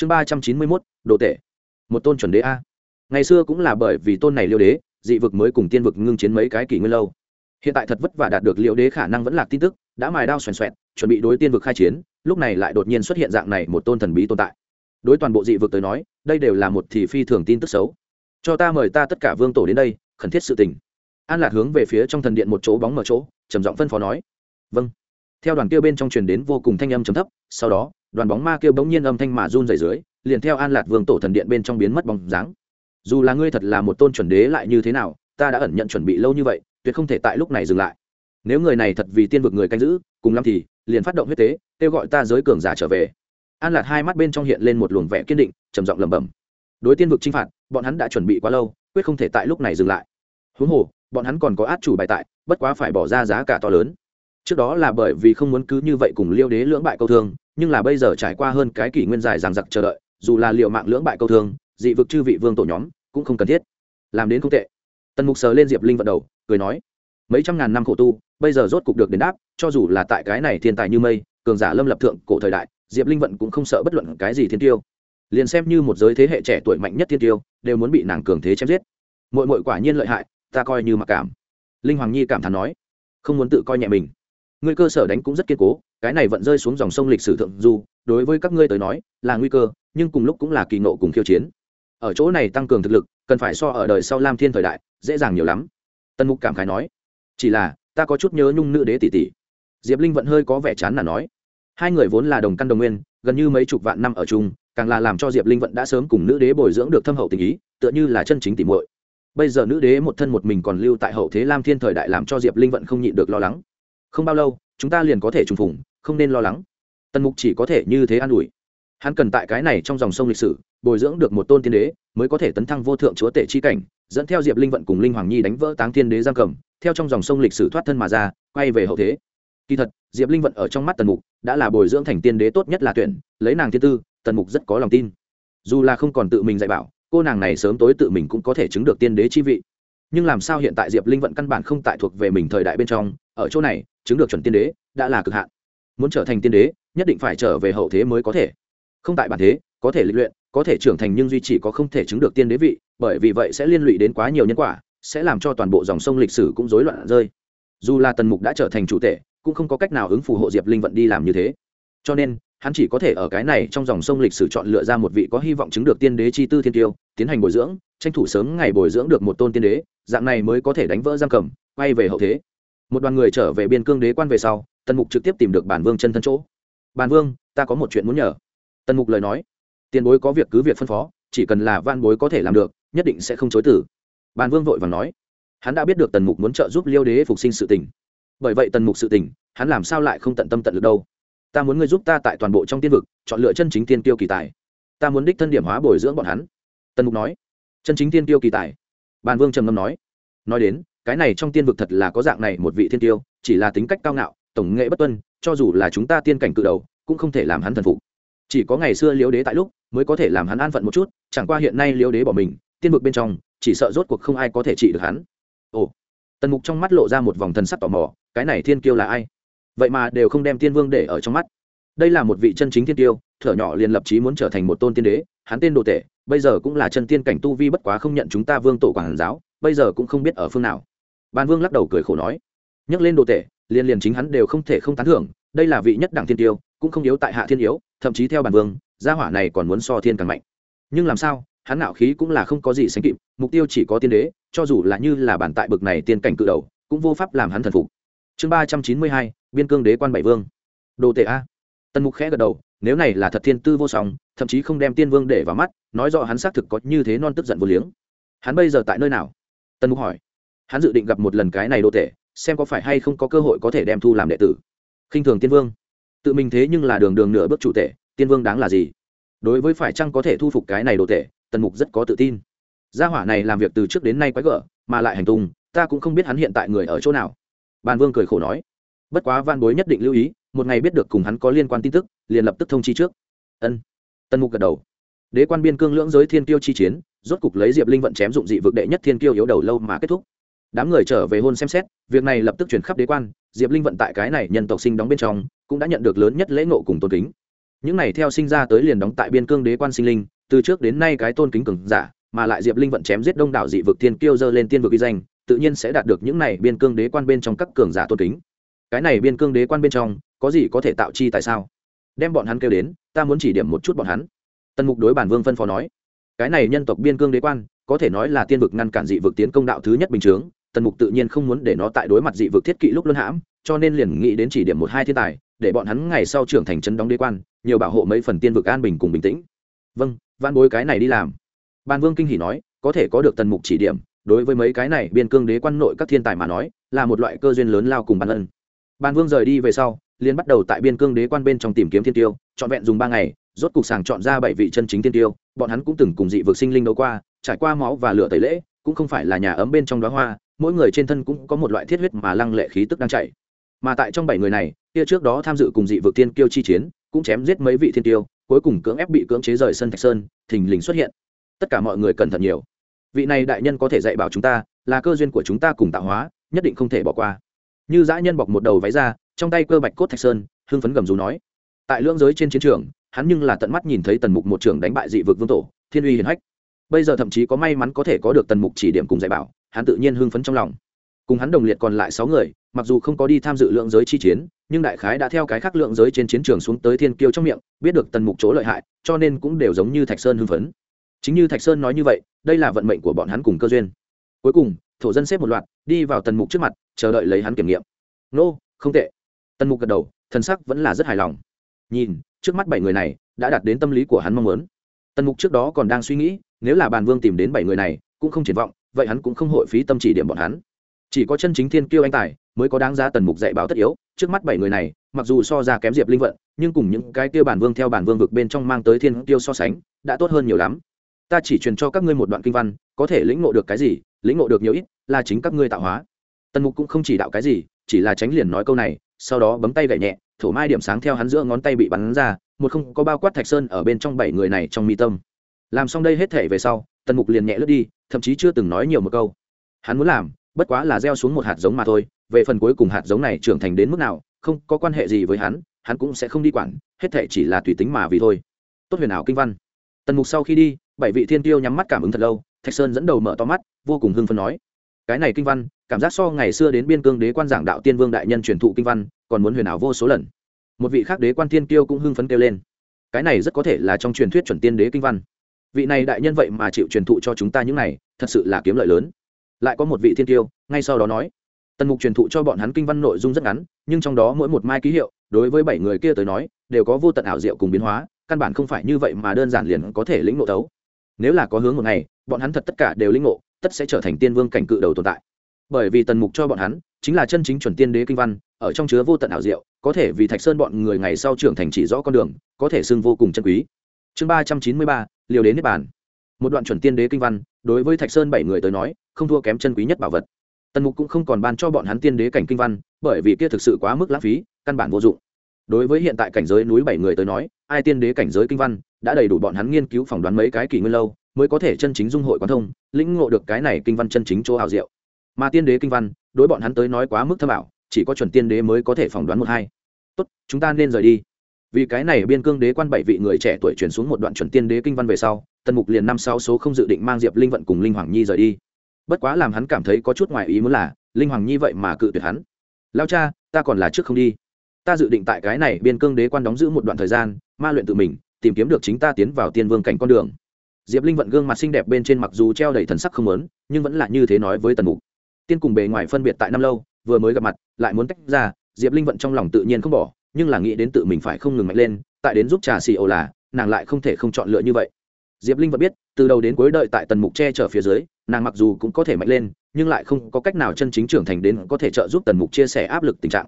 chương ba trăm chín mươi mốt, đồ tệ một tôn chuẩn đế a. Ngày xưa cũng là bởi vì tôn này liêu đế, dị vực mới cùng tiên vực ngưng chiến mấy cái kỷ nguyên lâu. Hiện tại thật vất vả đạt được liêu đế khả năng vẫn lạc tin tức, đã mài đao xoèn xoẹn chuẩn bị đối tiên vực khai chiến, lúc này lại đột nhiên xuất hiện dạng này một tôn thần bí tồn tại. Đối toàn bộ dị vực tới nói, đây đều là một thì phi thường tin tức xấu. Cho ta mời ta tất cả vương tổ đến đây, khẩn thiết sự tình. An lạc hướng về phía trong thần điện một chỗ bóng mở chỗ, trầm giọng phân phó nói. Vâng. Theo đoàn kia bên trong truyền đến vô cùng thanh âm trầm thấp, sau đó đoàn bóng ma kêu bỗng nhiên âm thanh mà run rẩy dưới, liền theo an lạc vương tổ thần điện bên trong biến mất bóng dáng. Dù là ngươi thật là một tôn chuẩn đế lại như thế nào, ta đã ẩn nhận chuẩn bị lâu như vậy, tuyệt không thể tại lúc này dừng lại. Nếu người này thật vì tiên vực người canh giữ, cùng lắm thì liền phát động huyết tế, kêu gọi ta giới cường giả trở về. An lạc hai mắt bên trong hiện lên một luồng vẻ kiên định, trầm giọng lẩm bẩm. Đối tiên vực chinh phạt, bọn hắn đã chuẩn bị quá lâu, quyết không thể tại lúc này dừng lại. Huống hồ, bọn hắn còn có át chủ bài tại, bất quá phải bỏ ra giá cả to lớn. Trước đó là bởi vì không muốn cứ như vậy cùng liêu đế lưỡng bại câu thương nhưng là bây giờ trải qua hơn cái kỷ nguyên dài ràng giặc chờ đợi, dù là liệu mạng lưỡng bại câu thương, dị vực chư vị vương tổ nhóm cũng không cần thiết. Làm đến không tệ. Tần mục sờ lên diệp linh vận đầu, cười nói, mấy trăm ngàn năm khổ tu, bây giờ rốt cục được đền đáp, cho dù là tại cái này thiên tài như mây, cường giả lâm lập thượng cổ thời đại, diệp linh vận cũng không sợ bất luận cái gì thiên tiêu. Liền xem như một giới thế hệ trẻ tuổi mạnh nhất thiên tiêu, đều muốn bị nàng cường thế chém giết. Mội mội quả nhiên lợi hại, ta coi như mặc cảm. Linh hoàng nhi cảm thán nói, không muốn tự coi nhẹ mình. Ngươi cơ sở đánh cũng rất kiên cố cái này vẫn rơi xuống dòng sông lịch sử thượng du, đối với các ngươi tới nói, là nguy cơ, nhưng cùng lúc cũng là kỳ nộ cùng khiêu chiến. Ở chỗ này tăng cường thực lực, cần phải so ở đời sau lam thiên thời đại, dễ dàng nhiều lắm. Tân mục cảm khái nói. Chỉ là, ta có chút nhớ nhung nữ đế tỷ tỷ. Diệp linh vẫn hơi có vẻ chán là nói. Hai người vốn là đồng căn đồng nguyên, gần như mấy chục vạn năm ở chung, càng là làm cho diệp linh vận đã sớm cùng nữ đế bồi dưỡng được thâm hậu tình ý, tựa như là chân chính tỉ muội. Bây giờ nữ đế một thân một mình còn lưu tại hậu thế lam thiên thời đại làm cho diệp linh vận không nhịn được lo lắng. Không bao lâu chúng ta liền có thể trùng phùng, không nên lo lắng. Tần mục chỉ có thể như thế an ủi. Hắn cần tại cái này trong dòng sông lịch sử, bồi dưỡng được một tôn tiên đế, mới có thể tấn thăng vô thượng chúa tể chi cảnh, dẫn theo diệp linh vận cùng linh hoàng nhi đánh vỡ táng tiên đế giang cầm, theo trong dòng sông lịch sử thoát thân mà ra, quay về hậu thế. Kỳ thật, diệp linh vận ở trong mắt tần mục, đã là bồi dưỡng thành tiên đế tốt nhất là tuyển, lấy nàng thiên tư, tần mục rất có lòng tin. Dù là không còn tự mình dạy bảo, cô nàng này sớm tối tự mình cũng có thể chứng được tiên đế chi vị nhưng làm sao hiện tại diệp linh vận căn bản không tại thuộc về mình thời đại bên trong, ở chỗ này, chứng được chuẩn tiên đế, đã là cực hạn. Muốn trở thành tiên đế, nhất định phải trở về hậu thế mới có thể. Không tại bản thế, có thể lịch luyện, có thể trưởng thành nhưng duy chỉ có không thể chứng được tiên đế vị, bởi vì vậy sẽ liên lụy đến quá nhiều nhân quả, sẽ làm cho toàn bộ dòng sông lịch sử cũng rối loạn rơi. Dù là tần mục đã trở thành chủ tể, cũng không có cách nào ứng phù hộ diệp linh vận đi làm như thế. Cho nên, hắn chỉ có thể ở cái này trong dòng sông lịch sử chọn lựa ra một vị có hy vọng chứng được tiên đế chi tư thiên tiêu, tiến hành bồi dưỡng tranh thủ sớm ngày bồi dưỡng được một tôn tiên đế, dạng này mới có thể đánh vỡ giam cầm, quay về hậu thế. Một đoàn người trở về biên cương đế quan về sau, tần mục trực tiếp tìm được bản vương chân thân chỗ. Bản vương, ta có một chuyện muốn nhờ. Tần mục lời nói. Tiền bối có việc cứ việc phân phó, chỉ cần là van bối có thể làm được, nhất định sẽ không chối tử bản vương vội và nói. Hắn đã biết được tần mục muốn trợ giúp liêu đế phục sinh sự tình. Bởi vậy tần mục sự tình, hắn làm sao lại không tận tâm tận lực đâu? Ta muốn ngươi giúp ta tại toàn bộ trong tiên vực, chọn lựa chân chính tiên tiêu kỳ tài. Ta muốn đích thân điểm hóa bồi dưỡng bọn hắn. Tần mục nói chân chính tiên tiêu kỳ tài. Bàn vương trầm ngâm nói nói đến, cái này trong tiên vực thật là có dạng này một vị thiên tiêu, chỉ là tính cách cao ngạo, tổng nghệ bất tuân, cho dù là chúng ta tiên cảnh cự đầu, cũng không thể làm hắn thần phục. Chỉ có ngày xưa liễu đế tại lúc, mới có thể làm hắn an phận một chút, chẳng qua hiện nay liễu đế bỏ mình, tiên vực bên trong, chỉ sợ rốt cuộc không ai có thể trị được hắn. Ồ, tần mục trong mắt lộ ra một vòng thần sắc tò mò, cái này thiên kiêu là ai? Vậy mà đều không đem tiên vương để ở trong mắt. Đây là một vị chân chính thiên tiêu, thở nhỏ liền lập trí muốn trở thành một tôn tiên đế hắn tên đồ tể, bây giờ cũng là chân tiên cảnh tu vi bất quá không nhận chúng ta vương tổ quản giáo, bây giờ cũng không biết ở phương nào. Ban vương lắc đầu cười khổ nói, nhắc lên đồ tể, liền liền chính hắn đều không thể không tán thưởng, đây là vị nhất đẳng thiên tiêu, cũng không yếu tại hạ thiên yếu, thậm chí theo bản vương, gia hỏa này còn muốn so thiên càng mạnh. Nhưng làm sao, hắn nạo khí cũng là không có gì sánh kịp, mục tiêu chỉ có tiên đế, cho dù là như là bản tại bực này tiên cảnh cự đầu, cũng vô pháp làm hắn thần phục. Chương ba trăm chín mươi hai, biên cương đế quan bảy vương. Đồ tể a. Tần mục khẽ gật đầu nếu này là thật thiên tư vô song, thậm chí không đem tiên vương để vào mắt, nói rõ hắn xác thực có như thế non tức giận vô liếng. Hắn bây giờ tại nơi nào? Tần mục hỏi. Hắn dự định gặp một lần cái này đồ thể xem có phải hay không có cơ hội có thể đem thu làm đệ tử. Khinh thường tiên vương. Tự mình thế nhưng là đường đường nửa bước chủ thể tiên vương đáng là gì? Đối với phải chăng có thể thu phục cái này đồ thể tần mục rất có tự tin. Gia hỏa này làm việc từ trước đến nay quái gở, mà lại hành tung, ta cũng không biết hắn hiện tại người ở chỗ nào. Bàn vương cười khổ nói. Bất quá van bối nhất định lưu ý một ngày biết được cùng hắn có liên quan tin tức, liền lập tức thông chi trước. Ân. Tân mục gật đầu. Đế quan biên cương lưỡng giới thiên kiêu chi chiến, rốt cục lấy diệp linh vận chém dụng dị vực đệ nhất thiên kiêu yếu đầu lâu mà kết thúc. Đám người trở về hôn xem xét, việc này lập tức chuyển khắp đế quan, diệp linh vận tại cái này nhân tộc sinh đóng bên trong, cũng đã nhận được lớn nhất lễ ngộ cùng tôn kính. Những này theo sinh ra tới liền đóng tại biên cương đế quan sinh linh, từ trước đến nay cái tôn kính cường giả, mà lại diệp linh vận chém giết đông đảo dị vực thiên kiêu dơ lên tiên vực ghi danh, tự nhiên sẽ đạt được những này biên cương đế quan bên trong các cường giả tôn kính. Cái này biên cương đế quan bên trong có gì có thể tạo chi tại sao? Đem bọn hắn kêu đến, ta muốn chỉ điểm một chút bọn hắn. Tần mục đối bản vương phân phó nói. Cái này nhân tộc biên cương đế quan, có thể nói là tiên vực ngăn cản dị vực tiến công đạo thứ nhất bình chướng, tần mục tự nhiên không muốn để nó tại đối mặt dị vực thiết kỵ lúc luân hãm, cho nên liền nghĩ đến chỉ điểm một hai thiên tài, để bọn hắn ngày sau trưởng thành chân đóng đế quan, nhiều bảo hộ mấy phần tiên vực an bình cùng bình tĩnh. Vâng văn bối cái này đi làm. Ban vương kinh hỉ nói, có thể có được tần mục chỉ điểm, đối với mấy cái này biên cương đế quan nội các thiên tài mà nói, là một loại cơ duyên lớn lao cùng bản ân. Ban vương rời đi về sau liền bắt đầu tại biên cương đế quan bên trong tìm kiếm thiên tiêu, trọn vẹn dùng ba ngày, rốt cục sàng chọn ra bảy vị chân chính thiên tiêu, bọn hắn cũng từng cùng dị vực sinh linh đấu qua, trải qua máu và lửa tẩy lễ, cũng không phải là nhà ấm bên trong đó hoa, mỗi người trên thân cũng có một loại thiết huyết mà lăng lệ khí tức đang chạy. Mà tại trong bảy người này, kia trước đó tham dự cùng dị vực tiên kiêu chi chiến, cũng chém giết mấy vị thiên tiêu, cuối cùng cưỡng ép bị cưỡng chế rời sân thạch sơn, thình lình xuất hiện. Tất cả mọi người cẩn thận nhiều. Vị này đại nhân có thể dạy bảo chúng ta, là cơ duyên của chúng ta cùng tạo hóa, nhất định không thể bỏ qua. Như dã nhân bọc một đầu váy ra trong tay cơ bạch cốt thạch sơn, hưng phấn gầm rú nói, tại lưỡng giới trên chiến trường, hắn nhưng là tận mắt nhìn thấy tần mục một trường đánh bại dị vực vương tổ, thiên uy hiển hách. Bây giờ thậm chí có may mắn có thể có được tần mục chỉ điểm cùng dạy bảo, hắn tự nhiên hưng phấn trong lòng. Cùng hắn đồng liệt còn lại sáu người, mặc dù không có đi tham dự lượng giới chi chiến, nhưng đại khái đã theo cái khác lượng giới trên chiến trường xuống tới thiên kiêu trong miệng, biết được tần mục chỗ lợi hại, cho nên cũng đều giống như thạch sơn hưng phấn. Chính như thạch sơn nói như vậy, đây là vận mệnh của bọn hắn cùng cơ duyên. Cuối cùng, thổ dân xếp một loạt, đi vào tần mục trước mặt, chờ đợi lấy hắn kiểm nghiệm. Nô, không tệ tần mục gật đầu, thần sắc vẫn là rất hài lòng. Nhìn, trước mắt bảy người này đã đạt đến tâm lý của hắn mong muốn. Tần mục trước đó còn đang suy nghĩ, nếu là bàn vương tìm đến bảy người này, cũng không triển vọng, vậy hắn cũng không hội phí tâm chỉ điểm bọn hắn. Chỉ có chân chính thiên kiêu anh tài mới có đáng giá tần mục dạy bảo tất yếu, trước mắt bảy người này, mặc dù so ra kém diệp linh vận, nhưng cùng những cái tiêu bản vương theo bản vương vực bên trong mang tới thiên tiêu so sánh, đã tốt hơn nhiều lắm. Ta chỉ truyền cho các ngươi một đoạn kinh văn, có thể lĩnh ngộ được cái gì, lĩnh ngộ được nhiều ít, là chính các ngươi tạo hóa. Tần mục cũng không chỉ đạo cái gì, chỉ là tránh liền nói câu này sau đó bấm tay gậy nhẹ, thổ mai điểm sáng theo hắn giữa ngón tay bị bắn ra, một không có bao quát thạch sơn ở bên trong bảy người này trong mi tâm. Làm xong đây hết thể về sau, tần mục liền nhẹ lướt đi, thậm chí chưa từng nói nhiều một câu. Hắn muốn làm, bất quá là gieo xuống một hạt giống mà thôi, về phần cuối cùng hạt giống này trưởng thành đến mức nào, không có quan hệ gì với hắn hắn cũng sẽ không đi quản, hết thể chỉ là tùy tính mà vì thôi. Tốt huyền ảo kinh văn. Tần mục sau khi đi, bảy vị thiên tiêu nhắm mắt cảm ứng thật lâu, thạch sơn dẫn đầu mở to mắt, vô cùng hưng phấn nói cái này kinh văn, cảm giác so ngày xưa đến biên cương đế quan giảng đạo tiên vương đại nhân truyền thụ kinh văn, còn muốn huyền ảo vô số lần. Một vị khác đế quan tiên tiêu cũng hưng phấn kêu lên. Cái này rất có thể là trong truyền thuyết chuẩn tiên đế kinh văn. Vị này đại nhân vậy mà chịu truyền thụ cho chúng ta những này, thật sự là kiếm lợi lớn. Lại có một vị thiên tiêu ngay sau đó nói, tần mục truyền thụ cho bọn hắn kinh văn nội dung rất ngắn, nhưng trong đó mỗi một mai ký hiệu, đối với bảy người kia tới nói, đều có vô tận ảo diệu cùng biến hóa, căn bản không phải như vậy mà đơn giản liền có thể lĩnh ngộ tấu nếu là có hướng một ngày, bọn hắn thật tất cả đều lĩnh ngộ tất sẽ trở thành tiên vương cảnh cự đầu tồn tại. Bởi vì tần mục cho bọn hắn, chính là chân chính chuẩn tiên đế kinh văn, ở trong chứa vô tận ảo diệu, có thể vì thạch sơn bọn người ngày sau trưởng thành chỉ rõ con đường, có thể xưng vô cùng chân quý. Chương ba trăm chín mươi ba, liều đến nếp bàn. Một đoạn chuẩn tiên đế kinh văn, đối với thạch sơn bảy người tới nói, không thua kém chân quý nhất bảo vật. Tần mục cũng không còn ban cho bọn hắn tiên đế cảnh kinh văn, bởi vì kia thực sự quá mức lãng phí, căn bản vô dụng. Đối với hiện tại cảnh giới núi bảy người tới nói, ai tiên đế cảnh giới kinh văn đã đầy đủ bọn hắn nghiên cứu phỏng đoán mấy cái kỷ nguyên lâu, mới có thể chân chính dung hội quan thông, lĩnh ngộ được cái này kinh văn chân chính chỗ hào diệu. Mà tiên đế kinh văn, đối bọn hắn tới nói quá mức thâm ảo, chỉ có chuẩn tiên đế mới có thể phỏng đoán một hai. Tốt, chúng ta nên rời đi. Vì cái này biên cương đế quan bảy vị người trẻ tuổi chuyển xuống một đoạn chuẩn tiên đế kinh văn về sau, tần mục liền năm sáu số không dự định mang diệp linh vận cùng linh hoàng nhi rời đi. Bất quá làm hắn cảm thấy có chút ngoài ý muốn là, linh hoàng nhi vậy mà cự tuyệt hắn. Lao cha, ta còn là trước không đi. Ta dự định tại cái này biên cương đế quan đóng giữ một đoạn thời gian, ma luyện tự mình tìm kiếm được chính ta tiến vào tiên vương cảnh con đường. Diệp linh vận gương mặt xinh đẹp bên trên mặc dù treo đầy thần sắc không lớn nhưng vẫn là như thế nói với tần mục. Tiên cùng bề ngoài phân biệt tại năm lâu, vừa mới gặp mặt, lại muốn tách ra, diệp linh vận trong lòng tự nhiên không bỏ, nhưng là nghĩ đến tự mình phải không ngừng mạnh lên, tại đến giúp trà xì ồ là, nàng lại không thể không chọn lựa như vậy. Diệp linh vẫn biết, từ đầu đến cuối đợi tại tần mục che chở phía dưới, nàng mặc dù cũng có thể mạnh lên, nhưng lại không có cách nào chân chính trưởng thành đến có thể trợ giúp tần mục chia sẻ áp lực tình trạng.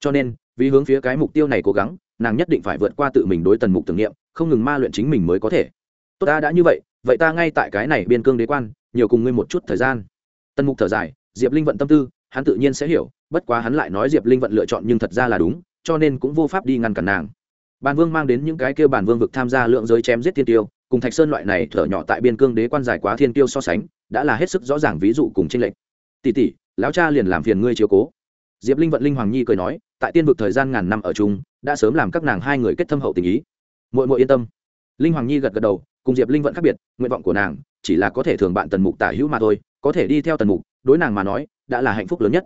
Cho nên, vì hướng phía cái mục tiêu này cố gắng, nàng nhất định phải vượt qua tự mình đối tần mục tưởng niệm không ngừng ma luyện chính mình mới có thể. Tốt ta đã như vậy vậy ta ngay tại cái này biên cương đế quan, nhiều cùng ngươi một chút thời gian. Tần mục thở dài, diệp linh vận tâm tư, hắn tự nhiên sẽ hiểu, bất quá hắn lại nói diệp linh vận lựa chọn nhưng thật ra là đúng, cho nên cũng vô pháp đi ngăn cản nàng. Bàn vương mang đến những cái kêu bản vương vực tham gia lượng giới chém giết thiên tiêu, cùng thạch sơn loại này thở nhỏ tại biên cương đế quan dài quá thiên tiêu so sánh, đã là hết sức rõ ràng ví dụ cùng tranh lệch. Tỷ tỷ, lão cha liền làm phiền ngươi chiếu cố. Diệp linh vận linh hoàng nhi cười nói, tại tiên vực thời gian ngàn năm ở chung, đã sớm làm các nàng hai người kết thâm hậu tình ý muội muội yên tâm. Linh hoàng nhi gật gật đầu, cùng diệp linh vận khác biệt, nguyện vọng của nàng chỉ là có thể thường bạn tần mục tả hữu mà thôi, có thể đi theo tần mục, đối nàng mà nói, đã là hạnh phúc lớn nhất.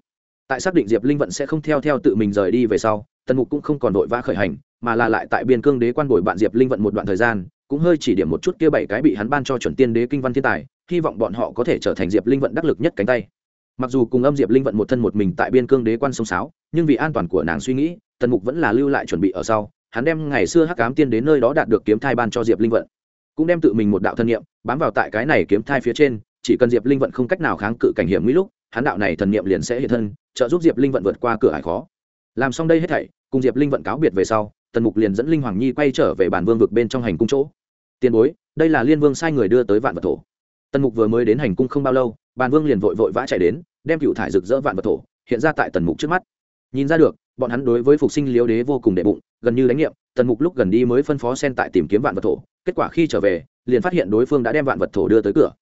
Tại xác định diệp linh vận sẽ không theo theo tự mình rời đi về sau, tần mục cũng không còn đội vã khởi hành, mà là lại tại biên cương đế quan đổi bạn diệp linh vận một đoạn thời gian, cũng hơi chỉ điểm một chút kia bảy cái bị hắn ban cho chuẩn tiên đế kinh văn thiên tài, hy vọng bọn họ có thể trở thành diệp linh vận đắc lực nhất cánh tay. Mặc dù cùng âm diệp linh vận một thân một mình tại biên cương đế quan sông sáo, nhưng vì an toàn của nàng suy nghĩ, tần mục vẫn là lưu lại chuẩn bị ở sau hắn đem ngày xưa hắc cám tiên đến nơi đó đạt được kiếm thai ban cho diệp linh vận cũng đem tự mình một đạo thân nhiệm bám vào tại cái này kiếm thai phía trên chỉ cần diệp linh vận không cách nào kháng cự cảnh hiểm nguy lúc hắn đạo này thần niệm liền sẽ hiện thân trợ giúp diệp linh vận vượt qua cửa hải khó làm xong đây hết thảy cùng diệp linh vận cáo biệt về sau tần mục liền dẫn linh hoàng nhi quay trở về bản vương vực bên trong hành cung chỗ tiền bối đây là liên vương sai người đưa tới vạn vật thổ tần mục vừa mới đến hành cung không bao lâu bản vương liền vội vội vã chạy đến đem cựu thải rực rỡ vạn vật thổ hiện ra tại tần mục trước mắt nhìn ra được bọn hắn đối với phục sinh liếu đế vô cùng đệ bụng, gần như đánh nghiệm, tần mục lúc gần đi mới phân phó sen tại tìm kiếm vạn vật thổ, kết quả khi trở về, liền phát hiện đối phương đã đem vạn vật thổ đưa tới cửa.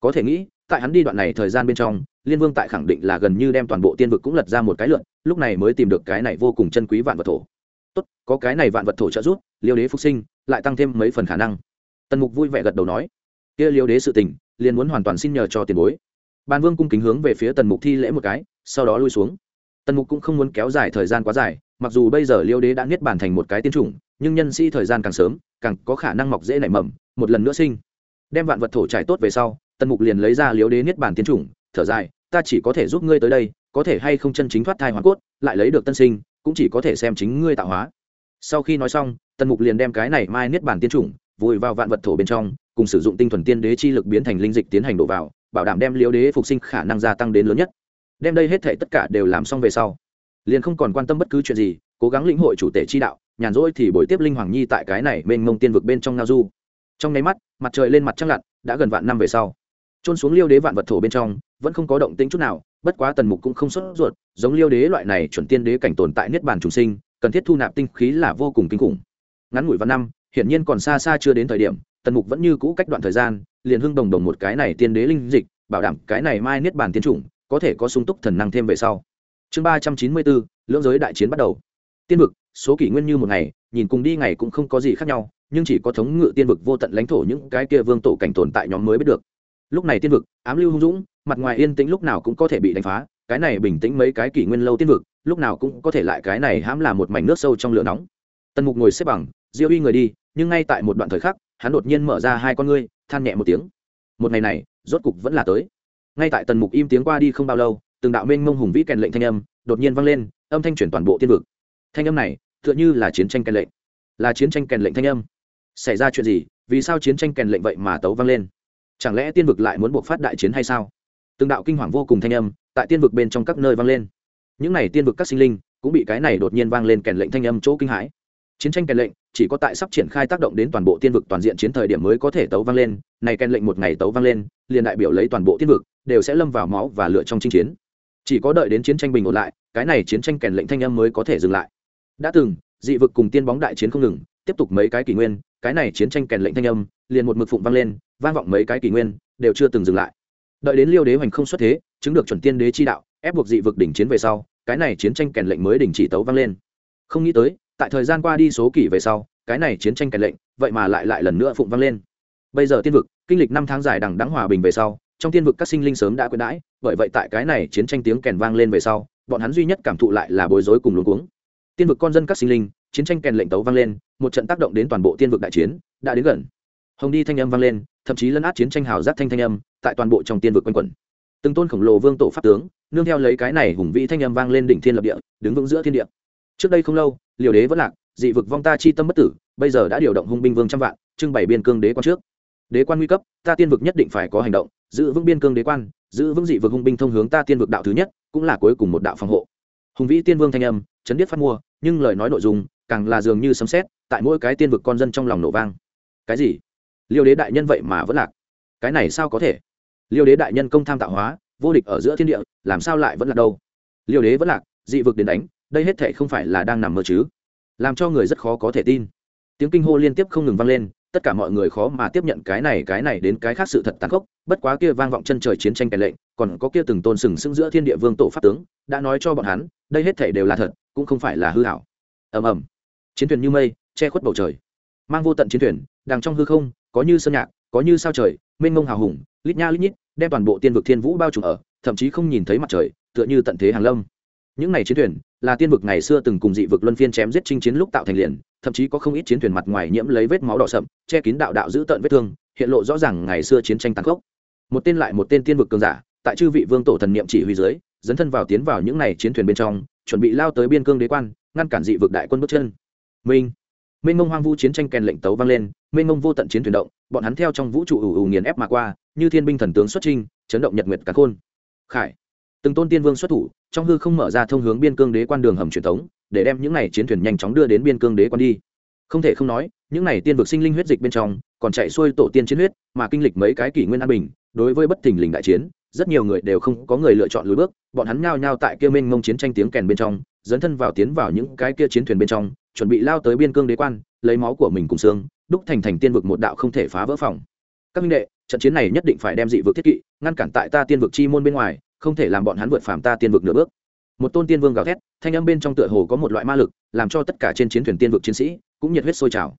Có thể nghĩ, tại hắn đi đoạn này thời gian bên trong, liên vương tại khẳng định là gần như đem toàn bộ tiên vực cũng lật ra một cái lượn, lúc này mới tìm được cái này vô cùng chân quý vạn vật thổ. Tốt, có cái này vạn vật thổ trợ giúp, liêu đế phục sinh, lại tăng thêm mấy phần khả năng. Tần mục vui vẻ gật đầu nói, kia liêu đế sự tình, liền muốn hoàn toàn xin nhờ cho tiền bối. Ban vương cung kính hướng về phía tần mục thi lễ một cái, sau đó lui xuống tần mục cũng không muốn kéo dài thời gian quá dài, mặc dù bây giờ liêu đế đã niết bàn thành một cái tiên chủng, nhưng nhân sĩ thời gian càng sớm, càng có khả năng mọc dễ nảy mầm, một lần nữa sinh. Đem vạn vật thổ trải tốt về sau, tần mục liền lấy ra liêu đế niết bàn tiên chủng, thở dài, ta chỉ có thể giúp ngươi tới đây, có thể hay không chân chính thoát thai hoàn cốt, lại lấy được tân sinh, cũng chỉ có thể xem chính ngươi tạo hóa. Sau khi nói xong, tần mục liền đem cái này mai niết bàn tiên chủng, vùi vào vạn vật thổ bên trong, cùng sử dụng tinh thuần tiên đế chi lực biến thành linh dịch tiến hành đổ vào, bảo đảm đem liêu đế phục sinh khả năng gia tăng đến lớn nhất đem đây hết thể tất cả đều làm xong về sau, liền không còn quan tâm bất cứ chuyện gì, cố gắng lĩnh hội chủ tể chi đạo, nhàn rỗi thì buổi tiếp linh hoàng nhi tại cái này mênh mông tiên vực bên trong ngao du. Trong nháy mắt, mặt trời lên mặt trăng lặn, đã gần vạn năm về sau. Trôn xuống liêu đế vạn vật thổ bên trong, vẫn không có động tĩnh chút nào, bất quá tần mục cũng không sốt ruột, giống liêu đế loại này chuẩn tiên đế cảnh tồn tại niết bàn trùng sinh, cần thiết thu nạp tinh khí là vô cùng kinh khủng. Ngắn ngủi vạn năm, hiển nhiên còn xa xa chưa đến thời điểm, tần mục vẫn như cũ cách đoạn thời gian, liền hưng đồng đồng một cái này tiên đế linh dịch, bảo đảm cái này mai niết bàn tiên chủng có thể có sung túc thần năng thêm về sau. Chương ba trăm chín mươi bốn, lưỡng giới đại chiến bắt đầu. Tiên vực, số kỷ nguyên như một ngày, nhìn cùng đi ngày cũng không có gì khác nhau, nhưng chỉ có thống ngự tiên vực vô tận lãnh thổ những cái kia vương tổ cảnh tồn tại nhóm mới biết được. Lúc này tiên vực, ám lưu hung dũng, mặt ngoài yên tĩnh lúc nào cũng có thể bị đánh phá, cái này bình tĩnh mấy cái kỷ nguyên lâu tiên vực, lúc nào cũng có thể lại cái này hãm là một mảnh nước sâu trong lửa nóng. Tần mục ngồi xếp bằng, diêu uy người đi, nhưng ngay tại một đoạn thời khắc, hắn đột nhiên mở ra hai con ngươi, than nhẹ một tiếng. Một ngày này, rốt cục vẫn là tới ngay tại tần mục im tiếng qua đi không bao lâu, từng đạo minh mông hùng vĩ kèn lệnh thanh âm đột nhiên vang lên, âm thanh chuyển toàn bộ tiên vực. Thanh âm này, tựa như là chiến tranh kèn lệnh. Là chiến tranh kèn lệnh thanh âm. Xảy ra chuyện gì? Vì sao chiến tranh kèn lệnh vậy mà tấu vang lên? Chẳng lẽ tiên vực lại muốn buộc phát đại chiến hay sao? Từng đạo kinh hoàng vô cùng thanh âm tại tiên vực bên trong các nơi vang lên. Những n à y tiên vực các sinh linh cũng bị cái này đột nhiên vang lên kèn lệnh thanh âm chỗ kinh hãi. Chiến tranh kèn lệnh chỉ có tại sắp triển khai tác động đến toàn bộ tiên vực toàn diện chiến thời điểm mới có thể tấu vang lên, này kèn lệnh một ngày tấu vang lên liền đại biểu lấy toàn bộ tiên vực, đều sẽ lâm vào máu và lửa trong chinh chiến. Chỉ có đợi đến chiến tranh bình ổn lại, cái này chiến tranh kèn lệnh thanh âm mới có thể dừng lại. Đã từng, dị vực cùng tiên bóng đại chiến không ngừng, tiếp tục mấy cái kỷ nguyên, cái này chiến tranh kèn lệnh thanh âm, liền một mực phụng vang lên, vang vọng mấy cái kỷ nguyên, đều chưa từng dừng lại. Đợi đến liêu đế hoành không xuất thế, chứng được chuẩn tiên đế chi đạo, ép buộc dị vực đỉnh chiến về sau, cái này chiến tranh kèn lệnh mới đình chỉ tấu vang lên. Không nghĩ tới, tại thời gian qua đi số kỷ về sau, cái này chiến tranh kèn lệnh, vậy mà lại lại lần nữa phụng vang lên bây giờ tiên vực, kinh lịch năm tháng dài đằng đắng hòa bình về sau, trong tiên vực các sinh linh sớm đã quyết đãi, bởi vậy tại cái này chiến tranh tiếng kèn vang lên về sau, bọn hắn duy nhất cảm thụ lại là bối rối cùng luống cuống. Tiên vực con dân các sinh linh, chiến tranh kèn lệnh tấu vang lên, một trận tác động đến toàn bộ tiên vực đại chiến, đã đến gần. Hồng đi thanh âm vang lên, thậm chí lấn át chiến tranh hào giác thanh thanh âm, tại toàn bộ trong tiên vực quanh quẩn. Từng tôn khổng lồ vương tổ pháp tướng, nương theo lấy cái này hùng vĩ thanh âm vang lên đỉnh thiên lập địa, đứng vững giữa thiên địa. Trước đây không lâu, liều đế vẫn lạc, dị vực vong ta chi tâm bất tử, bây giờ đã điều động hung binh vương trăm vạn, trưng bày biên cương đế quan trước đế quan nguy cấp, ta tiên vực nhất định phải có hành động, giữ vững biên cương đế quan, giữ vững dị vực hung binh thông hướng ta tiên vực đạo thứ nhất, cũng là cuối cùng một đạo phòng hộ. Hùng vĩ tiên vương thanh âm, chấn điết phát mua, nhưng lời nói nội dung, càng là dường như sấm xét tại mỗi cái tiên vực con dân trong lòng nổ vang. Cái gì? Liêu đế đại nhân vậy mà vẫn lạc? Cái này sao có thể? Liêu đế đại nhân công tham tạo hóa, vô địch ở giữa thiên địa, làm sao lại vẫn lạc đâu? Liêu đế vẫn lạc, dị vực đến đánh, đây hết thệ không phải là đang nằm mơ chứ? Làm cho người rất khó có thể tin. Tiếng kinh hô liên tiếp không ngừng vang lên tất cả mọi người khó mà tiếp nhận cái này cái này đến cái khác sự thật tàn khốc. Bất quá kia vang vọng chân trời chiến tranh kèn lệnh, còn có kia từng tôn sừng sững giữa thiên địa vương tổ pháp tướng, đã nói cho bọn hắn, đây hết thể đều là thật, cũng không phải là hư hảo ầm ầm. Chiến thuyền như mây, che khuất bầu trời. Mang vô tận chiến thuyền đang trong hư không, có như sơn nhạc, có như sao trời, mênh mông hào hùng, lít nha lít nhít, đem toàn bộ tiên vực thiên vũ bao trùm ở, thậm chí không nhìn thấy mặt trời, tựa như tận thế hàng lâm. Những này chiến thuyền là tiên vực ngày xưa từng cùng dị vực luân phiên chém giết chinh chiến lúc tạo thành liền, thậm chí có không ít chiến thuyền mặt ngoài nhiễm lấy vết máu đỏ sậm, che kín đạo đạo giữ tận vết thương, hiện lộ rõ ràng ngày xưa chiến tranh tàn khốc. Một tên lại một tên tiên vực cường giả, tại chư vị vương tổ thần niệm chỉ huy dưới, dấn thân vào tiến vào những này chiến thuyền bên trong, chuẩn bị lao tới biên cương đế quan, ngăn cản dị vực đại quân bước chân. Minh minh ngông hoang vu chiến tranh kèn lệnh tấu vang lên, minh ngông vô tận chiến thuyền động, bọn hắn theo trong vũ trụ ủ ủ nghiền ép mà qua, như thiên binh thần tướng xuất trinh chấn động nhật nguyệt cả khôn. Khải từng tôn tiên vương xuất thủ, trong hư không mở ra thông hướng biên cương đế quan đường hầm truyền thống, để đem những này chiến thuyền nhanh chóng đưa đến biên cương đế quan đi. Không thể không nói, những này tiên vực sinh linh huyết dịch bên trong, còn chạy xuôi tổ tiên chiến huyết, mà kinh lịch mấy cái kỷ nguyên an bình, đối với bất thình lình đại chiến, rất nhiều người đều không có người lựa chọn lùi bước, bọn hắn nhao nhao tại kia mênh mông chiến tranh tiếng kèn bên trong, dấn thân vào tiến vào những cái kia chiến thuyền bên trong, chuẩn bị lao tới biên cương đế quan, lấy máu của mình cùng xương, đúc thành thành tiên vực một đạo không thể phá vỡ phòng. Các minh đệ, trận chiến này nhất định phải đem dị vực thiết kỵ, ngăn cản tại ta tiên vực chi môn bên ngoài không thể làm bọn hắn vượt phàm ta tiên vực nửa bước. Một tôn tiên vương gào thét, thanh âm bên trong tựa hồ có một loại ma lực, làm cho tất cả trên chiến thuyền tiên vực chiến sĩ cũng nhiệt huyết sôi trào.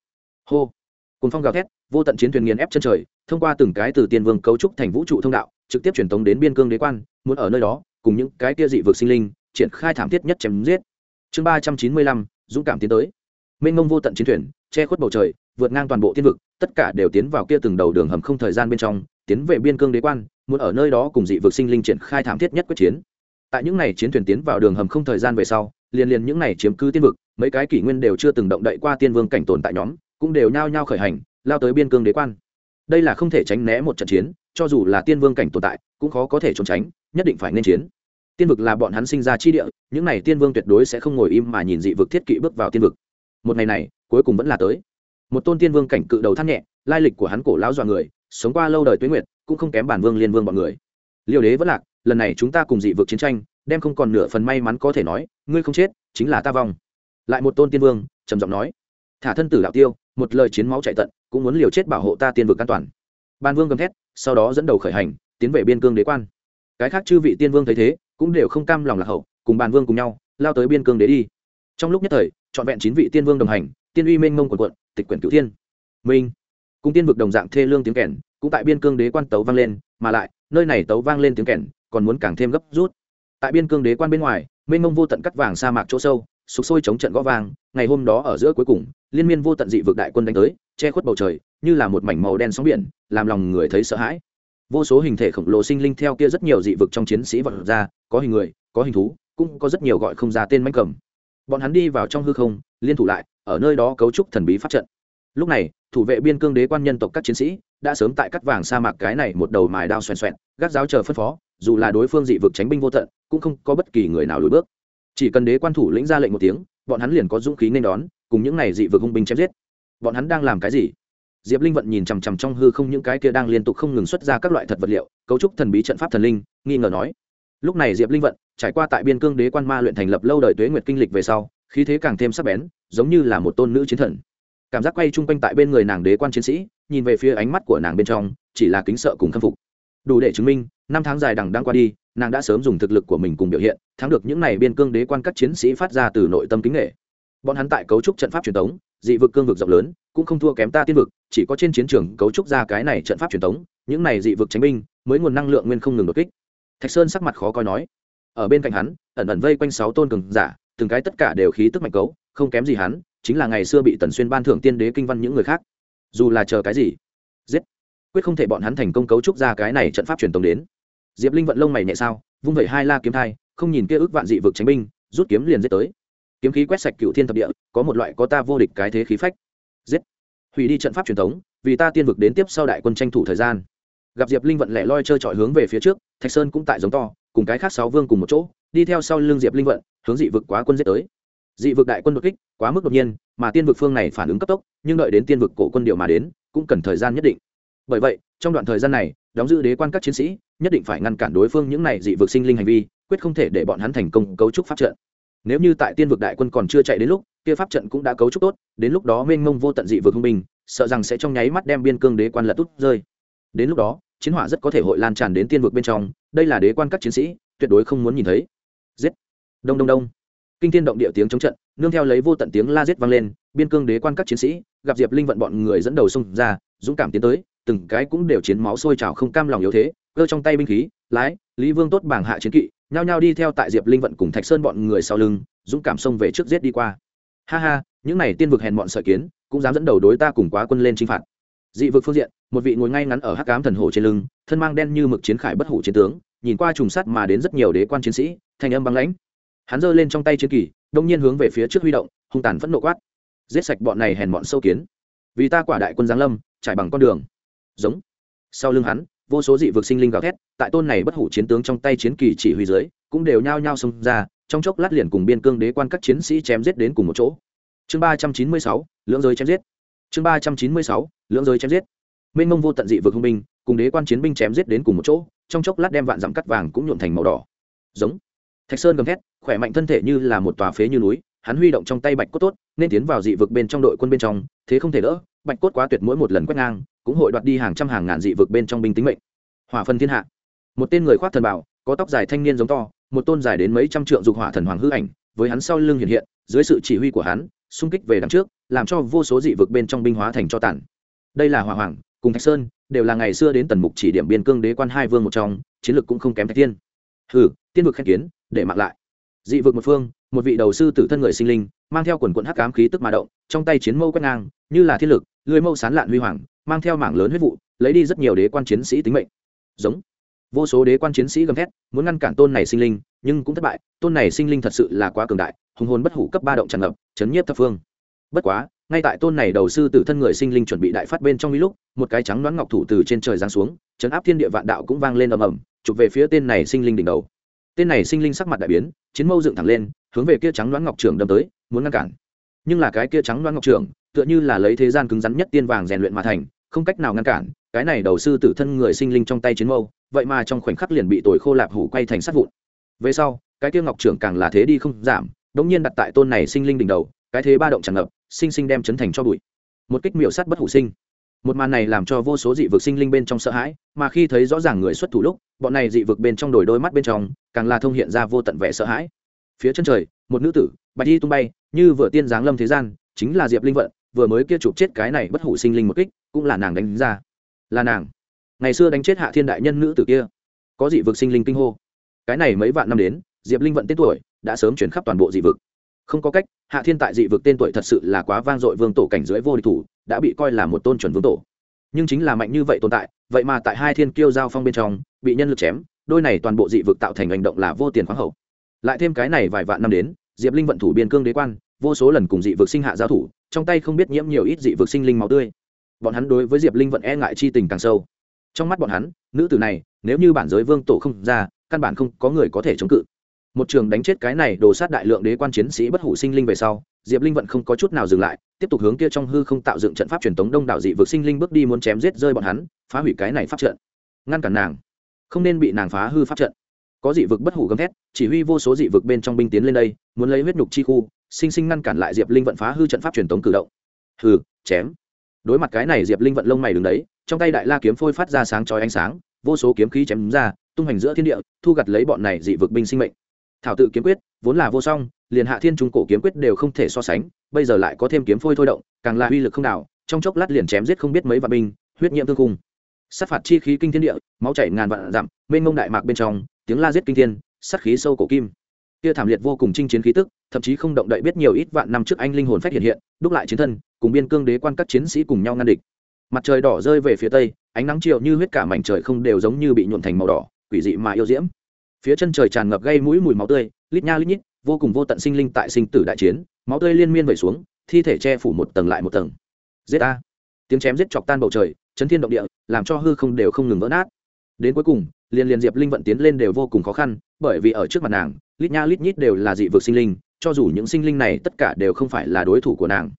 Hô! Cùng phong gào thét, vô tận chiến thuyền nghiền ép chân trời, thông qua từng cái từ tiên vương cấu trúc thành vũ trụ thông đạo, trực tiếp truyền tống đến biên cương đế quan, muốn ở nơi đó cùng những cái kia dị vực sinh linh triển khai thảm thiết nhất chém giết. Chương ba trăm chín mươi lăm, dũng cảm tiến tới. Mênh mông vô tận chiến thuyền, che khuất bầu trời, vượt ngang toàn bộ tiên vực, tất cả đều tiến vào kia từng đầu đường hầm không thời gian bên trong tiến về biên cương đế quan, muốn ở nơi đó cùng dị vực sinh linh triển khai thảm thiết nhất quyết chiến. Tại những này chiến thuyền tiến vào đường hầm không thời gian về sau, liền liền những này chiếm cứ tiên vực, mấy cái kỷ nguyên đều chưa từng động đậy qua tiên vương cảnh tồn tại nhóm, cũng đều nhao nhao khởi hành, lao tới biên cương đế quan. Đây là không thể tránh né một trận chiến, cho dù là tiên vương cảnh tồn tại, cũng khó có thể trốn tránh, nhất định phải nên chiến. Tiên vực là bọn hắn sinh ra chi địa, những này tiên vương tuyệt đối sẽ không ngồi im mà nhìn dị vực thiết kỵ bước vào tiên vực. Một ngày này, cuối cùng vẫn là tới. Một tôn tiên vương cảnh cự đầu thắt nhẹ, lai lịch của hắn cổ lão dọa người sống qua lâu đời tuyết nguyệt, cũng không kém bản vương liên vương bọn người. Liêu đế vẫn lạc, lần này chúng ta cùng dị vực chiến tranh, đem không còn nửa phần may mắn có thể nói, ngươi không chết, chính là ta vong. Lại một tôn tiên vương, trầm giọng nói. Thả thân tử đạo tiêu, một lời chiến máu chạy tận, cũng muốn liều chết bảo hộ ta tiên vực an toàn. Ban vương gầm thét, sau đó dẫn đầu khởi hành, tiến về biên cương đế quan. Cái khác chư vị tiên vương thấy thế, cũng đều không cam lòng lạc hậu, cùng bàn vương cùng nhau, lao tới biên cương đế đi. Trong lúc nhất thời, trọn vẹn chín vị tiên vương đồng hành, tiên uy mênh mông quần quận tịch quyển cửu thiên. Minh cung tiên vực đồng dạng thê lương tiếng kèn, cũng tại biên cương đế quan tấu vang lên, mà lại, nơi này tấu vang lên tiếng kèn, còn muốn càng thêm gấp rút. Tại biên cương đế quan bên ngoài, mênh mông vô tận cắt vàng sa mạc chỗ sâu, sục sôi chống trận gõ vàng ngày hôm đó ở giữa cuối cùng, liên miên vô tận dị vực đại quân đánh tới, che khuất bầu trời, như là một mảnh màu đen sóng biển, làm lòng người thấy sợ hãi. Vô số hình thể khổng lồ sinh linh theo kia rất nhiều dị vực trong chiến sĩ vật ra, có hình người, có hình thú, cũng có rất nhiều gọi không ra tên manh cầm. Bọn hắn đi vào trong hư không, liên thủ lại, ở nơi đó cấu trúc thần bí phát trận lúc này, thủ vệ biên cương đế quan nhân tộc các chiến sĩ đã sớm tại cắt vàng sa mạc cái này một đầu mài đao xoèn xoẹn, gác giáo chờ phân phó, dù là đối phương dị vực tránh binh vô tận, cũng không có bất kỳ người nào lùi bước. Chỉ cần đế quan thủ lĩnh ra lệnh một tiếng, bọn hắn liền có dũng khí nên đón, cùng những này dị vực hung binh chém giết. Bọn hắn đang làm cái gì? Diệp linh vận nhìn chằm chằm trong hư không những cái kia đang liên tục không ngừng xuất ra các loại thật vật liệu, cấu trúc thần bí trận pháp thần linh, nghi ngờ nói. Lúc này diệp linh vận trải qua tại biên cương đế quan ma luyện thành lập lâu đời tuế nguyệt kinh lịch về sau, khí thế càng thêm sắc bén, giống như là một tôn nữ chiến thần cảm giác quay chung quanh tại bên người nàng đế quan chiến sĩ, nhìn về phía ánh mắt của nàng bên trong, chỉ là kính sợ cùng khâm phục. Đủ để chứng minh, năm tháng dài đằng đang qua đi, nàng đã sớm dùng thực lực của mình cùng biểu hiện, thắng được những này biên cương đế quan các chiến sĩ phát ra từ nội tâm kính nghệ. Bọn hắn tại cấu trúc trận pháp truyền thống dị vực cương vực rộng lớn, cũng không thua kém ta tiên vực, chỉ có trên chiến trường cấu trúc ra cái này trận pháp truyền thống những này dị vực tránh binh, mới nguồn năng lượng nguyên không ngừng đột kích. Thạch sơn sắc mặt khó coi nói, ở bên cạnh hắn, ẩn ẩn vây quanh sáu tôn cường giả, từng cái tất cả đều khí tức mạnh cấu, không kém gì hắn chính là ngày xưa bị tần xuyên ban thưởng tiên đế kinh văn những người khác. Dù là chờ cái gì, giết. Quyết không thể bọn hắn thành công cấu trúc ra cái này trận pháp truyền thống đến. Diệp linh vận lông mày nhẹ sao, vung vẩy hai la kiếm thai, không nhìn kia ước vạn dị vực tránh binh, rút kiếm liền giết tới. Kiếm khí quét sạch cựu thiên thập địa, có một loại có ta vô địch cái thế khí phách. Giết. Hủy đi trận pháp truyền thống vì ta tiên vực đến tiếp sau đại quân tranh thủ thời gian. Gặp diệp linh vận lẻ loi trơ trọi hướng về phía trước, thạch sơn cũng tại giống to, cùng cái khác sáu vương cùng một chỗ, đi theo sau lưng diệp linh vận, hướng dị vực quá quân giết tới dị vực đại quân đột kích quá mức đột nhiên mà tiên vực phương này phản ứng cấp tốc nhưng đợi đến tiên vực cổ quân điều mà đến cũng cần thời gian nhất định. Bởi vậy trong đoạn thời gian này đóng giữ đế quan các chiến sĩ nhất định phải ngăn cản đối phương những này dị vực sinh linh hành vi quyết không thể để bọn hắn thành công cấu trúc pháp trận. Nếu như tại tiên vực đại quân còn chưa chạy đến lúc kia pháp trận cũng đã cấu trúc tốt đến lúc đó mênh mông vô tận dị vực hung bình, sợ rằng sẽ trong nháy mắt đem biên cương đế quan lật tút rơi. Đến lúc đó chiến hỏa rất có thể hội lan tràn đến tiên vực bên trong đây là đế quan các chiến sĩ tuyệt đối không muốn nhìn thấy. Giết! Đông đông đông kinh thiên động địa tiếng chống trận, nương theo lấy vô tận tiếng la giết vang lên, biên cương đế quan các chiến sĩ, gặp diệp linh vận bọn người dẫn đầu xông ra, dũng cảm tiến tới, từng cái cũng đều chiến máu sôi trào không cam lòng yếu thế, cơ trong tay binh khí, lái, lý vương tốt bảng hạ chiến kỵ, nhao nhao đi theo tại diệp linh vận cùng thạch sơn bọn người sau lưng, dũng cảm xông về trước giết đi qua. Ha ha, những này tiên vực hèn bọn sợi kiến, cũng dám dẫn đầu đối ta cùng quá quân lên chinh phạt. Dị vực phương diện, một vị ngồi ngay ngắn ở hắc cám thần hồ trên lưng, thân mang đen như mực chiến khải bất hủ chiến tướng, nhìn qua trùng sắt mà đến rất nhiều đế quan chiến sĩ, thanh âm băng lãnh hắn giơ lên trong tay chiến kỳ, đông nhiên hướng về phía trước huy động, hung tàn phẫn nộ quát. Giết sạch bọn này hèn bọn sâu kiến. Vì ta quả đại quân giáng lâm, trải bằng con đường. Giống. Sau lưng hắn, vô số dị vực sinh linh gào thét, tại tôn này bất hủ chiến tướng trong tay chiến kỳ chỉ huy dưới, cũng đều nhao nhao xông ra, trong chốc lát liền cùng biên cương đế quan các chiến sĩ chém giết đến cùng một chỗ. Chương ba trăm chín mươi sáu, lưỡng giới chém giết. Chương ba trăm chín mươi sáu, lưỡng giới chém giết. Mênh mông vô tận dị vực hung binh, cùng đế quan chiến binh chém giết đến cùng một chỗ, trong chốc lát đem vạn dặm cắt vàng cũng nhuộn thành màu đỏ. Giống thạch sơn gầm thét, khỏe mạnh thân thể như là một tòa phế như núi, hắn huy động trong tay bạch cốt tốt, nên tiến vào dị vực bên trong đội quân bên trong, thế không thể đỡ, bạch cốt quá tuyệt mỗi một lần quét ngang, cũng hội đoạt đi hàng trăm hàng ngàn dị vực bên trong binh tính mệnh. Hỏa phân thiên hạ. Một tên người khoác thần bảo, có tóc dài thanh niên giống to, một tôn dài đến mấy trăm trượng dục hỏa thần hoàng hư ảnh, với hắn sau lưng hiện hiện, dưới sự chỉ huy của hắn, xung kích về đằng trước, làm cho vô số dị vực bên trong binh hóa thành cho tản đây là hỏa hoàng, cùng thạch sơn, đều là ngày xưa đến tần mục chỉ điểm biên cương đế quan hai vương một trong, chiến lược cũng không kém thạch Thiên hừ, tiên vực khen kiến, để mặc lại. Dị vực một phương, một vị đầu sư tử thân người sinh linh, mang theo quần quận hắc ám khí tức mà động, trong tay chiến mâu quét ngang, như là thiên lực, lưới mâu sán lạn huy hoàng, mang theo mảng lớn huyết vụ, lấy đi rất nhiều đế quan chiến sĩ tính mệnh. Giống. Vô số đế quan chiến sĩ gầm thét, muốn ngăn cản tôn này sinh linh, nhưng cũng thất bại, tôn này sinh linh thật sự là quá cường đại, hùng hồn bất hủ cấp ba động tràn ngập, chấn nhiếp thập phương. Bất quá ngay tại tôn này đầu sư tử thân người sinh linh chuẩn bị đại phát bên trong lúc, một cái trắng đoán ngọc thủ từ trên trời giáng xuống, chấn áp thiên địa vạn đạo cũng vang lên ầm ầm, chụp về phía tên này sinh linh đỉnh đầu. Tên này sinh linh sắc mặt đại biến, chiến mâu dựng thẳng lên, hướng về kia trắng đoán ngọc trưởng đâm tới, muốn ngăn cản. Nhưng là cái kia trắng đoán ngọc trưởng, tựa như là lấy thế gian cứng rắn nhất tiên vàng rèn luyện mà thành, không cách nào ngăn cản, cái này đầu sư tử thân người sinh linh trong tay chiến mâu, vậy mà trong khoảnh khắc liền bị tồi khô lạp hủ quay thành sát vụn. Về sau, cái kia ngọc trưởng càng là thế đi không giảm, đống nhiên đặt tại tôn này sinh linh đỉnh đầu cái thế ba động tràn ngập, sinh sinh đem chấn thành cho bụi. Một kích miểu sắt bất hủ sinh. Một màn này làm cho vô số dị vực sinh linh bên trong sợ hãi, mà khi thấy rõ ràng người xuất thủ lúc, bọn này dị vực bên trong đổi đôi mắt bên trong, càng là thông hiện ra vô tận vẻ sợ hãi. Phía chân trời, một nữ tử, bạch y tung bay, như vừa tiên giáng lâm thế gian, chính là diệp linh vận, vừa mới kia chụp chết cái này bất hủ sinh linh một kích, cũng là nàng đánh ra. Là nàng. Ngày xưa đánh chết hạ thiên đại nhân nữ tử kia. Có dị vực sinh linh kinh hô. Cái này mấy vạn năm đến, diệp linh vận tên tuổi, đã sớm chuyển khắp toàn bộ dị vực. Không có cách hạ thiên tại dị vực tên tuổi thật sự là quá vang dội vương tổ cảnh dưới vô địch thủ, đã bị coi là một tôn chuẩn vương tổ. Nhưng chính là mạnh như vậy tồn tại, vậy mà tại hai thiên kiêu giao phong bên trong, bị nhân lực chém, đôi này toàn bộ dị vực tạo thành hành động là vô tiền khoáng hậu. Lại thêm cái này vài vạn năm đến, diệp linh vận thủ biên cương đế quan, vô số lần cùng dị vực sinh hạ giao thủ, trong tay không biết nhiễm nhiều ít dị vực sinh linh máu tươi. Bọn hắn đối với diệp linh vận e ngại chi tình càng sâu. Trong mắt bọn hắn, nữ tử này, nếu như bản giới vương tổ không ra, căn bản không có người có thể chống cự một trường đánh chết cái này đổ sát đại lượng đế quan chiến sĩ bất hủ sinh linh về sau, diệp linh vận không có chút nào dừng lại, tiếp tục hướng kia trong hư không tạo dựng trận pháp truyền thống đông đảo dị vực sinh linh bước đi muốn chém giết rơi bọn hắn, phá hủy cái này pháp trận. Ngăn cản nàng. Không nên bị nàng phá hư pháp trận. Có dị vực bất hủ gầm thét, chỉ huy vô số dị vực bên trong binh tiến lên đây, muốn lấy huyết nhục chi khu, sinh sinh ngăn cản lại diệp linh vận phá hư trận pháp truyền thống cử động. Hừ, chém. Đối mặt cái này, diệp linh vận lông mày đứng đấy, trong tay đại la kiếm phôi phát ra sáng chói ánh sáng, vô số kiếm khí chém ra, tung hành giữa thiên địa, thu gặt lấy bọn này dị vực binh sinh mệnh thảo tự kiếm quyết, vốn là vô song, liền hạ thiên trung cổ kiếm quyết đều không thể so sánh, bây giờ lại có thêm kiếm phôi thôi động, càng là uy lực không nào trong chốc lát liền chém giết không biết mấy vạn binh, huyết nhiễm thương cung. Sát phạt chi khí kinh thiên địa, máu chảy ngàn vạn dặm, mênh mông đại mạc bên trong, tiếng la giết kinh thiên, sát khí sâu cổ kim. Kia thảm liệt vô cùng chinh chiến khí tức, thậm chí không động đậy biết nhiều ít vạn năm trước anh linh hồn phách hiện hiện, đúc lại chiến thân, cùng biên cương đế quan các chiến sĩ cùng nhau ngăn địch. Mặt trời đỏ rơi về phía tây, ánh nắng chiều như huyết cả mảnh trời không đều giống như bị nhuộn thành màu đỏ, quỷ dị mà yêu diễm phía chân trời tràn ngập gây mũi mùi máu tươi, lít nha lít nhít, vô cùng vô tận sinh linh tại sinh tử đại chiến, máu tươi liên miên vẩy xuống, thi thể che phủ một tầng lại một tầng. Giết a. Tiếng chém giết chọc tan bầu trời, chấn thiên động địa, làm cho hư không đều không ngừng vỡ nát. Đến cuối cùng, liền liền diệp linh vận tiến lên đều vô cùng khó khăn, bởi vì ở trước mặt nàng, lít nha lít nhít đều là dị vực sinh linh, cho dù những sinh linh này tất cả đều không phải là đối thủ của nàng.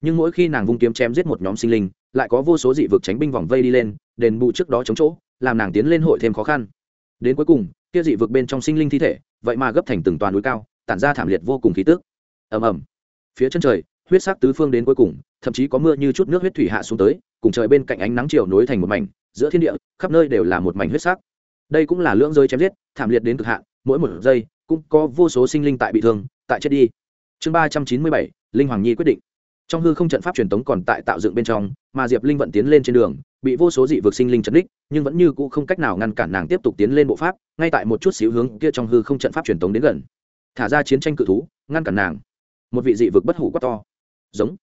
Nhưng mỗi khi nàng vung kiếm chém giết một nhóm sinh linh, lại có vô số dị vực tránh binh vòng vây đi lên, đền bù trước đó chống chỗ, làm nàng tiến lên hội thêm khó khăn. Đến cuối cùng kia dị vực bên trong sinh linh thi thể, vậy mà gấp thành từng toàn núi cao, tản ra thảm liệt vô cùng khí tức. Ầm ầm. Phía chân trời, huyết sắc tứ phương đến cuối cùng, thậm chí có mưa như chút nước huyết thủy hạ xuống tới, cùng trời bên cạnh ánh nắng chiều nối thành một mảnh, giữa thiên địa, khắp nơi đều là một mảnh huyết sắc. Đây cũng là lưỡng rơi chém giết, thảm liệt đến cực hạn, mỗi một giây cũng có vô số sinh linh tại bị thương, tại chết đi. Chương ba trăm chín mươi bảy, linh hoàng nhi quyết định. Trong hư không trận pháp truyền tống còn tại tạo dựng bên trong, mà diệp linh vận tiến lên trên đường bị vô số dị vực sinh linh chấn đích nhưng vẫn như cũ không cách nào ngăn cản nàng tiếp tục tiến lên bộ pháp, ngay tại một chút xíu hướng kia trong hư không trận pháp truyền tống đến gần. Thả ra chiến tranh cự thú, ngăn cản nàng. Một vị dị vực bất hủ quá to. Giống.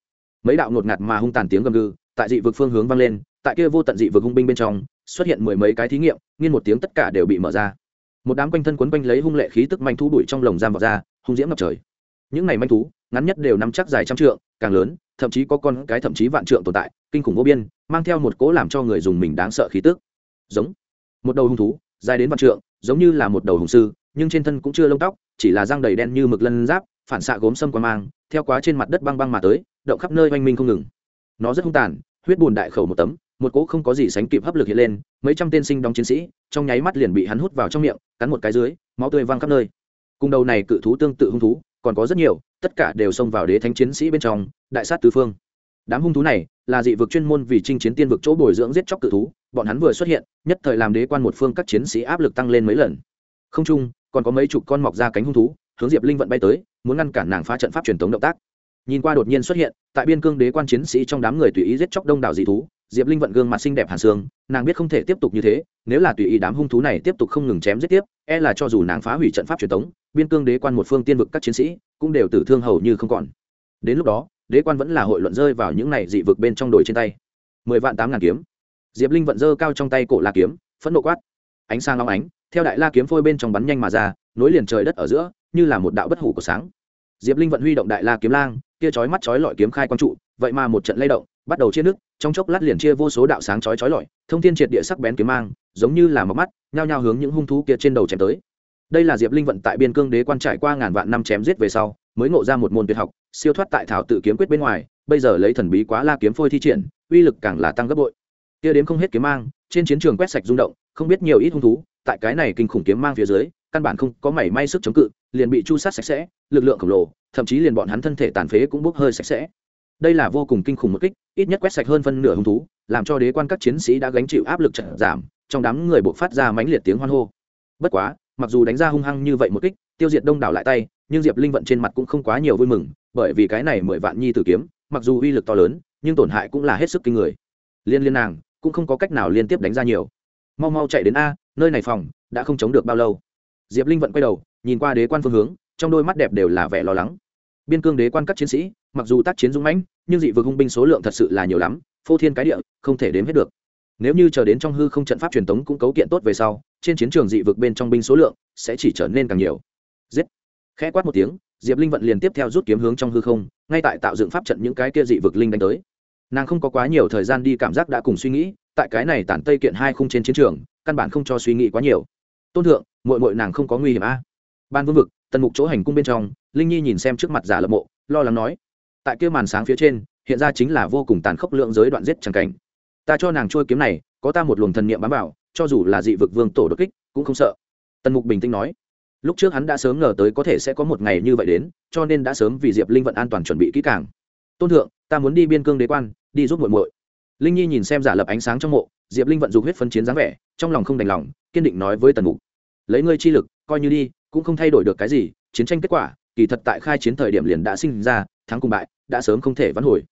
Mấy đạo ngột ngạt mà hung tàn tiếng gầm gừ, tại dị vực phương hướng vang lên, tại kia vô tận dị vực hung binh bên trong, xuất hiện mười mấy cái thí nghiệm, nghiên một tiếng tất cả đều bị mở ra. Một đám quanh thân quấn quanh lấy hung lệ khí tức manh thú đuổi trong lồng giam vào ra, hung diễm ngập trời. Những này manh thú ngắn nhất đều nắm chắc dài trăm trượng, càng lớn, thậm chí có con cái thậm chí vạn trượng tồn tại, kinh khủng vô biên, mang theo một cố làm cho người dùng mình đáng sợ khí tức. Giống một đầu hung thú, dài đến vạn trượng, giống như là một đầu hùng sư, nhưng trên thân cũng chưa lông tóc, chỉ là răng đầy đen như mực lân giáp, phản xạ gốm sâm qua mang, theo quá trên mặt đất băng băng mà tới, động khắp nơi oanh minh không ngừng. Nó rất hung tàn, huyết bùn đại khẩu một tấm, một cỗ không có gì sánh kịp hấp lực hiện lên, mấy trăm tên sinh đóng chiến sĩ, trong nháy mắt liền bị hắn hút vào trong miệng, cắn một cái dưới, máu tươi văng khắp nơi. Cùng đầu này cự thú tương tự hung thú, còn có rất nhiều tất cả đều xông vào đế thánh chiến sĩ bên trong, đại sát tứ phương. Đám hung thú này là dị vực chuyên môn vì chinh chiến tiên vực chỗ bồi dưỡng giết chóc cự thú, bọn hắn vừa xuất hiện, nhất thời làm đế quan một phương các chiến sĩ áp lực tăng lên mấy lần. Không chung, còn có mấy chục con mọc ra cánh hung thú, hướng diệp linh vận bay tới, muốn ngăn cản nàng phá trận pháp truyền thống động tác. Nhìn qua đột nhiên xuất hiện, tại biên cương đế quan chiến sĩ trong đám người tùy ý giết chóc đông đảo dị thú, diệp linh vận gương mặt xinh đẹp hàn xương nàng biết không thể tiếp tục như thế, nếu là tùy ý đám hung thú này tiếp tục không ngừng chém giết tiếp e là cho dù nàng phá hủy trận pháp truyền thống biên cương đế quan một phương tiên vực các chiến sĩ cũng đều tử thương hầu như không còn. Đến lúc đó, đế quan vẫn là hội luận rơi vào những này dị vực bên trong đồi trên tay. Mười vạn tám ngàn kiếm. Diệp linh vận dơ cao trong tay cổ la kiếm, phẫn nộ quát. Ánh sáng long ánh, theo đại la kiếm phôi bên trong bắn nhanh mà ra, nối liền trời đất ở giữa, như là một đạo bất hủ của sáng. Diệp linh vận huy động đại la kiếm lang, kia chói mắt chói lọi kiếm khai quang trụ, vậy mà một trận lay động, bắt đầu chia nước, trong chốc lát liền chia vô số đạo sáng chói chói lọi, thông thiên triệt địa sắc bén kiếm mang, giống như là mọc mắt, nhao nhao hướng những hung thú kia trên đầu chém tới đây là diệp linh vận tại biên cương đế quan trải qua ngàn vạn năm chém giết về sau, mới ngộ ra một môn tuyệt học, siêu thoát tại thảo tự kiếm quyết bên ngoài, bây giờ lấy thần bí quá la kiếm phôi thi triển, uy lực càng là tăng gấp bội. Kia đến không hết kiếm mang, trên chiến trường quét sạch rung động, không biết nhiều ít hung thú, tại cái này kinh khủng kiếm mang phía dưới, căn bản không có mảy may sức chống cự, liền bị chu sát sạch sẽ, lực lượng khổng lồ, thậm chí liền bọn hắn thân thể tàn phế cũng bốc hơi sạch sẽ. Đây là vô cùng kinh khủng một kích, ít nhất quét sạch hơn phân nửa hung thú, làm cho đế quan các chiến sĩ đã gánh chịu áp lực trận giảm, trong đám người buộc phát ra mãnh liệt tiếng hoan hô. Bất quá mặc dù đánh ra hung hăng như vậy một kích, tiêu diệt đông đảo lại tay, nhưng diệp linh vận trên mặt cũng không quá nhiều vui mừng, bởi vì cái này mười vạn nhi tử kiếm, mặc dù uy lực to lớn, nhưng tổn hại cũng là hết sức kinh người. Liên liên nàng, cũng không có cách nào liên tiếp đánh ra nhiều. Mau mau chạy đến a, nơi này phòng, đã không chống được bao lâu. Diệp linh vận quay đầu, nhìn qua đế quan phương hướng, trong đôi mắt đẹp đều là vẻ lo lắng. Biên cương đế quan các chiến sĩ, mặc dù tác chiến dũng mãnh, nhưng dị vực hung binh số lượng thật sự là nhiều lắm, phô thiên cái địa, không thể đếm hết được nếu như chờ đến trong hư không trận pháp truyền tống cũng cấu kiện tốt về sau, trên chiến trường dị vực bên trong binh số lượng sẽ chỉ trở nên càng nhiều. Giết! Khẽ quát một tiếng, diệp linh vận liền tiếp theo rút kiếm hướng trong hư không, ngay tại tạo dựng pháp trận những cái kia dị vực linh đánh tới. Nàng không có quá nhiều thời gian đi cảm giác đã cùng suy nghĩ, tại cái này tản tây kiện hai khung trên chiến trường, căn bản không cho suy nghĩ quá nhiều. Tôn thượng mội mội nàng không có nguy hiểm a. Ban vương vực, tần mục chỗ hành cung bên trong, linh nhi nhìn xem trước mặt giả lập mộ, lo lắng nói, tại kia màn sáng phía trên, hiện ra chính là vô cùng tàn khốc lượng giới đoạn giết chẳng cảnh ta cho nàng trôi kiếm này, có ta một luồng thần niệm bám vào, cho dù là dị vực vương tổ đột kích, cũng không sợ. Tần mục bình tĩnh nói. Lúc trước hắn đã sớm ngờ tới có thể sẽ có một ngày như vậy đến, cho nên đã sớm vì diệp linh vận an toàn chuẩn bị kỹ càng. Tôn thượng, ta muốn đi biên cương đế quan, đi giúp muội muội. Linh nhi nhìn xem giả lập ánh sáng trong mộ, diệp linh vận dục huyết phân chiến dáng vẻ, trong lòng không đành lòng, kiên định nói với tần mục. Lấy ngươi chi lực, coi như đi, cũng không thay đổi được cái gì, chiến tranh kết quả, kỳ thật tại khai chiến thời điểm liền đã sinh ra, thắng cùng bại, đã sớm không thể vãn hồi.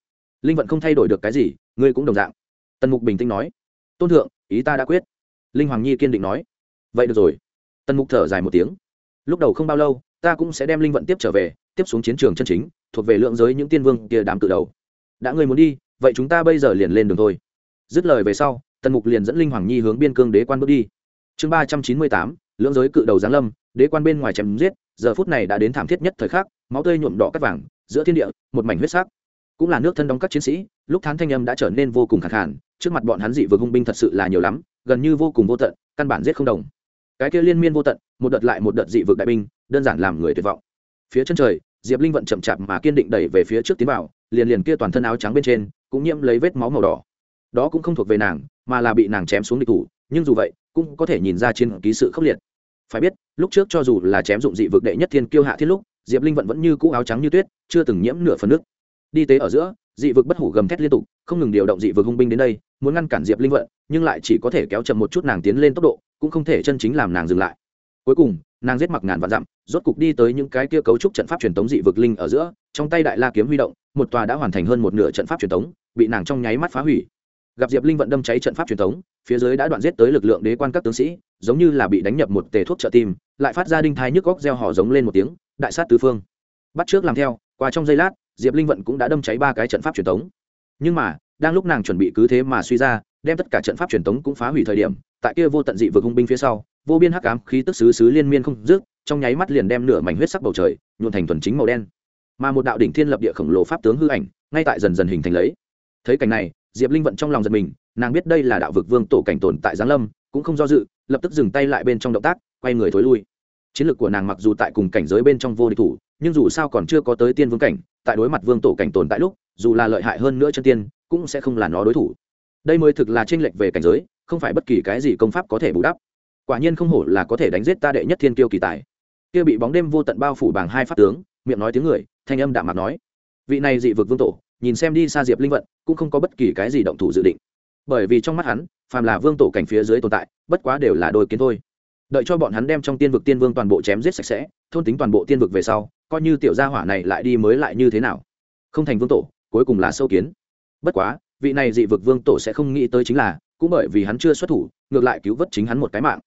Linh vận không thay đổi được cái gì, ngươi cũng đồng dạng tần mục bình tĩnh nói, tôn thượng, ý ta đã quyết. Linh hoàng nhi kiên định nói, vậy được rồi. Tần mục thở dài một tiếng, lúc đầu không bao lâu, ta cũng sẽ đem linh vận tiếp trở về, tiếp xuống chiến trường chân chính, thuộc về lượng giới những tiên vương kia đám cự đầu. Đã ngươi muốn đi, vậy chúng ta bây giờ liền lên đường thôi. Dứt lời về sau, tần mục liền dẫn linh hoàng nhi hướng biên cương đế quan bước đi. Chương ba trăm chín mươi tám lưỡng giới cự đầu giáng lâm, đế quan bên ngoài chém giết, giờ phút này đã đến thảm thiết nhất thời khắc, máu tươi nhuộm đỏ cắt vàng, giữa thiên địa, một mảnh huyết sắc cũng là nước thân đóng các chiến sĩ, lúc thán thanh âm đã trở nên vô cùng khẳng khản trước mặt bọn hắn dị vừa hung binh thật sự là nhiều lắm, gần như vô cùng vô tận, căn bản giết không đồng. Cái kia liên miên vô tận, một đợt lại một đợt dị vực đại binh, đơn giản làm người tuyệt vọng. Phía chân trời, diệp linh vận chậm chạp mà kiên định đẩy về phía trước tiến vào, liền liền kia toàn thân áo trắng bên trên, cũng nhiễm lấy vết máu màu đỏ. Đó cũng không thuộc về nàng, mà là bị nàng chém xuống địch thủ, nhưng dù vậy, cũng có thể nhìn ra trên ký sự khốc liệt. Phải biết, lúc trước cho dù là chém dụng dị vực đệ nhất thiên kiêu hạ thiết lúc, diệp linh vận vẫn như cũ áo trắng như tuyết, chưa từng nhiễm nửa phần nước đi tế ở giữa dị vực bất hủ gầm thét liên tục không ngừng điều động dị vực hung binh đến đây muốn ngăn cản diệp linh vận nhưng lại chỉ có thể kéo chậm một chút nàng tiến lên tốc độ cũng không thể chân chính làm nàng dừng lại. Cuối cùng nàng giết mặc ngàn vạn dặm rốt cục đi tới những cái kia cấu trúc trận pháp truyền thống dị vực linh ở giữa trong tay đại la kiếm huy động một tòa đã hoàn thành hơn một nửa trận pháp truyền thống, bị nàng trong nháy mắt phá hủy. Gặp diệp linh vận đâm cháy trận pháp truyền thống, phía dưới đã đoạn giết tới lực lượng đế quan các tướng sĩ giống như là bị đánh nhập một tề thuốc trợ tim lại phát ra đinh thai nhức góc reo hò giống lên một tiếng đại sát tứ phương. Bắt trước làm theo qua trong giây lát diệp linh vận cũng đã đâm cháy ba cái trận pháp truyền thống, nhưng mà đang lúc nàng chuẩn bị cứ thế mà suy ra đem tất cả trận pháp truyền thống cũng phá hủy thời điểm tại kia vô tận dị vực hung binh phía sau vô biên hắc ám khí tức xứ xứ liên miên không dứt trong nháy mắt liền đem nửa mảnh huyết sắc bầu trời nhuộn thành thuần chính màu đen. Mà một đạo đỉnh thiên lập địa khổng lồ pháp tướng hư ảnh ngay tại dần dần hình thành lấy. Thấy cảnh này diệp linh vận trong lòng giật mình nàng biết đây là đạo vực vương tổ cảnh tồn tại giáng lâm cũng không do dự lập tức dừng tay lại bên trong động tác quay người thối lui chiến lược của nàng mặc dù tại cùng cảnh giới bên trong vô địch thủ, nhưng dù sao còn chưa có tới tiên vương cảnh, tại đối mặt vương tổ cảnh tồn tại lúc, dù là lợi hại hơn nữa chân tiên, cũng sẽ không là nó đối thủ. Đây mới thực là tranh lệch về cảnh giới, không phải bất kỳ cái gì công pháp có thể bù đắp. Quả nhiên không hổ là có thể đánh giết ta đệ nhất thiên kiêu kỳ tài. Kia bị bóng đêm vô tận bao phủ bằng hai pháp tướng, miệng nói tiếng người, thanh âm đạm mặt nói, vị này dị vực vương tổ, nhìn xem đi xa diệp linh vận, cũng không có bất kỳ cái gì động thủ dự định. Bởi vì trong mắt hắn, phàm là vương tổ cảnh phía dưới tồn tại, bất quá đều là đôi kiến thôi đợi cho bọn hắn đem trong tiên vực tiên vương toàn bộ chém giết sạch sẽ, thôn tính toàn bộ tiên vực về sau, coi như tiểu gia hỏa này lại đi mới lại như thế nào. Không thành vương tổ, cuối cùng là sâu kiến. Bất quá, vị này dị vực vương tổ sẽ không nghĩ tới chính là, cũng bởi vì hắn chưa xuất thủ, ngược lại cứu vớt chính hắn một cái mạng.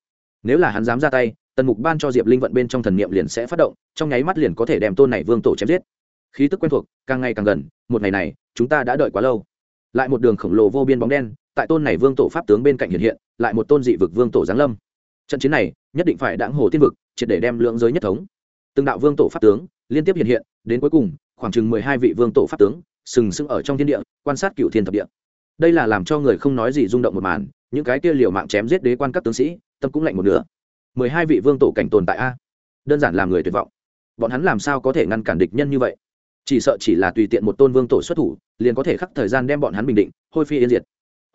Nếu là hắn dám ra tay, tần mục ban cho diệp linh vận bên trong thần niệm liền sẽ phát động, trong nháy mắt liền có thể đem tôn này vương tổ chém giết. Khí tức quen thuộc, càng ngày càng gần, một ngày này, chúng ta đã đợi quá lâu. Lại một đường khổng lồ vô biên bóng đen, tại tôn này vương tổ pháp tướng bên cạnh hiện hiện, lại một tôn dị vực vương tổ giáng lâm trận chiến này nhất định phải đáng hồ tiên vực, triệt để đem lượng giới nhất thống. Từng đạo vương tổ pháp tướng liên tiếp hiện hiện, đến cuối cùng, khoảng chừng mười hai vị vương tổ pháp tướng sừng sững ở trong thiên địa, quan sát cựu thiên thập địa. Đây là làm cho người không nói gì rung động một màn, những cái kia liều mạng chém giết đế quan các tướng sĩ, tâm cũng lạnh một nửa. mười hai vị vương tổ cảnh tồn tại a, đơn giản làm người tuyệt vọng. Bọn hắn làm sao có thể ngăn cản địch nhân như vậy? Chỉ sợ chỉ là tùy tiện một tôn vương tổ xuất thủ, liền có thể khắc thời gian đem bọn hắn bình định, hôi phi yên diệt.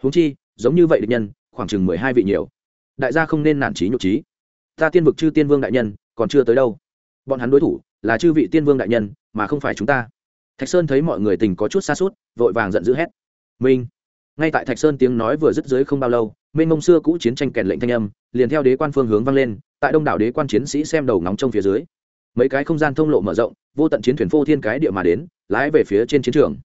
Huống chi, giống như vậy địch nhân, khoảng chừng mười hai vị nhiều đại gia không nên nản trí nhục trí. Ta tiên vực chư tiên vương đại nhân, còn chưa tới đâu. Bọn hắn đối thủ là chư vị tiên vương đại nhân, mà không phải chúng ta. Thạch sơn thấy mọi người tình có chút xa suốt, vội vàng giận dữ hét. Minh. Ngay tại thạch sơn tiếng nói vừa dứt dưới không bao lâu mênh mông xưa cũ chiến tranh kèn lệnh thanh âm liền theo đế quan phương hướng vang lên, tại đông đảo đế quan chiến sĩ xem đầu nóng trong phía dưới. Mấy cái không gian thông lộ mở rộng, vô tận chiến thuyền phô thiên cái địa mà đến, lái về phía trên chiến trường.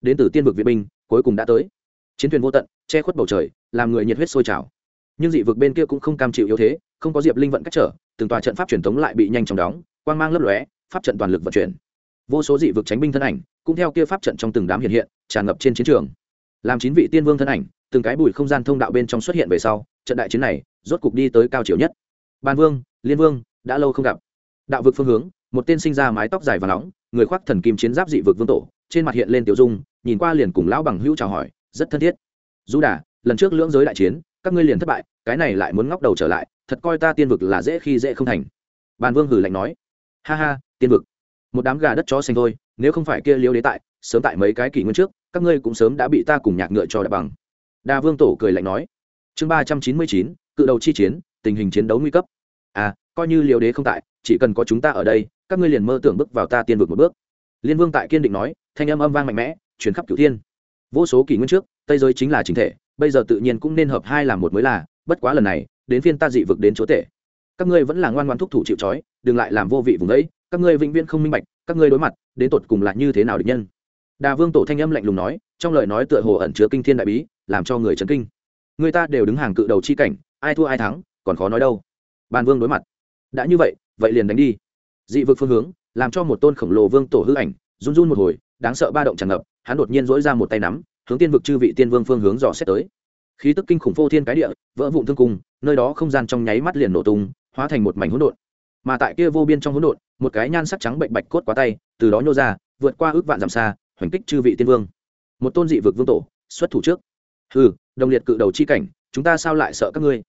Đến từ tiên vực viện binh, cuối cùng đã tới. Chiến thuyền vô tận, che khuất bầu trời, làm người nhiệt huyết sôi trào nhưng dị vực bên kia cũng không cam chịu yếu thế, không có diệp linh vận cách trở, từng tòa trận pháp truyền thống lại bị nhanh chóng đóng, quang mang lấp lóe, pháp trận toàn lực vận chuyển. Vô số dị vực tránh binh thân ảnh, cũng theo kia pháp trận trong từng đám hiện hiện, tràn ngập trên chiến trường. Làm chín vị tiên vương thân ảnh, từng cái bùi không gian thông đạo bên trong xuất hiện về sau, trận đại chiến này rốt cục đi tới cao chiều nhất. Ban vương, liên vương, đã lâu không gặp. Đạo vực phương hướng, một tên sinh ra mái tóc dài và nóng, người khoác thần kim chiến giáp dị vực vương tổ, trên mặt hiện lên tiểu dung, nhìn qua liền cùng lão bằng hữu chào hỏi, rất thân thiết. Du đà, lần trước lưỡng giới đại chiến các ngươi liền thất bại, cái này lại muốn ngóc đầu trở lại, thật coi ta tiên vực là dễ khi dễ không thành. Bàn vương hử lạnh nói. Ha ha, tiên vực. Một đám gà đất chó xanh thôi, nếu không phải kia liêu đế tại, sớm tại mấy cái kỷ nguyên trước, các ngươi cũng sớm đã bị ta cùng nhạc ngựa cho đạp bằng. Đa vương tổ cười lạnh nói. Chương ba trăm chín mươi chín, cự đầu chi chiến, tình hình chiến đấu nguy cấp. À coi như liêu đế không tại, chỉ cần có chúng ta ở đây, các ngươi liền mơ tưởng bước vào ta tiên vực một bước. Liên vương tại kiên định nói, thanh âm âm vang mạnh mẽ chuyển khắp cửu thiên. Vô số kỷ nguyên trước, tây giới chính là chính thể bây giờ tự nhiên cũng nên hợp hai làm một mới là, bất quá lần này, đến phiên ta dị vực đến chỗ tể các ngươi vẫn là ngoan ngoan thúc thủ chịu trói, đừng lại làm vô vị vùng đấy, các ngươi vĩnh viễn không minh bạch, các ngươi đối mặt, đến tột cùng là như thế nào địch nhân. Đà vương tổ thanh âm lạnh lùng nói, trong lời nói tựa hồ ẩn chứa kinh thiên đại bí, làm cho người chấn kinh. Người ta đều đứng hàng cự đầu chi cảnh, ai thua ai thắng, còn khó nói đâu. Bàn vương đối mặt. Đã như vậy vậy liền đánh đi. Dị vực phương hướng, làm cho một tôn khổng lồ vương tổ hư ảnh, run run một hồi, đáng sợ ba động tràn ngập, hắn đột nhiên dỗi ra một tay nắm hướng tiên vực chư vị tiên vương phương hướng dò xét tới. Khí tức kinh khủng vô thiên cái địa, vỡ vụn thương cung, nơi đó không gian trong nháy mắt liền nổ tung, hóa thành một mảnh hỗn độn. Mà tại kia vô biên trong hỗn độn, một cái nhan sắc trắng bệnh bạch cốt quá tay, từ đó nhô ra, vượt qua ước vạn dặm xa, hoành kích chư vị tiên vương. Một tôn dị vực vương tổ, xuất thủ trước. Hừ, đồng liệt cự đầu chi cảnh, chúng ta sao lại sợ các ngươi?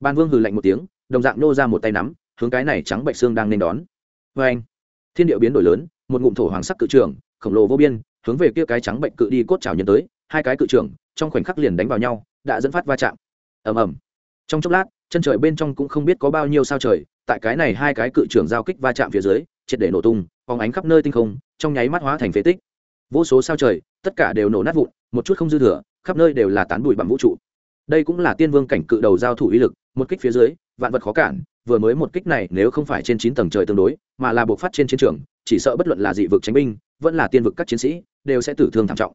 Ban vương hừ lạnh một tiếng, đồng dạng nô ra một tay nắm, hướng cái này trắng bệnh xương đang nên đón. Vê anh, thiên điệu biến đổi lớn, một ngụm thổ hoàng sắc cự trưởng khổng lồ vô biên, hướng về kia cái trắng bệnh cự đi cốt trào nhân tới hai cái cự trưởng trong khoảnh khắc liền đánh vào nhau, đã dẫn phát va chạm. Ầm ầm. Trong chốc lát, chân trời bên trong cũng không biết có bao nhiêu sao trời, tại cái này hai cái cự trưởng giao kích va chạm phía dưới, triệt để nổ tung phóng ánh khắp nơi tinh không, trong nháy mắt hóa thành phế tích. Vô số sao trời, tất cả đều nổ nát vụn, một chút không dư thừa, khắp nơi đều là tán bụi bằng vũ trụ. Đây cũng là tiên vương cảnh cự đầu giao thủ uy lực, một kích phía dưới, vạn vật khó cản, vừa mới một kích này nếu không phải trên chín tầng trời tương đối, mà là buộc phát trên chiến trường, chỉ sợ bất luận là dị vực tránh binh, vẫn là tiên vực các chiến sĩ, đều sẽ tử thương thảm trọng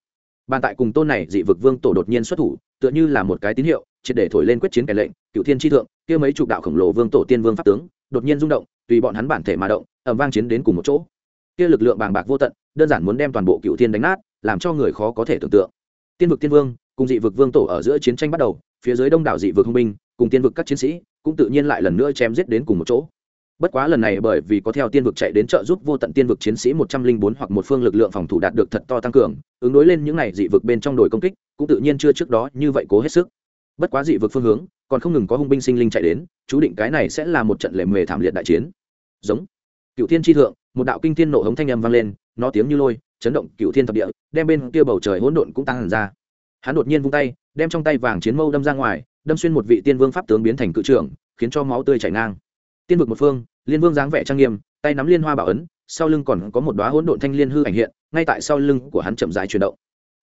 bàn tại cùng tôn này, dị vực vương tổ đột nhiên xuất thủ, tựa như là một cái tín hiệu, triệt để thổi lên quyết chiến kẻ lệnh, cựu thiên tri thượng, kia mấy chục đạo khổng lồ vương tổ tiên vương pháp tướng, đột nhiên rung động, tùy bọn hắn bản thể mà động ẩm vang chiến đến cùng một chỗ. Kia lực lượng bàng bạc vô tận, đơn giản muốn đem toàn bộ cựu thiên đánh nát, làm cho người khó có thể tưởng tượng. Tiên vực tiên vương, cùng dị vực vương tổ ở giữa chiến tranh bắt đầu, phía dưới đông đảo dị vực hung binh, cùng tiên vực các chiến sĩ, cũng tự nhiên lại lần nữa chém giết đến cùng một chỗ bất quá lần này bởi vì có theo tiên vực chạy đến trợ giúp vô tận tiên vực chiến sĩ một trăm linh bốn hoặc một phương lực lượng phòng thủ đạt được thật to tăng cường, ứng đối lên những này dị vực bên trong đồi công kích, cũng tự nhiên chưa trước đó như vậy cố hết sức. Bất quá dị vực phương hướng, còn không ngừng có hung binh sinh linh chạy đến, chú định cái này sẽ là một trận lệ mề thảm liệt đại chiến. Giống. Cựu thiên tri thượng, một đạo kinh thiên nổ hống thanh âm vang lên, nó tiếng như lôi, chấn động cựu thiên thập địa, đem bên kia bầu trời hỗn độn cũng tăng hẳn ra. Hắn đột nhiên vung tay, đem trong tay vàng chiến mâu đâm ra ngoài, đâm xuyên một vị tiên vương pháp tướng biến thành cự trưởng, khiến cho máu tươi chảy ngang tiên vực một phương, liên vương dáng vẻ trang nghiêm, tay nắm liên hoa bảo ấn, sau lưng còn có một đoá hỗn độn thanh liên hư ảnh hiện, ngay tại sau lưng của hắn chậm rãi chuyển động.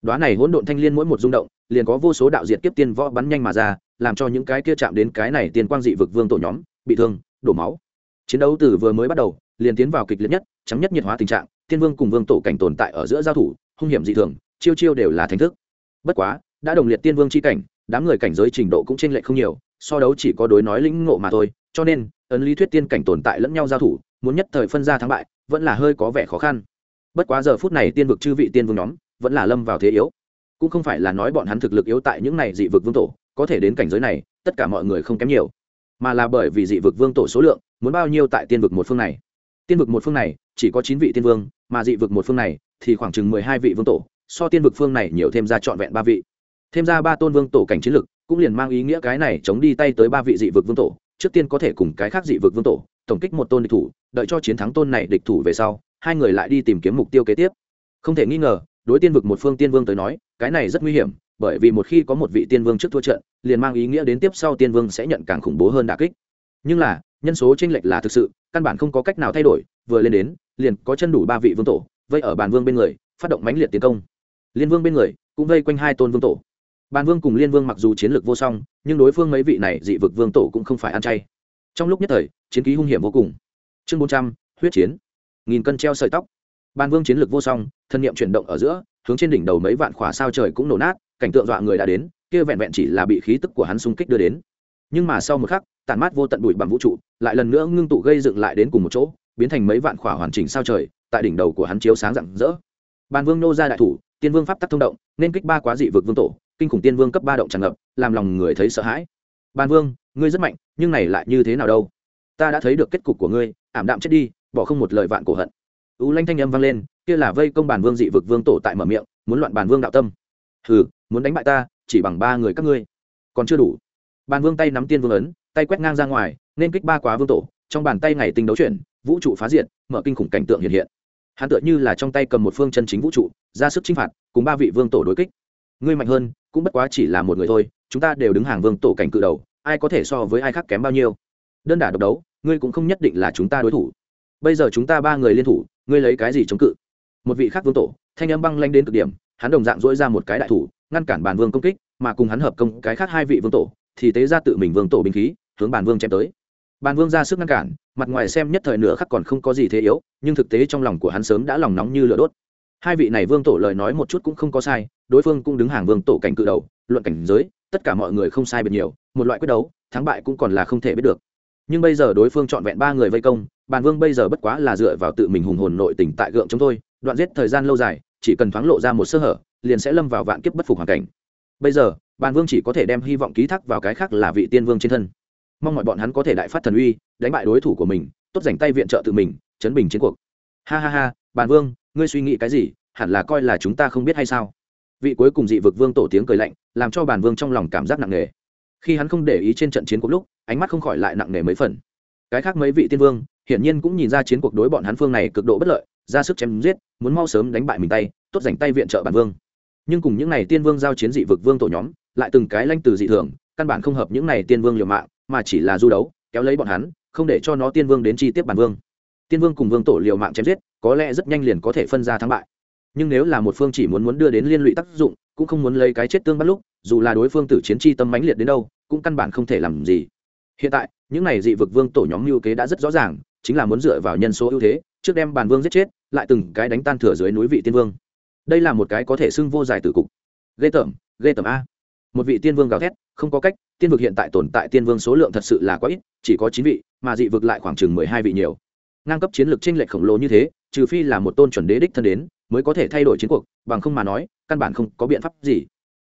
Đoá này hỗn độn thanh liên mỗi một rung động, liền có vô số đạo diệt kiếp tiên võ bắn nhanh mà ra, làm cho những cái kia chạm đến cái này tiên quang dị vực vương tổ nhóm, bị thương, đổ máu. Chiến đấu từ vừa mới bắt đầu, liền tiến vào kịch liệt nhất chấm nhất nhiệt hóa tình trạng, tiên vương cùng vương tổ cảnh tồn tại ở giữa giao thủ, hung hiểm dị thường, chiêu chiêu đều là thành thức. Bất quá, đã đồng liệt tiên vương c h i cảnh, đám người cảnh giới trình độ cũng t r ê n lệch không nhiều, so đấu chỉ có đối nói lĩnh ngộ mà thôi, cho nên ấn lý thuyết tiên cảnh tồn tại lẫn nhau giao thủ, muốn nhất thời phân ra thắng bại, vẫn là hơi có vẻ khó khăn. Bất quá giờ phút này tiên vực chư vị tiên vương nhóm, vẫn là lâm vào thế yếu. Cũng không phải là nói bọn hắn thực lực yếu tại những này dị vực vương tổ, có thể đến cảnh giới này, tất cả mọi người không kém nhiều. Mà là bởi vì dị vực vương tổ số lượng, muốn bao nhiêu tại tiên vực một phương này. Tiên vực một phương này, chỉ có chín vị tiên vương, mà dị vực một phương này, thì khoảng chừng mười hai vị vương tổ, so tiên vực phương này nhiều thêm ra trọn vẹn ba vị. Thêm ra ba tôn vương tổ cảnh chiến lực, cũng liền mang ý nghĩa cái này chống đi tay tới ba vị dị vực vương tổ trước tiên có thể cùng cái khác dị vực vương tổ, tổng kích một tôn địch thủ, đợi cho chiến thắng tôn này địch thủ về sau, hai người lại đi tìm kiếm mục tiêu kế tiếp. Không thể nghi ngờ, đối tiên vực một phương tiên vương tới nói, cái này rất nguy hiểm, bởi vì một khi có một vị tiên vương trước thua trận, liền mang ý nghĩa đến tiếp sau tiên vương sẽ nhận càng khủng bố hơn đà kích. Nhưng là, nhân số tranh lệch là thực sự, căn bản không có cách nào thay đổi, vừa lên đến, liền có chân đủ ba vị vương tổ, vây ở bàn vương bên người, phát động mãnh liệt tiến công. Liên vương bên người, cũng vây quanh hai tôn vương tổ bàn vương cùng liên vương mặc dù chiến lược vô song, nhưng đối phương mấy vị này dị vực vương tổ cũng không phải ăn chay. Trong lúc nhất thời, chiến ký hung hiểm vô cùng. Chương bốn trăm, huyết chiến. Nghìn cân treo sợi tóc. Bàn vương chiến lược vô song, thân niệm chuyển động ở giữa, hướng trên đỉnh đầu mấy vạn khỏa sao trời cũng nổ nát, cảnh tượng dọa người đã đến, kia vẹn vẹn chỉ là bị khí tức của hắn xung kích đưa đến. Nhưng mà sau một khắc tàn mát vô tận bụi bằng vũ trụ, lại lần nữa ngưng tụ gây dựng lại đến cùng một chỗ, biến thành mấy vạn khỏa hoàn chỉnh sao trời, tại đỉnh đầu của hắn chiếu sáng rạng rỡ. Bàn vương nô ra đại thủ, tiên vương pháp tắc thông động, nên kích ba quá dị vực vương tổ kinh khủng tiên vương cấp ba động tràn ngập làm lòng người thấy sợ hãi. Bàn vương ngươi rất mạnh nhưng này lại như thế nào đâu? Ta đã thấy được kết cục của ngươi ảm đạm chết đi bỏ không một lời vạn cổ hận. U lanh thanh âm vang lên kia là vây công bàn vương dị vực vương tổ tại mở miệng muốn loạn bàn vương đạo tâm. Hừ muốn đánh bại ta chỉ bằng ba người các ngươi. Còn chưa đủ. Bàn vương tay nắm tiên vương ấn tay quét ngang ra ngoài nên kích ba quá vương tổ trong bàn tay ngày tinh đấu chuyển vũ trụ phá diện, mở kinh khủng cảnh tượng hiện hiện. Hắn tựa như là trong tay cầm một phương chân chính vũ trụ ra sức chinh phạt cùng ba vị vương tổ đối kích. Ngươi mạnh hơn cũng bất quá chỉ là một người thôi, chúng ta đều đứng hàng vương tổ cảnh cự đầu, ai có thể so với ai khác kém bao nhiêu? Đơn đả độc đấu, ngươi cũng không nhất định là chúng ta đối thủ. Bây giờ chúng ta ba người liên thủ, ngươi lấy cái gì chống cự? Một vị khác vương tổ, thanh âm băng lanh đến cực điểm, hắn đồng dạng dỗi ra một cái đại thủ, ngăn cản bàn vương công kích, mà cùng hắn hợp công cái khác hai vị vương tổ, thì tế ra tự mình vương tổ binh khí, hướng bàn vương chém tới. Bàn vương ra sức ngăn cản, mặt ngoài xem nhất thời nửa khắc còn không có gì thế yếu, nhưng thực tế trong lòng của hắn sớm đã lòng nóng như lửa đốt hai vị này vương tổ lời nói một chút cũng không có sai, đối phương cũng đứng hàng vương tổ cảnh cự đầu, luận cảnh giới, tất cả mọi người không sai biệt nhiều, một loại quyết đấu, thắng bại cũng còn là không thể biết được. Nhưng bây giờ đối phương chọn vẹn ba người vây công bàn vương bây giờ bất quá là dựa vào tự mình hùng hồn nội tỉnh tại gượng chúng tôi đoạn giết thời gian lâu dài, chỉ cần thoáng lộ ra một sơ hở, liền sẽ lâm vào vạn kiếp bất phục hoàn cảnh. Bây giờ bàn vương chỉ có thể đem hy vọng ký thác vào cái khác là vị tiên vương trên thân. Mong mọi bọn hắn có thể đại phát thần uy, đánh bại đối thủ của mình, tốt dành tay viện trợ tự mình, chấn bình chiến cuộc. Ha ha ha bàn vương, ngươi suy nghĩ cái gì? Hẳn là coi là chúng ta không biết hay sao? Vị cuối cùng dị vực vương tổ tiếng cười lạnh, làm cho bàn vương trong lòng cảm giác nặng nề. Khi hắn không để ý trên trận chiến cuộc lúc, ánh mắt không khỏi lại nặng nề mấy phần. Cái khác mấy vị tiên vương, hiển nhiên cũng nhìn ra chiến cuộc đối bọn hắn phương này cực độ bất lợi, ra sức chém giết, muốn mau sớm đánh bại mình tay, tốt dành tay viện trợ bản vương. Nhưng cùng những n à y tiên vương giao chiến dị vực vương tổ nhóm, lại từng cái lanh từ dị thường, căn bản không hợp những n à y tiên vương liều mạng, mà chỉ là du đấu, kéo lấy bọn hắn, không để cho nó tiên vương đến chi tiếp bản vương. Tiên vương cùng vương tổ liều mạng chém giết có lẽ rất nhanh liền có thể phân ra thắng bại. Nhưng nếu là một phương chỉ muốn muốn đưa đến liên lụy tác dụng, cũng không muốn lấy cái chết tương bắt lúc, dù là đối phương tử chiến chi tâm mãnh liệt đến đâu, cũng căn bản không thể làm gì. Hiện tại, những này dị vực vương tổ nhóm lưu kế đã rất rõ ràng, chính là muốn dựa vào nhân số ưu thế, trước đem bàn vương giết chết, lại từng cái đánh tan thửa dưới núi vị tiên vương. Đây là một cái có thể xưng vô giải tử cục. Ghê tởm ghê tởm a. Một vị tiên vương gào thét, không có cách, tiên vực hiện tại tồn tại tiên vương số lượng thật sự là quá ít, chỉ có chín vị, mà dị vực lại khoảng chừng mười hai vị nhiều. Ngang cấp chiến lược tranh lệch khổng lồ như thế trừ phi là một tôn chuẩn đế đích thân đến, mới có thể thay đổi chiến cuộc, bằng không mà nói, căn bản không có biện pháp gì.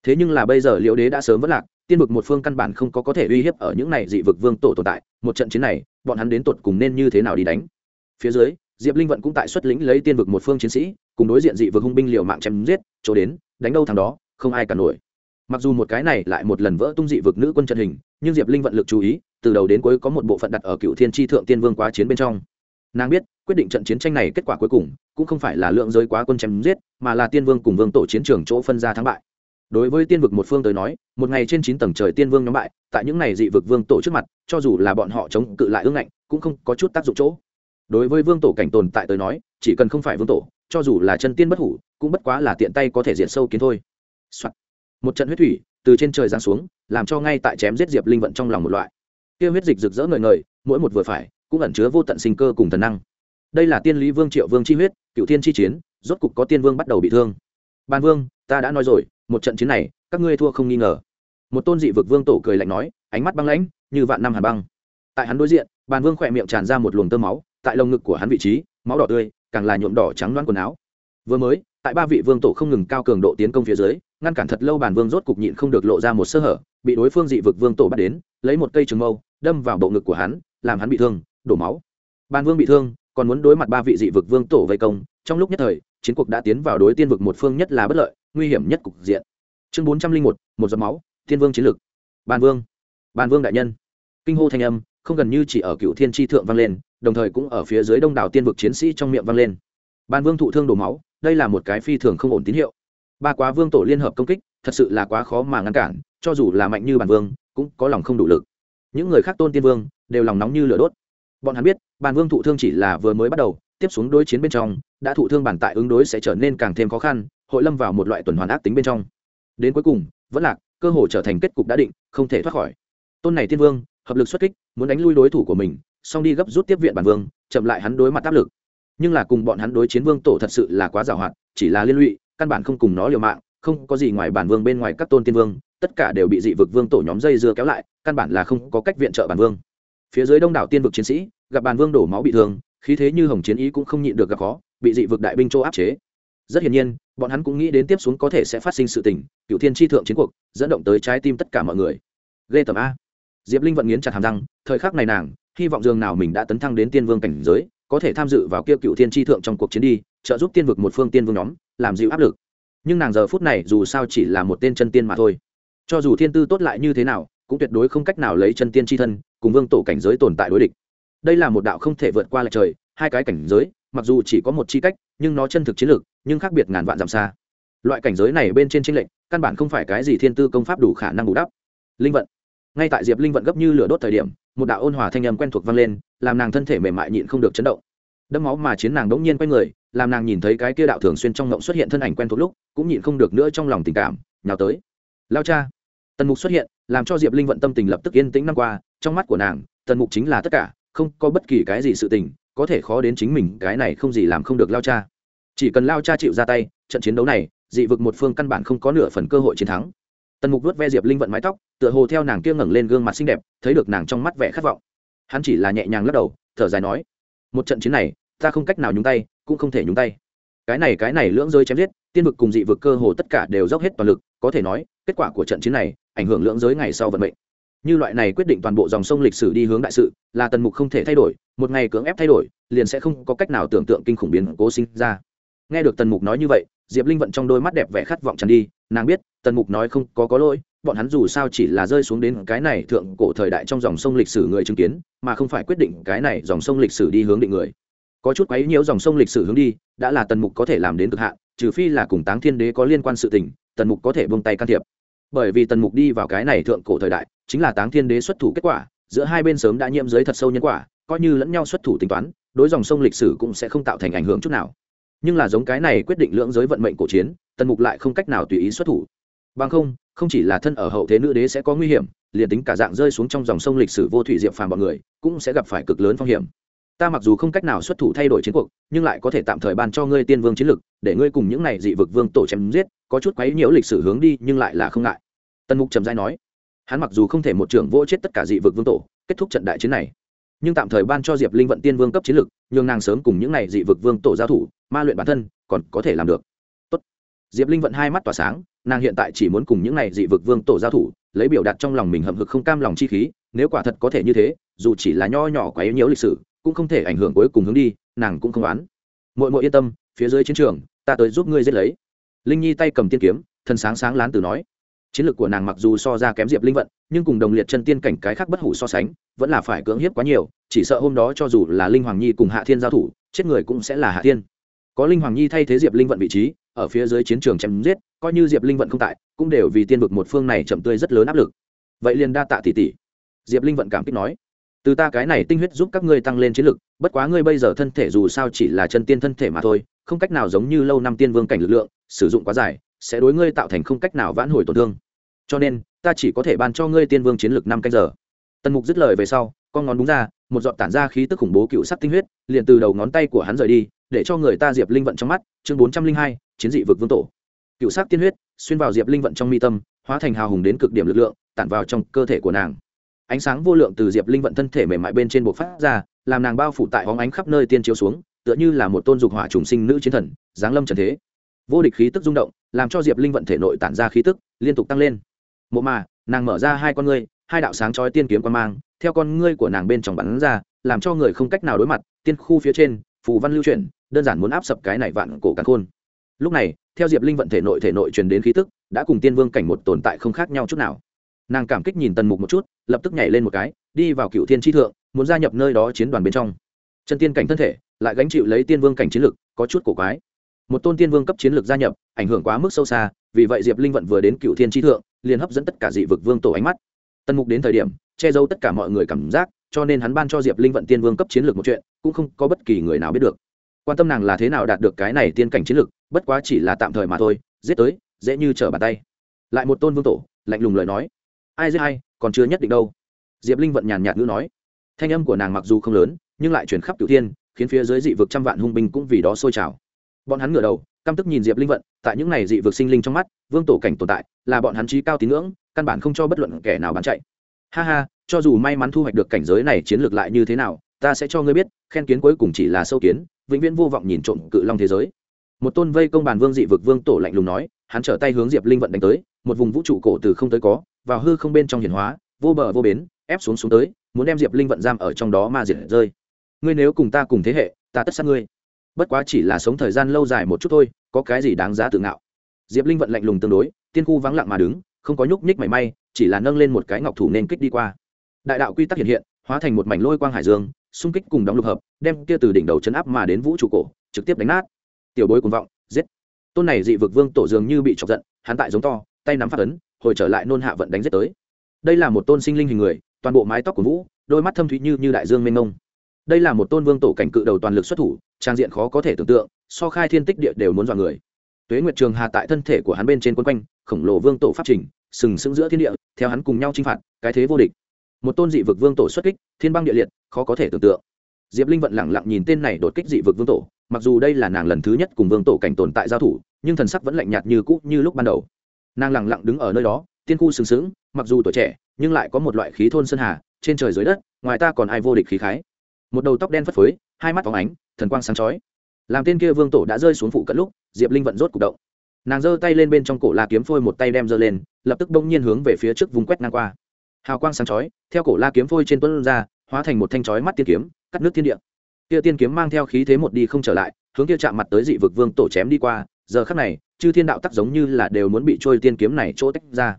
Thế nhưng là bây giờ liễu đế đã sớm vất lạc, tiên vực một phương căn bản không có có thể uy hiếp ở những này dị vực vương tổ tồn tại, một trận chiến này, bọn hắn đến tột cùng nên như thế nào đi đánh? Phía dưới, diệp linh vận cũng tại xuất lĩnh lấy tiên vực một phương chiến sĩ, cùng đối diện dị vực hung binh liều mạng chém giết, chỗ đến, đánh đâu thằng đó, không ai cả nổi. Mặc dù một cái này lại một lần vỡ tung dị vực nữ quân trận hình, nhưng diệp linh vận lực chú ý, từ đầu đến cuối có một bộ phận đặt ở cựu thiên tri thượng tiên vương quá chiến bên trong nàng biết, quyết định trận chiến tranh này kết quả cuối cùng, cũng không phải là lượng giới quá quân chém giết, mà là tiên vương cùng vương tổ chiến trường chỗ phân ra thắng bại. Đối với tiên vực một phương tới nói, một ngày trên chín tầng trời tiên vương nhóm bại, tại những ngày dị vực vương tổ trước mặt, cho dù là bọn họ chống cự lại ương ngạnh, cũng không có chút tác dụng chỗ. Đối với vương tổ cảnh tồn tại tới nói, chỉ cần không phải vương tổ, cho dù là chân tiên bất hủ, cũng bất quá là tiện tay có thể diện sâu kiến thôi、Soạn. một trận huyết thủy từ trên trời giáng xuống, làm cho ngay tại chém giết diệp linh vận trong lòng một loại. Kia huyết dịch rực rỡ ngời ngời, mỗi một vừa phải cũng ẩn chứa vô tận sinh cơ cùng thần năng. Đây là tiên lý vương triệu vương chi huyết, cựu tiên chi chiến, rốt cục có tiên vương bắt đầu bị thương. Ban vương, ta đã nói rồi, một trận chiến này, các ngươi thua không nghi ngờ. Một tôn dị vực vương tổ cười lạnh nói, ánh mắt băng lãnh, như vạn năm hàn băng. Tại hắn đối diện bàn vương khỏe miệng tràn ra một luồng tơ máu, tại lồng ngực của hắn vị trí, máu đỏ tươi, càng là nhuộm đỏ trắng đoán quần áo. Vừa mới, tại ba vị vương tổ không ngừng cao cường độ tiến công phía dưới, ngăn cản thật lâu bàn vương rốt cục nhịn không được lộ ra một sơ hở, bị đối phương dị vực vương tổ bắt đến, lấy một cây trường mâu, đâm vào bộ ngực của hắn, làm hắn bị thương đổ máu. Bàn vương bị thương, còn muốn đối mặt ba vị dị vực vương tổ vây công, trong lúc nhất thời, chiến cuộc đã tiến vào đối tiên vực một phương nhất là bất lợi, nguy hiểm nhất cục diện. Chương bốn trăm linh một một giọt máu, tiên vương chiến lực bàn vương bàn vương đại nhân. Kinh hô thanh âm, không gần như chỉ ở cựu thiên tri thượng vang lên, đồng thời cũng ở phía dưới đông đảo tiên vực chiến sĩ trong miệng vang lên. Bàn vương thụ thương đổ máu, đây là một cái phi thường không ổn tín hiệu. Ba quá vương tổ liên hợp công kích, thật sự là quá khó mà ngăn cản, cho dù là mạnh như bản vương, cũng có lòng không đủ lực. Những người khác tôn tiên vương, đều lòng nóng như lửa đốt bọn hắn biết, bàn vương thụ thương chỉ là vừa mới bắt đầu, tiếp xuống đối chiến bên trong, đã thụ thương bản tại ứng đối sẽ trở nên càng thêm khó khăn, hội lâm vào một loại tuần hoàn ác tính bên trong. Đến cuối cùng, vẫn lạc, cơ hội trở thành kết cục đã định, không thể thoát khỏi. Tôn này tiên vương, hợp lực xuất kích, muốn đánh lui đối thủ của mình song đi gấp rút tiếp viện bản vương, chậm lại hắn đối mặt áp lực. Nhưng là cùng bọn hắn đối chiến vương tổ thật sự là quá giàu hoạt chỉ là liên lụy, căn bản không cùng nó liều mạng, không có gì ngoài bản vương bên ngoài các tôn tiên vương, tất cả đều bị dị vực vương tổ nhóm dây dưa kéo lại, căn bản là không có cách viện trợ bản vương phía dưới đông đảo tiên vực chiến sĩ, gặp bàn vương đổ máu bị thương, khí thế như hồng chiến ý cũng không nhịn được gặp khó, bị dị vực đại binh châu áp chế. Rất hiển nhiên, bọn hắn cũng nghĩ đến tiếp xuống có thể sẽ phát sinh sự tình, cựu thiên tri thượng chiến cuộc, dẫn động tới trái tim tất cả mọi người. Ghê tầm a. Diệp linh vận nghiến chặt hàm răng, thời khắc này nàng, hy vọng dường nào mình đã tấn thăng đến tiên vương cảnh giới, có thể tham dự vào kia cựu thiên tri thượng trong cuộc chiến đi, trợ giúp tiên vực một phương tiên vương nhóm, làm dịu áp lực. Nhưng nàng giờ phút này dù sao chỉ là một tên chân tiên mà thôi. Cho dù thiên tư tốt lại như thế nào cũng tuyệt đối không cách nào lấy chân tiên tri thân, cùng vương tổ cảnh giới tồn tại đối địch. Đây là một đạo không thể vượt qua lại trời, hai cái cảnh giới, mặc dù chỉ có một chi cách, nhưng nó chân thực chiến lược, nhưng khác biệt ngàn vạn dặm xa. Loại cảnh giới này bên trên tranh lệnh căn bản không phải cái gì thiên tư công pháp đủ khả năng bù đắp. Linh vận. Ngay tại diệp linh vận gấp như lửa đốt thời điểm, một đạo ôn hòa thanh âm quen thuộc vang lên, làm nàng thân thể mềm mại nhịn không được chấn động. Đẫm máu mà chiến nàng đống nhiên quay người, làm nàng nhìn thấy cái kia đạo thường xuyên trong ngộng xuất hiện thân ảnh quen thuộc lúc, cũng nhịn không được nữa trong lòng tình cảm, nhào tới. Lao cha tần mục xuất hiện, làm cho diệp linh vận tâm tình lập tức yên tĩnh năm qua, trong mắt của nàng, tần mục chính là tất cả, không có bất kỳ cái gì sự tình, có thể khó đến chính mình, cái này không gì làm không được lao cha. Chỉ cần lao cha chịu ra tay, trận chiến đấu này, dị vực một phương căn bản không có nửa phần cơ hội chiến thắng. Tần mục vuốt ve diệp linh vận mái tóc, tựa hồ theo nàng kia ngẩng lên gương mặt xinh đẹp, thấy được nàng trong mắt vẻ khát vọng. Hắn chỉ là nhẹ nhàng lắc đầu, thở dài nói, một trận chiến này, ta không cách nào nhúng tay, cũng không thể nhúng tay. Cái này cái này lưỡng rơi chém giết, tiên vực cùng dị vực cơ hồ tất cả đều dốc hết toàn lực, có thể nói, kết quả của trận chiến này ảnh hưởng lưỡng giới ngày sau vận mệnh. Như loại này quyết định toàn bộ dòng sông lịch sử đi hướng đại sự, là tần mục không thể thay đổi, một ngày cưỡng ép thay đổi, liền sẽ không có cách nào tưởng tượng kinh khủng biến cố sinh ra. Nghe được tần mục nói như vậy, diệp linh vận trong đôi mắt đẹp vẻ khát vọng tràn đi, nàng biết, tần mục nói không có có lỗi, bọn hắn dù sao chỉ là rơi xuống đến cái này thượng cổ thời đại trong dòng sông lịch sử người chứng kiến, mà không phải quyết định cái này dòng sông lịch sử đi hướng định người. Có chút quấy nhiễu dòng sông lịch sử hướng đi, đã là tần mục có thể làm đến cực hạn, trừ phi là cùng táng thiên đế có liên quan sự tình, tần mục có thể buông tay can thiệp bởi vì tần mục đi vào cái này thượng cổ thời đại, chính là táng thiên đế xuất thủ kết quả, giữa hai bên sớm đã nhiễm giới thật sâu nhân quả, coi như lẫn nhau xuất thủ tính toán, đối dòng sông lịch sử cũng sẽ không tạo thành ảnh hưởng chút nào. Nhưng là giống cái này quyết định lưỡng giới vận mệnh cổ chiến, tần mục lại không cách nào tùy ý xuất thủ. Bằng không không chỉ là thân ở hậu thế nữ đế sẽ có nguy hiểm, liền tính cả dạng rơi xuống trong dòng sông lịch sử vô thủy diệp phàm bọn người, cũng sẽ gặp phải cực lớn phong hiểm ta mặc dù không cách nào xuất thủ thay đổi chiến cuộc, nhưng lại có thể tạm thời ban cho ngươi tiên vương chiến lực, để ngươi cùng những này dị vực vương tổ chém giết, có chút quấy nhiễu lịch sử hướng đi, nhưng lại là không ngại. Tần mục trầm giai nói. Hắn mặc dù không thể một trưởng vô chết tất cả dị vực vương tổ, kết thúc trận đại chiến này, nhưng tạm thời ban cho diệp linh vận tiên vương cấp chiến lực, nhường nàng sớm cùng những n à y dị vực vương tổ giao thủ, ma luyện bản thân còn có thể làm được. Tốt. diệp linh vận hai mắt tỏa sáng, nàng hiện tại chỉ muốn cùng những n à y dị vực vương tổ giao thủ, lấy biểu đạt trong lòng mình hậm hực không cam lòng chi khí, nếu quả thật có thể như thế, dù chỉ là nho nhỏ quá yếu nhiễu lịch sử cũng không thể ảnh hưởng cuối cùng hướng đi, nàng cũng không oán. Mỗi mỗi yên tâm, phía dưới chiến trường, ta tới giúp ngươi giết lấy. Linh nhi tay cầm tiên kiếm thân sáng sáng lán từ nói. Chiến lược của nàng mặc dù so ra kém diệp linh vận, nhưng cùng đồng liệt chân tiên cảnh cái khác bất hủ so sánh, vẫn là phải cưỡng hiếp quá nhiều, chỉ sợ hôm đó cho dù là linh hoàng nhi cùng hạ thiên giao thủ, chết người cũng sẽ là hạ thiên. Có linh hoàng nhi thay thế diệp linh vận vị trí, ở phía dưới chiến trường chém giết, coi như diệp linh vận không tại, cũng đều vì tiên vực một phương này chậm tươi rất lớn áp lực. Vậy liền đa tạ tỷ tỷ. Diệp linh vận cảm kích nói từ ta cái này tinh huyết giúp các ngươi tăng lên chiến lực, bất quá ngươi bây giờ thân thể dù sao chỉ là chân tiên thân thể mà thôi, không cách nào giống như lâu năm tiên vương cảnh lực lượng, sử dụng quá dài, sẽ đối ngươi tạo thành không cách nào vãn hồi tổn thương. Cho nên, ta chỉ có thể ban cho ngươi tiên vương chiến lực năm canh giờ. Tần mục dứt lời về sau, con ngón đúng ra, một giọt tản ra khí tức khủng bố cựu sắc tinh huyết, liền từ đầu ngón tay của hắn rời đi, để cho người ta diệp linh vận trong mắt, chương bốn trăm linh hai, chiến dị vực vương tổ. Cựu sắc tiên huyết, xuyên vào diệp linh vận trong mi tâm, hóa thành hào hùng đến cực điểm lực lượng, tản vào trong cơ thể của nàng ánh sáng vô lượng từ diệp linh vận thân thể mềm mại bên trên bộ phát ra, làm nàng bao phủ tại hóng ánh khắp nơi tiên chiếu xuống, tựa như là một tôn dục hỏa trùng sinh nữ chiến thần giáng lâm trần thế. Vô địch khí tức rung động, làm cho diệp linh vận thể nội tản ra khí tức, liên tục tăng lên. Mộ mà nàng mở ra hai con ngươi, hai đạo sáng chói tiên kiếm quan mang, theo con ngươi của nàng bên trong bắn ra, làm cho người không cách nào đối mặt, tiên khu phía trên, phù văn lưu chuyển, đơn giản muốn áp sập cái này vạn cổ càn khôn. Lúc này, theo diệp linh vận thể nội thể nội truyền đến khí tức, đã cùng tiên vương cảnh một tồn tại không khác nhau chút nào nàng cảm kích nhìn tần mục một chút, lập tức nhảy lên một cái, đi vào cựu thiên tri thượng, muốn gia nhập nơi đó chiến đoàn bên trong. Chân tiên cảnh thân thể, lại gánh chịu lấy tiên vương cảnh chiến lực, có chút cổ quái. Một tôn tiên vương cấp chiến lược gia nhập, ảnh hưởng quá mức sâu xa, vì vậy diệp linh vận vừa đến cựu thiên tri thượng, liền hấp dẫn tất cả dị vực vương tổ ánh mắt. Tần mục đến thời điểm, che giấu tất cả mọi người cảm giác, cho nên hắn ban cho diệp linh vận tiên vương cấp chiến lược một chuyện, cũng không có bất kỳ người nào biết được. Quan tâm nàng là thế nào đạt được cái này tiên cảnh chiến lược bất quá chỉ là tạm thời mà thôi, giết tới, dễ như trở bàn tay. Lại một tôn vương tổ, lạnh lùng lời nói ai giết hay còn chưa nhất định đâu. Diệp linh vận nhàn nhạt ngữ nói. Thanh âm của nàng mặc dù không lớn, nhưng lại chuyển khắp cửu thiên, khiến phía dưới dị vực trăm vạn hung binh cũng vì đó sôi trào. Bọn hắn ngửa đầu, căm tức nhìn diệp linh vận, tại những này dị vực sinh linh trong mắt, vương tổ cảnh tồn tại, là bọn hắn trí cao tín ngưỡng, căn bản không cho bất luận kẻ nào bán chạy. Ha ha, cho dù may mắn thu hoạch được cảnh giới này chiến lược lại như thế nào, ta sẽ cho ngươi biết, khen kiến cuối cùng chỉ là sâu kiến, vĩnh viễn vô vọng nhìn trộm cự long thế giới. Một tôn vây công bàn vương dị vực vương tổ lạnh lùng nói, hắn trở tay hướng diệp linh vận đánh tới một vùng vũ trụ cổ từ không tới có, vào hư không bên trong hiển hóa, vô bờ vô bến, ép xuống xuống tới, muốn đem diệp linh vận giam ở trong đó mà diệt rơi. Ngươi nếu cùng ta cùng thế hệ, ta tất sát ngươi. Bất quá chỉ là sống thời gian lâu dài một chút thôi, có cái gì đáng giá tự ngạo? Diệp linh vận lạnh lùng tương đối, tiên khu vắng lặng mà đứng, không có nhúc nhích mảy may, chỉ là nâng lên một cái ngọc thủ nên kích đi qua. Đại đạo quy tắc hiện hiện, hóa thành một mảnh lôi quang hải dương, xung kích cùng đóng lục hợp, đem kia từ đỉnh đầu chấn áp mà đến vũ trụ cổ, trực tiếp đánh nát. Tiểu bối cuồng vọng, giết. Tôn này dị vực vương tổ dường như bị chọc giận, hắn tại giống to tay nắm phát ấn, hồi trở lại nôn hạ vận đánh giết tới. Đây là một tôn sinh linh hình người, toàn bộ mái tóc của vũ, đôi mắt thâm thúy như như đại dương mênh mông. Đây là một tôn vương tổ cảnh cự đầu toàn lực xuất thủ, trang diện khó có thể tưởng tượng, so khai thiên tích địa đều muốn dọa người. Tuế nguyệt trường hà tại thân thể của hắn bên trên quân quanh, khổng lồ vương tổ pháp trình, sừng sững giữa thiên địa, theo hắn cùng nhau chinh phạt, cái thế vô địch. Một tôn dị vực vương tổ xuất kích, thiên băng địa liệt, khó có thể tưởng tượng. Diệp linh vận lẳng lặng nhìn tên này đột kích dị vực vương tổ, mặc dù đây là nàng lần thứ nhất cùng vương tổ cảnh tồn tại giao thủ, nhưng thần sắc vẫn lạnh nhạt như cũ như lúc ban đầu nàng lẳng lặng đứng ở nơi đó, tiên khu sừng sững, mặc dù tuổi trẻ, nhưng lại có một loại khí thôn sơn hà, trên trời dưới đất, ngoài ta còn ai vô địch khí khái. Một đầu tóc đen phất phới, hai mắt phóng ánh, thần quang sáng chói. Làm tên kia vương tổ đã rơi xuống phụ cận lúc, diệp linh vận rốt cục động. Nàng giơ tay lên bên trong cổ la kiếm phôi một tay đem giơ lên, lập tức bỗng nhiên hướng về phía trước vùng quét ngang qua. Hào quang sáng chói, theo cổ la kiếm phôi trên tuấn ra, hóa thành một thanh chói mắt tiên kiếm, cắt nước thiên địa. Kia tiên kiếm mang theo khí thế một đi không trở lại, hướng kia chạm mặt tới dị vực vương tổ chém đi qua giờ khắc này, chư thiên đạo tắc giống như là đều muốn bị trôi tiên kiếm này chỗ tách ra.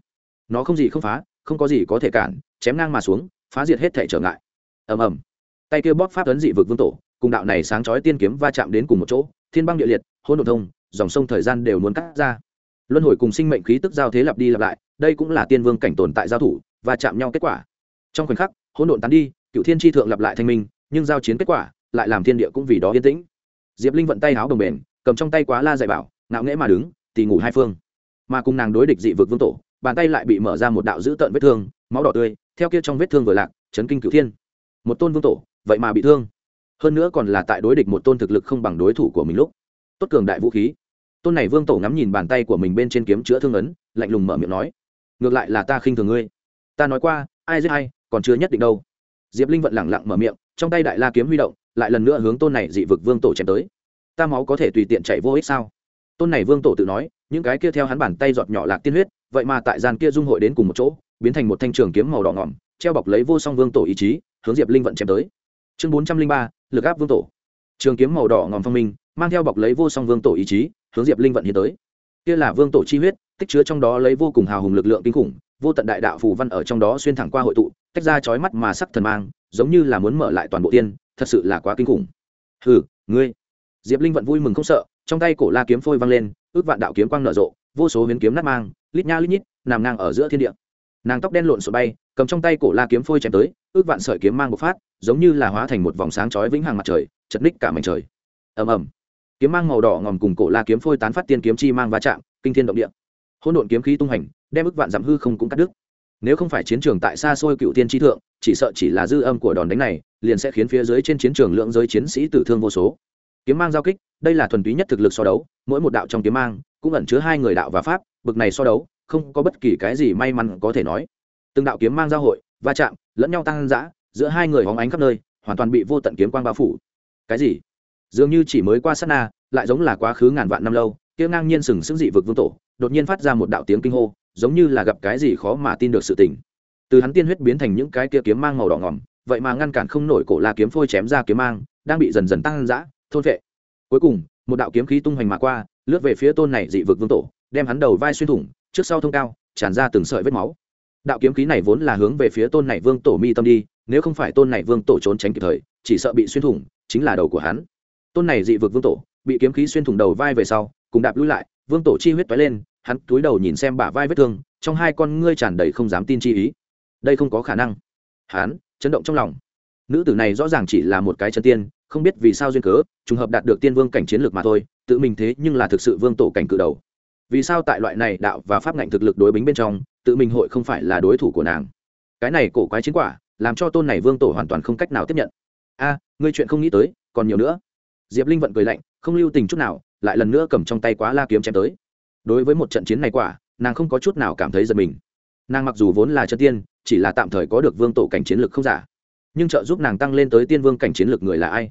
Nó không gì không phá, không có gì có thể cản, chém ngang mà xuống, phá diệt hết thể trở ngại. Ầm ầm. Tay kia bóp pháp ấn dị vực vương tổ, cùng đạo này sáng chói tiên kiếm va chạm đến cùng một chỗ, thiên băng địa liệt hôn đ thông, dòng sông thời gian đều muốn cắt ra. Luân hồi cùng sinh mệnh khí tức giao thế lặp đi lặp lại, đây cũng là tiên vương cảnh tồn tại giao thủ và chạm nhau kết quả. Trong khoảnh khắc, hỗn độn tán đi, cựu thiên tri thượng lặp lại thanh minh, nhưng giao chiến kết quả, lại làm thiên địa cũng vì đó yên tĩnh. Diệp linh vận tay áo đồng bền, cầm trong tay quá la dạy bảo ngạo nghễ mà đứng, tỉ ngủ hai phương. Mà cùng nàng đối địch dị vực vương tổ, bàn tay lại bị mở ra một đạo dữ tợn vết thương, máu đỏ tươi, theo kia trong vết thương vừa lạc, chấn kinh cửu thiên. Một tôn vương tổ, vậy mà bị thương. Hơn nữa còn là tại đối địch một tôn thực lực không bằng đối thủ của mình lúc. Tốt cường đại vũ khí. Tôn này vương tổ ngắm nhìn bàn tay của mình bên trên kiếm chữa thương ấn, lạnh lùng mở miệng nói, ngược lại là ta khinh thường ngươi. Ta nói qua, ai giết ai, còn chưa nhất định đâu. Diệp linh vận lẳng lặng mở miệng, trong tay đại la kiếm huy động, lại lần nữa hướng tôn này dị vực vương tổ chém tới. Ta máu có thể tùy tiện chạy vô ích sao? Tôn này vương tổ tự nói, những cái kia theo hắn bàn tay giọt nhỏ lạc tiên huyết, vậy mà tại gian kia dung hội đến cùng một chỗ, biến thành một thanh trường kiếm màu đỏ ngỏm, treo bọc lấy vô song vương tổ ý chí, hướng diệp linh vận chém tới. Chương bốn trăm linh ba, lực áp vương tổ. Trường kiếm màu đỏ ngòm phong minh, mang theo bọc lấy vô song vương tổ ý chí, hướng diệp linh vận hiến tới. Kia là vương tổ chi huyết, tích chứa trong đó lấy vô cùng hào hùng lực lượng kinh khủng, vô tận đại đạo phù văn ở trong đó xuyên thẳng qua hội tụ, tách ra chói mắt mà sắc thần mang, giống như là muốn mở lại toàn bộ tiên, thật sự là quá kinh khủng. Hừ, ngươi. Diệp linh vận vui mừng không sợ trong tay cổ la kiếm phôi văng lên, ước vạn đạo kiếm quang nở rộ, vô số huyền kiếm nát mang, lít nha lít nhít, nằm ngang ở giữa thiên địa. Nàng tóc đen lộn xộn bay, cầm trong tay cổ la kiếm phôi chém tới, ước vạn sợi kiếm mang một phát, giống như là hóa thành một vòng sáng chói vĩnh hằng mặt trời, chật ních cả mảnh trời. Ầm ầm. Kiếm mang màu đỏ ngòm cùng cổ la kiếm phôi tán phát tiên kiếm chi mang va chạm, kinh thiên động địa. Hỗn độn kiếm khí tung hành, đem ức vạn giảm hư không cũng cắt đứt. Nếu không phải chiến trường tại xa xôi cựu tiên tri thượng, chỉ sợ chỉ là dư âm của đòn đánh này, liền sẽ khiến phía dưới trên chiến trường lượng giới chiến sĩ tử thương vô số kiếm mang giao kích, đây là thuần túy nhất thực lực so đấu, mỗi một đạo trong kiếm mang cũng ẩn chứa hai người đạo và pháp, bực này so đấu, không có bất kỳ cái gì may mắn có thể nói. Từng đạo kiếm mang giao hội, va chạm, lẫn nhau tăng dã, giữa hai người hóng ánh khắp nơi, hoàn toàn bị vô tận kiếm quang bao phủ. Cái gì? Dường như chỉ mới qua sát na, lại giống là quá khứ ngàn vạn năm lâu, kia ngang nhiên sừng sững dị vực vương tổ, đột nhiên phát ra một đạo tiếng kinh hô, giống như là gặp cái gì khó mà tin được sự tình. Từ hắn tiên huyết biến thành những cái kia kiếm mang màu đỏ ngỏm vậy mà ngăn cản không nổi cổ la kiếm phôi chém ra kiếm mang, đang bị dần dần tăng dã thôn vệ. Cuối cùng, một đạo kiếm khí tung hoành mà qua, lướt về phía tôn này dị vực vương tổ, đem hắn đầu vai xuyên thủng, trước sau thông cao, tràn ra từng sợi vết máu. Đạo kiếm khí này vốn là hướng về phía tôn này vương tổ mi tâm đi, nếu không phải tôn này vương tổ trốn tránh kịp thời, chỉ sợ bị xuyên thủng, chính là đầu của hắn. Tôn này dị vực vương tổ, bị kiếm khí xuyên thủng đầu vai về sau, cùng đạp lui lại, vương tổ chi huyết toái lên, hắn cúi đầu nhìn xem bả vai vết thương, trong hai con ngươi tràn đầy không dám tin chi ý. Đây không có khả năng. Hắn chấn động trong lòng. Nữ tử này rõ ràng chỉ là một cái chân tiên không biết vì sao duyên cớ, trùng hợp đạt được tiên vương cảnh chiến lược mà thôi, tự mình thế nhưng là thực sự vương tổ cảnh cự đầu. Vì sao tại loại này đạo và pháp ngạnh thực lực đối bính bên trong, tự mình hội không phải là đối thủ của nàng? Cái này cổ quái chiến quả, làm cho tôn này vương tổ hoàn toàn không cách nào tiếp nhận. A, ngươi chuyện không nghĩ tới, còn nhiều nữa. Diệp linh vận cười lạnh, không lưu tình chút nào, lại lần nữa cầm trong tay quá la kiếm chém tới. Đối với một trận chiến này quả, nàng không có chút nào cảm thấy giật mình. Nàng mặc dù vốn là chân tiên, chỉ là tạm thời có được vương tổ cảnh chiến lược không giả. Nhưng trợ giúp nàng tăng lên tới tiên vương cảnh chiến lược người là ai?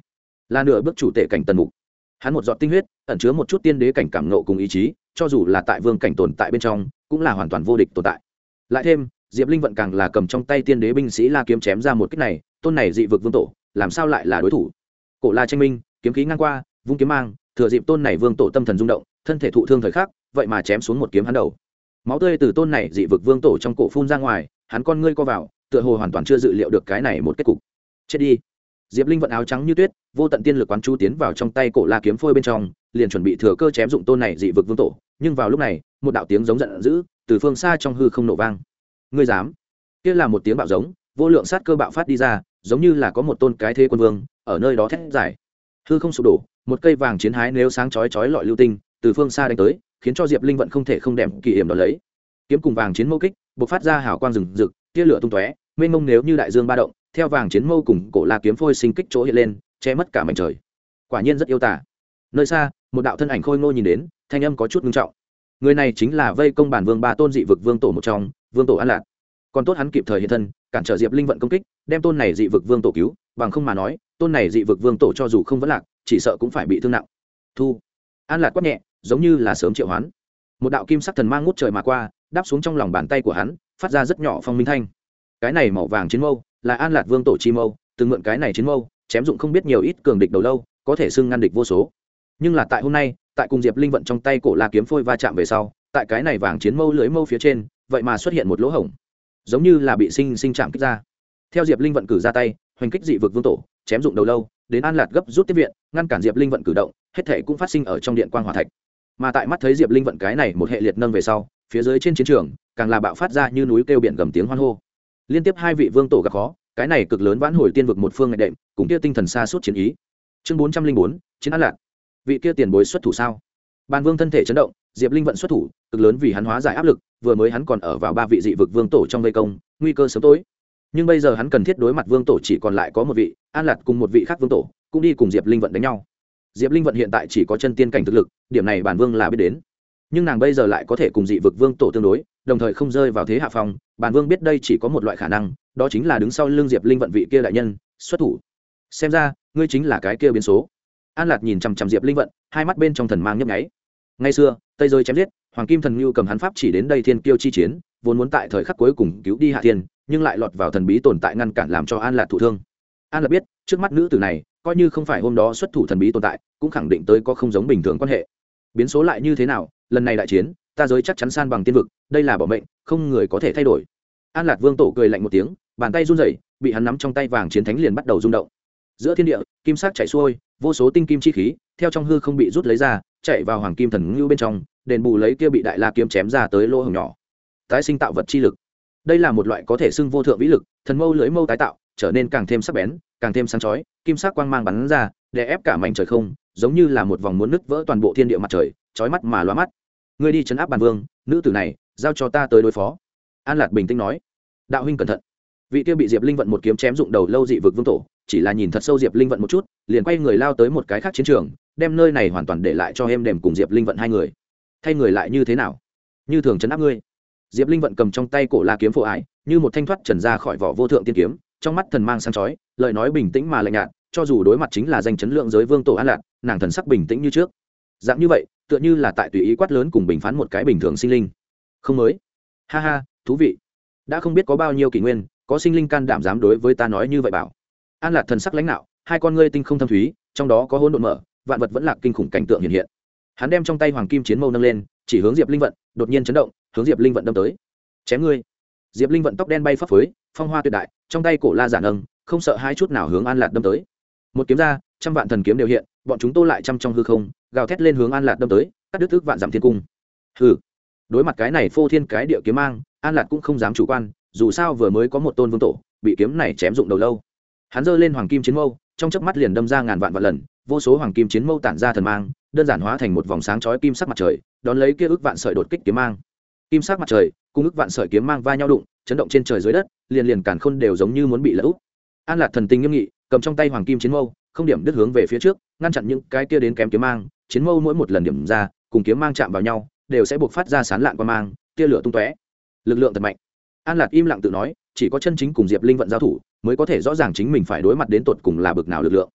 Là nửa bước chủ tệ cảnh tần mục. Hắn một giọt tinh huyết, ẩn chứa một chút tiên đế cảnh cảm nộ cùng ý chí, cho dù là tại vương cảnh tồn tại bên trong, cũng là hoàn toàn vô địch tồn tại. Lại thêm, diệp linh vận càng là cầm trong tay tiên đế binh sĩ la kiếm chém ra một cách này, tôn này dị vực vương tổ, làm sao lại là đối thủ? Cổ la tranh minh, kiếm khí ngang qua, vung kiếm mang, thừa dịp tôn này vương tổ tâm thần rung động, thân thể thụ thương thời khắc, vậy mà chém xuống một kiếm hắn đầu. Máu tươi từ tôn này dị vực vương tổ trong cổ phun ra ngoài, hắn con ngươi co vào, tựa hồ hoàn toàn chưa dự liệu được cái này một kết cục. Chết đi diệp linh vận áo trắng như tuyết, vô tận tiên lực quán chú tiến vào trong tay cổ la kiếm phôi bên trong, liền chuẩn bị thừa cơ chém dụng tôn này dị vực vương tổ. Nhưng vào lúc này, một đạo tiếng giống giận dữ từ phương xa trong hư không nổ vang. Ngươi dám? Kia là một tiếng bạo giống, vô lượng sát cơ bạo phát đi ra, giống như là có một tôn cái thế quân vương, ở nơi đó thét giải hư không sụp đổ, một cây vàng chiến hái nếu sáng chói chói lọi lưu tinh, từ phương xa đánh tới, khiến cho diệp linh vận không thể không đệm kỳ hiểm đó lấy. Kiếm cùng vàng chiến mâu kích b ộ c phát ra hào quang rừng rực, tia lửa tung tóe, mênh mông nếu như đại dương ba động theo vàng chiến mâu cùng cổ la kiếm phôi sinh kích chỗ hiện lên, che mất cả mảnh trời. Quả nhiên rất yêu tả nơi xa, một đạo thân ảnh khôi ngô nhìn đến, thanh âm có chút ngưng trọng. Người này chính là vây công bản vương ba tôn dị vực vương tổ một trong, vương tổ an lạc. Còn tốt hắn kịp thời hiện thân, cản trở diệp linh vận công kích, đem tôn này dị vực vương tổ cứu, bằng không mà nói, tôn này dị vực vương tổ cho dù không vẫn lạc, chỉ sợ cũng phải bị thương nặng. Thu. An lạc quát nhẹ, giống như là sớm triệu hoán. Một đạo kim sắc thần mang ngút trời mà qua, đáp xuống trong lòng bàn tay của hắn, phát ra rất nhỏ phong minh thanh. Cái này màu vàng chiến mâu là an lạc vương tổ chi mâu, từng mượn cái này chiến mâu, chém dụng không biết nhiều ít cường địch đầu lâu, có thể xưng ngăn địch vô số. Nhưng là tại hôm nay, tại cùng diệp linh vận trong tay cổ la kiếm phôi va chạm về sau, tại cái này vàng chiến mâu lưới mâu phía trên, vậy mà xuất hiện một lỗ hổng, giống như là bị sinh sinh chạm kích ra. Theo diệp linh vận cử ra tay, hoành kích dị vực vương tổ, chém dụng đầu lâu, đến an lạt gấp rút tiếp viện, ngăn cản diệp linh vận cử động, hết thể cũng phát sinh ở trong điện quan hòa thạch. Mà tại mắt thấy diệp linh vận cái này một hệ liệt nâng về sau, phía dưới trên chiến trường, càng là bạo phát ra như núi kêu biển gầm tiếng hoan hô liên tiếp hai vị vương tổ gặp khó, cái này cực lớn vãn hồi tiên vực một phương ngạch đệm, cùng kia tinh thần xa suốt chiến ý. Chương bốn trăm linh bốn, chiến an lạc. Vị kia tiền bối xuất thủ sao? Bàn vương thân thể chấn động, diệp linh vận xuất thủ, cực lớn vì hắn hóa giải áp lực, vừa mới hắn còn ở vào ba vị dị vực vương tổ trong vây công, nguy cơ sớm tối. Nhưng bây giờ hắn cần thiết đối mặt vương tổ chỉ còn lại có một vị, an lạt cùng một vị khác vương tổ, cũng đi cùng diệp linh vận đánh nhau. Diệp linh vận hiện tại chỉ có chân tiên cảnh thực lực, điểm này bản vương là biết đến. Nhưng nàng bây giờ lại có thể cùng dị vực vương tổ tương đối đồng thời không rơi vào thế hạ phong, bản vương biết đây chỉ có một loại khả năng, đó chính là đứng sau l ư n g diệp linh vận vị kia đại nhân, xuất thủ. Xem ra, ngươi chính là cái kia biến số. An lạc nhìn chằm chằm diệp linh vận, hai mắt bên trong thần mang nhấp nháy. Ngay xưa, tây rơi chém giết, hoàng kim thần ngưu cầm hắn pháp chỉ đến đây thiên kiêu chi chiến, vốn muốn tại thời khắc cuối cùng cứu đi hạ thiên, nhưng lại lọt vào thần bí tồn tại ngăn cản làm cho an lạc thụ thương. An lạc biết, trước mắt nữ tử này, coi như không phải hôm đó xuất thủ thần bí tồn tại, cũng khẳng định tới có không giống bình thường quan hệ. Biến số lại như thế nào, lần này đại chiến ta giới chắc chắn san bằng tiên vực, đây là bỏ mệnh, không người có thể thay đổi. An lạc vương tổ cười lạnh một tiếng, bàn tay run rẩy, bị hắn nắm trong tay vàng chiến thánh liền bắt đầu rung động. Giữa thiên địa, kim sắc chạy xuôi, vô số tinh kim chi khí, theo trong hư không bị rút lấy ra, chạy vào hoàng kim thần ngưu bên trong, đền bù lấy kia bị đại la kiếm chém ra tới lỗ hồng nhỏ. Tái sinh tạo vật chi lực. Đây là một loại có thể xưng vô thượng vĩ lực, thần mâu lưỡi mâu tái tạo, trở nên càng thêm sắc bén, càng thêm sáng chói, kim sắc quang mang bắn ra để ép cả mảnh trời không, giống như là một vòng muốn nứt vỡ toàn bộ thiên địa mặt trời, chói mắt mà loa mắt ngươi đi chấn áp bàn vương, nữ tử này, giao cho ta tới đối phó. An lạt bình tĩnh nói. Đạo huynh cẩn thận. Vị kia bị diệp linh vận một kiếm chém dụng đầu lâu dị vực vương tổ, chỉ là nhìn thật sâu diệp linh vận một chút, liền quay người lao tới một cái khác chiến trường, đem nơi này hoàn toàn để lại cho em đềm cùng diệp linh vận hai người. Thay người lại như thế nào? Như thường chấn áp ngươi. Diệp linh vận cầm trong tay cổ la kiếm phổ ải, như một thanh thoát trần ra khỏi vỏ vô thượng tiên kiếm, trong mắt thần mang sáng chói, lời nói bình tĩnh mà lạnh nhạt, cho dù đối mặt chính là danh chấn lượng giới vương tổ an lạc nàng thần sắc bình tĩnh như trước dạng như vậy, tựa như là tại tùy ý quát lớn cùng bình phán một cái bình thường sinh linh. Không mới. Ha ha, thú vị. Đã không biết có bao nhiêu kỷ nguyên, có sinh linh can đảm dám đối với ta nói như vậy bảo. An lạc thần sắc lãnh đạo hai con ngươi tinh không thâm thúy, trong đó có hỗn độn mở, vạn vật vẫn là kinh khủng cảnh tượng hiện hiện. Hắn đem trong tay hoàng kim chiến mâu nâng lên, chỉ hướng diệp linh vận, đột nhiên chấn động, hướng diệp linh vận đâm tới. Chém ngươi. Diệp linh vận tóc đen bay phấp phới, phong hoa tuyệt đại, trong tay cổ la giả nâng, không sợ hai chút nào hướng an lạc đâm tới. Một kiếm ra, trăm vạn thần kiếm đều hiện bọn chúng tô lại chăm trong hư không, gào thét lên hướng an lạc đâm tới, cắt đứt thức vạn dặm thiên cung. Hừ. Đối mặt cái này phô thiên cái địa kiếm mang, an lạc cũng không dám chủ quan, dù sao vừa mới có một tôn vương tổ, bị kiếm này chém dụng đầu lâu. Hắn giơ lên hoàng kim chiến mâu, trong chớp mắt liền đâm ra ngàn vạn vạn lần, vô số hoàng kim chiến mâu tản ra thần mang, đơn giản hóa thành một vòng sáng chói kim sắc mặt trời, đón lấy kia ước vạn sợi đột kích kiếm mang. Kim sắc mặt trời cùng ước vạn sợi kiếm mang va nhau đụng, chấn động trên trời dưới đất, liền liền cản khôn đều giống như muốn bị lỡ úp. An lạc thần tình nghiêm nghị, cầm trong tay hoàng kim chiến mâu không điểm đứt hướng về phía trước, ngăn chặn những cái kia đến kém kiếm mang, chiến mâu mỗi một lần điểm ra, cùng kiếm mang chạm vào nhau, đều sẽ buộc phát ra sán lạn qua mang, tia lửa tung tóe. Lực lượng thật mạnh. An lạc im lặng tự nói, chỉ có chân chính cùng diệp linh vận giao thủ, mới có thể rõ ràng chính mình phải đối mặt đến tột cùng là bực nào lực lượng.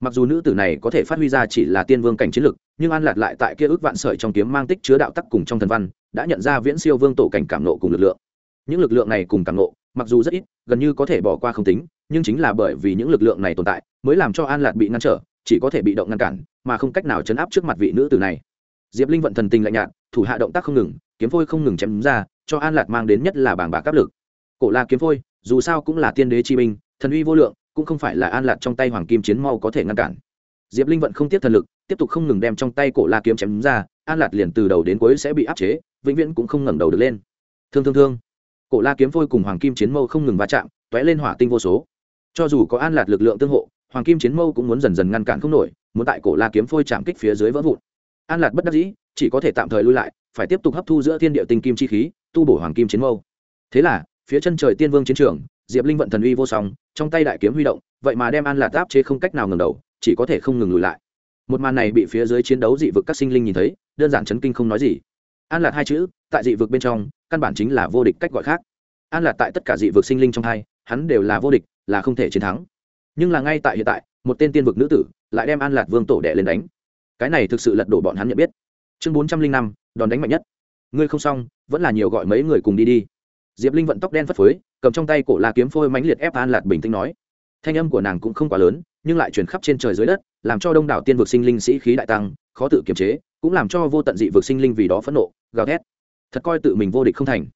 Mặc dù nữ tử này có thể phát huy ra chỉ là tiên vương cảnh chiến lực, nhưng an lạc lại tại kia ước vạn sợi trong kiếm mang tích chứa đạo tắc cùng trong thần văn, đã nhận ra viễn siêu vương tổ cảnh cảm nộ cùng lực lượng. Những lực lượng này cùng cảm nộ, mặc dù rất ít, gần như có thể bỏ qua không tính, nhưng chính là bởi vì những lực lượng này tồn tại mới làm cho an lạc bị ngăn trở, chỉ có thể bị động ngăn cản, mà không cách nào chấn áp trước mặt vị nữ tử này. Diệp linh vận thần tình lạnh nhạt, thủ hạ động tác không ngừng, kiếm phôi không ngừng chém ra, cho an lạc mang đến nhất là bảng bạc áp lực. Cổ la kiếm phôi, dù sao cũng là tiên đế chi minh thần uy vô lượng, cũng không phải là an lạc trong tay hoàng kim chiến mau có thể ngăn cản. Diệp linh vận không tiếp thần lực, tiếp tục không ngừng đem trong tay cổ la kiếm chém ra, an lạc liền từ đầu đến cuối sẽ bị áp chế, vĩnh viễn cũng không ngẩng đầu được lên. Thương thương thương. Cổ la kiếm phôi cùng hoàng kim chiến mâu không ngừng va chạm t ó é lên hỏa tinh vô số. Cho dù có an lạc lực lượng tương hộ hoàng kim chiến mâu cũng muốn dần dần ngăn cản không nổi, muốn tại cổ la kiếm phôi chạm kích phía dưới vỡ vụn. An lạc bất đắc dĩ, chỉ có thể tạm thời lui lại, phải tiếp tục hấp thu giữa thiên địa tinh kim chi khí, tu bổ hoàng kim chiến mâu. Thế là, phía chân trời tiên vương chiến trường, diệp linh vận thần uy vô song, trong tay đại kiếm huy động, vậy mà đem an lạc áp chế không cách nào ngừng đầu, chỉ có thể không ngừng lùi lại. Một màn này bị phía dưới chiến đấu dị vực các sinh linh nhìn thấy, đơn giản chấn kinh không nói gì. An lạc hai chữ, tại dị vực bên trong, căn bản chính là vô địch cách gọi khác. An lạc tại tất cả dị vực sinh linh trong hai, hắn đều là vô địch, là không thể chiến thắng nhưng là ngay tại hiện tại, một tên tiên vực nữ tử lại đem an lạc vương tổ đệ lên đánh. Cái này thực sự lật đổ bọn hắn nhận biết. Chương bốn trăm linh năm, đòn đánh mạnh nhất. Ngươi không xong, vẫn là nhiều gọi mấy người cùng đi đi. Diệp linh vận tóc đen phất phới, cầm trong tay cổ la kiếm phôi mãnh liệt ép an lạc bình tĩnh nói. Thanh âm của nàng cũng không quá lớn, nhưng lại chuyển khắp trên trời dưới đất, làm cho đông đảo tiên vực sinh linh sĩ khí đại tăng, khó tự kiềm chế, cũng làm cho vô tận dị vực sinh linh vì đó phẫn nộ, gào thét. Thật coi tự mình vô địch không thành.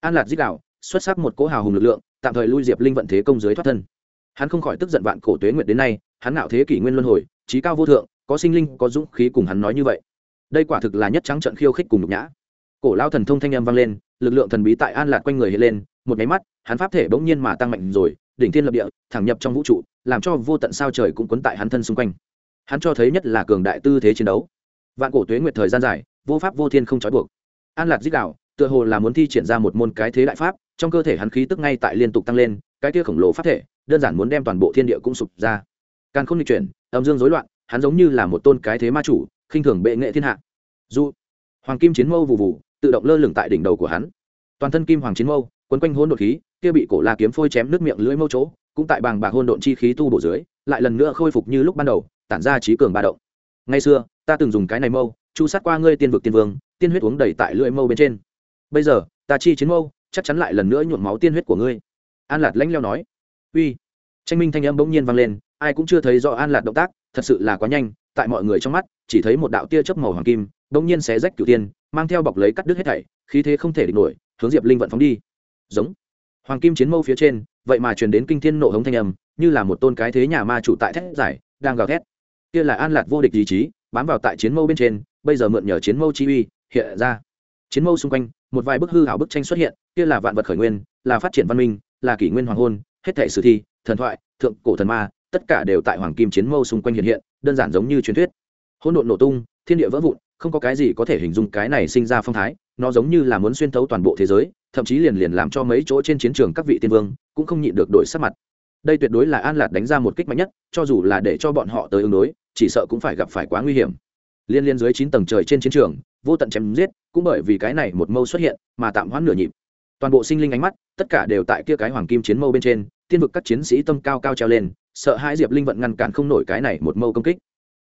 An lạc dích đạo, xuất sắc một cỗ hào hùng lực lượng, tạm thời lui diệp linh vận thế công dưới thoát thân hắn không khỏi tức giận vạn cổ tuế nguyệt đến nay, hắn ngạo thế kỷ nguyên luân hồi trí cao vô thượng, có sinh linh, có dũng khí cùng hắn nói như vậy. Đây quả thực là nhất trắng trận khiêu khích cùng nhục nhã. Cổ lao thần thông thanh âm vang lên, lực lượng thần bí tại an lạc quanh người hiện lên, một máy mắt, hắn pháp thể bỗng nhiên mà tăng mạnh rồi, đỉnh thiên lập địa, thẳng nhập trong vũ trụ, làm cho vô tận sao trời cũng quấn tại hắn thân xung quanh. Hắn cho thấy nhất là cường đại tư thế chiến đấu. Vạn cổ tuế nguyệt thời gian dài, vô pháp vô thiên không trói buộc. An lạc dích đạo, tựa hồ là muốn thi triển ra một môn cái thế đại pháp, trong cơ thể hắn khí tức ngay tại liên tục tăng lên, cái kia khổng lồ pháp thể đơn giản muốn đem toàn bộ thiên địa cũng sụp ra. Càng không di chuyển, âm dương rối loạn, hắn giống như là một tôn cái thế ma chủ, khinh thường bệ nghệ thiên hạ. Dù, hoàng kim chiến mâu vụ vụ tự động lơ lửng tại đỉnh đầu của hắn. Toàn thân kim hoàng chiến mâu, quấn quanh hôn đột khí, kia bị cổ la kiếm phôi chém nước miệng lưỡi mâu chỗ, cũng tại bàng bạc hôn độn chi khí tu bổ dưới, lại lần nữa khôi phục như lúc ban đầu, tản ra trí cường ba động. Ngày xưa, ta từng dùng cái này mâu, chu sát qua ngươi tiên vực tiên vương, tiên huyết uống đầy tại lưỡi mâu bên trên. Bây giờ, ta chi chiến mâu, chắc chắn lại lần nữa nhuộm máu tiên huyết của ngươi. An lạt lãnh leo nói uy. Tranh minh thanh âm bỗng nhiên vang lên, ai cũng chưa thấy rõ an lạc động tác, thật sự là quá nhanh, tại mọi người trong mắt, chỉ thấy một đạo tia chớp màu hoàng kim, bỗng nhiên xé rách cửu tiên mang theo bọc lấy cắt đứt hết thảy, khí thế không thể địch nổi, hướng diệp linh vận phóng đi. Giống. Hoàng kim chiến mâu phía trên, vậy mà truyền đến kinh thiên nộ hống thanh âm, như là một tôn cái thế nhà ma chủ tại thét giải, đang gào thét. Kia là an lạc vô địch ý chí, bám vào tại chiến mâu bên trên, bây giờ mượn nhờ chiến mâu chi uy, hiện ra. Chiến mâu xung quanh, một vài bức hư hảo bức tranh xuất hiện, kia là vạn vật khởi nguyên, là phát triển văn minh, là kỷ nguyên hoàng hôn hết thể sử thi, thần thoại, thượng cổ thần ma, tất cả đều tại hoàng kim chiến mâu xung quanh hiện hiện, đơn giản giống như truyền thuyết. Hỗn độn nổ tung, thiên địa vỡ vụn, không có cái gì có thể hình dung cái này sinh ra phong thái, nó giống như là muốn xuyên thấu toàn bộ thế giới, thậm chí liền liền làm cho mấy chỗ trên chiến trường các vị tiên vương cũng không nhịn được đổi sắc mặt. Đây tuyệt đối là an lạt đánh ra một kích mạnh nhất, cho dù là để cho bọn họ tới ứng đối, chỉ sợ cũng phải gặp phải quá nguy hiểm. Liên liên dưới chín tầng trời trên chiến trường, vô tận chém giết, cũng bởi vì cái này một mâu xuất hiện mà tạm hoãn nửa nhịp. Toàn bộ sinh linh ánh mắt, tất cả đều tại kia cái hoàng kim chiến mâu bên trên tiên vực các chiến sĩ tâm cao cao treo lên, sợ hai diệp linh vận ngăn cản không nổi cái này một mâu công kích.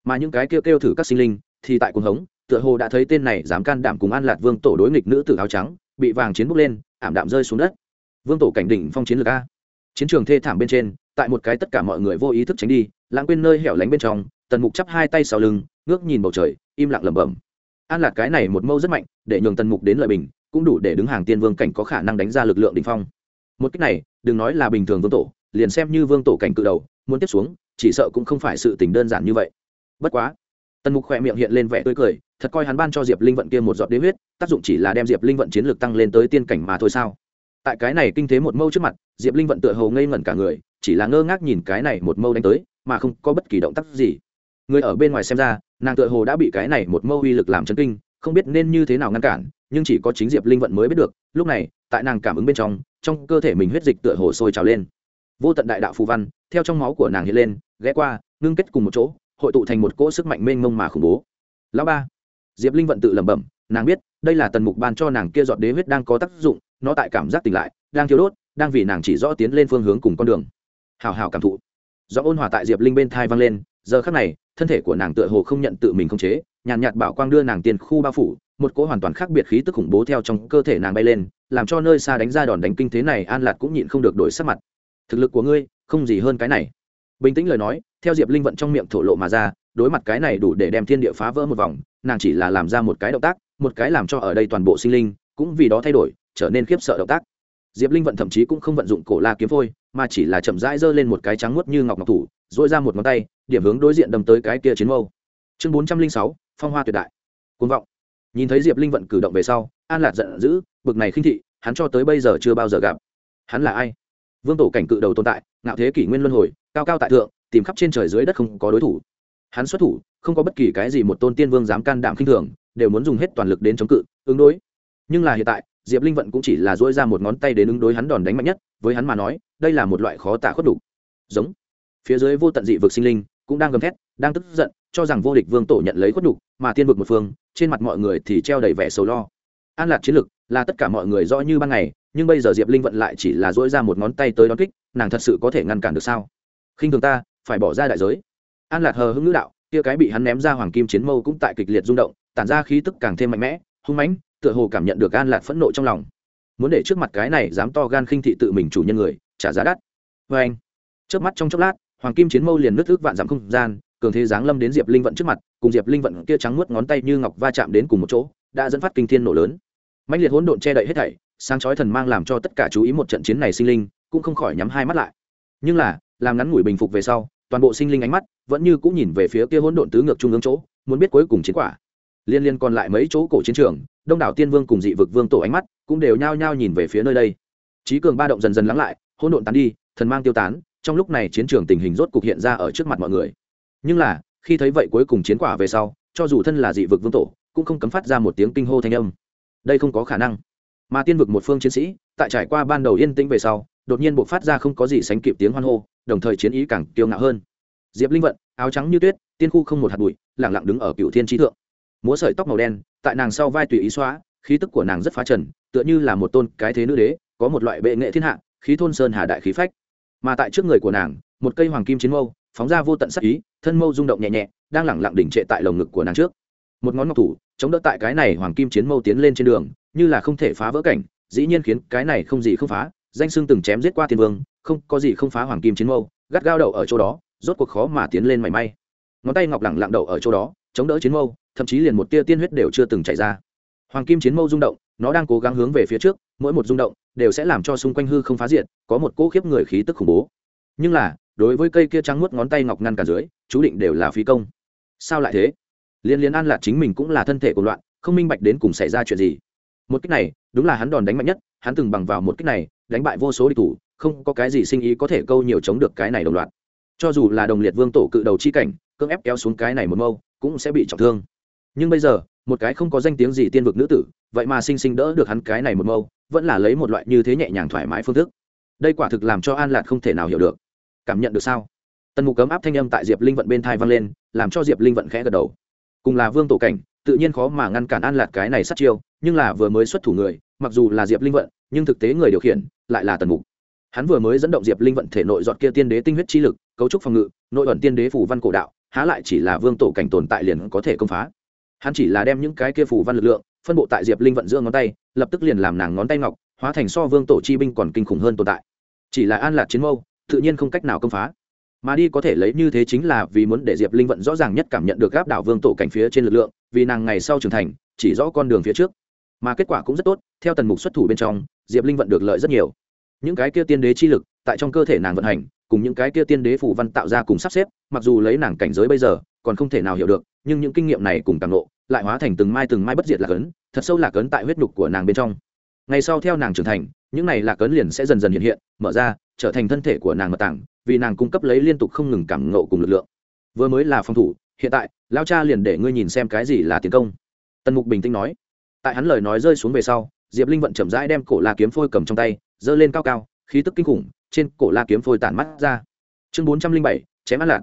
Mà những cái kêu kêu thử các sinh linh, thì tại cuồng hống, tựa hồ đã thấy tên này dám can đảm cùng an lạt vương tổ đối nghịch nữ tử áo trắng, bị vàng chiến bốc lên, ảm đạm rơi xuống đất. Vương tổ cảnh đỉnh phong chiến lược a. Chiến trường thê thảm bên trên, tại một cái tất cả mọi người vô ý thức tránh đi, lãng quên nơi hẻo lánh bên trong, tần mục chắp hai tay sau lưng, ngước nhìn bầu trời, im lặng lẩm bẩm. An Lạc cái này một mâu rất mạnh, để nhường tần mục đến lợi bình, cũng đủ để đứng hàng tiên vương cảnh có khả năng đánh ra lực lượng đ ỉ n h phong. Một cách này đừng nói là bình thường vương tổ, liền xem như vương tổ cảnh cự đầu, muốn tiếp xuống, chỉ sợ cũng không phải sự tình đơn giản như vậy. Bất quá, tần mục khỏe miệng hiện lên vẻ tươi cười, thật coi hắn ban cho diệp linh vận kia một giọt đế huyết, tác dụng chỉ là đem diệp linh vận chiến lược tăng lên tới tiên cảnh mà thôi sao? Tại cái này kinh thế một mâu trước mặt, diệp linh vận tựa hầu ngây ngẩn cả người, chỉ là ngơ ngác nhìn cái này một mâu đánh tới, mà không có bất kỳ động tác gì. Người ở bên ngoài xem ra, nàng tựa hồ đã bị cái này một mâu uy lực làm chấn kinh, không biết nên như thế nào ngăn cản nhưng chỉ có chính diệp linh vận mới biết được, lúc này, tại nàng cảm ứng bên trong trong cơ thể mình huyết dịch tựa hồ sôi trào lên. Vô tận đại đạo phù văn, theo trong máu của nàng hiện lên, ghé qua, ngưng kết cùng một chỗ, hội tụ thành một cỗ sức mạnh mênh mông mà khủng bố. Lão ba, diệp linh vận tự lẩm bẩm, nàng biết, đây là tần mục ban cho nàng kia dọn đế huyết đang có tác dụng, nó tại cảm giác tỉnh lại, đang thiếu đốt, đang vì nàng chỉ rõ tiến lên phương hướng cùng con đường. Hào hào cảm thụ. Do ôn hòa tại diệp linh bên thai vang lên, giờ khắc này, thân thể của nàng tựa hồ không nhận tự mình không chế, nhàn nhạt bảo quang đưa nàng tiền khu bao phủ một cỗ hoàn toàn khác biệt khí tức khủng bố theo trong cơ thể nàng bay lên, làm cho nơi xa đánh ra đòn đánh kinh thế này, an lạt cũng nhịn không được đổi sắc mặt. Thực lực của ngươi, không gì hơn cái này. Bình tĩnh lời nói, theo diệp linh vận trong miệng thổ lộ mà ra, đối mặt cái này đủ để đem thiên địa phá vỡ một vòng, nàng chỉ là làm ra một cái động tác, một cái làm cho ở đây toàn bộ sinh linh cũng vì đó thay đổi, trở nên khiếp sợ động tác. Diệp linh vận thậm chí cũng không vận dụng cổ la kiếm phôi, mà chỉ là chậm rãi giơ lên một cái trắng muốt như ngọc ngọc thủ dội ra một ngón tay, điểm hướng đối diện đâm tới cái kia chiến mâu. Chương bốn trăm linh sáu, phong hoa tuyệt đại. Côn vọng nhìn thấy diệp linh vận cử động về sau, an lạc giận dữ, bực này khinh thị, hắn cho tới bây giờ chưa bao giờ gặp. Hắn là ai? Vương tổ cảnh cự đầu tồn tại, ngạo thế kỷ nguyên luân hồi, cao cao tại thượng, tìm khắp trên trời dưới đất không có đối thủ. Hắn xuất thủ, không có bất kỳ cái gì một tôn tiên vương dám can đảm khinh thường, đều muốn dùng hết toàn lực đến chống cự, ứng đối. Nhưng là hiện tại, diệp linh vận cũng chỉ là dỗi ra một ngón tay đến ứng đối hắn đòn đánh mạnh nhất, với hắn mà nói, đây là một loại khó tả khuất đủ. Giống. Phía dưới vô tận dị vực sinh linh cũng đang gầm thét, đang tức giận cho rằng vô địch vương tổ nhận lấy khuất đủ mà tiên vực một phương, trên mặt mọi người thì treo đầy vẻ sầu lo. An lạc chiến lực là tất cả mọi người rõ như ban ngày, nhưng bây giờ diệp linh vận lại chỉ là dỗi ra một ngón tay tới đón kích, nàng thật sự có thể ngăn cản được sao? Khinh thường ta, phải bỏ ra đại giới. An lạc hờ hững ngữ đạo, kia cái bị hắn ném ra hoàng kim chiến mâu cũng tại kịch liệt rung động, tản ra khí tức càng thêm mạnh mẽ, hung mãnh, tựa hồ cảm nhận được an lạc phẫn nộ trong lòng. Muốn để trước mặt cái này dám to gan khinh thị tự mình chủ nhân người, trả giá đắt. Vê anh trước mắt trong chốc lát, hoàng kim chiến mâu liền nứt ước vạn dặm không gian cường thế giáng lâm đến diệp linh vận trước mặt, cùng diệp linh vận kia trắng nuốt ngón tay như ngọc va chạm đến cùng một chỗ, đã dẫn phát kinh thiên nổ lớn. Mạnh liệt hỗn độn che đậy hết thảy, sáng chói thần mang làm cho tất cả chú ý một trận chiến này sinh linh, cũng không khỏi nhắm hai mắt lại. Nhưng là, làm ngắn ngủi bình phục về sau, toàn bộ sinh linh ánh mắt vẫn như cũng nhìn về phía kia hỗn độn tứ ngược trung ương chỗ, muốn biết cuối cùng chiến quả. Liên liên còn lại mấy chỗ cổ chiến trường, đông đảo tiên vương cùng dị vực vương tổ ánh mắt cũng đều nhao nhao nhìn về phía nơi đây. Trí cường ba động dần dần lắng lại, hỗn độn tán đi, thần mang tiêu tán, trong lúc này chiến trường tình hình rốt cục hiện ra ở trước mặt mọi người nhưng là, khi thấy vậy cuối cùng chiến quả về sau, cho dù thân là dị vực vương tổ, cũng không cấm phát ra một tiếng kinh hô thanh âm. Đây không có khả năng. Mà tiên vực một phương chiến sĩ, tại trải qua ban đầu yên tĩnh về sau, đột nhiên buộc phát ra không có gì sánh kịp tiếng hoan hô, đồng thời chiến ý càng tiêu ngạo hơn. Diệp linh vận, áo trắng như tuyết, tiên khu không một hạt bụi, lẳng lặng đứng ở cựu thiên trí thượng. Múa sợi tóc màu đen, tại nàng sau vai tùy ý xóa, khí tức của nàng rất phá trần, tựa như là một tôn cái thế nữ đế, có một loại bệ nghệ thiên hạ, khí thôn sơn hà đại khí phách. Mà tại trước người của nàng, một cây hoàng kim chiến mâu phóng ra vô tận sắc ý, thân mâu rung động nhẹ nhẹ, đang lẳng lặng đỉnh trệ tại lồng ngực của nàng trước. Một ngón ngọc thủ, chống đỡ tại cái này hoàng kim chiến mâu tiến lên trên đường, như là không thể phá vỡ cảnh, dĩ nhiên khiến cái này không gì không phá, danh sưng từng chém giết qua thiên vương, không có gì không phá hoàng kim chiến mâu, gắt gao đậu ở chỗ đó, rốt cuộc khó mà tiến lên mảy may. Ngón tay ngọc lẳng lặng đậu ở chỗ đó, chống đỡ chiến mâu, thậm chí liền một tia tiên huyết đều chưa từng chảy ra. Hoàng kim chiến mâu rung động, nó đang cố gắng hướng về phía trước, mỗi một rung động đều sẽ làm cho xung quanh hư không phá diệt, có một cỗ khiếp người khí tức khủng bố. Nhưng là đối với cây kia trắng nuốt ngón tay ngọc ngăn cả dưới, chú định đều là phí công. Sao lại thế? Liên liên an lạc chính mình cũng là thân thể của loạn, không minh bạch đến cùng xảy ra chuyện gì. Một cách này, đúng là hắn đòn đánh mạnh nhất, hắn từng bằng vào một cách này, đánh bại vô số địch thủ, không có cái gì sinh ý có thể câu nhiều chống được cái này đồng loạt cho dù là đồng liệt vương tổ cự đầu chi cảnh, cưỡng ép kéo xuống cái này một mâu, cũng sẽ bị trọng thương. Nhưng bây giờ, một cái không có danh tiếng gì tiên vực nữ tử, vậy mà sinh sinh đỡ được hắn cái này một mâu, vẫn là lấy một loại như thế nhẹ nhàng thoải mái phương thức. Đây quả thực làm cho an lạc không thể nào hiểu được cảm nhận được sao? Tần mục cấm áp thanh âm tại diệp linh vận bên thai vang lên, làm cho diệp linh vận khẽ gật đầu. Cùng là vương tổ cảnh, tự nhiên khó mà ngăn cản an lạc cái này sát chiêu, nhưng là vừa mới xuất thủ người, mặc dù là diệp linh vận, nhưng thực tế người điều khiển lại là tần mục. Hắn vừa mới dẫn động diệp linh vận thể nội dọn kia tiên đế tinh huyết chi lực, cấu trúc phòng ngự, nội ẩn tiên đế phủ văn cổ đạo, há lại chỉ là vương tổ cảnh tồn tại liền có thể công phá. Hắn chỉ là đem những cái kia phủ văn lực lượng, phân bộ tại diệp linh vận giữa ngón tay, lập tức liền làm nàng ngón tay ngọc, hóa thành so vương tổ chi binh còn kinh khủng hơn tồn tại. Chỉ là an lạc chiến mâu tự nhiên không cách nào công phá. Mà đi có thể lấy như thế chính là vì muốn để diệp linh vận rõ ràng nhất cảm nhận được gáp đảo vương tổ cảnh phía trên lực lượng, vì nàng ngày sau trưởng thành, chỉ rõ con đường phía trước. Mà kết quả cũng rất tốt, theo tần mục xuất thủ bên trong, diệp linh vận được lợi rất nhiều. Những cái kia tiên đế chi lực, tại trong cơ thể nàng vận hành, cùng những cái kia tiên đế phủ văn tạo ra cùng sắp xếp, mặc dù lấy nàng cảnh giới bây giờ, còn không thể nào hiểu được, nhưng những kinh nghiệm này cùng càng lộ, lại hóa thành từng mai từng mai bất diệt lạc ấn, thật sâu lạc ấn tại huyết nhục của nàng bên trong. Ngày sau theo nàng trưởng thành, những này lạc ấn liền sẽ dần dần hiện hiện, mở ra trở thành thân thể của nàng mật tảng, vì nàng cung cấp lấy liên tục không ngừng cảm ngộ cùng lực lượng. Vừa mới là phòng thủ, hiện tại lao cha liền để ngươi nhìn xem cái gì là tiến công. Tần mục bình tĩnh nói. Tại hắn lời nói rơi xuống về sau, diệp linh vận chậm rãi đem cổ la kiếm phôi cầm trong tay, giơ lên cao cao, khí tức kinh khủng, trên cổ la kiếm phôi tản mắt ra. Chương bốn trăm linh bảy, chém ăn lạc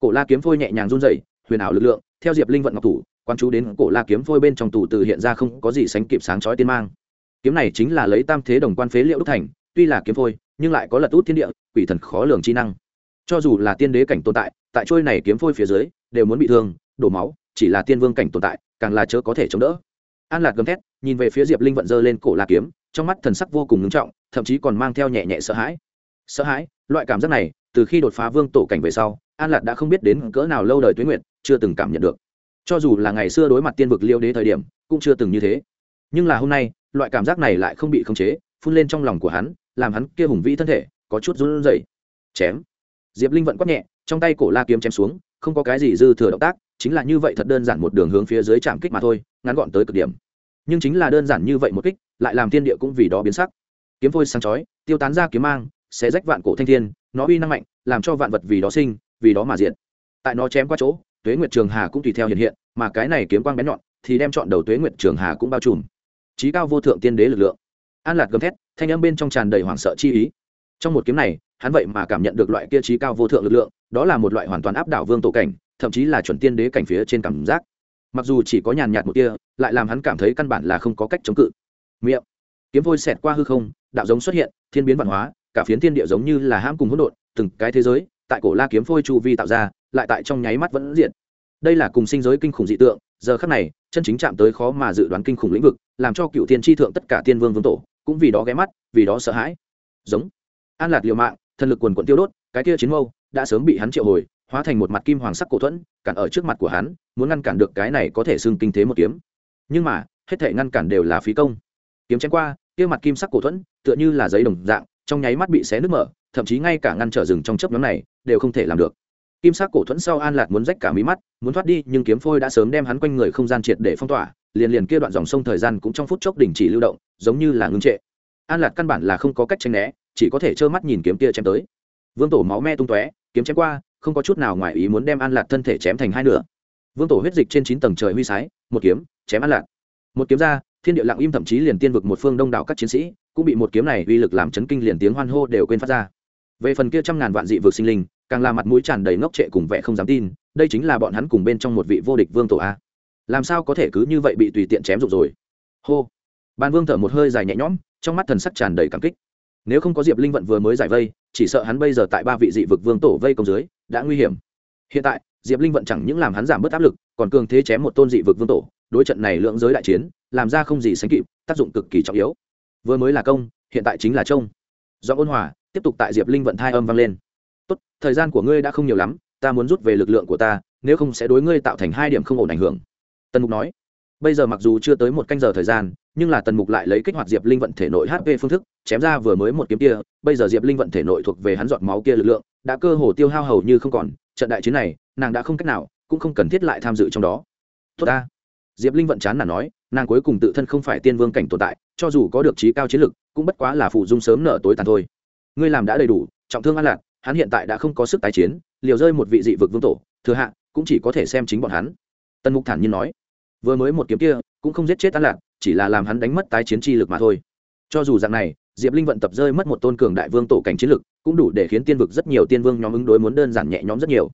cổ la kiếm phôi nhẹ nhàng run dày huyền ảo lực lượng, theo diệp linh vận ngọc thủ quan chú đến cổ la kiếm phôi bên trong tủ từ hiện ra không có gì sánh kịp sáng chói tiên mang. Kiếm này chính là lấy tam thế đồng quan phế liệu đúc thành, tuy là kiếm phôi nhưng lại có lật út thiên địa, quỷ thần khó lường chi năng. Cho dù là tiên đế cảnh tồn tại tại trôi này kiếm phôi phía dưới, đều muốn bị thương, đổ máu, chỉ là tiên vương cảnh tồn tại, càng là chớ có thể chống đỡ. An lạc gầm thét, nhìn về phía diệp linh vận dơ lên cổ la kiếm, trong mắt thần sắc vô cùng ngưng trọng, thậm chí còn mang theo nhẹ nhẹ sợ hãi. Sợ hãi, loại cảm giác này, từ khi đột phá vương tổ cảnh về sau, an lạc đã không biết đến cỡ nào lâu đời tuế nguyện chưa từng cảm nhận được. Cho dù là ngày xưa đối mặt tiên vực liêu đế thời điểm, cũng chưa từng như thế. Nhưng là hôm nay, loại cảm giác này lại không bị khống chế, phun lên trong lòng của hắn làm hắn kia hùng vĩ thân thể có chút run rẩy. Chém. Diệp linh vận quát nhẹ, trong tay cổ la kiếm chém xuống, không có cái gì dư thừa động tác, chính là như vậy thật đơn giản một đường hướng phía dưới chạm kích mà thôi, ngắn gọn tới cực điểm. Nhưng chính là đơn giản như vậy một kích, lại làm thiên địa cũng vì đó biến sắc. Kiếm phôi sáng chói, tiêu tán ra kiếm mang sẽ rách vạn cổ thanh thiên, nó uy năng mạnh, làm cho vạn vật vì đó sinh, vì đó mà diện tại nó chém qua chỗ, tuế nguyệt trường hà cũng tùy theo hiện hiện, mà cái này kiếm quang bén nhọn thì đem chọn đầu tuế nguyệt trường hà cũng bao trùm. Trí cao vô thượng tiên đế lực lượng. An lạc gầm thét thanh âm bên trong tràn đầy hoảng sợ chi ý. Trong một kiếm này, hắn vậy mà cảm nhận được loại kia trí cao vô thượng lực lượng, đó là một loại hoàn toàn áp đảo vương tổ cảnh, thậm chí là chuẩn tiên đế cảnh phía trên cảm giác. Mặc dù chỉ có nhàn nhạt một kia lại làm hắn cảm thấy căn bản là không có cách chống cự. Miệng. Kiếm vôi xẹt qua hư không, đạo giống xuất hiện, thiên biến văn hóa, cả phiến thiên địa giống như là hãm cùng hỗn độn, từng cái thế giới, tại cổ la kiếm phôi chu vi tạo ra, lại tại trong nháy mắt vẫn diện đây là cùng sinh giới kinh khủng dị tượng, giờ khắc này, chân chính chạm tới khó mà dự đoán kinh khủng lĩnh vực, làm cho cựu tiên tri thượng tất cả tiên vương vương tổ cũng vì đó ghé mắt, vì đó sợ hãi. Giống. An lạc liều mạng, thần lực quần quận tiêu đốt, cái kia chiến mâu đã sớm bị hắn triệu hồi, hóa thành một mặt kim hoàng sắc cổ thuẫn, cản ở trước mặt của hắn, muốn ngăn cản được cái này có thể xưng kinh thế một kiếm. Nhưng mà, hết thể ngăn cản đều là phí công. Kiếm chém qua, kia mặt kim sắc cổ thuẫn, tựa như là giấy đồng dạng, trong nháy mắt bị xé nứt mở, thậm chí ngay cả ngăn trở rừng trong chớp nhóm này, đều không thể làm được kim sắc cổ thuẫn sau an lạc muốn rách cả mí mắt, muốn thoát đi, nhưng kiếm phôi đã sớm đem hắn quanh người không gian triệt để phong tỏa, liền liền kia đoạn dòng sông thời gian cũng trong phút chốc đình chỉ lưu động, giống như là ngưng trệ. An lạc căn bản là không có cách tranh né, chỉ có thể trơ mắt nhìn kiếm kia chém tới. Vương tổ máu me tung tóe, kiếm chém qua, không có chút nào ngoài ý muốn đem an lạc thân thể chém thành hai nửa. Vương tổ huyết dịch trên chín tầng trời huy sái, một kiếm, chém an lạc. Một kiếm ra, thiên địa lặng im, thậm chí liền tiên vực một phương đông đảo các chiến sĩ, cũng bị một kiếm này uy lực làm chấn kinh, liền tiếng hoan hô đều quên phát ra. Về phần kia trăm ngàn vạn dị vực sinh linh càng là mặt mũi tràn đầy ngốc trệ cùng vẻ không dám tin, đây chính là bọn hắn cùng bên trong một vị vô địch vương tổ a. Làm sao có thể cứ như vậy bị tùy tiện chém rụng rồi? Hô. Ban vương thở một hơi dài nhẹ nhõm, trong mắt thần sắc tràn đầy cảm kích. Nếu không có diệp linh vận vừa mới giải vây, chỉ sợ hắn bây giờ tại ba vị dị vực vương tổ vây công dưới, đã nguy hiểm. Hiện tại, diệp linh vận chẳng những làm hắn giảm bớt áp lực, còn cường thế chém một tôn dị vực vương tổ, đối trận này lượng giới đại chiến, làm ra không gì sánh kịp, tác dụng cực kỳ trọng yếu. Vừa mới là công, hiện tại chính là trông. Do ôn hòa, tiếp tục tại diệp linh vận thai âm vang lên tốt, thời gian của ngươi đã không nhiều lắm, ta muốn rút về lực lượng của ta, nếu không sẽ đối ngươi tạo thành hai điểm không ổn ảnh hưởng. Tần mục nói. Bây giờ mặc dù chưa tới một canh giờ thời gian, nhưng là tần mục lại lấy kích hoạt diệp linh vận thể nội hp phương thức, chém ra vừa mới một kiếm kia, bây giờ diệp linh vận thể nội thuộc về hắn giọt máu kia lực lượng, đã cơ hồ tiêu hao hầu như không còn, trận đại chiến này, nàng đã không cách nào, cũng không cần thiết lại tham dự trong đó. Tốt ta. Diệp linh vận chán là nói, nàng cuối cùng tự thân không phải tiên vương cảnh tồn tại, cho dù có được trí cao chiến lực, cũng bất quá là phụ dung sớm nợ tối tàn thôi. Ngươi làm đã đầy đủ, trọng thương an lạc hắn hiện tại đã không có sức tái chiến, liều rơi một vị dị vực vương tổ, thừa hạ cũng chỉ có thể xem chính bọn hắn. Tần mục thản nhiên nói. Vừa mới một kiếm kia, cũng không giết chết an lạc, chỉ là làm hắn đánh mất tái chiến chi lực mà thôi. Cho dù dạng này, diệp linh vận tập rơi mất một tôn cường đại vương tổ cảnh chiến lực, cũng đủ để khiến tiên vực rất nhiều tiên vương nhóm ứng đối muốn đơn giản nhẹ nhóm rất nhiều.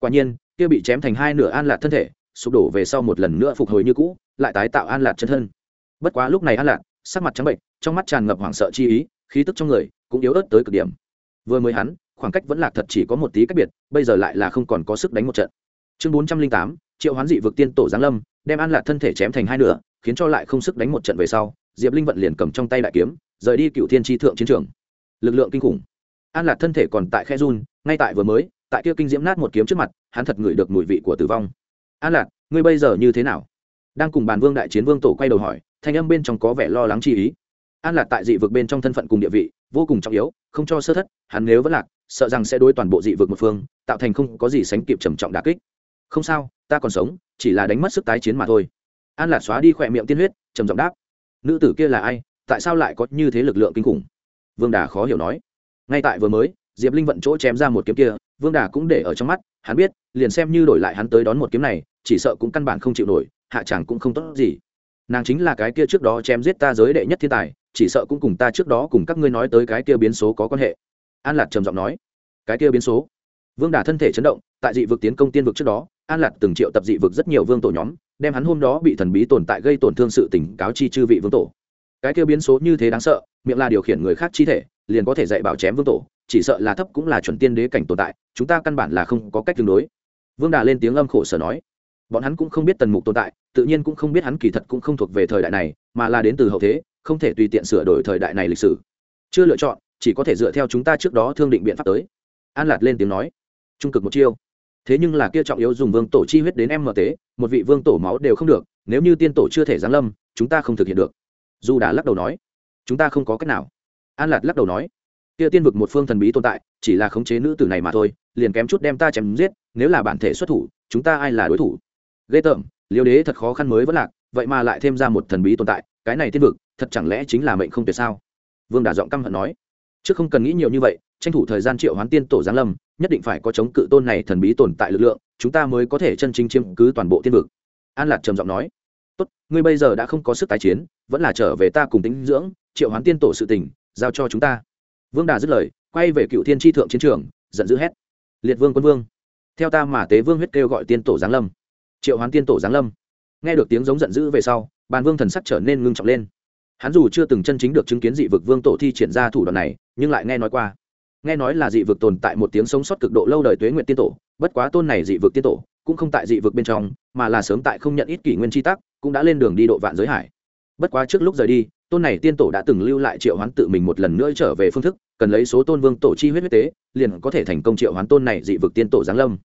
Quả nhiên, kia bị chém thành hai nửa an lạc thân thể, sụp đổ về sau một lần nữa phục hồi như cũ, lại tái tạo an lạc chân thân. Bất quá lúc này an lạc, sắc mặt trắng bệnh trong mắt tràn ngập hoảng sợ chi ý, khí tức trong người cũng yếu ớt tới cực điểm. Vừa mới hắn khoảng cách vẫn lạc thật chỉ có một tí cách biệt, bây giờ lại là không còn có sức đánh một trận. Chương bốn trăm linh tám, triệu hoán dị vực tiên tổ giáng lâm, đem an lạc thân thể chém thành hai nửa, khiến cho lại không sức đánh một trận về sau, diệp linh vận liền cầm trong tay đại kiếm, rời đi cựu thiên tri thượng chiến trường. Lực lượng kinh khủng. An lạc thân thể còn tại khe run, ngay tại vừa mới, tại kia kinh diễm nát một kiếm trước mặt, hắn thật ngửi được mùi vị của tử vong. An lạc, ngươi bây giờ như thế nào? Đang cùng bàn vương đại chiến vương tổ quay đầu hỏi, thanh âm bên trong có vẻ lo lắng chi ý. An lạc tại dị vực bên trong thân phận cùng địa vị vô cùng trọng yếu, không cho sơ thất, hắn nếu vẫn lạc sợ rằng sẽ đối toàn bộ dị vực một phương, tạo thành không có gì sánh kịp trầm trọng đà kích. Không sao, ta còn sống, chỉ là đánh mất sức tái chiến mà thôi. An lạc xóa đi khỏe miệng tiên huyết, trầm giọng đáp. Nữ tử kia là ai? Tại sao lại có như thế lực lượng kinh khủng? Vương đà khó hiểu nói. Ngay tại vừa mới, diệp linh vận chỗ chém ra một kiếm kia, vương đà cũng để ở trong mắt, hắn biết, liền xem như đổi lại hắn tới đón một kiếm này, chỉ sợ cũng căn bản không chịu nổi, hạ chẳng cũng không tốt gì. Nàng chính là cái kia trước đó chém giết ta giới đệ nhất thiên tài, chỉ sợ cũng cùng ta trước đó cùng các ngươi nói tới cái kia biến số có quan hệ an lạc trầm giọng nói, cái kia biến số. Vương đà thân thể chấn động, tại dị vực tiến công tiên vực trước đó, an lạc từng triệu tập dị vực rất nhiều vương tổ nhóm, đem hắn hôm đó bị thần bí tồn tại gây tổn thương sự tỉnh cáo chi chư vị vương tổ. Cái kia biến số như thế đáng sợ, miệng là điều khiển người khác chi thể, liền có thể dạy bảo chém vương tổ, chỉ sợ là thấp cũng là chuẩn tiên đế cảnh tồn tại, chúng ta căn bản là không có cách tương đối. Vương đà lên tiếng âm khổ sở nói, bọn hắn cũng không biết tần mục tồn tại, tự nhiên cũng không biết hắn kỳ thật cũng không thuộc về thời đại này, mà là đến từ hậu thế, không thể tùy tiện sửa đổi thời đại này lịch sử. Chưa lựa chọn chỉ có thể dựa theo chúng ta trước đó thương định biện pháp tới. An lạt lên tiếng nói, trung cực một chiêu. Thế nhưng là kia trọng yếu dùng vương tổ chi huyết đến em mở tế, một vị vương tổ máu đều không được, nếu như tiên tổ chưa thể giáng lâm, chúng ta không thực hiện được. Dù đã lắc đầu nói, chúng ta không có cách nào. An lạt lắc đầu nói, kia tiên vực một phương thần bí tồn tại, chỉ là khống chế nữ tử này mà thôi, liền kém chút đem ta chém giết, nếu là bản thể xuất thủ, chúng ta ai là đối thủ? Ghê tởm, liêu đế thật khó khăn mới vẫn lạc, vậy mà lại thêm ra một thần bí tồn tại, cái này tiên vực, thật chẳng lẽ chính là mệnh không tuyệt sao? Vương đà giọng căm hận nói chứ không cần nghĩ nhiều như vậy, tranh thủ thời gian triệu hoán tiên tổ giáng lâm, nhất định phải có chống cự tôn này thần bí tồn tại lực lượng, chúng ta mới có thể chân chính chiếm cứ toàn bộ thiên vực. An lạc trầm giọng nói. Tốt, ngươi bây giờ đã không có sức tái chiến, vẫn là trở về ta cùng tính dưỡng, triệu hoán tiên tổ sự tình, giao cho chúng ta. Vương đà dứt lời, quay về cựu thiên tri thượng chiến trường, giận dữ hét. Liệt vương quân vương, theo ta mà tế vương huyết kêu gọi tiên tổ giáng lâm. Triệu hoán tiên tổ giáng lâm. Nghe được tiếng giống giận dữ về sau, bàn vương thần sắc trở nên ngưng trọng lên. Hắn dù chưa từng chân chính được chứng kiến dị vực vương tổ thi triển ra thủ đoạn này nhưng lại nghe nói qua. Nghe nói là dị vực tồn tại một tiếng sống sót cực độ lâu đời tuế nguyện tiên tổ, bất quá tôn này dị vực tiên tổ cũng không tại dị vực bên trong, mà là sớm tại không nhận ít kỷ nguyên tri tắc, cũng đã lên đường đi độ vạn giới hải. Bất quá trước lúc rời đi, tôn này tiên tổ đã từng lưu lại triệu hoán tự mình một lần nữa trở về phương thức, cần lấy số tôn vương tổ chi huyết huyết tế, liền có thể thành công triệu hoán tôn này dị vực tiên tổ giáng lâm.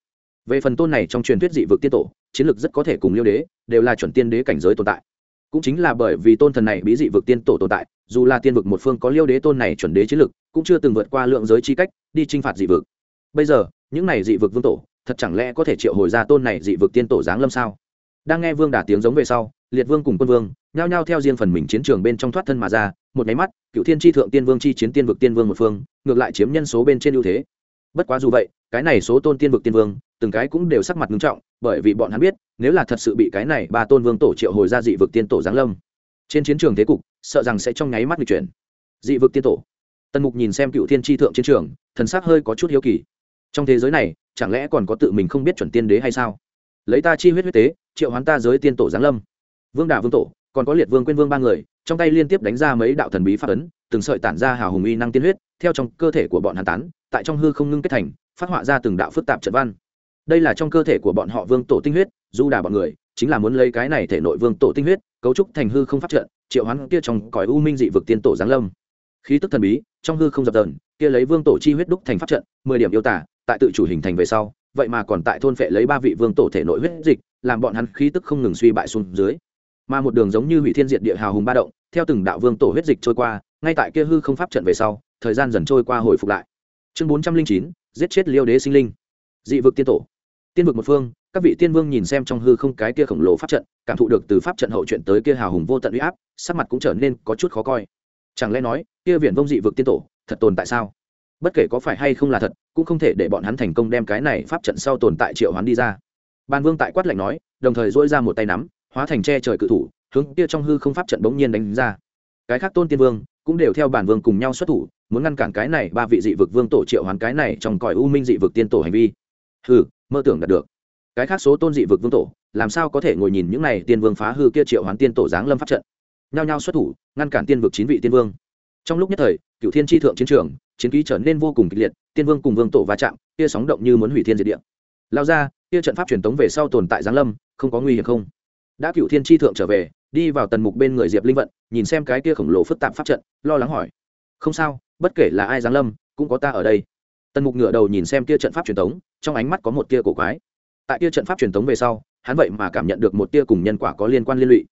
Về phần tôn này trong truyền thuyết dị vực tiên tổ, chiến lược rất có thể cùng liêu đế, đều là chuẩn tiên đế cảnh giới tồn tại cũng chính là bởi vì tôn thần này bí dị vực tiên tổ tồn tại, dù là tiên vực một phương có liêu đế tôn này chuẩn đế chiến lược cũng chưa từng vượt qua lượng giới chi cách, đi chinh phạt dị vực. Bây giờ, những này dị vực vương tổ, thật chẳng lẽ có thể triệu hồi ra tôn này dị vực tiên tổ giáng lâm sao? Đang nghe vương đả tiếng giống về sau, liệt vương cùng quân vương, nhao nhao theo riêng phần mình chiến trường bên trong thoát thân mà ra, một máy mắt, cựu thiên tri thượng tiên vương chi chiến tiên vực tiên vương một phương, ngược lại chiếm nhân số bên trên ưu thế. Bất quá dù vậy cái này số tôn tiên vực tiên vương, từng cái cũng đều sắc mặt nghiêm trọng, bởi vì bọn hắn biết, nếu là thật sự bị cái này ba tôn vương tổ triệu hồi ra dị vực tiên tổ giáng lâm, trên chiến trường thế cục, sợ rằng sẽ trong nháy mắt bị chuyển. Dị vực tiên tổ. Tần mục nhìn xem cựu thiên tri thượng chiến trường, thần s ắ c hơi có chút hiếu kỳ. Trong thế giới này, chẳng lẽ còn có tự mình không biết chuẩn tiên đế hay sao? Lấy ta chi huyết huyết tế, triệu hoán ta giới tiên tổ giáng lâm. Vương đà vương tổ, còn có liệt vương quên vương ba người, trong tay liên tiếp đánh ra mấy đạo thần bí phát ấn, từng sợi tản ra hào hùng uy năng tiên huyết, theo trong cơ thể của bọn hàn tán, tại trong hư không ngưng kết thành phát họa ra từng đạo phức tạp trận văn. Đây là trong cơ thể của bọn họ vương tổ tinh huyết du đà bọn người, chính là muốn lấy cái này thể nội vương tổ tinh huyết, cấu trúc thành hư không phát trận, triệu hoán kia trong cõi u minh dị vực tiên tổ giáng lâm. Khí tức thần bí, trong hư không dập dờn, kia lấy vương tổ chi huyết đúc thành pháp trận, mười điểm yêu tả, tại tự chủ hình thành về sau, vậy mà còn tại thôn phệ lấy ba vị vương tổ thể nội huyết dịch, làm bọn hắn khí tức không ngừng suy bại xuống dưới. Mà một đường giống như hủy thiên diệt địa hào hùng ba động, theo từng đạo vương tổ huyết dịch trôi qua, ngay tại kia hư không pháp trận về sau, thời gian dần trôi qua hồi phục lại. Chương bốn trăm linh chín giết chết liêu đế sinh linh. Dị vực tiên tổ. Tiên vực một phương, các vị tiên vương nhìn xem trong hư không cái kia khổng lồ pháp trận, cảm thụ được từ pháp trận hậu chuyện tới kia hào hùng vô tận uy áp, sắc mặt cũng trở nên có chút khó coi. Chẳng lẽ nói, kia viển vông dị vực tiên tổ, thật tồn tại sao? Bất kể có phải hay không là thật, cũng không thể để bọn hắn thành công đem cái này pháp trận sau tồn tại triệu hoán đi ra. Ban vương tại quát lạnh nói, đồng thời dỗi ra một tay nắm, hóa thành che trời cự thủ, hướng kia trong hư không pháp trận bỗng nhiên đánh ra. Cái khác tôn tiên vương cũng đều theo bản vương cùng nhau xuất thủ, muốn ngăn cản cái này ba vị dị vực vương tổ triệu hoán cái này trong cõi u minh dị vực tiên tổ hành vi. Hừ, mơ tưởng đạt được. Cái khác số tôn dị vực vương tổ, làm sao có thể ngồi nhìn những này tiên vương phá hư kia triệu hoán tiên tổ giáng lâm pháp trận? Nhao nhao xuất thủ, ngăn cản tiên vực chín vị tiên vương. Trong lúc nhất thời, cựu thiên tri thượng chiến trường, chiến ký trở nên vô cùng kịch liệt, tiên vương cùng vương tổ va chạm, kia sóng động như muốn hủy thiên diệt địa. Lao ra, kia trận pháp truyền tống về sau tồn tại giáng lâm, không có nguy hiểm không? Đã cựu thiên tri thượng trở về đi vào tần mục bên người diệp linh vận nhìn xem cái kia khổng lồ phức tạp pháp trận lo lắng hỏi không sao bất kể là ai giáng lâm cũng có ta ở đây tần mục ngửa đầu nhìn xem kia trận pháp truyền thống, trong ánh mắt có một tia cổ quái tại kia trận pháp truyền thống về sau hắn vậy mà cảm nhận được một tia cùng nhân quả có liên quan liên lụy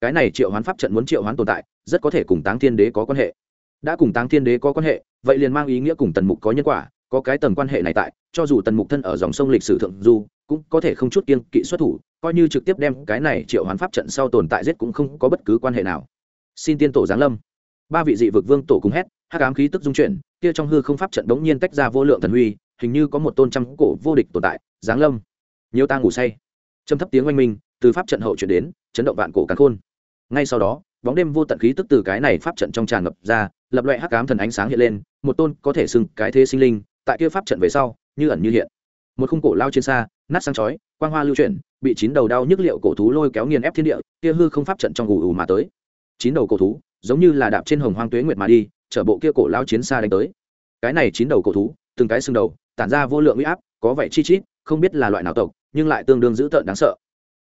cái này triệu hoán pháp trận muốn triệu hoán tồn tại rất có thể cùng táng thiên đế có quan hệ đã cùng táng thiên đế có quan hệ vậy liền mang ý nghĩa cùng tần mục có nhân quả có cái tầng quan hệ này tại cho dù tần mục thân ở dòng sông lịch sử thượng du cũng có thể không chút kiên kỵ xuất thủ, coi như trực tiếp đem cái này triệu hoán pháp trận sau tồn tại giết cũng không có bất cứ quan hệ nào. Xin tiên tổ giáng lâm. Ba vị dị vực vương tổ cùng hét, hắc ám khí tức dung chuyển, kia trong hư không pháp trận đống nhiên tách ra vô lượng thần huy, hình như có một tôn trăm cổ vô địch tồn tại, giáng lâm. Nhiều ta ngủ say. Trầm thấp tiếng oanh minh, từ pháp trận hậu chuyển đến, chấn động vạn cổ cắn khôn. Ngay sau đó, bóng đêm vô tận khí tức từ cái này pháp trận trong tràn ngập ra, lập loại hắc ám thần ánh sáng hiện lên, một tôn có thể sừng cái thế sinh linh, tại kia pháp trận về sau, như ẩn như hiện. Một khung cổ lao trên xa nát sang chói, quang hoa lưu chuyển, bị chín đầu đau nhức liệu cổ thú lôi kéo nghiền ép thiên địa, kia hư không pháp trận trong ù ù mà tới. Chín đầu cổ thú, giống như là đạp trên hồng hoang tuế nguyệt mà đi, chở bộ kia cổ lao chiến xa đánh tới. Cái này chín đầu cổ thú, từng cái xương đầu, tản ra vô lượng uy áp, có vẻ chi chít, không biết là loại nào tộc, nhưng lại tương đương dữ tợn đáng sợ.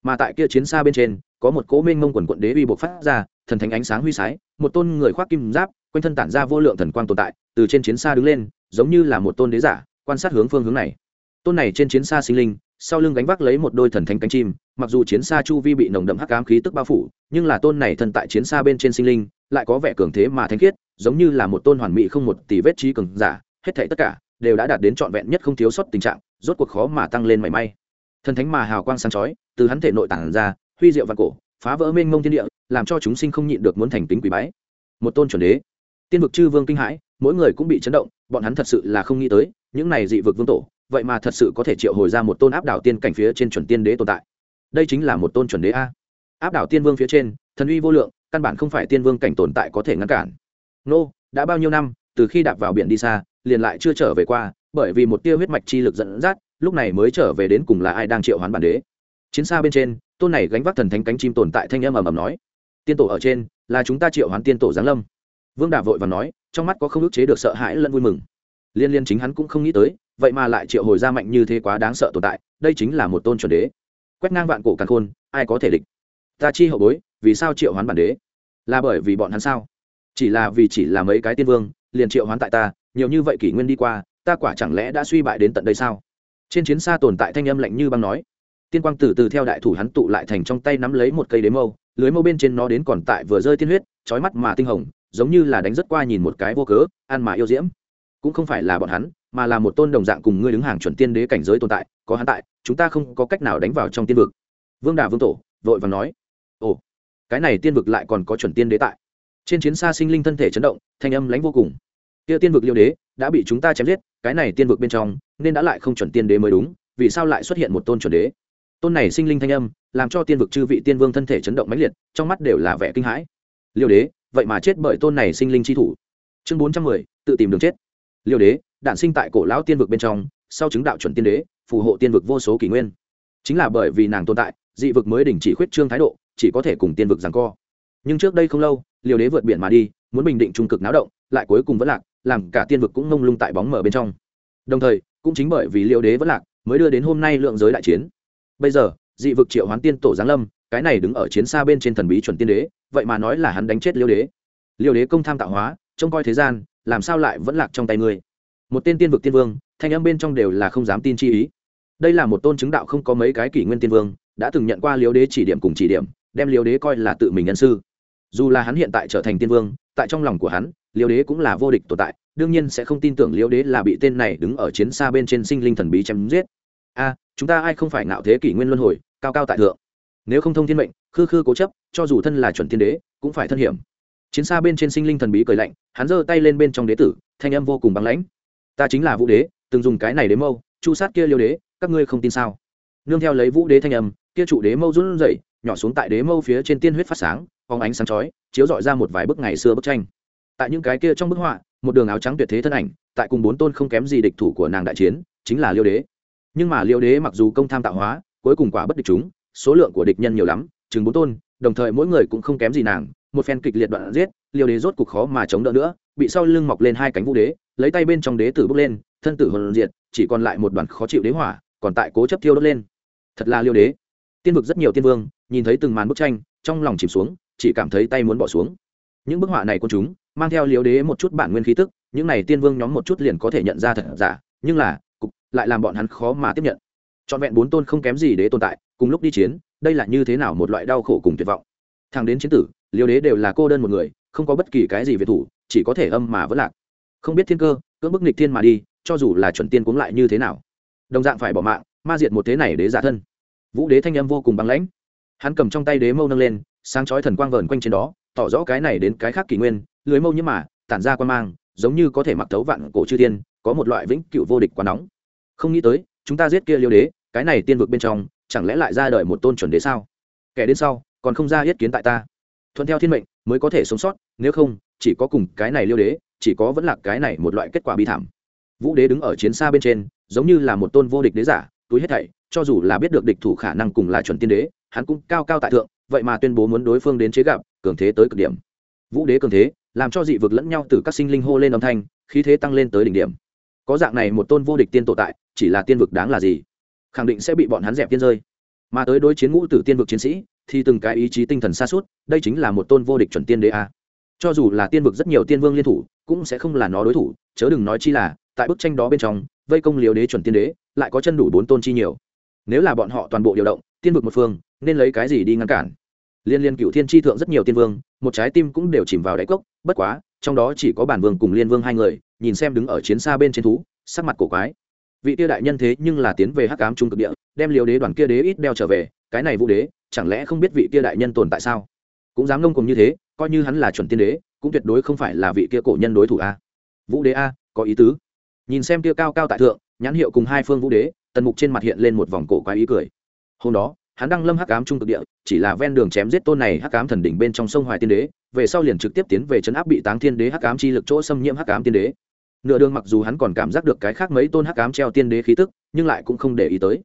Mà tại kia chiến xa bên trên, có một cỗ mênh mông quần quận đế uy bộc phát ra, thần thánh ánh sáng huy sái, một tôn người khoác kim giáp, quanh thân tản ra vô lượng thần quang tồn tại, từ trên chiến xa đứng lên, giống như là một tôn đế giả, quan sát hướng phương hướng này tôn này trên chiến xa sinh linh, sau lưng gánh vác lấy một đôi thần thánh cánh chim, mặc dù chiến xa chu vi bị nồng đậm hắc ám khí tức bao phủ, nhưng là tôn này thần tại chiến xa bên trên sinh linh, lại có vẻ cường thế mà thánh khiết, giống như là một tôn hoàn mỹ không một tỷ vết trí cường giả, hết thảy tất cả đều đã đạt đến trọn vẹn nhất không thiếu sót tình trạng, rốt cuộc khó mà tăng lên mảy may. Thần thánh mà hào quang sáng chói, từ hắn thể nội tản ra, huy diệu vạn cổ, phá vỡ mênh mông thiên địa, làm cho chúng sinh không nhịn được muốn thành kính quỷ bái. Một tôn chuẩn đế. Tiên vực chư vương kinh hãi, mỗi người cũng bị chấn động, bọn hắn thật sự là không nghĩ tới, những này dị vực vương tổ vậy mà thật sự có thể triệu hồi ra một tôn áp đảo tiên cảnh phía trên chuẩn tiên đế tồn tại. Đây chính là một tôn chuẩn đế a. Áp đảo tiên vương phía trên, thần uy vô lượng, căn bản không phải tiên vương cảnh tồn tại có thể ngăn cản. Nô, đã bao nhiêu năm, từ khi đạp vào biển đi xa, liền lại chưa trở về qua, bởi vì một tia huyết mạch chi lực dẫn dắt, lúc này mới trở về đến cùng là ai đang triệu hoán bản đế. Chiến xa bên trên, tôn này gánh vác thần thánh cánh chim tồn tại thanh âm ầm ầm nói. Tiên tổ ở trên, là chúng ta triệu hoán tiên tổ giáng lâm. Vương đà vội và nói, trong mắt có không ức chế được sợ hãi lẫn vui mừng. Liên liên chính hắn cũng không nghĩ tới vậy mà lại triệu hồi ra mạnh như thế quá đáng sợ tồn tại, đây chính là một tôn chuẩn đế. Quét ngang vạn cổ càng khôn, ai có thể địch? Ta chi hậu bối, vì sao triệu hoán bản đế? Là bởi vì bọn hắn sao? Chỉ là vì chỉ là mấy cái tiên vương, liền triệu hoán tại ta, nhiều như vậy kỷ nguyên đi qua, ta quả chẳng lẽ đã suy bại đến tận đây sao? Trên chiến xa tồn tại thanh âm lạnh như băng nói. Tiên quang từ từ theo đại thủ hắn tụ lại thành trong tay nắm lấy một cây đế mâu, lưới mâu bên trên nó đến còn tại vừa rơi tiên huyết trói mắt mà tinh hồng, giống như là đánh rất qua nhìn một cái vô cớ, ăn mà yêu diễm cũng không phải là bọn hắn, mà là một tôn đồng dạng cùng ngươi đứng hàng chuẩn tiên đế cảnh giới tồn tại, có hắn tại, chúng ta không có cách nào đánh vào trong tiên vực. Vương đà vương tổ vội vàng nói. Ồ, cái này tiên vực lại còn có chuẩn tiên đế tại. Trên chiến xa sinh linh thân thể chấn động, thanh âm lãnh vô cùng. Kia tiên vực liêu đế đã bị chúng ta chém giết, cái này tiên vực bên trong nên đã lại không chuẩn tiên đế mới đúng, vì sao lại xuất hiện một tôn chuẩn đế? Tôn này sinh linh thanh âm làm cho tiên vực chư vị tiên vương thân thể chấn động mãnh liệt, trong mắt đều là vẻ kinh hãi. Liêu đế, vậy mà chết bởi tôn này sinh linh chi thủ. Chương bốn trăm mười, tự tìm đường chết liêu đế đản sinh tại cổ lão tiên vực bên trong, sau chứng đạo chuẩn tiên đế, phù hộ tiên vực vô số kỷ nguyên. Chính là bởi vì nàng tồn tại, dị vực mới đình chỉ khuyết trương thái độ, chỉ có thể cùng tiên vực rằng co. Nhưng trước đây không lâu liều đế vượt biển mà đi, muốn bình định trung cực náo động, lại cuối cùng vẫn lạc, làm cả tiên vực cũng mông lung tại bóng mở bên trong. Đồng thời, cũng chính bởi vì liều đế vẫn lạc, mới đưa đến hôm nay lượng giới đại chiến. Bây giờ, dị vực triệu hoán tiên tổ giáng lâm, cái này đứng ở chiến xa bên trên thần bí chuẩn tiên đế, vậy mà nói là hắn đánh chết liêu đế. Liêu đế công tham tạo hóa, trông coi thế gian làm sao lại vẫn lạc trong tay ngươi? Một tên tiên vực tiên vương, thanh âm bên trong đều là không dám tin chi ý. Đây là một tôn chứng đạo không có mấy cái kỷ nguyên tiên vương, đã từng nhận qua liếu đế chỉ điểm cùng chỉ điểm, đem liếu đế coi là tự mình nhân sư. Dù là hắn hiện tại trở thành tiên vương, tại trong lòng của hắn liếu đế cũng là vô địch tồn tại, đương nhiên sẽ không tin tưởng liếu đế là bị tên này đứng ở chiến xa bên trên sinh linh thần bí chém giết. A, chúng ta ai không phải ngạo thế kỷ nguyên luân hồi, cao cao tại thượng. Nếu không thông thiên mệnh, khư khư cố chấp, cho dù thân là chuẩn tiên đế, cũng phải thân hiểm chiến xa bên trên sinh linh thần bí cười lạnh, hắn giơ tay lên bên trong đế tử, thanh âm vô cùng băng lãnh. Ta chính là vũ đế, từng dùng cái này đế mâu, chu sát kia liêu đế, các ngươi không tin sao? Nương theo lấy vũ đế thanh âm, kia trụ đế mâu run rẩy, nhỏ xuống tại đế mâu phía trên tiên huyết phát sáng, phóng ánh sáng chói, chiếu dọi ra một vài bức ngày xưa bức tranh. Tại những cái kia trong bức họa, một đường áo trắng tuyệt thế thân ảnh, tại cùng bốn tôn không kém gì địch thủ của nàng đại chiến, chính là liêu đế. Nhưng mà liêu đế mặc dù công tham tạo hóa, cuối cùng quả bất địch chúng, số lượng của địch nhân nhiều lắm, chừng bốn tôn, đồng thời mỗi người cũng không kém gì nàng một phen kịch liệt đoạn giết, liêu đế rốt cục khó mà chống đỡ nữa, bị sau lưng mọc lên hai cánh vũ đế, lấy tay bên trong đế tử bước lên, thân tử hồn diệt, chỉ còn lại một đoàn khó chịu đế hỏa, còn tại cố chấp thiêu đốt lên. Thật là liêu đế. Tiên vực rất nhiều tiên vương, nhìn thấy từng màn bức tranh, trong lòng chìm xuống, chỉ cảm thấy tay muốn bỏ xuống. Những bức họa này của chúng, mang theo liêu đế một chút bản nguyên khí tức, những này tiên vương nhóm một chút liền có thể nhận ra thật giả, nhưng là, cục lại làm bọn hắn khó mà tiếp nhận. Trọn vẹn bốn tôn không kém gì đế tồn tại, cùng lúc đi chiến, đây là như thế nào một loại đau khổ cùng tuyệt vọng. Thằng đến chiến tử liêu đế đều là cô đơn một người, không có bất kỳ cái gì về thủ, chỉ có thể âm mà vẫn lạc. Không biết thiên cơ, cưỡng bức nịch thiên mà đi, cho dù là chuẩn tiên cuống lại như thế nào. Đồng dạng phải bỏ mạng, ma diệt một thế này đế giả thân. Vũ đế thanh âm vô cùng băng lãnh. Hắn cầm trong tay đế mâu nâng lên, sáng chói thần quang vờn quanh trên đó, tỏ rõ cái này đến cái khác kỷ nguyên, lưới mâu như mà, tản ra quan mang, giống như có thể mặc thấu vạn cổ chư tiên có một loại vĩnh cựu vô địch quá nóng. Không nghĩ tới, chúng ta giết kia liêu đế, cái này tiên vực bên trong, chẳng lẽ lại ra đời một tôn chuẩn đế sao? Kẻ đến sau, còn không ra yết kiến tại ta thuận theo thiên mệnh mới có thể sống sót, nếu không, chỉ có cùng cái này liêu đế, chỉ có vẫn là cái này một loại kết quả bi thảm. Vũ đế đứng ở chiến xa bên trên, giống như là một tôn vô địch đế giả, túi hết thảy, cho dù là biết được địch thủ khả năng cùng là chuẩn tiên đế, hắn cũng cao cao tại thượng, vậy mà tuyên bố muốn đối phương đến chế gặp, cường thế tới cực điểm. Vũ đế cường thế, làm cho dị vực lẫn nhau từ các sinh linh hô lên âm thanh, khí thế tăng lên tới đỉnh điểm. Có dạng này một tôn vô địch tiên tồn tại, chỉ là tiên vực đáng là gì? Khẳng định sẽ bị bọn hắn dẹp tiên rơi. Mà tới đối chiến ngũ tử tiên vực chiến sĩ thì từng cái ý chí tinh thần xa suốt, đây chính là một tôn vô địch chuẩn tiên đế a. Cho dù là tiên vực rất nhiều tiên vương liên thủ, cũng sẽ không là nó đối thủ, chớ đừng nói chi là, tại bức tranh đó bên trong, vây công liều đế chuẩn tiên đế, lại có chân đủ bốn tôn chi nhiều. Nếu là bọn họ toàn bộ điều động, tiên vực một phương, nên lấy cái gì đi ngăn cản? Liên liên cựu thiên tri thượng rất nhiều tiên vương, một trái tim cũng đều chìm vào đáy cốc, bất quá, trong đó chỉ có bản vương cùng liên vương hai người, nhìn xem đứng ở chiến xa bên trên thú, sắc mặt cổ quái vị tia đại nhân thế nhưng là tiến về hắc Ám trung cực địa, đem liều đế đoàn kia đế ít đeo trở về, cái này vũ đế, chẳng lẽ không biết vị tia đại nhân tồn tại sao? Cũng dám ngông cùng như thế, coi như hắn là chuẩn tiên đế, cũng tuyệt đối không phải là vị kia cổ nhân đối thủ a. Vũ đế a, có ý tứ. Nhìn xem tia cao cao tại thượng, nhãn hiệu cùng hai phương vũ đế, tần mục trên mặt hiện lên một vòng cổ quái ý cười. Hôm đó, hắn đăng lâm hắc ám trung cực địa, chỉ là ven đường chém giết tôn này hắc ám thần đỉnh bên trong sông hoài tiên đế, về sau liền trực tiếp tiến về chấn áp bị táng thiên đế hắc ám chi lực chỗ xâm nhiễm hắc ám tiên đế nửa đường mặc dù hắn còn cảm giác được cái khác mấy tôn hắc ám treo tiên đế khí tức, nhưng lại cũng không để ý tới.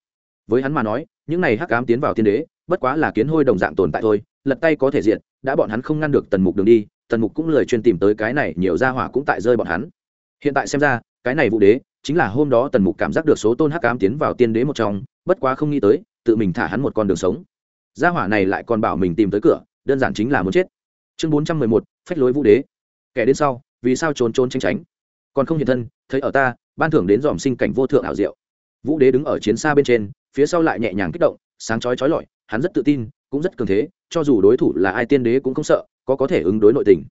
Với hắn mà nói, những này hắc ám tiến vào tiên đế, bất quá là kiến hôi đồng dạng tồn tại thôi, lật tay có thể diện đã bọn hắn không ngăn được tần mục đường đi, tần mục cũng lời chuyên tìm tới cái này, nhiều gia hỏa cũng tại rơi bọn hắn. Hiện tại xem ra, cái này vụ đế, chính là hôm đó tần mục cảm giác được số tôn hắc ám tiến vào tiên đế một trong, bất quá không nghĩ tới, tự mình thả hắn một con đường sống. Gia hỏa này lại còn bảo mình tìm tới cửa, đơn giản chính là muốn chết. Chương bốn trăm mười một, phách lối vũ đế. Kẻ đến sau, vì sao trốn trốn tránh tránh? Còn không hiện thân, thấy ở ta, ban thưởng đến dòm sinh cảnh vô thượng ảo diệu. Vũ đế đứng ở chiến xa bên trên, phía sau lại nhẹ nhàng kích động, sáng chói chói lọi, hắn rất tự tin, cũng rất cường thế, cho dù đối thủ là ai tiên đế cũng không sợ, có có thể ứng đối nội tình.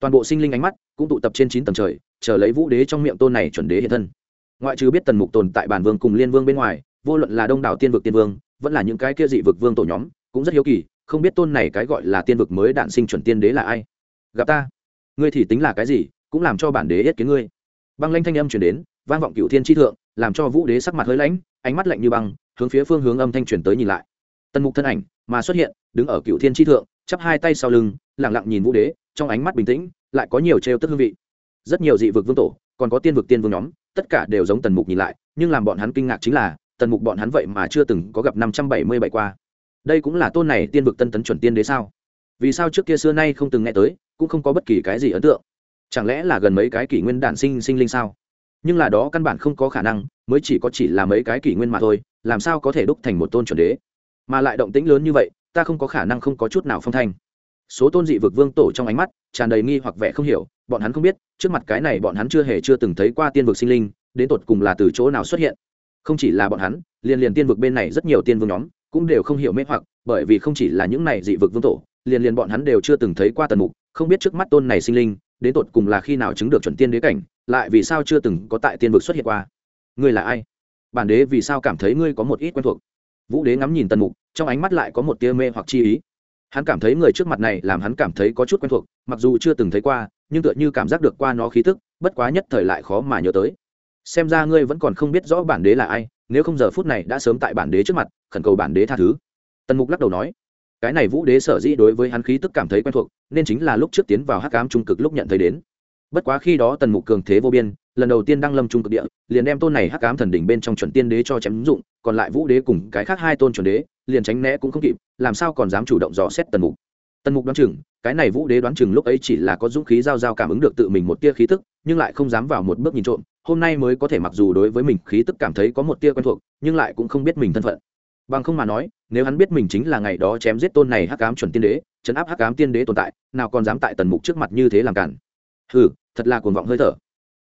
Toàn bộ sinh linh ánh mắt cũng tụ tập trên chín tầng trời, chờ lấy vũ đế trong miệng tôn này chuẩn đế hiện thân. Ngoại trừ biết tần mục tồn tại bản vương cùng liên vương bên ngoài, vô luận là đông đảo tiên vực tiên vương, vẫn là những cái kia dị vực vương tổ nhóm, cũng rất hiếu kỳ, không biết tôn này cái gọi là tiên vực mới đạn sinh chuẩn tiên đế là ai. Gặp ta. Ngươi thì tính là cái gì, cũng làm cho bản đế yết kiến ngươi băng lanh thanh âm chuyển đến, vang vọng cựu thiên tri thượng, làm cho vũ đế sắc mặt hơi lãnh, ánh mắt lạnh như băng, hướng phía phương hướng âm thanh chuyển tới nhìn lại. Tần mục thân ảnh mà xuất hiện, đứng ở cựu thiên tri thượng, chắp hai tay sau lưng lẳng lặng nhìn vũ đế, trong ánh mắt bình tĩnh, lại có nhiều trêu tức hương vị. Rất nhiều dị vực vương tổ, còn có tiên vực tiên vương nhóm, tất cả đều giống tần mục nhìn lại, nhưng làm bọn hắn kinh ngạc chính là, tần mục bọn hắn vậy mà chưa từng có gặp năm trăm bảy mươi bảy qua. Đây cũng là tôn này tiên vực tân tấn chuẩn tiên đế sao? Vì sao trước kia xưa nay không từng nghe tới, cũng không có bất kỳ cái gì ấn tượng? Chẳng lẽ là gần mấy cái kỷ nguyên đản sinh sinh linh sao? Nhưng là đó căn bản không có khả năng, mới chỉ có chỉ là mấy cái kỷ nguyên mà thôi, làm sao có thể đúc thành một tôn chuẩn đế? Mà lại động tĩnh lớn như vậy, ta không có khả năng không có chút nào phong thanh. Số tôn dị vực vương tổ trong ánh mắt, tràn đầy nghi hoặc vẻ không hiểu, bọn hắn không biết, trước mặt cái này bọn hắn chưa hề chưa từng thấy qua tiên vực sinh linh, đến tột cùng là từ chỗ nào xuất hiện. Không chỉ là bọn hắn, liền liền tiên vực bên này rất nhiều tiên vương nhóm, cũng đều không hiểu mê hoặc, bởi vì không chỉ là những này dị vực vương tổ, liền liền bọn hắn đều chưa từng thấy qua tần mục, không biết trước mắt tôn này sinh linh đến tột cùng là khi nào chứng được chuẩn tiên đế cảnh, lại vì sao chưa từng có tại tiên vực xuất hiện qua? Ngươi là ai? Bản đế vì sao cảm thấy ngươi có một ít quen thuộc? Vũ đế ngắm nhìn tần mục, trong ánh mắt lại có một tia mê hoặc chi ý. Hắn cảm thấy người trước mặt này làm hắn cảm thấy có chút quen thuộc, mặc dù chưa từng thấy qua, nhưng tựa như cảm giác được qua nó khí tức, bất quá nhất thời lại khó mà nhớ tới. Xem ra ngươi vẫn còn không biết rõ bản đế là ai, nếu không giờ phút này đã sớm tại bản đế trước mặt, khẩn cầu bản đế tha thứ. Tần mục lắc đầu nói cái này vũ đế sở dĩ đối với hắn khí tức cảm thấy quen thuộc, nên chính là lúc trước tiến vào hắc ám trung cực lúc nhận thấy đến. Bất quá khi đó tần mục cường thế vô biên, lần đầu tiên đăng lâm trung cực địa, liền đem tôn này hắc ám thần đỉnh bên trong chuẩn tiên đế cho chém dụng, còn lại vũ đế cùng cái khác hai tôn chuẩn đế, liền tránh né cũng không kịp, làm sao còn dám chủ động dò xét tần mục. Tần mục đoán chừng, cái này vũ đế đoán chừng lúc ấy chỉ là có dũng khí giao giao cảm ứng được tự mình một tia khí tức, nhưng lại không dám vào một bước nhìn trộm, hôm nay mới có thể mặc dù đối với mình khí tức cảm thấy có một tia quen thuộc, nhưng lại cũng không biết mình thân phận. Bằng không mà nói nếu hắn biết mình chính là ngày đó chém giết tôn này hắc ám chuẩn tiên đế chấn áp hắc ám tiên đế tồn tại, nào còn dám tại tần mục trước mặt như thế làm cản? Hừ, thật là cuồng vọng hơi thở.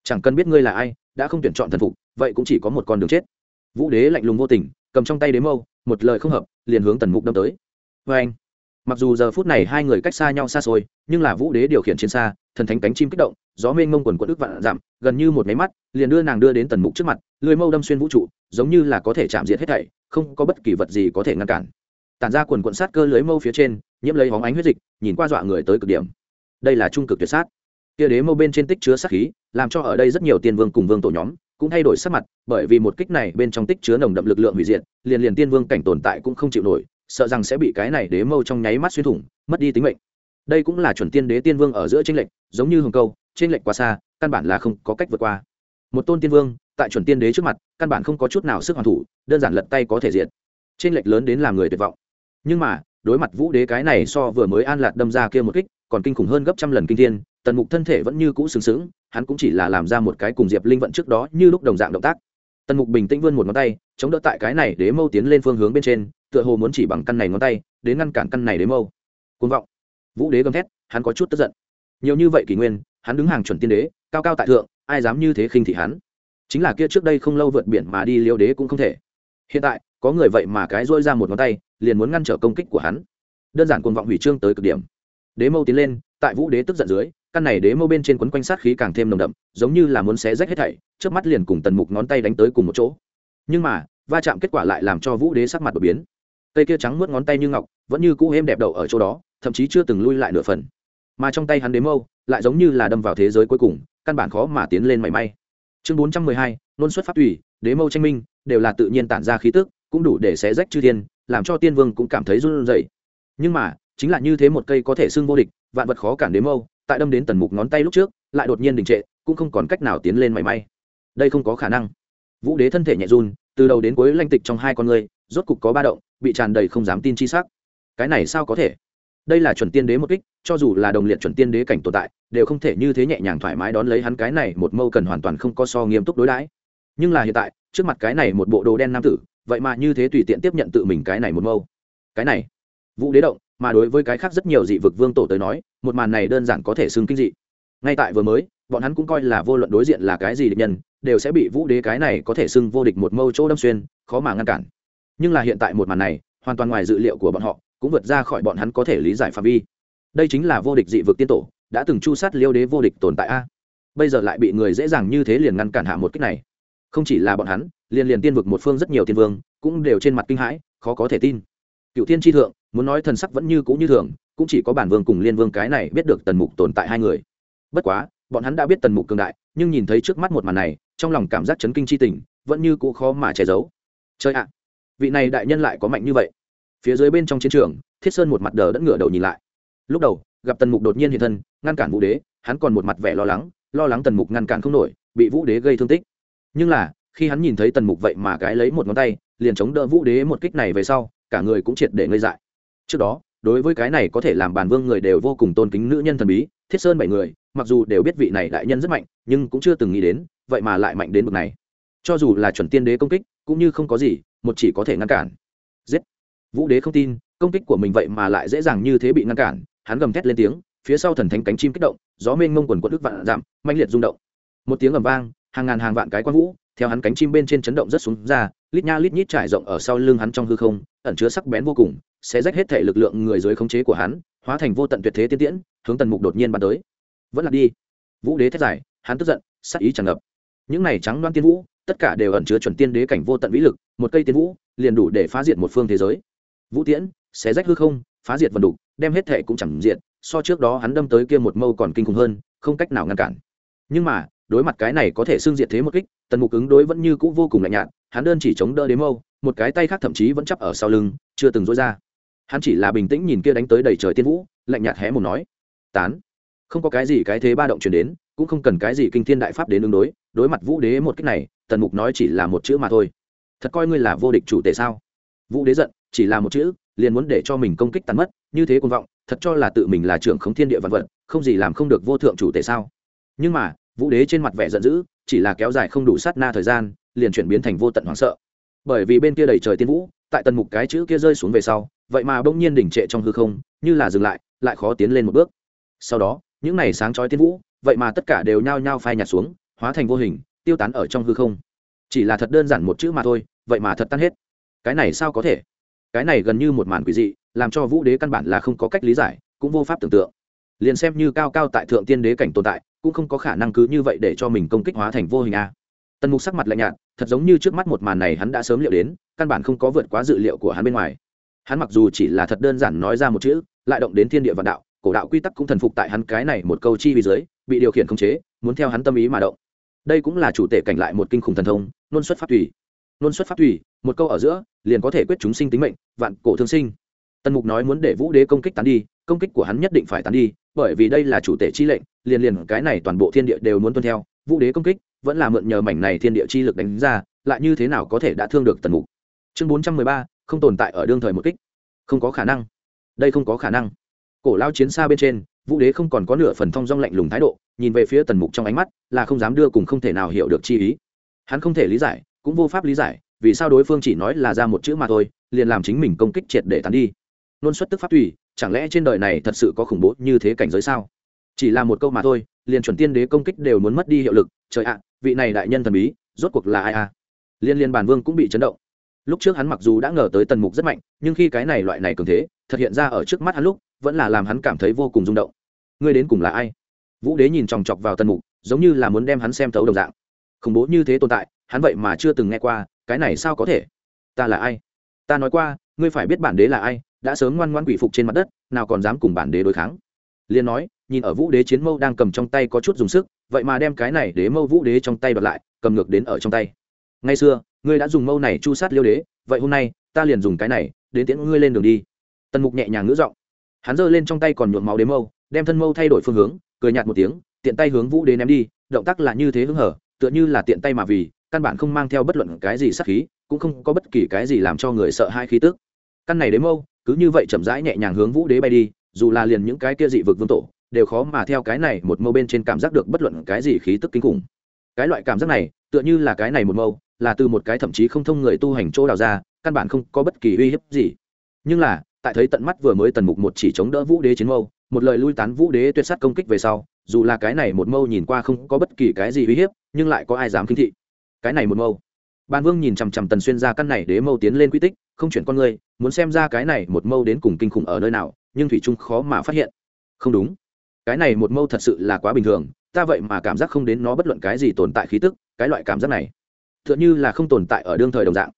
Chẳng cần biết ngươi là ai, đã không tuyển chọn thần phục, vậy cũng chỉ có một con đường chết. Vũ đế lạnh lùng vô tình, cầm trong tay đế mâu, một lời không hợp, liền hướng tần mục đâm tới. Vê anh, mặc dù giờ phút này hai người cách xa nhau xa xôi, nhưng là vũ đế điều khiển trên xa, thần thánh cánh chim kích động, gió mênh mông quần quẫn ức vạn giảm, gần như một máy mắt, liền đưa nàng đưa đến tần mục trước mặt lưới mâu đâm xuyên vũ trụ, giống như là có thể chạm diệt hết thảy không có bất kỳ vật gì có thể ngăn cản. Tản ra quần quận sát cơ lưới mâu phía trên, nhiễm lấy hóng ánh huyết dịch, nhìn qua dọa người tới cực điểm. Đây là trung cực tuyệt sát. Kia đế mâu bên trên tích chứa sát khí, làm cho ở đây rất nhiều tiên vương cùng vương tổ nhóm cũng thay đổi sắc mặt, bởi vì một kích này bên trong tích chứa nồng đậm lực lượng hủy diệt, liền liền tiên vương cảnh tồn tại cũng không chịu nổi, sợ rằng sẽ bị cái này đế mâu trong nháy mắt xuyên thủng, mất đi tính mệnh. Đây cũng là chuẩn tiên đế tiên vương ở giữa tranh lệch, giống như hồng câu tranh lệch quá xa, căn bản là không có cách vượt qua. Một tôn tiên vương tại chuẩn tiên đế trước mặt, căn bản không có chút nào sức hoàn thủ, đơn giản lật tay có thể diệt. Trên lệch lớn đến làm người tuyệt vọng. Nhưng mà, đối mặt vũ đế cái này so vừa mới an lạt đâm ra kia một kích, còn kinh khủng hơn gấp trăm lần kinh thiên, tần mục thân thể vẫn như cũ sừng sững, hắn cũng chỉ là làm ra một cái cùng diệp linh vận trước đó như lúc đồng dạng động tác. Tần mục bình tĩnh vươn một ngón tay, chống đỡ tại cái này đế mâu tiến lên phương hướng bên trên, tựa hồ muốn chỉ bằng căn này ngón tay, đến ngăn cản căn này đế mâu. Côn vọng. Vũ đế gầm thét, hắn có chút tức giận. Nhiều như vậy kỷ nguyên, hắn đứng hàng chuẩn tiên đế, cao cao tại thượng, ai dám như thế khinh thị hắn? Chính là kia trước đây không lâu vượt biển mà đi liêu đế cũng không thể. Hiện tại, có người vậy mà cái dỗi ra một ngón tay, liền muốn ngăn trở công kích của hắn. Đơn giản cuồng vọng hủy trương tới cực điểm. Đế mâu tiến lên, tại vũ đế tức giận dưới, căn này đế mâu bên trên quấn quanh sát khí càng thêm nồng đậm, giống như là muốn xé rách hết thảy trước mắt liền cùng tần mục ngón tay đánh tới cùng một chỗ. Nhưng mà, va chạm kết quả lại làm cho vũ đế sắc mặt đột biến. Cây kia trắng mướt ngón tay như ngọc, vẫn như cũ êm đẹp đậu ở chỗ đó, thậm chí chưa từng lui lại nửa phần. Mà trong tay hắn đế mâu, lại giống như là đâm vào thế giới cuối cùng, căn bản khó mà tiến lên mảy may chương bốn trăm mười hai nôn xuất pháp thủy, đế mâu tranh minh đều là tự nhiên tản ra khí tức cũng đủ để xé rách chư thiên làm cho tiên vương cũng cảm thấy run rẩy. Nhưng mà chính là như thế một cây có thể xưng vô địch vạn vật khó cản đế mâu tại đâm đến tần mục ngón tay lúc trước lại đột nhiên đình trệ cũng không còn cách nào tiến lên mảy may. Đây không có khả năng. Vũ đế thân thể nhẹ run từ đầu đến cuối lanh tịch trong hai con người rốt cục có ba động bị tràn đầy không dám tin chi sắc. Cái này sao có thể? Đây là chuẩn tiên đế một kích, cho dù là đồng liệt chuẩn tiên đế cảnh tồn tại, đều không thể như thế nhẹ nhàng thoải mái đón lấy hắn cái này một mâu cần hoàn toàn không có so nghiêm túc đối đãi. Nhưng là hiện tại, trước mặt cái này một bộ đồ đen nam tử, vậy mà như thế tùy tiện tiếp nhận tự mình cái này một mâu. Cái này, vũ đế động, mà đối với cái khác rất nhiều dị vực vương tổ tới nói, một màn này đơn giản có thể xưng kinh dị. Ngay tại vừa mới, bọn hắn cũng coi là vô luận đối diện là cái gì địch nhân, đều sẽ bị vũ đế cái này có thể xưng vô địch một mâu chỗ đâm xuyên, khó mà ngăn cản. Nhưng là hiện tại một màn này, hoàn toàn ngoài dự liệu của bọn họ cũng vượt ra khỏi bọn hắn có thể lý giải phạm vi. Đây chính là vô địch dị vực tiên tổ, đã từng chu sát liêu đế vô địch tồn tại a. Bây giờ lại bị người dễ dàng như thế liền ngăn cản hạ một cách này. Không chỉ là bọn hắn, liền liền tiên vực một phương rất nhiều tiên vương, cũng đều trên mặt kinh hãi, khó có thể tin. Cựu tiên tri thượng, muốn nói thần sắc vẫn như cũ như thường, cũng chỉ có bản vương cùng liên vương cái này biết được tần mục tồn tại hai người. Bất quá, bọn hắn đã biết tần mục cường đại, nhưng nhìn thấy trước mắt một màn này, trong lòng cảm giác chấn kinh c h i tình, vẫn như cũ khó mà che giấu. Chơi ạ, vị này đại nhân lại có mạnh như vậy phía dưới bên trong chiến trường, thiết sơn một mặt đờ đẫn ngửa đầu nhìn lại. Lúc đầu, gặp tần mục đột nhiên hiện thân, ngăn cản vũ đế, hắn còn một mặt vẻ lo lắng lo lắng tần mục ngăn cản không nổi, bị vũ đế gây thương tích. Nhưng là, khi hắn nhìn thấy tần mục vậy mà cái lấy một ngón tay, liền chống đỡ vũ đế một kích này về sau, cả người cũng triệt để ngây dại. Trước đó, đối với cái này có thể làm bàn vương người đều vô cùng tôn kính nữ nhân thần bí, thiết sơn bảy người, mặc dù đều biết vị này đại nhân rất mạnh, nhưng cũng chưa từng nghĩ đến, vậy mà lại mạnh đến mức này. Cho dù là chuẩn tiên đế công kích, cũng như không có gì, một chỉ có thể ngăn cản. Giết! Vũ đế không tin, công kích của mình vậy mà lại dễ dàng như thế bị ngăn cản, hắn gầm thét lên tiếng, phía sau thần thánh cánh chim kích động, gió mênh mông quần quận đức vạn giảm manh liệt rung động. Một tiếng ầm vang, hàng ngàn hàng vạn cái quang vũ, theo hắn cánh chim bên trên chấn động rất xuống ra, lít nha lít nhít trải rộng ở sau lưng hắn trong hư không, ẩn chứa sắc bén vô cùng, sẽ rách hết thể lực lượng người dưới khống chế của hắn, hóa thành vô tận tuyệt thế tiên tiễn, hướng tần mục đột nhiên bắn tới. Vẫn là đi. Vũ đế thét dài, hắn tức giận, sắc ý tràn ngập. Những này trắng đoan tiên vũ, tất cả đều ẩn chứa chuẩn tiên đế cảnh vô tận vĩ lực, một cây tiên vũ, liền đủ để phá diệt một phương thế giới vũ tiễn, xé rách hư không, phá diệt vần đục, đem hết thệ cũng chẳng diện so trước đó hắn đâm tới kia một mâu còn kinh khủng hơn, không cách nào ngăn cản. Nhưng mà, đối mặt cái này có thể xương diệt thế một kích, tần mục ứng đối vẫn như cũ vô cùng lạnh nhạt, hắn đơn chỉ chống đỡ đế mâu, một cái tay khác thậm chí vẫn chắp ở sau lưng, chưa từng dối ra. Hắn chỉ là bình tĩnh nhìn kia đánh tới đầy trời tiên vũ, lạnh nhạt hé một nói, tán. Không có cái gì cái thế ba động chuyển đến, cũng không cần cái gì kinh thiên đại pháp đến ứng đối đối mặt vũ đế một cách này, tần mục nói chỉ là một chữ mà thôi. Thật coi ngươi là vô địch chủ tể sao? Vũ đế giận chỉ là một chữ, liền muốn để cho mình công kích tàn mất, như thế quân vọng, thật cho là tự mình là trưởng khống thiên địa vạn vật, không gì làm không được vô thượng chủ tể sao? Nhưng mà, vũ đế trên mặt vẻ giận dữ, chỉ là kéo dài không đủ sát na thời gian, liền chuyển biến thành vô tận hoảng sợ. Bởi vì bên kia đầy trời tiên vũ, tại tần mục cái chữ kia rơi xuống về sau, vậy mà bỗng nhiên đỉnh trệ trong hư không, như là dừng lại lại khó tiến lên một bước. Sau đó, những này sáng chói tiên vũ, vậy mà tất cả đều nhao nhao phai nhạt xuống, hóa thành vô hình, tiêu tán ở trong hư không. Chỉ là thật đơn giản một chữ mà thôi, vậy mà thật tan hết. Cái này sao có thể? Cái này gần như một màn quỷ dị, làm cho vũ đế căn bản là không có cách lý giải, cũng vô pháp tưởng tượng. Liền xem như cao cao tại thượng tiên đế cảnh tồn tại, cũng không có khả năng cứ như vậy để cho mình công kích hóa thành vô hình a. Tần mục sắc mặt lạnh nhạt, thật giống như trước mắt một màn này hắn đã sớm liệu đến, căn bản không có vượt quá dự liệu của hắn bên ngoài. Hắn mặc dù chỉ là thật đơn giản nói ra một chữ, lại động đến thiên địa vạn đạo, cổ đạo quy tắc cũng thần phục tại hắn cái này một câu chi vì dưới, bị điều khiển khống chế, muốn theo hắn tâm ý mà động. Đây cũng là chủ tể cảnh lại một kinh khủng thần thông, nôn xuất phát tùy nôn xuất phát tùy, một câu ở giữa, liền có thể quyết chúng sinh tính mệnh, vạn cổ thương sinh. Tần mục nói muốn để vũ đế công kích tán đi, công kích của hắn nhất định phải tán đi, bởi vì đây là chủ tể chi lệnh, liền liền cái này toàn bộ thiên địa đều muốn tuân theo. Vũ đế công kích, vẫn là mượn nhờ mảnh này thiên địa chi lực đánh ra, lại như thế nào có thể đã thương được tần mục? Chương bốn trăm mười ba, không tồn tại ở đương thời một kích. Không có khả năng. Đây không có khả năng. Cổ lao chiến xa bên trên, vũ đế không còn có nửa phần thong dong lạnh lùng thái độ, nhìn về phía tần mục trong ánh mắt, là không dám đưa cùng không thể nào hiểu được chi ý. Hắn không thể lý giải cũng vô pháp lý giải, vì sao đối phương chỉ nói là ra một chữ mà thôi, liền làm chính mình công kích triệt để tán đi. Nôn xuất tức pháp tùy, chẳng lẽ trên đời này thật sự có khủng bố như thế cảnh giới sao? Chỉ là một câu mà thôi, liền chuẩn tiên đế công kích đều muốn mất đi hiệu lực, trời ạ, vị này đại nhân thần bí, rốt cuộc là ai à? Liên liên bản vương cũng bị chấn động. Lúc trước hắn mặc dù đã ngờ tới tần mục rất mạnh, nhưng khi cái này loại này cường thế, thật hiện ra ở trước mắt hắn lúc, vẫn là làm hắn cảm thấy vô cùng rung động. Ngươi đến cùng là ai? Vũ đế nhìn chòng chọc vào tần mục, giống như là muốn đem hắn xem thấu đồng dạng. Khủng bố như thế tồn tại hắn vậy mà chưa từng nghe qua, cái này sao có thể? Ta là ai? Ta nói qua, ngươi phải biết bản đế là ai, đã sớm ngoan ngoan quỷ phục trên mặt đất, nào còn dám cùng bản đế đối kháng. Liên nói, nhìn ở vũ đế chiến mâu đang cầm trong tay có chút dùng sức, vậy mà đem cái này đế mâu vũ đế trong tay bật lại, cầm ngược đến ở trong tay. Ngay xưa, ngươi đã dùng mâu này chu sát liêu đế, vậy hôm nay, ta liền dùng cái này, đến tiễn ngươi lên đường đi. Tần mục nhẹ nhàng ngữ giọng. Hắn giơ lên trong tay còn nhuộm máu đế mâu, đem thân mâu thay đổi phương hướng, cười nhạt một tiếng, tiện tay hướng vũ đế ném đi, động tác là như thế hứng hở, tựa như là tiện tay mà vì căn bản không mang theo bất luận cái gì sát khí, cũng không có bất kỳ cái gì làm cho người sợ hai khí tức. Căn này đế mâu, cứ như vậy chậm rãi nhẹ nhàng hướng vũ đế bay đi, dù là liền những cái kia dị vực vương tổ, đều khó mà theo cái này một mâu bên trên cảm giác được bất luận cái gì khí tức kinh khủng. Cái loại cảm giác này, tựa như là cái này một mâu, là từ một cái thậm chí không thông người tu hành chỗ đào ra, căn bản không có bất kỳ uy hiếp gì. Nhưng là, tại thấy tận mắt vừa mới tần mục một chỉ chống đỡ vũ đế chiến mâu, một lời lui tán vũ đế tuyệt sát công kích về sau, dù là cái này một mâu nhìn qua không có bất kỳ cái gì uy hiếp, nhưng lại có ai dám kinh thị cái này một mâu. Bàn vương nhìn chằm chằm tần xuyên ra căn này đế mâu tiến lên quy tích, không chuyển con người muốn xem ra cái này một mâu đến cùng kinh khủng ở nơi nào, nhưng thủy trung khó mà phát hiện. Không đúng. Cái này một mâu thật sự là quá bình thường, ta vậy mà cảm giác không đến nó bất luận cái gì tồn tại khí tức, cái loại cảm giác này. Tựa như là không tồn tại ở đương thời đồng dạng.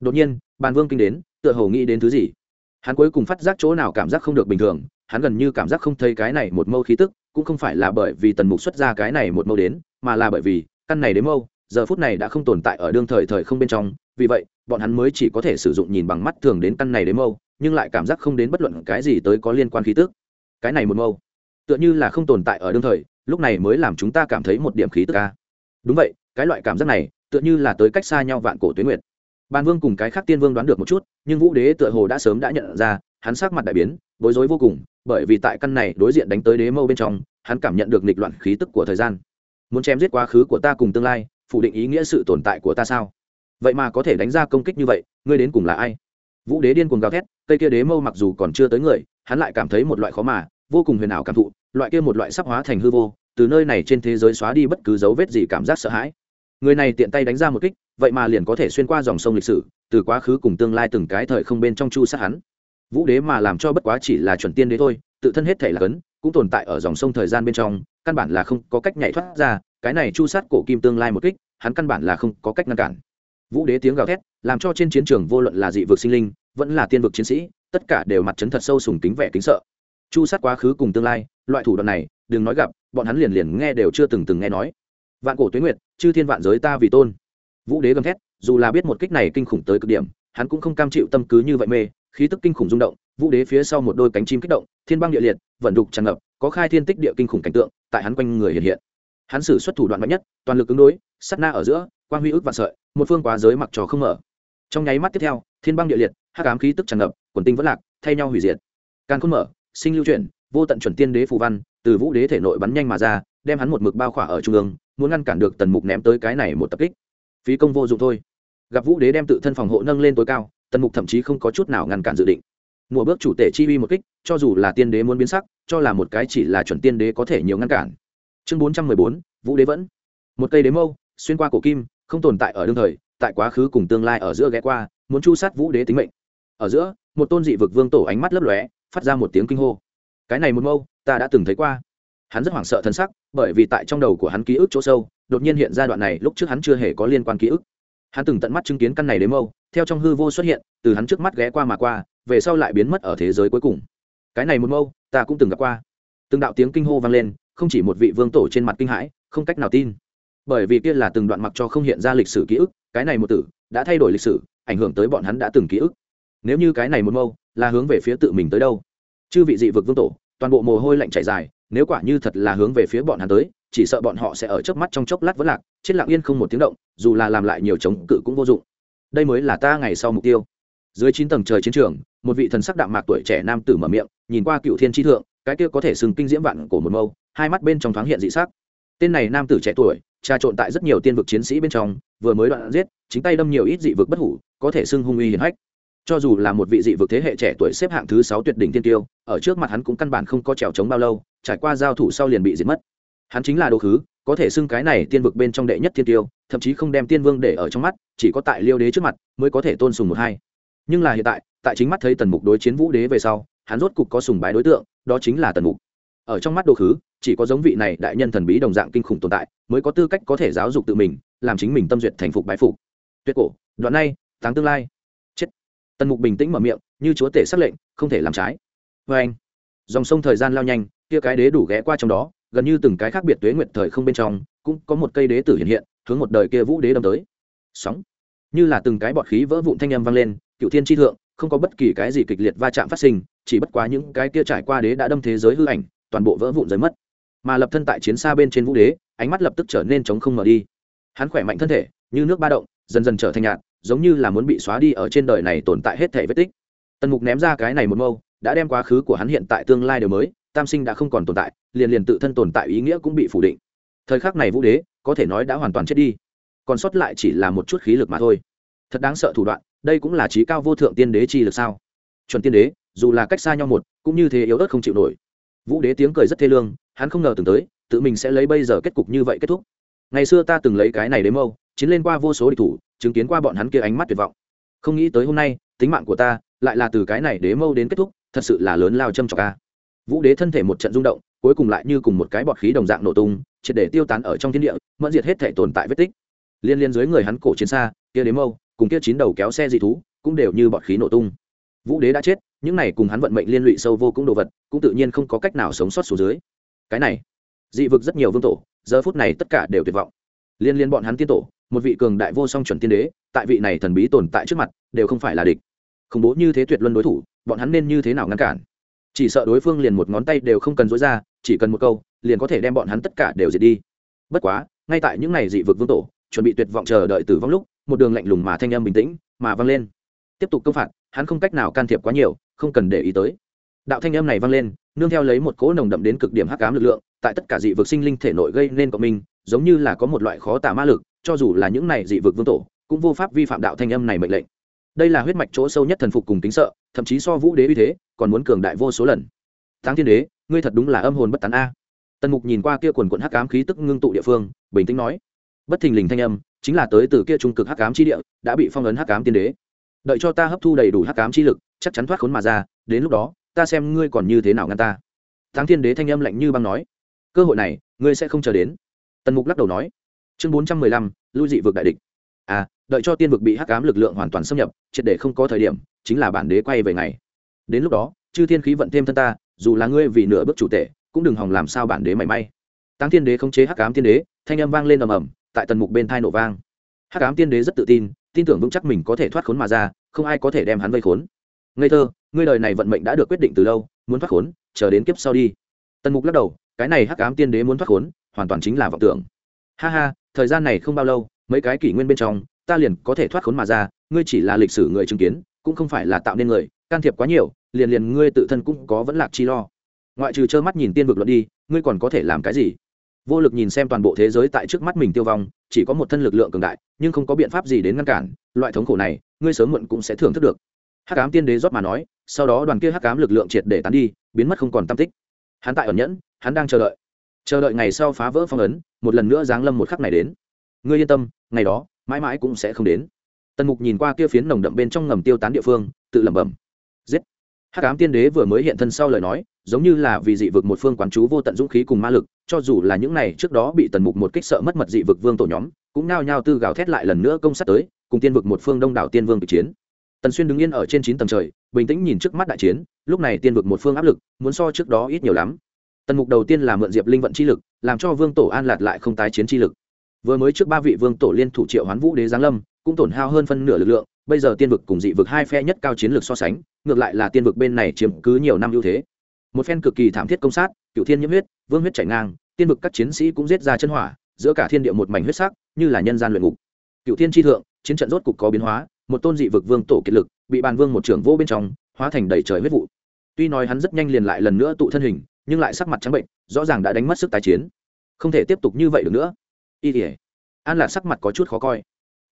Đột nhiên, bàn vương kinh đến, tựa hồ nghĩ đến thứ gì. Hắn cuối cùng phát giác chỗ nào cảm giác không được bình thường, hắn gần như cảm giác không thấy cái này một mâu khí tức, cũng không phải là bởi vì tần mục xuất ra cái này một mâu đến, mà là bởi vì căn này đến mâu giờ phút này đã không tồn tại ở đương thời thời không bên trong, vì vậy, bọn hắn mới chỉ có thể sử dụng nhìn bằng mắt thường đến căn này đến mâu, nhưng lại cảm giác không đến bất luận cái gì tới có liên quan khí tức. Cái này một mâu, tựa như là không tồn tại ở đương thời, lúc này mới làm chúng ta cảm thấy một điểm khí tức ca đúng vậy, cái loại cảm giác này, tựa như là tới cách xa nhau vạn cổ tuyến nguyệt. Ban vương cùng cái khác tiên vương đoán được một chút, nhưng vũ đế tựa hồ đã sớm đã nhận ra, hắn sắc mặt đại biến, bối rối vô cùng, bởi vì tại căn này đối diện đánh tới đế mâu bên trong, hắn cảm nhận được nghịch loạn khí tức của thời gian. Muốn chém giết quá khứ của ta cùng tương lai phủ định ý nghĩa sự tồn tại của ta sao? Vậy mà có thể đánh ra công kích như vậy, ngươi đến cùng là ai? Vũ đế điên cuồng gào thét, cây kia đế mâu mặc dù còn chưa tới người, hắn lại cảm thấy một loại khó mà, vô cùng huyền ảo cảm thụ, loại kia một loại sắp hóa thành hư vô, từ nơi này trên thế giới xóa đi bất cứ dấu vết gì cảm giác sợ hãi. Người này tiện tay đánh ra một kích, vậy mà liền có thể xuyên qua dòng sông lịch sử, từ quá khứ cùng tương lai từng cái thời không bên trong chu sát hắn. Vũ đế mà làm cho bất quá chỉ là chuẩn tiên đế thôi, tự thân hết thể là cấn, cũng tồn tại ở dòng sông thời gian bên trong, căn bản là không có cách nhảy thoát ra cái này chu sát cổ kim tương lai một kích, hắn căn bản là không có cách ngăn cản. Vũ đế tiếng gào thét, làm cho trên chiến trường vô luận là dị vực sinh linh, vẫn là tiên vực chiến sĩ, tất cả đều mặt chấn thật sâu sùng kính vẻ kính sợ. Chu sát quá khứ cùng tương lai, loại thủ đoạn này, đừng nói gặp, bọn hắn liền liền nghe đều chưa từng từng nghe nói. Vạn cổ tuyến nguyệt, chư thiên vạn giới ta vì tôn. Vũ đế gầm thét, dù là biết một kích này kinh khủng tới cực điểm, hắn cũng không cam chịu tâm cứ như vậy mê, khí tức kinh khủng rung động, vũ đế phía sau một đôi cánh chim kích động, thiên băng địa liệt, vận đục tràn ngập, có khai thiên tích địa kinh khủng cảnh tượng tại hắn quanh người hiện hiện hắn sử xuất thủ đoạn mạnh nhất, toàn lực ứng đối sắt na ở giữa, quang huy ức vạn sợi, một phương quá giới mặc trò không mở. Trong nháy mắt tiếp theo, thiên băng địa liệt, hắc ám khí tức tràn ngập, quần tinh vẫn lạc, thay nhau hủy diệt. Càng khôn mở, sinh lưu chuyển, vô tận chuẩn tiên đế phù văn, từ vũ đế thể nội bắn nhanh mà ra, đem hắn một mực bao khỏa ở trung ương, muốn ngăn cản được tần mục ném tới cái này một tập kích. Phí công vô dụng thôi. Gặp vũ đế đem tự thân phòng hộ nâng lên tối cao, tần mục thậm chí không có chút nào ngăn cản dự định. Mùa bước chủ tể chi uy một kích, cho dù là tiên đế muốn biến sắc, cho là một cái chỉ là chuẩn tiên đế có thể nhiều ngăn cản chương bốn trăm mười bốn, vũ đế vẫn. Một cây đế mâu, xuyên qua cổ kim, không tồn tại ở đương thời, tại quá khứ cùng tương lai ở giữa ghé qua, muốn chu sát vũ đế tính mệnh. Ở giữa, một tôn dị vực vương tổ ánh mắt lấp lóe, phát ra một tiếng kinh hô. Cái này một mâu, ta đã từng thấy qua. Hắn rất hoảng sợ thân sắc, bởi vì tại trong đầu của hắn ký ức chỗ sâu, đột nhiên hiện ra đoạn này lúc trước hắn chưa hề có liên quan ký ức. Hắn từng tận mắt chứng kiến căn này đế mâu, theo trong hư vô xuất hiện, từ hắn trước mắt ghé qua mà qua, về sau lại biến mất ở thế giới cuối cùng. Cái này một mâu, ta cũng từng gặp qua. Từng đạo tiếng kinh hô vang lên không chỉ một vị vương tổ trên mặt kinh hãi, không cách nào tin. Bởi vì kia là từng đoạn mặc cho không hiện ra lịch sử ký ức, cái này một tử đã thay đổi lịch sử, ảnh hưởng tới bọn hắn đã từng ký ức. Nếu như cái này một mâu là hướng về phía tự mình tới đâu? Chư vị dị vực vương tổ, toàn bộ mồ hôi lạnh chảy dài, nếu quả như thật là hướng về phía bọn hắn tới, chỉ sợ bọn họ sẽ ở trước mắt trong chốc lát vẫn lạc, chết lặng yên không một tiếng động, dù là làm lại nhiều chống cự cũng vô dụng. Đây mới là ta ngày sau mục tiêu. Dưới chín tầng trời chiến trường, một vị thần sắc đạm mạc tuổi trẻ nam tử mở miệng, nhìn qua cựu thiên tri thượng cái kia có thể sừng kinh diễm vạn của một mâu, hai mắt bên trong thoáng hiện dị sắc. Tên này nam tử trẻ tuổi, trà trộn tại rất nhiều tiên vực chiến sĩ bên trong, vừa mới đoạn giết, chính tay đâm nhiều ít dị vực bất hủ, có thể xưng hung uy hiển hách. Cho dù là một vị dị vực thế hệ trẻ tuổi xếp hạng thứ sáu tuyệt đỉnh tiên tiêu, ở trước mặt hắn cũng căn bản không có trèo trống bao lâu, trải qua giao thủ sau liền bị diệt mất. Hắn chính là đồ khứ, có thể xưng cái này tiên vực bên trong đệ nhất tiên tiêu, thậm chí không đem tiên vương để ở trong mắt, chỉ có tại liêu đế trước mặt mới có thể tôn sùng một hai. Nhưng là hiện tại tại chính mắt thấy tần mục đối chiến vũ đế về sau, hắn rốt cục có sùng bái đối tượng đó chính là tần mục. Ở trong mắt đồ khứ, chỉ có giống vị này đại nhân thần bí đồng dạng kinh khủng tồn tại, mới có tư cách có thể giáo dục tự mình, làm chính mình tâm duyệt thành phục bái phục. Tuyệt cổ, đoạn nay tháng tương lai. Chết. Tần mục bình tĩnh mở miệng, như chúa tể xác lệnh, không thể làm trái. Vê anh, dòng sông thời gian lao nhanh, kia cái đế đủ ghé qua trong đó, gần như từng cái khác biệt tuế nguyệt thời không bên trong, cũng có một cây đế tử hiện hiện, hướng một đời kia vũ đế đâm tới. Sóng. Như là từng cái bọt khí vỡ vụn thanh âm vang lên, cựu thiên tri thượng, không có bất kỳ cái gì kịch liệt va chạm phát sinh chỉ bất quá những cái kia trải qua đế đã đâm thế giới hư ảnh, toàn bộ vỡ vụn rơi mất. Mà lập thân tại chiến xa bên trên vũ đế, ánh mắt lập tức trở nên trống không mở đi. Hắn khỏe mạnh thân thể, như nước ba động, dần dần trở thành nhạt, giống như là muốn bị xóa đi ở trên đời này tồn tại hết thể vết tích. Tần mục ném ra cái này một mâu, đã đem quá khứ của hắn hiện tại tương lai đều mới, tam sinh đã không còn tồn tại, liền liền tự thân tồn tại ý nghĩa cũng bị phủ định. Thời khắc này vũ đế, có thể nói đã hoàn toàn chết đi. Còn sót lại chỉ là một chút khí lực mà thôi. Thật đáng sợ thủ đoạn, đây cũng là trí cao vô thượng tiên đế chi lực sao? Chuẩn tiên đế dù là cách xa nhau một, cũng như thế yếu ớt không chịu nổi. Vũ đế tiếng cười rất thê lương, hắn không ngờ từng tới, tự mình sẽ lấy bây giờ kết cục như vậy kết thúc. Ngày xưa ta từng lấy cái này đến mâu, chiến lên qua vô số địch thủ, chứng kiến qua bọn hắn kia ánh mắt tuyệt vọng. Không nghĩ tới hôm nay, tính mạng của ta, lại là từ cái này đế mâu đến kết thúc, thật sự là lớn lao châm trọc ca vũ đế thân thể một trận rung động, cuối cùng lại như cùng một cái bọt khí đồng dạng nổ tung, triệt để tiêu tán ở trong thiên địa, mẫn diệt hết thể tồn tại vết tích. Liên liên dưới người hắn cổ chiến xa, kia đế mâu, cùng kia chín đầu kéo xe dị thú, cũng đều như bọt khí nổ tung vũ đế đã chết, những này cùng hắn vận mệnh liên lụy sâu vô cũng đồ vật, cũng tự nhiên không có cách nào sống sót xuống dưới. Cái này, dị vực rất nhiều vương tổ, giờ phút này tất cả đều tuyệt vọng. Liên liên bọn hắn tiên tổ, một vị cường đại vô song chuẩn tiên đế, tại vị này thần bí tồn tại trước mặt, đều không phải là địch. Khủng bố như thế tuyệt luân đối thủ, bọn hắn nên như thế nào ngăn cản? Chỉ sợ đối phương liền một ngón tay đều không cần dối ra, chỉ cần một câu, liền có thể đem bọn hắn tất cả đều diệt đi. Bất quá, ngay tại những ngày dị vực vương tổ, chuẩn bị tuyệt vọng chờ đợi tử vong lúc, một đường lạnh lùng mà thanh âm bình tĩnh, mà vang lên. Tiếp tục công phạt hắn không cách nào can thiệp quá nhiều, không cần để ý tới. Đạo thanh âm này vang lên, nương theo lấy một cỗ nồng đậm đến cực điểm hắc ám lực lượng, tại tất cả dị vực sinh linh thể nội gây nên cộng minh, giống như là có một loại khó tả ma lực, cho dù là những này dị vực vương tổ, cũng vô pháp vi phạm đạo thanh âm này mệnh lệnh. Đây là huyết mạch chỗ sâu nhất thần phục cùng tính sợ, thậm chí so vũ đế uy thế, còn muốn cường đại vô số lần. Tháng thiên đế, ngươi thật đúng là âm hồn bất tán a. Tần mục nhìn qua kia quần quận hắc ám khí tức ngưng tụ địa phương, bình tĩnh nói. Bất thình lình thanh âm, chính là tới từ kia trung cực hắc ám chi địa, đã bị phong ấn hắc ám tiên đế đợi cho ta hấp thu đầy đủ hắc ám chi lực, chắc chắn thoát khốn mà ra, đến lúc đó, ta xem ngươi còn như thế nào ngăn ta. Tháng thiên đế thanh âm lạnh như băng nói. Cơ hội này, ngươi sẽ không chờ đến. Tần mục lắc đầu nói. Chương bốn trăm mười lăm, lui dị vực đại địch. À đợi cho tiên vực bị hắc ám lực lượng hoàn toàn xâm nhập, triệt để không có thời điểm, chính là bản đế quay về ngày. Đến lúc đó, chư thiên khí vận thêm thân ta, dù là ngươi vì nửa bước chủ tể, cũng đừng hòng làm sao bản đế mảy may. Tăng thiên đế không chế hắc ám tiên đế, thanh âm vang lên ầm ầm, tại tần mục bên thai nổ vang. Hắc ám tiên đế rất tự tin tin tưởng vững chắc mình có thể thoát khốn mà ra, không ai có thể đem hắn vây khốn. Ngây thơ, ngươi đời này vận mệnh đã được quyết định từ lâu, muốn thoát khốn, chờ đến kiếp sau đi. Tần mục lắc đầu, cái này hắc ám tiên đế muốn thoát khốn, hoàn toàn chính là vọng tưởng. Ha ha, thời gian này không bao lâu, mấy cái kỷ nguyên bên trong, ta liền có thể thoát khốn mà ra, ngươi chỉ là lịch sử người chứng kiến, cũng không phải là tạo nên người, can thiệp quá nhiều, liền liền ngươi tự thân cũng có vẫn lạc chi lo. Ngoại trừ trơ mắt nhìn tiên vực luận đi, ngươi còn có thể làm cái gì? Vô lực nhìn xem toàn bộ thế giới tại trước mắt mình tiêu vong, chỉ có một thân lực lượng cường đại, nhưng không có biện pháp gì đến ngăn cản, loại thống khổ này, ngươi sớm muộn cũng sẽ thưởng thức được. Hắc cám tiên đế rót mà nói, sau đó đoàn kia hắc cám lực lượng triệt để tán đi, biến mất không còn tam tích. Hắn tại ẩn nhẫn, hắn đang chờ đợi. Chờ đợi ngày sau phá vỡ phong ấn, một lần nữa giáng lâm một khắc này đến. Ngươi yên tâm, ngày đó, mãi mãi cũng sẽ không đến. Tần mục nhìn qua kia phiến nồng đậm bên trong ngầm tiêu tán địa phương, tự lẩm bẩm. Giết. Hắc ám tiên đế vừa mới hiện thân sau lời nói giống như là vì dị vực một phương quán chú vô tận dũng khí cùng ma lực, cho dù là những này trước đó bị tần mục một kích sợ mất mật dị vực vương tổ nhóm, cũng nao nhao tư gào thét lại lần nữa công sát tới, cùng tiên vực một phương đông đảo tiên vương kịch chiến. Tần xuyên đứng yên ở trên chín tầng trời, bình tĩnh nhìn trước mắt đại chiến, lúc này tiên vực một phương áp lực, muốn so trước đó ít nhiều lắm. Tần mục đầu tiên là mượn diệp linh vận chi lực, làm cho vương tổ an lạt lại không tái chiến chi lực. Vừa mới trước ba vị vương tổ liên thủ triệu hoán vũ đế giáng lâm, cũng tổn hao hơn phân nửa lực lượng, bây giờ tiên vực cùng dị vực hai phe nhất cao chiến lược so sánh, ngược lại là tiên vực bên này chiếm cứ nhiều năm ưu thế một phen cực kỳ thảm thiết công sát cựu thiên nhiễm huyết, vương huyết chảy ngang, tiên vực các chiến sĩ cũng giết ra chân hỏa, giữa cả thiên địa một mảnh huyết sắc, như là nhân gian luyện ngục. Cựu thiên tri thượng, chiến trận rốt cục có biến hóa, một tôn dị vực vương tổ kiệt lực, bị bàn vương một trưởng vô bên trong, hóa thành đầy trời huyết vụ. Tuy nói hắn rất nhanh liền lại lần nữa tụ thân hình, nhưng lại sắc mặt trắng bệnh, rõ ràng đã đánh mất sức tái chiến. Không thể tiếp tục như vậy được nữa. Y tỉa an lạc sắc mặt có chút khó coi.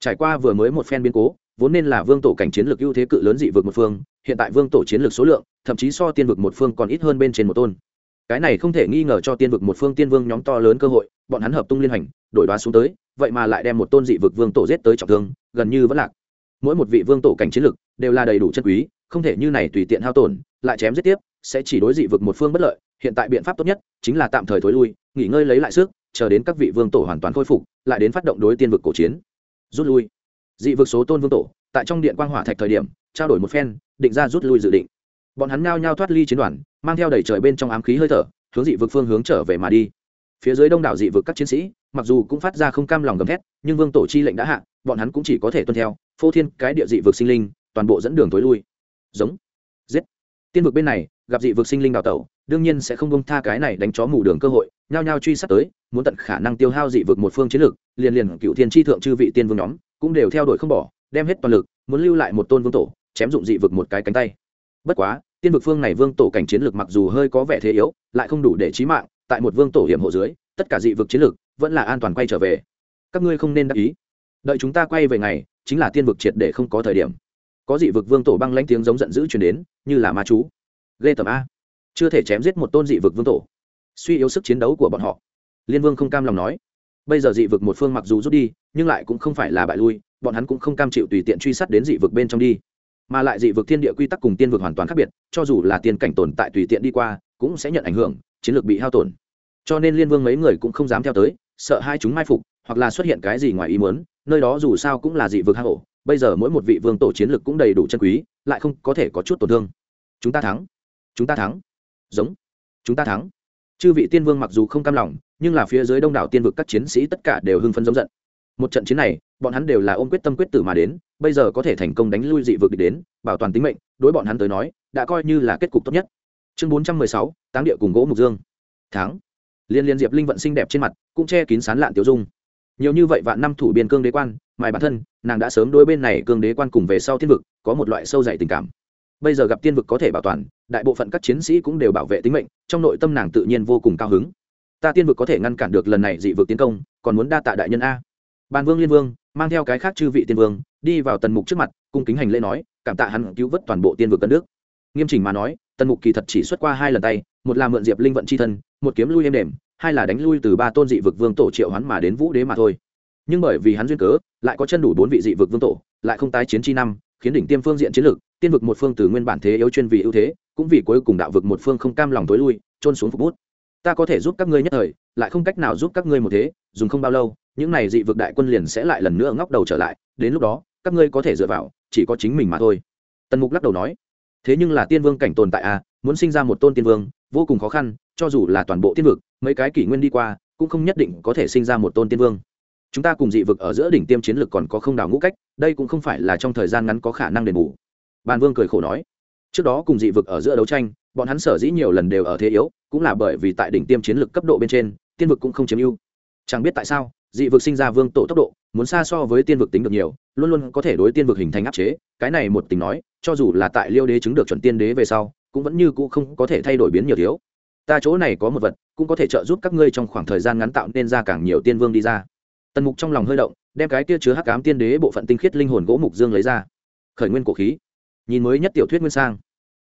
Trải qua vừa mới một phen biến cố, vốn nên là vương tổ cảnh chiến lược ưu thế cự lớn dị vực một phương, hiện tại vương tổ chiến lược số lượng thậm chí so tiên vực một phương còn ít hơn bên trên một tôn. Cái này không thể nghi ngờ cho tiên vực một phương tiên vương nhóm to lớn cơ hội, bọn hắn hợp tung liên hành, đổi đoá xuống tới, vậy mà lại đem một tôn dị vực vương tổ giết tới trọng thương, gần như vẫn lạc. Mỗi một vị vương tổ cảnh chiến lực đều là đầy đủ chân quý, không thể như này tùy tiện hao tổn, lại chém giết tiếp, sẽ chỉ đối dị vực một phương bất lợi, hiện tại biện pháp tốt nhất chính là tạm thời thối lui, nghỉ ngơi lấy lại sức, chờ đến các vị vương tổ hoàn toàn khôi phục, lại đến phát động đối tiên vực cổ chiến. Rút lui. Dị vực số tôn vương tổ, tại trong điện quang hỏa thạch thời điểm, trao đổi một phen, định ra rút lui dự định bọn hắn ngao nhao thoát ly chiến đoàn, mang theo đầy trời bên trong ám khí hơi thở, hướng dị vực phương hướng trở về mà đi. Phía dưới đông đảo dị vực các chiến sĩ, mặc dù cũng phát ra không cam lòng gầm thét, nhưng vương tổ chi lệnh đã hạ, bọn hắn cũng chỉ có thể tuân theo, phô thiên cái địa dị vực sinh linh, toàn bộ dẫn đường tối lui. Giống. Giết. Tiên vực bên này, gặp dị vực sinh linh đào tẩu, đương nhiên sẽ không bông tha cái này đánh chó mù đường cơ hội, nhao nhao truy sát tới, muốn tận khả năng tiêu hao dị vực một phương chiến lược liền liền cựu thiên tri thượng chư vị tiên vương nhóm, cũng đều theo đuổi không bỏ, đem hết toàn lực, muốn lưu lại một tôn vương tổ, chém dụng dị vực một cái cánh tay. Bất quá tiên vực phương này vương tổ cảnh chiến lược mặc dù hơi có vẻ thế yếu, lại không đủ để trí mạng, tại một vương tổ hiểm hộ dưới, tất cả dị vực chiến lược vẫn là an toàn quay trở về. Các ngươi không nên đắc ý. Đợi chúng ta quay về ngày, chính là tiên vực triệt để không có thời điểm. Có dị vực vương tổ băng lãnh tiếng giống giận dữ chuyển đến, như là ma chú. Ghê tầm a. Chưa thể chém giết một tôn dị vực vương tổ. Suy yếu sức chiến đấu của bọn họ. Liên vương không cam lòng nói. Bây giờ dị vực một phương mặc dù rút đi, nhưng lại cũng không phải là bại lui, bọn hắn cũng không cam chịu tùy tiện truy sát đến dị vực bên trong đi mà lại dị vực thiên địa quy tắc cùng tiên vực hoàn toàn khác biệt, cho dù là tiên cảnh tồn tại tùy tiện đi qua, cũng sẽ nhận ảnh hưởng, chiến lược bị hao tổn. Cho nên liên vương mấy người cũng không dám theo tới, sợ hai chúng mai phục, hoặc là xuất hiện cái gì ngoài ý muốn, nơi đó dù sao cũng là dị vực hang ổ, bây giờ mỗi một vị vương tổ chiến lược cũng đầy đủ chân quý, lại không có thể có chút tổn thương. Chúng ta thắng. Chúng ta thắng. Giống. Chúng ta thắng. Chư vị tiên vương mặc dù không cam lòng, nhưng là phía dưới đông đảo tiên vực các chiến sĩ tất cả đều hưng phấn giống giận. Một trận chiến này bọn hắn đều là ôm quyết tâm quyết tử mà đến, bây giờ có thể thành công đánh lui dị vực đến, bảo toàn tính mệnh, đối bọn hắn tới nói, đã coi như là kết cục tốt nhất. Chương bốn trăm mười sáu, táng địa cùng gỗ mục dương. Tháng liên liên diệp linh vận xinh đẹp trên mặt, cũng che kín sán lạn tiểu dung. Nhiều như vậy vạn năm thủ biên cương đế quan, mài bản thân, nàng đã sớm đôi bên này cương đế quan cùng về sau thiên vực, có một loại sâu dày tình cảm. Bây giờ gặp tiên vực có thể bảo toàn, đại bộ phận các chiến sĩ cũng đều bảo vệ tính mệnh, trong nội tâm nàng tự nhiên vô cùng cao hứng. Ta tiên vực có thể ngăn cản được lần này dị vực tiến công, còn muốn đa tạ đại nhân a. Ban vương liên vương mang theo cái khác chư vị tiên vương, đi vào tần mục trước mặt, cung kính hành lễ nói, cảm tạ hắn cứu vớt toàn bộ tiên vực cân nước. Nghiêm chỉnh mà nói, tần mục kỳ thật chỉ xuất qua hai lần tay, một là mượn diệp linh vận c h i thân, một kiếm lui êm đềm, hai là đánh lui từ ba tôn dị vực vương tổ triệu hắn mà đến vũ đế mà thôi. Nhưng bởi vì hắn duyên cớ, lại có chân đủ bốn vị dị vực vương tổ, lại không tái chiến chi năm, khiến đỉnh tiêm phương diện chiến lược, tiên vực một phương từ nguyên bản thế yếu chuyên vì ưu thế, cũng vì cuối cùng đạo vực một phương không cam lòng tối lui trôn xuống phục bút ta có thể giúp các ngươi nhất thời, lại không cách nào giúp các ngươi một thế, dùng không bao lâu, những này dị vực đại quân liền sẽ lại lần nữa ngóc đầu trở lại, đến lúc đó, các ngươi có thể dựa vào, chỉ có chính mình mà thôi. Tần mục lắc đầu nói. Thế nhưng là tiên vương cảnh tồn tại à muốn sinh ra một tôn tiên vương, vô cùng khó khăn, cho dù là toàn bộ tiên vực, mấy cái kỷ nguyên đi qua, cũng không nhất định có thể sinh ra một tôn tiên vương. Chúng ta cùng dị vực ở giữa đỉnh tiêm chiến lược còn có không đào ngũ cách, đây cũng không phải là trong thời gian ngắn có khả năng đền bù. Bàn vương cười khổ nói trước đó cùng dị vực ở giữa đấu tranh, bọn hắn sở dĩ nhiều lần đều ở thế yếu, cũng là bởi vì tại đỉnh tiêm chiến lược cấp độ bên trên, tiên vực cũng không chiếm ưu. Chẳng biết tại sao, dị vực sinh ra vương tổ tốc độ, muốn xa so với tiên vực tính được nhiều, luôn luôn có thể đối tiên vực hình thành áp chế, cái này một tình nói, cho dù là tại liêu đế chứng được chuẩn tiên đế về sau, cũng vẫn như cũ không có thể thay đổi biến nhiều thiếu. Ta chỗ này có một vật, cũng có thể trợ giúp các ngươi trong khoảng thời gian ngắn tạo nên ra càng nhiều tiên vương đi ra. Tần mục trong lòng hơi động, đem cái kia chứa hắc ám tiên đế bộ phận tinh khiết linh hồn gỗ mục dương lấy ra. Khởi nguyên cổ khí. Nhìn mới nhất tiểu thuyết nguyên sang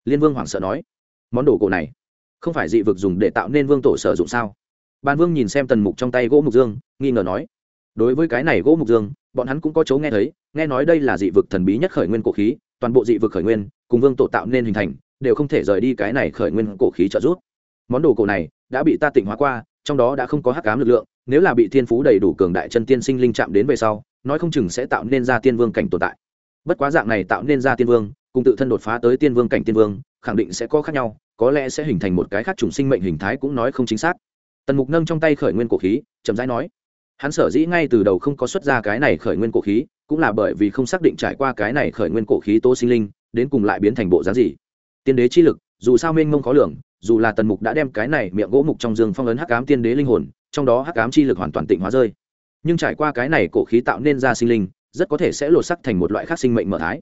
liên vương hoảng sợ nói, món đồ cổ này, không phải dị vực dùng để tạo nên vương tổ sử dụng sao? Bàn vương nhìn xem tần mục trong tay gỗ mục dương, nghi ngờ nói, đối với cái này gỗ mục dương, bọn hắn cũng có chấu nghe thấy, nghe nói đây là dị vực thần bí nhất khởi nguyên cổ khí, toàn bộ dị vực khởi nguyên, cùng vương tổ tạo nên hình thành, đều không thể rời đi cái này khởi nguyên cổ khí trợ giúp. Món đồ cổ này đã bị ta tịnh hóa qua, trong đó đã không có hắc cám lực lượng, nếu là bị thiên phú đầy đủ cường đại chân tiên sinh linh chạm đến về sau, nói không chừng sẽ tạo nên ra tiên vương cảnh tồn tại. Bất quá dạng này tạo nên ra tiên vương cùng tự thân đột phá tới tiên vương cảnh tiên vương, khẳng định sẽ có khác nhau, có lẽ sẽ hình thành một cái khác chủng sinh mệnh hình thái cũng nói không chính xác. Tần mục nâng trong tay khởi nguyên cổ khí, chậm rãi nói, hắn sở dĩ ngay từ đầu không có xuất ra cái này khởi nguyên cổ khí, cũng là bởi vì không xác định trải qua cái này khởi nguyên cổ khí tố sinh linh, đến cùng lại biến thành bộ dáng gì. Tiên đế chi lực, dù sao mênh mông khó lường, dù là tần mục đã đem cái này miệng gỗ mục trong dương phong ấn hắc ám tiên đế linh hồn, trong đó hắc ám chi lực hoàn toàn tịnh hóa rơi. Nhưng trải qua cái này cổ khí tạo nên ra sinh linh, rất có thể sẽ lột sắc thành một loại khác sinh mệnh mở thái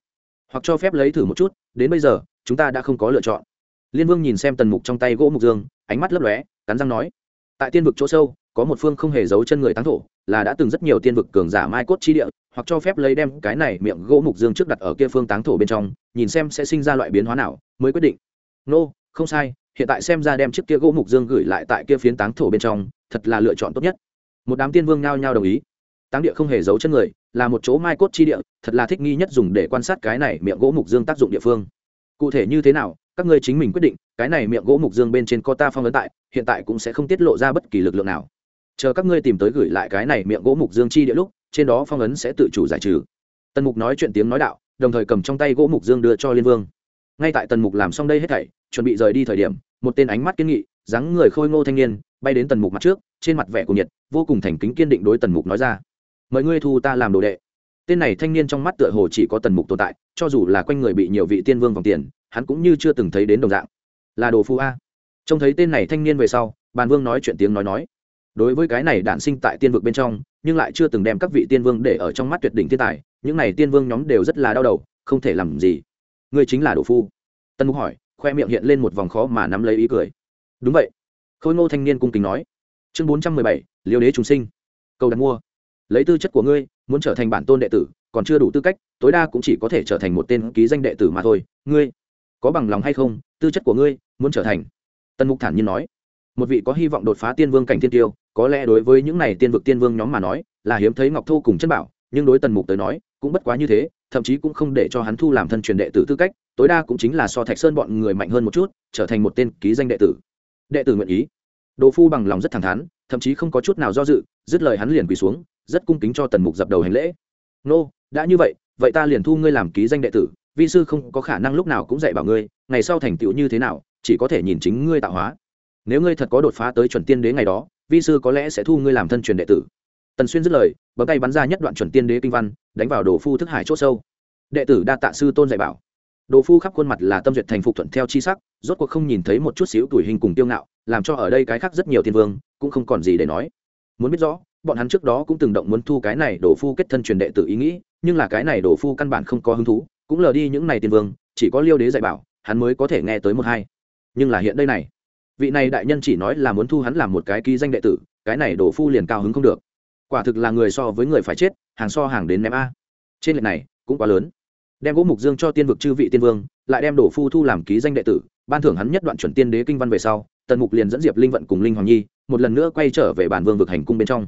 hoặc cho phép lấy thử một chút đến bây giờ chúng ta đã không có lựa chọn. Liên vương nhìn xem tần mục trong tay gỗ mục dương ánh mắt lấp lóe cắn răng nói tại tiên vực chỗ sâu có một phương không hề giấu chân người táng thổ là đã từng rất nhiều tiên vực cường giả mai cốt chi địa hoặc cho phép lấy đem cái này miệng gỗ mục dương trước đặt ở kia phương táng thổ bên trong nhìn xem sẽ sinh ra loại biến hóa nào mới quyết định. Nô、no, không sai hiện tại xem ra đem chiếc kia gỗ mục dương gửi lại tại kia phiến táng thổ bên trong thật là lựa chọn tốt nhất. Một đám tiên vương nao nhao đồng ý táng địa không hề giấu chân người, là một chỗ mai cốt chi địa, thật là thích nghi nhất dùng để quan sát cái này miệng gỗ mục dương tác dụng địa phương. Cụ thể như thế nào, các ngươi chính mình quyết định, cái này miệng gỗ mục dương bên trên có ta phong ấn tại, hiện tại cũng sẽ không tiết lộ ra bất kỳ lực lượng nào. Chờ các ngươi tìm tới gửi lại cái này miệng gỗ mục dương chi địa lúc, trên đó phong ấn sẽ tự chủ giải trừ. Tần mục nói chuyện tiếng nói đạo, đồng thời cầm trong tay gỗ mục dương đưa cho liên vương. Ngay tại tần mục làm xong đây hết thảy, chuẩn bị rời đi thời điểm, một tên ánh mắt kiên nghị, dáng người khôi ngô thanh niên, bay đến tần mục mặt trước, trên mặt vẻ của nhiệt, vô cùng thành kính kiên định đối tần mục nói ra mời ngươi thu ta làm đồ đệ. Tên này thanh niên trong mắt tựa hồ chỉ có tần mục tồn tại, cho dù là quanh người bị nhiều vị tiên vương vòng tiền, hắn cũng như chưa từng thấy đến đồng dạng. Là đồ phu a. Trông thấy tên này thanh niên về sau, bàn vương nói chuyện tiếng nói nói. Đối với cái này đản sinh tại tiên vực bên trong, nhưng lại chưa từng đem các vị tiên vương để ở trong mắt tuyệt đỉnh thiên tài, những này tiên vương nhóm đều rất là đau đầu, không thể làm gì. Ngươi chính là đồ phu. Tân mục hỏi, khoe miệng hiện lên một vòng khó mà nắm lấy ý cười. Đúng vậy. Khôi ngô thanh niên cung kính nói. Chương bốn trăm mười bảy, liêu đế trùng sinh. Câu đặt mua lấy tư chất của ngươi, muốn trở thành bản tôn đệ tử, còn chưa đủ tư cách, tối đa cũng chỉ có thể trở thành một tên ký danh đệ tử mà thôi. Ngươi, có bằng lòng hay không? Tư chất của ngươi, muốn trở thành. Tân mục thản nhiên nói. Một vị có hy vọng đột phá tiên vương cảnh tiên tiêu, có lẽ đối với những này tiên vực tiên vương nhóm mà nói, là hiếm thấy ngọc thu cùng chân bảo, nhưng đối tần mục tới nói, cũng bất quá như thế, thậm chí cũng không để cho hắn thu làm thân truyền đệ tử tư cách, tối đa cũng chính là so thạch sơn bọn người mạnh hơn một chút, trở thành một tên ký danh đệ tử. Đệ tử nguyện ý. Đồ phu bằng lòng rất thẳng thắn, thậm chí không có chút nào do dự, dứt lời hắn liền quỳ xuống rất cung kính cho tần mục dập đầu hành lễ. Nô, đã như vậy vậy ta liền thu ngươi làm ký danh đệ tử, vi sư không có khả năng lúc nào cũng dạy bảo ngươi, ngày sau thành tựu như thế nào, chỉ có thể nhìn chính ngươi tạo hóa. Nếu ngươi thật có đột phá tới chuẩn tiên đế ngày đó, vi sư có lẽ sẽ thu ngươi làm thân truyền đệ tử. Tần xuyên dứt lời, bấm tay bắn ra nhất đoạn chuẩn tiên đế kinh văn, đánh vào đồ phu thức hải c h ỗ sâu. Đệ tử đa tạ sư tôn dạy bảo. Đồ phu khắp khuôn mặt là tâm duyệt thành phục thuận theo chi sắc, rốt cuộc không nhìn thấy một chút xíu tuổi hình cùng tiêu ngạo, làm cho ở đây cái khác rất nhiều thiên vương, cũng không còn gì để nói. Muốn biết rõ bọn hắn trước đó cũng từng động muốn thu cái này đổ phu kết thân truyền đệ tử ý nghĩ, nhưng là cái này đổ phu căn bản không có hứng thú, cũng lờ đi những này tiên vương, chỉ có liêu đế dạy bảo, hắn mới có thể nghe tới một hai. Nhưng là hiện đây này, vị này đại nhân chỉ nói là muốn thu hắn làm một cái ký danh đệ tử, cái này đổ phu liền cao hứng không được. Quả thực là người so với người phải chết, hàng so hàng đến ném a. Trên lệch này, cũng quá lớn. Đem gỗ mục dương cho tiên vực chư vị tiên vương, lại đem đổ phu thu làm ký danh đệ tử, ban thưởng hắn nhất đoạn chuẩn tiên đế kinh văn về sau, tần mục liền dẫn diệp linh vận cùng linh hoàng nhi, một lần nữa quay trở về bản vương vực hành cung bên trong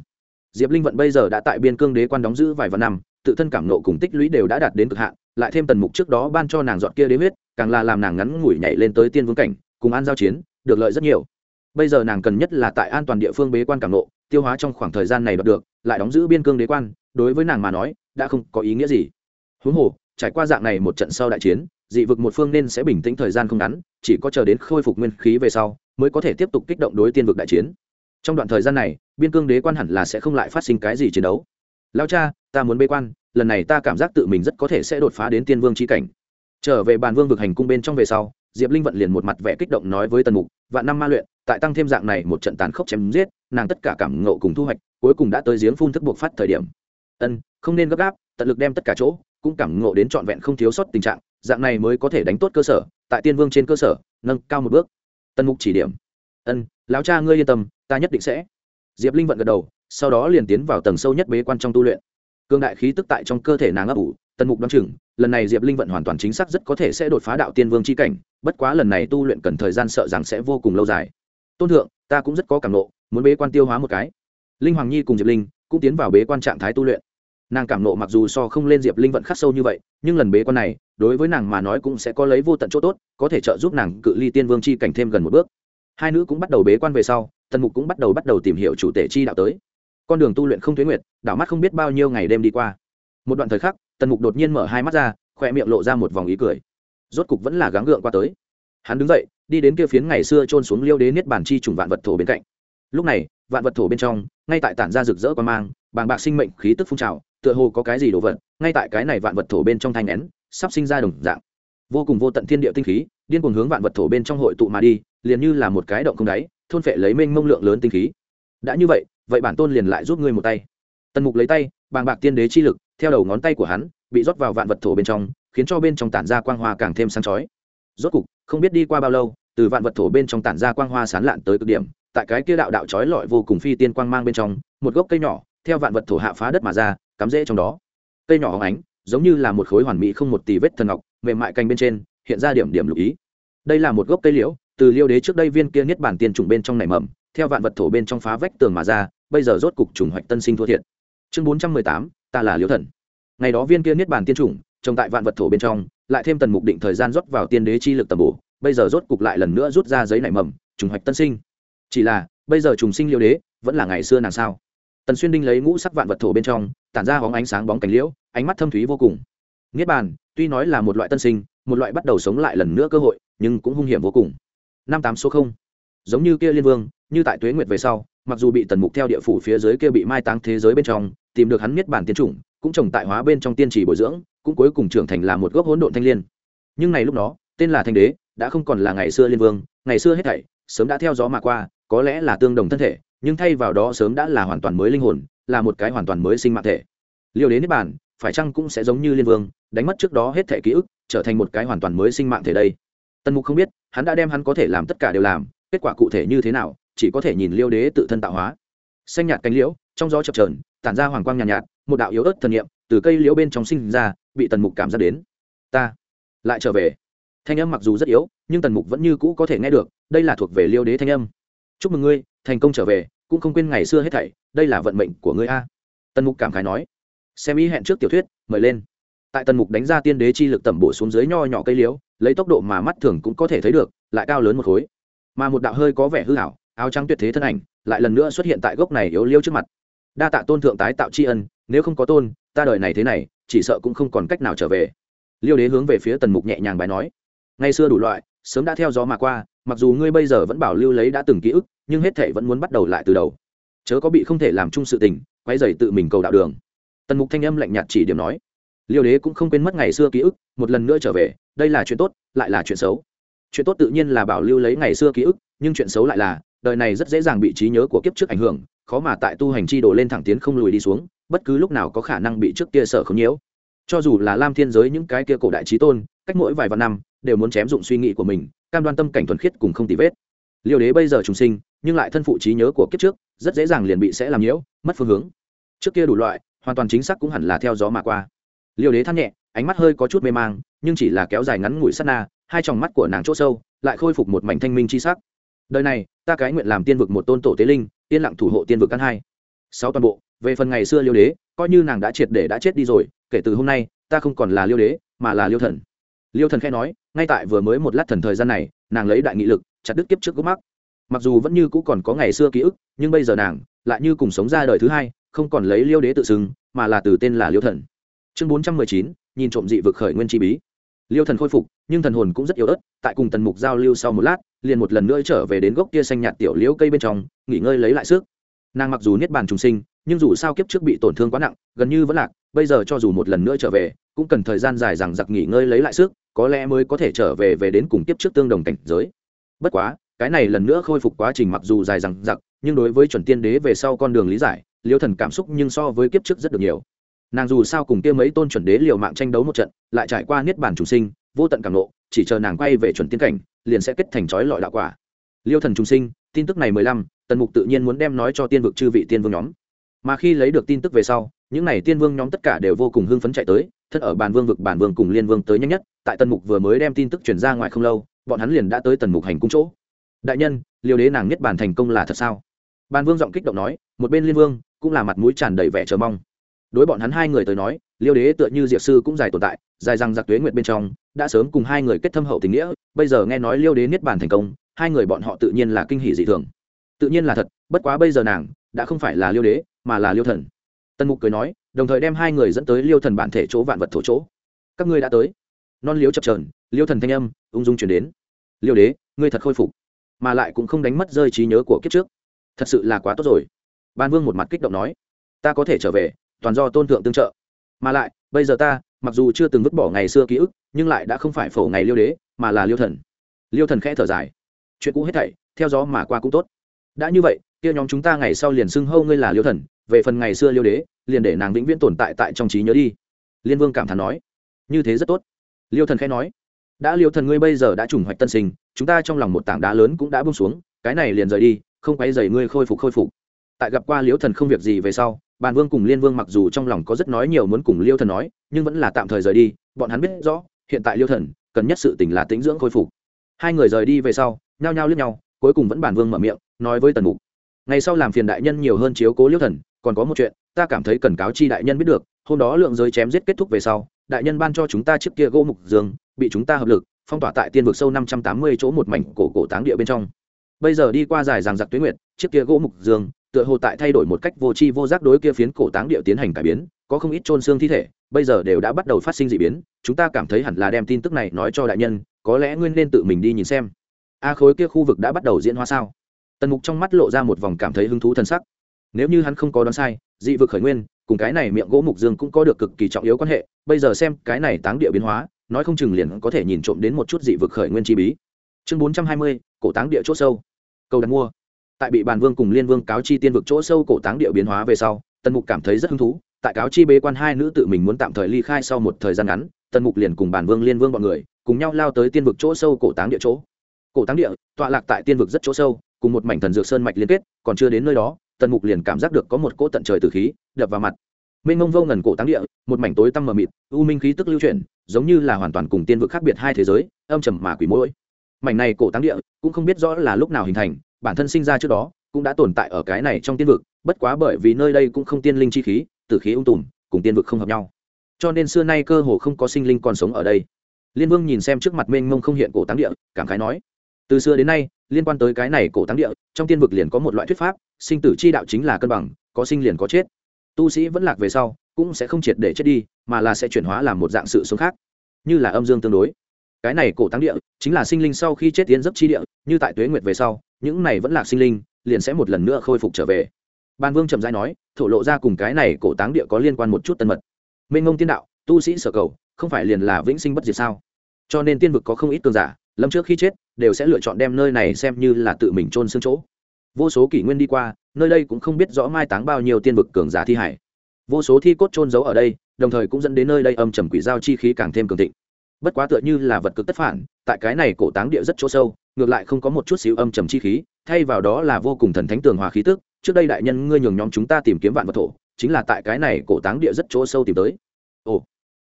diệp linh vận bây giờ đã tại biên cương đế quan đóng giữ vài vạn năm, tự thân cảm nộ cùng tích lũy đều đã đạt đến cực hạn, lại thêm tần mục trước đó ban cho nàng dọn kia đế huyết, càng là làm nàng ngắn ngủi nhảy lên tới tiên vương cảnh, cùng an giao chiến, được lợi rất nhiều. Bây giờ nàng cần nhất là tại an toàn địa phương bế quan cảm nộ, tiêu hóa trong khoảng thời gian này đoạt được, lại đóng giữ biên cương đế quan, đối với nàng mà nói, đã không có ý nghĩa gì. Huống hồ, trải qua dạng này một trận sau đại chiến, dị vực một phương nên sẽ bình tĩnh thời gian không ngắn, chỉ có chờ đến khôi phục nguyên khí về sau, mới có thể tiếp tục kích động đối tiên vực đại chiến trong đoạn thời gian này, biên cương đế quan hẳn là sẽ không lại phát sinh cái gì chiến đấu. Lao cha, ta muốn bế quan, lần này ta cảm giác tự mình rất có thể sẽ đột phá đến tiên vương c cảnh. Trở về bàn vương vực hành cung bên trong về sau, diệp linh vận liền một mặt vẻ kích động nói với tần mục, vạn năm ma luyện, tại tăng thêm dạng này một trận tàn khốc chém giết, nàng tất cả cảm ngộ cùng thu hoạch, cuối cùng đã tới giếng phun thức buộc phát thời điểm. Ân, không nên gấp gáp, tận lực đem tất cả chỗ, cũng cảm ngộ đến trọn vẹn không thiếu sót tình trạng, dạng này mới có thể đánh tốt cơ sở, tại tiên vương trên cơ sở, nâng cao một bước. Tần mục chỉ điểm, ân, lão cha ngươi yên tâm ta nhất định sẽ. Diệp linh vận gật đầu, sau đó liền tiến vào tầng sâu nhất bế quan trong tu luyện. Cương đại khí tức tại trong cơ thể nàng ấp ủ, tần mục đ o á n chừng, lần này diệp linh vận hoàn toàn chính xác rất có thể sẽ đột phá đạo tiên vương c h i cảnh, bất quá lần này tu luyện cần thời gian sợ rằng sẽ vô cùng lâu dài. Tôn thượng, ta cũng rất có cảm nộ, muốn bế quan tiêu hóa một cái. Linh hoàng nhi cùng diệp linh cũng tiến vào bế quan trạng thái tu luyện. Nàng cảm nộ mặc dù so không lên diệp linh vận khắc sâu như vậy, nhưng lần bế quan này, đối với nàng mà nói cũng sẽ có lấy vô tận chỗ tốt, có thể trợ giúp nàng cự ly tiên vương c h i cảnh thêm gần một bước. Hai nữ cũng bắt đầu bế quan về sau tần mục cũng bắt đầu bắt đầu tìm hiểu chủ tể chi đạo tới. Con đường tu luyện không tuyến nguyệt, đảo mắt không biết bao nhiêu ngày đêm đi qua. Một đoạn thời khắc, tần mục đột nhiên mở hai mắt ra khoe miệng lộ ra một vòng ý cười. Rốt cục vẫn là gắng gượng qua tới. Hắn đứng dậy, đi đến kia phiến ngày xưa trôn xuống liêu đế niết bản chi trùng vạn vật thổ bên cạnh. Lúc này, vạn vật thổ bên trong, ngay tại tản ra rực rỡ quan mang, bàng bạc sinh mệnh khí tức phun trào, tựa hồ có cái gì đồ vật, ngay tại cái này vạn vật thổ bên trong thanh nén, sắp sinh ra đồng dạng. Vô cùng vô tận thiên địa tinh khí, điên cuồng hướng vạn vật thổ bên trong hội tụ mà đi, liền như là một cái động không đáy thôn phệ lấy mênh mông lượng lớn tinh khí. Đã như vậy vậy bản tôn liền lại giúp ngươi một tay. Tần mục lấy tay, bàng bạc tiên đế chi lực, theo đầu ngón tay của hắn, bị rót vào vạn vật thổ bên trong, khiến cho bên trong tản ra quang hoa càng thêm sáng chói. Rốt cục, không biết đi qua bao lâu, từ vạn vật thổ bên trong tản ra quang hoa sán lạn tới cực điểm, tại cái kia đạo đạo chói lọi vô cùng phi tiên quang mang bên trong, một gốc cây nhỏ, theo vạn vật thổ hạ phá đất mà ra, cắm rễ trong đó. Cây nhỏ óng ánh, giống như là một khối hoàn mỹ không một tỷ vết thần ngọc, mềm mại cành bên trên, hiện ra điểm điểm lục ý. Đây là một gốc cây liễu từ liêu đế trước đây viên kia niết bản tiền trùng bên trong nảy mầm, theo vạn vật thổ bên trong phá vách tường mà ra, bây giờ rốt cục trùng hoạch tân sinh thua thiệt. Chương bốn trăm mười tám, ta là liễu thần. Ngày đó viên kia niết bàn tiên trùng, trồng tại vạn vật thổ bên trong, lại thêm tần mục định thời gian rót vào tiên đế chi lực tầm bổ, bây giờ rốt cục lại lần nữa rút ra giấy nảy mầm, trùng hoạch tân sinh. Chỉ là, bây giờ trùng sinh liêu đế, vẫn là ngày xưa nàng sao? Tần xuyên đinh lấy ngũ sắc vạn vật thổ bên trong, tản ra hóng ánh sáng bóng cánh liễu, ánh mắt thâm thúy vô cùng. Niết bàn, tuy nói là một loại tân sinh, một loại bắt đầu sống lại lần nữa cơ hội, nhưng cũng hung hiểm vô cùng năm tám số không. Giống như kia liên vương, như tại tuế nguyệt về sau, mặc dù bị tần mục theo địa phủ phía dưới kia bị mai táng thế giới bên trong, tìm được hắn miết bản tiến chủng, cũng trồng tại hóa bên trong tiên trì bồi dưỡng, cũng cuối cùng trưởng thành là một gốc hỗn độn thanh liên. Nhưng này lúc đó, tên là thanh đế, đã không còn là ngày xưa liên vương, ngày xưa hết thảy, sớm đã theo gió mà qua, có lẽ là tương đồng thân thể, nhưng thay vào đó sớm đã là hoàn toàn mới linh hồn, là một cái hoàn toàn mới sinh mạng thể. Liều đến niết bản phải chăng cũng sẽ giống như liên vương, đánh mất trước đó hết thẻ ký ức, trở thành một cái hoàn toàn mới sinh mạng thể đây? Tần mục không biết hắn đã đem hắn có thể làm tất cả đều làm kết quả cụ thể như thế nào chỉ có thể nhìn liêu đế tự thân tạo hóa. Xanh nhạt cánh liễu trong gió chập trờn tản ra hoàng quang nhàn nhạt, nhạt một đạo yếu ớt thần nghiệm từ cây liễu bên trong sinh ra bị tần mục cảm giác đến. Ta lại trở về. Thanh âm mặc dù rất yếu nhưng tần mục vẫn như cũ có thể nghe được đây là thuộc về liêu đế thanh âm. Chúc mừng ngươi thành công trở về cũng không quên ngày xưa hết thảy đây là vận mệnh của ngươi a. Tần mục cảm khái nói. Xem ý hẹn trước tiểu thuyết mời lên. Tại tần mục đánh ra tiên đế chi lực tẩm bổ xuống dưới nho nhỏ cây liễu lấy tốc độ mà mắt thường cũng có thể thấy được, lại cao lớn một khối. Mà một đạo hơi có vẻ hư hảo áo trắng tuyệt thế thân ảnh, lại lần nữa xuất hiện tại gốc này yếu liêu trước mặt. Đa tạ tôn thượng tái tạo tri ân, nếu không có tôn, ta đời này thế này, chỉ sợ cũng không còn cách nào trở về. Liêu đế hướng về phía tần mục nhẹ nhàng bài nói ngày xưa đủ loại, sớm đã theo gió mà qua, mặc dù ngươi bây giờ vẫn bảo lưu lấy đã từng ký ức, nhưng hết thể vẫn muốn bắt đầu lại từ đầu. Chớ có bị không thể làm chung sự tình quay dày tự mình cầu đạo đường. Tần mục thanh âm lạnh nhạt chỉ điểm nói liêu đế cũng không quên mất ngày xưa ký ức, một lần nữa trở về, đây là chuyện tốt, lại là chuyện xấu. Chuyện tốt tự nhiên là bảo lưu lấy ngày xưa ký ức, nhưng chuyện xấu lại là, đời này rất dễ dàng bị trí nhớ của kiếp trước ảnh hưởng, khó mà tại tu hành chi đổ lên thẳng tiến không lùi đi xuống, bất cứ lúc nào có khả năng bị trước kia sở không nhiễu. Cho dù là lam thiên giới những cái kia cổ đại trí tôn, cách mỗi vài vạn năm, đều muốn chém dụng suy nghĩ của mình, cam đoan tâm cảnh thuần khiết cùng không tì vết. Liêu đế bây giờ trùng sinh, nhưng lại thân phụ trí nhớ của kiếp trước, rất dễ dàng liền bị sẽ làm nhiễu, mất phương hướng. Trước kia đủ loại, hoàn toàn chính xác cũng hẳn là theo gió mà qua liêu đế than nhẹ, ánh mắt hơi có chút mê mang, nhưng chỉ là kéo dài ngắn ngủi sát na, hai tròng mắt của nàng chỗ sâu, lại khôi phục một mảnh thanh minh chi sắc. Đời này, ta cái nguyện làm tiên vực một tôn tổ tế linh, yên lặng thủ hộ tiên vực căn hai. Sáu toàn bộ, về phần ngày xưa liêu đế, coi như nàng đã triệt để đã chết đi rồi, kể từ hôm nay, ta không còn là liêu đế, mà là liêu thần. Liêu thần khẽ nói, ngay tại vừa mới một lát thần thời gian này, nàng lấy đại nghị lực, chặt đứt kiếp trước gốc mắc. Mặc dù vẫn như cũ còn có ngày xưa ký ức, nhưng bây giờ nàng lại như cùng sống ra đời thứ hai, không còn lấy liêu đế tự xưng, mà là từ tên là liêu thần chương bốn trăm mười chín, nhìn trộm dị vực khởi nguyên chi bí. Liêu thần khôi phục, nhưng thần hồn cũng rất yếu ớt, tại cùng tần mục giao lưu sau một lát, liền một lần nữa trở về đến gốc kia xanh nhạt tiểu liễu cây bên trong, nghỉ ngơi lấy lại sức. Nàng mặc dù niết bàn trùng sinh, nhưng dù sao kiếp trước bị tổn thương quá nặng, gần như vẫn lạc, bây giờ cho dù một lần nữa trở về, cũng cần thời gian dài rằng giặc nghỉ ngơi lấy lại sức, có lẽ mới có thể trở về về đến cùng kiếp trước tương đồng cảnh giới. Bất quá, cái này lần nữa khôi phục quá trình mặc dù dài rằng giặc nhưng đối với chuẩn tiên đế về sau con đường lý giải, liêu thần cảm xúc nhưng so với kiếp trước rất được nhiều nàng dù sao cùng kia mấy tôn chuẩn đế liều mạng tranh đấu một trận, lại trải qua niết bàn trùng sinh, vô tận cảm nộ, chỉ chờ nàng quay về chuẩn tiên cảnh, liền sẽ kết thành trói lọi đạo quả. Liêu thần trùng sinh, tin tức này mười lăm, tần mục tự nhiên muốn đem nói cho tiên vực chư vị tiên vương nhóm. Mà khi lấy được tin tức về sau, những n à y tiên vương nhóm tất cả đều vô cùng hưng phấn chạy tới, thân ở bàn vương vực bản vương cùng liên vương tới nhanh nhất, tại tần mục vừa mới đem tin tức chuyển ra ngoài không lâu, bọn hắn liền đã tới tần mục hành cung chỗ. Đại nhân liều đế nàng nhất bản thành công là thật sao? Bàn vương giọng kích động nói, một bên liên vương cũng là mặt mũi tràn đầy vẻ chờ mong đối bọn hắn hai người tới nói, liêu đế tựa như diệp sư cũng dài tồn tại, dài rằng giặc tuế nguyệt bên trong, đã sớm cùng hai người kết thâm hậu tình nghĩa, bây giờ nghe nói liêu đế niết bàn thành công, hai người bọn họ tự nhiên là kinh hỷ dị thường. Tự nhiên là thật, bất quá bây giờ nàng, đã không phải là liêu đế, mà là liêu thần. Tân mục cười nói, đồng thời đem hai người dẫn tới liêu thần bản thể chỗ vạn vật thổ chỗ. Các ngươi đã tới. Non liếu chập trờn liêu thần thanh âm, ung dung chuyển đến. Liêu đế, ngươi thật khôi phục. Mà lại cũng không đánh mất rơi trí nhớ của kiếp trước. Thật sự là quá tốt rồi. Ban vương một mặt kích động nói, ta có thể trở về toàn do tôn thượng tương trợ. Mà lại, bây giờ ta, mặc dù chưa từng vứt bỏ ngày xưa ký ức, nhưng lại đã không phải phổ ngày liêu đế, mà là liêu thần. Liêu thần khẽ thở dài. Chuyện cũ hết thảy, theo gió mà qua cũng tốt. Đã như vậy, kia nhóm chúng ta ngày sau liền xưng hâu ngươi là liêu thần, về phần ngày xưa liêu đế, liền để nàng vĩnh viễn tồn tại tại trong trí nhớ đi. Liên vương cảm thán nói. Như thế rất tốt. Liêu thần khẽ nói. Đã liêu thần ngươi bây giờ đã trùng hoạch tân sinh, chúng ta trong lòng một tảng đá lớn cũng đã bung xuống, cái này liền rời đi, không quay dày ngươi khôi phục khôi phục. Tại gặp qua liêu thần không việc gì về sau bàn vương cùng liên vương mặc dù trong lòng có rất nói nhiều muốn cùng liêu thần nói, nhưng vẫn là tạm thời rời đi, bọn hắn biết rõ, hiện tại liêu thần, cần nhất sự tỉnh là tĩnh dưỡng khôi phục. Hai người rời đi về sau, nhao nhao lướt nhau, cuối cùng vẫn bàn vương mở miệng, nói với tần mục, ngày sau làm phiền đại nhân nhiều hơn chiếu cố liêu thần, còn có một chuyện, ta cảm thấy cần cáo chi đại nhân biết được, hôm đó lượng giới chém giết kết thúc về sau, đại nhân ban cho chúng ta chiếc kia gỗ mục dương bị chúng ta hợp lực, phong tỏa tại tiên vực sâu năm trăm tám mươi chỗ một mảnh cổ cổ táng địa bên trong. Bây giờ đi qua dài ràng giặc tuyến nguyệt, chiếc kia gỗ mục dương tựa hồ tại thay đổi một cách vô tri vô giác đối kia phiến cổ táng địa tiến hành cải biến, có không ít trôn xương thi thể, bây giờ đều đã bắt đầu phát sinh d ị biến, chúng ta cảm thấy hẳn là đem tin tức này nói cho đại nhân, có lẽ nguyên nên tự mình đi nhìn xem. A khối kia khu vực đã bắt đầu diễn hóa sao? Tần mục trong mắt lộ ra một vòng cảm thấy hứng thú t sắc. Nếu như hắn không có đoán sai, dị vực khởi nguyên, cùng cái này miệng gỗ mục dương cũng có được cực kỳ trọng yếu quan hệ, bây giờ xem cái này táng địa biến hóa, nói không chừng liền có thể nhìn trộm đến một chút dị vực khởi nguyên chi bí. Chương bốn trăm hai mươi, cổ táng địa c h ỗ sâu. Câu đặt mua tại bị bàn vương cùng liên vương cáo chi tiên vực chỗ sâu cổ táng địa biến hóa về sau, tần mục cảm thấy rất hứng thú. Tại cáo chi bế quan hai nữ tự mình muốn tạm thời ly khai sau một thời gian ngắn, tần mục liền cùng bàn vương liên vương b ọ n người, cùng nhau lao tới tiên vực chỗ sâu cổ táng địa chỗ. Cổ táng địa, tọa lạc tại tiên vực rất chỗ sâu, cùng một mảnh thần dược sơn mạch liên kết, còn chưa đến nơi đó, tần mục liền cảm giác được có một cỗ tận trời từ khí đập vào mặt. Mênh mông vô ngần cổ táng địa, một mảnh tối tăm mờ mịt, u minh khí tức lưu chuyển, giống như là hoàn toàn cùng tiên vực khác biệt hai thế giới, âm trầm mà quỷ mũi mảnh này cổ táng địa, cũng không biết rõ là lúc nào hình thành bản thân sinh ra trước đó, cũng đã tồn tại ở cái này trong tiên vực, bất quá bởi vì nơi đây cũng không tiên linh chi khí, tử khí ung tùm, cùng tiên vực không hợp nhau. Cho nên xưa nay cơ hồ không có sinh linh còn sống ở đây. Liên vương nhìn xem trước mặt mênh mông không hiện cổ táng địa, cảm khái nói, từ xưa đến nay, liên quan tới cái này cổ táng địa, trong tiên vực liền có một loại thuyết pháp, sinh tử chi đạo chính là cân bằng, có sinh liền có chết. Tu sĩ vẫn lạc về sau, cũng sẽ không triệt để chết đi, mà là sẽ chuyển hóa làm một dạng sự sống khác, như là âm dương tương đối. Cái này cổ táng địa, chính là sinh linh sau khi chết tiến dấp chi địa, như tại tuế nguyệt về sau những này vẫn là sinh linh, liền sẽ một lần nữa khôi phục trở về. Ban vương trầm giai nói, thổ lộ ra cùng cái này cổ táng địa có liên quan một chút tân mật. Minh ngông tiên đạo, tu sĩ sở cầu, không phải liền là vĩnh sinh bất diệt sao? Cho nên tiên vực có không ít cường giả, lâm trước khi chết, đều sẽ lựa chọn đem nơi này xem như là tự mình trôn xương chỗ. Vô số kỷ nguyên đi qua, nơi đây cũng không biết rõ mai táng bao nhiêu tiên vực cường giả thi hải. Vô số thi cốt trôn giấu ở đây, đồng thời cũng dẫn đến nơi đây âm trầm quỷ giao chi khí càng thêm cường thịnh. Bất quá tựa như là vật cực tất phản, tại cái này cổ táng địa rất chỗ sâu ngược lại không có một chút xíu âm trầm chi khí, thay vào đó là vô cùng thần thánh tường hòa khí tức, trước đây đại nhân ngươi nhường nhóm chúng ta tìm kiếm vạn vật thổ, chính là tại cái này cổ táng địa rất chỗ sâu tìm tới. Ồ.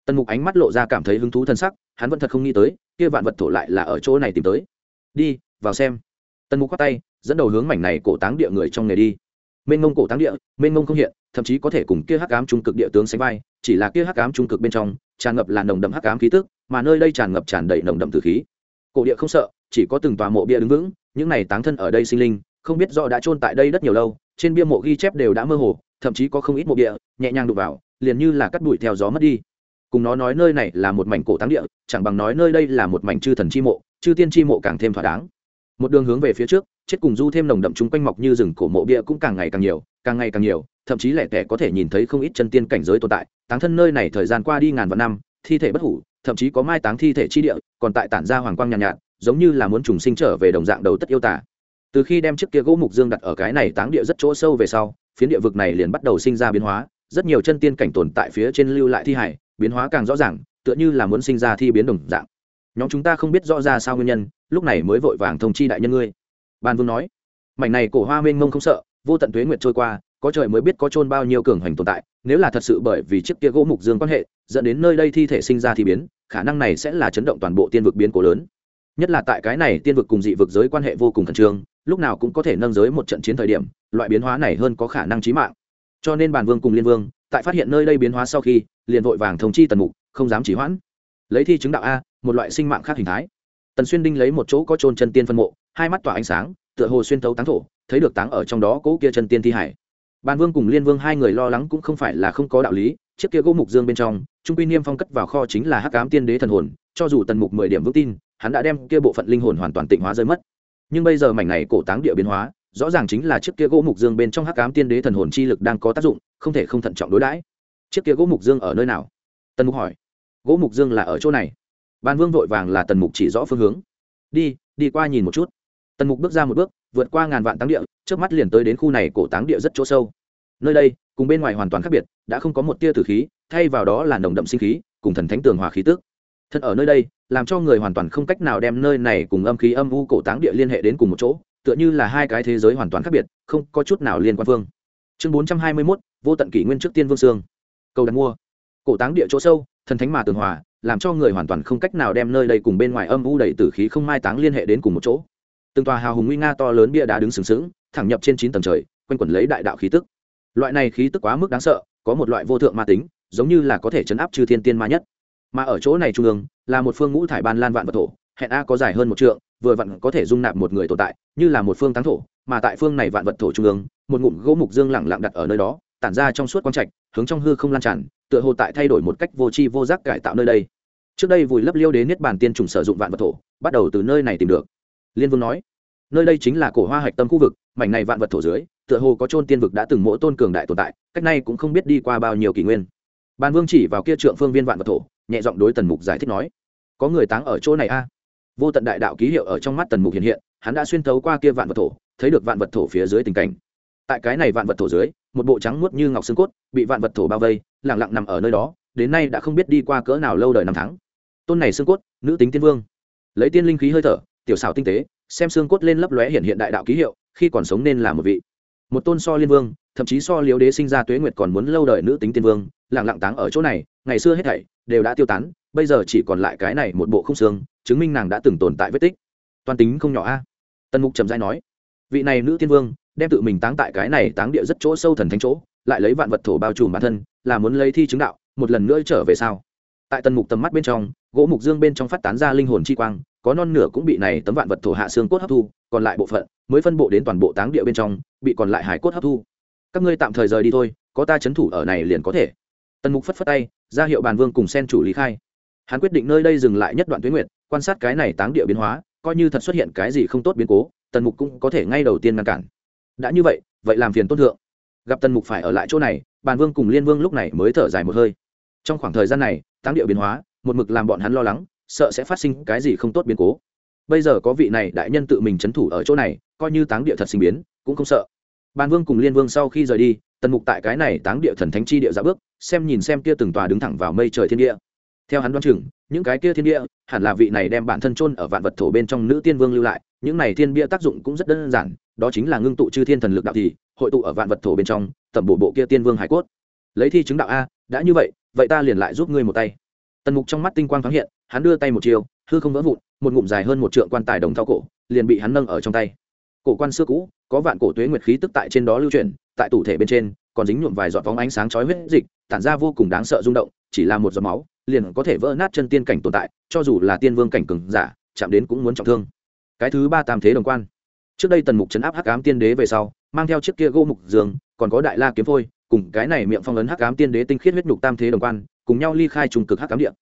Tần mục ánh mắt lộ ra cảm thấy hứng thú thân sắc, hắn vẫn thật không nghĩ tới, kia vạn vật thổ lại là ở chỗ này tìm tới. Đi, vào xem. Tần mục khoát tay, dẫn đầu hướng mảnh này cổ táng địa người trong nghề đi. Mênh ngông cổ táng địa, mênh ngông không hiện, thậm chí có thể cùng kia hắc ám trung cực địa tướng sánh vai, chỉ là kia hắc ám trung cực bên trong, tràn ngập là nồng đậm hắc ám khí tức, mà nơi đây tràn ngập tràn đầy nồng đậm tử khí. Cổ địa không sợ chỉ có từng tòa mộ bia đứng vững những này táng thân ở đây sinh linh không biết do đã chôn tại đây rất nhiều lâu trên bia mộ ghi chép đều đã mơ hồ thậm chí có không ít mộ bia nhẹ nhàng đụng vào liền như là cắt bụi theo gió mất đi. Cùng nó nói nơi này là một mảnh cổ táng địa chẳng bằng nói nơi đây là một mảnh chư thần chi mộ chư tiên chi mộ càng thêm thỏa đáng. Một đường hướng về phía trước chết cùng du thêm nồng đậm chung quanh mọc như rừng cổ mộ bia cũng càng ngày càng nhiều càng ngày càng nhiều thậm chí lẻ tẻ có thể nhìn thấy không ít chân tiên cảnh giới tồn tại táng thân nơi này thời gian qua đi ngàn vạn năm thi thể bất hủ thậm chí có mai táng thi thể chi địa còn tại tản ra hoàng quang nhàn nhạt, nhạt giống như là muốn trùng sinh trở về đồng dạng đầu tất yêu tả. Từ khi đem chiếc kia gỗ mục dương đặt ở cái này táng địa rất chỗ sâu về sau, phiến địa vực này liền bắt đầu sinh ra biến hóa, rất nhiều chân tiên cảnh tồn tại phía trên lưu lại thi hải biến hóa càng rõ ràng, tựa như là muốn sinh ra thi biến đồng dạng. Nhóm chúng ta không biết rõ ra sao nguyên nhân, lúc này mới vội vàng thông chi đại nhân ngươi. Ban vương nói. Mảnh này cổ hoa mênh mông không sợ, vô tận tuế nguyệt trôi qua, có trời mới biết có trôn bao nhiêu cường hành tồn tại, nếu là thật sự bởi vì chiếc kia gỗ mục dương quan hệ, dẫn đến nơi đây thi thể sinh ra thi biến, khả năng này sẽ là chấn động toàn bộ tiên vực biến cố lớn nhất là tại cái này tiên vực cùng dị vực giới quan hệ vô cùng khẩn trương, lúc nào cũng có thể nâng giới một trận chiến thời điểm, loại biến hóa này hơn có khả năng trí mạng. Cho nên bàn vương cùng liên vương, tại phát hiện nơi đây biến hóa sau khi, liền vội vàng thông chi tần mục, không dám chỉ hoãn. Lấy thi chứng đạo a, một loại sinh mạng khác hình thái. Tần xuyên đinh lấy một chỗ có trôn chân tiên phân mộ, hai mắt tỏa ánh sáng, tựa hồ xuyên thấu táng thổ, thấy được táng ở trong đó cỗ kia chân tiên thi hải. Bàn vương cùng liên vương hai người lo lắng cũng không phải là không có đạo lý, chiếc kia gỗ mục dương bên trong, trung quy niêm phong cất vào kho chính là hắc ám tiên đế thần hồn, cho dù tần mục mười điểm vững tin hắn đã đem kia bộ phận linh hồn hoàn toàn tịnh hóa rơi mất. Nhưng bây giờ mảnh này cổ táng địa biến hóa, rõ ràng chính là chiếc kia gỗ mục dương bên trong hắc ám tiên đế thần hồn chi lực đang có tác dụng, không thể không thận trọng đối đãi. Chiếc kia gỗ mục dương ở nơi nào? Tần mục hỏi. Gỗ mục dương là ở chỗ này. Ban vương vội vàng là tần mục chỉ rõ phương hướng. Đi đi qua nhìn một chút. Tần mục bước ra một bước, vượt qua ngàn vạn táng địa trước mắt liền tới đến khu này cổ táng địa rất chỗ sâu. Nơi đây, cùng bên ngoài hoàn toàn khác biệt, đã không có một tia tử khí, thay vào đó là nồng đậm sinh khí, cùng thần thánh tường hòa khí tức. Thân ở nơi đây làm cho người hoàn toàn không cách nào đem nơi này cùng âm khí âm u cổ táng địa liên hệ đến cùng một chỗ, tựa như là hai cái thế giới hoàn toàn khác biệt, không có chút nào liên quan phương chương bốn trăm hai mươi mốt, vô tận kỷ nguyên trước tiên vương sương cầu đặt mua. Cổ táng địa chỗ sâu, thần thánh mà tường hòa, làm cho người hoàn toàn không cách nào đem nơi đây cùng bên ngoài âm u đầy tử khí không mai táng liên hệ đến cùng một chỗ. Từng tòa hào hùng nguy nga to lớn bia đá đứng sừng sững, thẳng nhập trên chín tầng trời, quanh quẩn lấy đại đạo khí tức. Loại này khí tức quá mức đáng sợ, có một loại vô thượng ma tính, giống như là có thể chấn áp chư thiên tiên ma nhất mà ở chỗ này trung ương là một phương ngũ thải ban lan vạn vật thổ, hẹn a có dài hơn một trượng, vừa vặn có thể dung nạp một người tồn tại, như là một phương táng thổ, mà tại phương này vạn vật thổ trung ương, một ngụm gỗ mục dương lẳng lặng đặt ở nơi đó, tản ra trong suốt quang trạch, hướng trong hư không lan tràn, tựa hồ tại thay đổi một cách vô tri vô giác cải tạo nơi đây. Trước đây vùi lấp liêu đến niết bàn tiên trùng sử dụng vạn vật thổ, bắt đầu từ nơi này tìm được. Liên vương nói, nơi đây chính là cổ hoa hạch tâm khu vực, mảnh này vạn vật thổ dưới, tựa hồ có chôn tiên vực đã từng mỗi tôn cường đại tồn tại, cách này cũng không biết đi qua bao nhiêu kỷ nguyên. Bàn vương chỉ vào kia trượng phương viên vạn vật thổ nhẹ giọng đối tần mục giải thích nói, có người táng ở chỗ này a. Vô tận đại đạo ký hiệu ở trong mắt tần mục hiện hiện, hắn đã xuyên thấu qua kia vạn vật thổ, thấy được vạn vật thổ phía dưới tình cảnh. Tại cái này vạn vật thổ dưới, một bộ trắng muốt như ngọc xương cốt, bị vạn vật thổ bao vây lẳng lặng nằm ở nơi đó, đến nay đã không biết đi qua cỡ nào lâu đời năm tháng. Tôn này xương cốt, nữ tính tiên vương. Lấy tiên linh khí hơi thở, tiểu xảo tinh tế, xem xương cốt lên lấp lóe hiện hiện đại đạo ký hiệu, khi còn sống nên là một vị. Một tôn so liên vương thậm chí so liếu đế sinh ra tuế nguyệt còn muốn lâu đời nữ tính tiên vương, lặng lặng táng ở chỗ này, ngày xưa hết thảy đều đã tiêu tán, bây giờ chỉ còn lại cái này một bộ không xương, chứng minh nàng đã từng tồn tại vết tích. Toàn tính không nhỏ a. À? tần mục trầm dai nói, vị này nữ tiên vương, đem tự mình táng tại cái này táng địa rất chỗ sâu thần thánh chỗ, lại lấy vạn vật thổ bao trùm bản thân, là muốn lấy thi chứng đạo, một lần nữa trở về sau tại tần mục tầm mắt bên trong, gỗ mục dương bên trong phát tán ra linh hồn chi quang, có non nửa cũng bị này tấm vạn vật thổ hạ xương cốt hấp thu, còn lại bộ phận mới phân bộ đến toàn bộ táng địa bên trong, bị còn lại hải cốt hấp thu các ngươi tạm thời rời đi thôi, có ta chấn thủ ở này liền có thể. Tần mục phất phất tay, ra hiệu bàn vương cùng sen chủ lý khai. Hắn quyết định nơi đây dừng lại nhất đoạn tuyến nguyện quan sát cái này táng địa biến hóa, coi như thật xuất hiện cái gì không tốt biến cố, tần mục cũng có thể ngay đầu tiên ngăn cản. Đã như vậy vậy làm phiền tôn thượng. Gặp tần mục phải ở lại chỗ này, bàn vương cùng liên vương lúc này mới thở dài một hơi. Trong khoảng thời gian này, táng địa biến hóa, một mực làm bọn hắn lo lắng, sợ sẽ phát sinh cái gì không tốt biến cố. Bây giờ có vị này đại nhân tự mình c thủ ở chỗ này, coi như táng địa thật sinh biến, cũng không sợ bàn vương cùng liên vương sau khi rời đi, tần mục tại cái này táng địa thần thánh chi địa ra bước, xem nhìn xem kia từng tòa đứng thẳng vào mây trời thiên địa. Theo hắn đoán chừng, những cái kia thiên địa, hẳn là vị này đem bản thân chôn ở vạn vật thổ bên trong nữ tiên vương lưu lại, những này thiên bia tác dụng cũng rất đơn giản, đó chính là ngưng tụ chư thiên thần lực đạo thì, hội tụ ở vạn vật thổ bên trong tập bổ bộ kia tiên vương hải cốt. Lấy thi chứng đạo a, đã như vậy vậy ta liền lại giúp ngươi một tay. Tần mục trong mắt tinh quang thoáng hiện, hắn đưa tay một chiều, hư không vỡ vụn, một ngụm dài hơn một trượng quan tài đồng thao cổ, liền bị hắn nâng ở trong tay. Cổ quan xưa cũ có vạn cổ tuế nguyệt khí tức tại trên đó lưu chuyển, tại tủ thể bên trên, còn dính nhuộm vài giọt phóng ánh sáng chói huyết dịch, tản ra vô cùng đáng sợ rung động, chỉ là một giọt máu, liền có thể vỡ nát chân tiên cảnh tồn tại, cho dù là tiên vương cảnh cường giả, chạm đến cũng muốn trọng thương. Cái thứ ba tam thế đồng quan. Trước đây tần mục chấn áp hắc ám tiên đế về sau, mang theo chiếc kia gỗ mục dương còn có đại la kiếm phôi, cùng cái này miệng phong ấn hắc ám tiên đế tinh khiết huyết nhục tam thế đồng quan, cùng nhau ly khai trùng cực hắc ám điện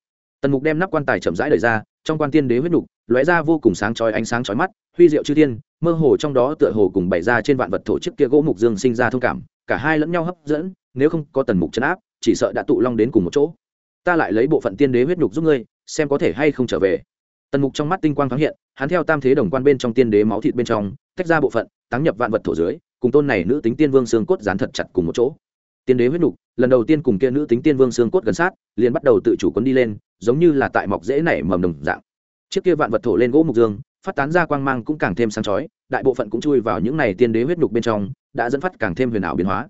tần mục đem nắp quan tài chậm rãi đẩy ra, trong quan tiên đế huyết nhục, lóe ra vô cùng sáng chói ánh sáng chói mắt huy diệu chư thiên, mơ hồ trong đó tựa hồ cùng bày ra trên vạn vật thổ chức kia gỗ mục dương sinh ra thông cảm, cả hai lẫn nhau hấp dẫn, nếu không có tần mục chấn áp, chỉ sợ đã tụ long đến cùng một chỗ. Ta lại lấy bộ phận tiên đế huyết nhục giúp ngươi, xem có thể hay không trở về. Tần mục trong mắt tinh quang thoáng hiện, hắn theo tam thế đồng quan bên trong tiên đế máu thịt bên trong, tách ra bộ phận, táng nhập vạn vật thổ dưới, cùng tôn này nữ tính tiên vương xương cốt dán thật chặt cùng một chỗ. Tiên đế huyết nhục, lần đầu tiên cùng kia nữ tính tiên vương xương cốt gần sát, liền bắt đầu tự chủ quấn đi lên, giống như là tại mọc dễ nảy mầm đồng dạng. Chiếc kia vạn vật thổ lên gỗ mục dương phát tán ra quang mang cũng càng thêm sáng chói, đại bộ phận cũng chui vào những này tiên đế huyết nhục bên trong, đã dẫn phát càng thêm huyền ảo biến hóa.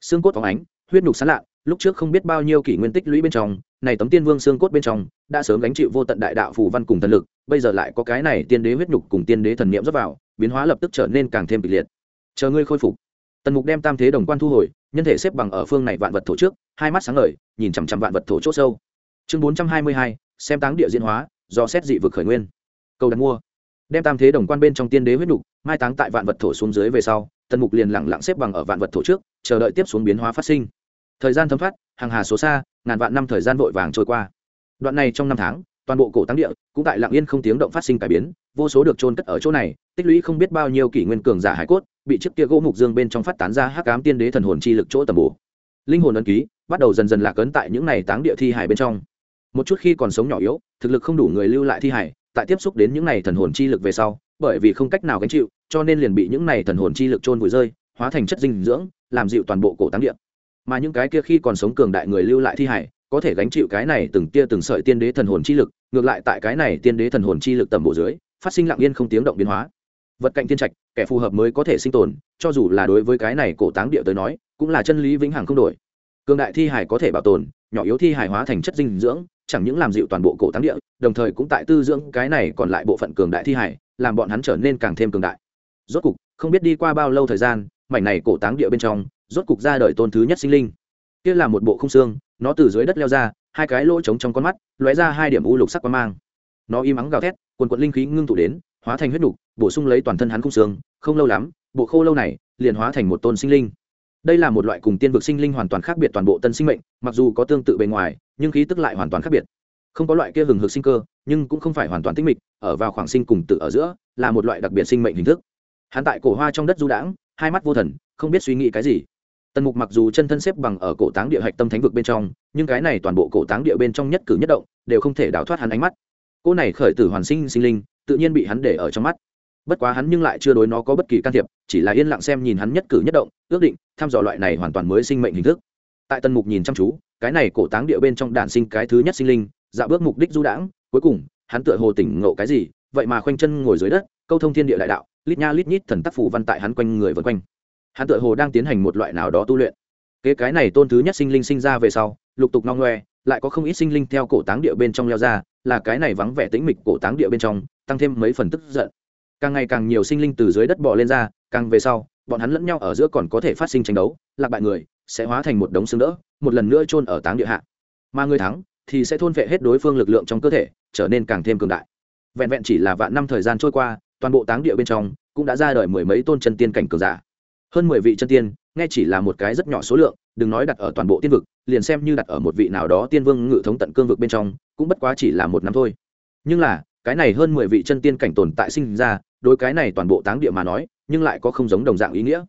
Xương cốt phóng ánh, huyết nhục sán lạ, lúc trước không biết bao nhiêu kỷ nguyên tích lũy bên trong, này tấm tiên vương xương cốt bên trong, đã sớm gánh chịu vô tận đại đạo phù văn cùng thần lực, bây giờ lại có cái này tiên đế huyết nhục cùng tiên đế thần niệm rót vào, biến hóa lập tức trở nên càng thêm kịch liệt. Chờ ngươi khôi phục. Tần mục đem tam thế đồng quan thu hồi, nhân thể xếp bằng ở phương này vạn vật thổ trước, hai mắt sáng ngời, nhìn chằm chằm vạn vật thổ c h ỗ sâu. Chương bốn trăm hai mươi hai, xem táng địa diễn hóa, do xét dị vực khởi nguyên. Câu đặt mua đem tam thế đồng quan bên trong tiên đế huyết nục, mai táng tại vạn vật thổ xuống dưới về sau, tần mục liền lẳng lặng xếp bằng ở vạn vật thổ trước, chờ đợi tiếp xuống biến hóa phát sinh. Thời gian thấm phát hàng hà số xa, ngàn vạn năm thời gian vội vàng trôi qua. Đoạn này trong năm tháng, toàn bộ cổ táng địa cũng tại lạng yên không tiếng động phát sinh cải biến, vô số được trôn cất ở chỗ này, tích lũy không biết bao nhiêu kỷ nguyên cường giả hải cốt, bị chiếc kia gỗ mục dương bên trong phát tán ra hắc ám tiên đế thần hồn chi lực chỗ tầm bổ. Linh hồn ấn ký bắt đầu dần dần lạc ấn tại những này táng địa thi hải bên trong. Một chút khi còn sống nhỏ yếu, thực lực không đủ người lưu lại thi hải tại tiếp xúc đến những này thần hồn chi lực về sau, bởi vì không cách nào gánh chịu, cho nên liền bị những này thần hồn chi lực trôn vùi rơi, hóa thành chất dinh dưỡng, làm dịu toàn bộ cổ táng địa. Mà những cái kia khi còn sống cường đại người lưu lại thi hải, có thể gánh chịu cái này từng tia từng sợi tiên đế thần hồn chi lực, ngược lại tại cái này tiên đế thần hồn chi lực tầm bộ dưới, phát sinh lặng yên không tiếng động biến hóa. Vật cạnh tiên trạch, kẻ phù hợp mới có thể sinh tồn, cho dù là đối với cái này cổ táng địa tới nói, cũng là chân lý vĩnh hằng không đổi. Cường đại thi hải có thể bảo tồn, nhỏ yếu thi hải hóa thành chất dinh dưỡng chẳng những làm dịu toàn bộ cổ táng địa, đồng thời cũng tại tư dưỡng cái này còn lại bộ phận cường đại thi hải, làm bọn hắn trở nên càng thêm cường đại. Rốt cục, không biết đi qua bao lâu thời gian, mảnh này cổ táng địa bên trong, rốt cục ra đời tôn thứ nhất sinh linh. Kia là một bộ không xương, nó từ dưới đất leo ra, hai cái lỗ trống trong con mắt, lóe ra hai điểm u lục sắc quang mang. Nó im ắng gào thét, quần quận linh khí ngưng tụ đến, hóa thành huyết nục, bổ sung lấy toàn thân hắn khung xương, không lâu lắm, bộ khô lâu này, liền hóa thành một tôn sinh linh đây là một loại cùng tiên vực sinh linh hoàn toàn khác biệt toàn bộ tân sinh mệnh, mặc dù có tương tự bề ngoài, nhưng khí tức lại hoàn toàn khác biệt. Không có loại kia hừng hực sinh cơ, nhưng cũng không phải hoàn toàn tích mịch, ở vào khoảng sinh cùng tự ở giữa, là một loại đặc biệt sinh mệnh hình thức. Hắn tại cổ hoa trong đất du đãng, hai mắt vô thần, không biết suy nghĩ cái gì. Tần mục mặc dù chân thân xếp bằng ở cổ táng địa hạch tâm thánh vực bên trong, nhưng cái này toàn bộ cổ táng địa bên trong nhất cử nhất động, đều không thể đào thoát hắn ánh mắt. Cô này khởi tử hoàn sinh sinh linh, tự nhiên bị hắn để ở trong mắt bất quá hắn nhưng lại chưa đối nó có bất kỳ can thiệp, chỉ là yên lặng xem nhìn hắn nhất cử nhất động, ước định, thăm dò loại này hoàn toàn mới sinh mệnh hình thức. Tại tần mục nhìn chăm chú, cái này cổ táng địa bên trong đản sinh cái thứ nhất sinh linh dạo bước mục đích du đãng, cuối cùng, hắn tựa hồ tỉnh ngộ cái gì, vậy mà khoanh chân ngồi dưới đất, câu thông thiên địa đại đạo, lít nha lít nhít thần tác phủ văn tại hắn quanh người vân quanh. Hắn tựa hồ đang tiến hành một loại nào đó tu luyện. Kế cái này tôn thứ nhất sinh linh sinh ra về sau, lục tục ngong ngoe, lại có không ít sinh linh theo cổ táng địa bên trong leo ra, là cái này vắng vẻ tĩnh mịch cổ táng địa bên trong, tăng thêm mấy phần tức giận càng ngày càng nhiều sinh linh từ dưới đất bò lên ra, càng về sau, bọn hắn lẫn nhau ở giữa còn có thể phát sinh tranh đấu, lạc bại người, sẽ hóa thành một đống xương đỡ, một lần nữa chôn ở táng địa hạ. Mà người thắng thì sẽ thôn vệ hết đối phương lực lượng trong cơ thể, trở nên càng thêm cường đại. Vẹn vẹn chỉ là vạn năm thời gian trôi qua, toàn bộ táng địa bên trong cũng đã ra đời mười mấy tôn chân tiên cảnh cường giả. Hơn mười vị chân tiên, nghe chỉ là một cái rất nhỏ số lượng, đừng nói đặt ở toàn bộ tiên vực, liền xem như đặt ở một vị nào đó tiên vương ngự thống tận cương vực bên trong, cũng bất quá chỉ là một năm thôi. Nhưng là, cái này hơn mười vị chân tiên cảnh tồn tại sinh ra đối cái này toàn bộ táng địa mà nói, nhưng lại có không giống đồng dạng ý nghĩa.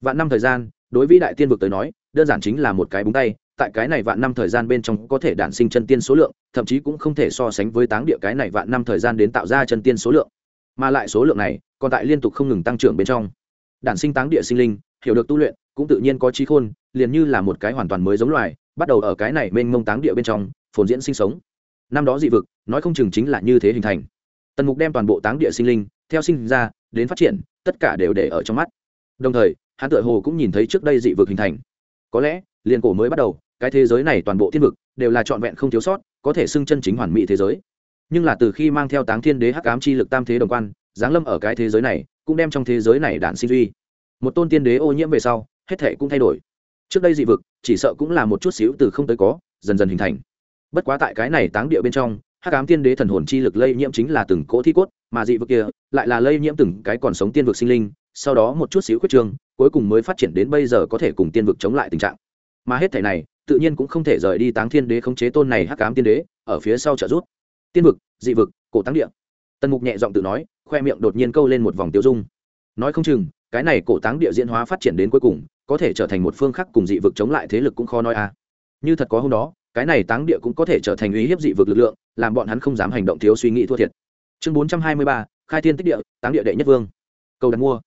Vạn năm thời gian, đối với đại tiên vực tới nói, đơn giản chính là một cái búng tay, tại cái này vạn năm thời gian bên trong có thể đản sinh chân tiên số lượng, thậm chí cũng không thể so sánh với táng địa cái này vạn năm thời gian đến tạo ra chân tiên số lượng. Mà lại số lượng này, còn tại liên tục không ngừng tăng trưởng bên trong. Đản sinh táng địa sinh linh, hiểu được tu luyện, cũng tự nhiên có trí khôn, liền như là một cái hoàn toàn mới giống loài, bắt đầu ở cái này mênh mông táng địa bên trong, phồn diễn sinh sống. Năm đó dị vực, nói không chừng chính là như thế hình thành. Tần mục đem toàn bộ táng địa sinh linh theo sinh ra, đến phát triển, tất cả đều để ở trong mắt. Đồng thời, hắn tựa hồ cũng nhìn thấy trước đây dị vực hình thành. Có lẽ, liền cổ mới bắt đầu, cái thế giới này toàn bộ thiên vực đều là trọn vẹn không thiếu sót, có thể xưng chân chính hoàn mỹ thế giới. Nhưng là từ khi mang theo táng thiên đế hắc ám chi lực tam thế đồng quan, giáng lâm ở cái thế giới này, cũng đem trong thế giới này đạn sinh duy. Một tôn tiên đế ô nhiễm về sau, hết thể cũng thay đổi. Trước đây dị vực, chỉ sợ cũng là một chút xíu từ không tới có, dần dần hình thành. Bất quá tại cái này táng địa bên trong, hắc ám tiên đế thần hồn chi lực lây nhiễm chính là từng cỗ thi cốt mà dị vực kia lại là lây nhiễm từng cái còn sống tiên vực sinh linh, sau đó một chút xíu khuyết trương, cuối cùng mới phát triển đến bây giờ có thể cùng tiên vực chống lại tình trạng. Mà hết thể này, tự nhiên cũng không thể rời đi táng thiên đế khống chế tôn này hắc cám tiên đế, ở phía sau trợ giúp. Tiên vực, dị vực, cổ táng địa. Tần mục nhẹ giọng tự nói, khoe miệng đột nhiên câu lên một vòng tiêu dung. Nói không chừng, cái này cổ táng địa diễn hóa phát triển đến cuối cùng, có thể trở thành một phương khác cùng dị vực chống lại thế lực cũng khó nói a như thật có hôm đó, cái này táng địa cũng có thể trở thành uy hiếp dị vực lực lượng, làm bọn hắn không dám hành động thiếu suy nghĩ thua thiệt chương bốn trăm hai mươi ba, khai thiên tích địa, táng địa đệ nhất vương. Cầu đặt mua.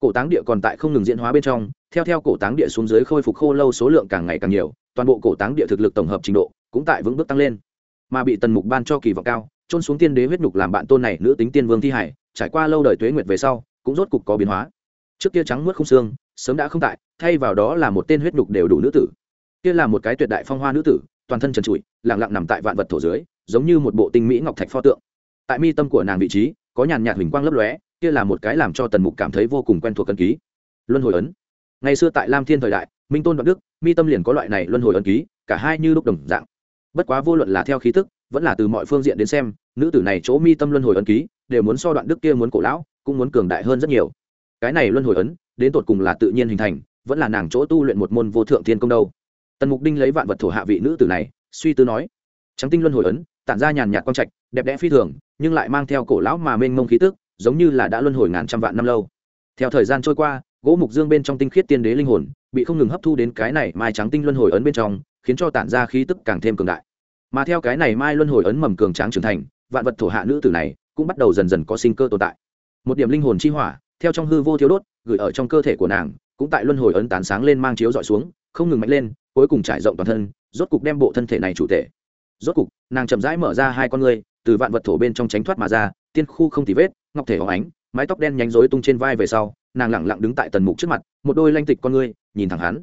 Cổ táng địa còn tại không ngừng diễn hóa bên trong, theo theo cổ táng địa xuống dưới khôi phục khô lâu số lượng càng ngày càng nhiều, toàn bộ cổ táng địa thực lực tổng hợp trình độ cũng tại vững bước tăng lên. Mà bị tần mục ban cho kỳ vọng cao trôn xuống tiên đế huyết nhục làm bạn tôn này nữ tính tiên vương thi hải, trải qua lâu đời tuế nguyệt về sau, cũng rốt cục có biến hóa. Trước kia trắng mướt không xương, sớm đã không tại, thay vào đó là một tên huyết nhục đều đủ nữ tử. Kia là một cái tuyệt đại phong hoa nữ tử, toàn thân trần trụi lẳng lặng nằm tại vạn vật thổ dưới, giống như một bộ tinh mỹ ngọc thạch pho tượng tại mi tâm của nàng vị trí, có nhàn nhạt huỳnh quang lấp lóe, kia là một cái làm cho tần mục cảm thấy vô cùng quen thuộc cân ký. Luân hồi ấn. Ngày xưa tại lam thiên thời đại, minh tôn đoạn đức, mi tâm liền có loại này luân hồi ấn ký, cả hai như lúc đồng dạng. Bất quá vô luận là theo khí tức, vẫn là từ mọi phương diện đến xem, nữ tử này chỗ mi tâm luân hồi ấn ký, đều muốn so đoạn đức kia muốn cổ lão, cũng muốn cường đại hơn rất nhiều. Cái này luân hồi ấn, đến tột cùng là tự nhiên hình thành, vẫn là nàng chỗ tu luyện một môn vô thượng thiên công đâu. Tần mục đinh lấy vạn vật thổ hạ vị nữ tử này, suy tư nói, trắng tinh luân hồi ấn tản ra nhàn nhạt quang trạch, đẹp đẽ phi thường, nhưng lại mang theo cổ lão mà mênh mông khí tức, giống như là đã luân hồi ngàn trăm vạn năm lâu. Theo thời gian trôi qua, gỗ mục dương bên trong tinh khiết tiên đế linh hồn, bị không ngừng hấp thu đến cái này mai trắng tinh luân hồi ấn bên trong, khiến cho tản ra khí tức càng thêm cường đại. Mà theo cái này mai luân hồi ấn mầm cường tráng trưởng thành, vạn vật thổ hạ nữ tử này cũng bắt đầu dần dần có sinh cơ tồn tại. Một điểm linh hồn chi hỏa, theo trong hư vô thiếu đốt, gửi ở trong cơ thể của nàng, cũng tại luân hồi ấn tán sáng lên mang chiếu dọi xuống, không ngừng mạnh lên, cuối cùng trải rộng toàn thân, rốt cục đem bộ thân thể này chủ thể rốt cục, nàng chậm rãi mở ra hai con ngươi, từ vạn vật thổ bên trong tránh thoát mà ra, tiên khu không tì vết, ngọc thể hóng ánh, mái tóc đen nhánh rối tung trên vai về sau, nàng lẳng lặng đứng tại tần mục trước mặt, một đôi lanh tịch con ngươi, nhìn thẳng hắn.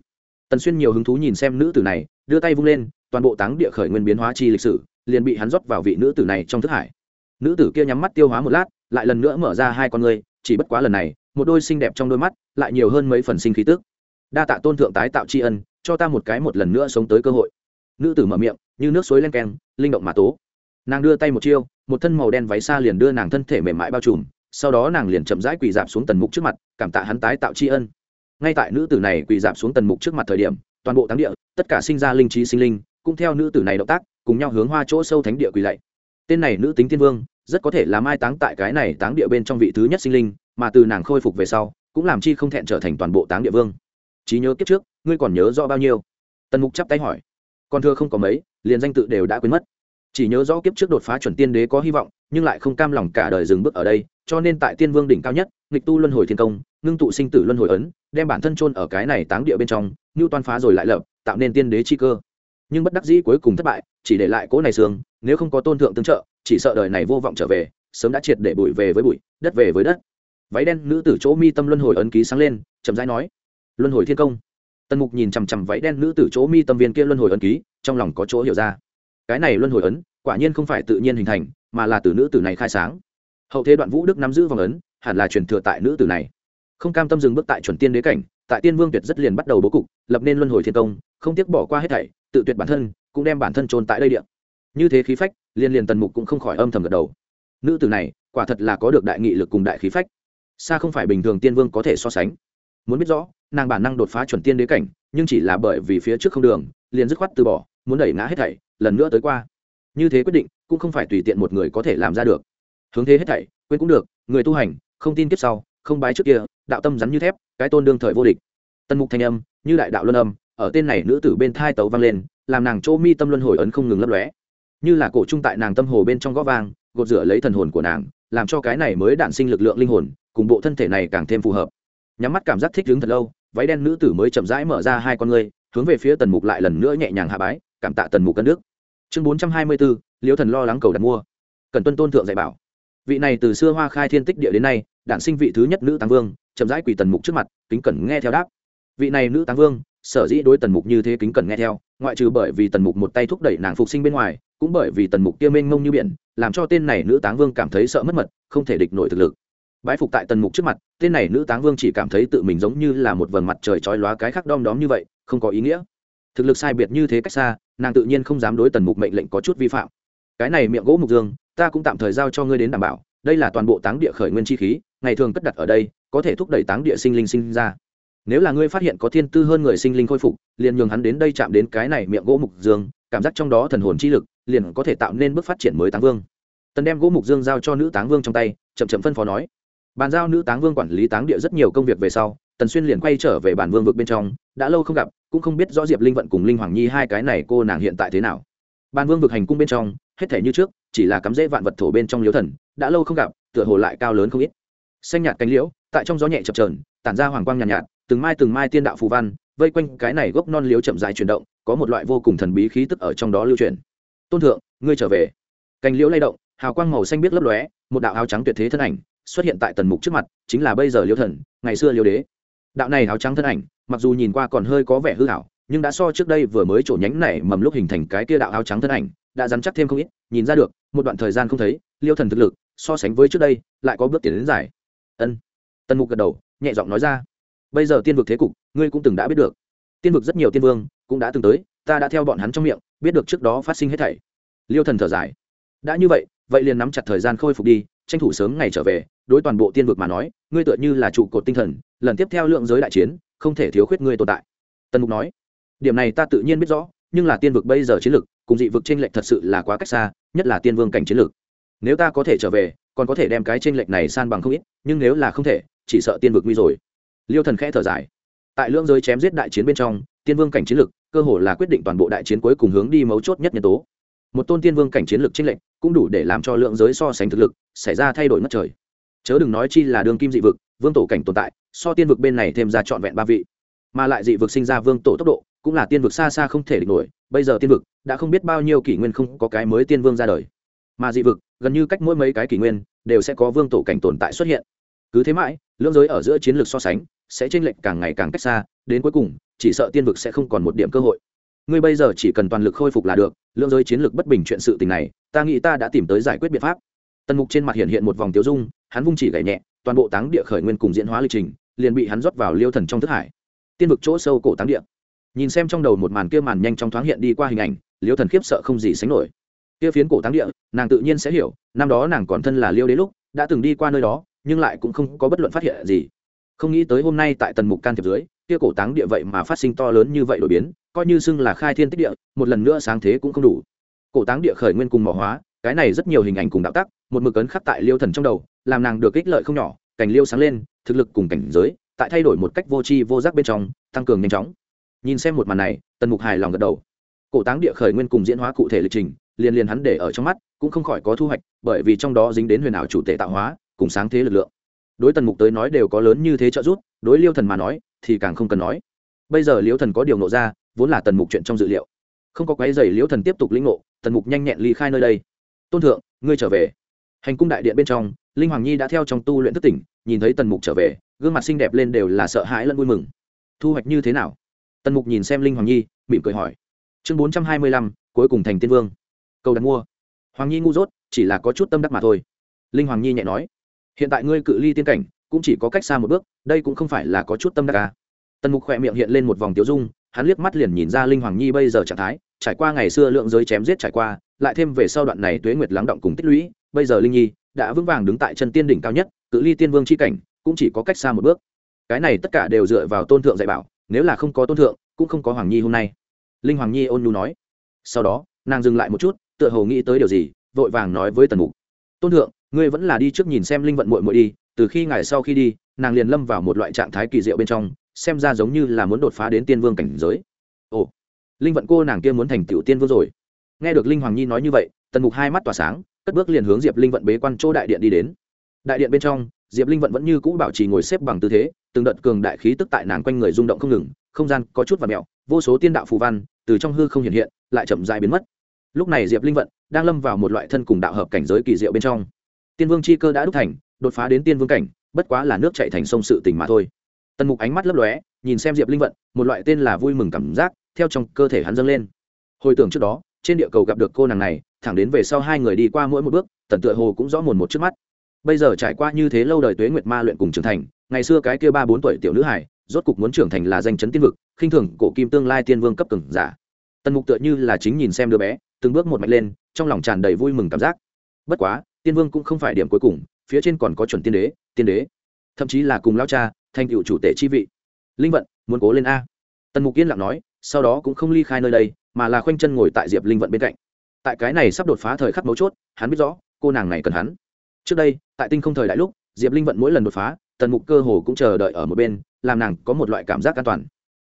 Tần xuyên nhiều hứng thú nhìn xem nữ tử này, đưa tay vung lên, toàn bộ táng địa khởi nguyên biến hóa chi lịch sử, liền bị hắn rót vào vị nữ tử này trong thức hải. Nữ tử kia nhắm mắt tiêu hóa một lát, lại lần nữa mở ra hai con ngươi, chỉ bất quá lần này, một đôi xinh đẹp trong đôi mắt, lại nhiều hơn mấy phần sinh khí tức. Đa tạ tôn thượng tái tạo tri ân, cho ta một cái một lần nữa sống tới cơ hội. Nữ tử mở miệng như nước suối len keng, linh động mà tố. Nàng đưa tay một chiêu, một thân màu đen váy xa liền đưa nàng thân thể mềm mại bao trùm, sau đó nàng liền chậm rãi quỳ dạp xuống tần mục trước mặt, cảm tạ hắn tái tạo tri ân. Ngay tại nữ tử này quỳ dạp xuống tần mục trước mặt thời điểm, toàn bộ táng địa, tất cả sinh ra linh trí sinh linh, cũng theo nữ tử này động tác, cùng nhau hướng hoa chỗ sâu thánh địa quỳ lạy. Tên này nữ tính tiên vương, rất có thể là mai táng tại cái này táng địa bên trong vị thứ nhất sinh linh, mà từ nàng khôi phục về sau, cũng làm chi không thẹn trở thành toàn bộ táng địa vương. Trí nhớ kiếp trước, ngươi còn nhớ rõ bao nhiêu? Tần mục chắp tay hỏi con thưa không có mấy, liền danh tự đều đã quên mất. Chỉ nhớ rõ kiếp trước đột phá chuẩn tiên đế có hy vọng, nhưng lại không cam lòng cả đời dừng bước ở đây, cho nên tại tiên vương đỉnh cao nhất, nghịch tu luân hồi thiên công, ngưng tụ sinh tử luân hồi ấn, đem bản thân chôn ở cái này táng địa bên trong như toan phá rồi lại lập, tạo nên tiên đế chi cơ. Nhưng bất đắc dĩ cuối cùng thất bại, chỉ để lại cỗ này xương, nếu không có tôn thượng tương trợ, chỉ sợ đời này vô vọng trở về, sớm đã triệt để bụi về với bụi, đất về với đất. Váy đen nữ tử chỗ mi tâm luân hồi ấn ký sáng lên, chậm rãi nói, luân hồi thiên công tần mục nhìn chằm chằm váy đen nữ tử chỗ mi tâm viên kia luân hồi ấn ký, trong lòng có chỗ hiểu ra. Cái này luân hồi ấn, quả nhiên không phải tự nhiên hình thành, mà là từ nữ tử này khai sáng. Hậu thế đoạn vũ đức nắm giữ vòng ấn, hẳn là truyền thừa tại nữ tử này. Không cam tâm dừng bước tại chuẩn tiên đế cảnh, tại tiên vương tuyệt rất liền bắt đầu bố cục, lập nên luân hồi thiên công, không tiếc bỏ qua hết thảy, tự tuyệt bản thân, cũng đem bản thân trôn tại đây địa. Như thế khí phách, liên liền tần mục cũng không khỏi âm thầm gật đầu. Nữ tử này, quả thật là có được đại nghị lực cùng đại khí phách. Xa không phải bình thường tiên vương có thể so sánh muốn biết rõ, nàng bản năng đột phá chuẩn tiên đế cảnh, nhưng chỉ là bởi vì phía trước không đường, liền dứt khoát từ bỏ, muốn đẩy ngã hết thảy, lần nữa tới qua. Như thế quyết định, cũng không phải tùy tiện một người có thể làm ra được. Hướng thế hết thảy, quên cũng được, người tu hành, không tin kiếp sau, không bái trước kia, đạo tâm rắn như thép, cái tôn đương thời vô địch. Tân mục thanh âm, như đại đạo luân âm, ở tên này nữ tử bên thai tấu vang lên, làm nàng chỗ mi tâm luân hồi ấn không ngừng lấp lóe. Như là cổ trung tại nàng tâm hồ bên trong gõ vang, gột rửa lấy thần hồn của nàng, làm cho cái này mới đạn sinh lực lượng linh hồn, cùng bộ thân thể này càng thêm phù hợp nhắm mắt cảm giác thích đứng thật lâu, váy đen nữ tử mới chậm rãi mở ra hai con ngươi, hướng về phía tần mục lại lần nữa nhẹ nhàng hạ bái, cảm tạ tần mục cân nước chương bốn trăm hai mươi bốn liễu thần lo lắng cầu đặt mua. Cần tuân tôn thượng dạy bảo. Vị này từ xưa hoa khai thiên tích địa đến nay, đản sinh vị thứ nhất nữ tăng vương, chậm rãi quỳ tần mục trước mặt, kính cẩn nghe theo đáp. Vị này nữ tăng vương, sở dĩ đối tần mục như thế kính cẩn nghe theo, ngoại trừ bởi vì tần mục một tay thúc đẩy nàng phục sinh bên ngoài, cũng bởi vì tần mục kia mênh mông như biển, làm cho tên này nữ táng vương cảm thấy sợ mất mật, không thể địch nổi thực lực. Bái phục tại tần mục trước mặt tên này nữ táng vương chỉ cảm thấy tự mình giống như là một vầng mặt trời trói lóa cái khác đom đóm như vậy, không có ý nghĩa. Thực lực sai biệt như thế cách xa, nàng tự nhiên không dám đối tần mục mệnh lệnh có chút vi phạm. Cái này miệng gỗ mục dương, ta cũng tạm thời giao cho ngươi đến đảm bảo, đây là toàn bộ táng địa khởi nguyên chi khí, ngày thường cất đặt ở đây, có thể thúc đẩy táng địa sinh linh sinh ra. Nếu là ngươi phát hiện có thiên tư hơn người sinh linh khôi phục, liền nhường hắn đến đây chạm đến cái này miệng gỗ mục dương, cảm giác trong đó thần hồn chi lực, liền có thể tạo nên bước phát triển mới táng vương. Tần đem gỗ mục dương giao cho nữ táng vương trong tay, chậm chậm phân phó nói bàn giao nữ táng vương quản lý táng địa rất nhiều công việc về sau tần xuyên liền quay trở về bản vương vực bên trong đã lâu không gặp cũng không biết rõ diệp linh vận cùng linh hoàng nhi hai cái này cô nàng hiện tại thế nào. Bàn vương vực hành cung bên trong hết thể như trước chỉ là cắm rễ vạn vật thổ bên trong liễu thần đã lâu không gặp tựa hồ lại cao lớn không ít. Xanh nhạt cánh liễu tại trong gió nhẹ chập trờn tản ra hoàng quang nhàn nhạt, nhạt từng mai từng mai tiên đạo phù văn vây quanh cái này gốc non liễu chậm dài chuyển động có một loại vô cùng thần bí khí tức ở trong đó lưu truyền tôn thượng ngươi trở về. Cánh liễu lay động hào quang màu xanh biết lấp lóe một đạo áo trắng tuyệt thế thân ảnh xuất hiện tại tần mục trước mặt, chính là bây giờ liêu thần, ngày xưa liêu đế. Đạo này áo trắng thân ảnh, mặc dù nhìn qua còn hơi có vẻ hư hảo nhưng đã so trước đây vừa mới trổ nhánh này mầm lúc hình thành cái kia đạo áo trắng thân ảnh, đã dám chắc thêm không ít, nhìn ra được, một đoạn thời gian không thấy, liêu thần thực lực, so sánh với trước đây, lại có bước tiến đến giải ân. Tần mục gật đầu, nhẹ giọng nói ra. Bây giờ tiên vực thế cục, ngươi cũng từng đã biết được. Tiên vực rất nhiều tiên vương cũng đã từng tới, ta đã theo bọn hắn trong miệng, biết được trước đó phát sinh hết thảy. Liêu thần thở dài. Đã như vậy vậy liền nắm chặt thời gian khôi phục đi tranh thủ sớm ngày trở về đối toàn bộ tiên vực mà nói ngươi tựa như là trụ cột tinh thần lần tiếp theo lượng giới đại chiến không thể thiếu khuyết ngươi tồn tại. Tần mục nói. Điểm này ta tự nhiên biết rõ nhưng là tiên vực bây giờ chiến lược, cùng dị vực t r ê n lệch thật sự là quá cách xa nhất là tiên vương cảnh chiến lược. nếu ta có thể trở về còn có thể đem cái t r ê n lệch này san bằng không ít nhưng nếu là không thể chỉ sợ tiên vực nguy rồi. Liêu thần khẽ thở dài. Tại lưỡng giới chém giết đại chiến bên trong tiên vương cảnh chiến lược cơ hồ là quyết định toàn bộ đại chiến cuối cùng hướng đi mấu chốt nhất nhân tố. Một tôn tiên vương cảnh chiến lược t r ê n lệch cũng đủ để làm cho lượng giới so sánh thực lực xảy ra thay đổi mất trời. Chớ đừng nói chi là đường kim dị vực, vương tổ cảnh tồn tại, so tiên vực bên này thêm ra trọn vẹn ba vị. Mà lại dị vực sinh ra vương tổ tốc độ, cũng là tiên vực xa xa không thể địch nổi, bây giờ tiên vực đã không biết bao nhiêu kỷ nguyên không có cái mới tiên vương ra đời. Mà dị vực, gần như cách mỗi mấy cái kỷ nguyên, đều sẽ có vương tổ cảnh tồn tại xuất hiện. Cứ thế mãi, lưỡng giới ở giữa chiến lược so sánh, sẽ chênh lệch càng ngày càng cách xa, đến cuối cùng, chỉ sợ tiên vực sẽ không còn một điểm cơ hội. Ngươi bây giờ chỉ cần toàn lực khôi phục là được, lưỡng giới chiến lược bất bình chuyện sự tình này, ta nghĩ ta đã tìm tới giải quyết biện pháp tần mục trên mặt hiện hiện một vòng tiêu dung, hắn vung chỉ gảy nhẹ, toàn bộ táng địa khởi nguyên cùng diễn hóa lịch trình, liền bị hắn rót vào liêu thần trong thức hải. Tiên vực chỗ sâu cổ táng địa. Nhìn xem trong đầu một màn kia màn nhanh trong thoáng hiện đi qua hình ảnh, liêu thần khiếp sợ không gì sánh nổi. Kia phiến cổ táng địa, nàng tự nhiên sẽ hiểu, năm đó nàng còn thân là liêu đến lúc, đã từng đi qua nơi đó, nhưng lại cũng không có bất luận phát hiện gì. Không nghĩ tới hôm nay tại tần mục can thiệp dưới, kia cổ táng địa vậy mà phát sinh to lớn như vậy đổi biến, coi như xưng là khai thiên tích địa, một lần nữa sáng thế cũng không đủ. Cổ táng địa khởi nguyên cùng mỏ hóa, cái này rất nhiều hình ảnh cùng đạo tắc một mực ấn khắc tại liêu thần trong đầu, làm nàng được ích lợi không nhỏ, cảnh liêu sáng lên, thực lực cùng cảnh giới, tại thay đổi một cách vô tri vô giác bên trong, tăng cường nhanh chóng. Nhìn xem một màn này, tần mục hài lòng gật đầu. Cổ táng địa khởi nguyên cùng diễn hóa cụ thể lịch trình, liền liền hắn để ở trong mắt, cũng không khỏi có thu hoạch, bởi vì trong đó dính đến huyền ảo chủ tệ tạo hóa, cùng sáng thế lực lượng. Đối tần mục tới nói đều có lớn như thế trợ giúp, đối liêu thần mà nói, thì càng không cần nói. Bây giờ liêu thần có điều nộ ra, vốn là tần mục chuyện trong dự liệu. Không có quái dày liêu thần tiếp tục lĩnh ngộ, tần mục nhanh nhẹn ly khai nơi đây. Tôn thượng, ngươi trở về hành cung đại điện bên trong, linh hoàng nhi đã theo trong tu luyện thất tỉnh, nhìn thấy tần mục trở về, gương mặt xinh đẹp lên đều là sợ hãi lẫn vui mừng. Thu hoạch như thế nào? Tần mục nhìn xem linh hoàng nhi, mỉm cười hỏi. Chương bốn trăm hai mươi lăm, cuối cùng thành tiên vương. Câu đặt mua. Hoàng nhi ngu dốt, chỉ là có chút tâm đắc mà thôi. Linh hoàng nhi nhẹ nói. Hiện tại ngươi cự ly tiên cảnh, cũng chỉ có cách xa một bước, đây cũng không phải là có chút tâm đắc à. tần mục khỏe miệng hiện lên một vòng tiếu dung, hắn liếc mắt liền nhìn ra linh hoàng nhi bây giờ trạng thái, trải qua ngày xưa lượng giới chém giết trải qua, lại thêm về sau đoạn này tuế nguyệt lắng động cùng tích lũy bây giờ linh nhi đã vững vàng đứng tại chân tiên đỉnh cao nhất, cự ly tiên vương c h i cảnh cũng chỉ có cách xa một bước. Cái này tất cả đều dựa vào tôn thượng dạy bảo, nếu là không có tôn thượng, cũng không có hoàng nhi hôm nay. Linh hoàng nhi ôn nhu nói. Sau đó, nàng dừng lại một chút, tựa hồ nghĩ tới điều gì, vội vàng nói với tần mục. Tôn thượng, ngươi vẫn là đi trước nhìn xem linh vận mội mội đi, từ khi ngài sau khi đi, nàng liền lâm vào một loại trạng thái kỳ diệu bên trong, xem ra giống như là muốn đột phá đến tiên vương cảnh giới. Ồ, linh vận cô nàng kia muốn thành tựu tiên vương rồi. Nghe được linh hoàng nhi nói như vậy, tần mục hai mắt tỏa sáng cất bước liền hướng diệp linh vận bế quan chỗ đại điện đi đến. Đại điện bên trong, diệp linh vận vẫn như cũ bảo trì ngồi xếp bằng tư thế, từng đợt cường đại khí tức tại nàng quanh người rung động không ngừng, không gian có chút và mẹo vô số tiên đạo phù văn từ trong hư không hiện hiện, lại chậm dài biến mất. Lúc này diệp linh vận đang lâm vào một loại thân cùng đạo hợp cảnh giới kỳ diệu bên trong. Tiên vương Chi cơ đã đúc thành, đột phá đến tiên vương cảnh, bất quá là nước chạy thành sông sự tình mà thôi. Tần mục ánh mắt lấp lóe, nhìn xem diệp linh vận, một loại tên là vui mừng cảm giác theo trong cơ thể hắn dâng lên. Hồi tưởng trước đó, trên địa cầu gặp được cô nàng này thẳng đến về sau hai người đi qua mỗi một bước, tần tựa hồ cũng rõ mồn một trước mắt. Bây giờ trải qua như thế lâu đời tuế nguyệt ma luyện cùng trưởng thành, ngày xưa cái kia ba bốn tuổi tiểu nữ hải, rốt cục muốn trưởng thành là danh chấn tiên vực, khinh thường cổ kim tương lai tiên vương cấp cường giả. Tần mục tựa như là chính nhìn xem đứa bé, từng bước một mạnh lên, trong lòng tràn đầy vui mừng cảm giác. Bất quá, tiên vương cũng không phải điểm cuối cùng, phía trên còn có chuẩn tiên đế tiên đế. Thậm chí là cùng lao cha, thành cựu chủ tể chi vị. Linh vận, muốn cố lên a. Tần mục yên lặng nói, sau đó cũng không ly khai nơi đây, mà là khoanh chân ngồi tại diệp linh vận bên cạnh tại cái này sắp đột phá thời khắc mấu chốt, hắn biết rõ, cô nàng này cần hắn. Trước đây, tại tinh không thời đại lúc, diệp linh vận mỗi lần đột phá, tần mục cơ hồ cũng chờ đợi ở một bên, làm nàng có một loại cảm giác an toàn.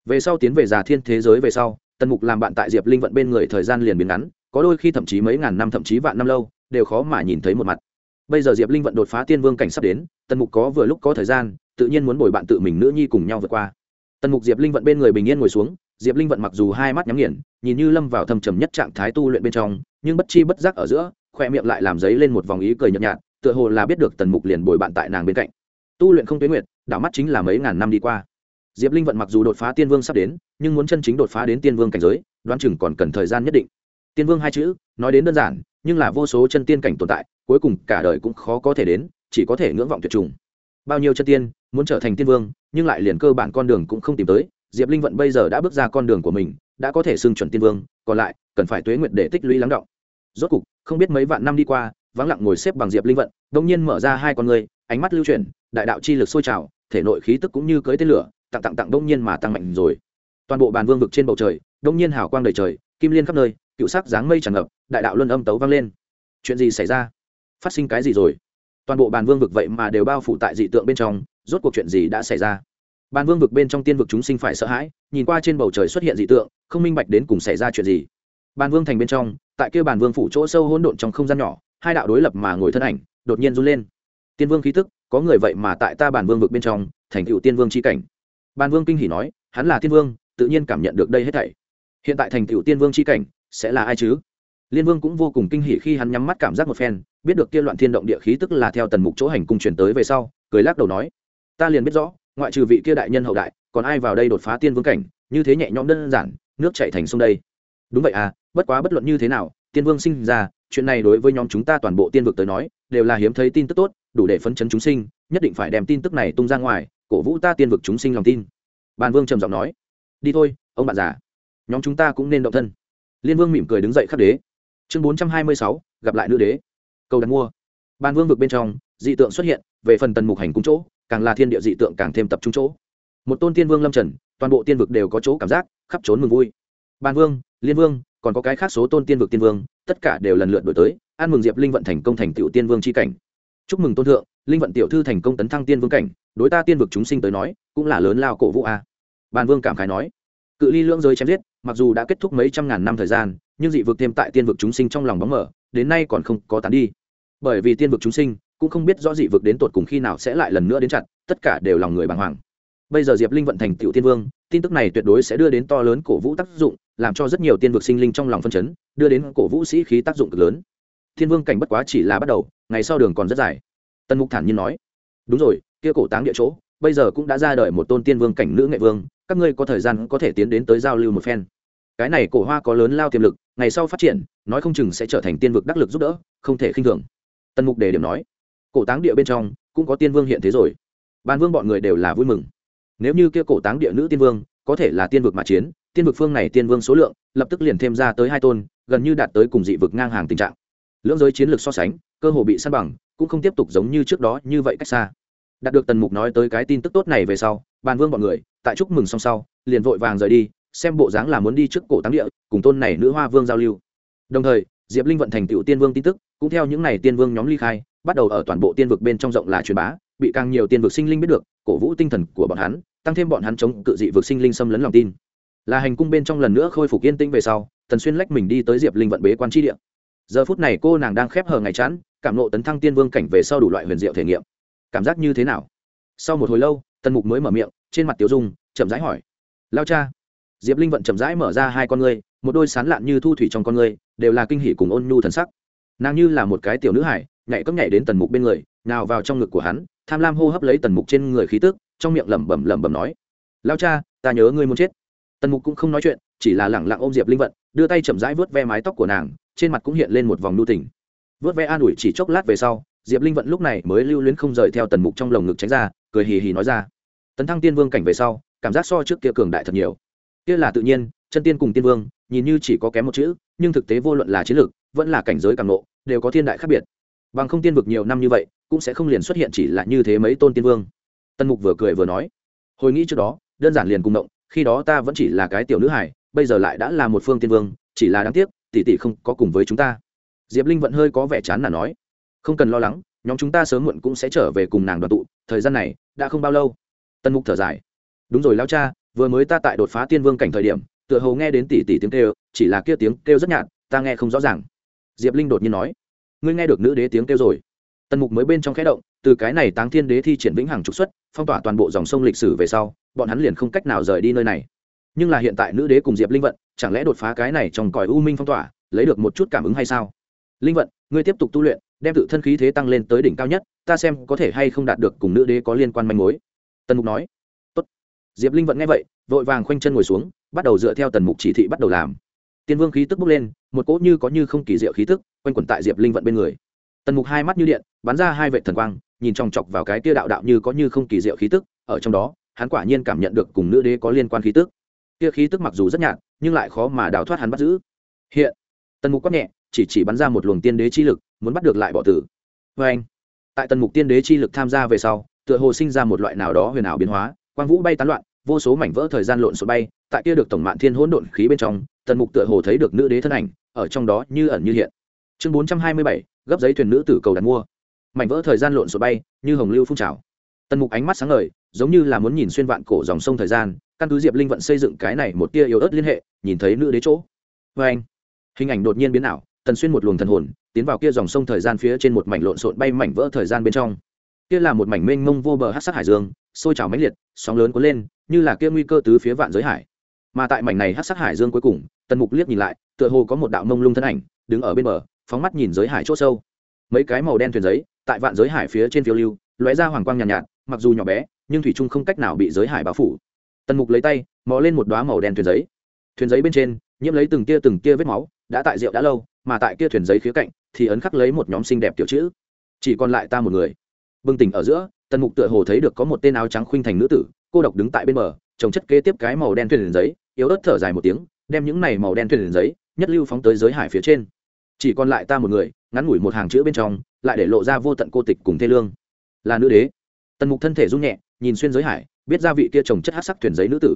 Về sau tiến về già thiên thế giới về sau, tần mục làm bạn tại diệp linh vận bên người thời gian liền biến ngắn, có đôi khi thậm chí mấy ngàn năm, thậm chí vạn năm lâu, đều khó mà nhìn thấy một mặt. Bây giờ diệp linh vận đột phá tiên vương cảnh sắp đến, tần mục có vừa lúc có thời gian, tự nhiên muốn bồi bạn tự mình nữ nhi cùng nhau vượt qua tần mục diệp linh vận bên người bình yên ngồi xuống, diệp linh vận mặc dù hai mắt nhắm nghiền, nhìn như lâm vào thầm trầm nhất trạng thái tu luyện bên trong, nhưng bất chi bất giác ở giữa khoe miệng lại làm giấy lên một vòng ý cười nhợt nhạt, tựa hồ là biết được tần mục liền bồi bạn tại nàng bên cạnh. Tu luyện không tuyến nguyện đảo mắt chính là mấy ngàn năm đi qua. Diệp linh vận mặc dù đột phá tiên vương sắp đến, nhưng muốn chân chính đột phá đến tiên vương cảnh giới, đoán chừng còn cần thời gian nhất định. Tiên vương hai chữ, nói đến đơn giản, nhưng là vô số chân tiên cảnh tồn tại, cuối cùng cả đời cũng khó có thể đến, chỉ có thể ngưỡng vọng tuyệt trùng bao nhiêu chân tiên, muốn trở thành tiên vương, nhưng lại liền cơ bản con đường cũng không tìm tới, diệp linh vận bây giờ đã bước ra con đường của mình, đã có thể xưng chuẩn tiên vương, còn lại, cần phải tuế nguyện để tích lũy lắng động. Rốt cục, không biết mấy vạn năm đi qua, vắng lặng ngồi xếp bằng diệp linh vận đông nhiên mở ra hai con người, ánh mắt lưu chuyển, đại đạo chi lực sôi trào, thể nội khí tức cũng như cưới tên lửa, tặng tặng tặng đông nhiên mà tăng mạnh rồi. Toàn bộ bàn vương vực trên bầu trời đông nhiên hào quang đầy trời, kim liên khắp nơi, cựu sắc dáng mây tràn ngập, đại đạo luân âm tấu vang lên. Chuyện gì xảy ra? Phát sinh cái gì rồi? Toàn bộ bàn vương vực vậy mà đều bao phủ tại dị tượng bên trong, rốt cuộc chuyện gì đã xảy ra? Bàn vương vực bên trong tiên vực chúng sinh phải sợ hãi, nhìn qua trên bầu trời xuất hiện dị tượng, không minh bạch đến cùng xảy ra chuyện gì. Bàn vương thành bên trong, tại kia bàn vương phủ chỗ sâu hỗn độn trong không gian nhỏ, hai đạo đối lập mà ngồi thân ảnh, đột nhiên run lên. Tiên vương khí tức, có người vậy mà tại ta bàn vương vực bên trong, thành cựu tiên vương c h i cảnh. Bàn vương kinh hỉ nói, hắn là tiên vương, tự nhiên cảm nhận được đây hết thảy. Hiện tại thành cựu tiên vương c h i cảnh, sẽ là ai chứ? Liên vương cũng vô cùng kinh hỉ khi hắn nhắm mắt cảm giác một phen biết được kia loạn thiên động địa khí tức là theo tần mục chỗ hành cung truyền tới về sau, cười lắc đầu nói, ta liền biết rõ, ngoại trừ vị kia đại nhân hậu đại, còn ai vào đây đột phá tiên vương cảnh, như thế nhẹ nhõm đơn giản, nước chạy thành sông đây. Đúng vậy à bất quá bất luận như thế nào, tiên vương sinh ra, chuyện này đối với nhóm chúng ta toàn bộ tiên vực tới nói, đều là hiếm thấy tin tức tốt, đủ để phấn chấn chúng sinh, nhất định phải đem tin tức này tung ra ngoài, cổ vũ ta tiên vực chúng sinh lòng tin. Bàn vương trầm giọng nói, đi thôi, ông bạn già, nhóm chúng ta cũng nên động thân. Liên vương mỉm cười đứng dậy khắc đế. Chương bốn trăm hai mươi sáu, gặp lại nữ đế cầu đặt mua. Ban vương vực bên trong, dị tượng xuất hiện, về phần tần mục hành cung chỗ, càng là thiên địa dị tượng càng thêm tập trung chỗ. Một tôn tiên vương lâm trần, toàn bộ tiên vực đều có chỗ cảm giác, khắp trốn mừng vui. Ban vương, liên vương, còn có cái khác số tôn tiên vực tiên vương, tất cả đều lần lượt đổi tới ăn mừng diệp linh vận thành công thành tựu tiên vương c h i cảnh. Chúc mừng tôn thượng, linh vận tiểu thư thành công tấn thăng tiên vương cảnh, đối ta tiên vực chúng sinh tới nói, cũng là lớn lao cổ vũ a. Ban vương cảm khái nói. Cự ly lưỡng giới chém giết, mặc dù đã kết thúc mấy trăm ngàn năm thời gian, nhưng dị vực thêm tại tiên vực chúng sinh trong lòng bóng mở đến nay còn không có tán đi bởi vì tiên vực chúng sinh, cũng không biết rõ dị vực đến tột cùng khi nào sẽ lại lần nữa đến chặn tất cả đều lòng người bàng hoàng. Bây giờ diệp linh vận thành tiểu tiên vương, tin tức này tuyệt đối sẽ đưa đến to lớn cổ vũ tác dụng, làm cho rất nhiều tiên vực sinh linh trong lòng phân chấn, đưa đến cổ vũ sĩ khí tác dụng cực lớn. Thiên vương cảnh bất quá chỉ là bắt đầu, ngày sau đường còn rất dài. Tân mục thản nhiên nói, đúng rồi, kia cổ táng địa chỗ, bây giờ cũng đã ra đời một tôn tiên vương cảnh nữ nghệ vương, các ngươi có thời gian có thể tiến đến tới giao lưu một phen. Cái này cổ hoa có lớn lao tiềm lực, ngày sau phát triển, nói không chừng sẽ trở thành tiên vực đắc lực giúp đỡ, không thể khinh thường. Tần mục đề điểm nói, cổ táng địa bên trong cũng có tiên vương hiện thế rồi. Ban vương bọn người đều là vui mừng. Nếu như kia cổ táng địa nữ tiên vương có thể là tiên vực mà chiến, tiên vực phương này tiên vương số lượng lập tức liền thêm ra tới hai tôn, gần như đạt tới cùng dị vực ngang hàng tình trạng. Lưỡng giới chiến lược so sánh, cơ hồ bị săn bằng, cũng không tiếp tục giống như trước đó như vậy cách xa. Đạt được tần mục nói tới cái tin tức tốt này về sau bàn vương bọn người tại chúc mừng xong sau, liền vội vàng rời đi, xem bộ dáng là muốn đi trước cổ táng địa, cùng tôn này nữ hoa vương giao lưu. Đồng thời, diệp linh vận thành tựu tiên vương tin tức cũng theo những ngày tiên vương nhóm ly khai, bắt đầu ở toàn bộ tiên vực bên trong rộng là truyền bá, bị càng nhiều tiên vực sinh linh biết được, cổ vũ tinh thần của bọn hắn, tăng thêm bọn hắn chống cự dị vực sinh linh xâm lấn lòng tin. Là hành cung bên trong lần nữa khôi phục yên tĩnh về sau, tần xuyên lách mình đi tới diệp linh vận bế quan tri địa. Giờ phút này cô nàng đang khép hờ ngày chán, cảm nộ tấn thăng tiên vương cảnh về sau đủ loại huyền diệu thể nghiệm. Cảm giác như thế nào? Sau một hồi lâu, tần mục mới mở miệng, trên mặt tiểu dung, chậm rãi hỏi. Lao cha. Diệp linh vận chậm rãi mở ra hai con ngươi, một đôi sán lạn như thu thủy trong con ngươi, đều là kinh hỷ cùng ôn nhu thần sắc nàng như là một cái tiểu nữ hải, nhảy cấp nhảy đến tần mục bên người, nào vào trong ngực của hắn, tham lam hô hấp lấy tần mục trên người khí tức, trong miệng lẩm bẩm lẩm bẩm nói lao cha, ta nhớ ngươi muốn chết. Tần mục cũng không nói chuyện, chỉ là lẳng lặng ôm diệp linh vận, đưa tay chậm rãi vớt ve mái tóc của nàng, trên mặt cũng hiện lên một vòng nu tình. Vớt ve an ủi chỉ chốc lát về sau, diệp linh vận lúc này mới lưu luyến không rời theo tần mục trong lồng ngực tránh ra, cười hì hì nói ra, tấn thăng tiên vương cảnh về sau, cảm giác so trước kia cường đại thật nhiều. Kia là tự nhiên, chân tiên cùng tiên vương, nhìn như chỉ có kém một chữ, nhưng thực tế vô luận là chiến lược, vẫn là cảnh giới càng nộ đều có thiên đại khác biệt. Bằng không tiên vực nhiều năm như vậy, cũng sẽ không liền xuất hiện chỉ là như thế mấy tôn tiên vương. Tân mục vừa cười vừa nói. Hồi nghĩ trước đó, đơn giản liền cùng động, khi đó ta vẫn chỉ là cái tiểu nữ hải bây giờ lại đã là một phương tiên vương, chỉ là đáng tiếc, tỷ tỷ không có cùng với chúng ta. Diệp linh vẫn hơi có vẻ chán là nói. Không cần lo lắng, nhóm chúng ta sớm muộn cũng sẽ trở về cùng nàng đoàn tụ, thời gian này đã không bao lâu. Tân mục thở dài. Đúng rồi lao cha, vừa mới ta tại đột phá tiên vương cảnh thời điểm, tựa hồ nghe đến tỷ tỷ tiếng kêu, chỉ là kia tiếng kêu rất nhạt, ta nghe không rõ ràng diệp linh đột nhiên nói, ngươi nghe được nữ đế tiếng kêu rồi. Tần mục mới bên trong khẽ động, từ cái này táng thiên đế thi triển vĩnh hằng trục xuất, phong tỏa toàn bộ dòng sông lịch sử về sau, bọn hắn liền không cách nào rời đi nơi này. Nhưng là hiện tại nữ đế cùng diệp linh vận, chẳng lẽ đột phá cái này trong cõi u minh phong tỏa, lấy được một chút cảm ứng hay sao? Linh vận, ngươi tiếp tục tu luyện, đem tự thân khí thế tăng lên tới đỉnh cao nhất, ta xem có thể hay không đạt được cùng nữ đế có liên quan manh mối. Tần mục nói. Tốt. diệp linh vận nghe vậy, vội vàng khoanh chân ngồi xuống, bắt đầu dựa theo tần mục chỉ thị bắt đầu làm tiên vương khí tức bốc lên, một cỗ như có như không kỳ diệu khí tức, quanh quẩn tại diệp linh vận bên người. Tần mục hai mắt như điện, bắn ra hai vệ thần quang, nhìn chòng chọc vào cái tia đạo đạo như có như không kỳ diệu khí tức, ở trong đó, hắn quả nhiên cảm nhận được cùng nữ đế có liên quan khí tức. Tia khí tức mặc dù rất nhạt, nhưng lại khó mà đào thoát hắn bắt giữ. Hiện, tần mục quát nhẹ, chỉ chỉ bắn ra một luồng tiên đế chi lực, muốn bắt được lại bỏ tử. Vê anh, tại tần mục tiên đế chi lực tham gia về sau, tựa hồ sinh ra một loại nào đó huyền ảo biến hóa, quang vũ bay tán loạn, vô số mảnh vỡ thời gian lộn xộn bay, tại kia được tổng mạng thiên hỗn độn khí bên trong tần mục tựa hồ thấy được nữ đế thân ảnh, ở trong đó như ẩn như hiện. Chương bốn trăm hai mươi bảy, gấp giấy thuyền nữ tử cầu đặt mua. Mảnh vỡ thời gian lộn xộn bay, như hồng lưu phun trào. Tần mục ánh mắt sáng ngời, giống như là muốn nhìn xuyên vạn cổ dòng sông thời gian, căn cứ diệp linh vận xây dựng cái này một tia yếu ớt liên hệ, nhìn thấy nữ đế chỗ. Vê anh, hình ảnh đột nhiên biến ảo, tần xuyên một luồng thần hồn, tiến vào kia dòng sông thời gian phía trên một mảnh lộn xộn bay mảnh vỡ thời gian bên trong. Kia là một mảnh mênh mông vô bờ hát sắc hải dương, sôi trào mãnh liệt, sóng lớn cuốn lên, như là kia nguy cơ tứ phía vạn giới hải mà tại mảnh này hát sát hải dương cuối cùng tần mục liếc nhìn lại tựa hồ có một đạo mông lung thân ảnh đứng ở bên bờ phóng mắt nhìn giới hải c h ỗ sâu. Mấy cái màu đen thuyền giấy tại vạn giới hải phía trên phiêu lưu lóe ra hoàng quang nhàn nhạt, nhạt mặc dù nhỏ bé nhưng thủy trung không cách nào bị giới hải bao phủ. Tần mục lấy tay mò lên một đoá màu đen thuyền giấy. Thuyền giấy bên trên nhiễm lấy từng tia từng tia vết máu đã tại rượu đã lâu mà tại kia thuyền giấy khía cạnh thì ấn khắc lấy một nhóm xinh đẹp tiểu chữ. Chỉ còn lại ta một người. Bừng tỉnh ở giữa tần mục tựa hồ thấy được có một tên áo trắng khuynh thành nữ tử cô độc đứng tại bên bờ trồng chất kế tiếp cái màu đen thuyền giấy yếu ớt thở dài một tiếng, đem những này màu đen thuyền giấy, nhất lưu phóng tới giới hải phía trên. Chỉ còn lại ta một người, ngắn ngủi một hàng chữ bên trong, lại để lộ ra vô tận cô tịch cùng thê lương. Là nữ đế. Tần mục thân thể rung nhẹ, nhìn xuyên giới hải, biết ra vị kia trồng chất hát sắc thuyền giấy nữ tử.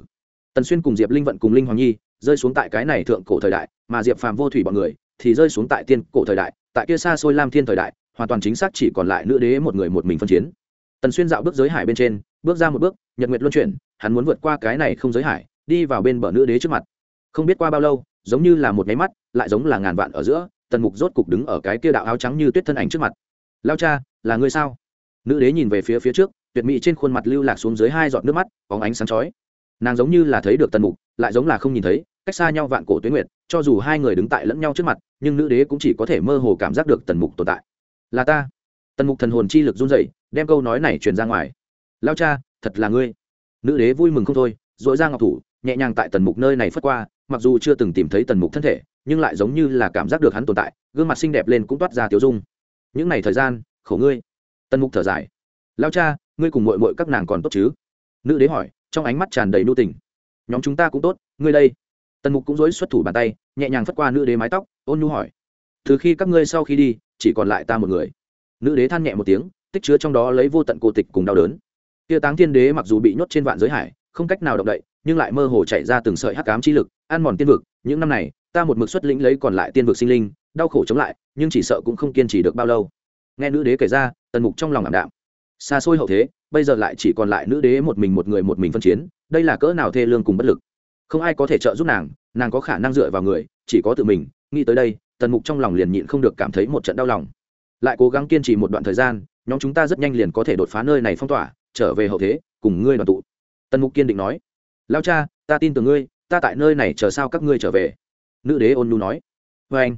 Tần xuyên cùng diệp linh vận cùng linh hoàng nhi, rơi xuống tại cái này thượng cổ thời đại, mà diệp phàm vô thủy bọn người, thì rơi xuống tại tiên cổ thời đại, tại kia xa xôi lam thiên thời đại, hoàn toàn chính xác chỉ còn lại nữ đế một người một mình phân chiến. Tần xuyên dạo bước giới hải bên trên, bước ra một bước, nhật nguyệt luân chuyển, hắn muốn vượt qua cái này không giới hải đi vào bên bờ nữ đế trước mặt. Không biết qua bao lâu, giống như là một máy mắt, lại giống là ngàn vạn ở giữa, tần mục rốt cục đứng ở cái kia đạo áo trắng như tuyết thân ảnh trước mặt. Lao cha, là ngươi sao? Nữ đế nhìn về phía phía trước, tuyệt mỹ trên khuôn mặt lưu lạc xuống dưới hai giọt nước mắt, bóng ánh sáng chói. Nàng giống như là thấy được tần mục, lại giống là không nhìn thấy, cách xa nhau vạn cổ tuyến nguyệt, cho dù hai người đứng tại lẫn nhau trước mặt, nhưng nữ đế cũng chỉ có thể mơ hồ cảm giác được tần mục tồn tại. Là ta. Tần mục thần hồn chi lực run dậy đem câu nói này truyền ra ngoài. Lao cha, thật là ngươi. Nữ đế vui mừng không thôi dội ra ngọc thủ nhẹ nhàng tại tần mục nơi này phất qua, mặc dù chưa từng tìm thấy tần mục thân thể, nhưng lại giống như là cảm giác được hắn tồn tại, gương mặt xinh đẹp lên cũng toát ra tiêu dung. Những ngày thời gian, khổ ngươi. Tần mục thở dài. Lao cha, ngươi cùng mội mội các nàng còn tốt chứ? Nữ đế hỏi, trong ánh mắt tràn đầy nu tình. Nhóm chúng ta cũng tốt, ngươi đây. Tần mục cũng dối xuất thủ bàn tay, nhẹ nhàng phất qua nữ đế mái tóc, ôn nhu hỏi. Từ khi các ngươi sau khi đi, chỉ còn lại ta một người. Nữ đế than nhẹ một tiếng, tích chứa trong đó lấy vô tận cô tịch cùng đau đớn. Tia táng thiên đế mặc dù bị nhốt trên vạn giới hải, không cách nào động đậy nhưng lại mơ hồ chạy ra từng sợi hắc ám chi lực, ăn mòn tiên vực, những năm này, ta một mực xuất lĩnh lấy còn lại tiên vực sinh linh, đau khổ chống lại, nhưng chỉ sợ cũng không kiên trì được bao lâu. Nghe nữ đế kể ra, tần mục trong lòng ảm đạm. Xa xôi hậu thế, bây giờ lại chỉ còn lại nữ đế một mình một người một mình phân chiến, đây là cỡ nào thê lương cùng bất lực. Không ai có thể trợ giúp nàng nàng có khả năng dựa vào người, chỉ có tự mình. Nghĩ tới đây, tần mục trong lòng liền nhịn không được cảm thấy một trận đau lòng. Lại cố gắng kiên trì một đoạn thời gian, nhóm chúng ta rất nhanh liền có thể đột phá nơi này phong tỏa, trở về hậu thế, cùng ngươi đoàn tụ. Tần mục kiên định nói lao cha, ta tin tưởng ngươi, ta tại nơi này chờ sao các ngươi trở về? Nữ đế ôn nhu nói. Vê anh,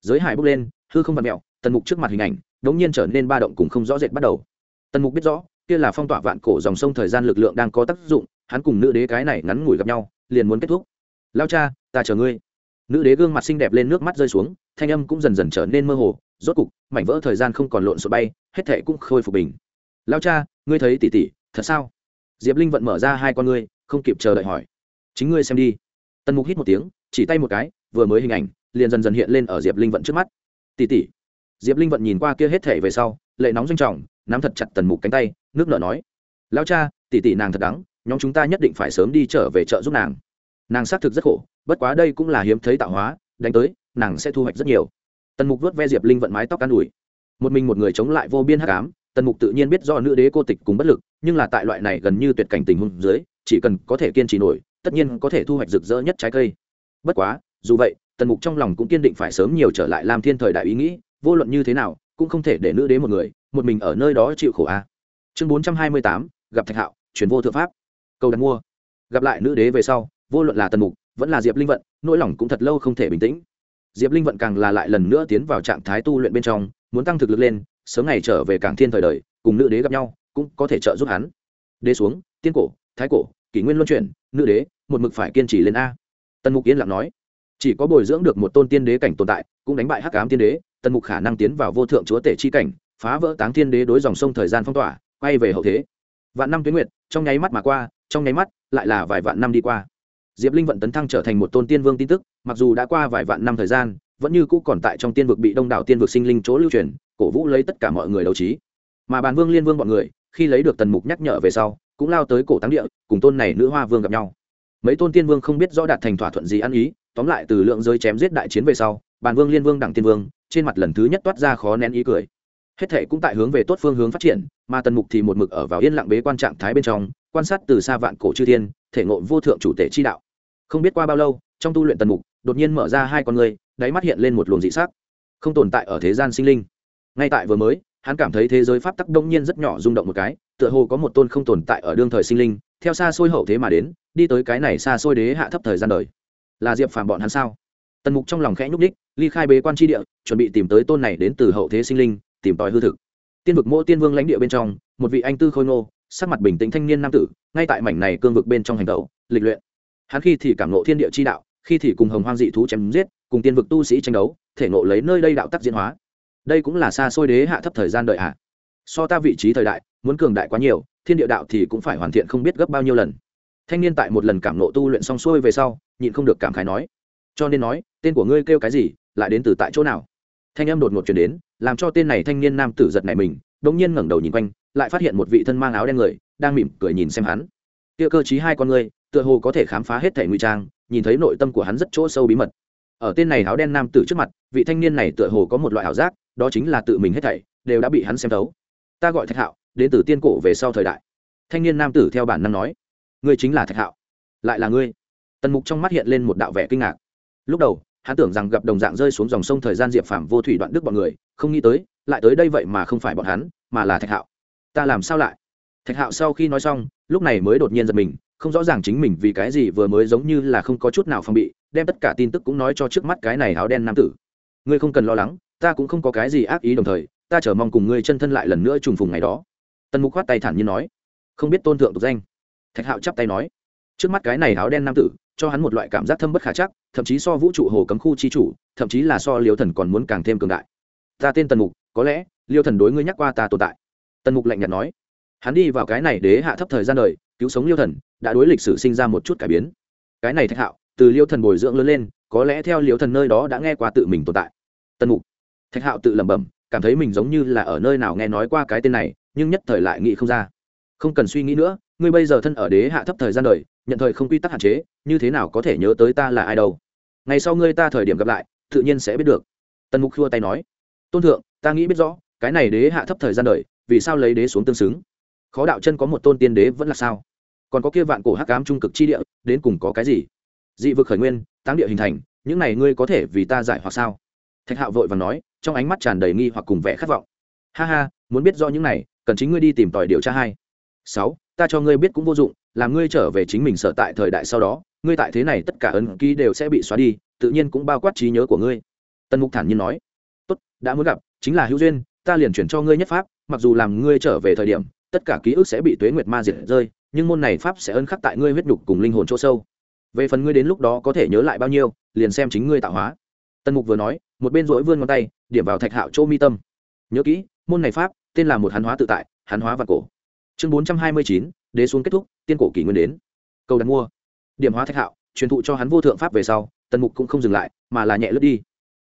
giới hải bốc lên, hư không vặt mẹo, tần mục trước mặt hình ảnh, đống nhiên trở nên ba động cùng không rõ rệt bắt đầu. Tần mục biết rõ, kia là phong tỏa vạn cổ dòng sông thời gian lực lượng đang có tác dụng, hắn cùng nữ đế cái này ngắn ngủi gặp nhau, liền muốn kết thúc. Lao cha, ta chờ ngươi. Nữ đế gương mặt xinh đẹp lên nước mắt rơi xuống, thanh âm cũng dần dần trở nên mơ hồ, rốt cục, mảnh vỡ thời gian không còn lộn xộn bay, hết thệ cũng khôi phục bình. Lao cha, ngươi thấy tỉ tỉ thật sao? Diệp linh vận mở ra hai con ngươi không kịp chờ đợi hỏi. Chính ngươi xem đi. Tần mục hít một tiếng, chỉ tay một cái, vừa mới hình ảnh, liền dần dần hiện lên ở diệp linh vận trước mắt. Tỉ tỉ diệp linh vận nhìn qua kia hết thể về sau, lệ nóng doanh trọng, nắm thật chặt tần mục cánh tay, nước nở nói. Lao cha tỉ tỉ nàng thật đắng, nhóm chúng ta nhất định phải sớm đi trở về chợ giúp nàng. Nàng xác thực rất khổ, bất quá đây cũng là hiếm thấy tạo hóa, đánh tới, nàng sẽ thu hoạch rất nhiều. Tần mục vớt ve diệp linh vận mái tóc can đùi một mình một người chống lại vô biên hắc ám, tần mục tự nhiên biết do nữ đế cô tịch cùng bất lực, nhưng là tại loại này gần như tuyệt cảnh tình huống dưới chỉ cần có thể kiên trì nổi, tất nhiên có thể thu hoạch rực rỡ nhất trái cây. Bất quá, dù vậy, tần mục trong lòng cũng kiên định phải sớm nhiều trở lại làm thiên thời đại ý nghĩ, vô luận như thế nào, cũng không thể để nữ đế một người, một mình ở nơi đó chịu khổ a. Chương bốn trăm hai mươi tám, gặp thạch hạo, chuyển vô thượng pháp. Câu đặt mua. Gặp lại nữ đế về sau, vô luận là tần mục, vẫn là diệp linh vận, nỗi lòng cũng thật lâu không thể bình tĩnh. Diệp linh vận càng là lại lần nữa tiến vào trạng thái tu luyện bên trong, muốn tăng thực lực lên, sớm ngày trở về cảng thiên thời đời, cùng nữ đế gặp nhau, cũng có thể trợ giúp hắn. Đế xuống, tiên cổ, thái cổ kỷ nguyên luân chuyển, nữ đế, một mực phải kiên trì lên a. Tần mục yên lặng nói, chỉ có bồi dưỡng được một tôn tiên đế cảnh tồn tại, cũng đánh bại hắc ám tiên đế, tần mục khả năng tiến vào vô thượng chúa tể chi cảnh, phá vỡ táng thiên đế đối dòng sông thời gian phong tỏa, quay về hậu thế. Vạn năm tuyến nguyệt, trong nháy mắt mà qua, trong nháy mắt, lại là vài vạn năm đi qua. Diệp linh vận tấn thăng trở thành một tôn tiên vương tin tức, mặc dù đã qua vài vạn năm thời gian, vẫn như cũ còn tại trong tiên vực bị đông đảo tiên vực sinh linh chỗ lưu truyền, cổ vũ lấy tất cả mọi người đấu trí. Mà bàn vương liên vương bọn người, khi lấy được tần mục nhắc nhở về sau cũng lao tới cổ táng địa, cùng tôn này nữ hoa vương gặp nhau. Mấy tôn tiên vương không biết rõ đạt thành thỏa thuận gì ăn ý, tóm lại từ lượng giới chém giết đại chiến về sau, bàn vương liên vương đặng tiên vương, trên mặt lần thứ nhất toát ra khó nén ý cười. Hết thể cũng tại hướng về tốt phương hướng phát triển, mà tần mục thì một mực ở vào yên lặng bế quan trạng thái bên trong, quan sát từ xa vạn cổ chư thiên, thể ngộ vô thượng chủ tể chi đạo. Không biết qua bao lâu, trong tu luyện tần mục, đột nhiên mở ra hai con người, đáy mắt hiện lên một luồng dị sắc, không tồn tại ở thế gian sinh linh. Ngay tại vừa mới hắn cảm thấy thế giới pháp tắc đông nhiên rất nhỏ rung động một cái, tựa hồ có một tôn không tồn tại ở đương thời sinh linh, theo xa xôi hậu thế mà đến, đi tới cái này xa xôi đế hạ thấp thời gian đời. Là diệp phàm bọn hắn sao? Tần mục trong lòng khẽ nhúc đích ly khai bế quan tri địa, chuẩn bị tìm tới tôn này đến từ hậu thế sinh linh, tìm tòi hư thực. Tiên vực mỗ tiên vương lãnh địa bên trong, một vị anh tư khôi ngô, sắc mặt bình tĩnh thanh niên nam tử, ngay tại mảnh này cương vực bên trong hành tẩu, lịch luyện. Hắn khi thì cảm nộ thiên địa chi đạo, khi thì cùng hồng hoang dị thú chém giết, cùng tiên vực tu sĩ tranh đấu, thể nộ lấy nơi đây đạo tắc diễn hóa đây cũng là xa xôi đế hạ thấp thời gian đợi hạ so ta vị trí thời đại, muốn cường đại quá nhiều, thiên địa đạo thì cũng phải hoàn thiện không biết gấp bao nhiêu lần. Thanh niên tại một lần cảm nộ tu luyện xong xuôi về sau, nhịn không được cảm khái nói. Cho nên nói, tên của ngươi kêu cái gì, lại đến từ tại chỗ nào? Thanh em đột ngột chuyển đến, làm cho tên này thanh niên nam tử giật này mình đ nhiên ngẩng đầu nhìn quanh, lại phát hiện một vị thân mang áo đen người, đang mỉm cười nhìn xem hắn. Kia cơ chí hai con ngươi tựa hồ có thể khám phá hết thể nguy trang, nhìn thấy nội tâm của hắn rất chỗ sâu bí mật. Ở tên này áo đen nam tử trước mặt, vị thanh niên này tựa hồ có một loại ảo giác đó chính là tự mình hết thảy, đều đã bị hắn xem thấu. Ta gọi thạch hạo, đến từ tiên cổ về sau thời đại. Thanh niên nam tử theo bản năng nói, ngươi chính là thạch hạo, lại là ngươi? Tần mục trong mắt hiện lên một đạo vẻ kinh ngạc. Lúc đầu, hắn tưởng rằng gặp đồng dạng rơi xuống dòng sông thời gian diệp phạm vô thủy đoạn đức bọn người, không nghĩ tới, lại tới đây vậy mà không phải bọn hắn, mà là thạch hạo. Ta làm sao lại? Thạch hạo sau khi nói xong, lúc này mới đột nhiên giật mình, không rõ ràng chính mình vì cái gì vừa mới giống như là không có chút nào phòng bị, đem tất cả tin tức cũng nói cho trước mắt cái này áo đen nam tử. Ngươi không cần lo lắng ta cũng không có cái gì ác ý đồng thời, ta chờ mong cùng ngươi chân thân lại lần nữa trùng phùng ngày đó. Tần mục khoát tay thản nhiên nói. Không biết tôn thượng tục danh. Thạch hạo chắp tay nói. Trước mắt cái này áo đen nam tử, cho hắn một loại cảm giác thâm bất khả chắc, thậm chí so vũ trụ hồ cấm khu chi chủ, thậm chí là so liêu thần còn muốn càng thêm cường đại. Ta tên tần mục, có lẽ liêu thần đối ngươi nhắc qua ta tồn tại. Tần mục lạnh nhạt nói. Hắn đi vào cái này đế hạ thấp thời gian đời, cứu sống liêu thần, đã đối lịch sử sinh ra một chút cải biến. Cái này thạch hạo, từ liêu thần bồi dưỡng lớn lên, có lẽ theo liêu thần nơi đó đã nghe qua tự mình tồn tại. Tần mục thạch hạo tự lẩm bẩm, cảm thấy mình giống như là ở nơi nào nghe nói qua cái tên này, nhưng nhất thời lại nghĩ không ra. Không cần suy nghĩ nữa, ngươi bây giờ thân ở đế hạ thấp thời gian đời, nhận thời không quy tắc hạn chế, như thế nào có thể nhớ tới ta là ai đâu? Ngày sau ngươi ta thời điểm gặp lại, tự nhiên sẽ biết được. Tần mục khua tay nói, tôn thượng, ta nghĩ biết rõ, cái này đế hạ thấp thời gian đời, vì sao lấy đế xuống tương xứng? Khó đạo chân có một tôn tiên đế vẫn là sao? Còn có kia vạn cổ hắc cám trung cực chi địa, đến cùng có cái gì? Dị vực khởi nguyên, táng địa hình thành, những này ngươi có thể vì ta giải hoặc sao? Thạch hạo vội và nói trong ánh mắt tràn đầy nghi hoặc cùng vẻ khát vọng. Ha ha, muốn biết rõ những này, cần chính ngươi đi tìm tòi điều tra hai. Sáu, ta cho ngươi biết cũng vô dụng, làm ngươi trở về chính mình sở tại thời đại sau đó, ngươi tại thế này tất cả ấn ký đều sẽ bị xóa đi, tự nhiên cũng bao quát trí nhớ của ngươi. Tần mục thản nhiên nói. Tốt, đã muốn gặp, chính là hữu duyên, ta liền chuyển cho ngươi nhất pháp, mặc dù làm ngươi trở về thời điểm, tất cả ký ức sẽ bị tuế nguyệt ma diệt rơi, nhưng môn này pháp sẽ ân khắc tại ngươi huyết nhục cùng linh hồn chỗ sâu. Về phần ngươi đến lúc đó có thể nhớ lại bao nhiêu, liền xem chính ngươi tạo hóa. Tần mục vừa nói một bên rỗi vươn ngón tay, điểm vào thạch hạo chỗ mi tâm. Nhớ kỹ, môn này pháp, tên là một hắn hóa tự tại, hắn hóa và cổ. Chương bốn trăm hai mươi chín, đế xuống kết thúc, tiên cổ kỷ nguyên đến. Câu đặt mua. Điểm hóa thạch hạo, truyền thụ cho hắn vô thượng pháp về sau, tần mục cũng không dừng lại, mà là nhẹ lướt đi.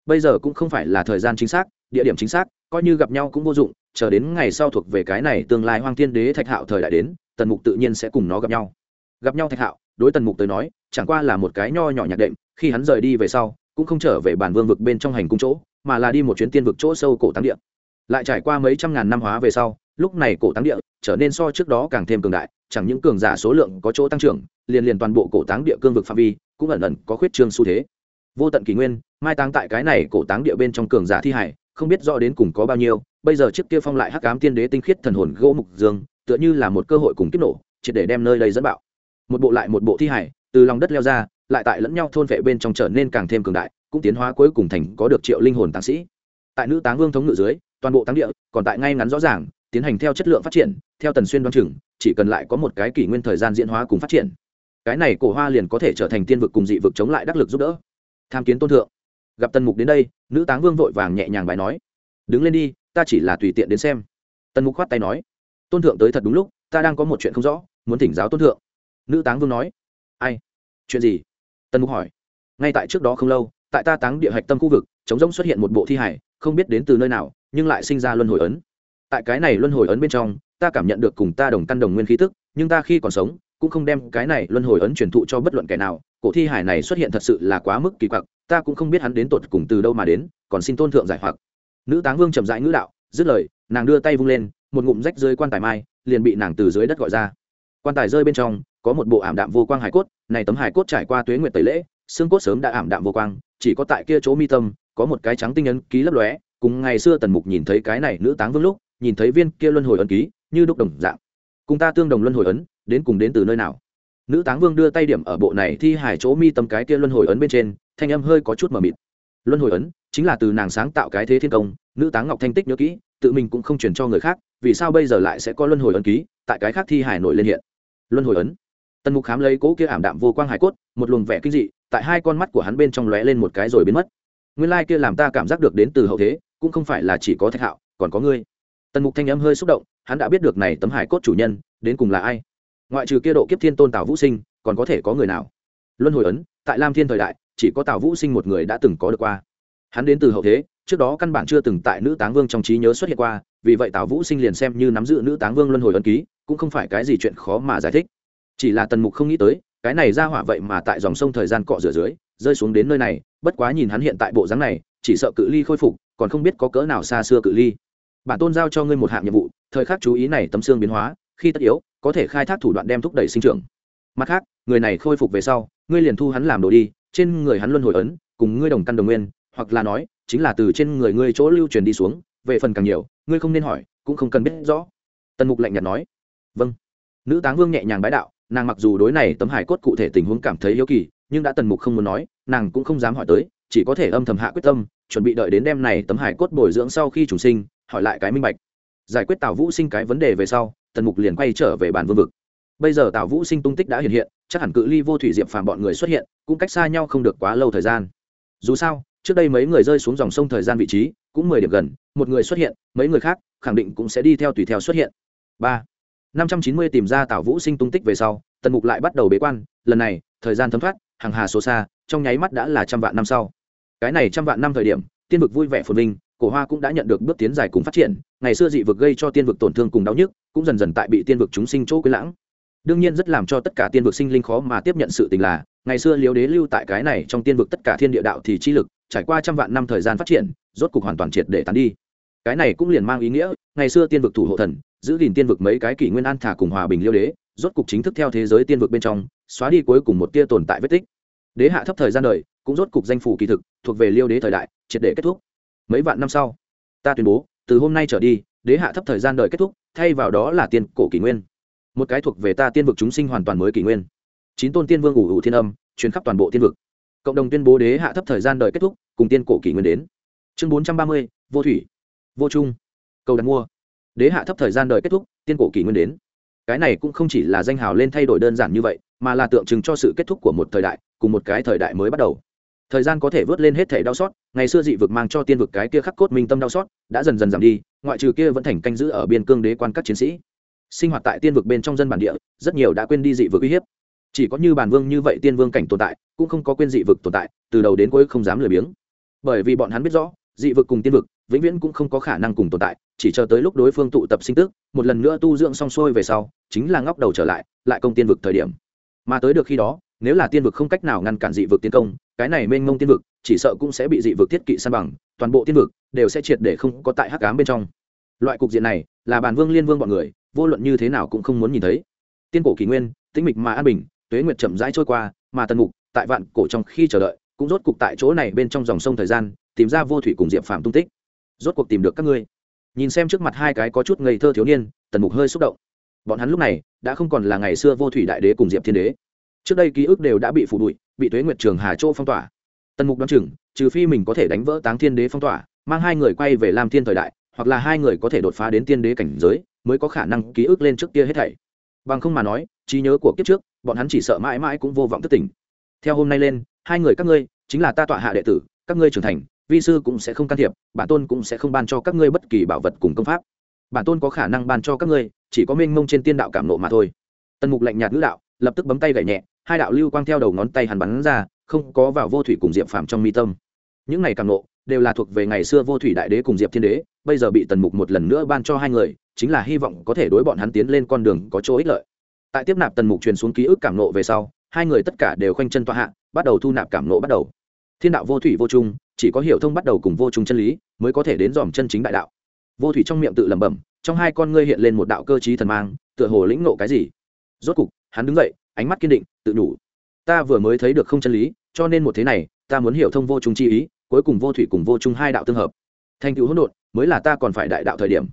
Bây giờ cũng không phải là thời gian chính xác, địa điểm chính xác, coi như gặp nhau cũng vô dụng, chờ đến ngày sau thuộc về cái này tương lai hoang thiên đế thạch hạo thời đại đến, tần mục tự nhiên sẽ cùng nó gặp nhau. Gặp nhau thạch hạo, đối tần mục tới nói, chẳng qua là một cái nho nhỏ nhạc đệm, khi hắn rời đi về sau cũng không trở về bản vương vực bên trong hành cung chỗ, mà là đi một chuyến tiên vực chỗ sâu cổ táng địa. Lại trải qua mấy trăm ngàn năm hóa về sau, lúc này cổ táng địa trở nên so trước đó càng thêm cường đại, chẳng những cường giả số lượng có chỗ tăng trưởng, liền liền toàn bộ cổ táng địa cương vực phạm vi cũng ẩn ẩn có khuyết trương xu thế. Vô tận kỷ nguyên, mai táng tại cái này cổ táng địa bên trong cường giả thi hải, không biết rõ đến cùng có bao nhiêu, bây giờ chiếc kia phong lại hắc ám tiên đế tinh khiết thần hồn gỗ mục dương, tựa như là một cơ hội cùng kích nổ, triệt để đem nơi đây dẫn bạo. Một bộ lại một bộ thi hải, từ lòng đất leo ra lại tại lẫn nhau thôn vệ bên trong trở nên càng thêm cường đại, cũng tiến hóa cuối cùng thành có được triệu linh hồn táng sĩ. Tại nữ táng vương thống ngự dưới, toàn bộ táng địa còn tại ngay ngắn rõ ràng, tiến hành theo chất lượng phát triển, theo tần xuyên đoan chừng, chỉ cần lại có một cái kỷ nguyên thời gian diễn hóa cùng phát triển. Cái này cổ hoa liền có thể trở thành tiên vực cùng dị vực chống lại đắc lực giúp đỡ. Tham kiến tôn thượng. Gặp tần mục đến đây, nữ táng vương vội vàng nhẹ nhàng bài nói, đứng lên đi, ta chỉ là tùy tiện đến xem. Tần mục khoát tay nói, tôn thượng tới thật đúng lúc, ta đang có một chuyện không rõ, muốn thỉnh giáo tôn thượng. Nữ táng vương nói, ai? Chuyện gì? Tần mục hỏi. Ngay tại trước đó không lâu, tại ta táng địa hạch tâm khu vực chống rỗng xuất hiện một bộ thi hải không biết đến từ nơi nào, nhưng lại sinh ra luân hồi ấn. Tại cái này luân hồi ấn bên trong, ta cảm nhận được cùng ta đồng căn đồng nguyên khí tức, nhưng ta khi còn sống, cũng không đem cái này luân hồi ấn truyền thụ cho bất luận kẻ nào. Cổ thi hải này xuất hiện thật sự là quá mức kỳ quặc, ta cũng không biết hắn đến tột cùng từ đâu mà đến, còn xin tôn thượng giải hoặc. Nữ táng vương chậm rãi ngữ đạo, dứt lời, nàng đưa tay vung lên, một ngụm rách rơi quan tài mai, liền bị nàng từ dưới đất gọi ra. Quan tài rơi bên trong có một bộ ảm đạm vô quang hải cốt, này tấm hải cốt trải qua tuế nguyệt tẩy lễ, xương cốt sớm đã ảm đạm vô quang, chỉ có tại kia chỗ mi tâm, có một cái trắng tinh ấn ký lấp lóe, cùng ngày xưa tần mục nhìn thấy cái này nữ táng vương lúc, nhìn thấy viên kia luân hồi ấn ký, như đúc đồng dạng. Cùng ta tương đồng luân hồi ấn, đến cùng đến từ nơi nào? Nữ táng vương đưa tay điểm ở bộ này thi hải chỗ mi tâm cái kia luân hồi ấn bên trên, thanh âm hơi có chút mờ mịt. Luân hồi ấn chính là từ nàng sáng tạo cái thế thiên công, nữ táng ngọc thanh tích nhớ kỹ, tự mình cũng không truyền cho người khác, vì sao bây giờ lại sẽ có luân hồi ấn ký tại cái khác thi hải nổi lên hiện? Luân hồi ấn tần mục khám lấy cố kia ảm đạm vô quang hải cốt, một luồng vẻ kinh dị tại hai con mắt của hắn bên trong lóe lên một cái rồi biến mất. Nguyên lai kia làm ta cảm giác được đến từ hậu thế, cũng không phải là chỉ có thạch hạo, còn có ngươi. Tần mục thanh âm hơi xúc động, hắn đã biết được này tấm hải cốt chủ nhân, đến cùng là ai. Ngoại trừ kia độ kiếp thiên tôn tào vũ sinh, còn có thể có người nào? Luân hồi ấn, tại lam thiên thời đại, chỉ có tào vũ sinh một người đã từng có được qua. Hắn đến từ hậu thế, trước đó căn bản chưa từng tại nữ táng vương trong trí nhớ xuất hiện qua, vì vậy tào vũ sinh liền xem như nắm giữ nữ táng vương luân hồi ấn ký, cũng không phải cái gì chuyện khó mà giải thích chỉ là tần mục không nghĩ tới, cái này ra hỏa vậy mà tại dòng sông thời gian cọ rửa dưới, rơi xuống đến nơi này, bất quá nhìn hắn hiện tại bộ dáng này, chỉ sợ cự ly khôi phục, còn không biết có cỡ nào xa xưa cự ly. Bản tôn giao cho ngươi một hạng nhiệm vụ, thời khắc chú ý này tấm xương biến hóa, khi tất yếu, có thể khai thác thủ đoạn đem thúc đẩy sinh trưởng. Mặt khác, người này khôi phục về sau, ngươi liền thu hắn làm đồ đi, trên người hắn luân hồi ấn, cùng ngươi đồng căn đồng nguyên, hoặc là nói, chính là từ trên người ngươi chỗ lưu truyền đi xuống, về phần càng nhiều, ngươi không nên hỏi, cũng không cần biết rõ. Tần mục lạnh nhạt nói. Vâng. Nữ táng vương nhẹ nhàng bái đạo nàng mặc dù đối này tấm hải cốt cụ thể tình huống cảm thấy yếu kỳ, nhưng đã tần mục không muốn nói, nàng cũng không dám hỏi tới, chỉ có thể âm thầm hạ quyết tâm, chuẩn bị đợi đến đêm này tấm hải cốt bồi dưỡng sau khi chủ sinh, hỏi lại cái minh bạch. Giải quyết tào vũ sinh cái vấn đề về sau, tần mục liền quay trở về bản vương vực. Bây giờ tào vũ sinh tung tích đã hiện hiện, chắc hẳn cự ly vô thủy diệp phàm bọn người xuất hiện, cũng cách xa nhau không được quá lâu thời gian. Dù sao, trước đây mấy người rơi xuống dòng sông thời gian vị trí, cũng mười điểm gần, một người xuất hiện, mấy người khác, khẳng định cũng sẽ đi theo tùy theo xuất hiện. Ba năm trăm chín mươi tìm ra tào vũ sinh tung tích về sau, tần mục lại bắt đầu bế quan, lần này, thời gian thấm thoát, hàng hà số xa, trong nháy mắt đã là trăm vạn năm sau. Cái này trăm vạn năm thời điểm, tiên vực vui vẻ phồn vinh, cổ hoa cũng đã nhận được bước tiến dài cùng phát triển, ngày xưa dị vực gây cho tiên vực tổn thương cùng đau nhức, cũng dần dần tại bị tiên vực chúng sinh chỗ quý lãng. Đương nhiên rất làm cho tất cả tiên vực sinh linh khó mà tiếp nhận sự tình là, ngày xưa liếu đế lưu tại cái này trong tiên vực tất cả thiên địa đạo thì chi lực, trải qua trăm vạn năm thời gian phát triển, rốt cục hoàn toàn triệt để tán đi. Cái này cũng liền mang ý nghĩa, ngày xưa tiên vực thủ hộ thần giữ gìn tiên vực mấy cái kỷ nguyên an thả cùng hòa bình liêu đế, rốt cục chính thức theo thế giới tiên vực bên trong, xóa đi cuối cùng một tia tồn tại vết tích. Đế hạ thấp thời gian đời, cũng rốt cục danh phủ kỳ thực, thuộc về liêu đế thời đại, triệt để kết thúc. Mấy vạn năm sau, ta tuyên bố, từ hôm nay trở đi, đế hạ thấp thời gian đời kết thúc, thay vào đó là tiên cổ kỷ nguyên. Một cái thuộc về ta tiên vực chúng sinh hoàn toàn mới kỷ nguyên. Chín tôn tiên vương ủ ủ thiên âm chuyến khắp toàn bộ tiên vực. Cộng đồng tuyên bố đế hạ thấp thời gian đời kết thúc, cùng tiên cổ kỷ nguyên đến. Chương bốn trăm ba mươi, vô thủy, vô trung. Cầu đặt mua đế hạ thấp thời gian đời kết thúc, tiên cổ kỷ nguyên đến. Cái này cũng không chỉ là danh hào lên thay đổi đơn giản như vậy, mà là tượng trưng cho sự kết thúc của một thời đại, cùng một cái thời đại mới bắt đầu. Thời gian có thể vớt lên hết thể đau xót, ngày xưa dị vực mang cho tiên vực cái kia khắc cốt minh tâm đau xót, đã dần dần giảm đi, ngoại trừ kia vẫn thành canh giữ ở biên cương đế quan các chiến sĩ. Sinh hoạt tại tiên vực bên trong dân bản địa, rất nhiều đã quên đi dị vực uy hiếp. Chỉ có như bản vương như vậy tiên vương cảnh tồn tại, cũng không có quên dị vực tồn tại, từ đầu đến cuối không dám lười biếng. Bởi vì bọn hắn biết rõ, dị vực cùng tiên vực vĩnh viễn cũng không có khả năng cùng tồn tại, chỉ chờ tới lúc đối phương tụ tập sinh tức, một lần nữa tu dưỡng xong xuôi về sau, chính là ngóc đầu trở lại lại công tiên vực thời điểm. Mà tới được khi đó, nếu là tiên vực không cách nào ngăn cản dị vực tiến công, cái này mênh mông tiên vực, chỉ sợ cũng sẽ bị dị vực thiết kỵ san bằng, toàn bộ tiên vực đều sẽ triệt để không có tại hắc ám bên trong. Loại cục diện này, là bản vương liên vương bọn người, vô luận như thế nào cũng không muốn nhìn thấy. Tiên cổ kỷ nguyên, tĩnh mịch mà an bình, tuế nguyệt chậm rãi trôi qua, mà tần mục, tại vạn cổ trong khi chờ đợi, cũng rốt cục tại chỗ này bên trong dòng sông thời gian, tìm ra vô thủy cùng diệp phạm tung tích rốt cuộc tìm được các ngươi. Nhìn xem trước mặt hai cái có chút ngây thơ thiếu niên, tần mục hơi xúc động. Bọn hắn lúc này đã không còn là ngày xưa vô thủy đại đế cùng diệp thiên đế. Trước đây ký ức đều đã bị phủ bụi, bị tuế nguyệt trường hà châu phong tỏa. Tần mục đ o á n chừng, trừ phi mình có thể đánh vỡ táng thiên đế phong tỏa, mang hai người quay về làm thiên thời đại, hoặc là hai người có thể đột phá đến tiên đế cảnh giới, mới có khả năng ký ức lên trước kia hết thảy. Bằng không mà nói, trí nhớ của kiếp trước, bọn hắn chỉ sợ mãi mãi cũng vô vọng thất tình. Theo hôm nay lên, hai người các ngươi, chính là ta tọa hạ đệ tử, các ngươi trưởng thành vi sư cũng sẽ không can thiệp, bản tôn cũng sẽ không ban cho các ngươi bất kỳ bảo vật cùng công pháp. Bản tôn có khả năng ban cho các ngươi, chỉ có mênh mông trên tiên đạo cảm nộ mà thôi. Tần mục lạnh nhạt ngữ đạo, lập tức bấm tay gậy nhẹ, hai đạo lưu quang theo đầu ngón tay hắn bắn ra, không có vào vô thủy cùng diệp phàm trong mi tâm. Những này cảm nộ đều là thuộc về ngày xưa vô thủy đại đế cùng diệp thiên đế, bây giờ bị tần mục một lần nữa ban cho hai người, chính là hy vọng có thể đối bọn hắn tiến lên con đường có chỗ ích lợi. Tại tiếp nạp tần mục truyền xuống ký ức cảm nộ về sau, hai người tất cả đều khoanh chân tọa hạ, bắt đầu thu nạp cảm nộ bắt đầu. Thiên đạo vô thủy vô trung chỉ có hiểu thông bắt đầu cùng vô trùng chân lý mới có thể đến dòm chân chính đại đạo. Vô thủy trong miệng tự lẩm bẩm, trong hai con ngươi hiện lên một đạo cơ chí thần mang, tựa hồ lĩnh ngộ cái gì. Rốt cục, hắn đứng dậy, ánh mắt kiên định, tự nhủ. Ta vừa mới thấy được không chân lý, cho nên một thế này, ta muốn hiểu thông vô trùng chi ý, cuối cùng vô thủy cùng vô trung hai đạo tương hợp. Thành tựu hỗn độn, mới là ta còn phải đại đạo thời điểm.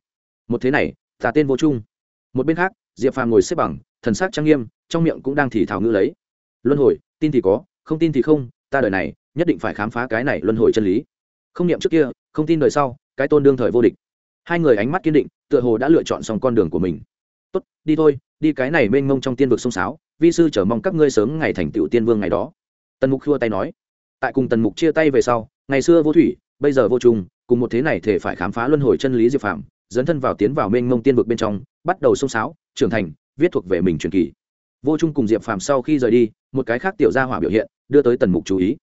Một thế này, ta tên vô trung một bên khác, diệp phàm ngồi xếp bằng, thần sắc trang nghiêm, trong miệng cũng đang thì thảo ngữ lấy. Luân hồi, tin thì có, không tin thì không, ta đời này nhất định phải khám phá cái này luân hồi chân lý. Không niệm trước kia, không tin đời sau, cái tôn đương thời vô địch. Hai người ánh mắt kiên định, tựa hồ đã lựa chọn xong con đường của mình. Tốt, đi thôi, đi cái này mênh mông trong tiên vực sông sáo, vi sư chờ mong các ngươi sớm ngày thành tựu tiên vương ngày đó. Tần mục khua tay nói. Tại cùng tần mục chia tay về sau, ngày xưa vô thủy, bây giờ vô trùng, cùng một thế này thể phải khám phá luân hồi chân lý diệp phạm dấn thân vào tiến vào mênh mông tiên vực bên trong, bắt đầu sông sáo, trưởng thành, viết thuộc về mình truyền kỳ. Vô trung cùng diệp phàm sau khi rời đi, một cái khác tiểu gia hỏa biểu hiện, đưa tới tần mục chú ý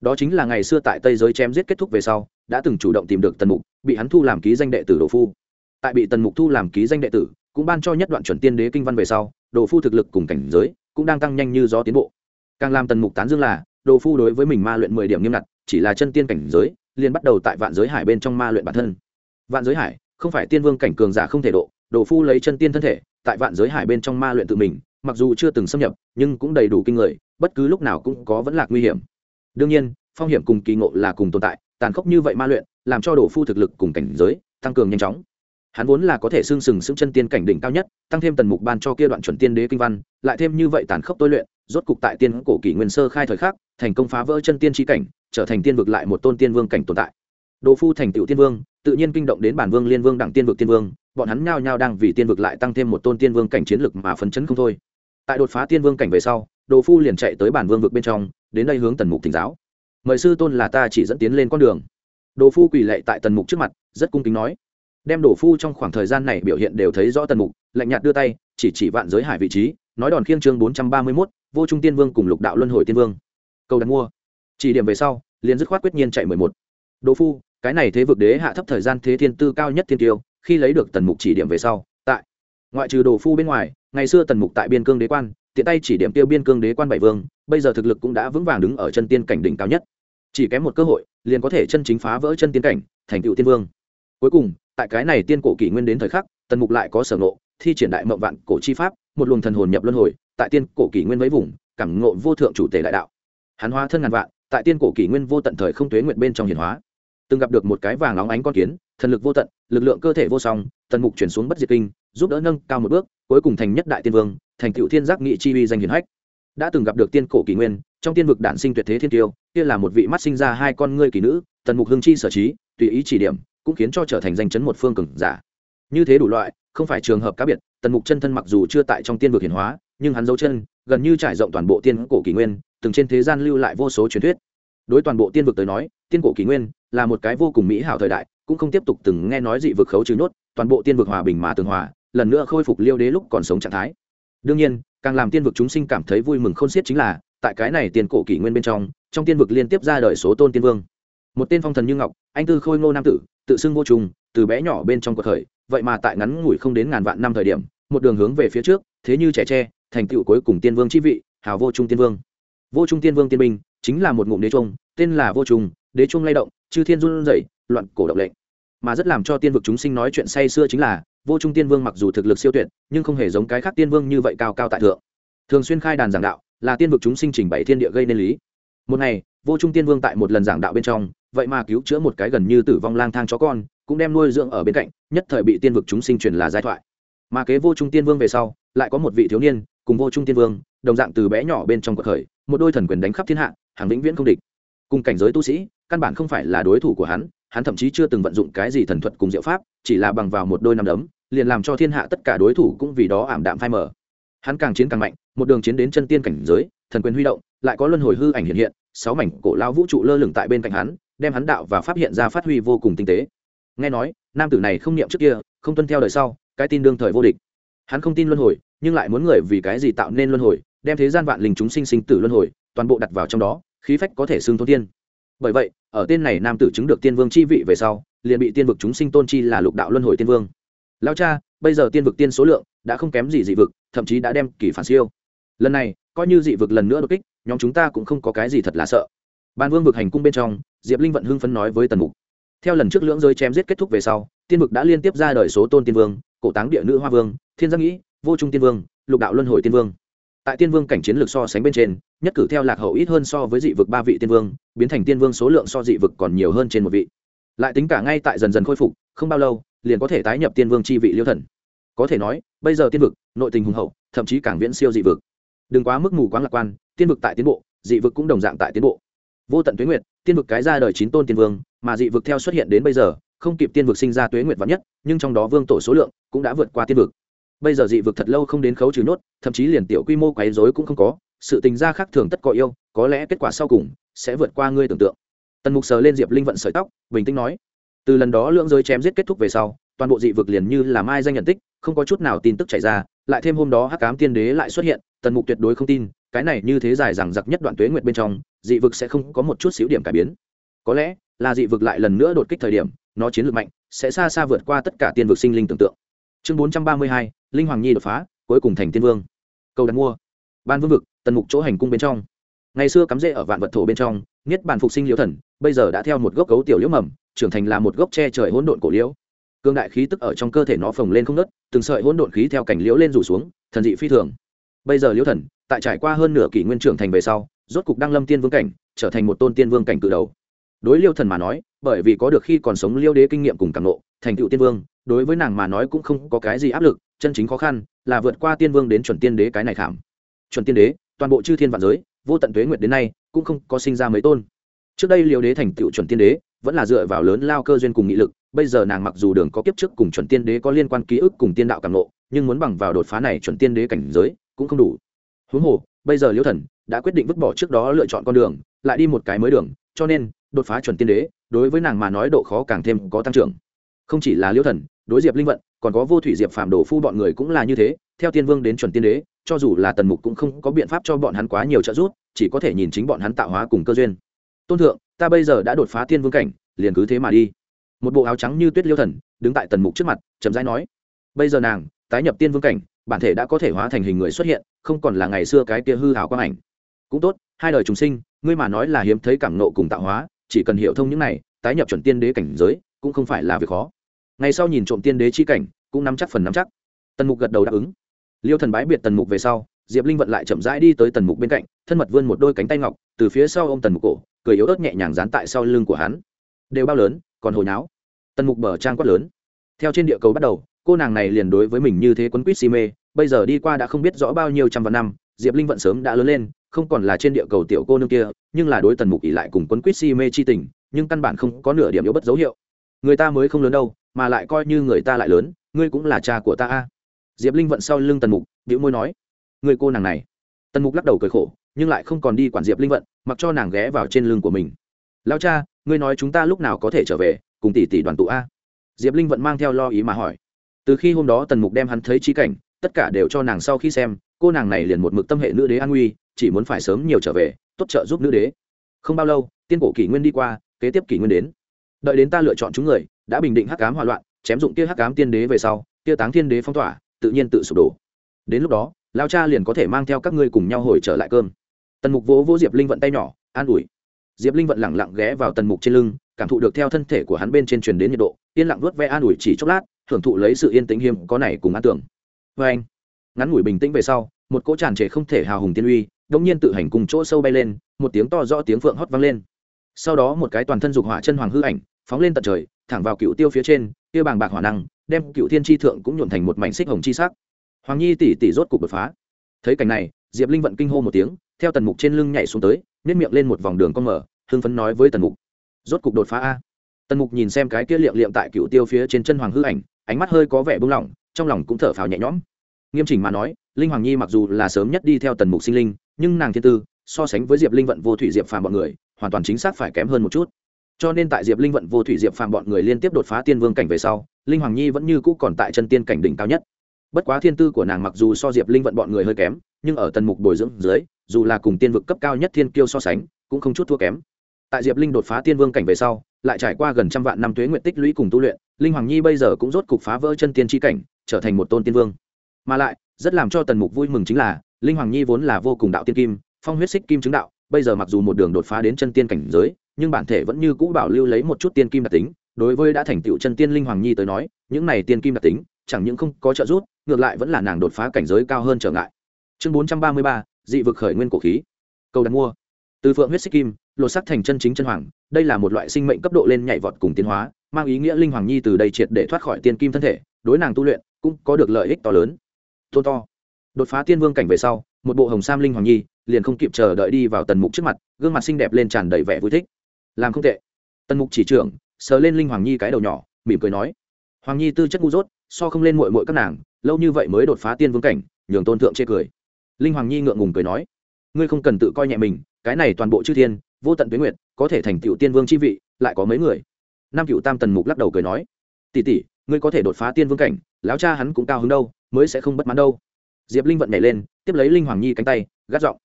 đó chính là ngày xưa tại tây giới chém giết kết thúc về sau, đã từng chủ động tìm được tần mục, bị hắn thu làm ký danh đệ tử đồ phu. Tại bị tần mục thu làm ký danh đệ tử, cũng ban cho nhất đoạn chuẩn tiên đế kinh văn về sau, đồ phu thực lực cùng cảnh giới cũng đang tăng nhanh như gió tiến bộ. Càng làm tần mục tán dương là, đồ phu đối với mình ma luyện mười điểm nghiêm ngặt, chỉ là chân tiên cảnh giới, liền bắt đầu tại vạn giới hải bên trong ma luyện bản thân. Vạn giới hải, không phải tiên vương cảnh cường giả không thể độ, đồ phu lấy chân tiên thân thể, tại vạn giới hải bên trong ma luyện tự mình, mặc dù chưa từng xâm nhập, nhưng cũng đầy đủ kinh người, bất cứ lúc nào cũng có vẫn lạc nguy hiểm đương nhiên, phong hiểm cùng kỳ ngộ là cùng tồn tại, tàn khốc như vậy ma luyện, làm cho đổ phu thực lực cùng cảnh giới tăng cường nhanh chóng. Hắn vốn là có thể xương sừng sững chân tiên cảnh đỉnh cao nhất, tăng thêm tần mục ban cho kia đoạn chuẩn tiên đế kinh văn, lại thêm như vậy tàn khốc tôi luyện, rốt cục tại tiên cổ kỷ nguyên sơ khai thời khắc, thành công phá vỡ chân tiên tri cảnh, trở thành tiên vực lại một tôn tiên vương cảnh tồn tại. Đồ phu thành tựu tiên vương, tự nhiên kinh động đến bản vương liên vương đẳng tiên vực tiên vương, bọn hắn nhao nhao đang vì tiên vực lại tăng thêm một tôn tiên vương cảnh chiến lực mà phấn chấn không thôi. Tại đột phá tiên vương cảnh về sau, đồ phu liền chạy tới bản vương vực bên trong đến đây hướng tần mục thỉnh giáo. Mời sư tôn là ta chỉ dẫn tiến lên con đường. Đồ phu quỳ lệ tại tần mục trước mặt, rất cung kính nói. Đem đồ phu trong khoảng thời gian này biểu hiện đều thấy rõ tần mục, lạnh nhạt đưa tay, chỉ chỉ vạn giới hải vị trí, nói đòn khiêng chương bốn trăm ba mươi mốt, vô trung tiên vương cùng lục đạo luân hồi tiên vương. Câu đặt mua. Chỉ điểm về sau, liền dứt khoát quyết nhiên chạy mười một. Đồ phu, cái này thế vực đế hạ thấp thời gian thế thiên tư cao nhất thiên tiêu, khi lấy được tần mục chỉ điểm về sau, tại. Ngoại trừ đồ phu bên ngoài ngày xưa tần mục tại biên cương đế quan, tiện tay chỉ điểm tiêu biên cương đế quan bảy vương, bây giờ thực lực cũng đã vững vàng đứng ở chân tiên cảnh đỉnh cao nhất. Chỉ kém một cơ hội, liền có thể chân chính phá vỡ chân tiên cảnh, thành tựu tiên vương. Cuối cùng, tại cái này tiên cổ kỷ nguyên đến thời khắc, tần mục lại có sở ngộ, thi triển đại mộng vạn cổ chi pháp, một luồng thần hồn nhập luân hồi, tại tiên cổ kỷ nguyên với vùng, cảm ngộ vô thượng chủ tể đại đạo. Hắn hóa thân ngàn vạn, tại tiên cổ kỷ nguyên vô tận thời không tuế nguyện bên trong hiển hóa. Từng gặp được một cái vàng óng ánh con kiến, thần lực vô tận, lực lượng cơ thể vô song, tần mục chuyển xuống bất diệt kinh, giúp đỡ nâng cao một bước cuối cùng thành nhất đại tiên vương, thành cựu thiên giác nghị chi uy danh hiển hách. Đã từng gặp được tiên cổ kỷ nguyên, trong tiên vực đản sinh tuyệt thế thiên tiêu, kia là một vị mắt sinh ra hai con ngươi kỳ nữ, tần mục hương chi sở trí, tùy ý chỉ điểm, cũng khiến cho trở thành danh chấn một phương cường giả. Như thế đủ loại, không phải trường hợp cá biệt, tần mục chân thân mặc dù chưa tại trong tiên vực hiển hóa, nhưng hắn dấu chân, gần như trải rộng toàn bộ tiên cổ kỷ nguyên, từng trên thế gian lưu lại vô số truyền thuyết. Đối toàn bộ tiên vực tới nói, tiên cổ kỷ nguyên là một cái vô cùng mỹ hảo thời đại, cũng không tiếp tục từng nghe nói dị vực khấu trừ nhốt toàn bộ tiên vực hòa bình mà tường hòa lần nữa khôi phục liêu đế lúc còn sống trạng thái. Đương nhiên, càng làm tiên vực chúng sinh cảm thấy vui mừng không xiết chính là, tại cái này tiền cổ kỷ nguyên bên trong trong tiên vực liên tiếp ra đời số tôn tiên vương. Một tên phong thần như ngọc, anh tư khôi ngô nam tử, tự xưng vô trùng, từ bé nhỏ bên trong cuộc khởi, vậy mà tại ngắn ngủi không đến ngàn vạn năm thời điểm, một đường hướng về phía trước, thế như trẻ tre, thành tựu cuối cùng tiên vương chi vị, hào vô trung tiên vương. Vô trung tiên vương tiên binh, chính là một ngụm đế trung tên là vô trùng đế trung lay động, chư thiên run rẩy, loạn cổ động lệnh mà rất làm cho tiên vực chúng sinh nói chuyện say xưa chính là, vô trung tiên vương mặc dù thực lực siêu tuyệt, nhưng không hề giống cái khác tiên vương như vậy cao cao tại thượng. Thường xuyên khai đàn giảng đạo, là tiên vực chúng sinh trình bày thiên địa gây nên lý. Một ngày, vô trung tiên vương tại một lần giảng đạo bên trong, vậy mà cứu chữa một cái gần như tử vong lang thang chó con, cũng đem nuôi dưỡng ở bên cạnh, nhất thời bị tiên vực chúng sinh truyền là giai thoại. Mà kế vô trung tiên vương về sau, lại có một vị thiếu niên, cùng vô trung tiên vương, đồng dạng từ bé nhỏ bên trong cuộc khởi, một đôi thần quyền đánh khắp thiên hạ, hàng vĩnh viễn không địch. Cùng cảnh giới tu sĩ, căn bản không phải là đối thủ của hắn hắn thậm chí chưa từng vận dụng cái gì thần thuật cùng diệu pháp, chỉ là bằng vào một đôi năm đấm, liền làm cho thiên hạ tất cả đối thủ cũng vì đó ảm đạm phai mờ. Hắn càng chiến càng mạnh, một đường chiến đến chân tiên cảnh giới, thần quyền huy động, lại có luân hồi hư ảnh hiện hiện, sáu mảnh cổ lao vũ trụ lơ lửng tại bên cạnh hắn, đem hắn đạo và pháp hiện ra phát huy vô cùng tinh tế. Nghe nói, nam tử này không niệm trước kia, không tuân theo đời sau, cái tin đương thời vô địch. Hắn không tin luân hồi, nhưng lại muốn người vì cái gì tạo nên luân hồi, đem thế gian vạn linh chúng sinh sinh tử luân hồi, toàn bộ đặt vào trong đó, khí phách có thể xưng thôn tiên bởi vậy, ở tên này nam tử chứng được tiên vương chi vị về sau, liền bị tiên vực chúng sinh tôn chi là lục đạo luân hồi tiên vương. Lao cha, bây giờ tiên vực tiên số lượng đã không kém gì dị vực, thậm chí đã đem kỳ phản siêu. Lần này, coi như dị vực lần nữa đột kích, nhóm chúng ta cũng không có cái gì thật là sợ. Ban vương vực hành cung bên trong, diệp linh vận hưng phấn nói với tần mục. Theo lần trước lưỡng rơi chém giết kết thúc về sau, tiên vực đã liên tiếp ra đời số tôn tiên vương, cổ táng địa nữ hoa vương, thiên giang nghĩ vô trung tiên vương, lục đạo luân hồi tiên vương tại tiên vương cảnh chiến lược so sánh bên trên, nhất cử theo lạc hậu ít hơn so với dị vực ba vị tiên vương, biến thành tiên vương số lượng so dị vực còn nhiều hơn trên một vị. Lại tính cả ngay tại dần dần khôi phục, không bao lâu, liền có thể tái nhập tiên vương chi vị liêu thần. Có thể nói, bây giờ tiên vực, nội tình hùng hậu, thậm chí cảng viễn siêu dị vực. Đừng quá mức mù quáng lạc quan, tiên vực tại tiến bộ, dị vực cũng đồng dạng tại tiến bộ. Vô tận tuế nguyệt, tiên vực cái ra đời chín tôn tiên vương, mà dị vực theo xuất hiện đến bây giờ, không kịp tiên vực sinh ra tuế nguyệt vắn nhất, nhưng trong đó vương tổ số lượng cũng đã vượt qua tiên vực bây giờ dị vực thật lâu không đến khấu trừ nốt thậm chí liền tiểu quy mô quấy rối cũng không có, sự tình gia khác thường tất có yêu, có lẽ kết quả sau cùng sẽ vượt qua ngươi tưởng tượng. Tần mục sờ lên diệp linh vận sợi tóc, bình tĩnh nói, từ lần đó lưỡng giới chém giết kết thúc về sau, toàn bộ dị vực liền như là mai danh nhận tích, không có chút nào tin tức chảy ra, lại thêm hôm đó hắc cám tiên đế lại xuất hiện, tần mục tuyệt đối không tin, cái này như thế dài rằng giặc nhất đoạn tuế nguyệt bên trong, dị vực sẽ không có một chút xíu điểm cải biến. Có lẽ là dị vực lại lần nữa đột kích thời điểm, nó chiến lược mạnh, sẽ xa xa vượt qua tất cả tiên vực sinh linh tưởng tượng. Chương bốn trăm ba mươi hai linh hoàng nhi đột phá, cuối cùng thành tiên vương. Cầu đặt mua. Ban vương vực, tần mục chỗ hành cung bên trong. Ngày xưa cắm rễ ở vạn vật thổ bên trong, niết bàn phục sinh liễu thần, bây giờ đã theo một gốc cấu tiểu liễu mầm, trưởng thành là một gốc tre trời hỗn độn cổ liễu. Cương đại khí tức ở trong cơ thể nó phồng lên không nớt từng sợi hỗn độn khí theo cảnh liễu lên rủ xuống, thần dị phi thường. Bây giờ liễu thần, tại trải qua hơn nửa kỷ nguyên trưởng thành về sau, rốt cục đăng lâm tiên vương cảnh, trở thành một tôn tiên vương cảnh cự đầu. Đối liêu thần mà nói, bởi vì có được khi còn sống liêu đế kinh nghiệm cùng càng nộ thành tựu tiên vương đối với nàng mà nói cũng không có cái gì áp lực, chân chính khó khăn là vượt qua tiên vương đến chuẩn tiên đế cái này khảm. Chuẩn tiên đế, toàn bộ chư thiên vạn giới, vô tận tuế nguyệt đến nay, cũng không có sinh ra mấy tôn. Trước đây liêu đế thành tựu chuẩn tiên đế, vẫn là dựa vào lớn lao cơ duyên cùng nghị lực, bây giờ nàng mặc dù đường có kiếp trước cùng chuẩn tiên đế có liên quan ký ức cùng tiên đạo càng lộ nhưng muốn bằng vào đột phá này chuẩn tiên đế cảnh giới, cũng không đủ. Huống hồ, bây giờ liêu thần đã quyết định vứt bỏ trước đó lựa chọn con đường, lại đi một cái mới đường, cho nên, đột phá chuẩn tiên đế, đối với nàng mà nói độ khó càng thêm có tăng trưởng. Không chỉ là liêu thần đối diệp linh vận, còn có vô thủy diệp phạm đồ phu bọn người cũng là như thế, theo tiên vương đến chuẩn tiên đế, cho dù là tần mục cũng không có biện pháp cho bọn hắn quá nhiều trợ giúp, chỉ có thể nhìn chính bọn hắn tạo hóa cùng cơ duyên. Tôn thượng, ta bây giờ đã đột phá tiên vương cảnh, liền cứ thế mà đi. Một bộ áo trắng như tuyết liêu thần, đứng tại tần mục trước mặt, chậm rãi nói, bây giờ nàng, tái nhập tiên vương cảnh, bản thể đã có thể hóa thành hình người xuất hiện, không còn là ngày xưa cái kia hư hào quang ảnh. Cũng tốt, hai đời chúng sinh, ngươi mà nói là hiếm thấy cảm nộ cùng tạo hóa, chỉ cần hiểu thông những này, tái nhập chuẩn tiên đế cảnh giới, cũng không phải là việc khó ngày sau nhìn trộm tiên đế chi cảnh, cũng nắm chắc phần nắm chắc. Tần mục gật đầu đáp ứng. Liêu thần bái biệt tần mục về sau, diệp linh vận lại chậm rãi đi tới tần mục bên cạnh, thân mật vươn một đôi cánh tay ngọc, từ phía sau ô m tần mục cổ, cười yếu ớt nhẹ nhàng dán tại sau lưng của hắn. Đều bao lớn, còn hồi náo tần mục bờ trang quát lớn. Theo trên địa cầu bắt đầu, cô nàng này liền đối với mình như thế quấn quýt si mê, bây giờ đi qua đã không biết rõ bao nhiêu trăm vạn năm, diệp linh vận sớm đã lớn lên, không còn là trên địa cầu tiểu cô nương kia, nhưng là đối tần mục ỉ lại cùng quấn quýt si mê chi tình, nhưng căn bản không có nửa điểm yếu bất dấu hiệu người ta mới không lớn đâu, mà lại coi như người ta lại lớn, ngươi cũng là cha của ta a. Diệp linh vận sau lưng tần mục, bĩu môi nói, người cô nàng này. Tần mục lắc đầu cười khổ, nhưng lại không còn đi quản diệp linh vận, mặc cho nàng ghé vào trên lưng của mình. Lao cha, ngươi nói chúng ta lúc nào có thể trở về, cùng tỷ tỷ đoàn tụ a? Diệp linh vận mang theo lo ý mà hỏi. Từ khi hôm đó tần mục đem hắn thấy trí cảnh, tất cả đều cho nàng sau khi xem, cô nàng này liền một mực tâm hệ nữ đế an nguy, chỉ muốn phải sớm nhiều trở về, tốt trợ giúp nữ đế. Không bao lâu, tiên cổ kỷ nguyên đi qua, kế tiếp kỷ nguyên đến đợi đến ta lựa chọn chúng người, đã bình định hắc cám hòa loạn, chém dụng kia hắc cám tiên đế về sau, kia táng thiên đế phong tỏa, tự nhiên tự sụp đổ. Đến lúc đó, lao cha liền có thể mang theo các ngươi cùng nhau hồi trở lại cơm. Tần mục vỗ vỗ diệp linh vận tay nhỏ, an ủi. Diệp linh vận lẳng lặng ghé vào tần mục trên lưng, cảm thụ được theo thân thể của hắn bên trên truyền đến nhiệt độ, yên lặng vuốt ve an ủi chỉ chốc lát, hưởng thụ lấy sự yên tĩnh hiếm có này cùng an tưởng. Vê anh, ngắn ngủi bình tĩnh về sau, một cỗ tràn trề không thể hào hùng tiên uy đống nhiên tự hành cùng chỗ sâu bay lên, một tiếng to rõ tiếng phượng hót vang lên. Sau đó một cái toàn thân dục hỏa chân hoàng hư ảnh phóng lên tận trời, thẳng vào cựu tiêu phía trên, kia bàng bạc hỏa năng, đem cựu thiên tri thượng cũng nhuộn thành một mảnh xích hồng chi sắc. Hoàng nhi tỷ tỷ rốt cục đột phá. Thấy cảnh này, diệp linh vận kinh hô một tiếng, theo tần mục trên lưng nhảy xuống tới nếp miệng lên một vòng đường con mở, hưng phấn nói với tần mục. Rốt cục đột phá a. Tần mục nhìn xem cái kia liệm liệm tại cựu tiêu phía trên chân hoàng hư ảnh, ánh mắt hơi có vẻ bung lỏng, trong lòng cũng thở phào nhẹ nhõm. Nghiêm chỉnh mà nói, linh hoàng nhi mặc dù là sớm nhất đi theo tần mục sinh linh, nhưng nàng thiên tư, so sánh với diệp linh vận vô thủy diệp phàm bọn người, hoàn toàn chính xác phải kém hơn một chút cho nên tại diệp linh vận, vô thủy diệp phàm bọn người liên tiếp đột phá tiên vương cảnh về sau, linh hoàng nhi vẫn như cũ còn tại chân tiên cảnh đỉnh cao nhất. Bất quá thiên tư của nàng mặc dù so diệp linh vận bọn người hơi kém, nhưng ở tần mục bồi dưỡng dưới, dù là cùng tiên vực cấp cao nhất thiên kiêu so sánh, cũng không chút thua kém. Tại diệp linh đột phá tiên vương cảnh về sau, lại trải qua gần trăm vạn năm tuế nguyện tích lũy cùng tu luyện, linh hoàng nhi bây giờ cũng rốt cục phá vỡ chân tiên tri cảnh, trở thành một tôn tiên vương. Mà lại, rất làm cho tần mục vui mừng chính là, linh hoàng nhi vốn là vô cùng đạo tiên kim, phong huyết xích kim chứng đạo, bây giờ mặc dù một đường đột phá đến chân tiên cảnh giới nhưng bản thể vẫn như cũ bảo lưu lấy một chút tiên kim đặc tính, đối với đã thành tựu chân tiên linh hoàng nhi tới nói, những này tiên kim đặc tính, chẳng những không có trợ giúp, ngược lại vẫn là nàng đột phá cảnh giới cao hơn trở ngại. Chương bốn trăm ba mươi ba, dị vực khởi nguyên cổ khí. Cầu đặt mua. Từ phượng huyết xích kim, lột sắc thành chân chính chân hoàng, đây là một loại sinh mệnh cấp độ lên nhảy vọt cùng tiến hóa, mang ý nghĩa linh hoàng nhi từ đây triệt để thoát khỏi tiên kim thân thể, đối nàng tu luyện cũng có được lợi ích to lớn. Tô to. Đột phá tiên vương cảnh về sau, một bộ hồng sam linh hoàng nhi, liền không kịp chờ đợi đi vào tần mục trước mặt, gương mặt xinh đẹp lên tràn đầy vẻ vui thích làm không tệ. Tần mục chỉ trưởng, sờ lên linh hoàng nhi cái đầu nhỏ, mỉm cười nói. Hoàng nhi tư chất ngu dốt, so không lên mội mội các nàng, lâu như vậy mới đột phá tiên vương cảnh, nhường tôn thượng chê cười. Linh hoàng nhi ngượng ngùng cười nói. Ngươi không cần tự coi nhẹ mình, cái này toàn bộ chư thiên, vô tận tuyến nguyệt, có thể thành tựu tiên vương chi vị, lại có mấy người? Nam cựu tam tần mục lắc đầu cười nói. Tỷ tỷ, ngươi có thể đột phá tiên vương cảnh, lão cha hắn cũng cao hứng đâu, mới sẽ không bất mãn đâu. Diệp linh vận nhảy lên, tiếp lấy linh hoàng nhi cánh tay, gắt giọng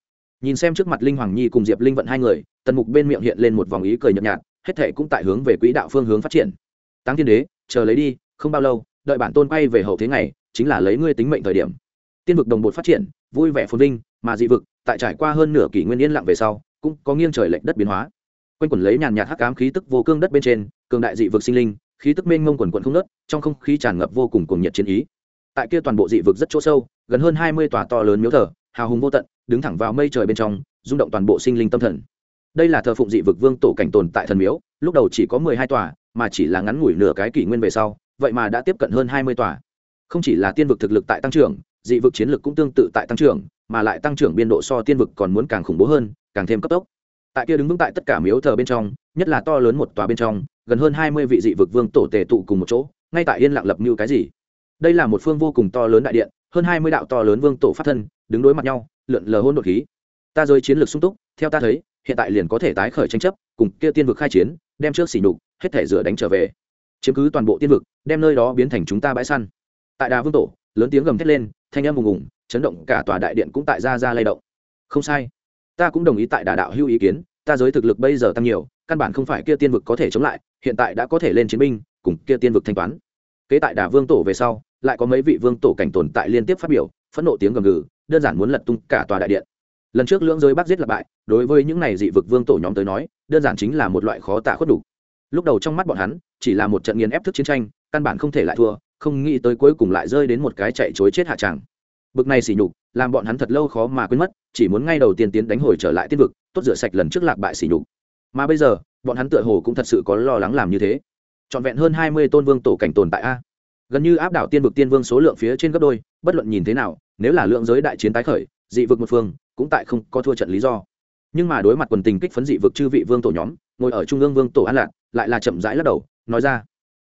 nhìn xem trước mặt linh hoàng nhi cùng diệp linh vận hai người, tần mục bên miệng hiện lên một vòng ý cười nhợt nhạt, hết thể cũng tại hướng về quỹ đạo phương hướng phát triển. Táng thiên đế, chờ lấy đi, không bao lâu, đợi bản tôn quay về hậu thế ngày, chính là lấy ngươi tính mệnh thời điểm. Tiên vực đồng bột phát triển, vui vẻ phồn vinh, mà dị vực, tại trải qua hơn nửa kỷ nguyên yên lặng về sau, cũng có nghiêng trời lệch đất biến hóa. Quanh quẩn lấy nhàn nhạt hắc ám khí tức vô cương đất bên trên, cường đại dị vực sinh linh, khí tức mênh mông quần quận không nớt trong không khí tràn ngập vô cùng cuồng nhiệt chiến ý. Tại kia toàn bộ dị vực rất chỗ sâu, gần hơn hai mươi tòa to lớn miếu thờ, hào hùng vô tận đứng thẳng vào mây trời bên trong, rung động toàn bộ sinh linh tâm thần. Đây là thờ phụng dị vực vương tổ cảnh tồn tại thần miếu, lúc đầu chỉ có mười hai tòa, mà chỉ là ngắn ngủi nửa cái kỷ nguyên về sau, vậy mà đã tiếp cận hơn hai mươi tòa. Không chỉ là tiên vực thực lực tại tăng trưởng, dị vực chiến lực cũng tương tự tại tăng trưởng, mà lại tăng trưởng biên độ so tiên vực còn muốn càng khủng bố hơn, càng thêm cấp tốc. Tại kia đứng vững tại tất cả miếu thờ bên trong, nhất là to lớn một tòa bên trong, gần hơn hai mươi vị dị vực vương tổ tề tụ cùng một chỗ, ngay tại yên lặng lập mưu cái gì? Đây là một phương vô cùng to lớn đại điện, hơn hai mươi đạo to lớn vương tổ phát thân, đứng đối mặt nhau lượn lờ hôn đột khí. Ta rơi chiến lược sung túc, theo ta thấy, hiện tại liền có thể tái khởi tranh chấp, cùng kia tiên vực khai chiến, đem trước xỉ nhục, hết thể rửa đánh trở về. Chiếm cứ toàn bộ tiên vực, đem nơi đó biến thành chúng ta bãi săn. Tại đà vương tổ, lớn tiếng gầm thét lên, thanh âm ùng ùng, chấn động cả tòa đại điện cũng tại ra ra lay động. Không sai. Ta cũng đồng ý tại đà đạo hưu ý kiến, ta giới thực lực bây giờ tăng nhiều, căn bản không phải kia tiên vực có thể chống lại, hiện tại đã có thể lên chiến binh, cùng kia tiên vực thanh toán. Kế tại đà vương tổ về sau, lại có mấy vị vương tổ cảnh tồn tại liên tiếp phát biểu, phẫn nộ tiếng gầm gừ đơn giản muốn lật tung cả tòa đại điện. Lần trước lưỡng giới bắc giết là bại, đối với những này dị vực vương tổ nhóm tới nói, đơn giản chính là một loại khó tạ khuất đủ. Lúc đầu trong mắt bọn hắn, chỉ là một trận nghiền ép thức chiến tranh, căn bản không thể lại thua, không nghĩ tới cuối cùng lại rơi đến một cái chạy chối chết hạ tràng. Bực này xỉ nhục, làm bọn hắn thật lâu khó mà quên mất, chỉ muốn ngay đầu tiên tiến đánh hồi trở lại tiên vực, tốt rửa sạch lần trước lạc bại xỉ nhục. Mà bây giờ, bọn hắn tựa hồ cũng thật sự có lo lắng làm như thế. Trọn vẹn hơn hai mươi tôn vương tổ cảnh tồn tại a. Gần như áp đảo tiên vực tiên vương số lượng phía trên gấp đôi, bất luận nhìn thế nào nếu là lượng giới đại chiến tái khởi, dị vực một phương cũng tại không có thua trận lý do. Nhưng mà đối mặt quần tình kích phấn dị vực chư vị vương tổ nhóm, ngồi ở trung ương vương tổ an lạc, lại là chậm rãi lắc đầu, nói ra,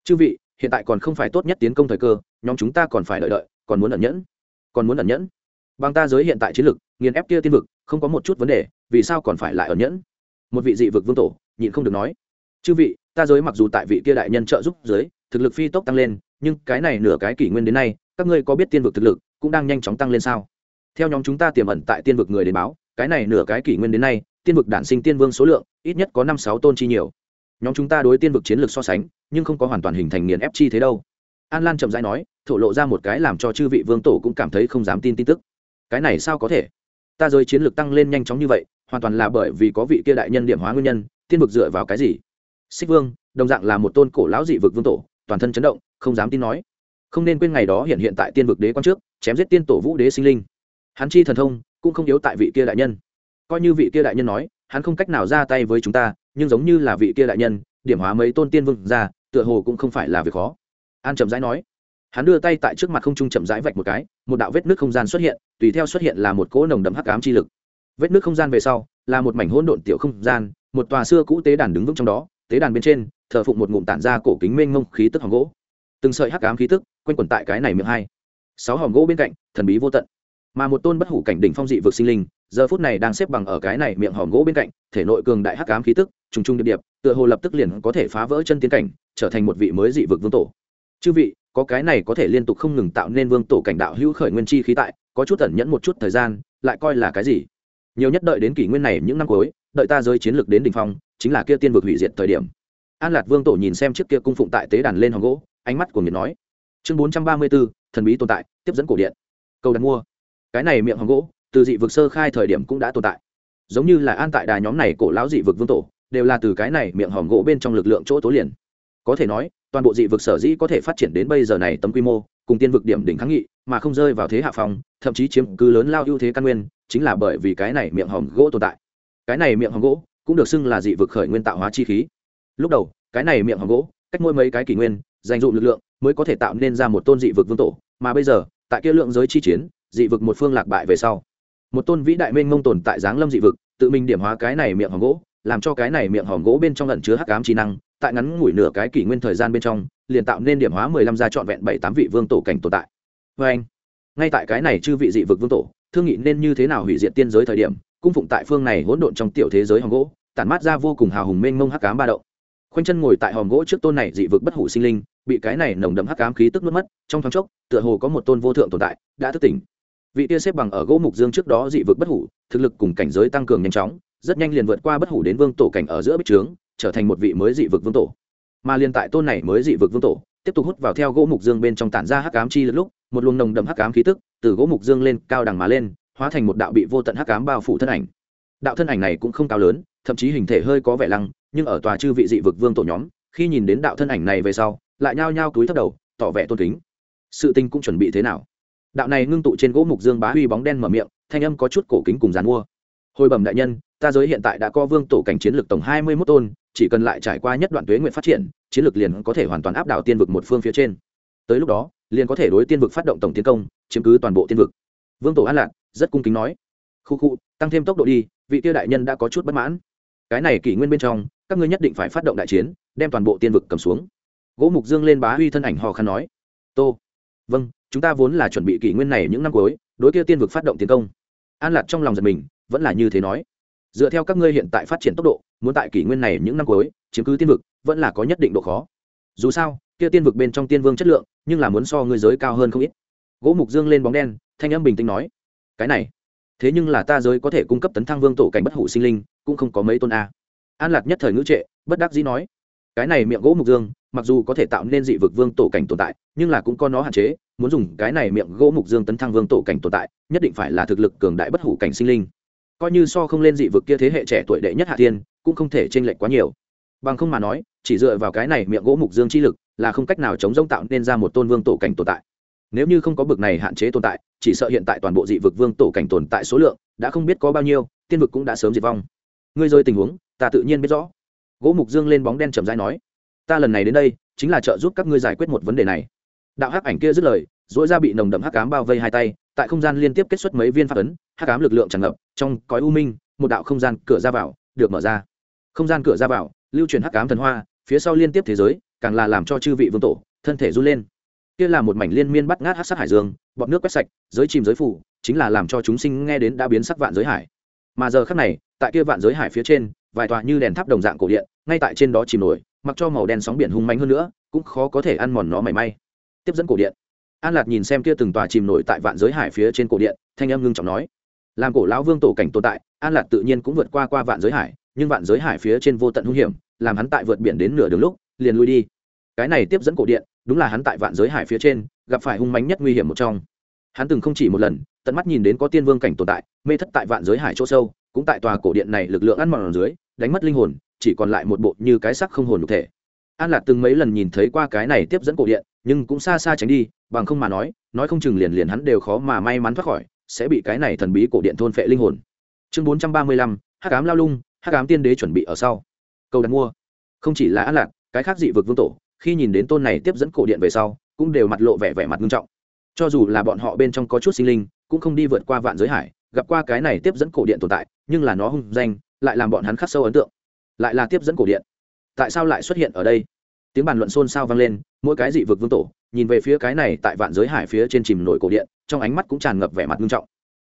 chư vị, hiện tại còn không phải tốt nhất tiến công thời cơ, nhóm chúng ta còn phải đợi đợi, còn muốn ẩn nhẫn, còn muốn ẩn nhẫn. Bằng ta giới hiện tại chiến lực, nghiền ép kia tiên vực, không có một chút vấn đề, vì sao còn phải lại ẩn nhẫn? Một vị dị vực vương tổ nhịn không được nói, chư vị, ta giới mặc dù tại vị kia đại nhân trợ giúp giới, thực lực phi tốc tăng lên, nhưng cái này nửa cái kỷ nguyên đến nay, các ngươi có biết tiên vực thực lực cũng đang nhanh chóng tăng lên sao? Theo nhóm chúng ta tiềm ẩn tại tiên vực người đến báo, cái này nửa cái kỷ nguyên đến nay, tiên vực đản sinh tiên vương số lượng, ít nhất có năm sáu tôn chi nhiều. Nhóm chúng ta đối tiên vực chiến lược so sánh, nhưng không có hoàn toàn hình thành nghiền ép chi thế đâu. An lan chậm rãi nói, thổ lộ ra một cái làm cho chư vị vương tổ cũng cảm thấy không dám tin tin tức. Cái này sao có thể? Ta giới chiến lược tăng lên nhanh chóng như vậy, hoàn toàn là bởi vì có vị kia đại nhân điểm hóa nguyên nhân, tiên vực dựa vào cái gì? Xích vương, đồng dạng là một tôn cổ lão dị vực vương tổ, toàn thân chấn động, không dám tin nói không nên quên ngày đó hiện hiện tại tiên vực đế quan trước, chém giết tiên tổ vũ đế sinh linh. Hắn chi thần thông, cũng không yếu tại vị kia đại nhân. Coi như vị kia đại nhân nói, hắn không cách nào ra tay với chúng ta, nhưng giống như là vị kia đại nhân, điểm hóa mấy tôn tiên vương ra, tựa hồ cũng không phải là việc khó. An chậm rãi nói. Hắn đưa tay tại trước mặt không trung chậm rãi vạch một cái, một đạo vết nước không gian xuất hiện, tùy theo xuất hiện là một cỗ nồng đậm hắc ám chi lực. Vết nước không gian về sau, là một mảnh hỗn độn tiểu không gian, một tòa xưa cũ tế đàn đứng vững trong đó, tế đàn bên trên, thờ phụng một ngụm tản ra cổ kính mênh mông khí tức hoàng gỗ từng sợi hắc ám khí tức quanh quẩn tại cái này miệng hai. Sáu hòm gỗ bên cạnh, thần bí vô tận. Mà một tôn bất hủ cảnh đỉnh phong dị vực sinh linh, giờ phút này đang xếp bằng ở cái này miệng hòm gỗ bên cạnh, thể nội cường đại hắc ám khí tức, trùng trùng điệp điệp, tựa hồ lập tức liền có thể phá vỡ chân tiến cảnh, trở thành một vị mới dị vực vương tổ. Chư vị, có cái này có thể liên tục không ngừng tạo nên vương tổ cảnh đạo hữu khởi nguyên chi khí tại, có chút ẩn nhẫn một chút thời gian, lại coi là cái gì? Nhiều nhất đợi đến kỷ nguyên này những năm cuối, đợi ta giới chiến lược đến đỉnh phong, chính là kia tiên vực hủy diệt thời điểm. An lạc vương tổ nhìn xem trước kia cung phụng tại tế đàn lên hòn gỗ ánh mắt của nghiệt nói. Chương bốn trăm ba mươi bốn thần bí tồn tại, tiếp dẫn cổ điện. Câu đặt mua. Cái này miệng hòn gỗ, từ dị vực sơ khai thời điểm cũng đã tồn tại. Giống như là an tại đà nhóm này cổ lão dị vực vương tổ, đều là từ cái này miệng hòm gỗ bên trong lực lượng chỗ tố liền. Có thể nói, toàn bộ dị vực sở dĩ có thể phát triển đến bây giờ này tấm quy mô, cùng tiên vực điểm đỉnh kháng nghị, mà không rơi vào thế hạ phòng thậm chí chiếm cứ lớn lao ưu thế căn nguyên, chính là bởi vì cái này miệng hòm gỗ tồn tại. Cái này miệng hòm gỗ cũng được xưng là dị vực khởi nguyên tạo hóa chi khí. Lúc đầu, cái này miệng hòm gỗ, cách mỗi mấy cái kỷ nguyên dành dụm lực lượng mới có thể tạo nên ra một tôn dị vực vương tổ. Mà bây giờ, tại kia lượng giới chi chiến, dị vực một phương lạc bại về sau. Một tôn vĩ đại mênh mông tồn tại giáng lâm dị vực, tự mình điểm hóa cái này miệng hòm gỗ, làm cho cái này miệng hòm gỗ bên trong lẩn chứa hắc ám trí năng, tại ngắn ngủi nửa cái kỷ nguyên thời gian bên trong, liền tạo nên điểm hóa mười lăm gia trọn vẹn bảy tám vị vương tổ cảnh tồn tại. Vê anh, ngay tại cái này chư vị dị vực vương tổ, thương nghị nên như thế nào hủy diệt tiên giới thời điểm, cung phụng tại phương này hỗn độn trong tiểu thế giới hòm gỗ, tản mát ra vô cùng hào hùng mênh mông hắc ám ba động khoanh chân ngồi tại hòm gỗ trước tôn này dị vực bất hủ sinh linh, bị cái này nồng đậm hắc ám khí tức nuốt mất, trong thoáng chốc, tựa hồ có một tôn vô thượng tồn tại, đã thức tỉnh. Vị tia xếp bằng ở gỗ mục dương trước đó dị vực bất hủ, thực lực cùng cảnh giới tăng cường nhanh chóng, rất nhanh liền vượt qua bất hủ đến vương tổ cảnh ở giữa bích trướng, trở thành một vị mới dị vực vương tổ. Mà liền tại tôn này mới dị vực vương tổ, tiếp tục hút vào theo gỗ mục dương bên trong tản ra hắc ám chi lực lúc, một luồng nồng đậm hắc ám khí tức từ gỗ mục dương lên, cao đằng mà lên, hóa thành một đạo bị vô tận hắc ám bao phủ thân ảnh. Đạo thân ảnh này cũng không cao lớn thậm chí hình thể hơi có vẻ lăng, nhưng ở tòa chư vị dị vực vương tổ nhóm, khi nhìn đến đạo thân ảnh này về sau, lại nhao nhao túi thấp đầu, tỏ vẻ tôn kính. Sự tình cũng chuẩn bị thế nào? Đạo này ngưng tụ trên gỗ mục dương bá huy bóng đen mở miệng, thanh âm có chút cổ kính cùng dàn mua. Hồi bẩm đại nhân, ta giới hiện tại đã có vương tổ cảnh chiến lược tổng hai mươi mốt tôn, chỉ cần lại trải qua nhất đoạn tuế nguyện phát triển, chiến lược liền có thể hoàn toàn áp đảo tiên vực một phương phía trên. Tới lúc đó, liền có thể đối tiên vực phát động tổng tiến công, chiếm cứ toàn bộ tiên vực. Vương tổ an lạc, rất cung kính nói. Khu khu, tăng thêm tốc độ đi, vị tiêu đại nhân đã có chút bất mãn cái này kỷ nguyên bên trong, các ngươi nhất định phải phát động đại chiến, đem toàn bộ tiên vực cầm xuống. Gỗ mục dương lên bá huy thân ảnh hò khăn nói. Tô vâng chúng ta vốn là chuẩn bị kỷ nguyên này những năm cuối, đối kia tiên vực phát động tiến công. An lạc trong lòng giật mình, vẫn là như thế nói. Dựa theo các ngươi hiện tại phát triển tốc độ, muốn tại kỷ nguyên này những năm cuối, chiếm cứ tiên vực, vẫn là có nhất định độ khó. Dù sao, kia tiên vực bên trong tiên vương chất lượng, nhưng là muốn so ngươi giới cao hơn không ít. Gỗ mục dương lên bóng đen, thanh âm bình tĩnh nói. Cái này, thế nhưng là ta giới có thể cung cấp tấn thăng vương tổ cảnh bất hủ sinh linh cũng không có mấy tôn a. An lạc nhất thời ngữ trệ, bất đắc dĩ nói, cái này miệng gỗ mục dương, mặc dù có thể tạo nên dị vực vương tổ cảnh tồn tại, nhưng là cũng có nó hạn chế, muốn dùng cái này miệng gỗ mục dương tấn thăng vương tổ cảnh tồn tại, nhất định phải là thực lực cường đại bất hủ cảnh sinh linh. Coi như so không lên dị vực kia thế hệ trẻ tuổi đệ nhất hạ tiên, cũng không thể chênh lệch quá nhiều. Bằng không mà nói, chỉ dựa vào cái này miệng gỗ mục dương chi lực là không cách nào chống rông tạo nên ra một tôn vương tổ cảnh tồn tại. Nếu như không có bực này hạn chế tồn tại, chỉ sợ hiện tại toàn bộ dị vực vương tổ cảnh tồn tại số lượng đã không biết có bao nhiêu, tiên vực cũng đã sớm diệt vong ngươi rơi tình huống, ta tự nhiên biết rõ. Gỗ mục dương lên bóng đen chậm rãi nói, ta lần này đến đây, chính là trợ giúp các ngươi giải quyết một vấn đề này. Đạo hắc ảnh kia dứt lời dỗi ra bị nồng đậm hắc cám bao vây hai tay, tại không gian liên tiếp kết xuất mấy viên phát ấn, hắc cám lực lượng tràn ngập, trong cõi u minh, một đạo không gian cửa ra vào, được mở ra. Không gian cửa ra vào, lưu truyền hắc cám thần hoa, phía sau liên tiếp thế giới, càng là làm cho chư vị vương tổ, thân thể run lên. Kia là một mảnh liên miên bắt ngát hắc sát hải dương, bọt nước quét sạch, giới chìm giới phủ, chính là làm cho chúng sinh nghe đến đã biến sắc vạn giới hải mà giờ khắc này, tại kia vạn giới hải phía trên, vài tòa như đèn tháp đồng dạng cổ điện, ngay tại trên đó chìm nổi, mặc cho màu đen sóng biển hung mạnh hơn nữa, cũng khó có thể ăn mòn nó mảy may. Tiếp dẫn cổ điện. An lạc nhìn xem kia từng tòa chìm nổi tại vạn giới hải phía trên cổ điện, thanh âm ngưng trọng nói, làm cổ lão vương tổ cảnh tồn tại, an lạc tự nhiên cũng vượt qua qua vạn giới hải, nhưng vạn giới hải phía trên vô tận hung hiểm, làm hắn tại vượt biển đến nửa đường lúc, liền lui đi. Cái này tiếp dẫn cổ điện, đúng là hắn tại vạn giới hải phía trên, gặp phải hung mánh nhất nguy hiểm một trong hắn từng không chỉ một lần, tận mắt nhìn đến có tiên vương cảnh tồn tại, mê thất tại vạn giới hải chỗ sâu, cũng tại tòa cổ điện này lực lượng ăn mòn dưới, đánh mất linh hồn, chỉ còn lại một bộ như cái sắc không hồn nhục thể. An lạc từng mấy lần nhìn thấy qua cái này tiếp dẫn cổ điện, nhưng cũng xa xa tránh đi, bằng không mà nói nói không chừng liền liền hắn đều khó mà may mắn thoát khỏi, sẽ bị cái này thần bí cổ điện thôn phệ linh hồn. Chương bốn trăm ba mươi lăm, hắc ám lao lung, hắc ám tiên đế chuẩn bị ở sau. Câu đặt mua. Không chỉ là an lạc, cái khác dị vực vương tổ, khi nhìn đến tôn này tiếp dẫn cổ điện về sau, cũng đều mặt lộ vẻ vẻ mặt nghiêm trọng cho dù là bọn họ bên trong có chút sinh linh, cũng không đi vượt qua vạn giới hải, gặp qua cái này tiếp dẫn cổ điện tồn tại, nhưng là nó hung danh, lại làm bọn hắn khắc sâu ấn tượng. Lại là tiếp dẫn cổ điện. Tại sao lại xuất hiện ở đây? Tiếng bàn luận xôn xao vang lên, mỗi cái dị vực vương tổ, nhìn về phía cái này tại vạn giới hải phía trên chìm nổi cổ điện, trong ánh mắt cũng tràn ngập vẻ mặt nghiêm trọng.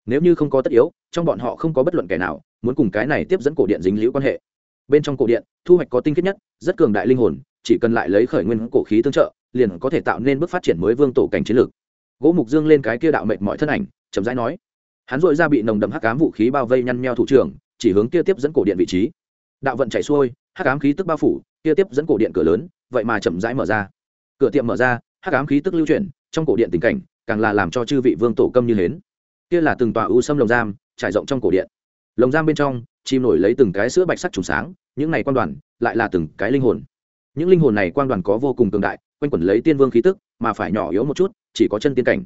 Nếu như không có tất yếu, trong bọn họ không có bất luận kẻ nào muốn cùng cái này tiếp dẫn cổ điện dính liễu quan hệ. Bên trong cổ điện, thu hoạch có tinh khiết nhất, rất cường đại linh hồn, chỉ cần lại lấy khởi nguyên cổ khí tương trợ, liền có thể tạo nên bước phát triển mới vương tổ cảnh chiến lược gỗ mục dương lên cái kia đạo mệnh mọi thân ảnh, chậm rãi nói. Hắn dội ra bị nồng đậm hắc ám vũ khí bao vây nhăn nheo thủ trưởng, chỉ hướng kia tiếp dẫn cổ điện vị trí. Đạo vận chạy xuôi, hắc ám khí tức bao phủ, kia tiếp dẫn cổ điện cửa lớn, vậy mà chậm rãi mở ra. Cửa tiệm mở ra, hắc ám khí tức lưu chuyển, trong cổ điện tình cảnh, càng là làm cho chư vị vương tổ câm như hến. Kia là từng tòa ưu sâm lồng giam, trải rộng trong cổ điện. Lồng giam bên trong, chim nổi lấy từng cái sữa bạch sắc trùng sáng, những này quan đoàn, lại là từng cái linh hồn. Những linh hồn này quan đoàn có vô cùng cường đại, quanh quẩn lấy tiên vương khí tức mà phải nhỏ yếu một chút, chỉ có chân tiên cảnh.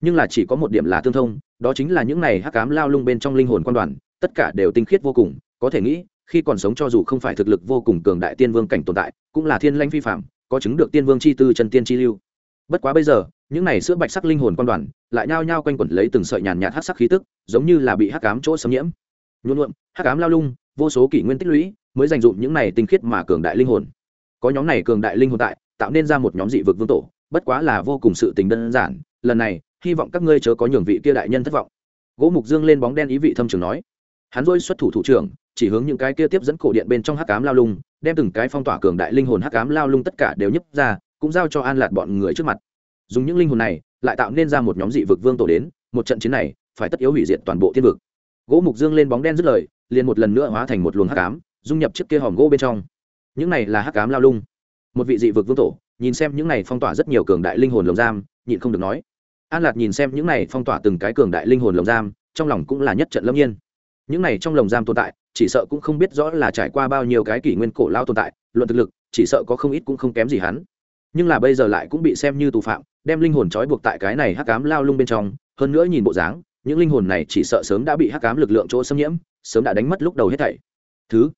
Nhưng là chỉ có một điểm là tương thông, đó chính là những này hắc ám lao lung bên trong linh hồn quan đoàn, tất cả đều tinh khiết vô cùng, có thể nghĩ, khi còn sống cho dù không phải thực lực vô cùng cường đại tiên vương cảnh tồn tại, cũng là thiên lanh phi phạm, có chứng được tiên vương chi tư chân tiên chi lưu. Bất quá bây giờ, những này sữa bạch sắc linh hồn quan đoàn lại nhao nhao quanh quẩn lấy từng sợi nhàn nhạt hắc sắc khí tức, giống như là bị hắc ám chỗ xâm nhiễm. Nhuộm nhuộm, hắc ám lao lung, vô số kỷ nguyên tích lũy, mới dành dụm những này tinh khiết mà cường đại linh hồn. Có nhóm này cường đại linh hồn tại, tạo nên ra một nhóm dị vực vương tổ bất quá là vô cùng sự tình đơn giản, lần này, hy vọng các ngươi chớ có nhường vị kia đại nhân thất vọng. Gỗ mục dương lên bóng đen ý vị thâm trường nói. Hắn dôi xuất thủ thủ trưởng, chỉ hướng những cái kia tiếp dẫn cổ điện bên trong hắc cám lao lung, đem từng cái phong tỏa cường đại linh hồn hắc cám lao lung tất cả đều nhấp ra, cũng giao cho an lạt bọn người trước mặt. Dùng những linh hồn này, lại tạo nên ra một nhóm dị vực vương tổ đến, một trận chiến này, phải tất yếu hủy diệt toàn bộ thiên vực. Gỗ mục dương lên bóng đen dứt lời, liền một lần nữa hóa thành một luồng hắc cám dung nhập chiếc kia hòm gỗ bên trong. Những này là hắc cám lao lung. Một vị dị vực vương tổ nhìn xem những này phong tỏa rất nhiều cường đại linh hồn lồng giam, nhịn không được nói. An lạc nhìn xem những này phong tỏa từng cái cường đại linh hồn lồng giam, trong lòng cũng là nhất trận lâm nhiên. Những này trong lồng giam tồn tại, chỉ sợ cũng không biết rõ là trải qua bao nhiêu cái kỷ nguyên cổ lao tồn tại, luận thực lực, chỉ sợ có không ít cũng không kém gì hắn. Nhưng là bây giờ lại cũng bị xem như tù phạm, đem linh hồn trói buộc tại cái này hắc cám lao lung bên trong, hơn nữa nhìn bộ dáng, những linh hồn này chỉ sợ sớm đã bị hắc cám lực lượng chỗ xâm nhiễm, sớm đã đánh mất lúc đầu hết thảy. Thứ,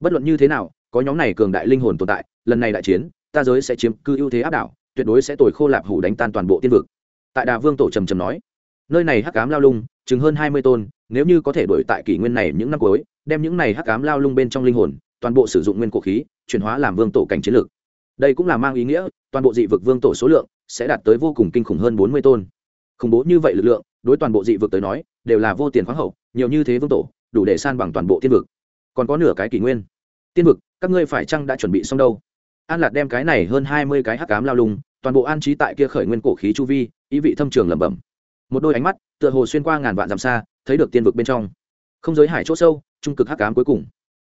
bất luận như thế nào, có nhóm này cường đại linh hồn tồn tại, lần này đại chiến ta giới sẽ chiếm cư ưu thế áp đảo, tuyệt đối sẽ tồi khô lạp hủ đánh tan toàn bộ tiên vực. Tại đà vương tổ trầm trầm nói, nơi này hắc cám lao lung, chừng hơn hai mươi tôn, nếu như có thể đổi tại kỷ nguyên này những năm cuối, đem những này hắc cám lao lung bên trong linh hồn, toàn bộ sử dụng nguyên cổ khí, chuyển hóa làm vương tổ cảnh chiến lược. Đây cũng là mang ý nghĩa, toàn bộ dị vực vương tổ số lượng sẽ đạt tới vô cùng kinh khủng hơn bốn mươi tôn. Khủng bố như vậy lực lượng, đối toàn bộ dị vực tới nói, đều là vô tiền khoáng hậu, nhiều như thế vương tổ, đủ để san bằng toàn bộ tiên vực. Còn có nửa cái kỷ nguyên. Tiên vực, các ngươi phải chăng đã chuẩn bị xong đâu? An lạt đem cái này hơn hai mươi cái hắc cám lao lung, toàn bộ an trí tại kia khởi nguyên cổ khí chu vi, ý vị thâm trường lẩm bẩm. Một đôi ánh mắt, tựa hồ xuyên qua ngàn vạn dặm xa, thấy được tiên vực bên trong. Không giới hải chỗ sâu, trung cực hắc ám cuối cùng.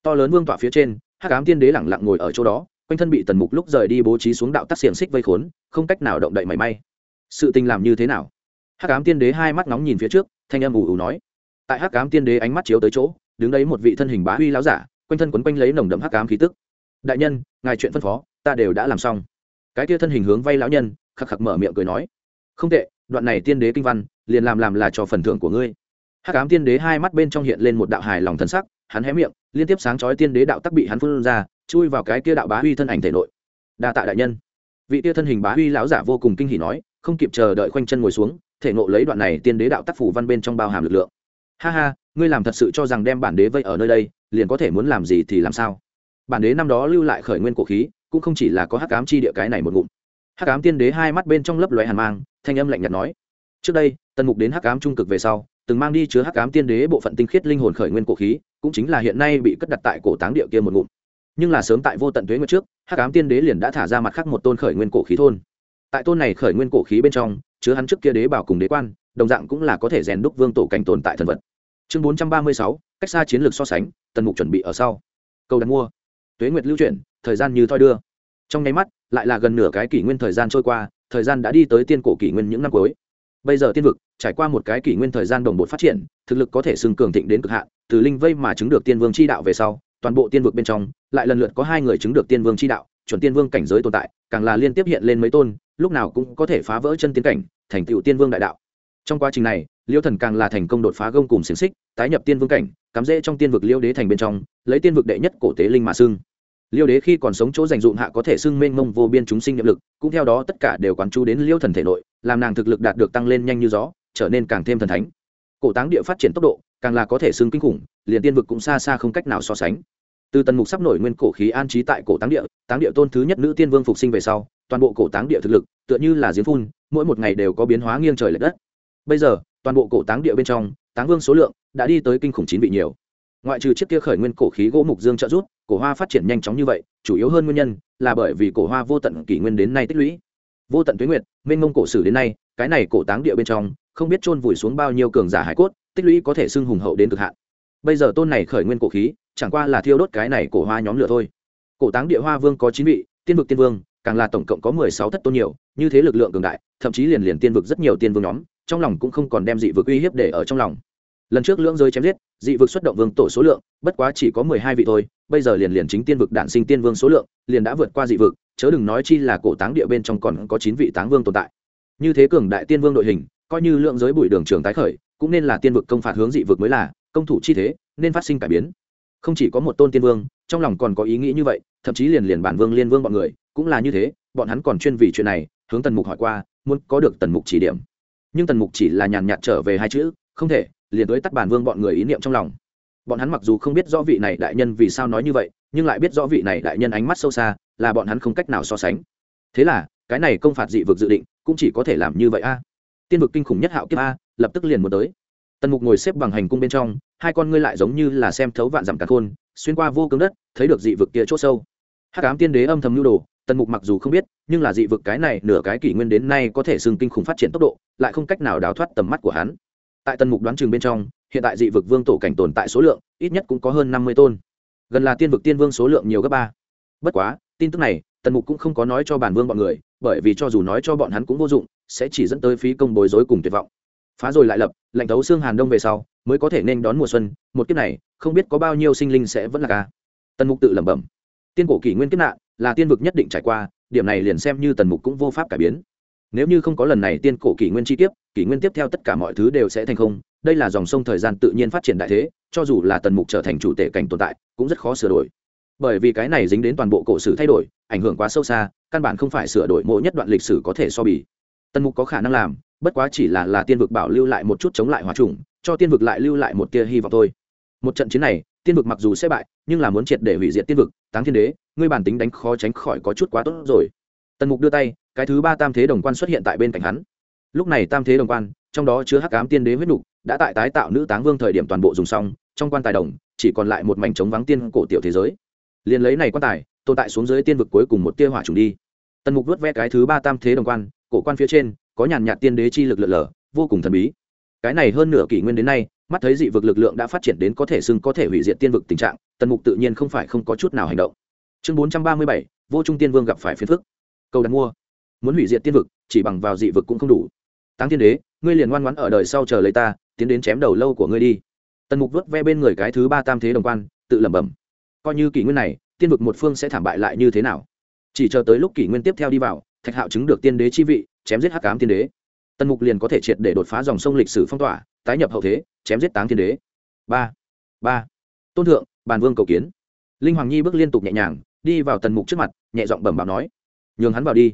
To lớn vương tọa phía trên, hắc ám tiên đế lẳng lặng ngồi ở chỗ đó, quanh thân bị tần mục lúc rời đi bố trí xuống đạo tắc xiềng xích vây khốn, không cách nào động đậy mảy may. Sự tình làm như thế nào? Hắc ám tiên đế hai mắt nóng nhìn phía trước, thanh âm ù ù nói. Tại hắc ám tiên đế ánh mắt chiếu tới chỗ, đứng đấy một vị thân hình bá huy láo giả, quanh thân quấn quanh lấy nồng đậm hắc ám khí tức đại nhân, ngài chuyện phân phó, ta đều đã làm xong. Cái kia thân hình hướng vay lão nhân khắc khắc mở miệng cười nói. Không tệ, đoạn này tiên đế kinh văn, liền làm làm là cho phần thưởng của ngươi. Hắc ám tiên đế hai mắt bên trong hiện lên một đạo hài lòng thân sắc, hắn hé miệng, liên tiếp sáng chói tiên đế đạo tắc bị hắn phun ra, chui vào cái kia đạo bá huy thân ảnh thể nội. Đa tạ đại nhân. Vị tia thân hình bá huy lão giả vô cùng kinh hỉ nói, không kịp chờ đợi khoanh chân ngồi xuống, thể nộ lấy đoạn này tiên đế đạo tác phủ văn bên trong bao hàm lực lượng. Ha ha, ngươi làm thật sự cho rằng đem bản đế vây ở nơi đây, liền có thể muốn làm gì thì làm sao? Bản đế năm đó lưu lại khởi nguyên cổ khí, cũng không chỉ là có hắc ám chi địa cái này một ngụm. Hắc ám tiên đế hai mắt bên trong lấp lóe hàn mang, thanh âm lạnh nhạt nói, trước đây, tần mục đến hắc ám trung cực về sau, từng mang đi chứa hắc ám tiên đế bộ phận tinh khiết linh hồn khởi nguyên cổ khí, cũng chính là hiện nay bị cất đặt tại cổ táng địa kia một ngụm. Nhưng là sớm tại vô tận tuế nguyệt trước, hắc ám tiên đế liền đã thả ra mặt khác một tôn khởi nguyên cổ khí thôn. Tại tôn này khởi nguyên cổ khí bên trong, chứa hắn trước kia đế bảo cùng đế quan, đồng dạng cũng là có thể rèn đúc vương tổ cảnh tồn tại thần vật. Chương bốn trăm ba mươi sáu, cách xa chiến lược so sánh, tần mục chuẩn bị ở sau. Câu đặt mua tuế nguyệt lưu chuyển, thời gian như thoi đưa. Trong nháy mắt, lại là gần nửa cái kỷ nguyên thời gian trôi qua, thời gian đã đi tới tiên cổ kỷ nguyên những năm cuối. Bây giờ tiên vực, trải qua một cái kỷ nguyên thời gian đồng bộ phát triển, thực lực có thể xưng cường thịnh đến cực hạn, từ linh vây mà chứng được tiên vương chi đạo về sau, toàn bộ tiên vực bên trong, lại lần lượt có hai người chứng được tiên vương chi đạo, chuẩn tiên vương cảnh giới tồn tại, càng là liên tiếp hiện lên mấy tôn, lúc nào cũng có thể phá vỡ chân tiến cảnh, thành tựu tiên vương đại đạo. Trong quá trình này, liêu thần càng là thành công đột phá gông cùng xiềng xích, tái nhập tiên vương cảnh, cắm rễ trong tiên vực liêu đế thành bên trong, lấy tiên vực đệ nhất cổ tế linh mà xưng liêu đế khi còn sống chỗ dành dụm hạ có thể xưng mênh mông vô biên chúng sinh nhiệm lực, cũng theo đó tất cả đều quán chú đến liêu thần thể nội, làm nàng thực lực đạt được tăng lên nhanh như gió, trở nên càng thêm thần thánh. Cổ táng địa phát triển tốc độ, càng là có thể xưng kinh khủng, liền tiên vực cũng xa xa không cách nào so sánh. Từ tần mục sắp nổi nguyên cổ khí an trí tại cổ táng địa táng địa tôn thứ nhất nữ tiên vương phục sinh về sau, toàn bộ cổ táng địa thực lực, tựa như là giếng phun, mỗi một ngày đều có biến hóa nghiêng trời l ệ đất. Bây giờ, toàn bộ cổ táng địa bên trong, táng vương số lượng đã đi tới kinh khủng chín vị nhiều ngoại trừ chiếc kia khởi nguyên cổ khí gỗ mục dương trợ rút cổ hoa phát triển nhanh chóng như vậy, chủ yếu hơn nguyên nhân là bởi vì cổ hoa vô tận kỷ nguyên đến nay tích lũy. Vô tận tuyến nguyệt, mênh mông cổ sử đến nay, cái này cổ táng địa bên trong, không biết chôn vùi xuống bao nhiêu cường giả hải cốt, tích lũy có thể xưng hùng hậu đến cực hạn. Bây giờ tôn này khởi nguyên cổ khí, chẳng qua là thiêu đốt cái này cổ hoa nhóm lửa thôi. Cổ táng địa hoa vương có chín vị, tiên vực tiên vương, càng là tổng cộng có mười sáu thất tôn nhiều, như thế lực lượng cường đại, thậm chí liền liền tiên vực rất nhiều tiên vương nhóm, trong lòng cũng không còn đem dị vực uy hiếp để ở trong lòng lần trước lưỡng giới chém giết, dị vực xuất động vương tổ số lượng, bất quá chỉ có mười hai vị thôi, bây giờ liền liền chính tiên vực đản sinh tiên vương số lượng, liền đã vượt qua dị vực, chớ đừng nói chi là cổ táng địa bên trong còn có chín vị táng vương tồn tại. Như thế cường đại tiên vương đội hình, coi như lượng giới bụi đường trường tái khởi, cũng nên là tiên vực công phạt hướng dị vực mới là, công thủ chi thế, nên phát sinh cải biến. Không chỉ có một tôn tiên vương, trong lòng còn có ý nghĩ như vậy, thậm chí liền liền bản vương liên vương bọn người, cũng là như thế, bọn hắn còn chuyên vì chuyện này, hướng tần mục hỏi qua, muốn có được tần mục chỉ điểm. Nhưng tần mục chỉ là nhàn nhạt trở về hai chữ, không thể liền tới tắt bản vương bọn người ý niệm trong lòng. Bọn hắn mặc dù không biết rõ vị này đại nhân vì sao nói như vậy, nhưng lại biết rõ vị này đại nhân ánh mắt sâu xa, là bọn hắn không cách nào so sánh. Thế là, cái này công phạt dị vực dự định, cũng chỉ có thể làm như vậy a. Tiên vực kinh khủng nhất hạo kiếp a, lập tức liền muốn tới. Tần mục ngồi xếp bằng hành cung bên trong, hai con ngươi lại giống như là xem thấu vạn dặm cả khôn, xuyên qua vô cứng đất, thấy được dị vực kia c h ỗ sâu. Hắc ám tiên đế âm thầm lưu đồ, tần mục mặc dù không biết, nhưng là dị vực cái này nửa cái kỷ nguyên đến nay có thể xưng kinh khủng phát triển tốc độ, lại không cách nào đào thoát tầm mắt của hắn tại tần mục đoán chừng bên trong, hiện tại dị vực vương tổ cảnh tồn tại số lượng ít nhất cũng có hơn năm mươi tôn. Gần là tiên vực tiên vương số lượng nhiều gấp ba. Bất quá, tin tức này tần mục cũng không có nói cho bản vương bọn người, bởi vì cho dù nói cho bọn hắn cũng vô dụng, sẽ chỉ dẫn tới phí công bối rối cùng tuyệt vọng. Phá rồi lại lập, lạnh thấu xương hàn đông về sau, mới có thể nên đón mùa xuân, một kiếp này, không biết có bao nhiêu sinh linh sẽ vẫn là ca. Tần mục tự lẩm bẩm. Tiên cổ kỷ nguyên kiếp nạn là tiên vực nhất định trải qua, điểm này liền xem như tần mục cũng vô pháp cải biến nếu như không có lần này tiên cổ kỷ nguyên chi tiếp kỷ nguyên tiếp theo tất cả mọi thứ đều sẽ thành không. Đây là dòng sông thời gian tự nhiên phát triển đại thế, cho dù là tần mục trở thành chủ tể cảnh tồn tại, cũng rất khó sửa đổi. Bởi vì cái này dính đến toàn bộ cổ sử thay đổi, ảnh hưởng quá sâu xa, căn bản không phải sửa đổi mỗi nhất đoạn lịch sử có thể so bì. Tần mục có khả năng làm, bất quá chỉ là là tiên vực bảo lưu lại một chút chống lại hòa trùng, cho tiên vực lại lưu lại một tia hy vọng thôi. Một trận chiến này, tiên vực mặc dù sẽ bại, nhưng là muốn triệt để hủy diệt tiên vực. Táng thiên đế, ngươi bản tính đánh khó tránh khỏi có chút quá tốt rồi. Tần mục đưa tay cái thứ ba tam thế đồng quan xuất hiện tại bên cạnh hắn. Lúc này tam thế đồng quan, trong đó chứa hắc cám tiên đế huyết nục, đã tại tái tạo nữ táng vương thời điểm toàn bộ dùng xong, trong quan tài đồng, chỉ còn lại một mảnh trống vắng tiên cổ tiểu thế giới. Liền lấy này quan tài, tồn tại xuống dưới tiên vực cuối cùng một tia hỏa trùng đi. Tần mục vớt ve cái thứ ba tam thế đồng quan, cổ quan phía trên, có nhàn nhạt tiên đế chi lực lượn lờ vô cùng thần bí. Cái này hơn nửa kỷ nguyên đến nay, mắt thấy dị vực lực lượng đã phát triển đến có thể xưng có thể hủy diệt tiên vực tình trạng, tần mục tự nhiên không phải không có chút nào hành động. Chương bốn trăm ba mươi bảy, vô trung tiên vương gặp phải phiền phức. Câu đặt mua muốn hủy diệt tiên vực, chỉ bằng vào dị vực cũng không đủ. Táng tiên đế, ngươi liền ngoan ngoãn ở đời sau chờ lấy ta, tiến đến chém đầu lâu của ngươi đi. Tần mục vớt ve bên người cái thứ ba tam thế đồng quan, tự lẩm bẩm. Coi như kỷ nguyên này, tiên vực một phương sẽ thảm bại lại như thế nào? Chỉ chờ tới lúc kỷ nguyên tiếp theo đi vào, thạch hạo chứng được tiên đế chi vị, chém giết hắc ám tiên đế. Tần mục liền có thể triệt để đột phá dòng sông lịch sử phong tỏa, tái nhập hậu thế, chém giết táng tiên đế. Ba ba. Tôn thượng, bàn vương cầu kiến. Linh hoàng nhi bước liên tục nhẹ nhàng, đi vào tần mục trước mặt, nhẹ giọng bẩm bảo nói. Nhường hắn vào đi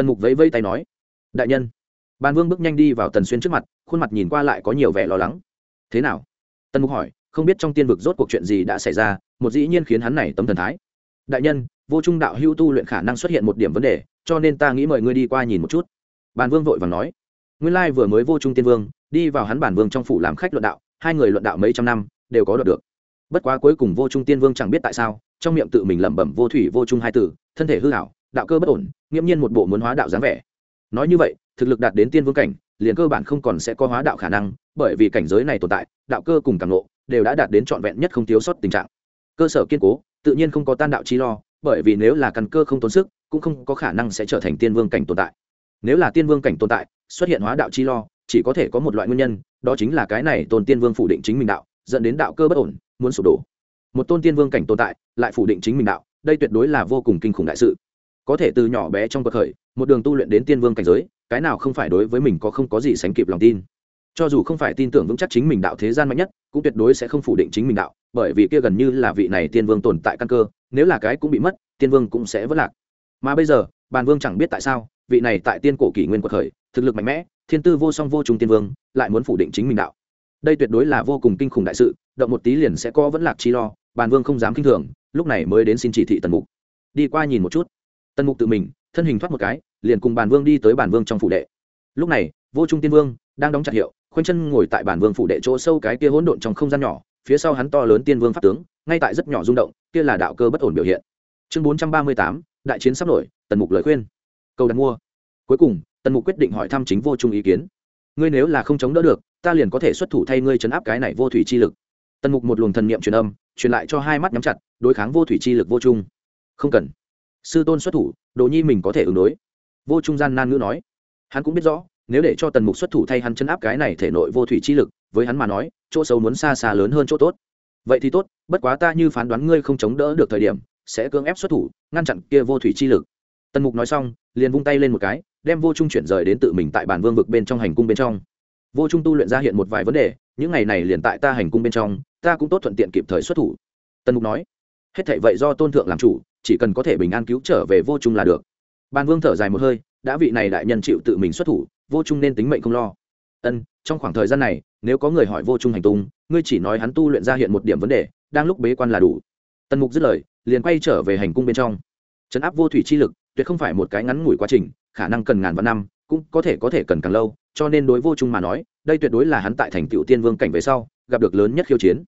tần mục vẫy vẫy tay nói, đại nhân. Bàn vương bước nhanh đi vào tần xuyên trước mặt, khuôn mặt nhìn qua lại có nhiều vẻ lo lắng. Thế nào? Tần mục hỏi, không biết trong tiên vực rốt cuộc chuyện gì đã xảy ra, một dĩ nhiên khiến hắn này tấm thần thái. Đại nhân, vô trung đạo hữu tu luyện khả năng xuất hiện một điểm vấn đề, cho nên ta nghĩ mời ngươi đi qua nhìn một chút. Bàn vương vội và nói, nguyên lai vừa mới vô trung tiên vương, đi vào hắn bản vương trong phủ làm khách luận đạo, hai người luận đạo mấy trăm năm, đều có đoạt được. Bất quá cuối cùng vô trung tiên vương chẳng biết tại sao, trong miệng tự mình lẩm bẩm vô thủy vô trung hai từ thân thể hư hảo đạo cơ bất ổn, nghiễm nhiên một bộ muốn hóa đạo dáng vẻ. Nói như vậy, thực lực đạt đến tiên vương cảnh, liền cơ bản không còn sẽ có hóa đạo khả năng, bởi vì cảnh giới này tồn tại, đạo cơ cùng càng lộ đều đã đạt đến trọn vẹn nhất không thiếu sót tình trạng. Cơ sở kiên cố, tự nhiên không có tan đạo chi lo, bởi vì nếu là căn cơ không tốn sức, cũng không có khả năng sẽ trở thành tiên vương cảnh tồn tại. Nếu là tiên vương cảnh tồn tại, xuất hiện hóa đạo chi lo, chỉ có thể có một loại nguyên nhân, đó chính là cái này tôn tiên vương phủ định chính mình đạo, dẫn đến đạo cơ bất ổn, muốn sụp đổ. Một tôn tiên vương cảnh tồn tại, lại phủ định chính mình đạo, đây tuyệt đối là vô cùng kinh khủng đại sự có thể từ nhỏ bé trong cuộc khởi, một đường tu luyện đến tiên vương cảnh giới, cái nào không phải đối với mình có không có gì sánh kịp lòng tin. Cho dù không phải tin tưởng vững chắc chính mình đạo thế gian mạnh nhất, cũng tuyệt đối sẽ không phủ định chính mình đạo, bởi vì kia gần như là vị này tiên vương tồn tại căn cơ, nếu là cái cũng bị mất, tiên vương cũng sẽ vất lạc. Mà bây giờ, bàn vương chẳng biết tại sao, vị này tại tiên cổ kỷ nguyên cuộc khởi, thực lực mạnh mẽ, thiên tư vô song vô trùng tiên vương, lại muốn phủ định chính mình đạo. Đây tuyệt đối là vô cùng kinh khủng đại sự, động một tí liền sẽ có vẫn lạc chi lo, bàn vương không dám kinh thường, lúc này mới đến xin chỉ thị tần mục. Đi qua nhìn một chút tần mục tự mình, thân hình thoát một cái, liền cùng bản vương đi tới bản vương trong phủ đệ. Lúc này, vô trung tiên vương đang đóng chặt hiệu, khoanh chân ngồi tại bản vương phủ đệ chỗ sâu cái kia hỗn độn trong không gian nhỏ, phía sau hắn to lớn tiên vương pháp tướng, ngay tại rất nhỏ rung động, kia là đạo cơ bất ổn biểu hiện. Chương bốn trăm ba mươi tám, đại chiến sắp nổi, tần mục lời khuyên. Câu đặt mua. Cuối cùng, tần mục quyết định hỏi thăm chính vô trung ý kiến. Ngươi nếu là không chống đỡ được, ta liền có thể xuất thủ thay ngươi chấn áp cái này vô thủy chi lực. Tần mục một luồng thần niệm truyền âm, truyền lại cho hai mắt nhắm chặt, đối kháng vô thủy chi lực vô trung. Không cần sư tôn xuất thủ, đồ nhi mình có thể ứng đối. Vô trung gian nan ngữ nói. Hắn cũng biết rõ, nếu để cho tần mục xuất thủ thay hắn chấn áp cái này thể nội vô thủy chi lực, với hắn mà nói, chỗ xấu muốn xa xa lớn hơn chỗ tốt. Vậy thì tốt, bất quá ta như phán đoán ngươi không chống đỡ được thời điểm, sẽ cưỡng ép xuất thủ, ngăn chặn kia vô thủy chi lực. Tần mục nói xong, liền vung tay lên một cái, đem vô trung chuyển rời đến tự mình tại bản vương vực bên trong hành cung bên trong. Vô trung tu luyện ra hiện một vài vấn đề, những ngày này liền tại ta hành cung bên trong, ta cũng tốt thuận tiện kịp thời xuất thủ. Tần mục nói. Hết thảy vậy do tôn thượng làm chủ chỉ cần có thể bình an cứu trở về vô trung là được. Ban vương thở dài một hơi, đã vị này đại nhân chịu tự mình xuất thủ, vô trung nên tính mệnh không lo. Ân, trong khoảng thời gian này, nếu có người hỏi vô trung hành tung, ngươi chỉ nói hắn tu luyện ra hiện một điểm vấn đề, đang lúc bế quan là đủ. Tần mục dứt lời, liền quay trở về hành cung bên trong. Trấn áp vô thủy chi lực, tuyệt không phải một cái ngắn ngủi quá trình, khả năng cần ngàn vạn năm, cũng có thể có thể cần càng lâu, cho nên đối vô trung mà nói, đây tuyệt đối là hắn tại thành tựu tiên vương cảnh về sau, gặp được lớn nhất khiêu chiến.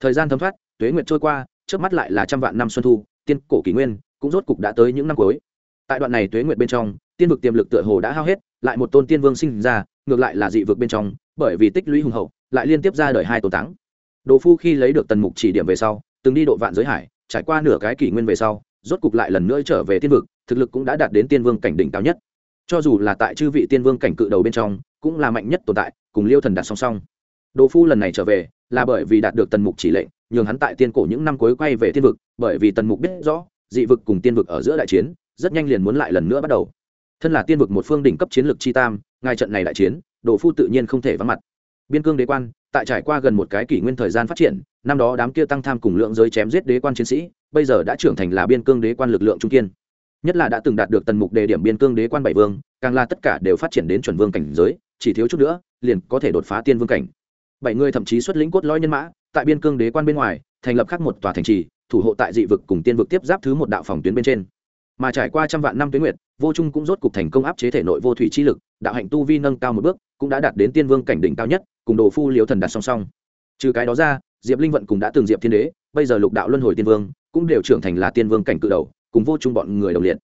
Thời gian thấm thoát, tuế nguyệt trôi qua, trước mắt lại là trăm vạn năm xuân thu tiên cổ kỷ nguyên, cũng rốt cục đã tới những năm cuối. Tại đoạn này tuế nguyệt bên trong, tiên vực tiềm lực tựa hồ đã hao hết, lại một tôn tiên vương sinh ra, ngược lại là dị vực bên trong, bởi vì tích lũy hùng hậu, lại liên tiếp ra đời hai tổ táng. Đồ phu khi lấy được tần mục chỉ điểm về sau, từng đi độ vạn giới hải, trải qua nửa cái kỷ nguyên về sau, rốt cục lại lần nữa trở về tiên vực, thực lực cũng đã đạt đến tiên vương cảnh đỉnh cao nhất. Cho dù là tại chư vị tiên vương cảnh cự đầu bên trong, cũng là mạnh nhất tồn tại, cùng liêu thần đạt song song. Đồ phu lần này trở về, là bởi vì đạt được tần mục chỉ lệnh nhường hắn tại tiên cổ những năm cuối quay về tiên vực, bởi vì tần mục biết rõ, dị vực cùng tiên vực ở giữa đại chiến, rất nhanh liền muốn lại lần nữa bắt đầu. Thân là tiên vực một phương đỉnh cấp chiến lược chi tam, ngài trận này đại chiến, đồ phu tự nhiên không thể vắng mặt. Biên cương đế quan, tại trải qua gần một cái kỷ nguyên thời gian phát triển, năm đó đám kia tăng tham cùng lượng giới chém giết đế quan chiến sĩ, bây giờ đã trưởng thành là biên cương đế quan lực lượng trung kiên. Nhất là đã từng đạt được tần mục đề điểm biên cương đế quan bảy vương, càng là tất cả đều phát triển đến chuẩn vương cảnh giới, chỉ thiếu chút nữa, liền có thể đột phá tiên vương cảnh. Bảy người thậm chí xuất lĩnh cốt lõi nhân mã tại biên cương đế quan bên ngoài, thành lập khắc một tòa thành trì, thủ hộ tại dị vực cùng tiên vực tiếp giáp thứ một đạo phòng tuyến bên trên. Mà trải qua trăm vạn năm tuyến nguyệt, vô trung cũng rốt cục thành công áp chế thể nội vô thủy chi lực, đạo hạnh tu vi nâng cao một bước, cũng đã đạt đến tiên vương cảnh đỉnh cao nhất, cùng đồ phu liếu thần đặt song song. Trừ cái đó ra, diệp linh vận cũng đã từng diệp thiên đế, bây giờ lục đạo luân hồi tiên vương, cũng đều trưởng thành là tiên vương cảnh cự đầu, cùng vô trung bọn người đồng liệt.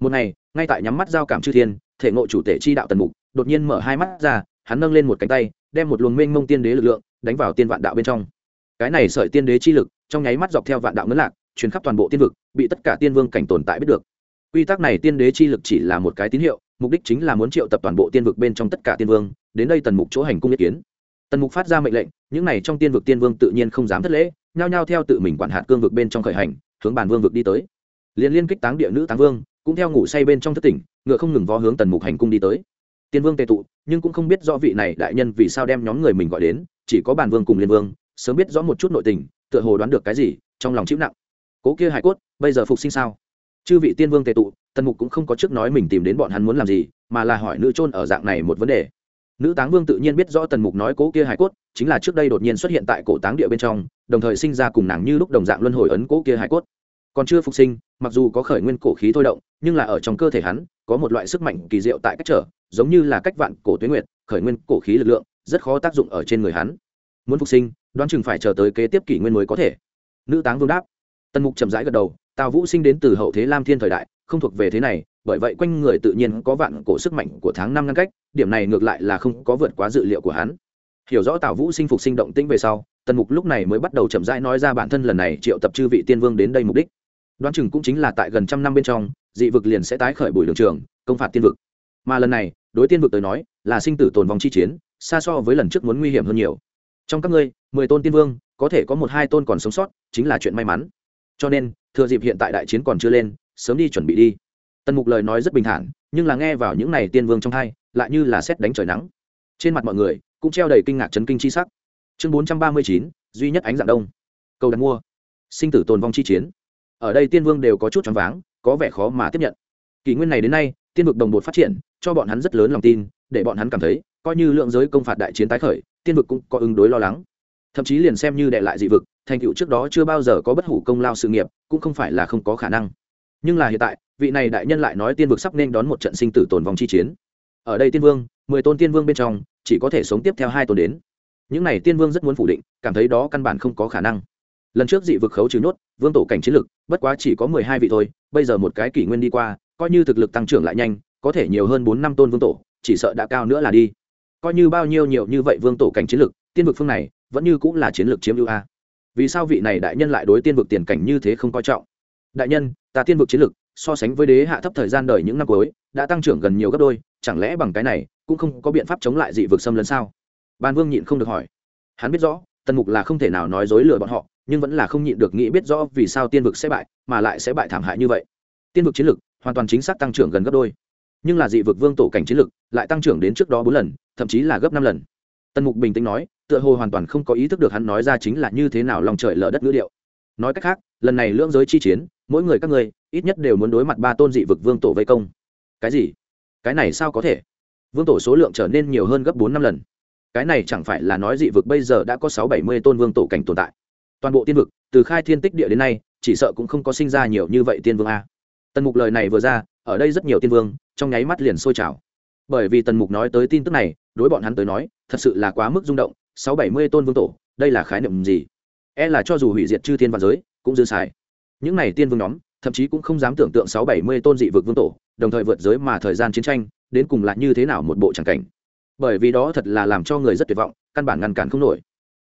Một ngày, ngay tại nhắm mắt giao cảm chư thiên, thể ngộ chủ tể chi đạo tần mục, đột nhiên mở hai mắt ra, hắn nâng lên một cánh tay, đem một luồng mênh mông tiên đế lực lượng, đánh vào tiên vạn đạo bên trong cái này sợi tiên đế chi lực, trong nháy mắt dọc theo vạn đạo ngân lạc, truyền khắp toàn bộ tiên vực, bị tất cả tiên vương cảnh tồn tại biết được. Quy tắc này tiên đế chi lực chỉ là một cái tín hiệu, mục đích chính là muốn triệu tập toàn bộ tiên vực bên trong tất cả tiên vương, đến đây tần mục chỗ hành cung ý kiến. Tần mục phát ra mệnh lệnh, những này trong tiên vực tiên vương tự nhiên không dám thất lễ, nhao nhao theo tự mình quản hạt cương vực bên trong khởi hành, hướng bàn vương vực đi tới. Liên liên kích táng địa nữ táng vương, cũng theo ngủ say bên trong thất tỉnh, ngựa không ngừng vó hướng tần mục hành cung đi tới. Tiên vương tề tụ, nhưng cũng không biết rõ vị này đại nhân vì sao đem nhóm người mình gọi đến, chỉ có bàn vương cùng liên vương sớm biết rõ một chút nội tình, tựa hồ đoán được cái gì, trong lòng chịu nặng. Cố kia hải cốt, bây giờ phục sinh sao? Chư vị tiên vương tề tụ, tần mục cũng không có trước nói mình tìm đến bọn hắn muốn làm gì, mà là hỏi nữ trôn ở dạng này một vấn đề. Nữ táng vương tự nhiên biết rõ tần mục nói cố kia hải cốt, chính là trước đây đột nhiên xuất hiện tại cổ táng địa bên trong, đồng thời sinh ra cùng nàng như lúc đồng dạng luân hồi ấn cố kia hải cốt. Còn chưa phục sinh, mặc dù có khởi nguyên cổ khí thôi động, nhưng là ở trong cơ thể hắn, có một loại sức mạnh kỳ diệu tại cách trở, giống như là cách vạn cổ tuyến nguyệt, khởi nguyên cổ khí lực lượng, rất khó tác dụng ở trên người hắn. Muốn phục sinh đoán chừng phải chờ tới kế tiếp kỷ nguyên mới có thể. Nữ táng vương đáp. Tần mục chậm rãi gật đầu, tào vũ sinh đến từ hậu thế lam thiên thời đại, không thuộc về thế này, bởi vậy quanh người tự nhiên có vạn cổ sức mạnh của tháng năm ngăn cách, điểm này ngược lại là không có vượt quá dự liệu của hắn. Hiểu rõ tào vũ sinh phục sinh động tĩnh về sau, tần mục lúc này mới bắt đầu chậm rãi nói ra bản thân lần này triệu tập chư vị tiên vương đến đây mục đích. Đoán chừng cũng chính là tại gần trăm năm bên trong, dị vực liền sẽ tái khởi bùi đường trường, công phạt tiên vực. Mà lần này, đối tiên vực tới nói, là sinh tử tồn vong chi chiến, xa so với lần trước muốn nguy hiểm hơn nhiều trong các ngươi, mười tôn tiên vương, có thể có một hai tôn còn sống sót, chính là chuyện may mắn. Cho nên, thừa dịp hiện tại đại chiến còn chưa lên, sớm đi chuẩn bị đi. Tần mục lời nói rất bình thản, nhưng là nghe vào những n à y tiên vương trong hai, lại như là xét đánh trời nắng. Trên mặt mọi người cũng treo đầy kinh ngạc chấn kinh c h i sắc. Chương bốn trăm ba mươi chín, duy nhất ánh dạng đông. Cầu đặt mua. Sinh tử tồn vong chi chiến. Ở đây tiên vương đều có chút choáng váng, có vẻ khó mà tiếp nhận. Kỷ nguyên này đến nay, tiên vực đồng bột phát triển, cho bọn hắn rất lớn lòng tin, để bọn hắn cảm thấy, coi như lượng giới công phạt đại chiến tái khởi tiên vực cũng có ứng đối lo lắng. Thậm chí liền xem như đệ lại dị vực, thành tựu trước đó chưa bao giờ có bất hủ công lao sự nghiệp, cũng không phải là không có khả năng. Nhưng là hiện tại, vị này đại nhân lại nói tiên vực sắp nên đón một trận sinh tử tồn vong chi chiến. Ở đây tiên vương, mười tôn tiên vương bên trong, chỉ có thể sống tiếp theo hai tôn đến. Những này tiên vương rất muốn phủ định, cảm thấy đó căn bản không có khả năng. Lần trước dị vực khấu trừ nhốt vương tổ cảnh chiến lực, bất quá chỉ có mười hai vị thôi, bây giờ một cái kỷ nguyên đi qua, coi như thực lực tăng trưởng lại nhanh, có thể nhiều hơn bốn năm tôn vương tổ, chỉ sợ đã cao nữa là đi coi như bao nhiêu nhiều như vậy vương tổ cảnh chiến lực tiên vực phương này vẫn như cũng là chiến lược chiếm ưu a. Vì sao vị này đại nhân lại đối tiên vực tiền cảnh như thế không coi trọng? Đại nhân, ta tiên vực chiến lược, so sánh với đế hạ thấp thời gian đời những năm cuối, đã tăng trưởng gần nhiều gấp đôi, chẳng lẽ bằng cái này cũng không có biện pháp chống lại dị vực xâm lấn sao? Ban vương nhịn không được hỏi. Hắn biết rõ, tần mục là không thể nào nói dối lừa bọn họ, nhưng vẫn là không nhịn được nghĩ biết rõ vì sao tiên vực sẽ bại, mà lại sẽ bại thảm hại như vậy. Tiên vực chiến lược hoàn toàn chính xác tăng trưởng gần gấp đôi nhưng là dị vực vương tổ cảnh chiến lực lại tăng trưởng đến trước đó bốn lần, thậm chí là gấp năm lần. Tần mục bình tĩnh nói, tựa hồ hoàn toàn không có ý thức được hắn nói ra chính là như thế nào lòng trời lở đất ngữ điệu. Nói cách khác, lần này lưỡng giới chi chiến, mỗi người các ngươi, ít nhất đều muốn đối mặt ba tôn dị vực vương tổ vây công. Cái gì? Cái này sao có thể? Vương tổ số lượng trở nên nhiều hơn gấp bốn năm lần. Cái này chẳng phải là nói dị vực bây giờ đã có sáu bảy mươi tôn vương tổ cảnh tồn tại. Toàn bộ tiên vực, từ khai thiên tích địa đến nay, chỉ sợ cũng không có sinh ra nhiều như vậy tiên vương a tần mục lời này vừa ra, ở đây rất nhiều tiên vương, trong nháy mắt liền sôi trào. Bởi vì tần mục nói tới tin tức này, đối bọn hắn tới nói, thật sự là quá mức rung động, sáu bảy mươi tôn vương tổ, đây là khái niệm gì? E là cho dù hủy diệt chư thiên và giới, cũng dư xài. Những này tiên vương nhóm, thậm chí cũng không dám tưởng tượng sáu bảy mươi tôn dị vực vương tổ, đồng thời vượt giới mà thời gian chiến tranh, đến cùng là như thế nào một bộ tràng cảnh. Bởi vì đó thật là làm cho người rất tuyệt vọng, căn bản ngăn cản không nổi.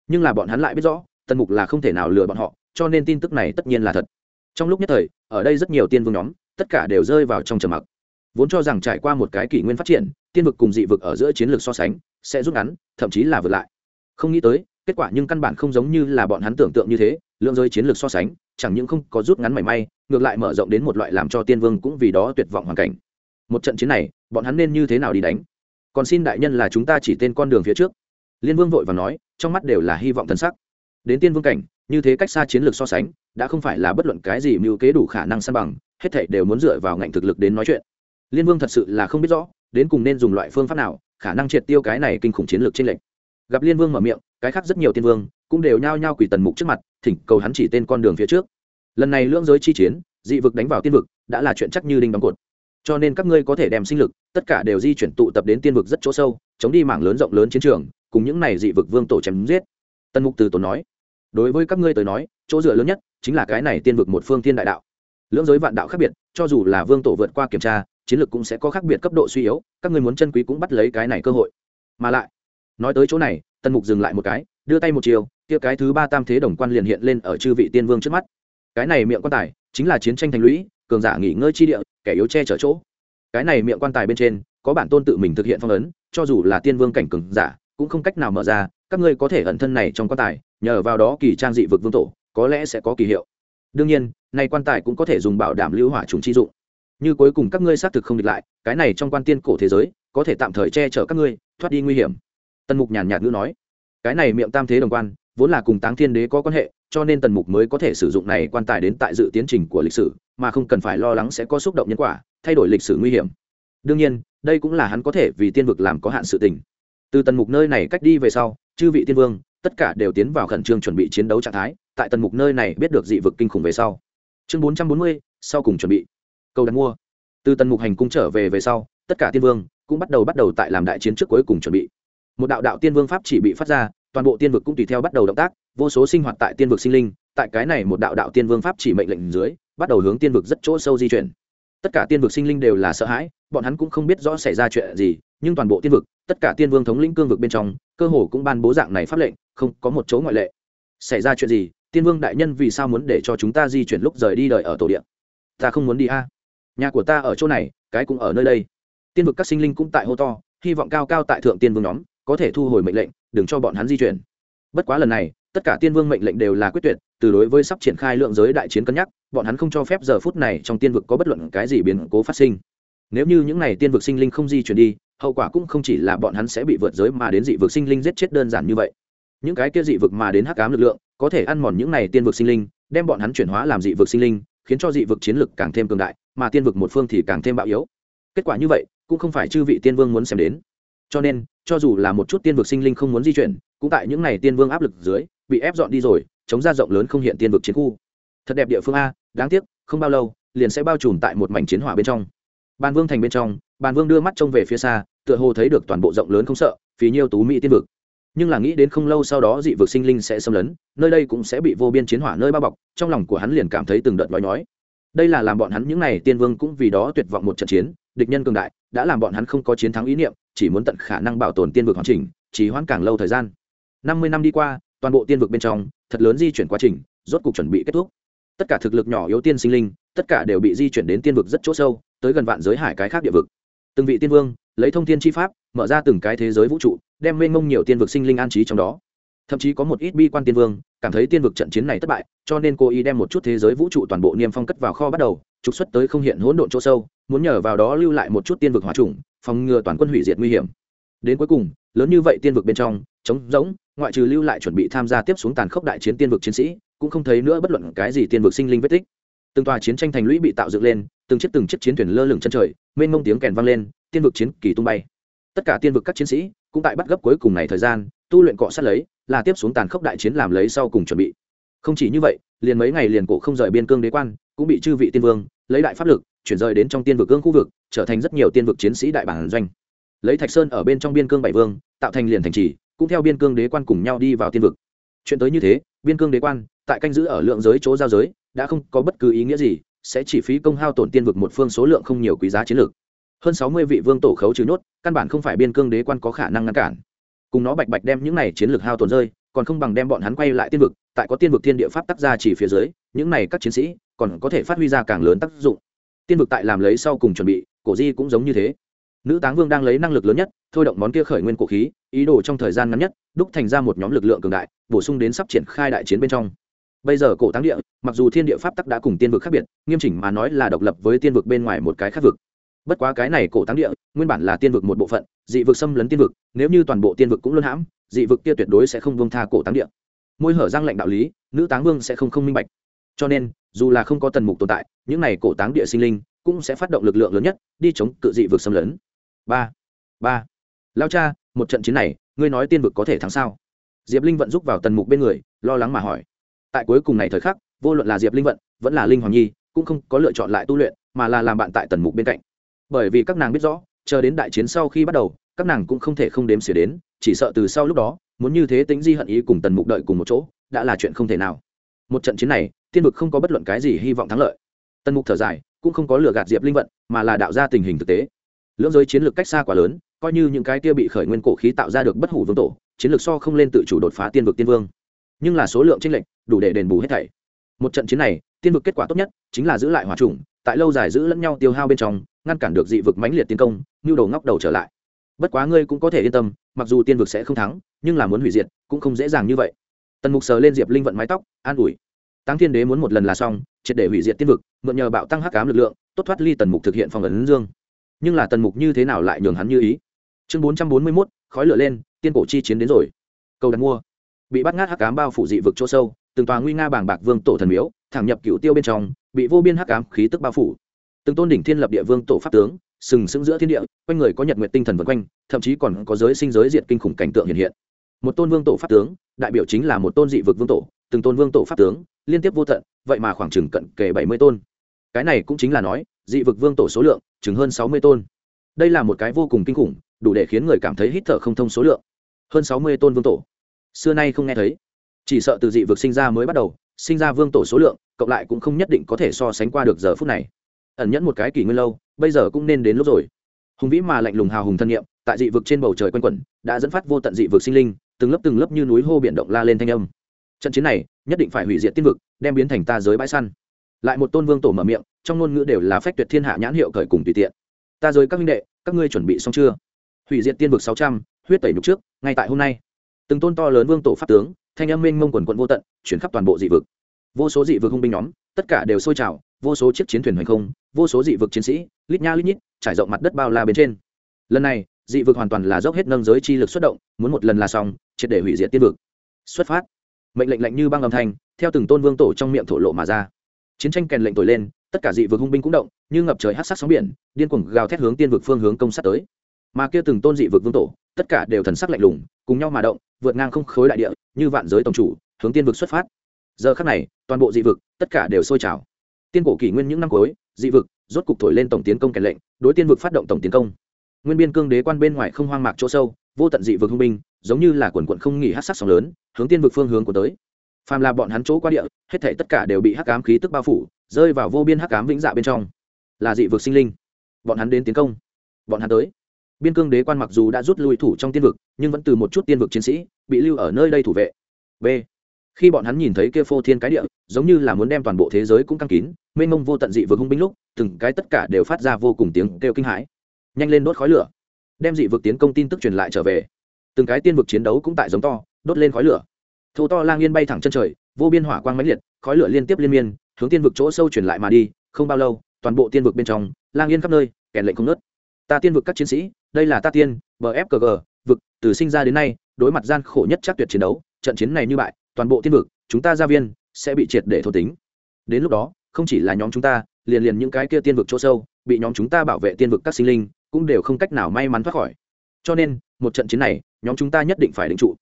Nhưng là bọn hắn lại biết rõ, tần mục là không thể nào lừa bọn họ, cho nên tin tức này tất nhiên là thật trong lúc nhất thời, ở đây rất nhiều tiên vương nhóm, tất cả đều rơi vào trong trầm mặc. Vốn cho rằng trải qua một cái kỷ nguyên phát triển, tiên vực cùng dị vực ở giữa chiến lược so sánh, sẽ rút ngắn, thậm chí là vượt lại. Không nghĩ tới, kết quả nhưng căn bản không giống như là bọn hắn tưởng tượng như thế, lượng giới chiến lược so sánh, chẳng những không có rút ngắn mảy may, ngược lại mở rộng đến một loại làm cho tiên vương cũng vì đó tuyệt vọng hoàn cảnh. Một trận chiến này, bọn hắn nên như thế nào đi đánh? Còn xin đại nhân là chúng ta chỉ tên con đường phía trước. Liên vương vội và nói, trong mắt đều là hy vọng thân sắc. Đến tiên vương cảnh như thế cách xa chiến lược so sánh, đã không phải là bất luận cái gì mưu kế đủ khả năng san bằng, hết thảy đều muốn dựa vào ngạnh thực lực đến nói chuyện. Liên vương thật sự là không biết rõ, đến cùng nên dùng loại phương pháp nào, khả năng triệt tiêu cái này kinh khủng chiến lược trên lệnh gặp liên vương mở miệng, cái khác rất nhiều tiên vương cũng đều nhao nhao quỳ tần mục trước mặt, thỉnh cầu hắn chỉ tên con đường phía trước. Lần này lưỡng giới chi chiến, dị vực đánh vào tiên vực, đã là chuyện chắc như đinh đóng cột. Cho nên các ngươi có thể đem sinh lực, tất cả đều di chuyển tụ tập đến tiên vực rất chỗ sâu, chống đi mảng lớn rộng lớn chiến trường, cùng những này dị vực vương tổ chém giết. Tân mục từ tổ nói đối với các ngươi tới nói, chỗ dựa lớn nhất chính là cái này tiên vực một phương thiên đại đạo. Lưỡng giới vạn đạo khác biệt, cho dù là vương tổ vượt qua kiểm tra, chiến lược cũng sẽ có khác biệt cấp độ suy yếu, các ngươi muốn chân quý cũng bắt lấy cái này cơ hội. Mà lại, nói tới chỗ này tân mục dừng lại một cái, đưa tay một chiều, kia cái thứ ba tam thế đồng quan liền hiện lên ở chư vị tiên vương trước mắt. Cái này miệng quan tài chính là chiến tranh thành lũy, cường giả nghỉ ngơi chi địa, kẻ yếu che chở chỗ. Cái này miệng quan tài bên trên, có bản tôn tự mình thực hiện phong ấn, cho dù là tiên vương cảnh cường giả, cũng không cách nào mở ra, các ngươi có thể ẩn thân này trong quan tài nhờ vào đó kỳ trang dị vực vương tổ, có lẽ sẽ có kỳ hiệu. Đương nhiên, nay quan tài cũng có thể dùng bảo đảm lưu hỏa trùng chi dụng. Như cuối cùng các ngươi xác thực không địch lại, cái này trong quan tiên cổ thế giới, có thể tạm thời che chở các ngươi, thoát đi nguy hiểm. Tần mục nhàn nhạt ngữ nói. Cái này miệng tam thế đồng quan, vốn là cùng táng thiên đế có quan hệ, cho nên tần mục mới có thể sử dụng này quan tài đến tại dự tiến trình của lịch sử, mà không cần phải lo lắng sẽ có xúc động nhân quả, thay đổi lịch sử nguy hiểm. Đương nhiên, đây cũng là hắn có thể vì tiên vực làm có hạn sự tình. Từ tần mục nơi này cách đi về sau, chư vị tiên vương tất cả đều tiến vào khẩn trương chuẩn bị chiến đấu trạng thái, tại tần mục nơi này biết được dị vực kinh khủng về sau. Chương bốn trăm bốn mươi, sau cùng chuẩn bị. Câu đặt mua. Từ tần mục hành cung trở về về sau, tất cả tiên vương cũng bắt đầu bắt đầu tại làm đại chiến trước cuối cùng chuẩn bị. Một đạo đạo tiên vương pháp chỉ bị phát ra, toàn bộ tiên vực cũng tùy theo bắt đầu động tác, vô số sinh hoạt tại tiên vực sinh linh, tại cái này một đạo đạo tiên vương pháp chỉ mệnh lệnh dưới, bắt đầu hướng tiên vực rất chỗ sâu di chuyển. Tất cả tiên vực sinh linh đều là sợ hãi, bọn hắn cũng không biết rõ xảy ra chuyện gì, nhưng toàn bộ tiên vực, tất cả tiên vương thống lĩnh cương vực bên trong cơ hồ cũng ban bố dạng này pháp lệnh, không có một chỗ ngoại lệ. Xảy ra chuyện gì? Tiên vương đại nhân vì sao muốn để cho chúng ta di chuyển lúc rời đi đời ở tổ điện? Ta không muốn đi a. Nhà của ta ở chỗ này, cái cũng ở nơi đây. Tiên vực các sinh linh cũng tại hô to, hy vọng cao cao tại thượng tiên vương nhóm, có thể thu hồi mệnh lệnh, đừng cho bọn hắn di chuyển. Bất quá lần này, tất cả tiên vương mệnh lệnh đều là quyết tuyệt, từ đối với sắp triển khai lượng giới đại chiến cân nhắc, bọn hắn không cho phép giờ phút này trong tiên vực có bất luận cái gì biến cố phát sinh. Nếu như những n à y tiên vực sinh linh không di chuyển đi hậu quả cũng không chỉ là bọn hắn sẽ bị vượt giới mà đến dị vực sinh linh giết chết đơn giản như vậy. Những cái kia dị vực mà đến hắc ám lực lượng, có thể ăn mòn những này tiên vực sinh linh, đem bọn hắn chuyển hóa làm dị vực sinh linh, khiến cho dị vực chiến lực càng thêm cường đại, mà tiên vực một phương thì càng thêm bạo yếu. Kết quả như vậy, cũng không phải chư vị tiên vương muốn xem đến. Cho nên, cho dù là một chút tiên vực sinh linh không muốn di chuyển, cũng tại những này tiên vương áp lực dưới, bị ép dọn đi rồi, chống ra rộng lớn không hiện tiên vực chiến khu. Thật đẹp địa phương a, đáng tiếc, không bao lâu, liền sẽ bao trùm tại một mảnh chiến hỏa bên trong. Ban vương thành bên trong bàn vương đưa mắt trông về phía xa, tựa hồ thấy được toàn bộ rộng lớn không sợ, phí nhiêu tú mỹ tiên vực. Nhưng là nghĩ đến không lâu sau đó dị vực sinh linh sẽ xâm lấn, nơi đây cũng sẽ bị vô biên chiến hỏa nơi bao bọc, trong lòng của hắn liền cảm thấy từng đợt nói nói đây là làm bọn hắn những n à y tiên vương cũng vì đó tuyệt vọng một trận chiến, địch nhân cường đại, đã làm bọn hắn không có chiến thắng ý niệm, chỉ muốn tận khả năng bảo tồn tiên vực hoàn chỉnh chỉ hoãn càng lâu thời gian. Năm mươi năm đi qua, toàn bộ tiên vực bên trong, thật lớn di chuyển quá trình, rốt cuộc chuẩn bị kết thúc. Tất cả thực lực nhỏ yếu tiên sinh linh, tất cả đều bị di chuyển đến tiên vực rất chỗ sâu, tới gần vạn giới hải cái khác địa vực từng vị tiên vương, lấy thông tiên tri pháp, mở ra từng cái thế giới vũ trụ, đem mênh mông nhiều tiên vực sinh linh an trí trong đó. Thậm chí có một ít bi quan tiên vương, cảm thấy tiên vực trận chiến này thất bại, cho nên cô ý đem một chút thế giới vũ trụ toàn bộ niêm phong cất vào kho bắt đầu, trục xuất tới không hiện hỗn độn chỗ sâu, muốn nhờ vào đó lưu lại một chút tiên vực hóa trùng phòng ngừa toàn quân hủy diệt nguy hiểm. Đến cuối cùng, lớn như vậy tiên vực bên trong chống rỗng, ngoại trừ lưu lại chuẩn bị tham gia tiếp xuống tàn khốc đại chiến tiên vực chiến sĩ, cũng không thấy nữa bất luận cái gì tiên vực sinh linh vết tích. Từng tòa chiến tranh thành lũy bị tạo dựng lên, từng chiếc từng chiếc chiến thuyền lơ lửng chân trời mênh mông tiếng kèn vang lên, tiên vực chiến kỳ tung bay. Tất cả tiên vực các chiến sĩ cũng tại bắt gấp cuối cùng này thời gian, tu luyện cọ sát lấy, là tiếp xuống tàn khốc đại chiến làm lấy sau cùng chuẩn bị. Không chỉ như vậy, liền mấy ngày liền cổ không rời biên cương đế quan, cũng bị chư vị tiên vương lấy đại pháp lực, chuyển rời đến trong tiên vực cương khu vực, trở thành rất nhiều tiên vực chiến sĩ đại bản doanh. Lấy thạch sơn ở bên trong biên cương bảy vương, tạo thành liền thành trì, cũng theo biên cương đế quan cùng nhau đi vào tiên vực. Chuyện tới như thế, biên cương đế quan, tại canh giữ ở lượng giới chỗ giao giới, đã không có bất cứ ý nghĩa gì sẽ chỉ phí công hao tổn tiên vực một phương số lượng không nhiều quý giá chiến lược. Hơn sáu mươi vị vương tổ khấu trừ nhốt, căn bản không phải biên cương đế quan có khả năng ngăn cản. Cùng nó bạch bạch đem những này chiến lược hao tổn rơi, còn không bằng đem bọn hắn quay lại tiên vực, tại có tiên vực thiên địa pháp tác ra chỉ phía dưới, những này các chiến sĩ còn có thể phát huy ra càng lớn tác dụng. Tiên vực tại làm lấy sau cùng chuẩn bị, cổ di cũng giống như thế. Nữ táng vương đang lấy năng lực lớn nhất, thôi động món kia khởi nguyên cổ khí, ý đồ trong thời gian ngắn nhất, đúc thành ra một nhóm lực lượng cường đại, bổ sung đến sắp triển khai đại chiến bên trong bây giờ cổ táng địa, mặc dù thiên địa pháp tắc đã cùng tiên vực khác biệt, nghiêm chỉnh mà nói là độc lập với tiên vực bên ngoài một cái khác vực. Bất quá cái này cổ táng địa, nguyên bản là tiên vực một bộ phận, dị vực xâm lấn tiên vực, nếu như toàn bộ tiên vực cũng luôn hãm, dị vực kia tuyệt đối sẽ không vương tha cổ táng địa. Môi hở răng lệnh đạo lý, nữ táng vương sẽ không không minh bạch. Cho nên, dù là không có tần mục tồn tại, những này cổ táng địa sinh linh cũng sẽ phát động lực lượng lớn nhất, đi chống cự dị vực xâm lấn. Ba ba. Lao cha, một trận chiến này, ngươi nói tiên vực có thể thắng sao? Diệp linh vận giúp vào tần mục bên người, lo lắng mà hỏi tại cuối cùng này thời khắc, vô luận là diệp linh vận, vẫn là linh hoàng nhi, cũng không có lựa chọn lại tu luyện, mà là làm bạn tại tần mục bên cạnh. Bởi vì các nàng biết rõ, chờ đến đại chiến sau khi bắt đầu, các nàng cũng không thể không đếm xỉa đến, chỉ sợ từ sau lúc đó, muốn như thế tính di hận ý cùng tần mục đợi cùng một chỗ, đã là chuyện không thể nào. Một trận chiến này tiên vực không có bất luận cái gì hy vọng thắng lợi. Tần mục thở dài, cũng không có lừa gạt diệp linh vận, mà là đạo ra tình hình thực tế. Lưỡng giới chiến lược cách xa quá lớn, coi như những cái kia bị khởi nguyên cổ khí tạo ra được bất hủ vương tổ, chiến lược so không lên tự chủ đột phá tiên vực tiên vương. Nhưng là số lượng tranh lệch đủ để đền bù hết thảy. Một trận chiến này, tiên vực kết quả tốt nhất chính là giữ lại hòa trùng tại lâu dài giữ lẫn nhau tiêu hao bên trong, ngăn cản được dị vực mãnh liệt tiến công như đầu ngóc đầu trở lại. Bất quá ngươi cũng có thể yên tâm, mặc dù tiên vực sẽ không thắng, nhưng là muốn hủy diệt cũng không dễ dàng như vậy. Tần mục sờ lên diệp linh vận mái tóc, an ủi. Tăng thiên đế muốn một lần là xong, triệt để hủy diệt tiên vực, mượn nhờ bạo tăng hắc cám lực lượng, tốt thoát ly tần mục thực hiện phong ấn dương. Nhưng là tần mục như thế nào lại nhường hắn như ý? Chương bốn trăm bốn mươi mốt, khói lửa lên, tiên cổ chi chiến đến rồi. Cầu đặt mua. Bị bắt ngát hắc cám bao phủ dị vực chỗ sâu từng tòa nguy nga bàng bạc vương tổ thần miếu, thẳng nhập cựu tiêu bên trong, bị vô biên hắc ám khí tức bao phủ. Từng tôn đỉnh thiên lập địa vương tổ pháp tướng, sừng sững giữa thiên địa, quanh người có nhật nguyện tinh thần vân quanh, thậm chí còn có giới sinh giới diện kinh khủng cảnh tượng hiện hiện. Một tôn vương tổ pháp tướng, đại biểu chính là một tôn dị vực vương tổ, từng tôn vương tổ pháp tướng, liên tiếp vô tận, vậy mà khoảng chừng cận kề bảy mươi tôn. Cái này cũng chính là nói, dị vực vương tổ số lượng chừng hơn sáu mươi tôn. Đây là một cái vô cùng kinh khủng, đủ để khiến người cảm thấy hít thở không thông số lượng. Hơn sáu mươi tôn vương tổ. Xưa nay không nghe thấy chỉ sợ từ dị vực sinh ra mới bắt đầu, sinh ra vương tổ số lượng, cộng lại cũng không nhất định có thể so sánh qua được giờ phút này. Ẩn nhẫn một cái kỷ nguyên lâu, bây giờ cũng nên đến lúc rồi. Hùng vĩ mà lạnh lùng hào hùng thân nhiệm tại dị vực trên bầu trời quanh quẩn, đã dẫn phát vô tận dị vực sinh linh, từng lớp từng lớp như núi hô biển động la lên thanh âm. Trận chiến này, nhất định phải hủy diệt tiên vực, đem biến thành ta giới bãi săn. Lại một tôn vương tổ mở miệng, trong ngôn ngữ đều là phách tuyệt thiên hạ nhãn hiệu cởi cùng tùy tiện. Ta giới các minh đệ, các ngươi chuẩn bị xong chưa? Hủy diệt tiên vực sáu trăm, huyết tẩy nhục trước, ngay tại hôm nay. Từng tôn to lớn vương tổ pháp tướng thanh âm minh mông quần quận vô tận, chuyển khắp toàn bộ dị vực. Vô số dị vực hung binh nhóm, tất cả đều sôi trào, vô số chiếc chiến thuyền hoành không, vô số dị vực chiến sĩ, lít nha lít nhít, trải rộng mặt đất bao la bên trên. Lần này, dị vực hoàn toàn là dốc hết nâng giới chi lực xuất động, muốn một lần là xong, triệt để hủy diệt tiên vực. Xuất phát. Mệnh lệnh lạnh như băng âm thanh, theo từng tôn vương tổ trong miệng thổ lộ mà ra. Chiến tranh kèn lệnh thổi lên, tất cả dị vực hung binh cũng động, như ngập trời hát sắc sóng biển, điên cuồng gào thét hướng tiên vực phương hướng công sát tới. Mà kia từng tôn dị vực vương tổ tất cả đều thần sắc lạnh lùng, cùng nhau mà động, vượt ngang không khối đại địa, như vạn giới tổng chủ, hướng tiên vực xuất phát. Giờ khắc này, toàn bộ dị vực, tất cả đều sôi trào. Tiên cổ kỷ nguyên những năm cuối, dị vực rốt cục thổi lên tổng tiến công kèn lệnh, đối tiên vực phát động tổng tiến công. Nguyên biên cương đế quan bên ngoài không hoang mạc chỗ sâu, vô tận dị vực hung binh, giống như là quần quận không nghỉ hát sắc sóng lớn, hướng tiên vực phương hướng của tới. Phàm là bọn hắn chỗ qua địa, hết thể tất cả đều bị hắc ám khí tức bao phủ, rơi vào vô biên hắc ám vĩnh dạ bên trong. Là dị vực sinh linh. Bọn hắn đến tiến công. Bọn hắn tới biên cương đế quan mặc dù đã rút lui thủ trong tiên vực, nhưng vẫn từ một chút tiên vực chiến sĩ, bị lưu ở nơi đây thủ vệ. B. Khi bọn hắn nhìn thấy kia phô thiên cái địa, giống như là muốn đem toàn bộ thế giới cũng căng kín, mênh mông vô tận dị vực hung binh lúc, từng cái tất cả đều phát ra vô cùng tiếng kêu kinh hãi. Nhanh lên đốt khói lửa. Đem dị vực tiến công tin tức truyền lại trở về. Từng cái tiên vực chiến đấu cũng tại giống to, đốt lên khói lửa. Thô to lang yên bay thẳng chân trời, vô biên hỏa quang mãnh liệt, khói lửa liên tiếp liên miên, hướng tiên vực chỗ sâu truyền lại mà đi, không bao lâu, toàn bộ tiên vực bên trong, lang yên khắp nơi, kèn lệnh không nớt ta tiên vực các chiến sĩ đây là ta tiên bfkg vực, từ sinh ra đến nay, đối mặt gian khổ nhất chắc tuyệt chiến đấu, trận chiến này như bại, toàn bộ tiên vực, chúng ta gia viên, sẽ bị triệt để thổ tính. Đến lúc đó, không chỉ là nhóm chúng ta, liền liền những cái kia tiên vực chỗ sâu, bị nhóm chúng ta bảo vệ tiên vực các sinh linh, cũng đều không cách nào may mắn thoát khỏi. Cho nên, một trận chiến này, nhóm chúng ta nhất định phải định trụ.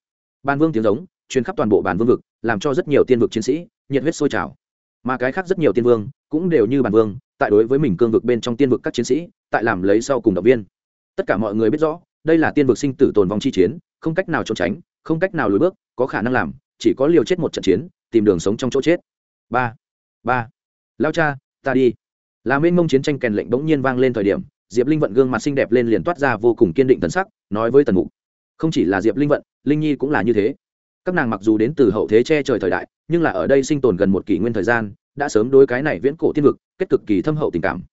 Ban vương tiếng giống chuyến khắp toàn bộ bản vương vực, làm cho rất nhiều tiên vực chiến sĩ, nhiệt huyết sôi trào. Mà cái khác rất nhiều tiên vương, cũng đều như bản vương, tại đối với mình cương vực bên trong tiên vực các chiến sĩ, tại làm lấy sau cùng động viên tất cả mọi người biết rõ, đây là tiên vực sinh tử tồn vong chi chiến, không cách nào trốn tránh, không cách nào lùi bước, có khả năng làm, chỉ có liều chết một trận chiến, tìm đường sống trong chỗ chết. Ba ba. Lao cha, ta đi. Là mênh mông chiến tranh kèn lệnh bỗng nhiên vang lên thời điểm, diệp linh vận gương mặt xinh đẹp lên liền toát ra vô cùng kiên định tần sắc, nói với tần mục. Không chỉ là diệp linh vận, linh nhi cũng là như thế. Các nàng mặc dù đến từ hậu thế che trời thời đại, nhưng là ở đây sinh tồn gần một kỷ nguyên thời gian, đã sớm đối cái này viễn cổ tiên vực, kết cực kỳ thâm hậu tình cảm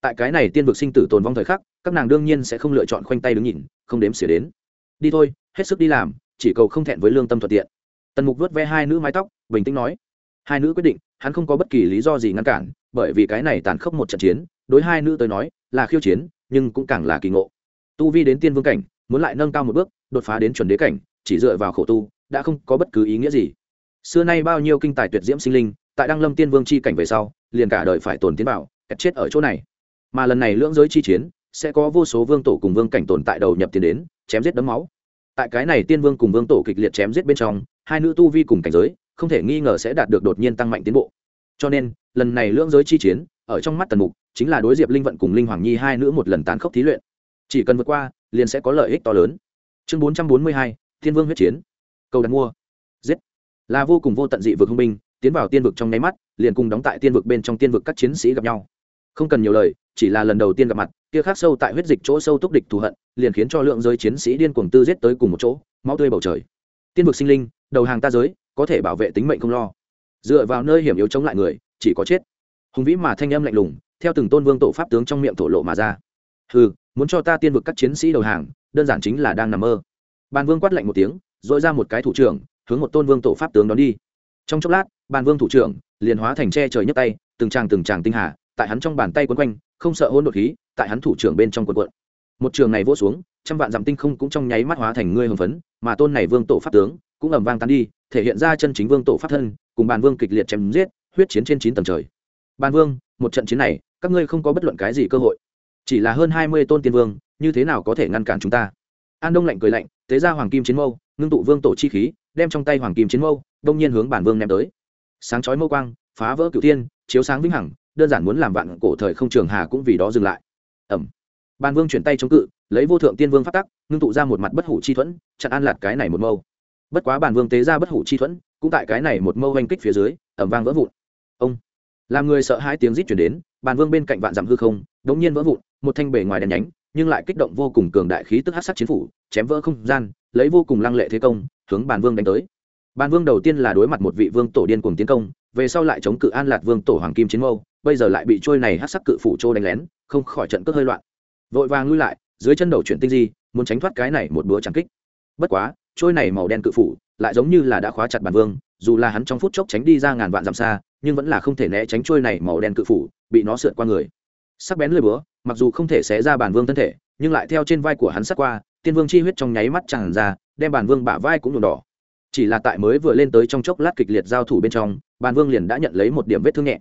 tại cái này tiên vực sinh tử tồn vong thời khắc, các nàng đương nhiên sẽ không lựa chọn khoanh tay đứng nhìn, không đếm xỉa đến. Đi thôi, hết sức đi làm, chỉ cầu không thẹn với lương tâm thuận tiện. Tần mục vớt ve hai nữ mái tóc, bình tĩnh nói. Hai nữ quyết định, hắn không có bất kỳ lý do gì ngăn cản, bởi vì cái này tàn khốc một trận chiến, đối hai nữ tới nói, là khiêu chiến, nhưng cũng càng là kỳ ngộ. Tu vi đến tiên vương cảnh, muốn lại nâng cao một bước, đột phá đến chuẩn đế cảnh, chỉ dựa vào khổ tu, đã không có bất cứ ý nghĩa gì. Xưa nay bao nhiêu kinh tài tuyệt diễm sinh linh, tại đăng lâm tiên vương chi cảnh về sau, liền cả đời phải tồn tiến bảo kẹt chết ở chỗ này mà lần này lưỡng giới chi chiến, sẽ có vô số vương tổ cùng vương cảnh tồn tại đầu nhập tiền đến, chém giết đấm máu. Tại cái này tiên vương cùng vương tổ kịch liệt chém giết bên trong, hai nữ tu vi cùng cảnh giới, không thể nghi ngờ sẽ đạt được đột nhiên tăng mạnh tiến bộ. Cho nên, lần này lưỡng giới chi chiến, ở trong mắt tần mục, chính là đối diệp linh vận cùng linh hoàng nhi hai nữ một lần tán khốc thí luyện. Chỉ cần vượt qua, liền sẽ có lợi ích to lớn. Chương bốn trăm bốn mươi hai, thiên vương huyết chiến. Cầu đặt mua. Giết. Là vô cùng vô tận dị vực hung binh, tiến vào tiên vực trong nháy mắt, liền cùng đóng tại tiên vực bên trong tiên vực các chiến sĩ gặp nhau không cần nhiều lời, chỉ là lần đầu tiên gặp mặt, kia khác sâu tại huyết dịch chỗ sâu túc địch thù hận, liền khiến cho lượng giới chiến sĩ điên cuồng tư giết tới cùng một chỗ, máu tươi bầu trời. Tiên vực sinh linh, đầu hàng ta giới, có thể bảo vệ tính mệnh không lo. Dựa vào nơi hiểm yếu chống lại người, chỉ có chết. Hùng vĩ mà thanh âm lạnh lùng, theo từng tôn vương tổ pháp tướng trong miệng thổ lộ mà ra. Hừ, muốn cho ta tiên vực các chiến sĩ đầu hàng, đơn giản chính là đang nằm mơ. Bàn vương quát lạnh một tiếng dội ra một cái thủ trưởng, hướng một tôn vương tổ pháp tướng đón đi. Trong chốc lát, bàn vương thủ trưởng liền hóa thành tre trời nhấc tay, từng tràng từng tràng tinh hà tại hắn trong bàn tay quấn quanh, không sợ hôn đột khí, tại hắn thủ trưởng bên trong quần quận. Một trường này vỗ xuống, trăm vạn dặm tinh không cũng trong nháy mắt hóa thành ngươi hồng phấn, mà tôn này vương tổ pháp tướng cũng ẩm vang tán đi, thể hiện ra chân chính vương tổ pháp thân, cùng bàn vương kịch liệt chém giết, huyết chiến trên chín tầng trời. Bàn vương, một trận chiến này, các ngươi không có bất luận cái gì cơ hội. Chỉ là hơn hai mươi tôn tiên vương, như thế nào có thể ngăn cản chúng ta? An đông lạnh cười lạnh, tế ra hoàng kim chiến mâu, ngưng tụ vương tổ chi khí, đem trong tay hoàng kim chiến mâu, đông nhiên hướng bản vương ném tới. Sáng chói mâu quang, phá vỡ cửu tiên chiếu sáng vĩnh hằng đơn giản muốn làm vạn cổ thời không trường hà cũng vì đó dừng lại. Ẩm. Bàn vương chuyển tay chống cự, lấy vô thượng tiên vương phát tắc, ngưng tụ ra một mặt bất hủ chi thuẫn, chặn an lạt cái này một mâu. Bất quá bàn vương tế ra bất hủ chi thuẫn, cũng tại cái này một mâu oanh kích phía dưới, ẩm vang vỡ vụn. Ông. Làm người sợ hai tiếng rít chuyển đến, bàn vương bên cạnh vạn dặm hư không, đống nhiên vỡ vụn, một thanh bể ngoài đèn nhánh, nhưng lại kích động vô cùng cường đại khí tức hát sắc chiến phủ, chém vỡ không gian, lấy vô cùng lăng lệ thế công, hướng bàn vương đánh tới. Bàn vương đầu tiên là đối mặt một vị vương tổ điên cùng tiến công, về sau lại chống cự an lạt vương tổ hoàng kim chiến mâu bây giờ lại bị trôi này hát sắc cự phủ trô đánh lén, không khỏi trận cước hơi loạn. Vội vàng lui lại, dưới chân đầu chuyển tinh di, muốn tránh thoát cái này một búa trắng kích. Bất quá, trôi này màu đen cự phủ lại giống như là đã khóa chặt bản vương, dù là hắn trong phút chốc tránh đi ra ngàn vạn dặm xa, nhưng vẫn là không thể né tránh trôi này màu đen cự phủ, bị nó sượt qua người. Sắc bén lưỡi búa, mặc dù không thể xé ra bản vương thân thể, nhưng lại theo trên vai của hắn sắc qua, tiên vương chi huyết trong nháy mắt tràn ra, đem bản vương bả vai cũng nhuộm đỏ. Chỉ là tại mới vừa lên tới trong chốc lát kịch liệt giao thủ bên trong, bản vương liền đã nhận lấy một điểm vết thương nhẹ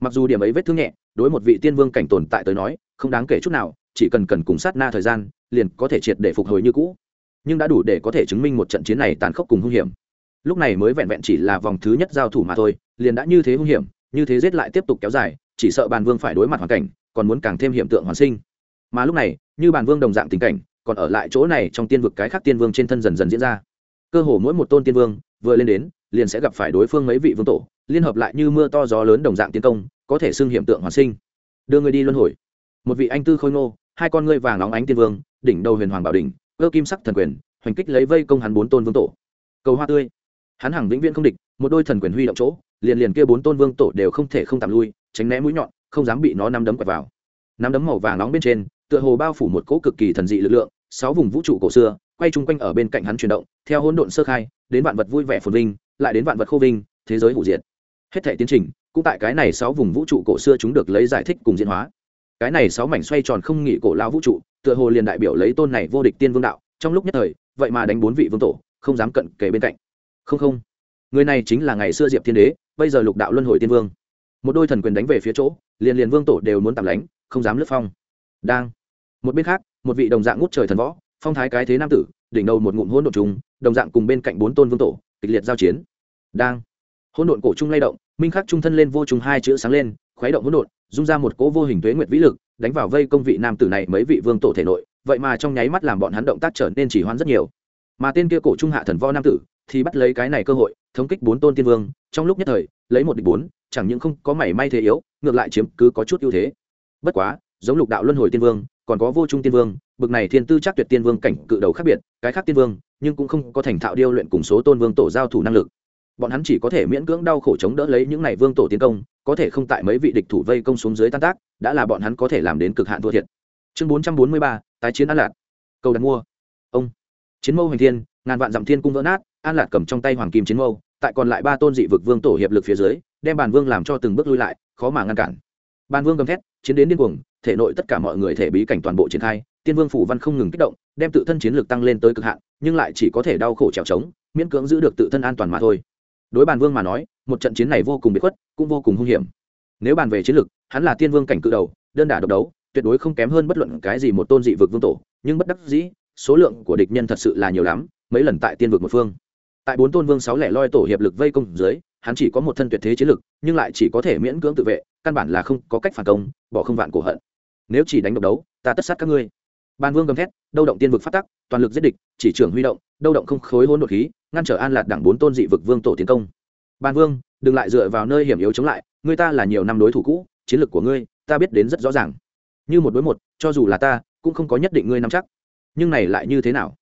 mặc dù điểm ấy vết thương nhẹ, đối một vị tiên vương cảnh tồn tại tới nói, không đáng kể chút nào, chỉ cần cần cùng sát na thời gian, liền có thể triệt để phục hồi như cũ. Nhưng đã đủ để có thể chứng minh một trận chiến này tàn khốc cùng hung hiểm. Lúc này mới vẹn vẹn chỉ là vòng thứ nhất giao thủ mà thôi, liền đã như thế hung hiểm, như thế giết lại tiếp tục kéo dài, chỉ sợ bàn vương phải đối mặt hoàn cảnh, còn muốn càng thêm hiện tượng hoàn sinh. Mà lúc này, như bàn vương đồng dạng tình cảnh, còn ở lại chỗ này trong tiên vực cái khác tiên vương trên thân dần dần diễn ra. Cơ hồ mỗi một tôn tiên vương, vừa lên đến liền sẽ gặp phải đối phương mấy vị vương tổ, liên hợp lại như mưa to gió lớn đồng dạng tiến công, có thể xưng hiện tượng hoàn sinh. Đưa người đi luân hồi. Một vị anh tư khôi ngô, hai con ngươi vàng óng ánh tiên vương, đỉnh đầu huyền hoàng bảo đỉnh ơ kim sắc thần quyền, hoành kích lấy vây công hắn bốn tôn vương tổ. Cầu hoa tươi. Hắn hằng vĩnh viễn không địch, một đôi thần quyền huy động chỗ, liền liền kia bốn tôn vương tổ đều không thể không tạm lui, tránh né mũi nhọn, không dám bị nó nắm đấm quẹt vào. Nắm đấm màu vàng nóng bên trên, tựa hồ bao phủ một cỗ cực kỳ thần dị lực lượng, sáu vùng vũ trụ cổ xưa, quay chung quanh ở bên cạnh hắn chuyển động, theo hỗn độn sơ khai, đến vạn vật vui vẻ phồn vinh lại đến vạn vật khô vinh, thế giới hủ diệt. Hết thể tiến trình, cũng tại cái này sáu vùng vũ trụ cổ xưa chúng được lấy giải thích cùng diễn hóa. Cái này sáu mảnh xoay tròn không nghỉ cổ lao vũ trụ, tựa hồ liền đại biểu lấy tôn này vô địch tiên vương đạo. Trong lúc nhất thời, vậy mà đánh bốn vị vương tổ, không dám cận kề bên cạnh. Không không. Người này chính là ngày xưa diệp thiên đế, bây giờ lục đạo luân hồi tiên vương. Một đôi thần quyền đánh về phía chỗ, liền liền vương tổ đều muốn tạm lánh, không dám lướt phong. Đang. Một bên khác, một vị đồng dạng ngút trời thần võ, phong thái cái thế nam tử, đỉnh đầu một ngụm hỗn độn trùng, đồng dạng cùng bên cạnh bốn tôn vương tổ, kịch liệt giao chiến đang. Hỗn độn cổ trung lay động, minh khắc trung thân lên vô trùng hai chữ sáng lên, khuấy động hỗn độn, dung ra một cỗ vô hình tuế nguyệt vĩ lực, đánh vào vây công vị nam tử này mấy vị vương tổ thể nội, vậy mà trong nháy mắt làm bọn hắn động tác trở nên chỉ hoãn rất nhiều. Mà tên kia cổ trung hạ thần vo nam tử thì bắt lấy cái này cơ hội, thống kích bốn tôn tiên vương, trong lúc nhất thời, lấy một địch bốn, chẳng những không có mảy may thế yếu, ngược lại chiếm cứ có chút ưu thế. Bất quá, giống lục đạo luân hồi tiên vương, còn có vô trung tiên vương, bực này thiên tư chắc tuyệt tiên vương cảnh cự đầu khác biệt, cái khác tiên vương, nhưng cũng không có thành thạo điêu luyện cùng số tôn vương tổ giao thủ năng lực bọn hắn chỉ có thể miễn cưỡng đau khổ chống đỡ lấy những này vương tổ tiến công, có thể không tại mấy vị địch thủ vây công xuống dưới tan tác, đã là bọn hắn có thể làm đến cực hạn thua thiệt. Chương bốn trăm bốn mươi ba, tái chiến an lạc. Cầu đặt mua. Ông. Chiến mâu hoành thiên, ngàn vạn dặm thiên cung vỡ nát, an lạc cầm trong tay hoàng kim chiến mâu, tại còn lại ba tôn dị vực vương tổ hiệp lực phía dưới, đem bàn vương làm cho từng bước lui lại, khó mà ngăn cản. Bàn vương gầm thét, chiến đến điên cuồng, thể nội tất cả mọi người thể bí cảnh toàn bộ triển khai, tiên vương phủ văn không ngừng kích động, đem tự thân chiến lược tăng lên tới cực hạn, nhưng lại chỉ có thể đau khổ trèo trống, miễn cưỡng giữ được tự thân an toàn mà thôi đối bàn vương mà nói, một trận chiến này vô cùng bị khuất, cũng vô cùng hung hiểm. Nếu bàn về chiến lược, hắn là tiên vương cảnh cự đầu, đơn đả độc đấu, tuyệt đối không kém hơn bất luận cái gì một tôn dị vực vương tổ, nhưng bất đắc dĩ, số lượng của địch nhân thật sự là nhiều lắm, mấy lần tại tiên vực một phương. Tại bốn tôn vương sáu lẻ loi tổ hiệp lực vây công dưới, hắn chỉ có một thân tuyệt thế chiến lực nhưng lại chỉ có thể miễn cưỡng tự vệ, căn bản là không có cách phản công, bỏ không vạn cổ hận. Nếu chỉ đánh độc đấu, ta tất sát các ngươi. Ban vương gầm thét đâu động tiên vực phát tắc, toàn lực giết địch, chỉ trưởng huy động đâu động không khối hôn đột khí ngăn trở an lạt đảng bốn tôn dị vực vương tổ tiến công. Ban vương, đừng lại dựa vào nơi hiểm yếu chống lại ngươi ta là nhiều năm đối thủ cũ, chiến lược của ngươi, ta biết đến rất rõ ràng. Như một đối một, cho dù là ta, cũng không có nhất định ngươi nắm chắc. Nhưng này lại như thế nào?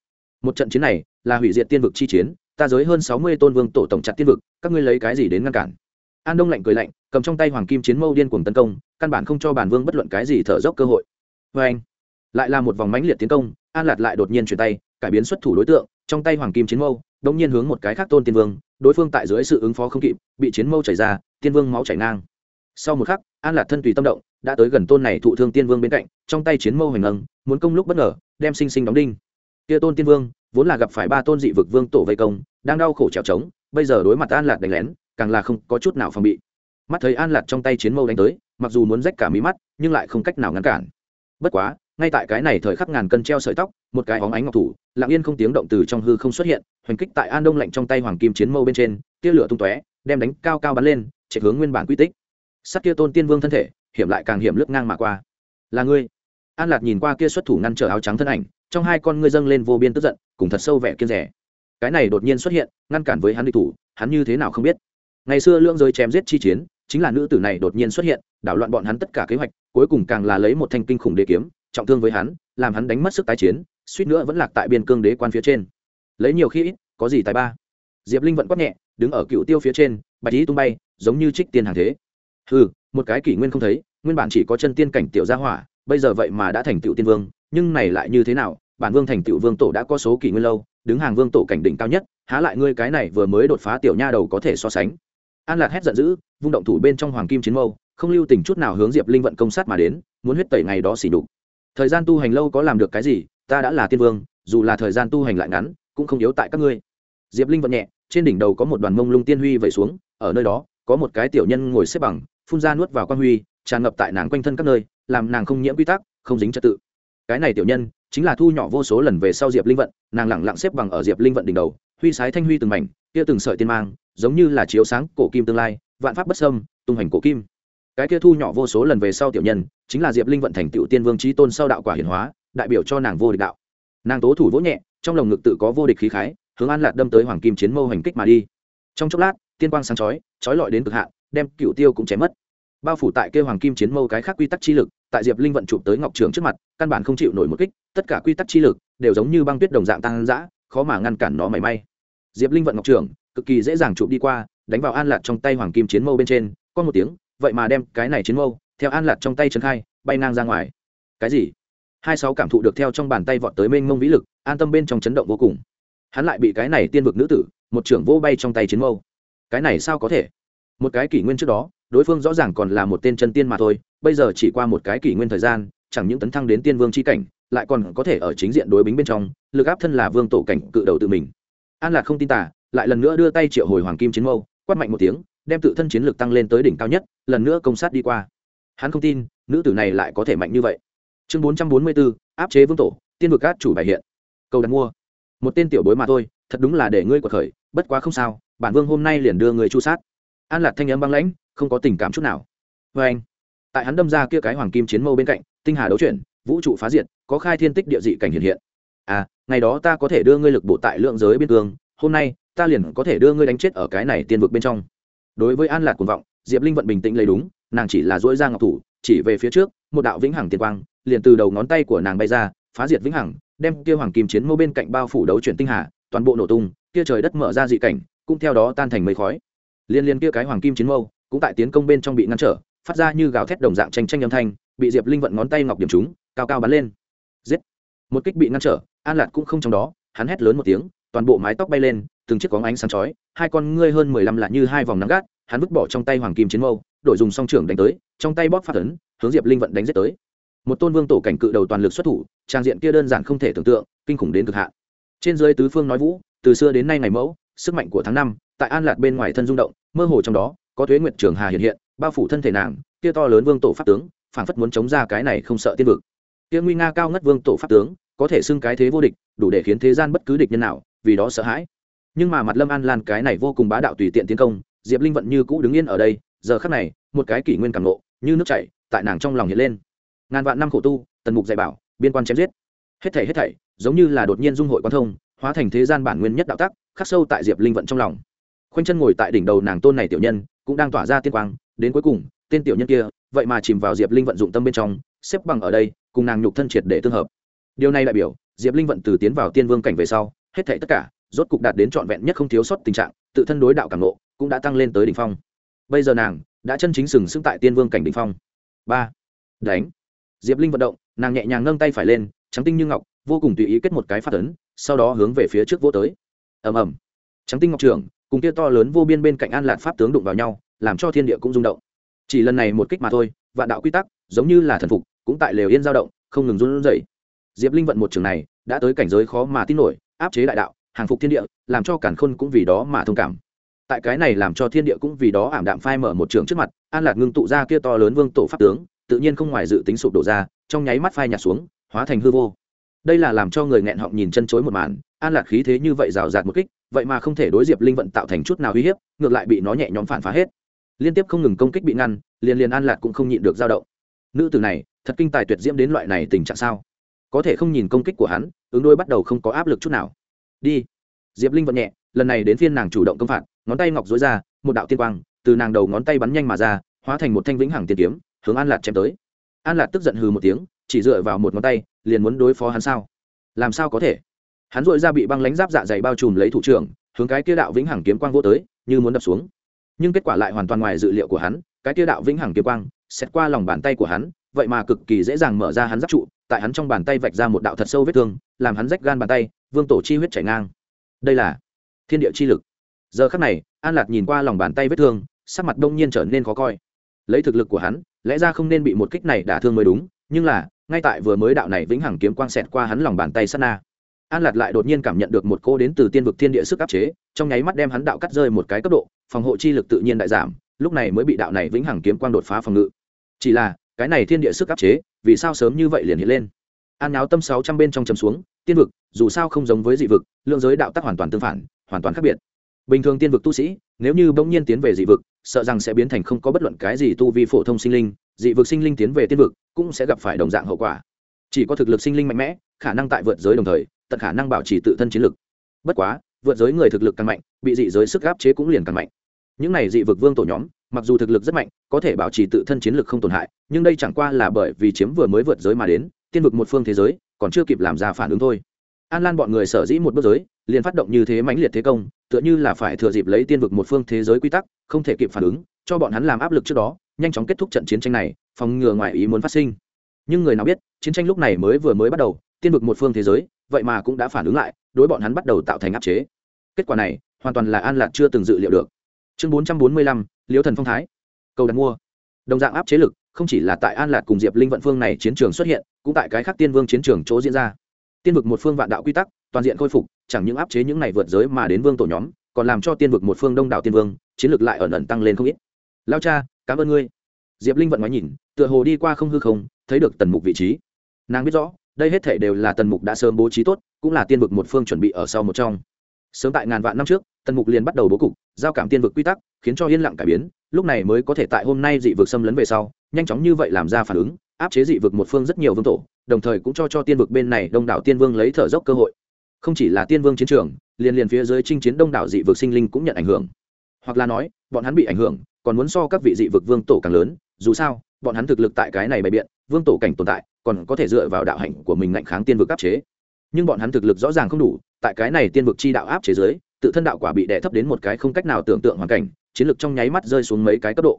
Một trận chiến này, là hủy diệt tiên vực chi chiến, ta giới hơn sáu mươi tôn vương tổ tổng chặt tiên vực, các ngươi lấy cái gì đến ngăn cản? An đông lạnh cười lạnh, cầm trong tay hoàng kim chiến mâu điên cuồng tấn công, căn bản không cho bản vương bất luận cái gì thở dốc cơ hội. Vê anh, lại là một vòng mãnh liệt tiến công, an lạt lại đột nhiên chuyển tay, cải biến xuất thủ đối tượng, trong tay hoàng kim chiến mâu đông nhiên hướng một cái khác tôn tiên vương, đối phương tại dưới sự ứng phó không kịp, bị chiến mâu chảy ra, tiên vương máu chảy ngang. Sau một khắc, an lạc thân tùy tâm động, đã tới gần tôn này thụ thương tiên vương bên cạnh, trong tay chiến mâu hành ngâng muốn công lúc bất ngờ, đem sinh sinh đóng đinh. Kia tôn tiên vương, vốn là gặp phải ba tôn dị vực vương tổ vây công, đang đau khổ trèo trống, bây giờ đối mặt an lạc đánh lén, càng là không có chút nào phòng bị. Mắt thấy an lạc trong tay chiến mâu đánh tới, mặc dù muốn rách cả mí mắt, nhưng lại không cách nào ngăn cản. Bất quá ngay tại cái này thời khắc ngàn cân treo sợi tóc, một cái óng ánh ngọc thủ, lặng yên không tiếng động từ trong hư không xuất hiện, hoành kích tại an đông lạnh trong tay hoàng kim chiến mâu bên trên, tia lửa tung tóe, đem đánh cao cao bắn lên, chạy hướng nguyên bản quy tích. Sắt kia tôn tiên vương thân thể, hiểm lại càng hiểm lướt ngang mà qua. Là ngươi. An lạc nhìn qua kia xuất thủ ngăn trở áo trắng thân ảnh, trong hai con ngươi dâng lên vô biên tức giận, cùng thật sâu vẻ kiên rẻ. Cái này đột nhiên xuất hiện, ngăn cản với hắn địch thủ, hắn như thế nào không biết. Ngày xưa lưỡng giới chém giết chi chiến, chính là nữ tử này đột nhiên xuất hiện, đảo loạn bọn hắn tất cả kế hoạch, cuối cùng càng là lấy một thanh kinh khủng đế kiếm trọng thương với hắn, làm hắn đánh mất sức tái chiến, suýt nữa vẫn lạc tại biên cương đế quan phía trên. Lấy nhiều khi ít, có gì tài ba? Diệp linh vẫn quát nhẹ, đứng ở cựu tiêu phía trên, bạch lý tung bay, giống như trích tiên hàng thế. Ừ một cái kỷ nguyên không thấy, nguyên bản chỉ có chân tiên cảnh tiểu gia hỏa, bây giờ vậy mà đã thành tựu tiên vương, nhưng này lại như thế nào? Bản vương thành tựu vương tổ đã có số kỷ nguyên lâu, đứng hàng vương tổ cảnh đỉnh cao nhất, há lại ngươi cái này vừa mới đột phá tiểu nha đầu có thể so sánh? An lạc hét giận dữ, vung động thủ bên trong hoàng kim chiến mâu, không lưu tình chút nào hướng diệp linh vận công sát mà đến, muốn huyết tẩy ngày đó xỉ đục thời gian tu hành lâu có làm được cái gì, ta đã là tiên vương, dù là thời gian tu hành lại ngắn, cũng không yếu tại các ngươi. Diệp linh vận nhẹ, trên đỉnh đầu có một đoàn mông lung tiên huy vẩy xuống, ở nơi đó, có một cái tiểu nhân ngồi xếp bằng, phun ra nuốt vào quan huy, tràn ngập tại nàng quanh thân các nơi, làm nàng không nhiễm quy tắc, không dính trật tự. Cái này tiểu nhân, chính là thu nhỏ vô số lần về sau diệp linh vận, nàng lẳng lặng xếp bằng ở diệp linh vận đỉnh đầu, huy sái thanh huy từng mảnh, kia từng sợi tiên mang, giống như là chiếu sáng cổ kim tương lai, vạn pháp bất sâm tung hành cổ kim cái kia thu nhỏ vô số lần về sau tiểu nhân, chính là diệp linh vận thành tựu tiên vương trí tôn sau đạo quả hiển hóa, đại biểu cho nàng vô địch đạo. Nàng tố thủ vỗ nhẹ, trong lồng ngực tự có vô địch khí khái, hướng an lạc đâm tới hoàng kim chiến mâu hành kích mà đi. Trong chốc lát, tiên quang sáng chói chói lọi đến cực hạn, đem cựu tiêu cũng chém mất. Bao phủ tại kêu hoàng kim chiến mâu cái khác quy tắc chi lực, tại diệp linh vận chụp tới ngọc trường trước mặt, căn bản không chịu nổi một kích, tất cả quy tắc chi lực đều giống như băng tuyết đồng dạng tăng dã khó mà ngăn cản nó mảy may. Diệp linh vận ngọc trường, cực kỳ dễ dàng chụp đi qua, đánh vào an lạc trong tay hoàng kim chiến mâu bên trên có một tiếng vậy mà đem cái này chiến mâu theo an lạc trong tay trấn khai, bay ngang ra ngoài. Cái gì? Hai sáu cảm thụ được theo trong bàn tay vọt tới mênh mông vĩ lực, an tâm bên trong chấn động vô cùng. Hắn lại bị cái này tiên vực nữ tử, một trưởng vô bay trong tay chiến mâu. Cái này sao có thể? Một cái kỷ nguyên trước đó, đối phương rõ ràng còn là một tên chân tiên mà thôi, bây giờ chỉ qua một cái kỷ nguyên thời gian, chẳng những tấn thăng đến tiên vương c h i cảnh, lại còn có thể ở chính diện đối bính bên trong, lực áp thân là vương tổ cảnh cự đầu tự mình. An lạc không tin tả lại lần nữa đưa tay triệu hồi hoàng kim chiến mâu, quát mạnh một tiếng đem tự thân chiến lực tăng lên tới đỉnh cao nhất, lần nữa công sát đi qua. Hắn không tin, nữ tử này lại có thể mạnh như vậy. Chương bốn trăm bốn mươi bốn, áp chế vương tổ, tiên vực cát chủ bài hiện. Cầu đặt mua. Một tên tiểu bối mà thôi, thật đúng là để ngươi quật khởi, bất quá không sao, bản vương hôm nay liền đưa người chu sát. An lạc thanh âm băng lãnh, không có tình cảm chút nào. Vê anh, tại hắn đâm ra kia cái hoàng kim chiến mâu bên cạnh, tinh hà đấu chuyển, vũ trụ phá diệt, có khai thiên tích địa dị cảnh hiện hiện. À ngày đó ta có thể đưa ngươi lực bộ tại lượng giới biên cương, hôm nay, ta liền có thể đưa ngươi đánh chết ở cái này tiên vực bên trong đối với an lạc cuồng vọng, diệp linh vận bình tĩnh lấy đúng, nàng chỉ là dỗi ra ngọc thủ, chỉ về phía trước, một đạo vĩnh hằng tiền quang, liền từ đầu ngón tay của nàng bay ra, phá diệt vĩnh hằng, đem kia hoàng kim chiến mâu bên cạnh bao phủ đấu chuyển tinh hà, toàn bộ nổ tung, kia trời đất mở ra dị cảnh, cũng theo đó tan thành mây khói. Liên liên kia cái hoàng kim chiến mâu, cũng tại tiến công bên trong bị ngăn trở, phát ra như gào thét đồng dạng tranh tranh âm thanh, bị diệp linh vận ngón tay ngọc điểm chúng cao cao bắn lên. Giết! Một kích bị ngăn trở, an lạt cũng không trong đó, hắn hét lớn một tiếng, toàn bộ mái tóc bay lên từng chiếc có ánh sáng chói, hai con ngươi hơn mười lăm lạ như hai vòng nắng gắt, hắn vứt bỏ trong tay hoàng kim chiến mâu, đổi dùng song trưởng đánh tới, trong tay bóp phát ấn, hướng diệp linh vận đánh giết tới. Một tôn vương tổ cảnh cự đầu toàn lực xuất thủ, trang diện kia đơn giản không thể tưởng tượng, kinh khủng đến cực hạn. Trên dưới tứ phương nói vũ, từ xưa đến nay ngày mẫu, sức mạnh của tháng năm, tại an lạc bên ngoài thân rung động, mơ hồ trong đó, có thuế nguyệt trường hà hiện hiện, bao phủ thân thể nàng, kia to lớn vương tổ pháp tướng, phảng phất muốn chống ra cái này không sợ tiên vực. Kia nguy nga cao ngất vương tổ pháp tướng, có thể xưng cái thế vô địch, đủ để khiến thế gian bất cứ địch nhân nào, vì đó sợ hãi nhưng mà mặt lâm an lan cái này vô cùng bá đạo tùy tiện tiến công, diệp linh vận như cũ đứng yên ở đây, giờ khắc này, một cái kỷ nguyên càng lộ như nước chảy, tại nàng trong lòng hiện lên. Ngàn vạn năm khổ tu, tần mục dạy bảo, biên quan chém giết. Hết thảy hết thảy, giống như là đột nhiên dung hội quan thông, hóa thành thế gian bản nguyên nhất đạo tắc, khắc sâu tại diệp linh vận trong lòng. Khoanh chân ngồi tại đỉnh đầu nàng tôn này tiểu nhân, cũng đang tỏa ra tiên quang, đến cuối cùng, tên tiểu nhân kia, vậy mà chìm vào diệp linh vận dụng tâm bên trong, xếp bằng ở đây, cùng nàng nhục thân triệt để tương hợp. Điều này đại biểu, diệp linh vận từ tiến vào tiên vương cảnh về sau, hết thảy tất cả rốt cục đạt đến trọn vẹn nhất không thiếu sót tình trạng, tự thân đối đạo cảm nộ cũng đã tăng lên tới đỉnh phong. Bây giờ nàng đã chân chính sừng sững tại tiên vương cảnh đỉnh phong. Ba. Đánh. Diệp linh vận động, nàng nhẹ nhàng nâng tay phải lên, trắng tinh như ngọc, vô cùng tùy ý kết một cái phát ấn, sau đó hướng về phía trước vô tới. Ầm ầm. Trắng tinh ngọc trưởng, cùng kia to lớn vô biên bên cạnh an lạc pháp tướng đụng vào nhau, làm cho thiên địa cũng rung động. Chỉ lần này một kích mà thôi, vạn đạo quy tắc, giống như là thần phục, cũng tại lều yên dao động, không ngừng run rẩy. Diệp linh vận một trường này, đã tới cảnh giới khó mà tin nổi, áp chế đại đạo hàng phục thiên địa, làm cho cản khôn cũng vì đó mà thông cảm. Tại cái này làm cho thiên địa cũng vì đó ảm đạm phai mở một trường trước mặt, an lạc ngưng tụ ra kia to lớn vương tổ pháp tướng, tự nhiên không ngoài dự tính sụp đổ ra, trong nháy mắt phai nhạt xuống, hóa thành hư vô. Đây là làm cho người nghẹn họng nhìn chân chối một màn, an lạc khí thế như vậy rào rạt một kích, vậy mà không thể đối diệp linh vận tạo thành chút nào uy hiếp, ngược lại bị nó nhẹ nhõm phản phá hết. Liên tiếp không ngừng công kích bị ngăn, liền liền an lạc cũng không nhịn được dao động. Nữ tử này, thật kinh tài tuyệt diễm đến loại này tình trạng sao? Có thể không nhìn công kích của hắn, ứng đôi bắt đầu không có áp lực chút nào đi. Diệp linh vận nhẹ, lần này đến phiên nàng chủ động công phạt, ngón tay ngọc dối ra, một đạo tiên quang, từ nàng đầu ngón tay bắn nhanh mà ra, hóa thành một thanh vĩnh hằng tiên kiếm, hướng an lạc chém tới. An lạc tức giận hừ một tiếng, chỉ dựa vào một ngón tay, liền muốn đối phó hắn sao? Làm sao có thể? Hắn dội ra bị băng lánh giáp dạ dày bao trùm lấy thủ trưởng, hướng cái kia đạo vĩnh hằng kiếm quang vô tới, như muốn đập xuống. Nhưng kết quả lại hoàn toàn ngoài dự liệu của hắn, cái kia đạo vĩnh hằng kiếm quang xét qua lòng bàn tay của hắn, vậy mà cực kỳ dễ dàng mở ra hắn giáp trụ, tại hắn trong bàn tay vạch ra một đạo thật sâu vết thương, làm hắn rách gan bàn tay vương tổ chi huyết chảy ngang. Đây là thiên địa chi lực. Giờ khắc này, an lạc nhìn qua lòng bàn tay vết thương, sắc mặt đông nhiên trở nên khó coi. Lấy thực lực của hắn, lẽ ra không nên bị một kích này đả thương mới đúng, nhưng là, ngay tại vừa mới đạo này vĩnh hằng kiếm quang xẹt qua hắn lòng bàn tay sát na. An lạc lại đột nhiên cảm nhận được một cô đến từ tiên vực thiên địa sức áp chế, trong nháy mắt đem hắn đạo cắt rơi một cái cấp độ, phòng hộ chi lực tự nhiên đại giảm, lúc này mới bị đạo này vĩnh hằng kiếm quang đột phá phòng ngự. Chỉ là, cái này thiên địa sức áp chế, vì sao sớm như vậy liền hiện lên? An áo tâm sáu trăm bên trong chấm xuống tiên vực, dù sao không giống với dị vực, lượng giới đạo tắc hoàn toàn tương phản, hoàn toàn khác biệt. Bình thường tiên vực tu sĩ, nếu như bỗng nhiên tiến về dị vực, sợ rằng sẽ biến thành không có bất luận cái gì tu vi phổ thông sinh linh. Dị vực sinh linh tiến về tiên vực cũng sẽ gặp phải đồng dạng hậu quả. Chỉ có thực lực sinh linh mạnh mẽ, khả năng tại vượt giới đồng thời, tận khả năng bảo trì tự thân chiến lực. Bất quá, vượt giới người thực lực càng mạnh, bị dị giới sức áp chế cũng liền càng mạnh. Những này dị vực vương tổ nhóm, mặc dù thực lực rất mạnh, có thể bảo trì tự thân chiến lực không tổn hại, nhưng đây chẳng qua là bởi vì chiếm vừa mới vượt giới mà đến, tiên vực một phương thế giới còn chưa kịp làm ra phản ứng thôi. An lan bọn người sở dĩ một bước giới, liền phát động như thế mãnh liệt thế công, tựa như là phải thừa dịp lấy tiên vực một phương thế giới quy tắc, không thể kịp phản ứng, cho bọn hắn làm áp lực trước đó, nhanh chóng kết thúc trận chiến tranh này, phòng ngừa ngoại ý muốn phát sinh. Nhưng người nào biết, chiến tranh lúc này mới vừa mới bắt đầu, tiên vực một phương thế giới, vậy mà cũng đã phản ứng lại, đối bọn hắn bắt đầu tạo thành áp chế. Kết quả này, hoàn toàn là an lạc chưa từng dự liệu được. Chương bốn trăm bốn mươi lăm liễu thần phong thái. Cầu đặt mua. Đồng dạng áp chế lực không chỉ là tại an lạc cùng diệp linh vận phương này chiến trường xuất hiện, cũng tại cái khác tiên vương chiến trường chỗ diễn ra. Tiên vực một phương vạn đạo quy tắc, toàn diện khôi phục, chẳng những áp chế những này vượt giới mà đến vương tổ nhóm, còn làm cho tiên vực một phương đông đảo tiên vương, chiến lược lại ẩn ẩn tăng lên không ít. Lao cha, cảm ơn ngươi. Diệp linh vận ngoái nhìn, tựa hồ đi qua không hư không, thấy được tần mục vị trí. Nàng biết rõ, đây hết thể đều là tần mục đã sớm bố trí tốt, cũng là tiên vực một phương chuẩn bị ở sau một trong. Sớm tại ngàn vạn năm trước, tần mục liền bắt đầu bố cục, giao cảm tiên vực quy tắc, khiến cho yên lặng cải biến, lúc này mới có thể tại hôm nay dị vực xâm lấn về sau nhanh chóng như vậy làm ra phản ứng, áp chế dị vực một phương rất nhiều vương tổ, đồng thời cũng cho cho tiên vực bên này đông đảo tiên vương lấy thở dốc cơ hội. Không chỉ là tiên vương chiến trường, liền liền phía dưới chinh chiến đông đảo dị vực sinh linh cũng nhận ảnh hưởng. Hoặc là nói, bọn hắn bị ảnh hưởng, còn muốn so các vị dị vực vương tổ càng lớn, dù sao, bọn hắn thực lực tại cái này bày biện, vương tổ cảnh tồn tại, còn có thể dựa vào đạo hạnh của mình ngạnh kháng tiên vực áp chế. Nhưng bọn hắn thực lực rõ ràng không đủ, tại cái này tiên vực chi đạo áp chế giới tự thân đạo quả bị đè thấp đến một cái không cách nào tưởng tượng hoàn cảnh, chiến lược trong nháy mắt rơi xuống mấy cái cấp độ.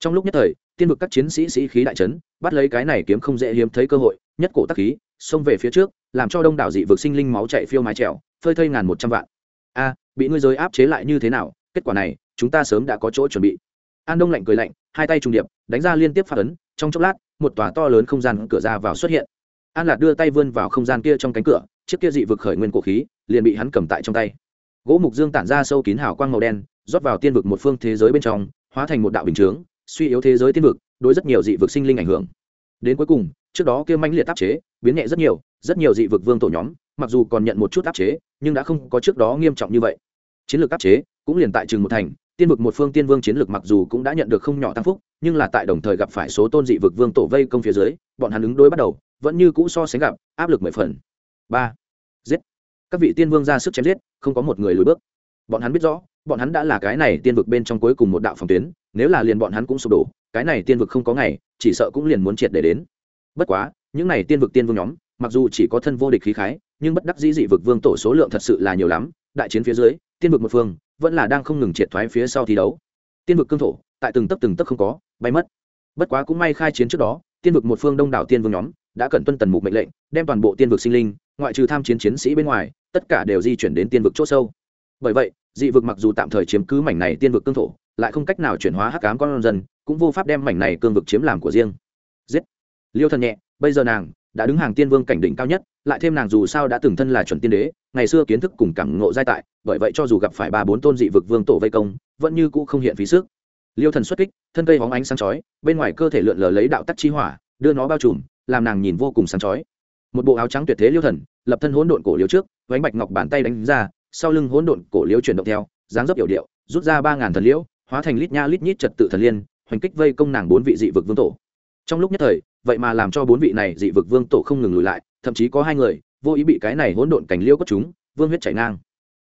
Trong lúc nhất thời tiên vực các chiến sĩ sĩ khí đại trấn, bắt lấy cái này kiếm không dễ hiếm thấy cơ hội, nhất cổ tắc khí, xông về phía trước, làm cho đông đảo dị vực sinh linh máu chạy phiêu mái trèo, phơi thây ngàn một trăm vạn. A, bị ngươi giới áp chế lại như thế nào? Kết quả này, chúng ta sớm đã có chỗ chuẩn bị. An đông lạnh cười lạnh, hai tay trùng điệp, đánh ra liên tiếp phát ấn, trong chốc lát, một tòa to lớn không gian cửa ra vào xuất hiện. An lạc đưa tay vươn vào không gian kia trong cánh cửa, chiếc kia dị vực khởi nguyên cổ khí, liền bị hắn cầm tại trong tay. Gỗ mục dương tản ra sâu kín hào quang màu đen, rót vào tiên vực một phương thế giới bên trong, hóa thành một đạo bình chướng suy yếu thế giới tiên vực, đối rất nhiều dị vực sinh linh ảnh hưởng. Đến cuối cùng, trước đó kia manh liệt áp chế, biến nhẹ rất nhiều rất nhiều dị vực vương tổ nhóm, mặc dù còn nhận một chút áp chế, nhưng đã không có trước đó nghiêm trọng như vậy. Chiến lược áp chế cũng liền tại trường một thành, tiên vực một phương tiên vương chiến lược mặc dù cũng đã nhận được không nhỏ tăng phúc, nhưng là tại đồng thời gặp phải số tôn dị vực vương tổ vây công phía dưới, bọn hắn ứng đối bắt đầu, vẫn như cũ so sánh gặp áp lực mười phần. Ba. Giết. Các vị tiên vương ra sức chém giết, không có một người lùi bước bọn hắn biết rõ, bọn hắn đã là cái này tiên vực bên trong cuối cùng một đạo phòng tuyến, nếu là liền bọn hắn cũng sụp đổ, cái này tiên vực không có ngày, chỉ sợ cũng liền muốn triệt để đến. Bất quá, những này tiên vực tiên vương nhóm, mặc dù chỉ có thân vô địch khí khái, nhưng bất đắc dĩ dị vực vương tổ số lượng thật sự là nhiều lắm, đại chiến phía dưới, tiên vực một phương vẫn là đang không ngừng triệt thoái phía sau thi đấu. Tiên vực cương thổ, tại từng tấc từng tấc không có, bay mất. Bất quá cũng may khai chiến trước đó, tiên vực một phương đông đảo tiên vương nhóm đã cẩn tuân tần mục mệnh lệnh, đem toàn bộ tiên vực sinh linh, ngoại trừ tham chiến chiến sĩ bên ngoài, tất cả đều di chuyển đến tiên vực c h ỗ sâu. Bởi vậy dị vực mặc dù tạm thời chiếm cứ mảnh này tiên vực cương thổ, lại không cách nào chuyển hóa hắc cám con dân, cũng vô pháp đem mảnh này cương vực chiếm làm của riêng. Giết! Liêu thần nhẹ, bây giờ nàng đã đứng hàng tiên vương cảnh đỉnh cao nhất, lại thêm nàng dù sao đã từng thân là chuẩn tiên đế, ngày xưa kiến thức cùng cảm ngộ giai tại, bởi vậy cho dù gặp phải ba bốn tôn dị vực vương tổ vây công, vẫn như cũ không hiện phí sức. Liêu thần xuất kích, thân cây hóng ánh sáng chói, bên ngoài cơ thể lượn lờ lấy đạo tắc chi hỏa, đưa nó bao trùm, làm nàng nhìn vô cùng sáng chói. Một bộ áo trắng tuyệt thế liêu thần, lập thân hỗn độn cổ liêu trước, vánh bạch ngọc bàn tay đánh ra sau lưng hỗn độn cổ liễu chuyển động theo, dáng dấp hiệu điệu, rút ra ba ngàn thần liễu, hóa thành lít nha lít nhít trật tự thần liên, hoành kích vây công nàng bốn vị dị vực vương tổ. Trong lúc nhất thời, vậy mà làm cho bốn vị này dị vực vương tổ không ngừng lùi lại, thậm chí có hai người, vô ý bị cái này hỗn độn cảnh liêu cất chúng, vương huyết chảy ngang.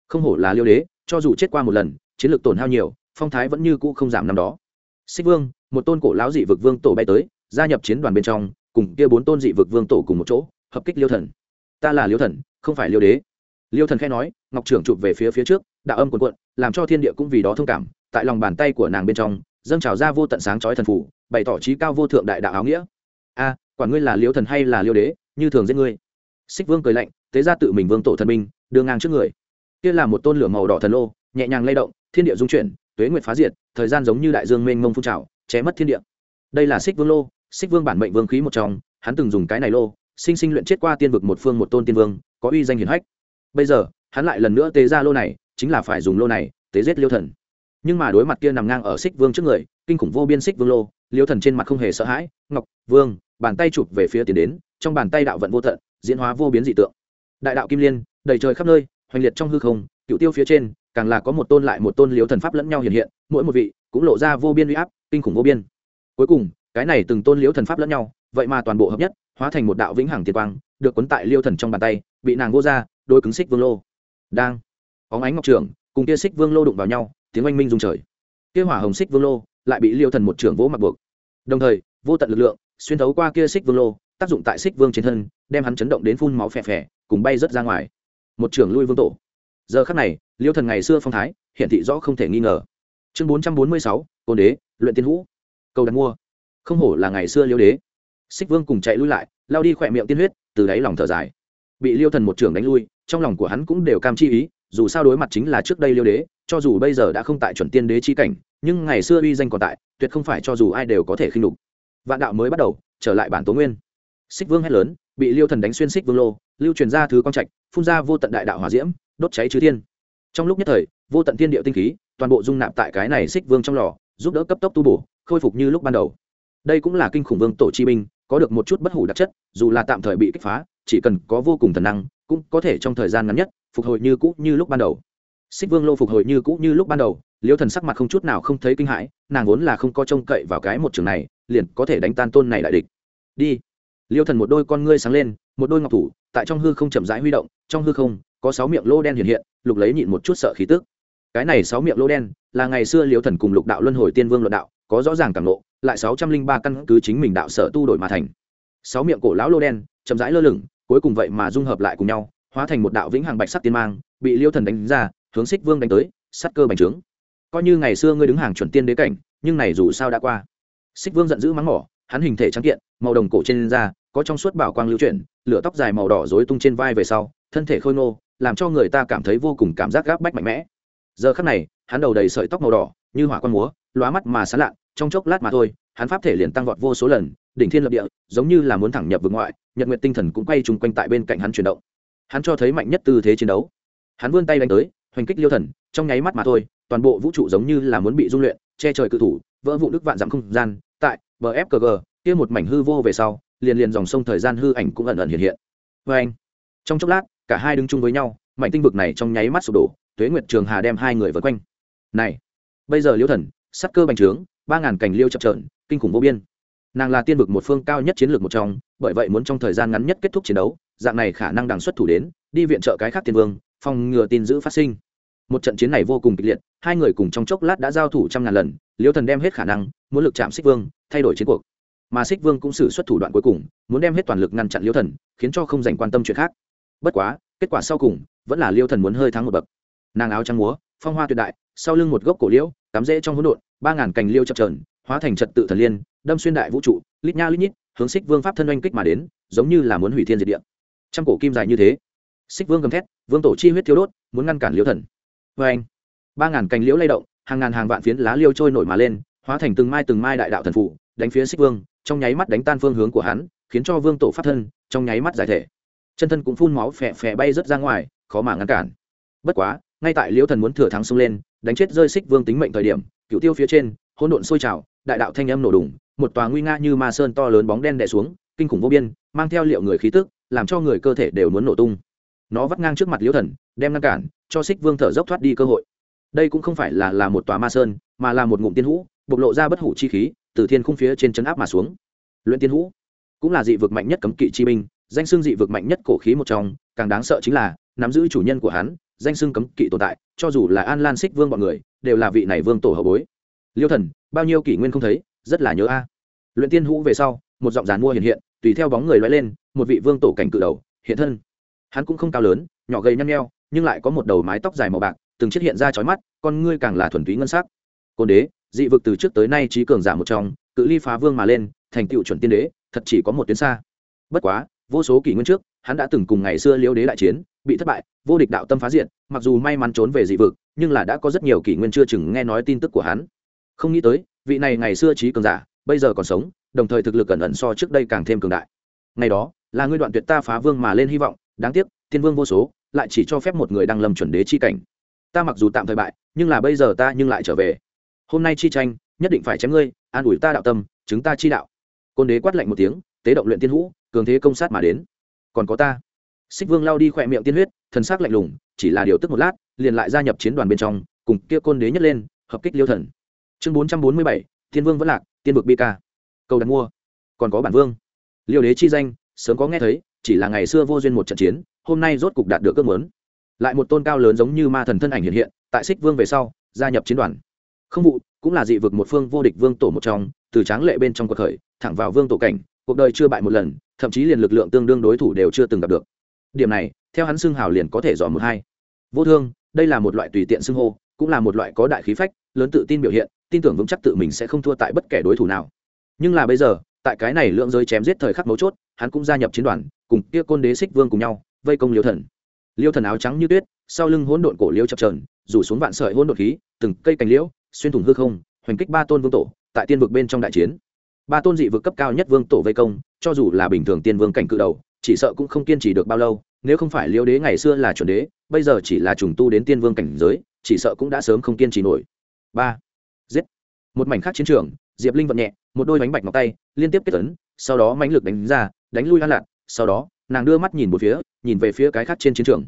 Không hổ là liêu đế, cho dù chết qua một lần, chiến lược tổn hao nhiều, phong thái vẫn như cũ không giảm năm đó. Xích vương, một tôn cổ lão dị vực vương tổ bay tới, gia nhập chiến đoàn bên trong, cùng kia bốn tôn dị vực vương tổ cùng một chỗ, hợp kích liêu thần. Ta là liêu thần, không phải liêu đế liêu thần khẽ nói, ngọc trưởng chụp về phía phía trước, đạo âm quần quận làm cho thiên địa cũng vì đó thông cảm, tại lòng bàn tay của nàng bên trong, dâng trào ra vô tận sáng chói thần phủ, bày tỏ trí cao vô thượng đại đạo áo nghĩa. A, quản ngươi là liêu thần hay là liêu đế, như thường giết ngươi. Xích vương cười lạnh tế ra tự mình vương tổ thần minh, đưa ngang trước người. Kia là một tôn lửa màu đỏ thần lô, nhẹ nhàng lay động, thiên địa dung chuyển, tuế nguyệt phá diệt, thời gian giống như đại dương mênh mông phun trào ché mất thiên địa. Đây là xích vương lô, xích vương bản mệnh vương khí một trong, hắn từng dùng cái này lô, sinh sinh luyện chết qua tiên vực một phương một tôn tiên vương, có uy danh hiển hách bây giờ, hắn lại lần nữa tế ra lô này, chính là phải dùng lô này tế giết liêu thần. Nhưng mà đối mặt kia nằm ngang ở xích vương trước người, kinh khủng vô biên xích vương lô, liêu thần trên mặt không hề sợ hãi, ngọc vương, bàn tay chụp về phía tiền đến, trong bàn tay đạo vận vô tận, diễn hóa vô biến dị tượng. Đại đạo kim liên, đầy trời khắp nơi, hoành liệt trong hư không, cựu tiêu phía trên, càng là có một tôn lại một tôn liêu thần pháp lẫn nhau hiện hiện, mỗi một vị cũng lộ ra vô biên uy áp, kinh khủng vô biên. Cuối cùng, cái này từng tôn liêu thần pháp lẫn nhau, vậy mà toàn bộ hợp nhất, hóa thành một đạo vĩnh hằng tiệt quang, được quấn tại liêu thần trong bàn tay, bị nàng vô ra đôi cứng xích vương lô. Đang. Óng ánh ngọc trường cùng kia xích vương lô đụng vào nhau, tiếng oanh minh rung trời. Kia hỏa hồng xích vương lô lại bị liêu thần một trưởng vỗ mặt buộc. Đồng thời, vô tận lực lượng xuyên thấu qua kia xích vương lô, tác dụng tại xích vương trên thân, đem hắn chấn động đến phun máu phè phè, cùng bay rớt ra ngoài. Một trưởng lui vương tổ. Giờ khắc này, liêu thần ngày xưa phong thái hiện thị rõ không thể nghi ngờ. Chương bốn trăm bốn mươi sáu, côn đế, luyện tiên hũ. Cầu đặt mua. Không hổ là ngày xưa liêu đế. Xích vương cùng chạy lui lại, lao đi khỏe miệng tiên huyết, từ đáy lòng thở dài. Bị liêu thần một trưởng đánh lui trong lòng của hắn cũng đều cam chi ý, dù sao đối mặt chính là trước đây liêu đế, cho dù bây giờ đã không tại chuẩn tiên đế chi cảnh, nhưng ngày xưa uy danh còn tại, tuyệt không phải cho dù ai đều có thể khinh đục vạn đạo mới bắt đầu, trở lại bản tố nguyên. Xích vương hét lớn, bị liêu thần đánh xuyên xích vương lô, lưu truyền ra thứ quang trạch, phun ra vô tận đại đạo hỏa diễm, đốt cháy chư thiên. Trong lúc nhất thời, vô tận thiên địa tinh khí, toàn bộ dung nạp tại cái này xích vương trong lò, giúp đỡ cấp tốc tu bổ, khôi phục như lúc ban đầu. Đây cũng là kinh khủng vương tổ chi binh, có được một chút bất hủ đặc chất, dù là tạm thời bị kích phá, chỉ cần có vô cùng thần năng cũng có thể trong thời gian ngắn nhất, phục hồi như cũ như lúc ban đầu. Xích vương lô phục hồi như cũ như lúc ban đầu, liêu thần sắc mặt không chút nào không thấy kinh hãi, nàng vốn là không có trông cậy vào cái một trường này, liền có thể đánh tan tôn này đại địch. Đi. Liêu thần một đôi con ngươi sáng lên, một đôi ngọc thủ, tại trong hư không chậm rãi huy động, trong hư không, có sáu miệng lô đen hiện hiện, lục lấy nhịn một chút sợ khí tức. Cái này sáu miệng lô đen, là ngày xưa liêu thần cùng lục đạo luân hồi tiên vương luận đạo, có rõ ràng cảm lộ, lại sáu trăm linh ba căn cứ chính mình đạo sở tu đổi mà thành. Sáu miệng cổ lão lô đen, chậm rãi lơ lửng cuối cùng vậy mà dung hợp lại cùng nhau hóa thành một đạo vĩnh hằng bạch sắc tiên mang bị liêu thần đánh ra hướng xích vương đánh tới sắt cơ bành trướng. Coi như ngày xưa ngươi đứng hàng chuẩn tiên đế cảnh nhưng này dù sao đã qua. Xích vương giận dữ mắng mỏ hắn hình thể trắng kiện màu đồng cổ trên da có trong suốt bảo quang lưu chuyển lửa tóc dài màu đỏ rối tung trên vai về sau thân thể khôi ngô làm cho người ta cảm thấy vô cùng cảm giác gáp bách mạnh mẽ. Giờ khắc này hắn đầu đầy sợi tóc màu đỏ như hỏa quan múa lóa mắt mà sán lạn, trong chốc lát mà thôi hắn pháp thể liền tăng vọt vô số lần đỉnh thiên lập địa, giống như là muốn thẳng nhập vực ngoại, nhật nguyện tinh thần cũng quay chung quanh tại bên cạnh hắn chuyển động. Hắn cho thấy mạnh nhất tư thế chiến đấu. Hắn vươn tay đánh tới, hoành kích liêu thần, trong nháy mắt mà thôi, toàn bộ vũ trụ giống như là muốn bị dung luyện, che trời cự thủ, vỡ vụ đức vạn dặm không gian. Tại bfkg kia một mảnh hư vô về sau, liền liền dòng sông thời gian hư ảnh cũng ẩn ẩn hiện hiện. Vê anh trong chốc lát, cả hai đứng chung với nhau, mảnh tinh vực này trong nháy mắt sụp đổ, tuế nguyệt trường hà đem hai người vượt quanh. Này! Bây giờ liêu thần, sắc cơ bành trướng, ba ngàn cảnh liêu chập trợn kinh khủng vô biên nàng là tiên vực một phương cao nhất chiến lược một trong, bởi vậy muốn trong thời gian ngắn nhất kết thúc chiến đấu, dạng này khả năng đằng xuất thủ đến, đi viện trợ cái khác tiên vương, phòng ngừa tin giữ phát sinh. Một trận chiến này vô cùng kịch liệt, hai người cùng trong chốc lát đã giao thủ trăm ngàn lần, liêu thần đem hết khả năng, muốn lực chạm xích vương, thay đổi chiến cuộc. Mà xích vương cũng xử suất thủ đoạn cuối cùng, muốn đem hết toàn lực ngăn chặn liêu thần, khiến cho không dành quan tâm chuyện khác. Bất quá, kết quả sau cùng, vẫn là liêu thần muốn hơi thắng một bậc. Nàng áo trắng múa, phong hoa tuyệt đại, sau lưng một gốc cổ liễu, cắm rễ trong hỗn độn, ba ngàn cành liêu chập trờn hóa thành trật tự thần liên đâm xuyên đại vũ trụ, lít nha lít nhít, hướng xích vương pháp thân oanh kích mà đến, giống như là muốn hủy thiên diệt địa. Trăm cổ kim dài như thế. Xích vương gầm thét, vương tổ chi huyết thiếu đốt, muốn ngăn cản Liễu thần. Vê anh ba ngàn cành liễu lay động, hàng ngàn hàng vạn phiến lá liêu trôi nổi mà lên, hóa thành từng mai từng mai đại đạo thần phụ đánh phía xích vương, trong nháy mắt đánh tan phương hướng của hắn, khiến cho vương tổ pháp thân, trong nháy mắt giải thể. Chân thân cũng phun máu phè phè bay rớt ra ngoài, khó mà ngăn cản. Bất quá, ngay tại liễu thần muốn thừa thắng xông lên, đánh chết rơi xích vương tính mệnh thời điểm cựu tiêu phía trên, hỗn độn sôi trào, đại đạo thanh âm nổ đùng một tòa nguy nga như ma sơn to lớn bóng đen đè xuống, kinh khủng vô biên, mang theo liệu người khí tức, làm cho người cơ thể đều muốn nổ tung. Nó vắt ngang trước mặt liễu thần, đem ngăn cản, cho xích vương thở dốc thoát đi cơ hội. Đây cũng không phải là là một tòa ma sơn, mà là một ngụm tiên hũ, bộc lộ ra bất hủ chi khí, từ thiên khung phía trên chấn áp mà xuống. Luyện tiên hũ cũng là dị vực mạnh nhất cấm kỵ chi binh, danh xưng dị vực mạnh nhất cổ khí một trong, càng đáng sợ chính là, nắm giữ chủ nhân của hắn, danh xưng cấm kỵ tồn tại, cho dù là an lan xích vương bọn người, đều là vị này vương tổ hậu bối. Liêu thần, bao nhiêu kỷ nguyên không thấy rất là nhớ a. Luyện tiên hũ về sau, một giọng dàn mua hiện hiện, tùy theo bóng người loay lên, một vị vương tổ cảnh cự đầu, hiện thân. Hắn cũng không cao lớn, nhỏ gầy nhăn nheo, nhưng lại có một đầu mái tóc dài màu bạc, từng chiếc hiện ra chói mắt, con ngươi càng là thuần túy ngân sắc. Côn đế, dị vực từ trước tới nay trí cường giả một trong, cự ly phá vương mà lên, thành tựu chuẩn tiên đế, thật chỉ có một tuyến xa. Bất quá, vô số kỷ nguyên trước, hắn đã từng cùng ngày xưa liễu đế đại chiến, bị thất bại, vô địch đạo tâm phá diện mặc dù may mắn trốn về dị vực, nhưng là đã có rất nhiều kỷ nguyên chưa chừng nghe nói tin tức của hắn. Không nghĩ tới vị này ngày xưa trí cường giả, bây giờ còn sống, đồng thời thực lực cẩn ẩn so trước đây càng thêm cường đại. Ngày đó, là ngươi đoạn tuyệt ta phá vương mà lên hy vọng, đáng tiếc thiên vương vô số, lại chỉ cho phép một người đang lâm chuẩn đế chi cảnh. Ta mặc dù tạm thời bại, nhưng là bây giờ ta nhưng lại trở về. Hôm nay chi tranh, nhất định phải chém ngươi, an ủi ta đạo tâm, chứng ta chi đạo. Côn đế quát lạnh một tiếng, tế động luyện tiên hũ, cường thế công sát mà đến. Còn có ta. Xích vương lao đi khỏe miệng tiên huyết, thần s ắ c lạnh lùng, chỉ là điều tức một lát, liền lại gia nhập chiến đoàn bên trong, cùng kia côn đế nhất lên, hợp kích liêu thần chương bốn trăm bốn mươi bảy, thiên vương vẫn lạc, tiên vực bi ca. Cầu đặt mua. Còn có bản vương. Liêu đế chi danh, sớm có nghe thấy, chỉ là ngày xưa vô duyên một trận chiến, hôm nay rốt cục đạt được ước muốn. Lại một tôn cao lớn giống như ma thần thân ảnh hiện hiện, tại xích vương về sau, gia nhập chiến đoàn. Không vụ, cũng là dị vực một phương vô địch vương tổ một trong, từ tráng lệ bên trong cuộc khởi, thẳng vào vương tổ cảnh, cuộc đời chưa bại một lần, thậm chí liền lực lượng tương đương đối thủ đều chưa từng gặp được. Điểm này, theo hắn xưng hào liền có thể dò một hai. Vô thương, đây là một loại tùy tiện xưng hô, cũng là một loại có đại khí phách, lớn tự tin biểu hiện tin tưởng vững chắc tự mình sẽ không thua tại bất kể đối thủ nào. Nhưng là bây giờ, tại cái này lượng giới chém giết thời khắc mấu chốt, hắn cũng gia nhập chiến đoàn, cùng kia côn đế xích vương cùng nhau, vây công liêu thần. Liêu thần áo trắng như tuyết, sau lưng hỗn độn cổ liêu chập trờn rủ xuống vạn sợi hỗn độn khí, từng cây cành liễu, xuyên thủng hư không, hoành kích ba tôn vương tổ, tại tiên vực bên trong đại chiến. Ba tôn dị vực cấp cao nhất vương tổ vây công, cho dù là bình thường tiên vương cảnh cự đầu, chỉ sợ cũng không kiên trì được bao lâu, nếu không phải liêu đế ngày xưa là chuẩn đế, bây giờ chỉ là trùng tu đến tiên vương cảnh giới, chỉ sợ cũng đã sớm không kiên trì nổi. Ba một mảnh khác chiến trường, diệp linh vận nhẹ, một đôi bánh bạch ngọc tay, liên tiếp kết tấn sau đó mãnh lực đánh ra, đánh lui an lạc, sau đó, nàng đưa mắt nhìn một phía, nhìn về phía cái khác trên chiến trường.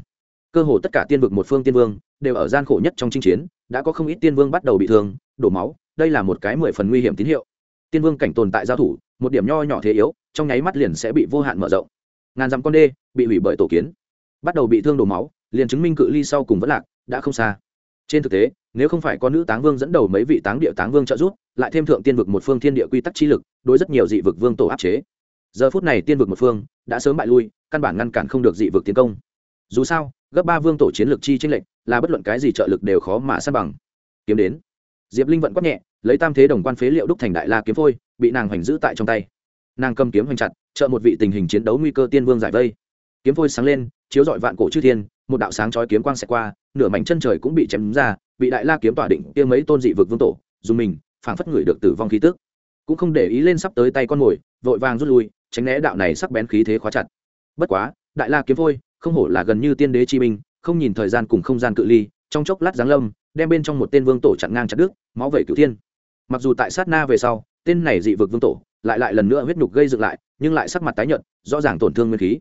Cơ hồ tất cả tiên vực một phương tiên vương, đều ở gian khổ nhất trong chinh chiến, đã có không ít tiên vương bắt đầu bị thương, đổ máu, đây là một cái mười phần nguy hiểm tín hiệu. Tiên vương cảnh tồn tại giao thủ, một điểm nho nhỏ thế yếu, trong nháy mắt liền sẽ bị vô hạn mở rộng. Ngàn dặm con đê, bị hủy bởi tổ kiến. Bắt đầu bị thương đổ máu, liền chứng minh cự ly sau cùng vẫn lạc, đã không xa trên thực tế, nếu không phải có nữ táng vương dẫn đầu mấy vị táng địa táng vương trợ giúp, lại thêm thượng tiên vực một phương thiên địa quy tắc chi lực, đối rất nhiều dị vực vương tổ áp chế. Giờ phút này tiên vực một phương đã sớm bại lui, căn bản ngăn cản không được dị vực tiến công. Dù sao, gấp ba vương tổ chiến lược chi tranh lệnh là bất luận cái gì trợ lực đều khó mà san bằng. Kiếm đến. Diệp linh vận quát nhẹ, lấy tam thế đồng quan phế liệu đúc thành đại la kiếm phôi, bị nàng hoành giữ tại trong tay. Nàng cầm kiếm hoành chặt, trợ một vị tình hình chiến đấu nguy cơ tiên vương giải vây. Kiếm phôi sáng lên, chiếu dọi vạn cổ chư thiên một đạo sáng chói kiếm quang xẹt qua nửa mảnh chân trời cũng bị chém ra bị đại la kiếm tỏa định kia mấy tôn dị vực vương tổ dùng mình phảng phất người được tử vong khí tức. Cũng không để ý lên sắp tới tay con ngồi, vội vàng rút lui tránh né đạo này sắc bén khí thế khóa chặt. Bất quá đại la kiếm vôi không hổ là gần như tiên đế chi minh không nhìn thời gian cùng không gian cự ly trong chốc lát giáng lâm đem bên trong một tên vương tổ chặn ngang chặt đứt máu vẩy cửu thiên. Mặc dù tại sát na về sau tên này dị vực vương tổ lại lại lần nữa huyết nhục gây dựng lại nhưng lại sắc mặt tái nhợt rõ ràng tổn thương nguyên khí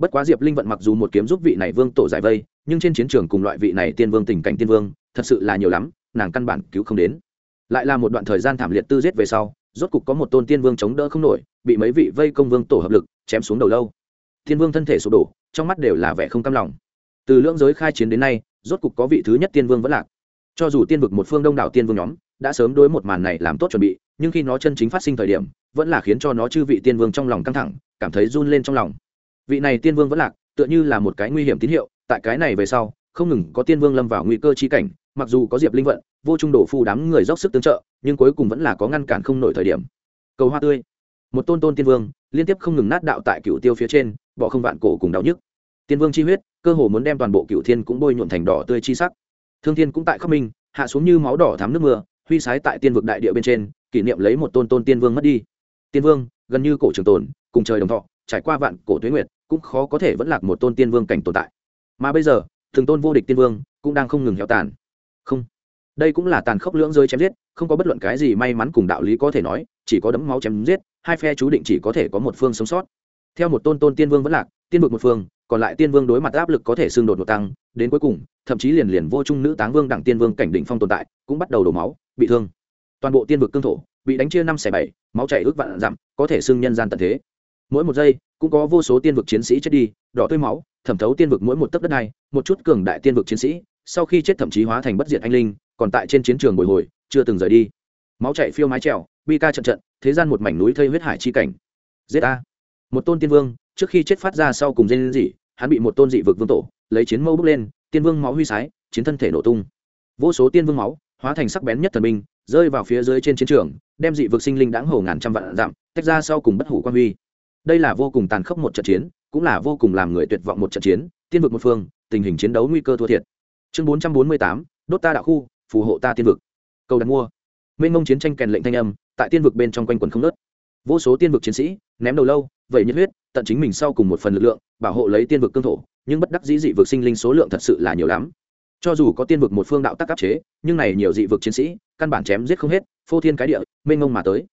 bất quá diệp linh vận mặc dù một kiếm giúp vị này vương tổ giải vây, nhưng trên chiến trường cùng loại vị này tiên vương tình cảnh tiên vương, thật sự là nhiều lắm, nàng căn bản cứu không đến. Lại là một đoạn thời gian thảm liệt tư giết về sau, rốt cục có một tôn tiên vương chống đỡ không nổi, bị mấy vị vây công vương tổ hợp lực, chém xuống đầu lâu. Tiên vương thân thể sụp đổ, trong mắt đều là vẻ không cam lòng. Từ lưỡng giới khai chiến đến nay, rốt cục có vị thứ nhất tiên vương vẫn lạc. Cho dù tiên vực một phương đông đảo tiên vương nhóm, đã sớm đối một màn này làm tốt chuẩn bị, nhưng khi nó chân chính phát sinh thời điểm, vẫn là khiến cho nó chư vị tiên vương trong lòng căng thẳng, cảm thấy run lên trong lòng vị này tiên vương vẫn lạc, tựa như là một cái nguy hiểm tín hiệu, tại cái này về sau, không ngừng có tiên vương lâm vào nguy cơ chi cảnh, mặc dù có diệp linh vận, vô trung đổ phu đám người dốc sức tương trợ, nhưng cuối cùng vẫn là có ngăn cản không nổi thời điểm. Cầu hoa tươi. Một tôn tôn tiên vương, liên tiếp không ngừng nát đạo tại cựu tiêu phía trên, bỏ không vạn cổ cùng đau nhức. Tiên vương chi huyết, cơ hồ muốn đem toàn bộ cựu thiên cũng bôi nhuộn thành đỏ tươi chi sắc. Thương thiên cũng tại khắc minh hạ xuống như máu đỏ thắm nước mưa, huy sái tại tiên vực đại địa bên trên, kỷ niệm lấy một tôn tôn tiên vương mất đi. Tiên vương, gần như cổ trường tồn, cùng trời đồng thọ trải qua vạn cổ tuế nguyệt, cũng khó có thể vẫn lạc một tôn tiên vương cảnh tồn tại. Mà bây giờ thường tôn vô địch tiên vương cũng đang không ngừng héo tàn. Không, đây cũng là tàn khốc lưỡng rơi chém giết, không có bất luận cái gì may mắn cùng đạo lý có thể nói, chỉ có đấm máu chém giết, hai phe chú định chỉ có thể có một phương sống sót. Theo một tôn tôn tiên vương vẫn lạc, tiên vực một phương, còn lại tiên vương đối mặt áp lực có thể xương đột một tăng, đến cuối cùng, thậm chí liền liền vô trung nữ táng vương đẳng tiên vương cảnh đỉnh phong tồn tại, cũng bắt đầu đổ máu, bị thương. Toàn bộ tiên vực cương thổ, bị đánh chia năm xẻ bảy, máu chảy ước vạn dặm, có thể xưng nhân gian tận thế mỗi một giây cũng có vô số tiên vực chiến sĩ chết đi, đỏ tươi máu, thẩm thấu tiên vực mỗi một tấc đất này, một chút cường đại tiên vực chiến sĩ, sau khi chết thậm chí hóa thành bất diệt anh linh, còn tại trên chiến trường bồi hồi, chưa từng rời đi. Máu chạy phiêu mái trèo, bi ca trận trận, thế gian một mảnh núi thây huyết hải chi cảnh. Giết a. Một tôn tiên vương, trước khi chết phát ra sau cùng dây dị hắn bị một tôn dị vực vương tổ, lấy chiến mâu bước lên, tiên vương máu huy sái, chiến thân thể nổ tung. Vô số tiên vương máu, hóa thành sắc bén nhất thần binh, rơi vào phía dưới trên chiến trường, đem dị vực sinh linh đáng hồ ngàn trăm vạn dặm, tách ra sau cùng bất hủ quan huy đây là vô cùng tàn khốc một trận chiến, cũng là vô cùng làm người tuyệt vọng một trận chiến, tiên vực một phương, tình hình chiến đấu nguy cơ thua thiệt. Chương bốn trăm bốn mươi tám, đốt ta đạo khu, phù hộ ta tiên vực. Cầu đặt mua. Mênh mông chiến tranh kèn lệnh thanh âm, tại tiên vực bên trong quanh quần không nớt vô số tiên vực chiến sĩ, ném đầu lâu vậy nhiệt huyết, tận chính mình sau cùng một phần lực lượng, bảo hộ lấy tiên vực cương thổ, nhưng bất đắc dĩ dị vực sinh linh số lượng thật sự là nhiều lắm. Cho dù có tiên vực một phương đạo tắc áp chế, nhưng này nhiều dị vực chiến sĩ, căn bản chém giết không hết, phô thiên cái địa, mênh mông mà tới.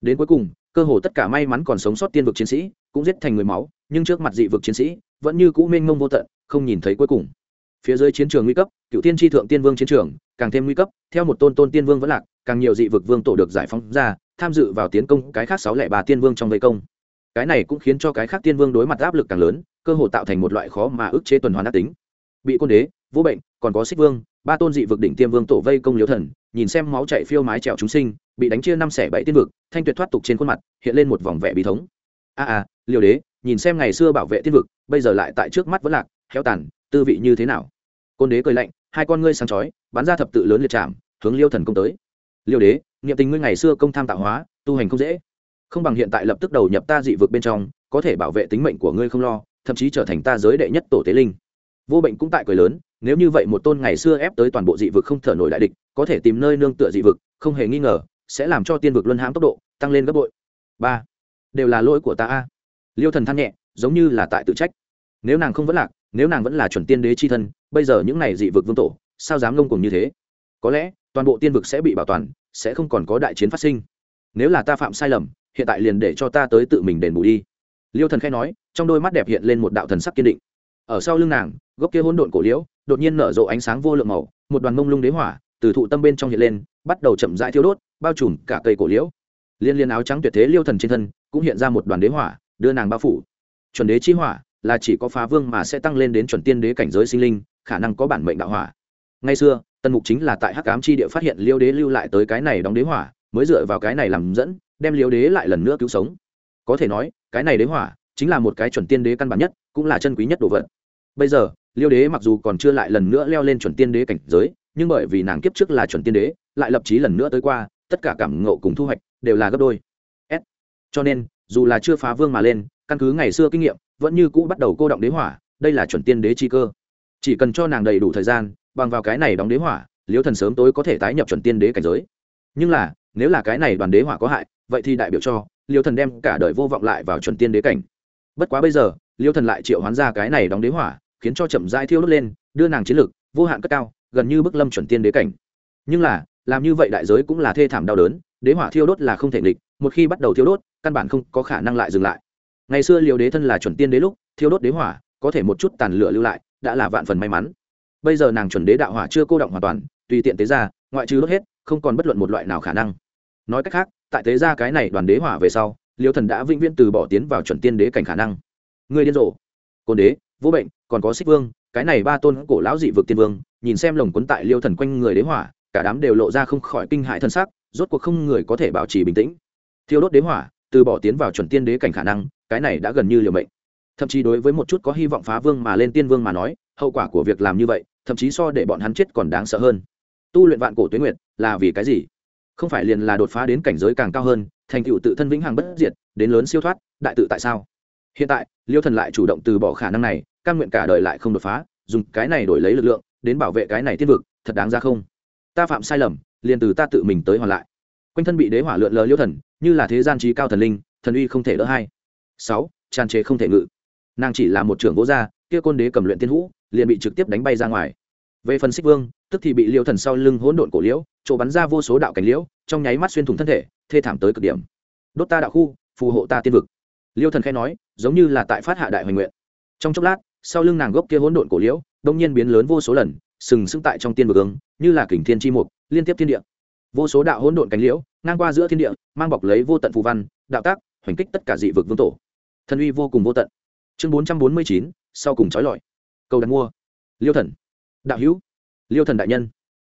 Đến cuối cùng cơ hồ tất cả may mắn còn sống sót tiên vực chiến sĩ cũng giết thành người máu, nhưng trước mặt dị vực chiến sĩ vẫn như cũ mênh mông vô tận, không nhìn thấy cuối cùng. Phía dưới chiến trường nguy cấp, cựu tiên tri thượng tiên vương chiến trường, càng thêm nguy cấp, theo một tôn tôn tiên vương vẫn lạc, càng nhiều dị vực vương tổ được giải phóng ra, tham dự vào tiến công cái khác sáu lẻ ba tiên vương trong vây công. Cái này cũng khiến cho cái khác tiên vương đối mặt áp lực càng lớn, cơ hội tạo thành một loại khó mà ức chế tuần hoàn ác tính. Bị côn đế vũ bệnh, còn có xích vương, ba tôn dị vực đỉnh tiêm vương tổ vây công liêu thần nhìn xem máu chảy phiêu mái trèo chúng sinh bị đánh chia năm xẻ bảy tiên vực thanh tuyệt thoát tục trên khuôn mặt hiện lên một vòng vẻ bí thống. A à, a à, liều đế nhìn xem ngày xưa bảo vệ tiên vực bây giờ lại tại trước mắt vẫn lạc héo tàn tư vị như thế nào? Côn đế cười lạnh hai con ngươi sáng chói bắn ra thập tự lớn liệt chạm hướng liêu thần công tới. Liêu đế niệm tình ngươi ngày xưa công tham tạo hóa tu hành không dễ. Không bằng hiện tại lập tức đầu nhập ta dị vực bên trong có thể bảo vệ tính mệnh của ngươi không lo thậm chí trở thành ta giới đệ nhất tổ tế linh. Vô bệnh cũng tại cười lớn nếu như vậy một tôn ngày xưa ép tới toàn bộ dị vực không thở nổi đại địch, có thể tìm nơi nương tựa dị vực, không hề nghi ngờ, sẽ làm cho tiên vực luân hãm tốc độ, tăng lên gấp bội. Ba, đều là lỗi của ta a. Liêu thần than nhẹ, giống như là tại tự trách. Nếu nàng không vẫn lạc, nếu nàng vẫn là chuẩn tiên đế c h i thân, bây giờ những này dị vực vương tổ, sao dám ngông cùng như thế? Có lẽ, toàn bộ tiên vực sẽ bị bảo toàn, sẽ không còn có đại chiến phát sinh. Nếu là ta phạm sai lầm, hiện tại liền để cho ta tới tự mình đền bù đi. Liêu thần khai nói, trong đôi mắt đẹp hiện lên một đạo thần sắc kiên định. Ở sau lưng nàng, gốc kia hỗn độn cổ liễu đột nhiên nở rộ ánh sáng vô lượng màu, một đoàn mông lung đế hỏa từ thụ tâm bên trong hiện lên, bắt đầu chậm rãi thiêu đốt, bao trùm cả cây cổ liễu. Liên liên áo trắng tuyệt thế liêu thần trên thân cũng hiện ra một đoàn đế hỏa, đưa nàng bao phủ. Chuẩn đế chi hỏa là chỉ có phá vương mà sẽ tăng lên đến chuẩn tiên đế cảnh giới sinh linh, khả năng có bản mệnh đạo hỏa. Ngay xưa, tần mục chính là tại hắc ám chi địa phát hiện liêu đế lưu lại tới cái này đóng đế hỏa, mới dựa vào cái này làm dẫn, đem liêu đế lại lần nữa cứu sống. Có thể nói, cái này đế hỏa chính là một cái chuẩn tiên đế căn bản nhất, cũng là chân quý nhất đồ vật. Bây giờ liêu đế mặc dù còn chưa lại lần nữa leo lên chuẩn tiên đế cảnh giới, nhưng bởi vì nàng kiếp trước là chuẩn tiên đế, lại lập trí lần nữa tới qua, tất cả cảm ngộ cùng thu hoạch đều là gấp đôi. S. cho nên, dù là chưa phá vương mà lên, căn cứ ngày xưa kinh nghiệm, vẫn như cũ bắt đầu cô động đế hỏa, đây là chuẩn tiên đế chi cơ. Chỉ cần cho nàng đầy đủ thời gian, bằng vào cái này đóng đế hỏa, liêu thần sớm tối có thể tái nhập chuẩn tiên đế cảnh giới. Nhưng là, nếu là cái này đoàn đế hỏa có hại, vậy thì đại biểu cho, liêu thần đem cả đời vô vọng lại vào chuẩn tiên đế cảnh. Bất quá bây giờ, liêu thần lại triệu hoán ra cái này đóng đế hỏa khiến cho chậm rãi thiêu đốt lên, đưa nàng chiến lực, vô hạn cất cao, gần như bức lâm chuẩn tiên đế cảnh. Nhưng là, làm như vậy đại giới cũng là thê thảm đau đớn, đế hỏa thiêu đốt là không thể nghịch, một khi bắt đầu thiêu đốt, căn bản không có khả năng lại dừng lại. Ngày xưa liều đế thân là chuẩn tiên đế lúc, thiêu đốt đế hỏa, có thể một chút tàn lửa lưu lại, đã là vạn phần may mắn. Bây giờ nàng chuẩn đế đạo hỏa chưa cô động hoàn toàn, tùy tiện tế ra, ngoại trừ đốt hết, không còn bất luận một loại nào khả năng. Nói cách khác, tại tế ra cái này đoàn đế hỏa về sau, liêu thần đã vĩnh viễn từ bỏ tiến vào chuẩn tiên đế cảnh khả năng. Người điên rồ. Côn đế vô bệnh, còn có xích vương, cái này ba tôn cổ lão dị vực tiên vương, nhìn xem lồng quấn tại liêu thần quanh người đế hỏa, cả đám đều lộ ra không khỏi kinh hại thân xác rốt cuộc không người có thể bảo trì bình tĩnh. Thiêu đốt đế hỏa, từ bỏ tiến vào chuẩn tiên đế cảnh khả năng, cái này đã gần như liều mệnh. Thậm chí đối với một chút có hy vọng phá vương mà lên tiên vương mà nói, hậu quả của việc làm như vậy, thậm chí so để bọn hắn chết còn đáng sợ hơn. Tu luyện vạn cổ tuyến nguyệt, là vì cái gì? Không phải liền là đột phá đến cảnh giới càng cao hơn, thành tựu tự thân vĩnh hằng bất diệt, đến lớn siêu thoát, đại tự tại sao? Hiện tại, liêu thần lại chủ động từ bỏ khả năng này căn nguyện cả đời lại không đột phá, dùng cái này đổi lấy lực lượng, đến bảo vệ cái này tiên vực, thật đáng ra không? Ta phạm sai lầm, liền từ ta tự mình tới hoàn lại. Quanh thân bị đế hỏa lượn lờ liêu thần, như là thế gian trí cao thần linh, thần uy không thể đỡ hai. Sáu, tràn chế không thể ngự. Nàng chỉ là một trưởng gỗ gia, kia côn đế cầm luyện tiên hũ, liền bị trực tiếp đánh bay ra ngoài. Về phần xích vương, tức thì bị liêu thần sau lưng hỗn độn cổ liễu, chỗ bắn ra vô số đạo cảnh liễu, trong nháy mắt xuyên thủng thân thể, thê thảm tới cực điểm. Đốt ta đạo khu, phù hộ ta tiên vực liêu thần khai nói, giống như là tại phát hạ đại hoành nguyện. Trong chốc lát, sau lưng nàng gốc kia hỗn độn cổ liễu, đông nhiên biến lớn vô số lần, sừng sững tại trong tiên vực ứng như là kình thiên chi mục, liên tiếp thiên địa. Vô số đạo hỗn độn cánh liễu, ngang qua giữa thiên địa, mang bọc lấy vô tận phù văn, đạo tác, hoành kích tất cả dị vực vương tổ. Thần uy vô cùng vô tận. Chương bốn trăm bốn mươi chín, sau cùng trói lọi. Cầu đặt mua. Liêu thần. Đạo hữu. Liêu thần đại nhân.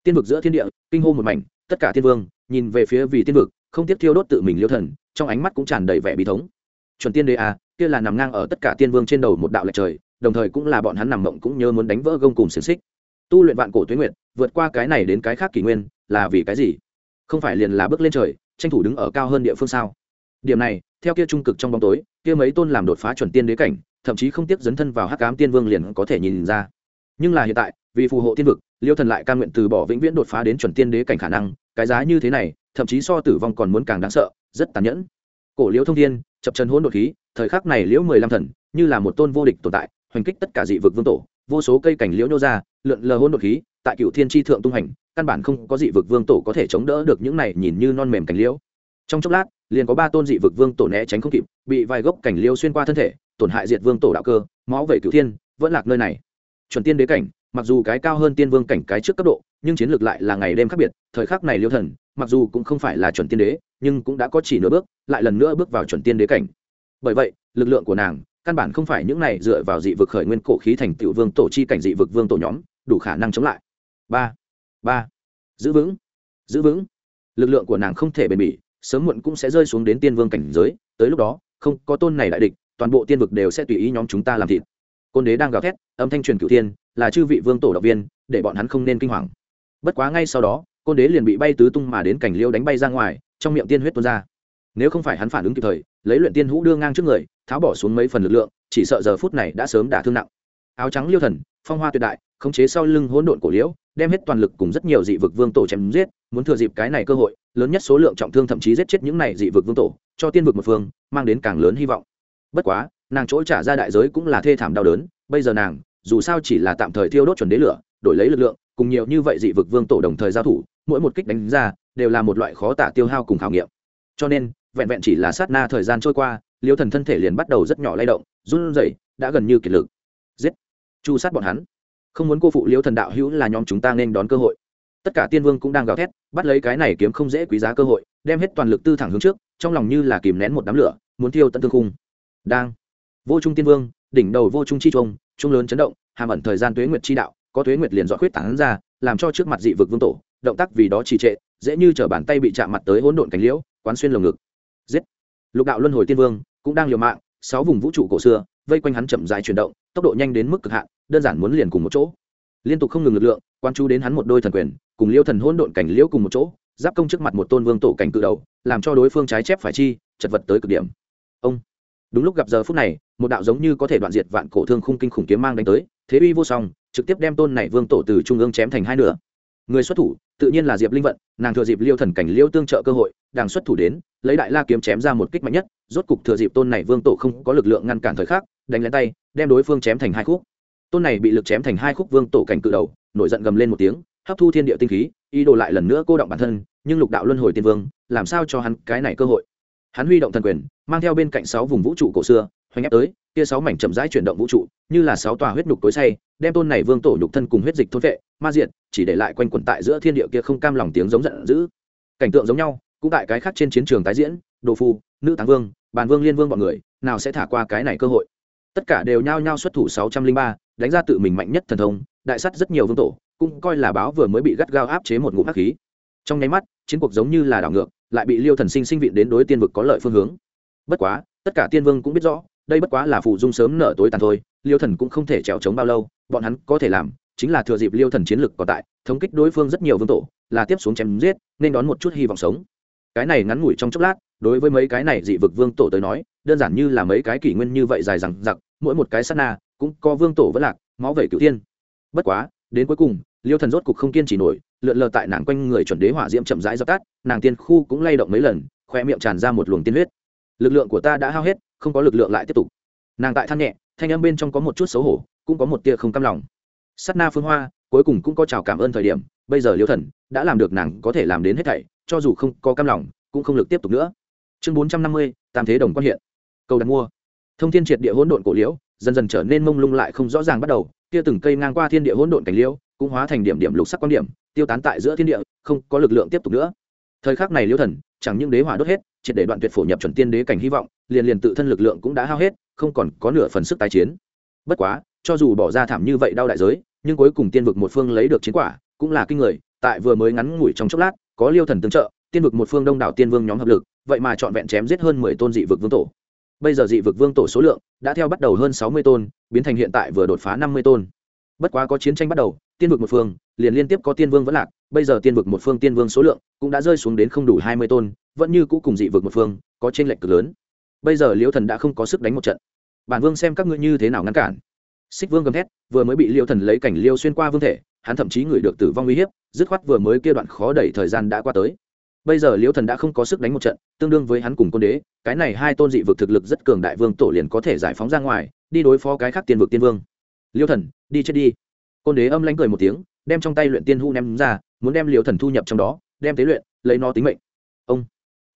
Tiên vực giữa thiên địa, kinh hô một mảnh, tất cả thiên vương, nhìn về phía vì tiên vực, không tiếp thiêu đốt tự mình liêu thần, trong ánh mắt cũng tràn đầy vẻ bí thống chuẩn tiên đế a à, kia là nằm ngang ở tất cả tiên vương trên đầu một đạo lệch trời đồng thời cũng là bọn hắn nằm mộng cũng nhớ muốn đánh vỡ gông cùng xiềng xích. Tu luyện vạn cổ tuyến nguyện vượt qua cái này đến cái khác kỷ nguyên là vì cái gì? Không phải liền là bước lên trời tranh thủ đứng ở cao hơn địa phương sao? Điểm này theo kia trung cực trong bóng tối kia mấy tôn làm đột phá chuẩn tiên đế cảnh thậm chí không tiếc dấn thân vào hắc ám tiên vương liền có thể nhìn ra. Nhưng là hiện tại vì phù hộ tiên vực liêu thần lại cam nguyện từ bỏ vĩnh viễn đột phá đến chuẩn tiên đế cảnh khả năng cái giá như thế này thậm chí so tử vong còn muốn càng đáng sợ rất tàn nhẫn. Cổ liễu thông thiên chập chân hôn đột khí, thời khắc này liễu mười lăm thần, như là một tôn vô địch tồn tại, hoành kích tất cả dị vực vương tổ, vô số cây cảnh liễu nhô ra, lượn lờ hôn đột khí, tại cựu thiên tri thượng tung hành, căn bản không có dị vực vương tổ có thể chống đỡ được những này nhìn như non mềm cảnh liễu. Trong chốc lát, liền có ba tôn dị vực vương tổ né tránh không kịp, bị vài gốc cảnh liễu xuyên qua thân thể, tổn hại diệt vương tổ đạo cơ, máu về cửu thiên, vẫn lạc nơi này. Chuẩn tiên đế cảnh, mặc dù cái cao hơn tiên vương cảnh cái trước cấp độ, nhưng chiến lược lại là ngày đêm khác biệt, thời khắc này liêu thần mặc dù cũng không phải là chuẩn tiên đế, nhưng cũng đã có chỉ nửa bước, lại lần nữa bước vào chuẩn tiên đế cảnh. Bởi vậy, lực lượng của nàng, căn bản không phải những này dựa vào dị vực khởi nguyên cổ khí thành tựu vương tổ chi cảnh dị vực vương tổ nhóm, đủ khả năng chống lại. Ba ba, giữ vững giữ vững. Lực lượng của nàng không thể bền bỉ, sớm muộn cũng sẽ rơi xuống đến tiên vương cảnh giới, tới lúc đó, không có tôn này đại địch, toàn bộ tiên vực đều sẽ tùy ý nhóm chúng ta làm thịt. Côn đế đang gào thét, âm thanh truyền cửu tiên là chư vị vương tổ động viên, để bọn hắn không nên kinh hoàng. Bất quá ngay sau đó côn đế liền bị bay tứ tung mà đến cảnh liêu đánh bay ra ngoài, trong miệng tiên huyết tuôn ra. Nếu không phải hắn phản ứng kịp thời, lấy luyện tiên hũ đưa ngang trước người, tháo bỏ xuống mấy phần lực lượng, chỉ sợ giờ phút này đã sớm đả thương nặng. Áo trắng liêu thần, phong hoa tuyệt đại, khống chế sau lưng hỗn độn cổ liễu, đem hết toàn lực cùng rất nhiều dị vực vương tổ chém giết, muốn thừa dịp cái này cơ hội, lớn nhất số lượng trọng thương thậm chí giết chết những này dị vực vương tổ, cho tiên vực một phương, mang đến càng lớn hy vọng. Bất quá, nàng chỗ trả ra đại giới cũng là thê thảm đau đớn, bây giờ nàng, dù sao chỉ là tạm thời thiêu đốt chuẩn đế lửa, đổi lấy lực lượng cùng nhiều như vậy dị vực vương tổ đồng thời giao thủ, mỗi một kích đánh ra, đều là một loại khó tả tiêu hao cùng khảo nghiệm. Cho nên, vẹn vẹn chỉ là sát na thời gian trôi qua, liêu thần thân thể liền bắt đầu rất nhỏ lay động, run rẩy, đã gần như kiệt lực. Giết! Chu sát bọn hắn. Không muốn cô phụ liêu thần đạo hữu là nhóm chúng ta nên đón cơ hội. Tất cả tiên vương cũng đang gào thét, bắt lấy cái này kiếm không dễ quý giá cơ hội, đem hết toàn lực tư thẳng hướng trước, trong lòng như là kìm nén một đám lửa, muốn thiêu tận thương khung đang! Vô trung tiên vương, đỉnh đầu vô trung chi trung trung lớn chấn động, hàm ẩn thời gian tuế nguyệt chi đạo có thuế nguyệt liền dọn khuyết tán ra, làm cho trước mặt dị vực vương tổ, động tác vì đó trì trệ, dễ như chở bàn tay bị chạm mặt tới hỗn độn cánh liễu, quán xuyên lồng ngực. Giết! Lục đạo luân hồi tiên vương, cũng đang liều mạng, sáu vùng vũ trụ cổ xưa, vây quanh hắn chậm dài chuyển động, tốc độ nhanh đến mức cực hạn, đơn giản muốn liền cùng một chỗ. Liên tục không ngừng lực lượng, quan chú đến hắn một đôi thần quyền, cùng liêu thần hỗn độn cảnh liễu cùng một chỗ, giáp công trước mặt một tôn vương tổ cảnh cự đầu, làm cho đối phương trái chép phải chi, chật vật tới cực điểm. Ông! Đúng lúc gặp giờ phút này, một đạo giống như có thể đoạn diệt vạn cổ thương khung kinh khủng kiếm mang đánh tới, thế uy vô song trực tiếp đem tôn này vương tổ từ trung ương chém thành hai nửa. Người xuất thủ, tự nhiên là diệp linh vận, nàng thừa dịp liêu thần cảnh liêu tương trợ cơ hội, đang xuất thủ đến, lấy đại la kiếm chém ra một kích mạnh nhất, rốt cục thừa dịp tôn này vương tổ không có lực lượng ngăn cản thời khắc, đánh lên tay, đem đối phương chém thành hai khúc. Tôn này bị lực chém thành hai khúc vương tổ cảnh cự đầu, nổi giận gầm lên một tiếng, hấp thu thiên địa tinh khí, ý đồ lại lần nữa cô động bản thân, nhưng lục đạo luân hồi tiên vương, làm sao cho hắn cái này cơ hội? Hắn huy động thần quyền, mang theo bên cạnh sáu vùng vũ trụ cổ xưa, hoành ép tới kia sáu mảnh chậm rãi chuyển động vũ trụ, như là sáu tòa huyết nhục tối say đem tôn này vương tổ nhục thân cùng huyết dịch thôn vệ, ma diện chỉ để lại quanh quẩn tại giữa thiên địa kia không cam lòng tiếng giống giận dữ. Cảnh tượng giống nhau, cũng tại cái khác trên chiến trường tái diễn, đồ phu, nữ táng vương, bàn vương liên vương bọn người, nào sẽ thả qua cái này cơ hội. Tất cả đều nhao nhao xuất thủ sáu trăm linh ba, đánh ra tự mình mạnh nhất thần thông, đại sắt rất nhiều vương tổ, cũng coi là báo vừa mới bị gắt gao áp chế một ngụm hắc khí. Trong nháy mắt, chiến cuộc giống như là đảo ngược, lại bị liêu thần sinh sinh viện đến đối tiên vực có lợi phương hướng. Bất quá, tất cả tiên vương cũng biết rõ đây bất quá là phụ dung sớm nở tối tàn thôi, liêu thần cũng không thể trèo trống bao lâu, bọn hắn có thể làm chính là thừa dịp liêu thần chiến lực còn tại, thống kích đối phương rất nhiều vương tổ, là tiếp xuống chém giết, nên đón một chút hy vọng sống. Cái này ngắn ngủi trong chốc lát, đối với mấy cái này dị vực vương tổ tới nói, đơn giản như là mấy cái kỷ nguyên như vậy dài rằng giặc mỗi một cái sát na cũng có vương tổ vẫn lạc, máu vẩy cửu tiên bất quá, đến cuối cùng, liêu thần rốt cục không kiên trì nổi, lượn lờ tại nàng quanh người chuẩn đế hỏa diễm chậm rãi dập tắt, nàng tiên khu cũng lay động mấy lần, khoe miệng tràn ra một luồng tiên huyết. Lực lượng của ta đã hao hết không có lực lượng lại tiếp tục. Nàng tại than nhẹ, thanh âm bên trong có một chút xấu hổ, cũng có một tia không cam lòng. Sắt na phương hoa, cuối cùng cũng có chào cảm ơn thời điểm, bây giờ liêu thần đã làm được nàng có thể làm đến hết thảy, cho dù không có cam lòng, cũng không lực tiếp tục nữa. Chương bốn trăm năm mươi, tam thế đồng quan hiện. Cầu đặt mua. Thông thiên triệt địa hỗn độn cổ liễu, dần dần trở nên mông lung lại không rõ ràng bắt đầu, kia từng cây ngang qua thiên địa hỗn độn cảnh liễu, cũng hóa thành điểm điểm lục sắc quan điểm, tiêu tán tại giữa thiên địa, không có lực lượng tiếp tục nữa. Thời khắc này liễu thần, chẳng những đế hỏa đốt hết, triệt để đoạn tuyệt phổ nhập chuẩn tiên đế cảnh hy vọng liền liền tự thân lực lượng cũng đã hao hết, không còn có nửa phần sức tái chiến. Bất quá, cho dù bỏ ra thảm như vậy đau đại giới, nhưng cuối cùng tiên vực một phương lấy được chiến quả cũng là kinh người, tại vừa mới ngắn ngủi trong chốc lát, có liêu thần tương trợ, tiên vực một phương đông đảo tiên vương nhóm hợp lực, vậy mà trọn vẹn chém giết hơn mười tôn dị vực vương tổ. Bây giờ dị vực vương tổ số lượng đã theo bắt đầu hơn sáu mươi tôn, biến thành hiện tại vừa đột phá năm mươi tôn. Bất quá có chiến tranh bắt đầu, tiên vực một phương liền liên tiếp có tiên vương vẫn lạc, bây giờ tiên vực một phương tiên vương số lượng cũng đã rơi xuống đến không đủ hai mươi tôn, vẫn như cũ cùng dị vực một phương có trên lệch cực lớn bây giờ liêu thần đã không có sức đánh một trận. Bản vương xem các ngươi như thế nào ngăn cản. Xích vương gầm thét, vừa mới bị liêu thần lấy cảnh liêu xuyên qua vương thể, hắn thậm chí ngửi được tử vong uy hiếp, dứt khoát vừa mới kia đoạn khó đẩy thời gian đã qua tới. Bây giờ liêu thần đã không có sức đánh một trận, tương đương với hắn cùng côn đế, cái này hai tôn dị vực thực lực rất cường đại vương tổ liền có thể giải phóng ra ngoài, đi đối phó cái khác tiên vực tiên vương. Liêu thần, đi chết đi. Côn đế âm lánh cười một tiếng, đem trong tay luyện tiên hũ ném ra, muốn đem liêu thần thu nhập trong đó, đem tế luyện, lấy nó tính mệnh. Ông.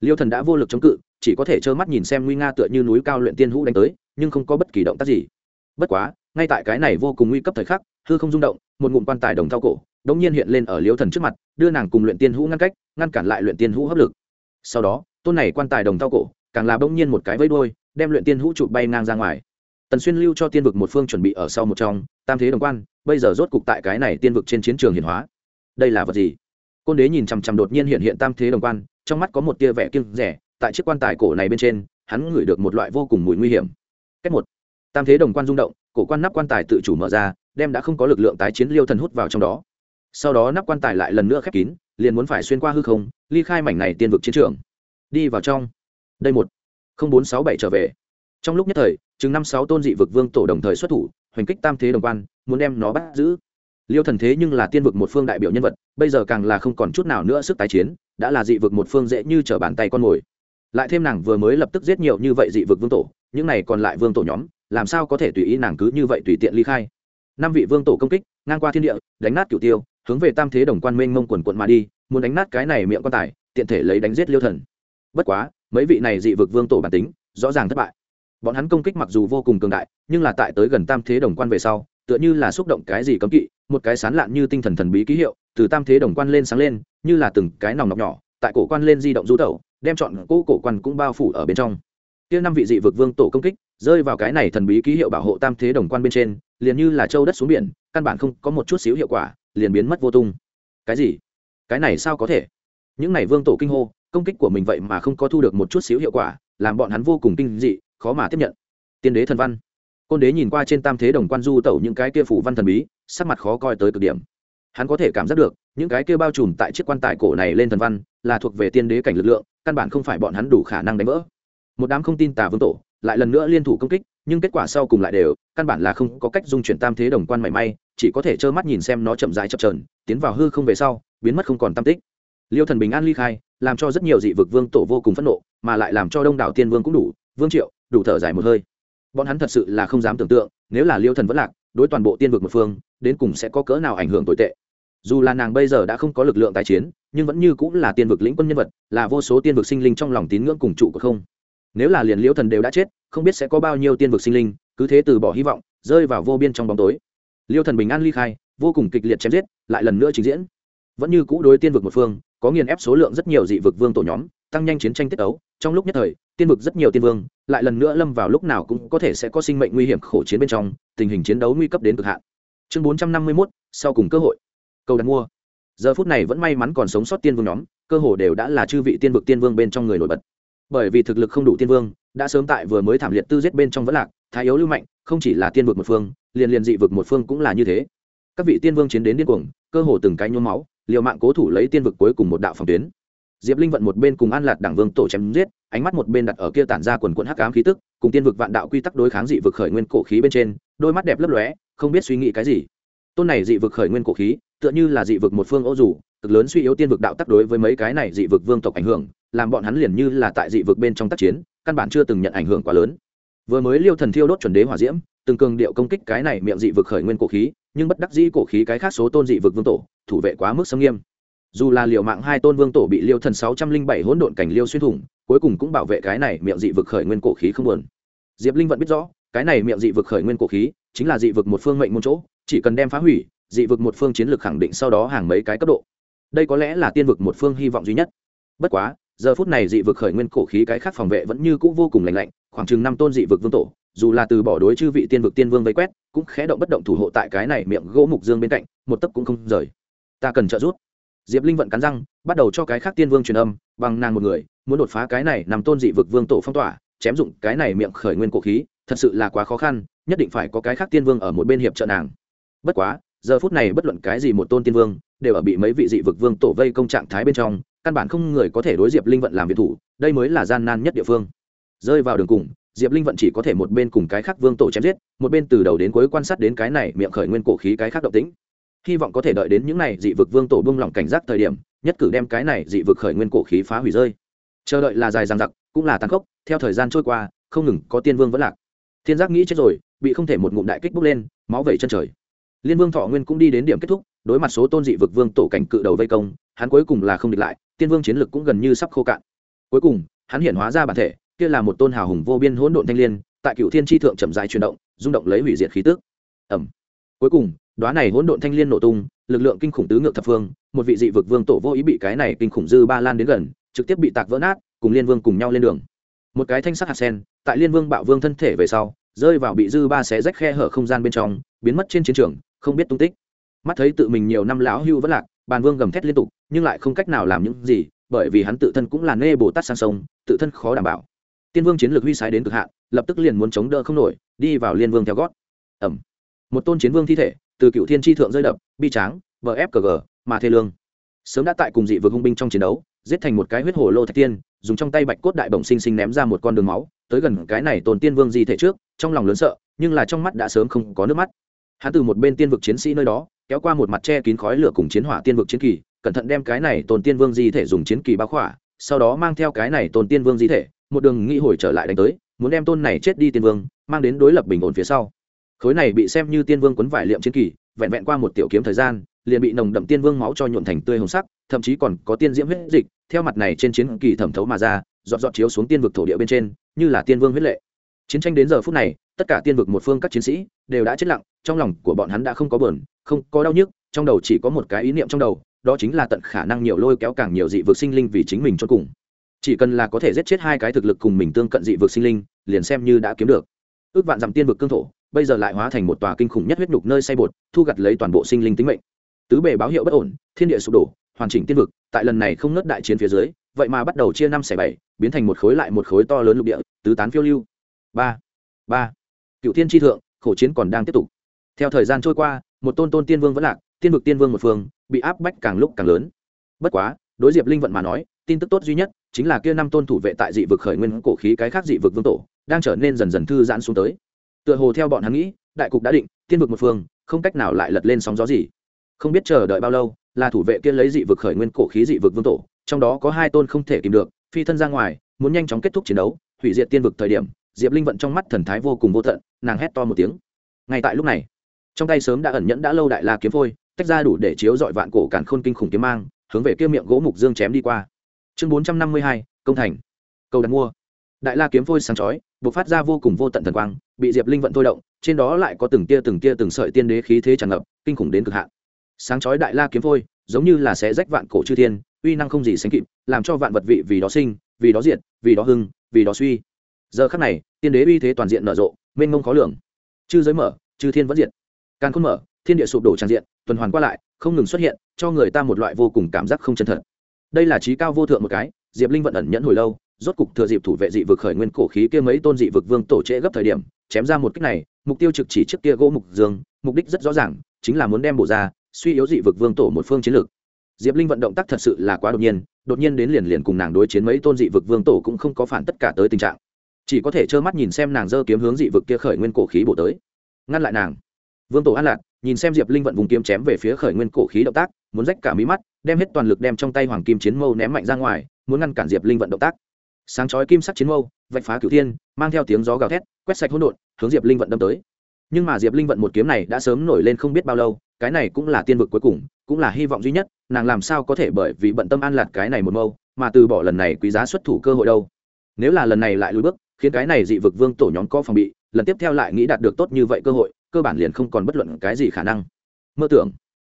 Liêu thần đã vô lực chống cự chỉ có thể trơ mắt nhìn xem nguy nga tựa như núi cao luyện tiên hũ đánh tới, nhưng không có bất kỳ động tác gì. Bất quá, ngay tại cái này vô cùng nguy cấp thời khắc, hư không rung động, một ngụm quan tài đồng thao cổ, đống nhiên hiện lên ở liêu thần trước mặt, đưa nàng cùng luyện tiên hũ ngăn cách, ngăn cản lại luyện tiên hũ hấp lực. Sau đó, tôn này quan tài đồng thao cổ, càng là bỗng nhiên một cái vây đôi đem luyện tiên hũ chụp bay ngang ra ngoài. Tần xuyên lưu cho tiên vực một phương chuẩn bị ở sau một trong, tam thế đồng quan, bây giờ rốt cục tại cái này tiên vực trên chiến trường hiển hóa. Đây là vật gì? Côn đế nhìn chằm chằm đột nhiên hiện hiện tam thế đồng quan, trong mắt có một tia vẻ kiêng rẻ tại chiếc quan tài cổ này bên trên, hắn ngửi được một loại vô cùng mùi nguy hiểm. Cách một. Tam thế đồng quan rung động, cổ quan nắp quan tài tự chủ mở ra, đem đã không có lực lượng tái chiến liêu thần hút vào trong đó. Sau đó nắp quan tài lại lần nữa khép kín, liền muốn phải xuyên qua hư không, ly khai mảnh này tiên vực chiến trường. Đi vào trong. Đây một. Không bốn sáu bảy trở về. Trong lúc nhất thời, chừng năm sáu tôn dị vực vương tổ đồng thời xuất thủ, hoành kích tam thế đồng quan, muốn đem nó bắt giữ. Liêu thần thế nhưng là tiên vực một phương đại biểu nhân vật, bây giờ càng là không còn chút nào nữa sức tái chiến, đã là dị vực một phương dễ như t r ở bàn tay con mồi lại thêm nàng vừa mới lập tức giết nhiều như vậy dị vực vương tổ, những này còn lại vương tổ nhóm, làm sao có thể tùy ý nàng cứ như vậy tùy tiện ly khai? Năm vị vương tổ công kích, ngang qua thiên địa, đánh nát cửu tiêu, hướng về tam thế đồng quan mênh mông quần quận mà đi, muốn đánh nát cái này miệng quan tài, tiện thể lấy đánh giết liêu thần. Bất quá, mấy vị này dị vực vương tổ bản tính, rõ ràng thất bại. Bọn hắn công kích mặc dù vô cùng cường đại, nhưng là tại tới gần tam thế đồng quan về sau, tựa như là xúc động cái gì cấm kỵ, một cái sán lạn như tinh thần thần bí ký hiệu, từ tam thế đồng quan lên sáng lên, như là từng cái nòng nọc nhỏ, tại cổ quan lên di động du tẩu đem chọn cô cổ quan cũng bao phủ ở bên trong. Kia năm vị dị vực vương tổ công kích, rơi vào cái này thần bí ký hiệu bảo hộ tam thế đồng quan bên trên, liền như là châu đất xuống biển, căn bản không có một chút xíu hiệu quả, liền biến mất vô tung. Cái gì? Cái này sao có thể? Những này vương tổ kinh hô, công kích của mình vậy mà không có thu được một chút xíu hiệu quả, làm bọn hắn vô cùng kinh dị, khó mà tiếp nhận. Tiên đế thần văn. Côn đế nhìn qua trên tam thế đồng quan du tẩu những cái kia phủ văn thần bí, sắc mặt khó coi tới cực điểm. Hắn có thể cảm giác được, những cái kia bao trùm tại chiếc quan tài cổ này lên thần văn, là thuộc về tiên đế cảnh lực lượng căn bản không phải bọn hắn đủ khả năng đánh vỡ. Một đám không tin tà vương tổ lại lần nữa liên thủ công kích, nhưng kết quả sau cùng lại đều, căn bản là không có cách dung chuyển tam thế đồng quan mảy may, chỉ có thể trơ mắt nhìn xem nó chậm rãi chập trờn tiến vào hư không về sau, biến mất không còn tam tích. Liêu thần bình an ly khai, làm cho rất nhiều dị vực vương tổ vô cùng phẫn nộ, mà lại làm cho đông đảo tiên vương cũng đủ, vương triệu, đủ thở dài một hơi. Bọn hắn thật sự là không dám tưởng tượng, nếu là liêu thần vẫn lạc, đối toàn bộ tiên vực một phương, đến cùng sẽ có cỡ nào ảnh hưởng tồi tệ. Dù là nàng bây giờ đã không có lực lượng tái chiến nhưng vẫn như cũng là tiên vực lĩnh quân nhân vật, là vô số tiên vực sinh linh trong lòng tín ngưỡng cùng trụ của không. Nếu là liền liễu thần đều đã chết, không biết sẽ có bao nhiêu tiên vực sinh linh, cứ thế từ bỏ hy vọng, rơi vào vô biên trong bóng tối. Liêu thần bình an ly khai, vô cùng kịch liệt chém giết, lại lần nữa trình diễn. Vẫn như cũ đối tiên vực một phương, có nghiền ép số lượng rất nhiều dị vực vương tổ nhóm, tăng nhanh chiến tranh tiết ấu trong lúc nhất thời, tiên vực rất nhiều tiên vương, lại lần nữa lâm vào lúc nào cũng có thể sẽ có sinh mệnh nguy hiểm khổ chiến bên trong, tình hình chiến đấu nguy cấp đến cực hạn. Chương bốn trăm năm mươi mốt, sau cùng cơ hội. Cầu đặt mua giờ phút này vẫn may mắn còn sống sót tiên vương nhóm, cơ hồ đều đã là chư vị tiên vực tiên vương bên trong người nổi bật. Bởi vì thực lực không đủ tiên vương, đã sớm tại vừa mới thảm liệt tư giết bên trong vẫn lạc, thái yếu lưu mạnh, không chỉ là tiên vực một phương, liền liền dị vực một phương cũng là như thế. Các vị tiên vương chiến đến điên cuồng, cơ hồ từng cái nhuốm máu, liều mạng cố thủ lấy tiên vực cuối cùng một đạo phòng tuyến. Diệp linh vận một bên cùng an lạt đảng vương tổ chém giết, ánh mắt một bên đặt ở kia tản ra quần quận hắc ám khí tức, cùng tiên vực vạn đạo quy tắc đối kháng dị vực khởi nguyên cổ khí bên trên, đôi mắt đẹp lấp lóe, không biết suy nghĩ cái gì. Tôn này dị vực khởi nguyên cổ khí tựa như là dị vực một phương ô dù, cực lớn suy yếu tiên vực đạo tắc đối với mấy cái này dị vực vương tộc ảnh hưởng, làm bọn hắn liền như là tại dị vực bên trong tác chiến, căn bản chưa từng nhận ảnh hưởng quá lớn. Vừa mới liêu thần thiêu đốt chuẩn đế hỏa diễm, từng cường điệu công kích cái này miệng dị vực khởi nguyên cổ khí, nhưng bất đắc dĩ cổ khí cái khác số tôn dị vực vương tổ, thủ vệ quá mức xâm nghiêm. Dù là liệu mạng hai tôn vương tổ bị liêu thần sáu trăm linh bảy hỗn độn cảnh liêu xuyên thủng, cuối cùng cũng bảo vệ cái này miệng dị vực khởi nguyên cổ khí không buồn. Diệp linh vẫn biết rõ, cái này miệng dị vực khởi nguyên cổ khí chính là dị vực một phương mệnh môn chỗ, chỉ cần đem phá hủy dị vực một phương chiến lược khẳng định sau đó hàng mấy cái cấp độ. Đây có lẽ là tiên vực một phương hy vọng duy nhất. Bất quá, giờ phút này dị vực khởi nguyên cổ khí cái khác phòng vệ vẫn như cũ vô cùng lành lạnh, khoảng chừng năm tôn dị vực vương tổ, dù là từ bỏ đối chư vị tiên vực tiên vương vây quét, cũng khẽ động bất động thủ hộ tại cái này miệng gỗ mục dương bên cạnh, một tấc cũng không rời. Ta cần trợ giúp. Diệp linh vận cắn răng, bắt đầu cho cái khác tiên vương truyền âm, bằng nàng một người, muốn đột phá cái này nằm tôn dị vực vương tổ phong tỏa, chém dụng cái này miệng khởi nguyên cổ khí, thật sự là quá khó khăn, nhất định phải có cái khác tiên vương ở một bên hiệp trợ nàng. Bất quá giờ phút này bất luận cái gì một tôn tiên vương đều ở bị mấy vị dị vực vương tổ vây công trạng thái bên trong, căn bản không người có thể đối diệp linh vận làm việc thủ, đây mới là gian nan nhất địa phương. Rơi vào đường cùng, diệp linh vận chỉ có thể một bên cùng cái khác vương tổ chém giết, một bên từ đầu đến cuối quan sát đến cái này miệng khởi nguyên cổ khí cái khác động tĩnh. Hy vọng có thể đợi đến những này dị vực vương tổ bung lỏng cảnh giác thời điểm, nhất cử đem cái này dị vực khởi nguyên cổ khí phá hủy rơi. Chờ đợi là dài dằng dặc, cũng là tàn khốc, theo thời gian trôi qua, không ngừng có tiên vương vẫn lạc. Thiên giác nghĩ chết rồi, bị không thể một ngụm đại kích bốc lên, máu vẩy chân trời liên vương thọ nguyên cũng đi đến điểm kết thúc, đối mặt số tôn dị vực vương tổ cảnh cự đầu vây công, hắn cuối cùng là không địch lại, tiên vương chiến lực cũng gần như sắp khô cạn. Cuối cùng, hắn hiện hóa ra bản thể, kia là một tôn hào hùng vô biên hỗn độn thanh liên, tại cựu thiên tri thượng chậm dài chuyển động, rung động lấy hủy diệt khí tước ẩm cuối cùng đoá này hỗn độn thanh liên nổ tung, lực lượng kinh khủng tứ ngược thập phương, một vị dị vực vương tổ vô ý bị cái này kinh khủng dư ba lan đến gần, trực tiếp bị tạc vỡ nát, cùng liên vương cùng nhau lên đường. Một cái thanh sắc hạt sen, tại liên vương bạo vương thân thể về sau, rơi vào bị dư ba xé rách khe hở không gian bên trong, biến mất trên chiến trường không biết tung tích. Mắt thấy tự mình nhiều năm lão hưu vẫn lạc, bàn vương gầm thét liên tục, nhưng lại không cách nào làm những gì, bởi vì hắn tự thân cũng là nê bồ tát sang sông, tự thân khó đảm bảo. Tiên vương chiến lược huy sái đến cực hạn, lập tức liền muốn chống đỡ không nổi, đi vào liên vương theo gót. Ẩm một tôn chiến vương thi thể, từ cựu thiên tri thượng rơi đập, bi tráng vfkg mà thê lương. Sớm đã tại cùng dị vực hung binh trong chiến đấu, giết thành một cái huyết hồ lô thạch tiên, dùng trong tay bạch cốt đại bổng sinh sinh ném ra một con đường máu, tới gần cái này tồn tiên vương di thể trước, trong lòng lớn sợ, nhưng là trong mắt đã sớm không có nước mắt hắn từ một bên tiên vực chiến sĩ nơi đó, kéo qua một mặt che kín khói lửa cùng chiến hỏa tiên vực chiến kỳ, cẩn thận đem cái này tồn tiên vương di thể dùng chiến kỳ bao khỏa, sau đó mang theo cái này tồn tiên vương di thể, một đường nghĩ hồi trở lại đánh tới, muốn đem tôn này chết đi tiên vương, mang đến đối lập bình ổn phía sau. Khối này bị xem như tiên vương quấn vải liệm chiến kỳ, vẹn vẹn qua một tiểu kiếm thời gian, liền bị nồng đậm tiên vương máu cho nhuộn thành tươi hồng sắc, thậm chí còn có tiên diễm huyết dịch, theo mặt này trên chiến kỳ thẩm thấu mà ra dọn dọn chiếu xuống tiên vực thổ địa bên trên, như là tiên vương huyết lệ chiến tranh đến giờ phút này, tất cả tiên vực một phương các chiến sĩ đều đã chết lặng, trong lòng của bọn hắn đã không có bờn không có đau nhức, trong đầu chỉ có một cái ý niệm trong đầu, đó chính là tận khả năng nhiều lôi kéo càng nhiều dị vực sinh linh vì chính mình cho cùng. Chỉ cần là có thể giết chết hai cái thực lực cùng mình tương cận dị vực sinh linh, liền xem như đã kiếm được. Ước vạn dặm tiên vực cương thổ, bây giờ lại hóa thành một tòa kinh khủng nhất huyết nhục nơi say bột, thu gặt lấy toàn bộ sinh linh tính mệnh. Tứ bề báo hiệu bất ổn, thiên địa sụp đổ, hoàn chỉnh tiên vực, tại lần này không nớt đại chiến phía dưới, vậy mà bắt đầu chia năm xẻ bảy, biến thành một khối lại một khối to lớn lục địa, tứ tán phiêu lưu ba ba. Cựu thiên tri thượng, khổ chiến còn đang tiếp tục. Theo thời gian trôi qua, một tôn tôn tiên vương vẫn lạc, tiên vực tiên vương một phương, bị áp bách càng lúc càng lớn. Bất quá, đối diệp linh vận mà nói, tin tức tốt duy nhất chính là kia năm tôn thủ vệ tại dị vực khởi nguyên cổ khí cái khác dị vực vương tổ, đang trở nên dần dần thư giãn xuống tới. Tựa hồ theo bọn hắn nghĩ, đại cục đã định, tiên vực một phương, không cách nào lại lật lên sóng gió gì. Không biết chờ đợi bao lâu, là thủ vệ kia lấy dị vực khởi nguyên cổ khí dị vực vương tổ, trong đó có hai tôn không thể kìm được, phi thân ra ngoài, muốn nhanh chóng kết thúc chiến đấu, hủy diệt tiên vực thời điểm diệp linh vận trong mắt thần thái vô cùng vô tận, nàng hét to một tiếng. Ngay tại lúc này, trong tay sớm đã ẩn nhẫn đã lâu đại la kiếm phôi, tách ra đủ để chiếu dọi vạn cổ càn khôn kinh khủng kiếm mang, hướng về kia miệng gỗ mục dương chém đi qua. Chương bốn trăm năm mươi hai, công thành. Cầu đặt mua. Đại la kiếm phôi sáng chói b ộ c phát ra vô cùng vô tận thần quang, bị diệp linh vận thôi động, trên đó lại có từng tia từng tia từng sợi tiên đế khí thế tràn ngập, kinh khủng đến cực hạn. Sáng chói đại la kiếm phôi, giống như là sẽ rách vạn cổ chư thiên, uy năng không gì sánh kịp, làm cho vạn vật vị vì đó sinh, vì đó diệt, vì đó hưng, vì đó suy giờ khắc này, tiên đế uy thế toàn diện nở rộ, mênh mông khó lường. Chư giới mở, chư thiên vẫn diện càng khôn mở, thiên địa sụp đổ tràn diện, tuần hoàn qua lại, không ngừng xuất hiện, cho người ta một loại vô cùng cảm giác không chân thật. Đây là trí cao vô thượng một cái, diệp linh vận ẩn nhẫn hồi lâu, rốt cục thừa dịp thủ vệ dị vực khởi nguyên cổ khí kia mấy tôn dị vực vương tổ trễ gấp thời điểm, chém ra một cách này, mục tiêu trực chỉ trước kia gỗ mục dương, mục đích rất rõ ràng, chính là muốn đem bổ ra, suy yếu dị vực vương tổ một phương chiến lược. Diệp linh vận động tác thật sự là quá đột nhiên đột nhiên đến liền liền cùng nàng đối chiến mấy tôn dị vực vương tổ cũng không có phản tất cả tới tình trạng chỉ có thể trơ mắt nhìn xem nàng giơ kiếm hướng dị vực kia khởi nguyên cổ khí bổ tới. Ngăn lại nàng. Vương tổ an lạc, nhìn xem diệp linh vận vùng kiếm chém về phía khởi nguyên cổ khí động tác, muốn rách cả mí mắt, đem hết toàn lực đem trong tay hoàng kim chiến mâu ném mạnh ra ngoài, muốn ngăn cản diệp linh vận động tác. Sáng chói kim sắc chiến mâu, vạch phá cửu thiên, mang theo tiếng gió gào thét, quét sạch hỗn độn, hướng diệp linh vận đâm tới. Nhưng mà diệp linh vận một kiếm này đã sớm nổi lên không biết bao lâu, cái này cũng là tiên vực cuối cùng, cũng là hy vọng duy nhất, nàng làm sao có thể bởi vì bận tâm an lạt cái này một mâu, mà từ bỏ lần này quý giá xuất thủ cơ hội đâu. Nếu là lần này lại lùi bước khiến cái này dị vực vương tổ nhóm có phòng bị, lần tiếp theo lại nghĩ đạt được tốt như vậy cơ hội, cơ bản liền không còn bất luận cái gì khả năng. Mơ tưởng.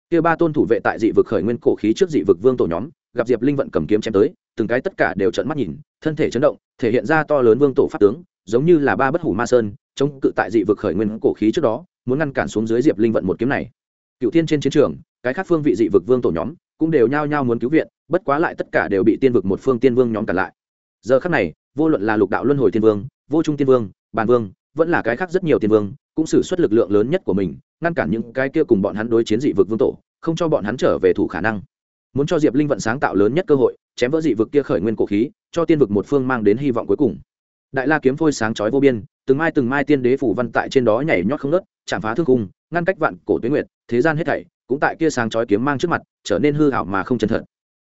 Kia ba tôn thủ vệ tại dị vực khởi nguyên cổ khí trước dị vực vương tổ nhóm, gặp diệp linh vận cầm kiếm chém tới, từng cái tất cả đều trợn mắt nhìn, thân thể chấn động, thể hiện ra to lớn vương tổ pháp tướng, giống như là ba bất hủ ma sơn, chống cự tại dị vực khởi nguyên cổ khí trước đó, muốn ngăn cản xuống dưới diệp linh vận một kiếm này. Cựu tiên trên chiến trường, cái khác phương vị dị vực vương tổ nhóm cũng đều nhao nhao muốn cứu viện, bất quá lại tất cả đều bị tiên vực một phương tiên vương nhóm cản lại giờ khắc này, vô luận là lục đạo luân hồi tiên vương, vô trung tiên vương, bàn vương, vẫn là cái khác rất nhiều tiên vương, cũng xử suất lực lượng lớn nhất của mình, ngăn cản những cái kia cùng bọn hắn đối chiến dị vực vương tổ, không cho bọn hắn trở về thủ khả năng. Muốn cho diệp linh vận sáng tạo lớn nhất cơ hội, chém vỡ dị vực kia khởi nguyên cổ khí, cho tiên vực một phương mang đến hy vọng cuối cùng. Đại la kiếm phôi sáng chói vô biên, từng mai từng mai tiên đế phủ văn tại trên đó nhảy nhót không nớt chạm phá thương cung, ngăn cách vạn cổ tuyến nguyệt, thế gian hết thảy, cũng tại kia sáng chói kiếm mang trước mặt, trở nên hư hảo mà không chân thật.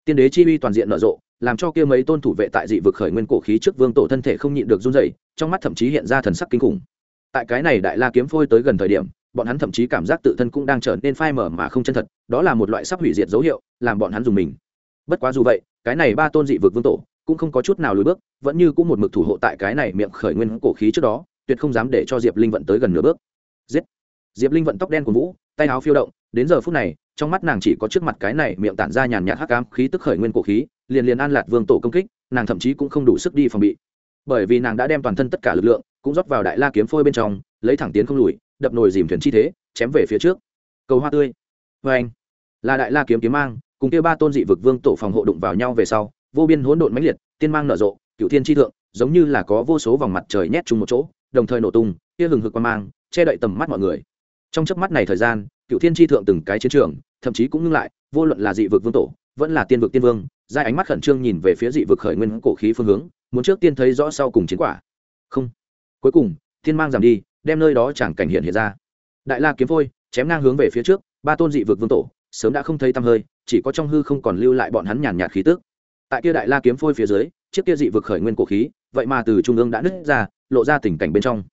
Tiên đế chi uy toàn diện nở rộ làm cho kia mấy tôn thủ vệ tại dị vực khởi nguyên cổ khí trước vương tổ thân thể không nhịn được run rẩy, trong mắt thậm chí hiện ra thần sắc kinh khủng. Tại cái này đại la kiếm phôi tới gần thời điểm, bọn hắn thậm chí cảm giác tự thân cũng đang trở nên phai mở mà không chân thật, đó là một loại sắp hủy diệt dấu hiệu, làm bọn hắn dùng mình. Bất quá dù vậy, cái này ba tôn dị vực vương tổ cũng không có chút nào lùi bước, vẫn như cũng một mực thủ hộ tại cái này miệng khởi nguyên cổ khí trước đó, tuyệt không dám để cho diệp linh vận tới gần nửa bước. Giết! Diệp linh vận tóc đen của vũ, tay áo phiêu động, đến giờ phút này trong mắt nàng chỉ có trước mặt cái này miệng tản ra nhàn nhạt hắc ám khí tức khởi nguyên cổ khí, liền liền an lạt vương tổ công kích, nàng thậm chí cũng không đủ sức đi phòng bị. Bởi vì nàng đã đem toàn thân tất cả lực lượng cũng rót vào đại la kiếm phôi bên trong, lấy thẳng tiến không lùi, đập nồi dìm thuyền chi thế, chém về phía trước. Cầu hoa tươi. Vê anh, là đại la kiếm kiếm mang, cùng kia ba tôn dị vực vương tổ phòng hộ đụng vào nhau về sau, vô biên hỗn độn mãnh liệt, tiên mang nở rộ cựu thiên chi thượng, giống như là có vô số vòng mặt trời nhét chung một chỗ, đồng thời nổ tung, kia hừng hực quan mang, che đậy tầm mắt mọi người trong chớp mắt này thời gian cựu thiên tri thượng từng cái chiến trường, thậm chí cũng ngưng lại, vô luận là dị vực vương tổ, vẫn là tiên vực tiên vương, giai ánh mắt khẩn trương nhìn về phía dị vực khởi nguyên cổ khí phương hướng, muốn trước tiên thấy rõ sau cùng chiến quả. Không. Cuối cùng, thiên mang giảm đi, đem nơi đó chẳng cảnh hiện hiện ra. Đại la kiếm phôi, chém ngang hướng về phía trước, ba tôn dị vực vương tổ, sớm đã không thấy tăm hơi, chỉ có trong hư không còn lưu lại bọn hắn nhàn nhạt khí tức. Tại kia đại la kiếm phôi phía dưới, chiếc kia dị vực khởi nguyên cổ khí, vậy mà từ trung ương đã nứt ra, lộ ra tình cảnh bên trong.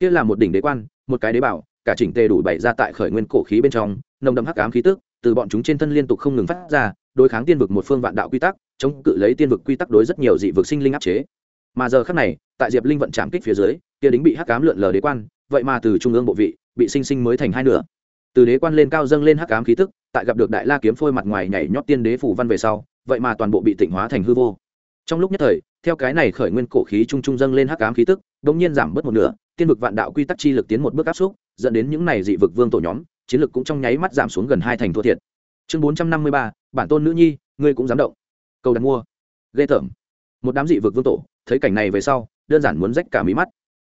Kia là một đỉnh đế quan, một cái đế bảo cả chỉnh tề đủ bày ra tại khởi nguyên cổ khí bên trong, nồng đậm hắc ám khí tức, từ bọn chúng trên thân liên tục không ngừng phát ra, đối kháng tiên vực một phương vạn đạo quy tắc, chống cự lấy tiên vực quy tắc đối rất nhiều dị vực sinh linh áp chế. Mà giờ khắc này, tại diệp linh vận chạm kích phía dưới, kia đính bị hắc ám lượn lờ đế quan, vậy mà từ trung ương bộ vị, bị sinh sinh mới thành hai nửa. Từ đế quan lên cao dâng lên hắc ám khí tức, tại gặp được đại la kiếm phôi mặt ngoài nhảy nhót tiên đế phủ văn về sau, vậy mà toàn bộ bị tịnh hóa thành hư vô. Trong lúc nhất thời, theo cái này khởi nguyên cổ khí trung trung dâng lên hắc ám khí tức, đột nhiên giảm bớt một nửa, tiên vực vạn đạo quy tắc chi lực tiến một bước áp xúc dẫn đến những này dị vực vương tổ nhóm, chiến lực cũng trong nháy mắt giảm xuống gần hai thành thua thiệt. Chương bốn trăm năm mươi ba, bản tôn nữ nhi, ngươi cũng dám động. Cầu đặt mua. Ghê tởm. Một đám dị vực vương tổ, thấy cảnh này về sau, đơn giản muốn rách cả mí mắt.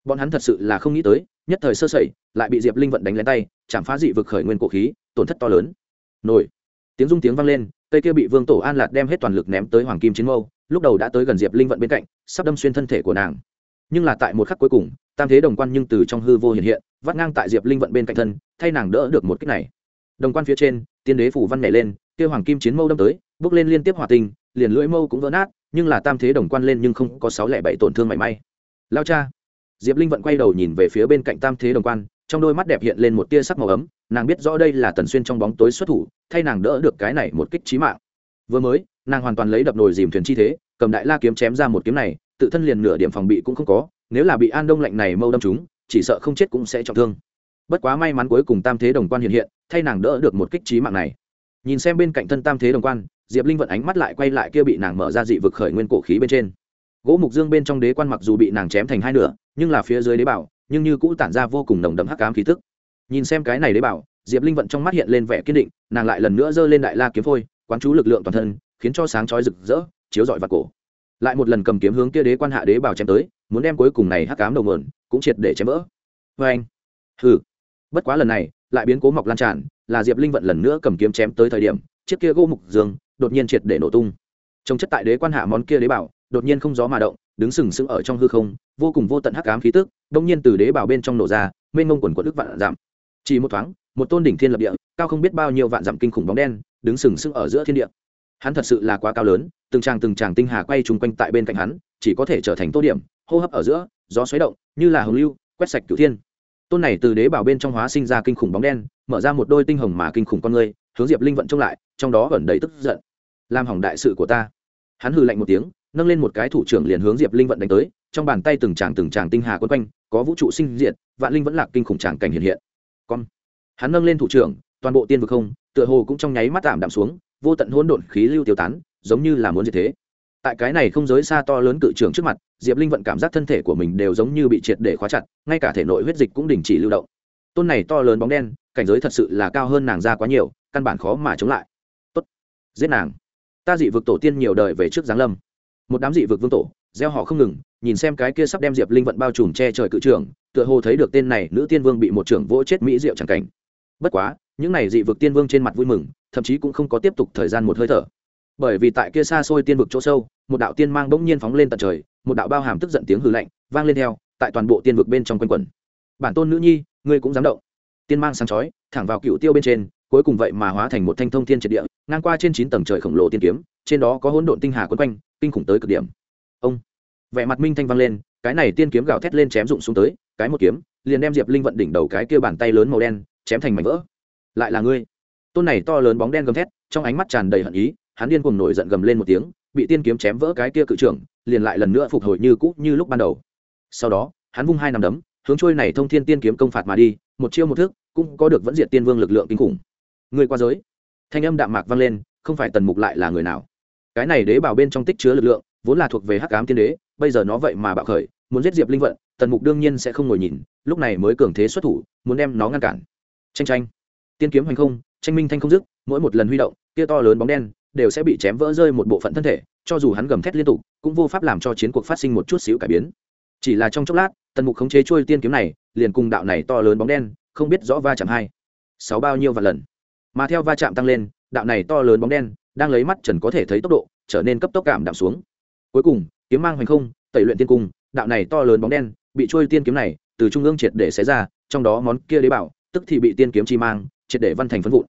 Bọn hắn thật sự là không nghĩ tới, nhất thời sơ sẩy, lại bị diệp linh vận đánh lên tay, chạm phá dị vực khởi nguyên cổ khí, tổn thất to lớn. Nổi. Tiếng rung tiếng vang lên, cây kia bị vương tổ an lạt đem hết toàn lực ném tới hoàng kim chiến mâu, lúc đầu đã tới gần diệp linh vận bên cạnh, sắp đâm xuyên thân thể của nàng. Nhưng là tại một khắc cuối cùng, tam thế đồng quan nhưng từ trong hư vô hiện hiện vắt ngang tại diệp linh vận bên cạnh thân, thay nàng đỡ được một cách này. Đồng quan phía trên, tiên đế phủ văn nhảy lên kêu hoàng kim chiến mâu đâm tới, bước lên liên tiếp hòa tình liền lưỡi mâu cũng vỡ nát, nhưng là tam thế đồng quan lên nhưng không có sáu lẻ bảy tổn thương mảy may. Lao cha. Diệp linh vận quay đầu nhìn về phía bên cạnh tam thế đồng quan, trong đôi mắt đẹp hiện lên một tia sắc màu ấm, nàng biết rõ đây là tần xuyên trong bóng tối xuất thủ, thay nàng đỡ được cái này một kích trí mạng. Vừa mới, nàng hoàn toàn lấy đập nồi dìm thuyền chi thế, cầm đại la kiếm chém ra một kiếm này, tự thân liền nửa điểm phòng bị cũng không có, nếu là bị an đông lạnh này mâu đâm chúng chỉ sợ không chết cũng sẽ trọng thương. Bất quá may mắn cuối cùng tam thế đồng quan hiện hiện, thay nàng đỡ được một kích trí mạng này. Nhìn xem bên cạnh thân tam thế đồng quan, diệp linh vận ánh mắt lại quay lại kia bị nàng mở ra dị vực khởi nguyên cổ khí bên trên. Gỗ mục dương bên trong đế quan mặc dù bị nàng chém thành hai nửa, nhưng là phía dưới đế bảo, nhưng như cũ tản ra vô cùng nồng đậm hắc ám khí tức. Nhìn xem cái này đế bảo, diệp linh vận trong mắt hiện lên vẻ kiên định, nàng lại lần nữa giơ lên đại la kiếm phôi, quán chú lực lượng toàn thân, khiến cho sáng chói rực rỡ, chiếu rọi vào cổ lại một lần cầm kiếm hướng kia đế quan hạ đế bảo chém tới, muốn đem cuối cùng này hắc ám đầu mượn cũng triệt để chém vỡ. Vê anh. Hừ. Bất quá lần này, lại biến cố mọc lan tràn, là diệp linh vận lần nữa cầm kiếm chém tới thời điểm, chiếc kia gỗ mục dương đột nhiên triệt để nổ tung. Trông chất tại đế quan hạ món kia đế bảo, đột nhiên không gió mà động, đứng sừng sững ở trong hư không, vô cùng vô tận hắc ám khí tức đông nhiên từ đế bảo bên trong nổ ra, mênh mông quần quần đức vạn giảm chỉ một thoáng, một tôn đỉnh thiên lập địa, cao không biết bao nhiêu vạn dặm kinh khủng bóng đen, đứng sừng sững ở giữa thiên địa. Hắn thật sự là quá cao lớn từng tràng từng tràng tinh hà quay chung quanh tại bên cạnh hắn, chỉ có thể trở thành tô điểm, hô hấp ở giữa, gió xoáy động, như là hồng lưu, quét sạch cửu thiên. Tôn này từ đế bảo bên trong hóa sinh ra kinh khủng bóng đen, mở ra một đôi tinh hồng mà kinh khủng con người hướng diệp linh vận trông lại, trong đó ẩn đầy tức giận. Làm hỏng đại sự của ta. Hắn hừ lạnh một tiếng, nâng lên một cái thủ trưởng liền hướng diệp linh vận đánh tới, trong bàn tay từng tràng từng tràng tinh hà quấn quanh, có vũ trụ sinh diệt, vạn linh vẫn là kinh khủng tràng cảnh hiện hiện. Con. Hắn nâng lên thủ trưởng, toàn bộ tiên vực không, tựa hồ cũng trong nháy mắt tạm đạm xuống, vô tận hỗn độn khí lưu tiêu tán giống như là muốn như thế. Tại cái này không giới xa to lớn cự trưởng trước mặt, diệp linh vận cảm giác thân thể của mình đều giống như bị triệt để khóa chặt, ngay cả thể nội huyết dịch cũng đình chỉ lưu động. Tôn này to lớn bóng đen, cảnh giới thật sự là cao hơn nàng ra quá nhiều, căn bản khó mà chống lại. Tốt, giết nàng. Ta dị vực tổ tiên nhiều đời về trước giáng lâm. Một đám dị vực vương tổ, gieo họ không ngừng, nhìn xem cái kia sắp đem diệp linh vận bao trùm che trời cự trưởng, tựa hồ thấy được tên này nữ tiên vương bị một trưởng vỗ chết mỹ diệu chẳng cảnh. Bất quá, những này dị vực tiên vương trên mặt vui mừng, thậm chí cũng không có tiếp tục thời gian một hơi thở bởi vì tại kia xa xôi tiên vực chỗ sâu, một đạo tiên mang bỗng nhiên phóng lên tận trời, một đạo bao hàm tức giận tiếng hư lạnh, vang lên theo, tại toàn bộ tiên vực bên trong quanh quẩn. Bản tôn nữ nhi, ngươi cũng dám động. Tiên mang sáng chói, thẳng vào cựu tiêu bên trên, cuối cùng vậy mà hóa thành một thanh thông thiên triệt địa, ngang qua trên chín tầng trời khổng lồ tiên kiếm, trên đó có hỗn độn tinh hà quấn quanh, kinh khủng tới cực điểm. Ông, vẻ mặt minh thanh vang lên, cái này tiên kiếm gào thét lên chém rụng xuống tới, cái một kiếm, liền đem diệp linh vận đỉnh đầu cái kia bàn tay lớn màu đen, chém thành mảnh vỡ. Lại là ngươi. Tôn này to lớn bóng đen gầm thét, trong ánh mắt tràn đầy hận ý hắn điên cuồng nổi giận gầm lên một tiếng, bị tiên kiếm chém vỡ cái kia cự trưởng, liền lại lần nữa phục hồi như cũ như lúc ban đầu. Sau đó, hắn vung hai nằm đấm, hướng trôi này thông thiên tiên kiếm công phạt mà đi, một chiêu một thước cũng có được vẫn diệt tiên vương lực lượng kinh khủng. Người qua giới. Thanh âm đạm mạc vang lên, không phải tần mục lại là người nào. Cái này đế bảo bên trong tích chứa lực lượng, vốn là thuộc về hắc ám tiên đế, bây giờ nó vậy mà bạo khởi, muốn giết diệp linh vận, tần mục đương nhiên sẽ không ngồi nhìn, lúc này mới cường thế xuất thủ, muốn đem nó ngăn cản. Tranh tranh tiên kiếm hành không tranh minh thanh không dứt, mỗi một lần huy động kia to lớn bóng đen đều sẽ bị chém vỡ rơi một bộ phận thân thể, cho dù hắn gầm thét liên tục, cũng vô pháp làm cho chiến cuộc phát sinh một chút xíu cải biến. Chỉ là trong chốc lát, tần mục khống chế trôi tiên kiếm này, liền cùng đạo này to lớn bóng đen, không biết rõ va chạm hai, sáu bao nhiêu vạn lần. Mà theo va chạm tăng lên, đạo này to lớn bóng đen, đang lấy mắt trần có thể thấy tốc độ, trở nên cấp tốc cảm đạm xuống. Cuối cùng, kiếm mang hoành không, tẩy luyện tiên cung, đạo này to lớn bóng đen, bị trôi tiên kiếm này, từ trung ương triệt để xé ra, trong đó món kia đế bảo, tức thì bị tiên kiếm chi mang, triệt để văn thành phân vụn.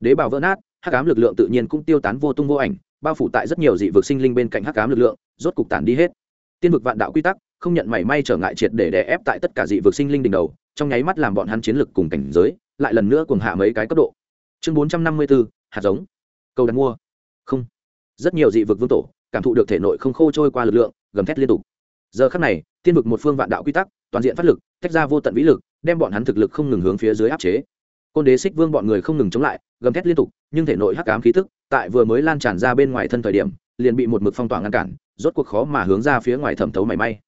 Đế bảo vỡ nát hắc ám lực lượng tự nhiên cũng tiêu tán vô tung vô ảnh, bao phủ tại rất nhiều dị vực sinh linh bên cạnh hắc ám lực lượng, rốt cục tản đi hết. Tiên vực vạn đạo quy tắc, không nhận mảy may trở ngại triệt để đè ép tại tất cả dị vực sinh linh đỉnh đầu, trong nháy mắt làm bọn hắn chiến lực cùng cảnh giới, lại lần nữa cùng hạ mấy cái cấp độ. Chương bốn trăm năm mươi bốn hạt giống. Cầu đặt mua. Không. Rất nhiều dị vực vương tổ, cảm thụ được thể nội không khô trôi qua lực lượng, gầm thét liên tục. Giờ khắc này, tiên vực một phương vạn đạo quy tắc, toàn diện phát lực, tách ra vô tận vĩ lực, đem bọn hắn thực lực không ngừng hướng phía dưới áp chế côn đế xích vương bọn người không ngừng chống lại, gầm thét liên tục, nhưng thể nội hắc ám khí tức tại vừa mới lan tràn ra bên ngoài thân thời điểm, liền bị một mực phong tỏa ngăn cản, rốt cuộc khó mà hướng ra phía ngoài thẩm thấu mảy may.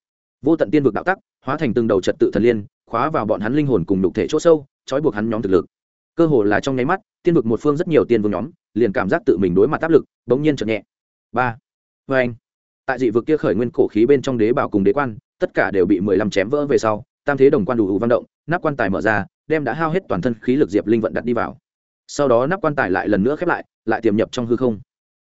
Vô tận tiên vực đạo tắc, hóa thành từng đầu trật tự thần liên, khóa vào bọn hắn linh hồn cùng đục thể chỗ sâu, trói buộc hắn nhóm thực lực. Cơ hồ là trong nháy mắt, tiên vực một phương rất nhiều tiên vương nhóm, liền cảm giác tự mình đối mặt áp lực, bỗng nhiên chợt nhẹ. Ba. Vê anh. Tại dị vực kia khởi nguyên cổ khí bên trong đế bảo cùng đế quan, tất cả đều bị mười lăm chém vỡ về sau, tam thế đồng quan đủ văn động, nắp quan tài mở ra đem đã hao hết toàn thân khí lực diệp linh vận đặt đi vào. Sau đó nắp quan tài lại lần nữa khép lại lại tiềm nhập trong hư không.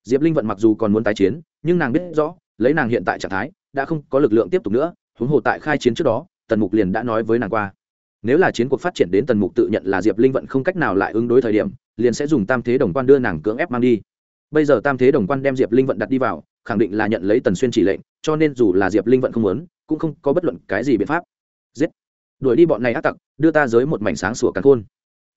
Diệp linh vận mặc dù còn muốn tái chiến, nhưng nàng biết rõ, lấy nàng hiện tại trạng thái, đã không có lực lượng tiếp tục nữa, huống hồ tại khai chiến trước đó, tần mục liền đã nói với nàng qua. Nếu là chiến cuộc phát triển đến tần mục tự nhận là diệp linh vận không cách nào lại ứng đối thời điểm, liền sẽ dùng tam thế đồng quan đưa nàng cưỡng ép mang đi. Bây giờ tam thế đồng quan đem diệp linh vận đặt đi vào, khẳng định là nhận lấy tần xuyên chỉ lệnh, cho nên dù là diệp linh vận không muốn, cũng không có bất luận cái gì biện pháp. Giết! Đuổi đi bọn này ác tặc, đưa ta giới một mảnh sáng sủa cắn khôn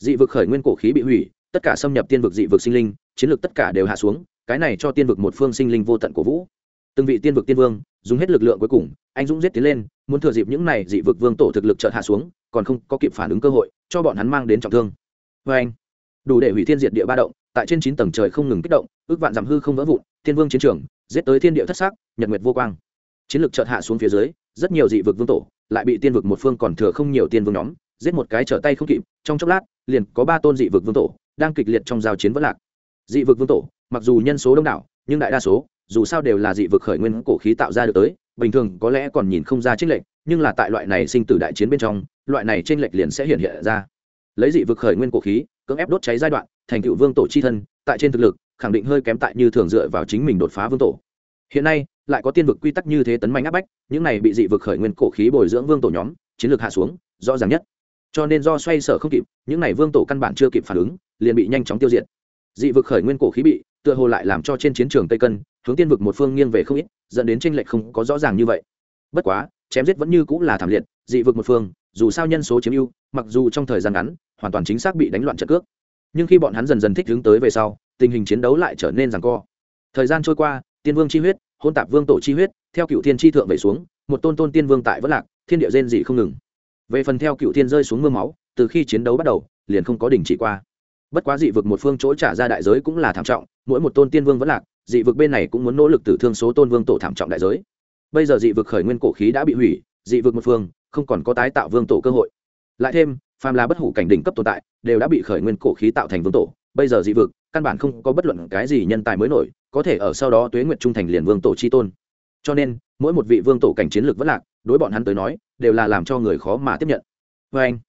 dị vực khởi nguyên cổ khí bị hủy, tất cả xâm nhập tiên vực dị vực sinh linh, chiến lược tất cả đều hạ xuống, cái này cho tiên vực một phương sinh linh vô tận cổ vũ. Từng vị tiên vực tiên vương, dùng hết lực lượng cuối cùng, anh dũng giết tiến lên, muốn thừa dịp những này dị vực vương tổ thực lực chợt hạ xuống, còn không có kịp phản ứng cơ hội, cho bọn hắn mang đến trọng thương. Vê anh, đủ để hủy thiên diệt địa ba động, tại trên chín tầng trời không ngừng kích động, ước vạn giảm hư không vỡ vụn, tiên vương chiến trường, giết tới thiên địa thất xác, nhật nguyệt vô quang. Chiến lược chợt hạ xuống phía dưới, rất nhiều dị vực vương tổ lại bị tiên vực một phương còn thừa không nhiều tiên vương nhóm, giết một cái trở tay không kịp, trong chốc lát, liền có ba tôn dị vực vương tổ, đang kịch liệt trong giao chiến vất lạc. Dị vực vương tổ, mặc dù nhân số đông đảo, nhưng đại đa số, dù sao đều là dị vực khởi nguyên cổ khí tạo ra được tới, bình thường có lẽ còn nhìn không ra trích lệnh nhưng là tại loại này sinh tử đại chiến bên trong, loại này trên lệch liền sẽ hiện hiện ra. Lấy dị vực khởi nguyên cổ khí, cưỡng ép đốt cháy giai đoạn, thành tựu vương tổ chi thân, tại trên thực lực, khẳng định hơi kém tại như thường dựa vào chính mình đột phá vương tổ hiện nay, lại có tiên vực quy tắc như thế tấn mạnh áp bách, những này bị dị vực khởi nguyên cổ khí bồi dưỡng vương tổ nhóm, chiến lược hạ xuống, rõ ràng nhất. Cho nên do xoay sở không kịp, những này vương tổ căn bản chưa kịp phản ứng, liền bị nhanh chóng tiêu diệt. Dị vực khởi nguyên cổ khí bị, tựa hồ lại làm cho trên chiến trường tây cân, hướng tiên vực một phương nghiêng về không ít, dẫn đến tranh lệch không có rõ ràng như vậy. Bất quá, chém giết vẫn như cũng là thảm liệt, dị vực một phương, dù sao nhân số chiếm ưu, mặc dù trong thời gian ngắn, hoàn toàn chính xác bị đánh loạn trận cước. Nhưng khi bọn hắn dần dần thích hướng tới về sau, tình hình chiến đấu lại trở nên rằng co. Thời gian trôi qua tiên vương chi huyết, hôn tạp vương tổ chi huyết, theo cựu thiên chi thượng về xuống, một tôn tôn tiên vương tại vẫn lạc, thiên địa rên dị không ngừng. Về phần theo cựu thiên rơi xuống mưa máu, từ khi chiến đấu bắt đầu, liền không có đình chỉ qua. Bất quá dị vực một phương chỗ trả ra đại giới cũng là thảm trọng, mỗi một tôn tiên vương vẫn lạc, dị vực bên này cũng muốn nỗ lực tử thương số tôn vương tổ thảm trọng đại giới. Bây giờ dị vực khởi nguyên cổ khí đã bị hủy, dị vực một phương, không còn có tái tạo vương tổ cơ hội. Lại thêm, phàm là bất hủ cảnh đỉnh cấp tồn tại, đều đã bị khởi nguyên cổ khí tạo thành vương tổ. Bây giờ dị vực căn bản không có bất luận cái gì nhân tài mới nổi, có thể ở sau đó tuế nguyện trung thành liền vương tổ chi tôn. Cho nên, mỗi một vị vương tổ cảnh chiến lược vất lạc, đối bọn hắn tới nói, đều là làm cho người khó mà tiếp nhận. Vê anh,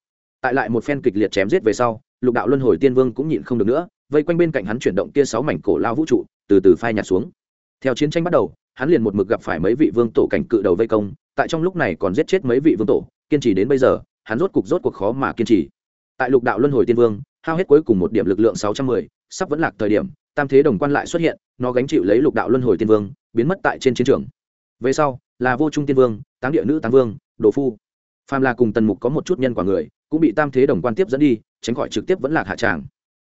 tại lại một phen kịch liệt chém giết về sau, lục đạo luân hồi tiên vương cũng nhịn không được nữa, vây quanh bên cạnh hắn chuyển động kia sáu mảnh cổ lao vũ trụ, từ từ phai nhạt xuống. Theo chiến tranh bắt đầu, hắn liền một mực gặp phải mấy vị vương tổ cảnh cự đầu vây công, tại trong lúc này còn giết chết mấy vị vương tổ, kiên trì đến bây giờ, hắn rốt cục rốt cuộc khó mà kiên trì. Tại lục đạo luân hồi tiên vương hao hết cuối cùng một điểm lực lượng sáu trăm mười, sắp vẫn lạc thời điểm, tam thế đồng quan lại xuất hiện, nó gánh chịu lấy lục đạo luân hồi tiên vương, biến mất tại trên chiến trường. Về sau, là vô trung tiên vương, táng địa nữ táng vương, đồ phu. Phàm là cùng tần mục có một chút nhân quả người, cũng bị tam thế đồng quan tiếp dẫn đi, tránh khỏi trực tiếp vẫn lạc hạ tràng.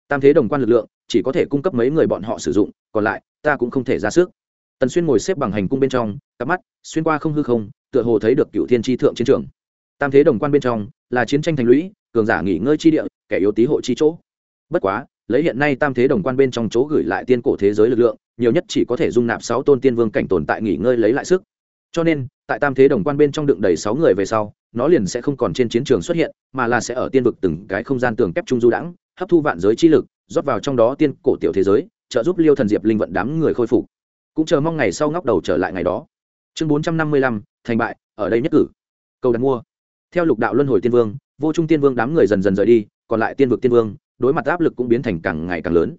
Tam thế đồng quan lực lượng, chỉ có thể cung cấp mấy người bọn họ sử dụng, còn lại, ta cũng không thể ra sức. Tần xuyên ngồi xếp bằng hành cung bên trong, cặp mắt xuyên qua không hư không, tựa hồ thấy được cựu thiên tri thượng chiến trường. Tam thế đồng quan bên trong, là chiến tranh thành lũy, cường giả nghỉ ngơi chi địa kẻ yếu tí hộ chi chỗ. Bất quá, lấy hiện nay tam thế đồng quan bên trong chỗ gửi lại tiên cổ thế giới lực lượng, nhiều nhất chỉ có thể dung nạp sáu tôn tiên vương cảnh tồn tại nghỉ ngơi lấy lại sức. Cho nên, tại tam thế đồng quan bên trong đựng đầy sáu người về sau, nó liền sẽ không còn trên chiến trường xuất hiện, mà là sẽ ở tiên vực từng cái không gian tường kép trung du đãng, hấp thu vạn giới chi lực, rót vào trong đó tiên cổ tiểu thế giới, trợ giúp liêu thần diệp linh vận đám người khôi phục. Cũng chờ mong ngày sau ngóc đầu trở lại ngày đó. Chương bốn trăm năm mươi lăm, thành bại, ở đây nhất cử. Câu đặt mua. Theo lục đạo luân hồi tiên vương, vô trung tiên vương đám người dần dần rời đi còn lại tiên vực tiên vương, đối mặt áp lực cũng biến thành càng ngày càng lớn.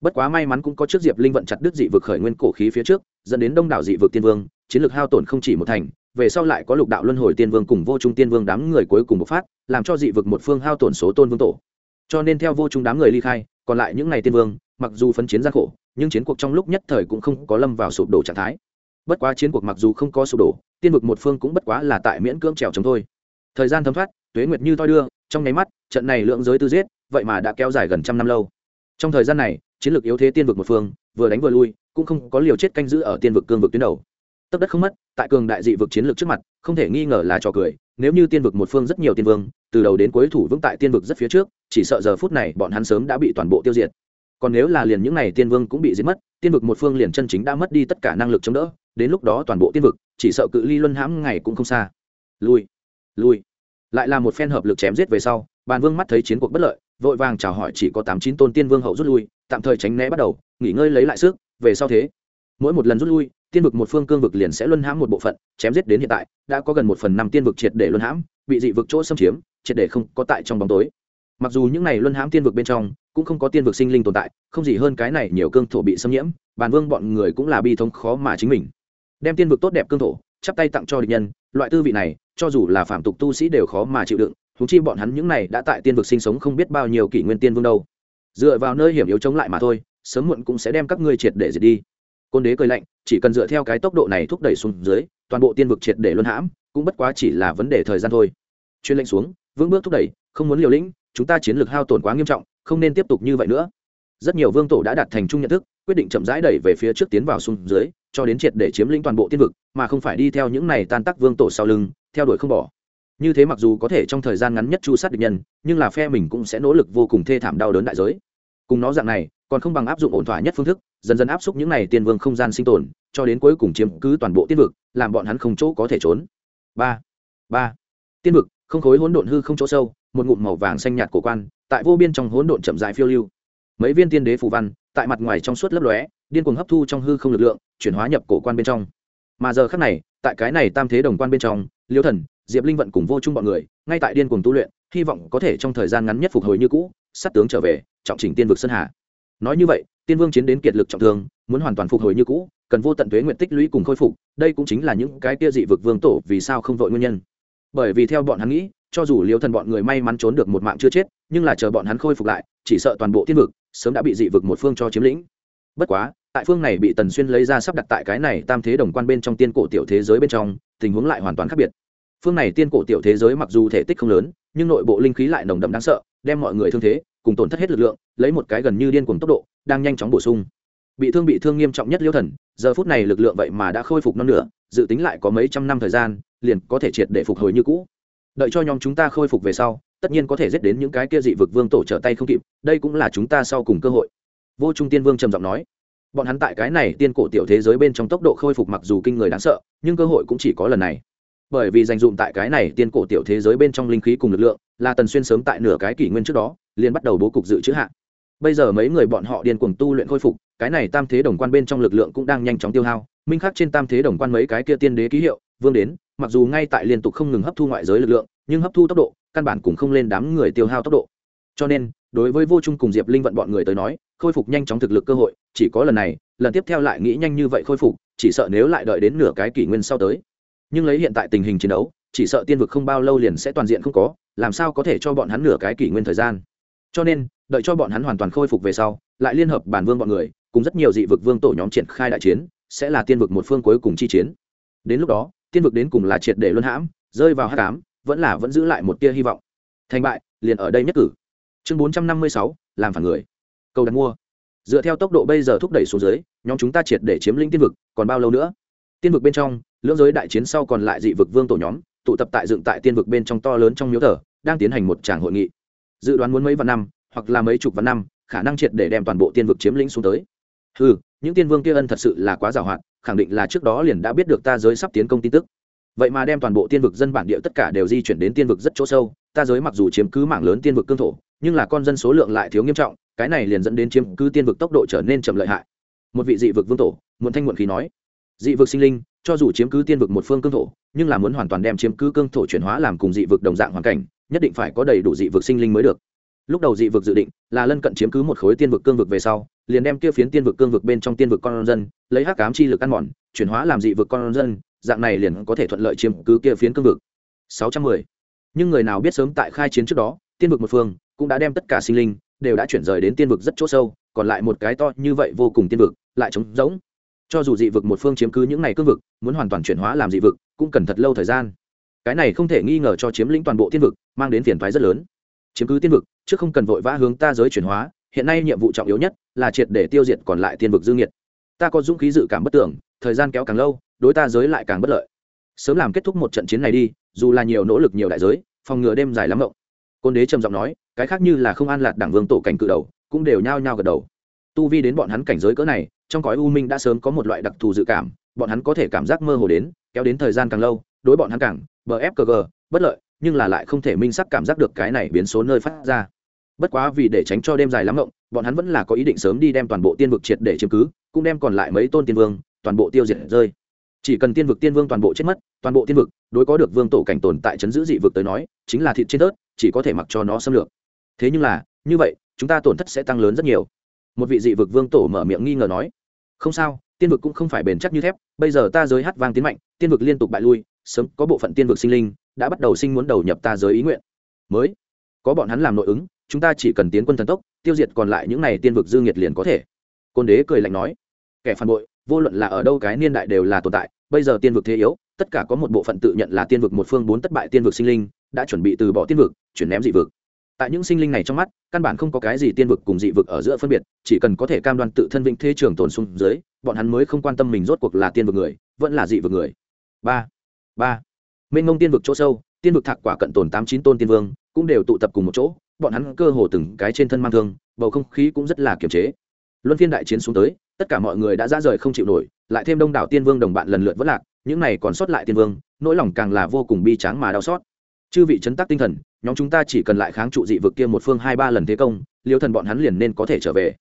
Bất quá may mắn cũng có trước diệp linh vận chặt đứt dị vực khởi nguyên cổ khí phía trước, dẫn đến đông đảo dị vực tiên vương, chiến lược hao tổn không chỉ một thành, về sau lại có lục đạo luân hồi tiên vương cùng vô trung tiên vương đám người cuối cùng bộc phát, làm cho dị vực một phương hao tổn số tôn vương tổ. Cho nên theo vô trung đám người ly khai, còn lại những ngày tiên vương, mặc dù phấn chiến gian khổ, nhưng chiến cuộc trong lúc nhất thời cũng không có lâm vào sụp đổ trạng thái. Bất quá chiến cuộc mặc dù không có sụp đổ, tiên vực một phương cũng bất quá là tại miễn cưỡng trèo chống thôi. Thời gian thấm thoát, tuế nguyệt như toi đưa trong nháy mắt, trận này lượng giới tư giết, vậy mà đã kéo dài gần trăm năm lâu. Trong thời gian này, chiến lược yếu thế tiên vực một phương, vừa đánh vừa lui, cũng không có liều chết canh giữ ở tiên vực cương vực tuyến đầu. Tấp đất không mất, tại cường đại dị vực chiến lược trước mặt, không thể nghi ngờ là trò cười, nếu như tiên vực một phương rất nhiều tiên vương, từ đầu đến cuối thủ vững tại tiên vực rất phía trước, chỉ sợ giờ phút này bọn hắn sớm đã bị toàn bộ tiêu diệt. Còn nếu là liền những n à y tiên vương cũng bị giết mất, tiên vực một phương liền chân chính đã mất đi tất cả năng lực chống đỡ, đến lúc đó toàn bộ tiên vực, chỉ sợ cự ly luân hãm ngày cũng không xa. Lui lui lại là một phen hợp lực chém giết về sau, bàn vương mắt thấy chiến cuộc bất lợi, vội vàng chào hỏi chỉ có tám chín tôn tiên vương hậu rút lui, tạm thời tránh né bắt đầu, nghỉ ngơi lấy lại sức, về sau thế. Mỗi một lần rút lui, tiên vực một phương cương vực liền sẽ luân hãm một bộ phận, chém giết đến hiện tại, đã có gần một phần năm tiên vực triệt để luân hãm, bị dị vực chỗ xâm chiếm, triệt để không có tại trong bóng tối. Mặc dù những này luân hãm tiên vực bên trong, cũng không có tiên vực sinh linh tồn tại, không gì hơn cái này nhiều cương thổ bị xâm nhiễm, bàn vương bọn người cũng là bi thống khó mà chính mình. Đem tiên vực tốt đẹp cương thổ, chắp tay tặng cho địch nhân loại tư vị này, cho dù là phạm tục tu sĩ đều khó mà chịu đựng thú chi bọn hắn những này đã tại tiên vực sinh sống không biết bao nhiêu kỷ nguyên tiên vương đâu. Dựa vào nơi hiểm yếu chống lại mà thôi, sớm muộn cũng sẽ đem các ngươi triệt để diệt đi. Côn đế cười lạnh, chỉ cần dựa theo cái tốc độ này thúc đẩy xuống dưới, toàn bộ tiên vực triệt để luân hãm, cũng bất quá chỉ là vấn đề thời gian thôi. Chuyên lệnh xuống, vững bước thúc đẩy, không muốn liều lĩnh, chúng ta chiến lược hao tổn quá nghiêm trọng, không nên tiếp tục như vậy nữa rất nhiều vương tổ đã đạt thành chung nhận thức, quyết định chậm rãi đẩy về phía trước tiến vào xuống dưới, cho đến triệt để chiếm lĩnh toàn bộ tiên vực, mà không phải đi theo những này tan tác vương tổ sau lưng, theo đuổi không bỏ. Như thế mặc dù có thể trong thời gian ngắn nhất chu sát địch nhân, nhưng là phe mình cũng sẽ nỗ lực vô cùng thê thảm đau đớn đại giới. Cùng nó dạng này, còn không bằng áp dụng ổn thỏa nhất phương thức, dần dần áp xúc những này tiên vương không gian sinh tồn, cho đến cuối cùng chiếm cứ toàn bộ tiên vực, làm bọn hắn không chỗ có thể trốn. Ba ba. Tiên vực, không khối hỗn độn hư không chỗ sâu, một ngụm màu vàng xanh nhạt cổ quan, tại vô biên trong hỗn độn chậm dài phiêu lưu mấy viên tiên đế phù văn, tại mặt ngoài trong suốt lấp lóe, điên cuồng hấp thu trong hư không lực lượng, chuyển hóa nhập cổ quan bên trong. Mà giờ khắc này, tại cái này tam thế đồng quan bên trong, liêu thần, diệp linh vận cùng vô chung bọn người, ngay tại điên cuồng tu luyện, hy vọng có thể trong thời gian ngắn nhất phục hồi như cũ, sát tướng trở về, trọng chỉnh tiên vực sơn hà. Nói như vậy, tiên vương chiến đến kiệt lực trọng thương, muốn hoàn toàn phục hồi như cũ, cần vô tận thuế nguyện tích lũy cùng khôi phục, đây cũng chính là những cái kia dị vực vương tổ vì sao không vội nguyên nhân. Bởi vì theo bọn hắn nghĩ cho dù liêu thần bọn người may mắn trốn được một mạng chưa chết, nhưng là chờ bọn hắn khôi phục lại, chỉ sợ toàn bộ tiên vực sớm đã bị dị vực một phương cho chiếm lĩnh. Bất quá, tại phương này bị tần xuyên lấy ra sắp đặt tại cái này tam thế đồng quan bên trong tiên cổ tiểu thế giới bên trong, tình huống lại hoàn toàn khác biệt. Phương này tiên cổ tiểu thế giới mặc dù thể tích không lớn, nhưng nội bộ linh khí lại nồng đậm đáng sợ, đem mọi người thương thế, cùng tổn thất hết lực lượng, lấy một cái gần như điên cuồng tốc độ, đang nhanh chóng bổ sung. Bị thương bị thương nghiêm trọng nhất liêu thần, giờ phút này lực lượng vậy mà đã khôi phục non nửa, dự tính lại có mấy trăm năm thời gian, liền có thể triệt để phục hồi như cũ đợi cho nhóm chúng ta khôi phục về sau, tất nhiên có thể giết đến những cái kia dị vực vương tổ trở tay không kịp, đây cũng là chúng ta sau cùng cơ hội. Vô trung tiên vương trầm giọng nói. Bọn hắn tại cái này tiên cổ tiểu thế giới bên trong tốc độ khôi phục mặc dù kinh người đáng sợ, nhưng cơ hội cũng chỉ có lần này. Bởi vì dành dụng tại cái này tiên cổ tiểu thế giới bên trong linh khí cùng lực lượng, là tần xuyên sớm tại nửa cái kỷ nguyên trước đó, liền bắt đầu bố cục dự trữ hạn bây giờ mấy người bọn họ điên cuồng tu luyện khôi phục, cái này tam thế đồng quan bên trong lực lượng cũng đang nhanh chóng tiêu hao. Minh khắc trên tam thế đồng quan mấy cái kia tiên đế ký hiệu, vương đến mặc dù ngay tại liên tục không ngừng hấp thu ngoại giới lực lượng, nhưng hấp thu tốc độ, căn bản cũng không lên đám người tiêu hao tốc độ. Cho nên, đối với vô trung cùng diệp linh vận bọn người tới nói, khôi phục nhanh chóng thực lực cơ hội, chỉ có lần này, lần tiếp theo lại nghĩ nhanh như vậy khôi phục, chỉ sợ nếu lại đợi đến nửa cái kỷ nguyên sau tới. Nhưng lấy hiện tại tình hình chiến đấu, chỉ sợ tiên vực không bao lâu liền sẽ toàn diện không có, làm sao có thể cho bọn hắn nửa cái kỷ nguyên thời gian? Cho nên, đợi cho bọn hắn hoàn toàn khôi phục về sau, lại liên hợp bản vương bọn người, cùng rất nhiều dị vực vương tổ nhóm triển khai đại chiến, sẽ là tiên vực một phương cuối cùng chi chiến. Đến lúc đó tiên vực đến cùng là triệt để luân hãm, rơi vào hát cám vẫn là vẫn giữ lại một tia hy vọng. Thành bại, liền ở đây nhất cử. Chương bốn trăm năm mươi sáu, làm phản người. Câu đặt mua. Dựa theo tốc độ bây giờ thúc đẩy xuống dưới, nhóm chúng ta triệt để chiếm lĩnh tiên vực, còn bao lâu nữa? Tiên vực bên trong, lưỡng giới đại chiến sau còn lại dị vực vương tổ nhóm, tụ tập tại dựng tại tiên vực bên trong to lớn trong miếu thờ, đang tiến hành một tràng hội nghị. Dự đoán muốn mấy vạn năm, hoặc là mấy chục vạn năm, khả năng triệt để đem toàn bộ tiên vực chiếm lĩnh xuống tới. Ừ những tiên vương kia ân thật sự là quá giàu hoạt khẳng định là trước đó liền đã biết được ta giới sắp tiến công tin tức. Vậy mà đem toàn bộ tiên vực dân bản địa tất cả đều di chuyển đến tiên vực rất chỗ sâu, ta giới mặc dù chiếm cứ mảng lớn tiên vực cương thổ, nhưng là con dân số lượng lại thiếu nghiêm trọng, cái này liền dẫn đến chiếm cứ tiên vực tốc độ trở nên chậm lợi hại. Một vị dị vực vương tổ muốn thanh muộn khí nói, dị vực sinh linh, cho dù chiếm cứ tiên vực một phương cương thổ, nhưng là muốn hoàn toàn đem chiếm cứ cương thổ chuyển hóa làm cùng dị vực đồng dạng hoàn cảnh, nhất định phải có đầy đủ dị vực sinh linh mới được. Lúc đầu dị vực dự định là lân cận chiếm cứ một khối tiên vực cương vực về sau liền đem kia phiến tiên vực cương vực bên trong tiên vực con dân, lấy hắc cám chi lực ăn mòn, chuyển hóa làm dị vực con dân, dạng này liền có thể thuận lợi chiếm cứ kia phiến cương vực. 610. nhưng người nào biết sớm tại khai chiến trước đó, tiên vực một phương cũng đã đem tất cả sinh linh đều đã chuyển rời đến tiên vực rất chỗ sâu, còn lại một cái to như vậy vô cùng tiên vực lại trống rỗng. Cho dù dị vực một phương chiếm cứ những này cương vực, muốn hoàn toàn chuyển hóa làm dị vực cũng cần thật lâu thời gian. Cái này không thể nghi ngờ cho chiếm lĩnh toàn bộ tiên vực, mang đến phiền toái rất lớn. Chiếm cứ tiên vực trước không cần vội vã hướng ta giới chuyển hóa, hiện nay nhiệm vụ trọng yếu nhất là triệt để tiêu diệt còn lại tiên vực dư nghiệt. Ta có dũng khí dự cảm bất tưởng, thời gian kéo càng lâu, đối ta giới lại càng bất lợi. Sớm làm kết thúc một trận chiến này đi, dù là nhiều nỗ lực nhiều đại giới, phòng ngừa đêm dài lắm rộng côn đế trầm giọng nói, cái khác như là không an lạc đảng vương tổ cảnh cự đầu, cũng đều nhao nhao gật đầu. Tu vi đến bọn hắn cảnh giới cỡ này, trong cõi u minh đã sớm có một loại đặc thù dự cảm, bọn hắn có thể cảm giác mơ hồ đến, kéo đến thời gian càng lâu, đối bọn hắn càng bờ gờ, bất lợi, nhưng là lại không thể minh sắc cảm giác được cái này biến số nơi phát ra. Bất quá vì để tránh cho đêm dài lắm rộng bọn hắn vẫn là có ý định sớm đi đem toàn bộ tiên vực triệt để chiếm cứ, cũng đem còn lại mấy tôn tiên vương, toàn bộ tiêu diệt rơi. Chỉ cần tiên vực tiên vương toàn bộ chết mất, toàn bộ tiên vực, đối có được vương tổ cảnh tồn tại chấn giữ dị vực tới nói, chính là thịt trên tớt chỉ có thể mặc cho nó xâm lược. Thế nhưng là, như vậy, chúng ta tổn thất sẽ tăng lớn rất nhiều. Một vị dị vực vương tổ mở miệng nghi ngờ nói, không sao, tiên vực cũng không phải bền chắc như thép, bây giờ ta giới hát vang tiến mạnh, tiên vực liên tục bại lui, sớm có bộ phận tiên vực sinh linh đã bắt đầu sinh muốn đầu nhập ta giới ý nguyện. Mới, có bọn hắn làm nội ứng, chúng ta chỉ cần tiến quân thần tốc tiêu diệt còn lại những này tiên vực dư nghiệt liền có thể. Côn đế cười lạnh nói, kẻ phản bội, vô luận là ở đâu cái niên đại đều là tồn tại, bây giờ tiên vực thế yếu, tất cả có một bộ phận tự nhận là tiên vực một phương bốn thất bại tiên vực sinh linh, đã chuẩn bị từ bỏ tiên vực, chuyển ném dị vực. Tại những sinh linh này trong mắt, căn bản không có cái gì tiên vực cùng dị vực ở giữa phân biệt, chỉ cần có thể cam đoan tự thân vĩnh thế trường tồn xuống dưới, bọn hắn mới không quan tâm mình rốt cuộc là tiên vực người, vẫn là dị vực người. Ba ba. Mênh ngông tiên vực chỗ sâu, tiên vực thạc quả cận tồn tám chín tôn tiên vương, cũng đều tụ tập cùng một chỗ bọn hắn cơ hồ từng cái trên thân mang thương, bầu không khí cũng rất là kiềm chế. Luân phiên đại chiến xuống tới, tất cả mọi người đã ra rời không chịu nổi, lại thêm đông đảo tiên vương đồng bạn lần lượt vất lạc, những này còn sót lại tiên vương, nỗi lòng càng là vô cùng bi tráng mà đau xót. Chư vị chấn tác tinh thần, nhóm chúng ta chỉ cần lại kháng trụ dị vực kia một phương hai ba lần thế công, liêu thần bọn hắn liền nên có thể trở về.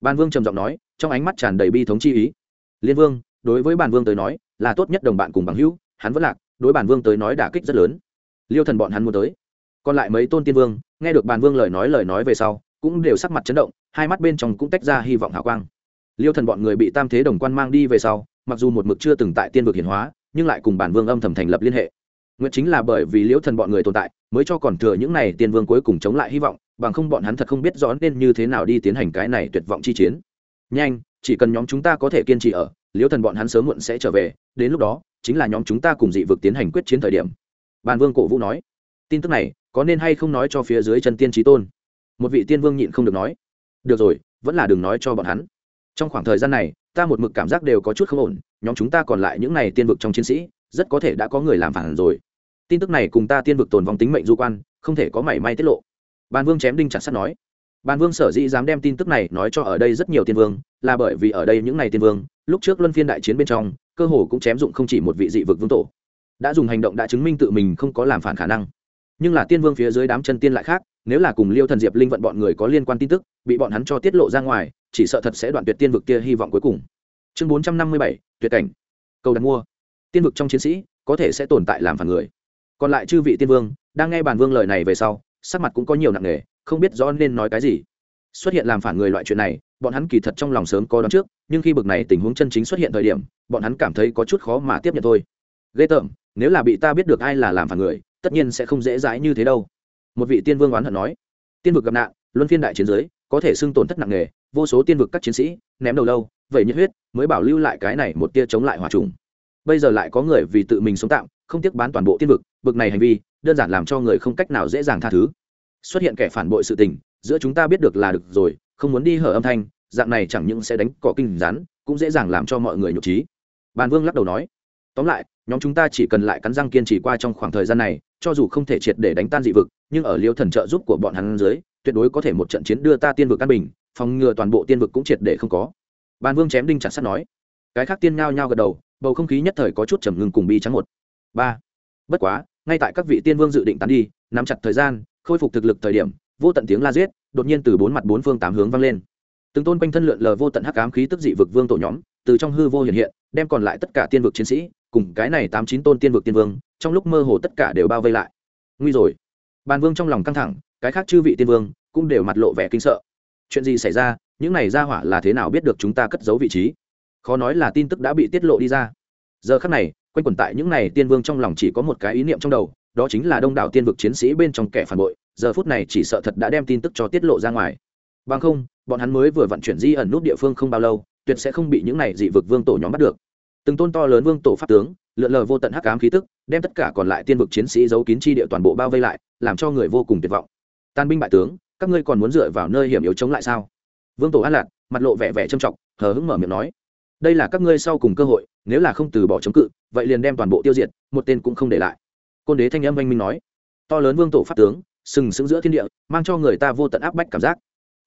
Ban vương trầm giọng nói, trong ánh mắt tràn đầy bi thống chi ý. Liên vương, đối với bản vương tới nói, là tốt nhất đồng bạn cùng bằng hữu, hắn vẫn lạc, đối bản vương tới nói đả kích rất lớn. Liêu thần bọn hắn muốn tới còn lại mấy tôn tiên vương, nghe được bàn vương lời nói lời nói về sau, cũng đều sắc mặt chấn động, hai mắt bên trong cũng tách ra hy vọng hào quang. Liêu thần bọn người bị tam thế đồng quan mang đi về sau, mặc dù một mực chưa từng tại tiên vực hiển hóa, nhưng lại cùng bản vương âm thầm thành lập liên hệ. Nguyện chính là bởi vì liêu thần bọn người tồn tại, mới cho còn thừa những này tiên vương cuối cùng chống lại hy vọng, bằng không bọn hắn thật không biết rõ nên như thế nào đi tiến hành cái này tuyệt vọng chi chiến. Nhanh, chỉ cần nhóm chúng ta có thể kiên trì ở, liêu thần bọn hắn sớm muộn sẽ trở về, đến lúc đó, chính là nhóm chúng ta cùng dị vực tiến hành quyết chiến thời điểm. Bàn vương cổ vũ nói. Tin tức này có nên hay không nói cho phía dưới chân tiên trí tôn? Một vị tiên vương nhịn không được nói. Được rồi, vẫn là đừng nói cho bọn hắn. Trong khoảng thời gian này, ta một mực cảm giác đều có chút không ổn, nhóm chúng ta còn lại những n à y tiên vực trong chiến sĩ, rất có thể đã có người làm phản rồi. Tin tức này cùng ta tiên vực tồn vong tính mệnh du quan, không thể có mảy may tiết lộ. Bàn vương chém đinh chặt sắt nói. Bàn vương sở dĩ dám đem tin tức này nói cho ở đây rất nhiều tiên vương, là bởi vì ở đây những n à y tiên vương, lúc trước luân phiên đại chiến bên trong, cơ hồ cũng chém dụng không chỉ một vị dị vực vương tổ. Đã dùng hành động đã chứng minh tự mình không có làm phản khả năng nhưng là tiên vương phía dưới đám chân tiên lại khác, nếu là cùng liêu thần diệp linh vận bọn người có liên quan tin tức, bị bọn hắn cho tiết lộ ra ngoài, chỉ sợ thật sẽ đoạn tuyệt tiên vực kia hy vọng cuối cùng. Chương bốn trăm năm mươi bảy, tuyệt cảnh. Cầu đặt mua. Tiên vực trong chiến sĩ, có thể sẽ tồn tại làm phản người. Còn lại chư vị tiên vương, đang nghe bàn vương lời này về sau, sắc mặt cũng có nhiều nặng nề, không biết rõ nên nói cái gì. Xuất hiện làm phản người loại chuyện này, bọn hắn kỳ thật trong lòng sớm có đón trước, nhưng khi bực này tình huống chân chính xuất hiện thời điểm, bọn hắn cảm thấy có chút khó mà tiếp nhận thôi. Ghê tởm, nếu là bị ta biết được ai là làm phản người tất nhiên sẽ không dễ dãi như thế đâu. Một vị tiên vương oán hận nói, tiên vực gặp nạn, luân phiên đại chiến giới, có thể xưng tổn thất nặng nề, vô số tiên vực các chiến sĩ, ném đầu lâu, vậy nhiệt huyết mới bảo lưu lại cái này một tia chống lại hòa trùng. Bây giờ lại có người vì tự mình sống tạm, không tiếc bán toàn bộ tiên vực bực này hành vi, đơn giản làm cho người không cách nào dễ dàng tha thứ. Xuất hiện kẻ phản bội sự tình, giữa chúng ta biết được là được rồi, không muốn đi hở âm thanh, dạng này chẳng những sẽ đánh cỏ kinh rắn, cũng dễ dàng làm cho mọi người nhục trí bàn vương lắc đầu nói tóm lại, nhóm chúng ta chỉ cần lại cắn răng kiên trì qua trong khoảng thời gian này, cho dù không thể triệt để đánh tan dị vực, nhưng ở liêu thần trợ giúp của bọn hắn dưới, tuyệt đối có thể một trận chiến đưa ta tiên vực căn bình, phòng ngừa toàn bộ tiên vực cũng triệt để không có. Bàn vương chém đinh chặt sắt nói. Cái khác tiên nhao nhao gật đầu, bầu không khí nhất thời có chút trầm ngưng cùng bi trắng một. Ba. Bất quá, ngay tại các vị tiên vương dự định tán đi, nắm chặt thời gian, khôi phục thực lực thời điểm, vô tận tiếng la giết, đột nhiên từ bốn mặt bốn phương tám hướng vang lên. Từng tôn quanh thân lượn lờ vô tận hắc ám khí tức dị vực vương tổ nhóm, từ trong hư vô hiện hiện, đem còn lại tất cả tiên vực chiến sĩ cùng cái này tám chín tôn tiên vực tiên vương, trong lúc mơ hồ tất cả đều bao vây lại. Nguy rồi. Bàn vương trong lòng căng thẳng, cái khác chư vị tiên vương cũng đều mặt lộ vẻ kinh sợ. Chuyện gì xảy ra? Những này ra hỏa là thế nào biết được chúng ta cất giấu vị trí? Khó nói là tin tức đã bị tiết lộ đi ra. Giờ khắc này, quanh quẩn tại những này tiên vương trong lòng chỉ có một cái ý niệm trong đầu, đó chính là đông đảo tiên vực chiến sĩ bên trong kẻ phản bội, giờ phút này chỉ sợ thật đã đem tin tức cho tiết lộ ra ngoài. Bằng không, bọn hắn mới vừa vận chuyển di ẩn nút địa phương không bao lâu, tuyệt sẽ không bị những này dị vực vương tổ nhóm bắt được từng tôn to lớn vương tổ pháp tướng, lượn lờ vô tận hắc ám khí tức, đem tất cả còn lại tiên vực chiến sĩ giấu kín chi địa toàn bộ bao vây lại, làm cho người vô cùng tuyệt vọng. Tan binh bại tướng, các ngươi còn muốn dựa vào nơi hiểm yếu chống lại sao? Vương tổ an lạc, mặt lộ vẻ vẻ trầm trọng, hờ hững mở miệng nói, đây là các ngươi sau cùng cơ hội, nếu là không từ bỏ chống cự, vậy liền đem toàn bộ tiêu diệt, một tên cũng không để lại. Côn đế thanh âm anh minh nói, to lớn vương tổ pháp tướng, sừng sững giữa thiên địa, mang cho người ta vô tận áp bách cảm giác.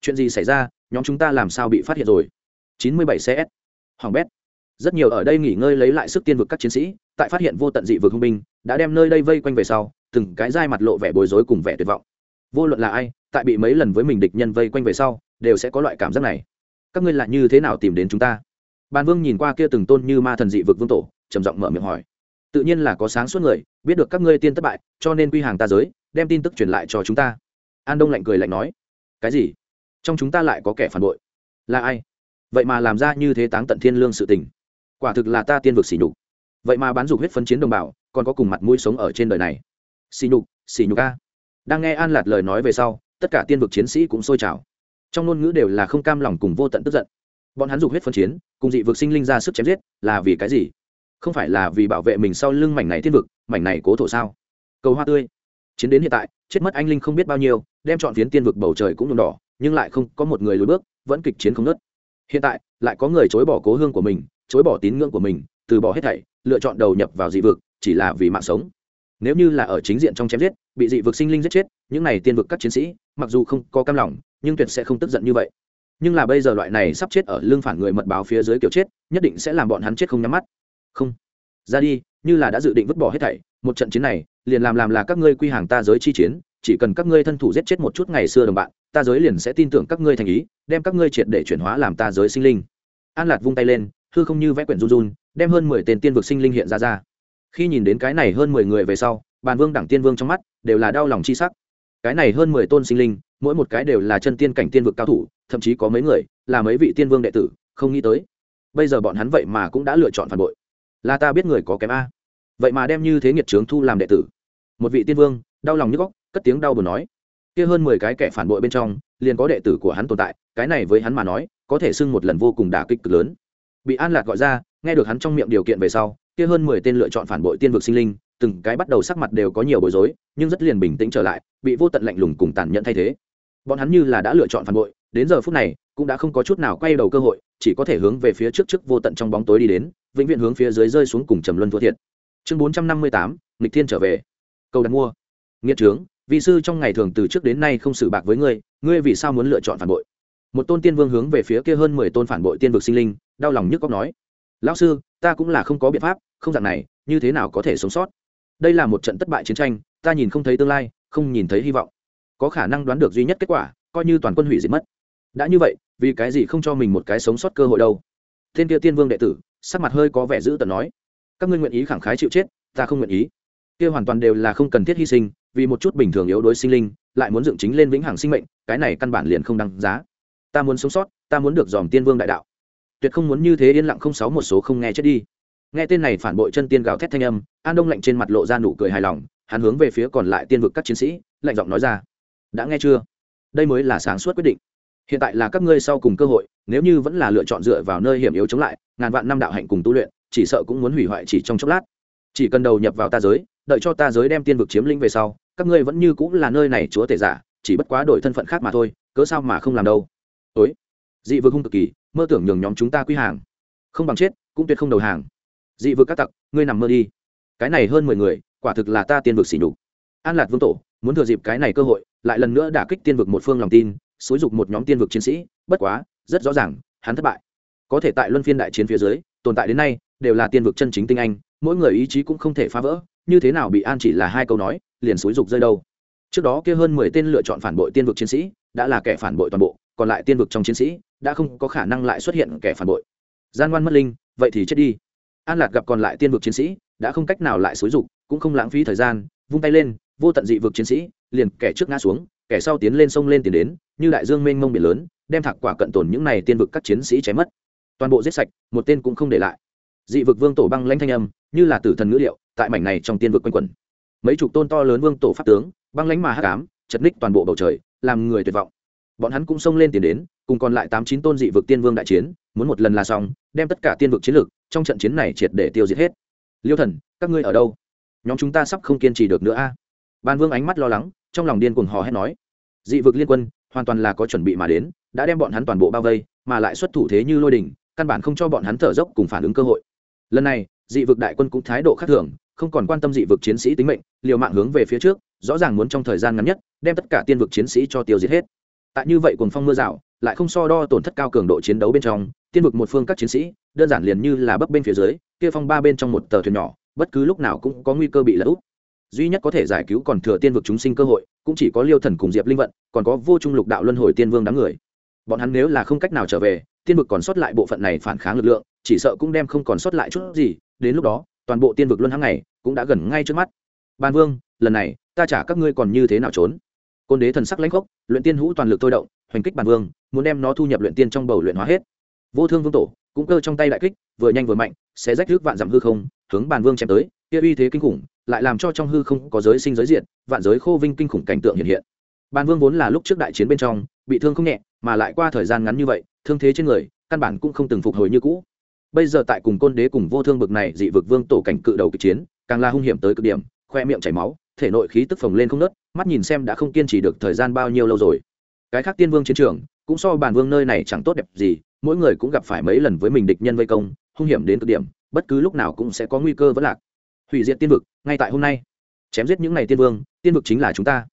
Chuyện gì xảy ra, nhóm chúng ta làm sao bị phát hiện rồi? Chín mươi bảy cs hoàng bét rất nhiều ở đây nghỉ ngơi lấy lại sức tiên vực các chiến sĩ, tại phát hiện vô tận dị vực hung binh, đã đem nơi đây vây quanh về sau, từng cái dai mặt lộ vẻ bối rối cùng vẻ tuyệt vọng. Vô luận là ai, tại bị mấy lần với mình địch nhân vây quanh về sau, đều sẽ có loại cảm giác này. Các ngươi lại như thế nào tìm đến chúng ta? Bàn vương nhìn qua kia từng tôn như ma thần dị vực vương tổ, trầm giọng mở miệng hỏi. Tự nhiên là có sáng suốt người, biết được các ngươi tiên thất bại, cho nên quy hàng ta giới, đem tin tức truyền lại cho chúng ta. An đông lạnh cười lạnh nói. Cái gì? Trong chúng ta lại có kẻ phản bội. Là ai? Vậy mà làm ra như thế táng tận thiên lương sự tình quả thực là ta tiên vực xỉ nhục. Vậy mà bán dục huyết phân chiến đồng bào, còn có cùng mặt mũi sống ở trên đời này. Xỉ nhục xỉ nhục a. Đang nghe an lạt lời nói về sau, tất cả tiên vực chiến sĩ cũng sôi trào. Trong ngôn ngữ đều là không cam lòng cùng vô tận tức giận. Bọn hắn dục huyết phân chiến, cùng dị vực sinh linh ra sức chém giết, là vì cái gì? Không phải là vì bảo vệ mình sau lưng mảnh này thiên vực, mảnh này cố thổ sao? Cầu hoa tươi. Chiến đến hiện tại, chết mất anh linh không biết bao nhiêu, đem chọn phiến tiên vực bầu trời cũng nhuộm đỏ, nhưng lại không có một người lùi bước, vẫn kịch chiến không nớt hiện tại, lại có người chối bỏ cố hương của mình chối bỏ tín ngưỡng của mình, từ bỏ hết thảy, lựa chọn đầu nhập vào dị vực, chỉ là vì mạng sống. Nếu như là ở chính diện trong chém giết, bị dị vực sinh linh giết chết, những này tiên vực các chiến sĩ, mặc dù không có cam lòng, nhưng tuyệt sẽ không tức giận như vậy. Nhưng là bây giờ loại này sắp chết ở lưng phản người mật báo phía dưới kiểu chết, nhất định sẽ làm bọn hắn chết không nhắm mắt. Không. Ra đi, như là đã dự định vứt bỏ hết thảy, một trận chiến này, liền làm làm là các ngươi quy hàng ta giới chi chiến, chỉ cần các ngươi thân thủ giết chết một chút ngày xưa đồng bạn, ta giới liền sẽ tin tưởng các ngươi thành ý, đem các ngươi triệt để chuyển hóa làm ta giới sinh linh. An Lạc vung tay lên hư không như vẽ quyển run run, đem hơn mười tên tiên vực sinh linh hiện ra ra. Khi nhìn đến cái này hơn mười người về sau, bàn vương đẳng tiên vương trong mắt đều là đau lòng chi sắc. Cái này hơn mười tôn sinh linh, mỗi một cái đều là chân tiên cảnh tiên vực cao thủ, thậm chí có mấy người là mấy vị tiên vương đệ tử, không nghĩ tới, bây giờ bọn hắn vậy mà cũng đã lựa chọn phản bội. Là ta biết người có kém a. Vậy mà đem như thế nghiệt trướng thu làm đệ tử. Một vị tiên vương, đau lòng nhức góc, cất tiếng đau buồn nói. Kia hơn mười cái kẻ phản bội bên trong, liền có đệ tử của hắn tồn tại, cái này với hắn mà nói, có thể xưng một lần vô cùng đả kích cực lớn bị an lạc gọi ra, nghe được hắn trong miệng điều kiện về sau, kia hơn mười tên lựa chọn phản bội tiên vực sinh linh, từng cái bắt đầu sắc mặt đều có nhiều bối rối, nhưng rất liền bình tĩnh trở lại, bị vô tận lạnh lùng cùng tàn nhẫn thay thế. Bọn hắn như là đã lựa chọn phản bội, đến giờ phút này, cũng đã không có chút nào quay đầu cơ hội, chỉ có thể hướng về phía trước trước vô tận trong bóng tối đi đến, vĩnh viễn hướng phía dưới rơi xuống cùng trầm luân thua thiệt. Chương bốn trăm năm mươi tám, nghịch thiên trở về. Câu đặt mua. Nghiệt trướng, vị sư trong ngày thường từ trước đến nay không xử bạc với ngươi ngươi vì sao muốn lựa chọn phản bội? Một tôn tiên vương hướng về phía kia hơn mười tôn phản bội tiên vực sinh linh đau lòng nhức cóc nói, lão sư, ta cũng là không có biện pháp, không dạng này, như thế nào có thể sống sót? Đây là một trận thất bại chiến tranh, ta nhìn không thấy tương lai, không nhìn thấy hy vọng. Có khả năng đoán được duy nhất kết quả, coi như toàn quân hủy diệt mất. Đã như vậy, vì cái gì không cho mình một cái sống sót cơ hội đâu? Thiên kia tiên vương đệ tử, sắc mặt hơi có vẻ dữ tợn nói, các ngươi nguyện ý khẳng khái chịu chết, ta không nguyện ý. Kia hoàn toàn đều là không cần thiết hy sinh, vì một chút bình thường yếu đuối sinh linh, lại muốn dựng chính lên vĩnh hằng sinh mệnh, cái này căn bản liền không đáng giá. Ta muốn sống sót, ta muốn được dòm tiên vương đại đạo tuyệt không muốn như thế yên lặng không sáu một số không nghe chết đi. Nghe tên này phản bội chân tiên gào thét thanh âm, an đông lạnh trên mặt lộ ra nụ cười hài lòng, hắn hướng về phía còn lại tiên vực các chiến sĩ, lạnh giọng nói ra, đã nghe chưa? Đây mới là sáng suốt quyết định. Hiện tại là các ngươi sau cùng cơ hội, nếu như vẫn là lựa chọn dựa vào nơi hiểm yếu chống lại, ngàn vạn năm đạo hạnh cùng tu luyện, chỉ sợ cũng muốn hủy hoại chỉ trong chốc lát. Chỉ cần đầu nhập vào ta giới, đợi cho ta giới đem tiên vực chiếm lĩnh về sau, các ngươi vẫn như cũng là nơi này chúa tể giả, chỉ bất quá đổi thân phận khác mà thôi, cớ sao mà không làm đâu? Ối dị vực hung cực kỳ mơ tưởng nhường nhóm chúng ta quy hàng. Không bằng chết, cũng tuyệt không đầu hàng. Dị vực các tặc, ngươi nằm mơ đi. Cái này hơn mười người, quả thực là ta tiên vực xỉ nhục. An lạc vương tổ, muốn thừa dịp cái này cơ hội, lại lần nữa đả kích tiên vực một phương lòng tin, xúi dục một nhóm tiên vực chiến sĩ, bất quá, rất rõ ràng, hắn thất bại. Có thể tại luân phiên đại chiến phía dưới, tồn tại đến nay, đều là tiên vực chân chính tinh anh, mỗi người ý chí cũng không thể phá vỡ, như thế nào bị an chỉ là hai câu nói, liền xúi dục rơi đâu. Trước đó kia hơn mười tên lựa chọn phản bội tiên vực chiến sĩ, đã là kẻ phản bội toàn bộ còn lại tiên vực trong chiến sĩ đã không có khả năng lại xuất hiện kẻ phản bội. Gian ngoan mất linh, vậy thì chết đi. An lạc gặp còn lại tiên vực chiến sĩ, đã không cách nào lại xối dục, cũng không lãng phí thời gian, vung tay lên, vô tận dị vực chiến sĩ, liền kẻ trước ngã xuống, kẻ sau tiến lên sông lên tiền đến, như đại dương mênh mông biển lớn, đem thạc quả cận tồn những này tiên vực các chiến sĩ cháy mất. Toàn bộ giết sạch, một tên cũng không để lại. Dị vực vương tổ băng lanh thanh âm, như là tử thần ngữ liệu, tại mảnh này trong tiên vực quanh quẩn. Mấy chục tôn to lớn vương tổ pháp tướng, băng lánh mà hắc ám, chật ních toàn bộ bầu trời, làm người tuyệt vọng bọn hắn cũng xông lên tiền đến, cùng còn lại tám chín tôn dị vực tiên vương đại chiến, muốn một lần là xong, đem tất cả tiên vực chiến lược trong trận chiến này triệt để tiêu diệt hết. Liêu thần, các ngươi ở đâu? Nhóm chúng ta sắp không kiên trì được nữa a. À? ban vương ánh mắt lo lắng, trong lòng điên cuồng hò hét nói. Dị vực liên quân, hoàn toàn là có chuẩn bị mà đến, đã đem bọn hắn toàn bộ bao vây, mà lại xuất thủ thế như lôi đình căn bản không cho bọn hắn thở dốc cùng phản ứng cơ hội. Lần này, dị vực đại quân cũng thái độ khác thường, không còn quan tâm dị vực chiến sĩ tính mệnh, liều mạng hướng về phía trước, rõ ràng muốn trong thời gian ngắn nhất, đem tất cả tiên vực chiến sĩ cho tiêu diệt hết tại như vậy cuồng phong mưa rào, lại không so đo tổn thất cao cường độ chiến đấu bên trong, tiên vực một phương các chiến sĩ, đơn giản liền như là bấp bên phía dưới, kia phong ba bên trong một tờ thuyền nhỏ, bất cứ lúc nào cũng có nguy cơ bị lỡ úp. Duy nhất có thể giải cứu còn thừa tiên vực chúng sinh cơ hội, cũng chỉ có liêu thần cùng diệp linh vận, còn có vô trung lục đạo luân hồi tiên vương đám người. Bọn hắn nếu là không cách nào trở về, tiên vực còn sót lại bộ phận này phản kháng lực lượng, chỉ sợ cũng đem không còn sót lại chút gì, đến lúc đó, toàn bộ tiên vực luân hãng này cũng đã gần ngay trước mắt. Ban vương, lần này, ta trả các ngươi còn như thế nào trốn? Côn đế thần sắc lãnh khốc, luyện tiên hữu toàn lực thôi động, hoành kích bản vương, muốn đem nó thu nhập luyện tiên trong bầu luyện hóa hết. Vô thương vương tổ, cũng cơ trong tay đại kích, vừa nhanh vừa mạnh, sẽ rách nước vạn dặm hư không, hướng bản vương chém tới, kia uy thế kinh khủng, lại làm cho trong hư không có giới sinh giới diện vạn giới khô vinh kinh khủng cảnh tượng hiện hiện. Bản vương vốn là lúc trước đại chiến bên trong, bị thương không nhẹ, mà lại qua thời gian ngắn như vậy, thương thế trên người, căn bản cũng không từng phục hồi như cũ. Bây giờ tại cùng côn đế cùng vô thương bực này dị vực vương tổ cảnh cự đầu kịch chiến, càng là hung hiểm tới cực điểm, khoe miệng chảy máu thể nội khí tức phồng lên không nớt, mắt nhìn xem đã không kiên trì được thời gian bao nhiêu lâu rồi. Cái khác tiên vương chiến trường, cũng so bản vương nơi này chẳng tốt đẹp gì, mỗi người cũng gặp phải mấy lần với mình địch nhân vây công, hung hiểm đến cực điểm, bất cứ lúc nào cũng sẽ có nguy cơ vẫn lạc. Hủy diệt tiên vực, ngay tại hôm nay. Chém giết những này tiên vương, tiên vực chính là chúng ta.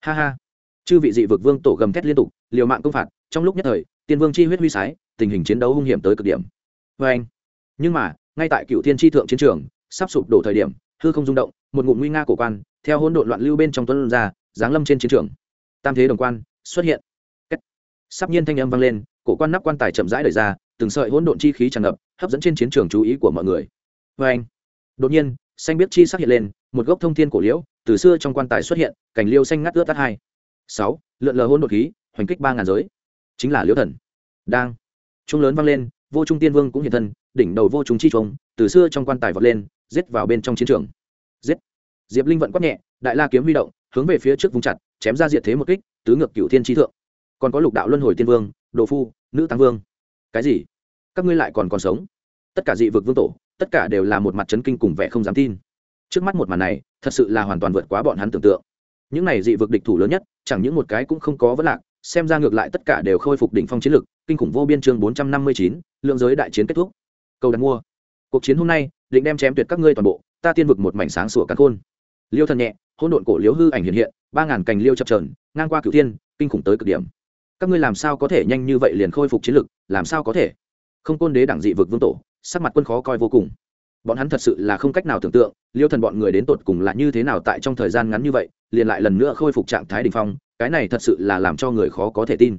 Ha ha. Chư vị dị vực vương tổ gầm thét liên tục, liều mạng công phạt, trong lúc nhất thời, tiên vương chi huyết huy sái, tình hình chiến đấu hung hiểm tới cực điểm. Vê anh. Nhưng mà, ngay tại cựu thiên tri thượng chiến trường, sắp sụp đổ thời điểm, hư không rung động, một ngụm nguy nga cổ quan theo hỗn độn loạn lưu bên trong tuấn ra, giáng lâm trên chiến trường. Tam thế đồng quan xuất hiện. Kết. sắp nhiên thanh âm vang lên, cổ quan nắp quan tài chậm rãi đẩy ra, từng sợi hỗn độn chi khí tràn ngập, hấp dẫn trên chiến trường chú ý của mọi người. Vê anh, đột nhiên, xanh biết chi sắc hiện lên, một gốc thông thiên cổ liễu từ xưa trong quan tài xuất hiện cảnh liêu xanh ngắt ướt tắt hai. Sáu, lượn lờ hỗn độn khí, hoành kích ba ngàn giới. Chính là liễu thần. Đang. Trung lớn vang lên, vô trung tiên vương cũng hiện thân, đỉnh đầu vô trung chi trùng từ xưa trong quan tài vọt lên, giết vào bên trong chiến trường. Giết diệp linh vận quát nhẹ, đại la kiếm huy động, hướng về phía trước vùng chặt, chém ra diệt thế một kích, tứ ngược cửu thiên trí thượng. Còn có lục đạo luân hồi tiên vương, đồ phu, nữ tăng vương. Cái gì? Các ngươi lại còn còn sống? Tất cả dị vực vương tổ, tất cả đều là một mặt chấn kinh cùng vẻ không dám tin. Trước mắt một màn này, thật sự là hoàn toàn vượt quá bọn hắn tưởng tượng. Những này dị vực địch thủ lớn nhất, chẳng những một cái cũng không có vấn lạc, xem ra ngược lại tất cả đều khôi phục đỉnh phong chiến lực, kinh khủng vô biên chương bốn trăm năm mươi chín, lượng giới đại chiến kết thúc. Câu đặt mua. Cuộc chiến hôm nay, định đem chém tuyệt các ngươi toàn bộ, ta tiên vực một mảnh sáng sủa cắn khôn liêu thần nhẹ, hỗn độn cổ liếu hư ảnh hiện hiện, ba ngàn cành liêu chập trờn ngang qua cửu thiên, kinh khủng tới cực điểm. Các ngươi làm sao có thể nhanh như vậy liền khôi phục chiến lực, làm sao có thể? Không côn đế đẳng dị vực vương tổ, sắc mặt quân khó coi vô cùng. Bọn hắn thật sự là không cách nào tưởng tượng, liêu thần bọn người đến tột cùng là như thế nào tại trong thời gian ngắn như vậy, liền lại lần nữa khôi phục trạng thái đình phong, cái này thật sự là làm cho người khó có thể tin.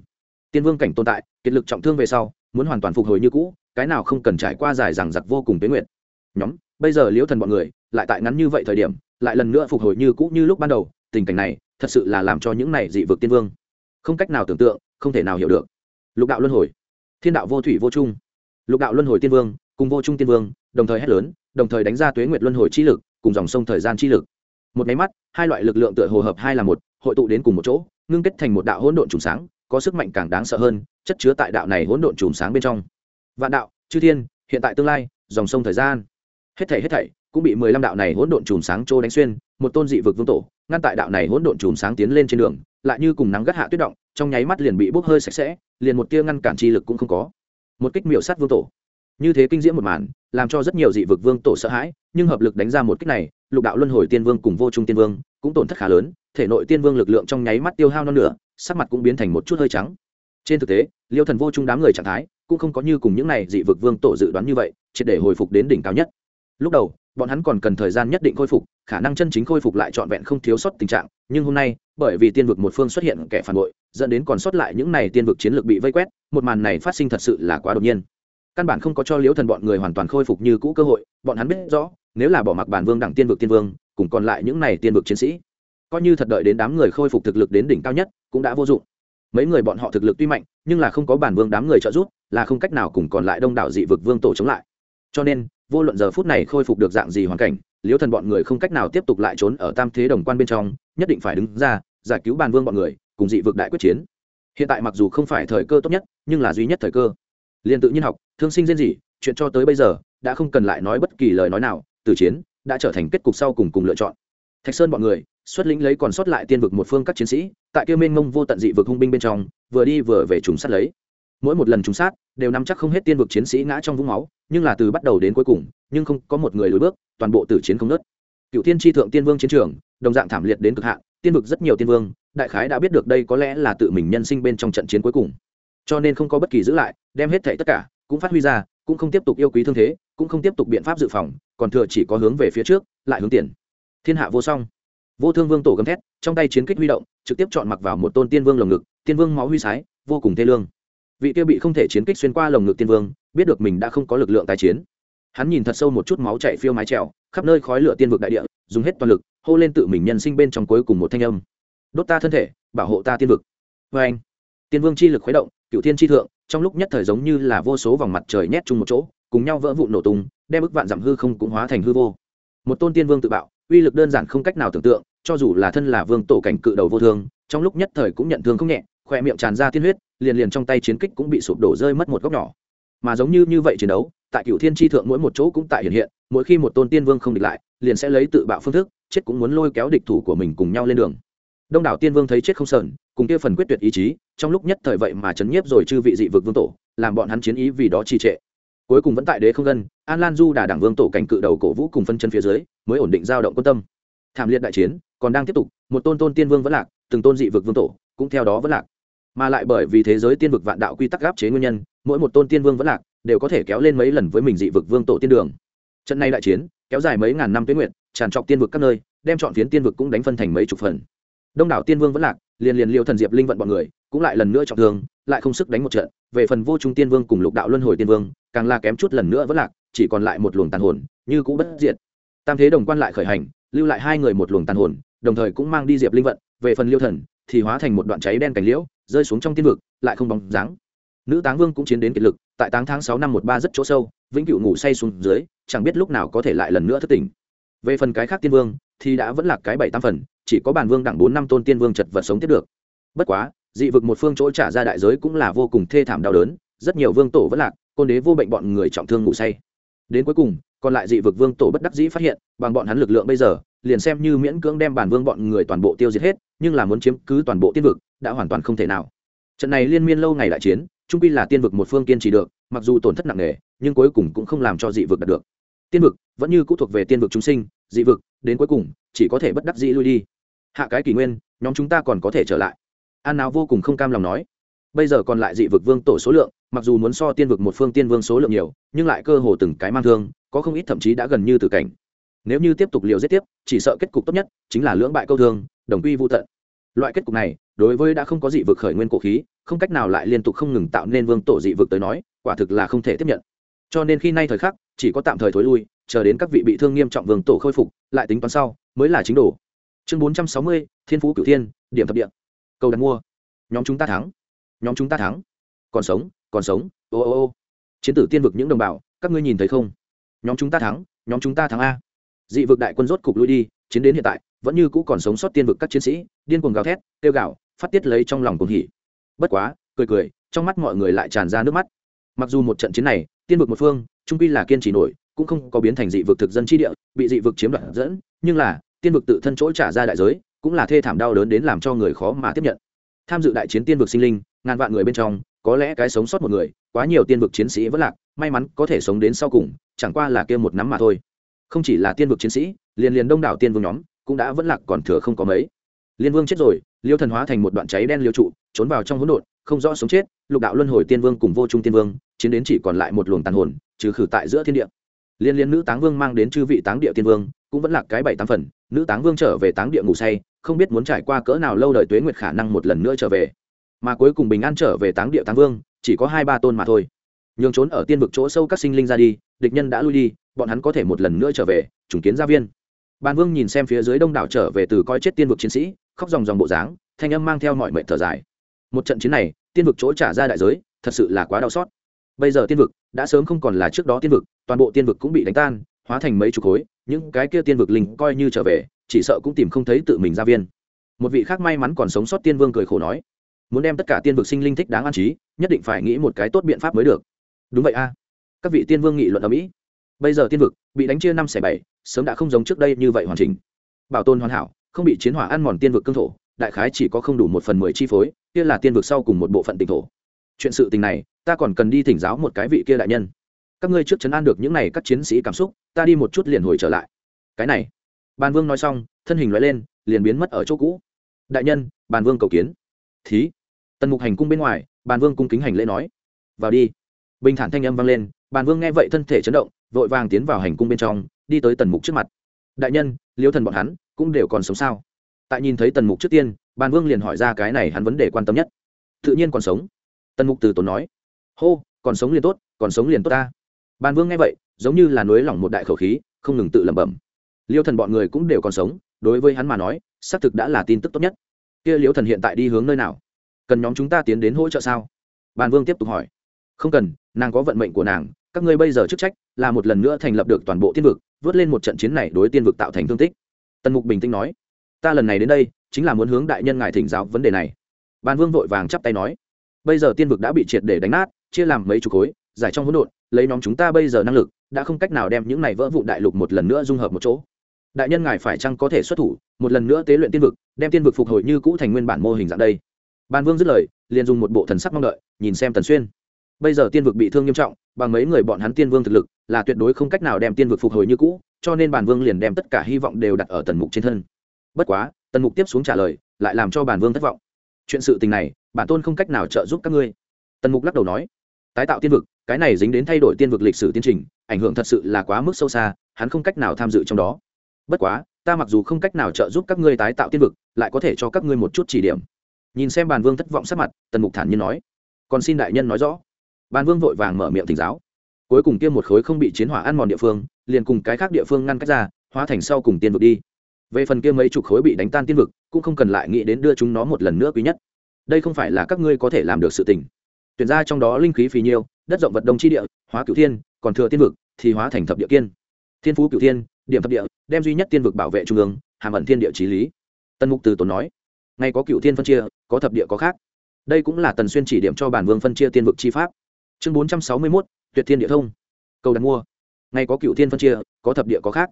Tiên vương cảnh tồn tại, kiệt lực trọng thương về sau, muốn hoàn toàn phục hồi như cũ, cái nào không cần trải qua dài rằng giặc vô cùng tuyến nguyện nhóm bây giờ liễu thần bọn người lại tại ngắn như vậy thời điểm, lại lần nữa phục hồi như cũ như lúc ban đầu, tình cảnh này thật sự là làm cho những này dị vực tiên vương không cách nào tưởng tượng, không thể nào hiểu được. Lục đạo luân hồi, thiên đạo vô thủy vô trung lục đạo luân hồi tiên vương cùng vô trung tiên vương đồng thời hét lớn, đồng thời đánh ra tuế nguyệt luân hồi chi lực cùng dòng sông thời gian chi lực. Một máy mắt, hai loại lực lượng tựa hồ hợp hai là một, hội tụ đến cùng một chỗ, ngưng kết thành một đạo hỗn độn trùng sáng, có sức mạnh càng đáng sợ hơn, chất chứa tại đạo này hỗn độn trùng sáng bên trong. Vạn đạo, chư thiên, hiện tại tương lai, dòng sông thời gian hết thảy hết thảy cũng bị mười lăm đạo này hỗn độn chùm sáng trô đánh xuyên, một tôn dị vực vương tổ, ngăn tại đạo này hỗn độn chùm sáng tiến lên trên đường, lại như cùng nắng gắt hạ tuyết động, trong nháy mắt liền bị bốc hơi sạch sẽ, liền một tia ngăn cản chi lực cũng không có. Một kích miểu sát vương tổ. Như thế kinh diễm một màn, làm cho rất nhiều dị vực vương tổ sợ hãi, nhưng hợp lực đánh ra một kích này, lục đạo luân hồi tiên vương cùng vô trung tiên vương cũng tổn thất khá lớn, thể nội tiên vương lực lượng trong nháy mắt tiêu hao non nửa, sắc mặt cũng biến thành một chút hơi trắng. Trên thực tế, liêu thần vô trung đám người trạng thái cũng không có như cùng những này dị vực vương tổ dự đoán như vậy, triệt để hồi phục đến đỉnh cao nhất lúc đầu, bọn hắn còn cần thời gian nhất định khôi phục, khả năng chân chính khôi phục lại trọn vẹn không thiếu sót tình trạng, nhưng hôm nay, bởi vì tiên vực một phương xuất hiện kẻ phản bội, dẫn đến còn sót lại những này tiên vực chiến lược bị vây quét, một màn này phát sinh thật sự là quá đột nhiên. Căn bản không có cho liễu thần bọn người hoàn toàn khôi phục như cũ cơ hội, bọn hắn biết rõ, nếu là bỏ mặc bản vương đẳng tiên vực tiên vương, cùng còn lại những này tiên vực chiến sĩ, coi như thật đợi đến đám người khôi phục thực lực đến đỉnh cao nhất, cũng đã vô dụng. Mấy người bọn họ thực lực tuy mạnh, nhưng là không có bản vương đám người trợ giúp, là không cách nào cùng còn lại đông đảo dị vực vương tổ chống lại. Cho nên vô luận giờ phút này khôi phục được dạng gì hoàn cảnh, liễu thần bọn người không cách nào tiếp tục lại trốn ở tam thế đồng quan bên trong, nhất định phải đứng ra, giải cứu bàn vương bọn người, cùng dị vực đại quyết chiến. Hiện tại mặc dù không phải thời cơ tốt nhất, nhưng là duy nhất thời cơ. Liền tự nhiên học, thương sinh riêng gì chuyện cho tới bây giờ, đã không cần lại nói bất kỳ lời nói nào, từ chiến đã trở thành kết cục sau cùng cùng lựa chọn. Thạch sơn bọn người, xuất lĩnh lấy còn sót lại tiên vực một phương các chiến sĩ, tại kia mênh mông vô tận dị vực hung binh bên trong, vừa đi vừa về trùng sát lấy mỗi một lần trùng sát đều nắm chắc không hết tiên vực chiến sĩ ngã trong vũng máu, nhưng là từ bắt đầu đến cuối cùng, nhưng không có một người lùi bước, toàn bộ tử chiến không nớt cựu tiên tri thượng tiên vương chiến trường, đồng dạng thảm liệt đến cực hạn, tiên vực rất nhiều tiên vương, đại khái đã biết được đây có lẽ là tự mình nhân sinh bên trong trận chiến cuối cùng. Cho nên không có bất kỳ giữ lại, đem hết thảy tất cả, cũng phát huy ra, cũng không tiếp tục yêu quý thương thế, cũng không tiếp tục biện pháp dự phòng, còn thừa chỉ có hướng về phía trước, lại hướng tiền. Thiên hạ vô song. Vô thương vương tổ gầm thét, trong tay chiến kích huy động, trực tiếp chọn mặc vào một tôn tiên vương lồng ngực, tiên vương máu huy sái, vô cùng thê lương vị kia bị không thể chiến kích xuyên qua lồng ngực tiên vương, biết được mình đã không có lực lượng tái chiến. Hắn nhìn thật sâu một chút máu chạy phiêu mái trèo, khắp nơi khói lửa tiên vực đại địa, dùng hết toàn lực, hô lên tự mình nhân sinh bên trong cuối cùng một thanh âm. Đốt ta thân thể, bảo hộ ta tiên vực. Vê anh, tiên vương chi lực khuấy động, cựu tiên chi thượng, trong lúc nhất thời giống như là vô số vòng mặt trời nhét chung một chỗ, cùng nhau vỡ vụn nổ tung, đem ức vạn giảm hư không cũng hóa thành hư vô. Một tôn tiên vương tự bạo, uy lực đơn giản không cách nào tưởng tượng, cho dù là thân là vương tổ cảnh cự đầu vô thương, trong lúc nhất thời cũng nhận thương không nhẹ khoe miệng tràn ra tiên huyết liền liền trong tay chiến kích cũng bị sụp đổ rơi mất một góc nhỏ. Mà giống như như vậy chiến đấu, tại cựu thiên tri thượng mỗi một chỗ cũng tại hiện hiện, mỗi khi một tôn tiên vương không địch lại, liền sẽ lấy tự bạo phương thức, chết cũng muốn lôi kéo địch thủ của mình cùng nhau lên đường. Đông đảo tiên vương thấy chết không sờn, cùng kia phần quyết tuyệt ý chí, trong lúc nhất thời vậy mà chấn nhiếp rồi chư vị dị vực vương tổ, làm bọn hắn chiến ý vì đó trì trệ. Cuối cùng vẫn tại đế không gân, an lan du đà đảng vương tổ cảnh cự đầu cổ vũ cùng phân chân phía dưới, mới ổn định giao động quan tâm. Thảm liệt đại chiến còn đang tiếp tục, một tôn tôn tiên vương vẫn lạc, từng tôn dị vực vương tổ cũng theo đó vẫn lạc mà lại bởi vì thế giới tiên vực vạn đạo quy tắc gáp chế nguyên nhân, mỗi một tôn tiên vương vẫn lạc, đều có thể kéo lên mấy lần với mình dị vực vương tổ tiên đường. Trận này đại chiến, kéo dài mấy ngàn năm tuyến nguyện tràn trọc tiên vực các nơi, đem chọn phiến tiên vực cũng đánh phân thành mấy chục phần. Đông đảo tiên vương vẫn lạc, liền liền liêu thần diệp linh vận bọn người, cũng lại lần nữa trọng thương, lại không sức đánh một trận. Về phần vô trung tiên vương cùng lục đạo luân hồi tiên vương, càng là kém chút lần nữa vẫn lạc, chỉ còn lại một luồng tàn hồn, như cũ bất diệt. Tam thế đồng quan lại khởi hành, lưu lại hai người một luồng tàn hồn, đồng thời cũng mang đi diệp linh vận. Về phần liêu thần, thì hóa thành một đoạn cháy đen cành liễu rơi xuống trong tiên vực, lại không bóng dáng. Nữ táng vương cũng chiến đến kiệt lực, tại táng tháng sáu năm một ba rất chỗ sâu, vĩnh cửu ngủ say xuống dưới, chẳng biết lúc nào có thể lại lần nữa thất tỉnh. Về phần cái khác tiên vương, thì đã vẫn là cái bảy tam phần, chỉ có bản vương đẳng bốn năm tôn tiên vương chật vật sống tiếp được. Bất quá, dị vực một phương chỗ trả ra đại giới cũng là vô cùng thê thảm đau đớn, rất nhiều vương tổ vẫn lạc, côn đế vô bệnh bọn người trọng thương ngủ say đến cuối cùng, còn lại dị vực vương tổ bất đắc dĩ phát hiện, bằng bọn hắn lực lượng bây giờ, liền xem như miễn cưỡng đem bản vương bọn người toàn bộ tiêu diệt hết, nhưng là muốn chiếm cứ toàn bộ tiên vực, đã hoàn toàn không thể nào. Trận này liên miên lâu ngày đại chiến, trung pi là tiên vực một phương kiên trì được, mặc dù tổn thất nặng nề, nhưng cuối cùng cũng không làm cho dị vực đạt được. Tiên vực, vẫn như cũ thuộc về tiên vực chúng sinh, dị vực, đến cuối cùng, chỉ có thể bất đắc dĩ lui đi. Hạ cái kỷ nguyên, nhóm chúng ta còn có thể trở lại. An nào vô cùng không cam lòng nói. Bây giờ còn lại dị vực vương tổ số lượng mặc dù muốn so tiên vực một phương tiên vương số lượng nhiều, nhưng lại cơ hồ từng cái mang thương, có không ít thậm chí đã gần như từ cảnh. Nếu như tiếp tục liều giết tiếp, chỉ sợ kết cục tốt nhất chính là lưỡng bại câu thương, đồng quy vô tận. Loại kết cục này, đối với đã không có dị vực khởi nguyên cổ khí, không cách nào lại liên tục không ngừng tạo nên vương tổ dị vực tới nói, quả thực là không thể tiếp nhận. Cho nên khi nay thời khắc, chỉ có tạm thời thối lui, chờ đến các vị bị thương nghiêm trọng vương tổ khôi phục, lại tính toán sau, mới là chính đồ. Chương bốn trăm sáu mươi, thiên phú cửu thiên, điểm thập địa. Câu đặt mua. Nhóm chúng ta thắng. Nhóm chúng ta thắng. Còn sống còn sống ô ô ô. Chiến tử tiên vực những đồng bào các ngươi nhìn thấy không? Nhóm chúng ta thắng nhóm chúng ta thắng a. Dị vực đại quân rốt cục lui đi chiến đến hiện tại vẫn như cũ còn sống sót tiên vực các chiến sĩ điên cuồng gào thét kêu gào, phát tiết lấy trong lòng cuồng hỉ. Bất quá cười cười trong mắt mọi người lại tràn ra nước mắt. Mặc dù một trận chiến này tiên vực một phương trung quy là kiên trì nổi cũng không có biến thành dị vực thực dân chi địa bị dị vực chiếm đoạt dẫn nhưng là tiên vực tự thân chỗ trả ra đại giới cũng là thê thảm đau đớn đến làm cho người khó mà tiếp nhận. Tham dự đại chiến tiên vực sinh linh ngàn vạn người bên trong có lẽ cái sống sót một người, quá nhiều tiên vực chiến sĩ vẫn lạc, may mắn có thể sống đến sau cùng, chẳng qua là kia một nắm mà thôi. Không chỉ là tiên vực chiến sĩ, liền liền đông đảo tiên vương nhóm cũng đã vẫn lạc còn thừa không có mấy. Liên vương chết rồi, liêu thần hóa thành một đoạn cháy đen liêu trụ, trốn vào trong hỗn độn, không rõ sống chết, lục đạo luân hồi tiên vương cùng vô trung tiên vương, chiến đến chỉ còn lại một luồng tàn hồn, trừ khử tại giữa thiên địa. Liên liên nữ táng vương mang đến chư vị táng địa tiên vương, cũng vẫn là cái bảy tám phần, nữ táng vương trở về táng địa ngủ say, không biết muốn trải qua cỡ nào lâu đời tuế nguyệt khả năng một lần nữa trở về mà cuối cùng bình an trở về táng địa táng vương, chỉ có hai ba tôn mà thôi. Nhường trốn ở tiên vực chỗ sâu các sinh linh ra đi, địch nhân đã lui đi, bọn hắn có thể một lần nữa trở về, trùng kiến gia viên. Bàn vương nhìn xem phía dưới đông đảo trở về từ coi chết tiên vực chiến sĩ, khóc dòng dòng bộ dáng, thanh âm mang theo mọi mệnh thở dài. Một trận chiến này, tiên vực chỗ trả ra đại giới, thật sự là quá đau xót. Bây giờ tiên vực đã sớm không còn là trước đó tiên vực, toàn bộ tiên vực cũng bị đánh tan, hóa thành mấy chục khối, những cái kia tiên vực linh coi như trở về, chỉ sợ cũng tìm không thấy tự mình gia viên. Một vị khác may mắn còn sống sót tiên vương cười khổ nói muốn đem tất cả tiên vực sinh linh thích đáng an trí, nhất định phải nghĩ một cái tốt biện pháp mới được. Đúng vậy a. Các vị tiên vương nghị luận ở mỹ, bây giờ tiên vực bị đánh chia năm xẻ bảy, sớm đã không giống trước đây như vậy hoàn chỉnh. Bảo tồn hoàn hảo, không bị chiến hỏa ăn mòn tiên vực cương thổ, đại khái chỉ có không đủ một phần mười chi phối, kia là tiên vực sau cùng một bộ phận tỉnh thổ. Chuyện sự tình này, ta còn cần đi thỉnh giáo một cái vị kia đại nhân. Các ngươi trước chấn an được những này các chiến sĩ cảm xúc, ta đi một chút liền hồi trở lại. Cái này. Bàn vương nói xong, thân hình loại lên, liền biến mất ở chỗ cũ. Đại nhân, bàn vương cầu kiến. Thí tần mục hành cung bên ngoài, bàn vương cung kính hành lễ nói, vào đi. Bình thản thanh âm vang lên, bàn vương nghe vậy thân thể chấn động, vội vàng tiến vào hành cung bên trong, đi tới tần mục trước mặt. Đại nhân, liêu thần bọn hắn cũng đều còn sống sao? Tại nhìn thấy tần mục trước tiên, bàn vương liền hỏi ra cái này hắn vấn đề quan tâm nhất. Tự nhiên còn sống. Tần mục từ tốn nói. Hô, còn sống liền tốt, còn sống liền tốt ta. Bàn vương nghe vậy, giống như là nối lỏng một đại khẩu khí, không ngừng tự lẩm bẩm. Liêu thần bọn người cũng đều còn sống, đối với hắn mà nói, xác thực đã là tin tức tốt nhất. Kia liêu thần hiện tại đi hướng nơi nào? Cần nhóm chúng ta tiến đến hỗ trợ sao? Bàn vương tiếp tục hỏi. Không cần, nàng có vận mệnh của nàng, các ngươi bây giờ chức trách là một lần nữa thành lập được toàn bộ tiên vực, vớt lên một trận chiến này đối tiên vực tạo thành thương tích. Tần mục bình tĩnh nói. Ta lần này đến đây, chính là muốn hướng đại nhân ngài thỉnh giáo vấn đề này. Bàn vương vội vàng chắp tay nói. Bây giờ tiên vực đã bị triệt để đánh nát, chia làm mấy chục khối, giải trong hỗn độn, lấy nhóm chúng ta bây giờ năng lực, đã không cách nào đem những này vỡ vụ đại lục một lần nữa dung hợp một chỗ. Đại nhân ngài phải chăng có thể xuất thủ, một lần nữa tế luyện tiên vực, đem tiên vực phục hồi như cũ thành nguyên bản mô hình dạng đây? Ban vương dứt lời, liền dùng một bộ thần sắc mong đợi, nhìn xem tần xuyên. Bây giờ tiên vực bị thương nghiêm trọng, bằng mấy người bọn hắn tiên vương thực lực, là tuyệt đối không cách nào đem tiên vực phục hồi như cũ, cho nên bản vương liền đem tất cả hy vọng đều đặt ở tần mục trên thân. Bất quá, tần mục tiếp xuống trả lời, lại làm cho bản vương thất vọng. Chuyện sự tình này, bản tôn không cách nào trợ giúp các ngươi. Tần mục lắc đầu nói, tái tạo tiên vực, cái này dính đến thay đổi tiên vực lịch sử tiến trình, ảnh hưởng thật sự là quá mức sâu xa, hắn không cách nào tham dự trong đó. Bất quá, ta mặc dù không cách nào trợ giúp các ngươi tái tạo tiên vực, lại có thể cho các ngươi một chút chỉ điểm nhìn xem bàn vương thất vọng sắc mặt, tần mục thản nhiên nói, còn xin đại nhân nói rõ. Bàn vương vội vàng mở miệng thỉnh giáo. Cuối cùng kia một khối không bị chiến hỏa ăn mòn địa phương, liền cùng cái khác địa phương ngăn cách ra, hóa thành sau cùng tiên vực đi. Về phần kia mấy chục khối bị đánh tan tiên vực, cũng không cần lại nghĩ đến đưa chúng nó một lần nữa quý nhất. Đây không phải là các ngươi có thể làm được sự tình. Tuyển ra trong đó linh khí phì nhiêu, đất rộng vật đông chi địa, hóa cửu thiên, còn thừa tiên vực, thì hóa thành thập địa kiên. Thiên phú cửu thiên, điểm thập địa, đem duy nhất tiên vực bảo vệ trung ương, hàm ẩn thiên địa trí lý. Tân mục từ tốn nói, ngay có cửu thiên phân chia có thập địa có khác. Đây cũng là tần xuyên chỉ điểm cho bản vương phân chia tiên vực chi pháp. Chương bốn trăm sáu mươi mốt, tuyệt thiên địa thông. Cầu đặt mua. Ngay có cựu thiên phân chia, có thập địa có khác.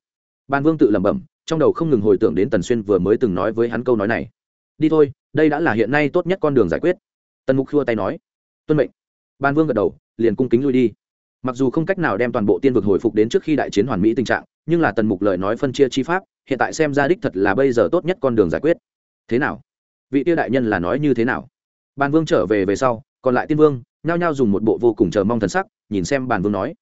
Ban vương tự lẩm bẩm, trong đầu không ngừng hồi tưởng đến tần xuyên vừa mới từng nói với hắn câu nói này. Đi thôi, đây đã là hiện nay tốt nhất con đường giải quyết. Tần mục khua tay nói. Tuân mệnh. Ban vương gật đầu, liền cung kính lui đi. Mặc dù không cách nào đem toàn bộ tiên vực hồi phục đến trước khi đại chiến hoàn mỹ tình trạng, nhưng là tần mục lời nói phân chia chi pháp, hiện tại xem ra đích thật là bây giờ tốt nhất con đường giải quyết. Thế nào? Vị tiêu đại nhân là nói như thế nào? Bàn vương trở về về sau, còn lại tiên vương, nhao nhao dùng một bộ vô cùng chờ mong thần sắc, nhìn xem bàn vương nói.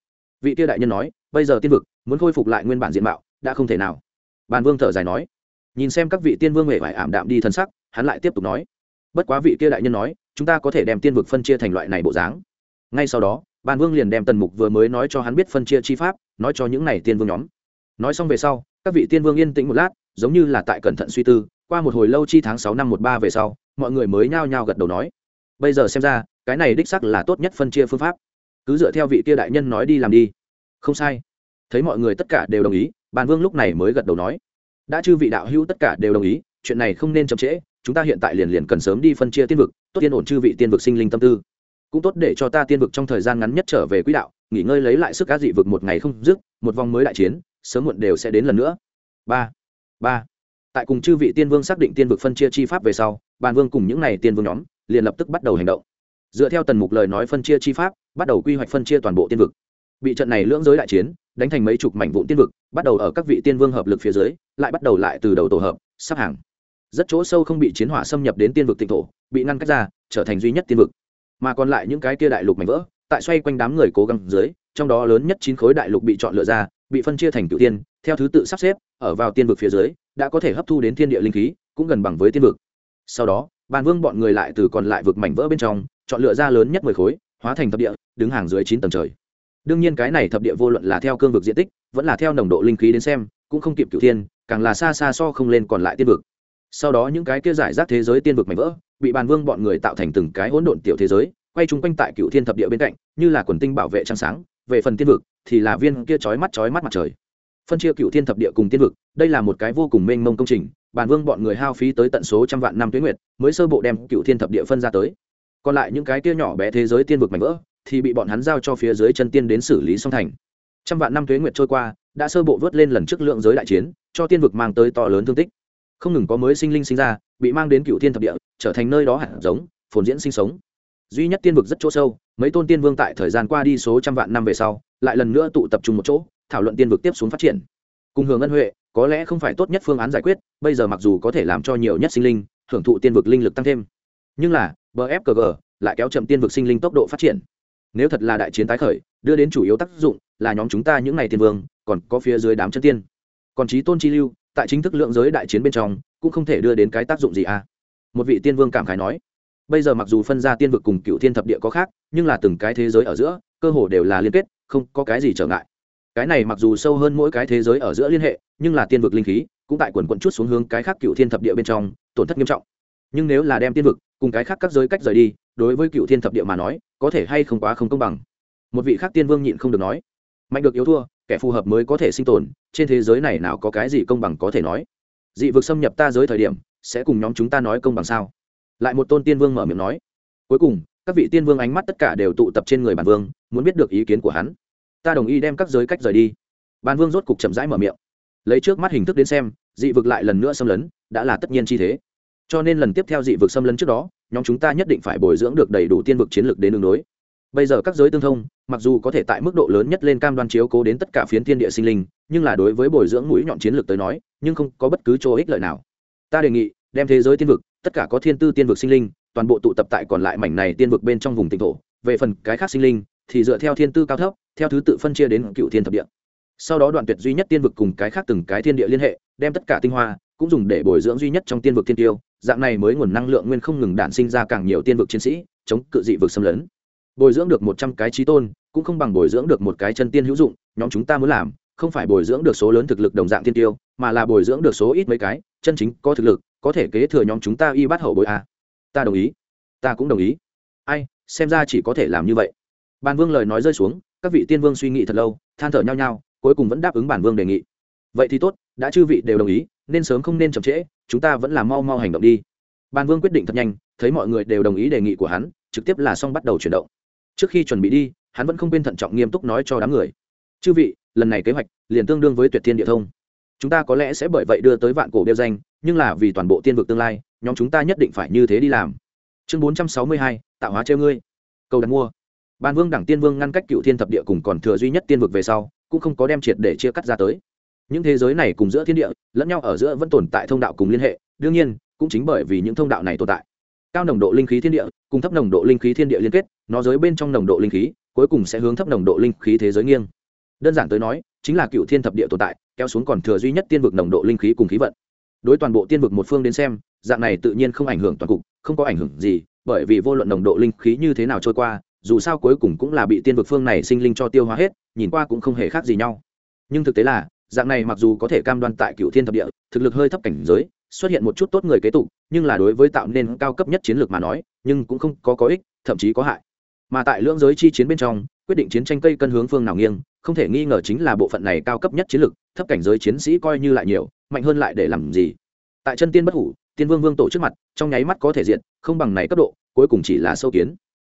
Vị tiêu đại nhân nói, bây giờ tiên vực, muốn khôi phục lại nguyên bản diện mạo, đã không thể nào. Bàn vương thở dài nói. Nhìn xem các vị tiên vương huệ vải ảm đạm đi thần sắc, hắn lại tiếp tục nói. Bất quá vị kia đại nhân nói, chúng ta có thể đem tiên vực phân chia thành loại này bộ dáng. Ngay sau đó, bàn vương liền đem tần mục vừa mới nói cho hắn biết phân chia chi pháp, nói cho những này tiên vương nhóm. Nói xong về sau, các vị tiên vương yên tĩnh một lát, giống như là tại cẩn thận suy tư qua một hồi lâu chi tháng sáu năm một ba về sau, mọi người mới nhao nhao gật đầu nói. Bây giờ xem ra, cái này đích sắc là tốt nhất phân chia phương pháp. Cứ dựa theo vị kia đại nhân nói đi làm đi. Không sai. Thấy mọi người tất cả đều đồng ý, bàn vương lúc này mới gật đầu nói. Đã chư vị đạo hữu tất cả đều đồng ý, chuyện này không nên chậm trễ, chúng ta hiện tại liền liền cần sớm đi phân chia tiên vực, tốt tiên ổn chư vị tiên vực sinh linh tâm tư. Cũng tốt để cho ta tiên vực trong thời gian ngắn nhất trở về quỹ đạo, nghỉ ngơi lấy lại sức cá dị vực một ngày không dứt, một vòng mới đại chiến, sớm muộn đều sẽ đến lần nữa. Ba. Ba tại cùng chư vị tiên vương xác định tiên vực phân chia chi pháp về sau, bàn vương cùng những n à y tiên vương nhóm liền lập tức bắt đầu hành động. Dựa theo tần mục lời nói phân chia chi pháp, bắt đầu quy hoạch phân chia toàn bộ tiên vực. Bị trận này lưỡng giới đại chiến, đánh thành mấy chục mảnh vụn tiên vực, bắt đầu ở các vị tiên vương hợp lực phía dưới, lại bắt đầu lại từ đầu tổ hợp, sắp hàng. Rất chỗ sâu không bị chiến hỏa xâm nhập đến tiên vực tịnh thổ, bị ngăn cách ra, trở thành duy nhất tiên vực. Mà còn lại những cái kia đại lục mảnh vỡ, tại xoay quanh đám người cố gắng dưới, trong đó lớn nhất chín khối đại lục bị chọn lựa ra, bị phân chia thành cựu tiên, theo thứ tự sắp xếp, ở vào tiên vực phía dưới đã có thể hấp thu đến thiên địa linh khí, cũng gần bằng với tiên vực. Sau đó, bàn vương bọn người lại từ còn lại vực mảnh vỡ bên trong, chọn lựa ra lớn nhất mười khối, hóa thành thập địa, đứng hàng dưới chín tầng trời. Đương nhiên cái này thập địa vô luận là theo cương vực diện tích, vẫn là theo nồng độ linh khí đến xem, cũng không kịp cựu thiên, càng là xa xa so không lên còn lại tiên vực. Sau đó những cái kia giải rác thế giới tiên vực mảnh vỡ, bị bàn vương bọn người tạo thành từng cái hỗn độn tiểu thế giới, quay chung quanh tại cựu thiên thập địa bên cạnh, như là quần tinh bảo vệ trăng sáng, về phần tiên vực, thì là viên kia chói mắt chói mắt mặt trời phân chia cựu thiên thập địa cùng tiên vực, đây là một cái vô cùng mênh mông công trình bàn vương bọn người hao phí tới tận số trăm vạn năm tuyến nguyệt mới sơ bộ đem cựu thiên thập địa phân ra tới. Còn lại những cái tia nhỏ bé thế giới tiên vực mảnh vỡ thì bị bọn hắn giao cho phía dưới chân tiên đến xử lý song thành. Trăm vạn năm tuế nguyệt trôi qua, đã sơ bộ vớt lên lần trước lượng giới đại chiến, cho tiên vực mang tới to lớn thương tích. Không ngừng có mới sinh linh sinh ra, bị mang đến cựu thiên thập địa, trở thành nơi đó hạt giống, phồn diễn sinh sống. Duy nhất tiên vực rất chỗ sâu, mấy tôn tiên vương tại thời gian qua đi số trăm vạn năm về sau, lại lần nữa tụ tập trung một chỗ thảo luận tiên vực tiếp xuống phát triển. Cùng hưởng ân huệ, có lẽ không phải tốt nhất phương án giải quyết, bây giờ mặc dù có thể làm cho nhiều nhất sinh linh hưởng thụ tiên vực linh lực tăng thêm. Nhưng là bfg lại kéo chậm tiên vực sinh linh tốc độ phát triển. Nếu thật là đại chiến tái khởi, đưa đến chủ yếu tác dụng là nhóm chúng ta những ngày tiên vương, còn có phía dưới đám chân tiên. Còn trí tôn chi lưu, tại chính thức lượng giới đại chiến bên trong, cũng không thể đưa đến cái tác dụng gì à? Một vị tiên vương cảm khái nói, bây giờ mặc dù phân ra tiên vực cùng cựu thiên thập địa có khác, nhưng là từng cái thế giới ở giữa, cơ hồ đều là liên kết, không có cái gì trở ngại cái này mặc dù sâu hơn mỗi cái thế giới ở giữa liên hệ, nhưng là tiên vực linh khí, cũng tại quần quận chút xuống hướng cái khác cựu thiên thập địa bên trong, tổn thất nghiêm trọng. Nhưng nếu là đem tiên vực cùng cái khác các giới cách rời đi, đối với cựu thiên thập địa mà nói, có thể hay không quá không công bằng. Một vị khác tiên vương nhịn không được nói, mạnh được yếu thua, kẻ phù hợp mới có thể sinh tồn, trên thế giới này nào có cái gì công bằng có thể nói? Dị vực xâm nhập ta giới thời điểm, sẽ cùng nhóm chúng ta nói công bằng sao? Lại một tôn tiên vương mở miệng nói, cuối cùng, các vị tiên vương ánh mắt tất cả đều tụ tập trên người bản vương, muốn biết được ý kiến của hắn ta đồng ý đem các giới cách rời đi. Ban vương rốt cục chậm rãi mở miệng. Lấy trước mắt hình thức đến xem, dị vực lại lần nữa xâm lấn, đã là tất nhiên chi thế. Cho nên lần tiếp theo dị vực xâm lấn trước đó, nhóm chúng ta nhất định phải bồi dưỡng được đầy đủ tiên vực chiến lược đến đường đối bây giờ các giới tương thông, mặc dù có thể tại mức độ lớn nhất lên cam đoan chiếu cố đến tất cả phiến thiên địa sinh linh, nhưng là đối với bồi dưỡng mũi nhọn chiến lược tới nói, nhưng không có bất cứ chỗ ích lợi nào. Ta đề nghị, đem thế giới tiên vực, tất cả có thiên tư tiên vực sinh linh, toàn bộ tụ tập tại còn lại mảnh này tiên vực bên trong vùng tỉnh thổ. Về phần cái khác sinh linh, thì dựa theo thiên tư cao thấp theo thứ tự phân chia đến cựu thiên thập địa. Sau đó đoạn tuyệt duy nhất tiên vực cùng cái khác từng cái thiên địa liên hệ, đem tất cả tinh hoa cũng dùng để bồi dưỡng duy nhất trong tiên vực thiên tiêu. Dạng này mới nguồn năng lượng nguyên không ngừng đản sinh ra càng nhiều tiên vực chiến sĩ, chống cự dị vực xâm lấn. Bồi dưỡng được một trăm cái trí tôn, cũng không bằng bồi dưỡng được một cái chân tiên hữu dụng, nhóm chúng ta muốn làm, không phải bồi dưỡng được số lớn thực lực đồng dạng thiên tiêu, mà là bồi dưỡng được số ít mấy cái, chân chính có thực lực, có thể kế thừa nhóm chúng ta y bắt hậu bội a. Ta đồng ý. Ta cũng đồng ý. Ai, xem ra chỉ có thể làm như vậy. Bàn vương lời nói rơi xuống các vị tiên vương suy nghĩ thật lâu, than thở nhau nhau cuối cùng vẫn đáp ứng bản vương đề nghị. Vậy thì tốt, đã chư vị đều đồng ý, nên sớm không nên chậm trễ, chúng ta vẫn là mau mau hành động đi. Bản vương quyết định thật nhanh, thấy mọi người đều đồng ý đề nghị của hắn, trực tiếp là xong bắt đầu chuyển động. Trước khi chuẩn bị đi, hắn vẫn không quên thận trọng nghiêm túc nói cho đám người. Chư vị, lần này kế hoạch liền tương đương với tuyệt thiên địa thông. Chúng ta có lẽ sẽ bởi vậy đưa tới vạn cổ đeo danh, nhưng là vì toàn bộ tiên vực tương lai, nhóm chúng ta nhất định phải như thế đi làm. Chương bốn trăm sáu mươi hai, tạo hóa treo ngươi. Cầu đặt mua ban vương đẳng tiên vương ngăn cách cựu thiên thập địa cùng còn thừa duy nhất tiên vực về sau, cũng không có đem triệt để chia cắt ra tới. Những thế giới này cùng giữa thiên địa, lẫn nhau ở giữa vẫn tồn tại thông đạo cùng liên hệ, đương nhiên, cũng chính bởi vì những thông đạo này tồn tại. Cao nồng độ linh khí thiên địa, cùng thấp nồng độ linh khí thiên địa liên kết, nó giới bên trong nồng độ linh khí, cuối cùng sẽ hướng thấp nồng độ linh khí thế giới nghiêng. Đơn giản tới nói, chính là cựu thiên thập địa tồn tại, kéo xuống còn thừa duy nhất tiên vực nồng độ linh khí cùng khí vận. Đối toàn bộ tiên vực một phương đến xem, dạng này tự nhiên không ảnh hưởng toàn cục, không có ảnh hưởng gì, bởi vì vô luận nồng độ linh khí như thế nào trôi qua dù sao cuối cùng cũng là bị tiên vực phương này sinh linh cho tiêu hóa hết, nhìn qua cũng không hề khác gì nhau. Nhưng thực tế là, dạng này mặc dù có thể cam đoan tại cựu thiên thập địa, thực lực hơi thấp cảnh giới, xuất hiện một chút tốt người kế tục, nhưng là đối với tạo nên cao cấp nhất chiến lược mà nói, nhưng cũng không có có ích, thậm chí có hại. Mà tại lưỡng giới chi chiến bên trong, quyết định chiến tranh cây cân hướng phương nào nghiêng, không thể nghi ngờ chính là bộ phận này cao cấp nhất chiến lược, thấp cảnh giới chiến sĩ coi như lại nhiều, mạnh hơn lại để làm gì? Tại chân tiên bất hủ, tiên vương vương tổ trước mặt, trong nháy mắt có thể diện, không bằng này cấp độ, cuối cùng chỉ là sâu kiến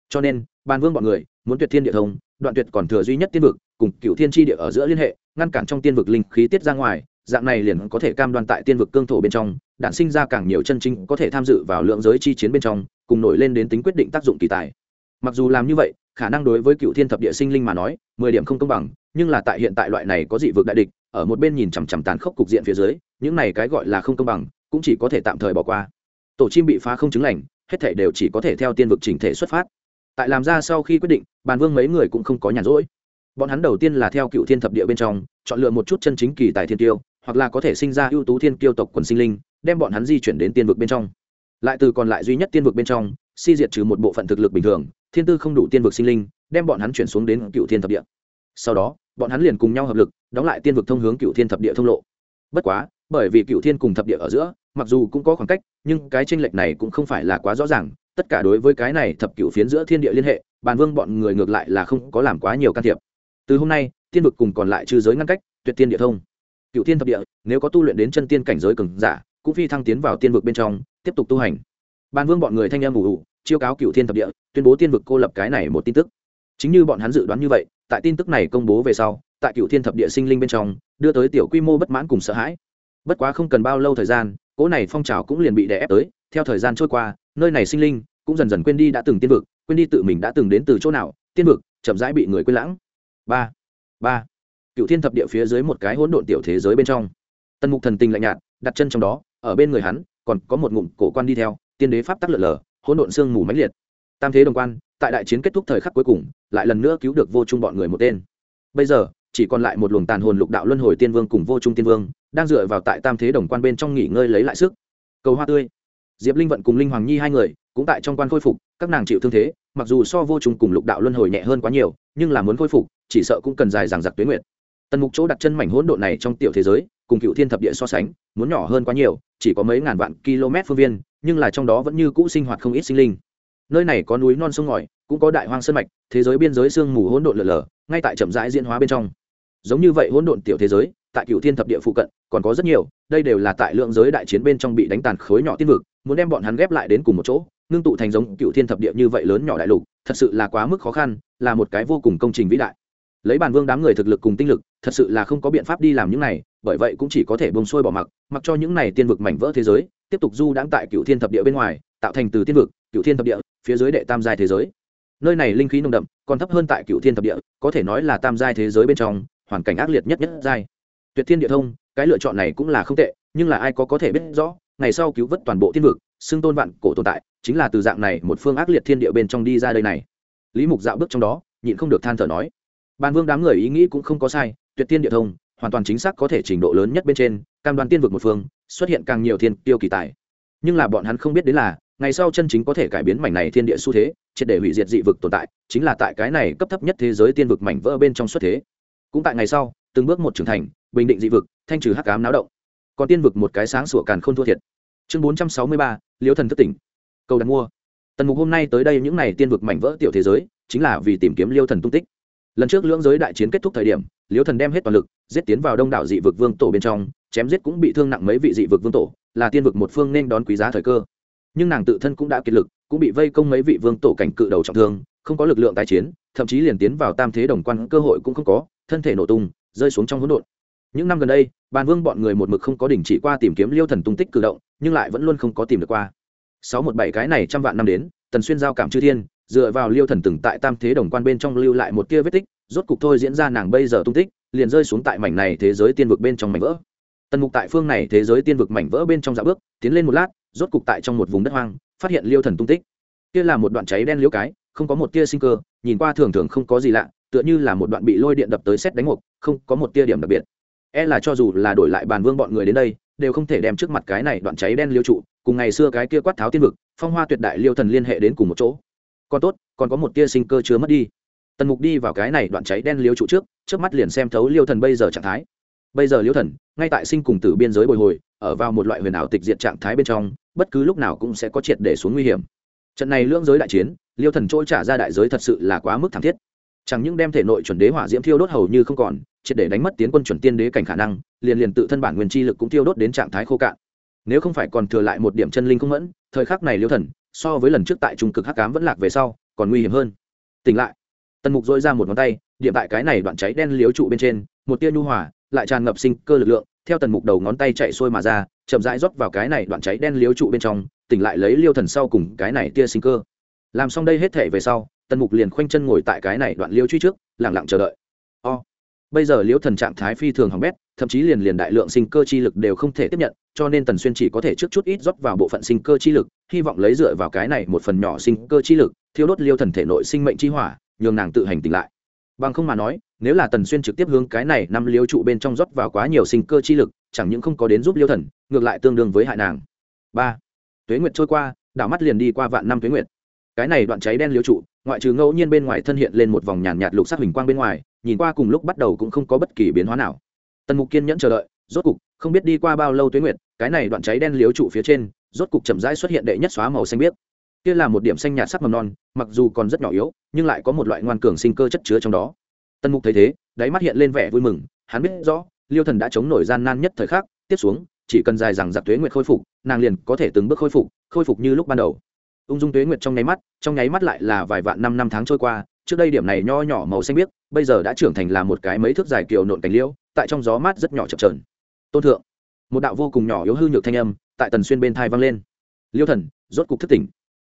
cho nên bàn vương bọn người muốn tuyệt thiên địa thông, đoạn tuyệt còn thừa duy nhất tiên vực, cùng cựu thiên tri địa ở giữa liên hệ, ngăn cản trong tiên vực linh khí tiết ra ngoài, dạng này liền có thể cam đoan tại tiên vực cương thổ bên trong đạn sinh ra càng nhiều chân chính có thể tham dự vào lượng giới chi chiến bên trong, cùng nổi lên đến tính quyết định tác dụng kỳ tài. Mặc dù làm như vậy, khả năng đối với cựu thiên thập địa sinh linh mà nói, mười điểm không công bằng, nhưng là tại hiện tại loại này có dị vực đại địch, ở một bên nhìn chằm chằm tàn khốc cục diện phía dưới, những này cái gọi là không công bằng, cũng chỉ có thể tạm thời bỏ qua. Tổ chim bị phá không chứng lành, hết thể đều chỉ có thể theo tiên vực chỉnh thể xuất phát tại làm ra sau khi quyết định, bàn vương mấy người cũng không có nhàn rỗi. Bọn hắn đầu tiên là theo cựu thiên thập địa bên trong, chọn lựa một chút chân chính kỳ tài thiên tiêu, hoặc là có thể sinh ra ưu tú thiên tiêu tộc quần sinh linh, đem bọn hắn di chuyển đến tiên vực bên trong. Lại từ còn lại duy nhất tiên vực bên trong, si diệt trừ một bộ phận thực lực bình thường, thiên tư không đủ tiên vực sinh linh, đem bọn hắn chuyển xuống đến cựu thiên thập địa. Sau đó, bọn hắn liền cùng nhau hợp lực, đóng lại tiên vực thông hướng cựu thiên thập địa thông lộ. Bất quá, bởi vì cựu thiên cùng thập địa ở giữa, mặc dù cũng có khoảng cách, nhưng cái tranh lệch này cũng không phải là quá rõ ràng tất cả đối với cái này thập cựu phiến giữa thiên địa liên hệ, bàn vương bọn người ngược lại là không có làm quá nhiều can thiệp. Từ hôm nay, tiên vực cùng còn lại trừ giới ngăn cách, tuyệt tiên địa thông. Cựu tiên thập địa, nếu có tu luyện đến chân tiên cảnh giới cường giả, cũng phi thăng tiến vào tiên vực bên trong, tiếp tục tu hành. Bàn vương bọn người thanh em ủ ủ chiêu cáo cựu thiên thập địa, tuyên bố tiên vực cô lập cái này một tin tức. Chính như bọn hắn dự đoán như vậy, tại tin tức này công bố về sau, tại cựu thiên thập địa sinh linh bên trong, đưa tới tiểu quy mô bất mãn cùng sợ hãi. Bất quá không cần bao lâu thời gian, cỗ này phong trào cũng liền bị đè ép tới, theo thời gian trôi qua nơi này sinh linh cũng dần dần quên đi đã từng tiên vực, quên đi tự mình đã từng đến từ chỗ nào, tiên vực chậm rãi bị người quên lãng. Ba ba. Cựu thiên thập địa phía dưới một cái hỗn độn tiểu thế giới bên trong. Tần mục thần tình lạnh nhạt, đặt chân trong đó, ở bên người hắn còn có một ngụm cổ quan đi theo, tiên đế pháp tắc lợn lờ, hỗn độn sương mù mãnh liệt. Tam thế đồng quan, tại đại chiến kết thúc thời khắc cuối cùng, lại lần nữa cứu được vô trung bọn người một tên. Bây giờ, chỉ còn lại một luồng tàn hồn lục đạo luân hồi tiên vương cùng vô trung tiên vương, đang dựa vào tại tam thế đồng quan bên trong nghỉ ngơi lấy lại sức. Cầu hoa tươi diệp linh vận cùng linh hoàng nhi hai người cũng tại trong quan khôi phục, các nàng chịu thương thế, mặc dù so vô trùng cùng lục đạo luân hồi nhẹ hơn quá nhiều, nhưng là muốn khôi phục, chỉ sợ cũng cần dài dằng dặc tuyến nguyện tần mục chỗ đặt chân mảnh hỗn độn này trong tiểu thế giới, cùng cựu thiên thập địa so sánh, muốn nhỏ hơn quá nhiều, chỉ có mấy ngàn vạn km phương viên, nhưng là trong đó vẫn như cũ sinh hoạt không ít sinh linh. Nơi này có núi non sông ngòi, cũng có đại hoang sơn mạch, thế giới biên giới sương mù hỗn độn lở lở, ngay tại chậm rãi diễn hóa bên trong. Giống như vậy hỗn độn tiểu thế giới, tại cựu thiên thập địa phụ cận còn có rất nhiều, đây đều là tại lượng giới đại chiến bên trong bị đánh tàn khối nhỏ tiên vực muốn đem bọn hắn ghép lại đến cùng một chỗ, ngưng tụ thành giống cựu thiên thập địa như vậy lớn nhỏ đại lục, thật sự là quá mức khó khăn, là một cái vô cùng công trình vĩ đại. Lấy bàn vương đám người thực lực cùng tinh lực, thật sự là không có biện pháp đi làm những này, bởi vậy cũng chỉ có thể bông xuôi bỏ mặc mặc cho những này tiên vực mảnh vỡ thế giới, tiếp tục du đãng tại cựu thiên thập địa bên ngoài, tạo thành từ tiên vực, cựu thiên thập địa, phía dưới đệ tam giai thế giới. Nơi này linh khí nồng đậm, còn thấp hơn tại cựu thiên thập địa, có thể nói là tam giai thế giới bên trong, hoàn cảnh ác liệt nhất nhất giai. Tuyệt thiên địa thông, cái lựa chọn này cũng là không tệ, nhưng là ai có có thể biết rõ ngày sau cứu vớt toàn bộ thiên vực, xưng tôn vạn cổ tồn tại, chính là từ dạng này một phương ác liệt thiên địa bên trong đi ra đây này. Lý mục dạo bước trong đó, nhịn không được than thở nói, bàn vương đám người ý nghĩ cũng không có sai, tuyệt tiên địa thông, hoàn toàn chính xác có thể trình độ lớn nhất bên trên, cam đoan tiên vực một phương, xuất hiện càng nhiều thiên tiêu kỳ tài. Nhưng là bọn hắn không biết đến là, ngày sau chân chính có thể cải biến mảnh này thiên địa xu thế, triệt để hủy diệt dị vực tồn tại, chính là tại cái này cấp thấp nhất thế giới tiên vực mảnh vỡ bên trong xuất thế. Cũng tại ngày sau, từng bước một trưởng thành, bình định dị vực, thanh trừ hắc ám náo động còn tiên vực một cái sáng sủa càn không thua thiệt. Chương bốn trăm sáu mươi ba liễu thần thất tỉnh. Cầu đặt mua. Tần mục hôm nay tới đây những n à y tiên vực mảnh vỡ tiểu thế giới, chính là vì tìm kiếm liêu thần tung tích. Lần trước lưỡng giới đại chiến kết thúc thời điểm, liêu thần đem hết toàn lực, giết tiến vào đông đảo dị vực vương tổ bên trong, chém giết cũng bị thương nặng mấy vị dị vực vương tổ, là tiên vực một phương nên đón quý giá thời cơ. Nhưng nàng tự thân cũng đã kiệt lực, cũng bị vây công mấy vị vương tổ cảnh cự đầu trọng thương, không có lực lượng tái chiến, thậm chí liền tiến vào tam thế đồng quan cơ hội cũng không có, thân thể nổ tung, rơi xuống trong hỗn độn những năm gần đây, bàn vương bọn người một mực không có đình chỉ qua tìm kiếm liêu thần tung tích cử động, nhưng lại vẫn luôn không có tìm được qua. Sáu một bảy cái này trăm vạn năm đến, tần xuyên giao cảm chư thiên, dựa vào liêu thần từng tại tam thế đồng quan bên trong lưu lại một tia vết tích, rốt cục thôi diễn ra nàng bây giờ tung tích, liền rơi xuống tại mảnh này thế giới tiên vực bên trong mảnh vỡ. Tần mục tại phương này thế giới tiên vực mảnh vỡ bên trong dạ bước, tiến lên một lát, rốt cục tại trong một vùng đất hoang, phát hiện liêu thần tung tích. Kia là một đoạn cháy đen liễu cái, không có một tia sinh cơ, nhìn qua thường thường không có gì lạ, tựa như là một đoạn bị lôi điện đập tới xét đánh mục không có một tia điểm đặc biệt e là cho dù là đổi lại bàn vương bọn người đến đây, đều không thể đem trước mặt cái này đoạn cháy đen liêu trụ, cùng ngày xưa cái kia quát tháo tiên vực, phong hoa tuyệt đại liêu thần liên hệ đến cùng một chỗ. Còn tốt, còn có một tia sinh cơ chưa mất đi. Tần mục đi vào cái này đoạn cháy đen liêu trụ trước trước mắt liền xem thấu liêu thần bây giờ trạng thái. Bây giờ liêu thần, ngay tại sinh cùng tử biên giới bồi hồi, ở vào một loại huyền ảo tịch diệt trạng thái bên trong, bất cứ lúc nào cũng sẽ có triệt để xuống nguy hiểm. Trận này lưỡng giới đại chiến, liêu thần trôi trả ra đại giới thật sự là quá mức thảm thiết. Chẳng những đem thể nội chuẩn đế hỏa diễm thiêu đốt hầu như không còn triệt để đánh mất tiến quân chuẩn tiên đế cảnh khả năng, liền liền tự thân bản nguyên chi lực cũng tiêu đốt đến trạng thái khô cạn. Nếu không phải còn thừa lại một điểm chân linh không mẫn, thời khắc này liêu thần, so với lần trước tại trung cực hắc cám vẫn lạc về sau, còn nguy hiểm hơn. Tỉnh lại. Tần mục dội ra một ngón tay điện tại cái này đoạn cháy đen liếu trụ bên trên, một tia nhu hòa, lại tràn ngập sinh cơ lực lượng, theo tần mục đầu ngón tay chạy xuôi mà ra, chậm rãi rót vào cái này đoạn cháy đen liếu trụ bên trong, tỉnh lại lấy liêu thần sau cùng cái này tia sinh cơ. Làm xong đây hết thể về sau, tần mục liền khoanh chân ngồi tại cái này đoạn liêu truy trước lẳng lặng chờ đợi. O bây giờ liễu thần trạng thái phi thường hỏng bét thậm chí liền liền đại lượng sinh cơ chi lực đều không thể tiếp nhận cho nên tần xuyên chỉ có thể trước chút ít rót vào bộ phận sinh cơ chi lực hy vọng lấy dựa vào cái này một phần nhỏ sinh cơ chi lực thiêu đốt liêu thần thể nội sinh mệnh chi hỏa nhường nàng tự hành tỉnh lại. Bằng không mà nói nếu là tần xuyên trực tiếp hướng cái này năm liêu trụ bên trong rót vào quá nhiều sinh cơ chi lực chẳng những không có đến giúp liêu thần ngược lại tương đương với hại nàng. Ba. Tuế nguyệt trôi qua đảo mắt liền đi qua vạn năm tuế nguyệt. Cái này đoạn cháy đen liêu trụ ngoại trừ ngẫu nhiên bên ngoài thân hiện lên một vòng nhàn nhạt, nhạt lục sắc hình quang bên ngoài nhìn qua cùng lúc bắt đầu cũng không có bất kỳ biến hóa nào. Tần mục kiên nhẫn chờ đợi, rốt cục, không biết đi qua bao lâu tuyến nguyệt, cái này đoạn cháy đen liếu trụ phía trên, rốt cục chậm rãi xuất hiện đệ nhất xóa màu xanh biếc. Kia là một điểm xanh nhạt sắc mầm non, mặc dù còn rất nhỏ yếu, nhưng lại có một loại ngoan cường sinh cơ chất chứa trong đó. Tần mục thấy thế, đáy mắt hiện lên vẻ vui mừng, hắn biết rõ, liêu thần đã chống nổi gian nan nhất thời khắc, tiếp xuống, chỉ cần dài rằng giặc tuế nguyệt khôi phục, nàng liền có thể từng bước khôi phục khôi phục như lúc ban đầu. Ung dung tuế nguyệt trong nháy mắt, trong nháy mắt lại là vài vạn năm năm tháng trôi qua trước đây điểm này nho nhỏ màu xanh biếc, bây giờ đã trưởng thành là một cái mấy thước dài kiều nộn cánh liễu, tại trong gió mát rất nhỏ chập trờn tôn thượng, một đạo vô cùng nhỏ yếu hư nhược thanh âm tại tần xuyên bên thai vang lên. Liêu thần, rốt cục thất tỉnh.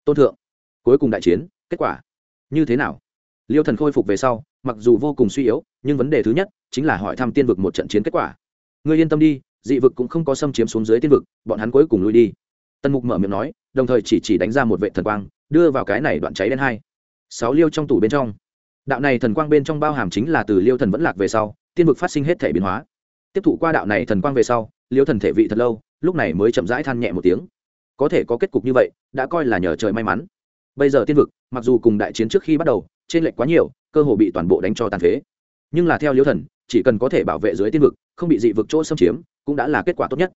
Tôn thượng, cuối cùng đại chiến, kết quả, như thế nào? Liêu thần khôi phục về sau, mặc dù vô cùng suy yếu, nhưng vấn đề thứ nhất chính là hỏi thăm tiên vực một trận chiến kết quả. Ngươi yên tâm đi, dị vực cũng không có xâm chiếm xuống dưới tiên vực, bọn hắn cuối cùng lui đi. Tần mục mở miệng nói, đồng thời chỉ chỉ đánh ra một vệ thần quang, đưa vào cái này đoạn cháy đen hai sáu liêu trong tủ bên trong. Đạo này thần quang bên trong bao hàm chính là từ liêu thần vẫn lạc về sau, tiên vực phát sinh hết thể biến hóa. Tiếp thụ qua đạo này thần quang về sau, liêu thần thể vị thật lâu, lúc này mới chậm rãi than nhẹ một tiếng. Có thể có kết cục như vậy, đã coi là nhờ trời may mắn. Bây giờ tiên vực, mặc dù cùng đại chiến trước khi bắt đầu trên lệch quá nhiều, cơ hồ bị toàn bộ đánh cho tàn phế. Nhưng là theo liêu thần, chỉ cần có thể bảo vệ dưới tiên vực, không bị dị vực chỗ xâm chiếm, cũng đã là kết quả tốt nhất.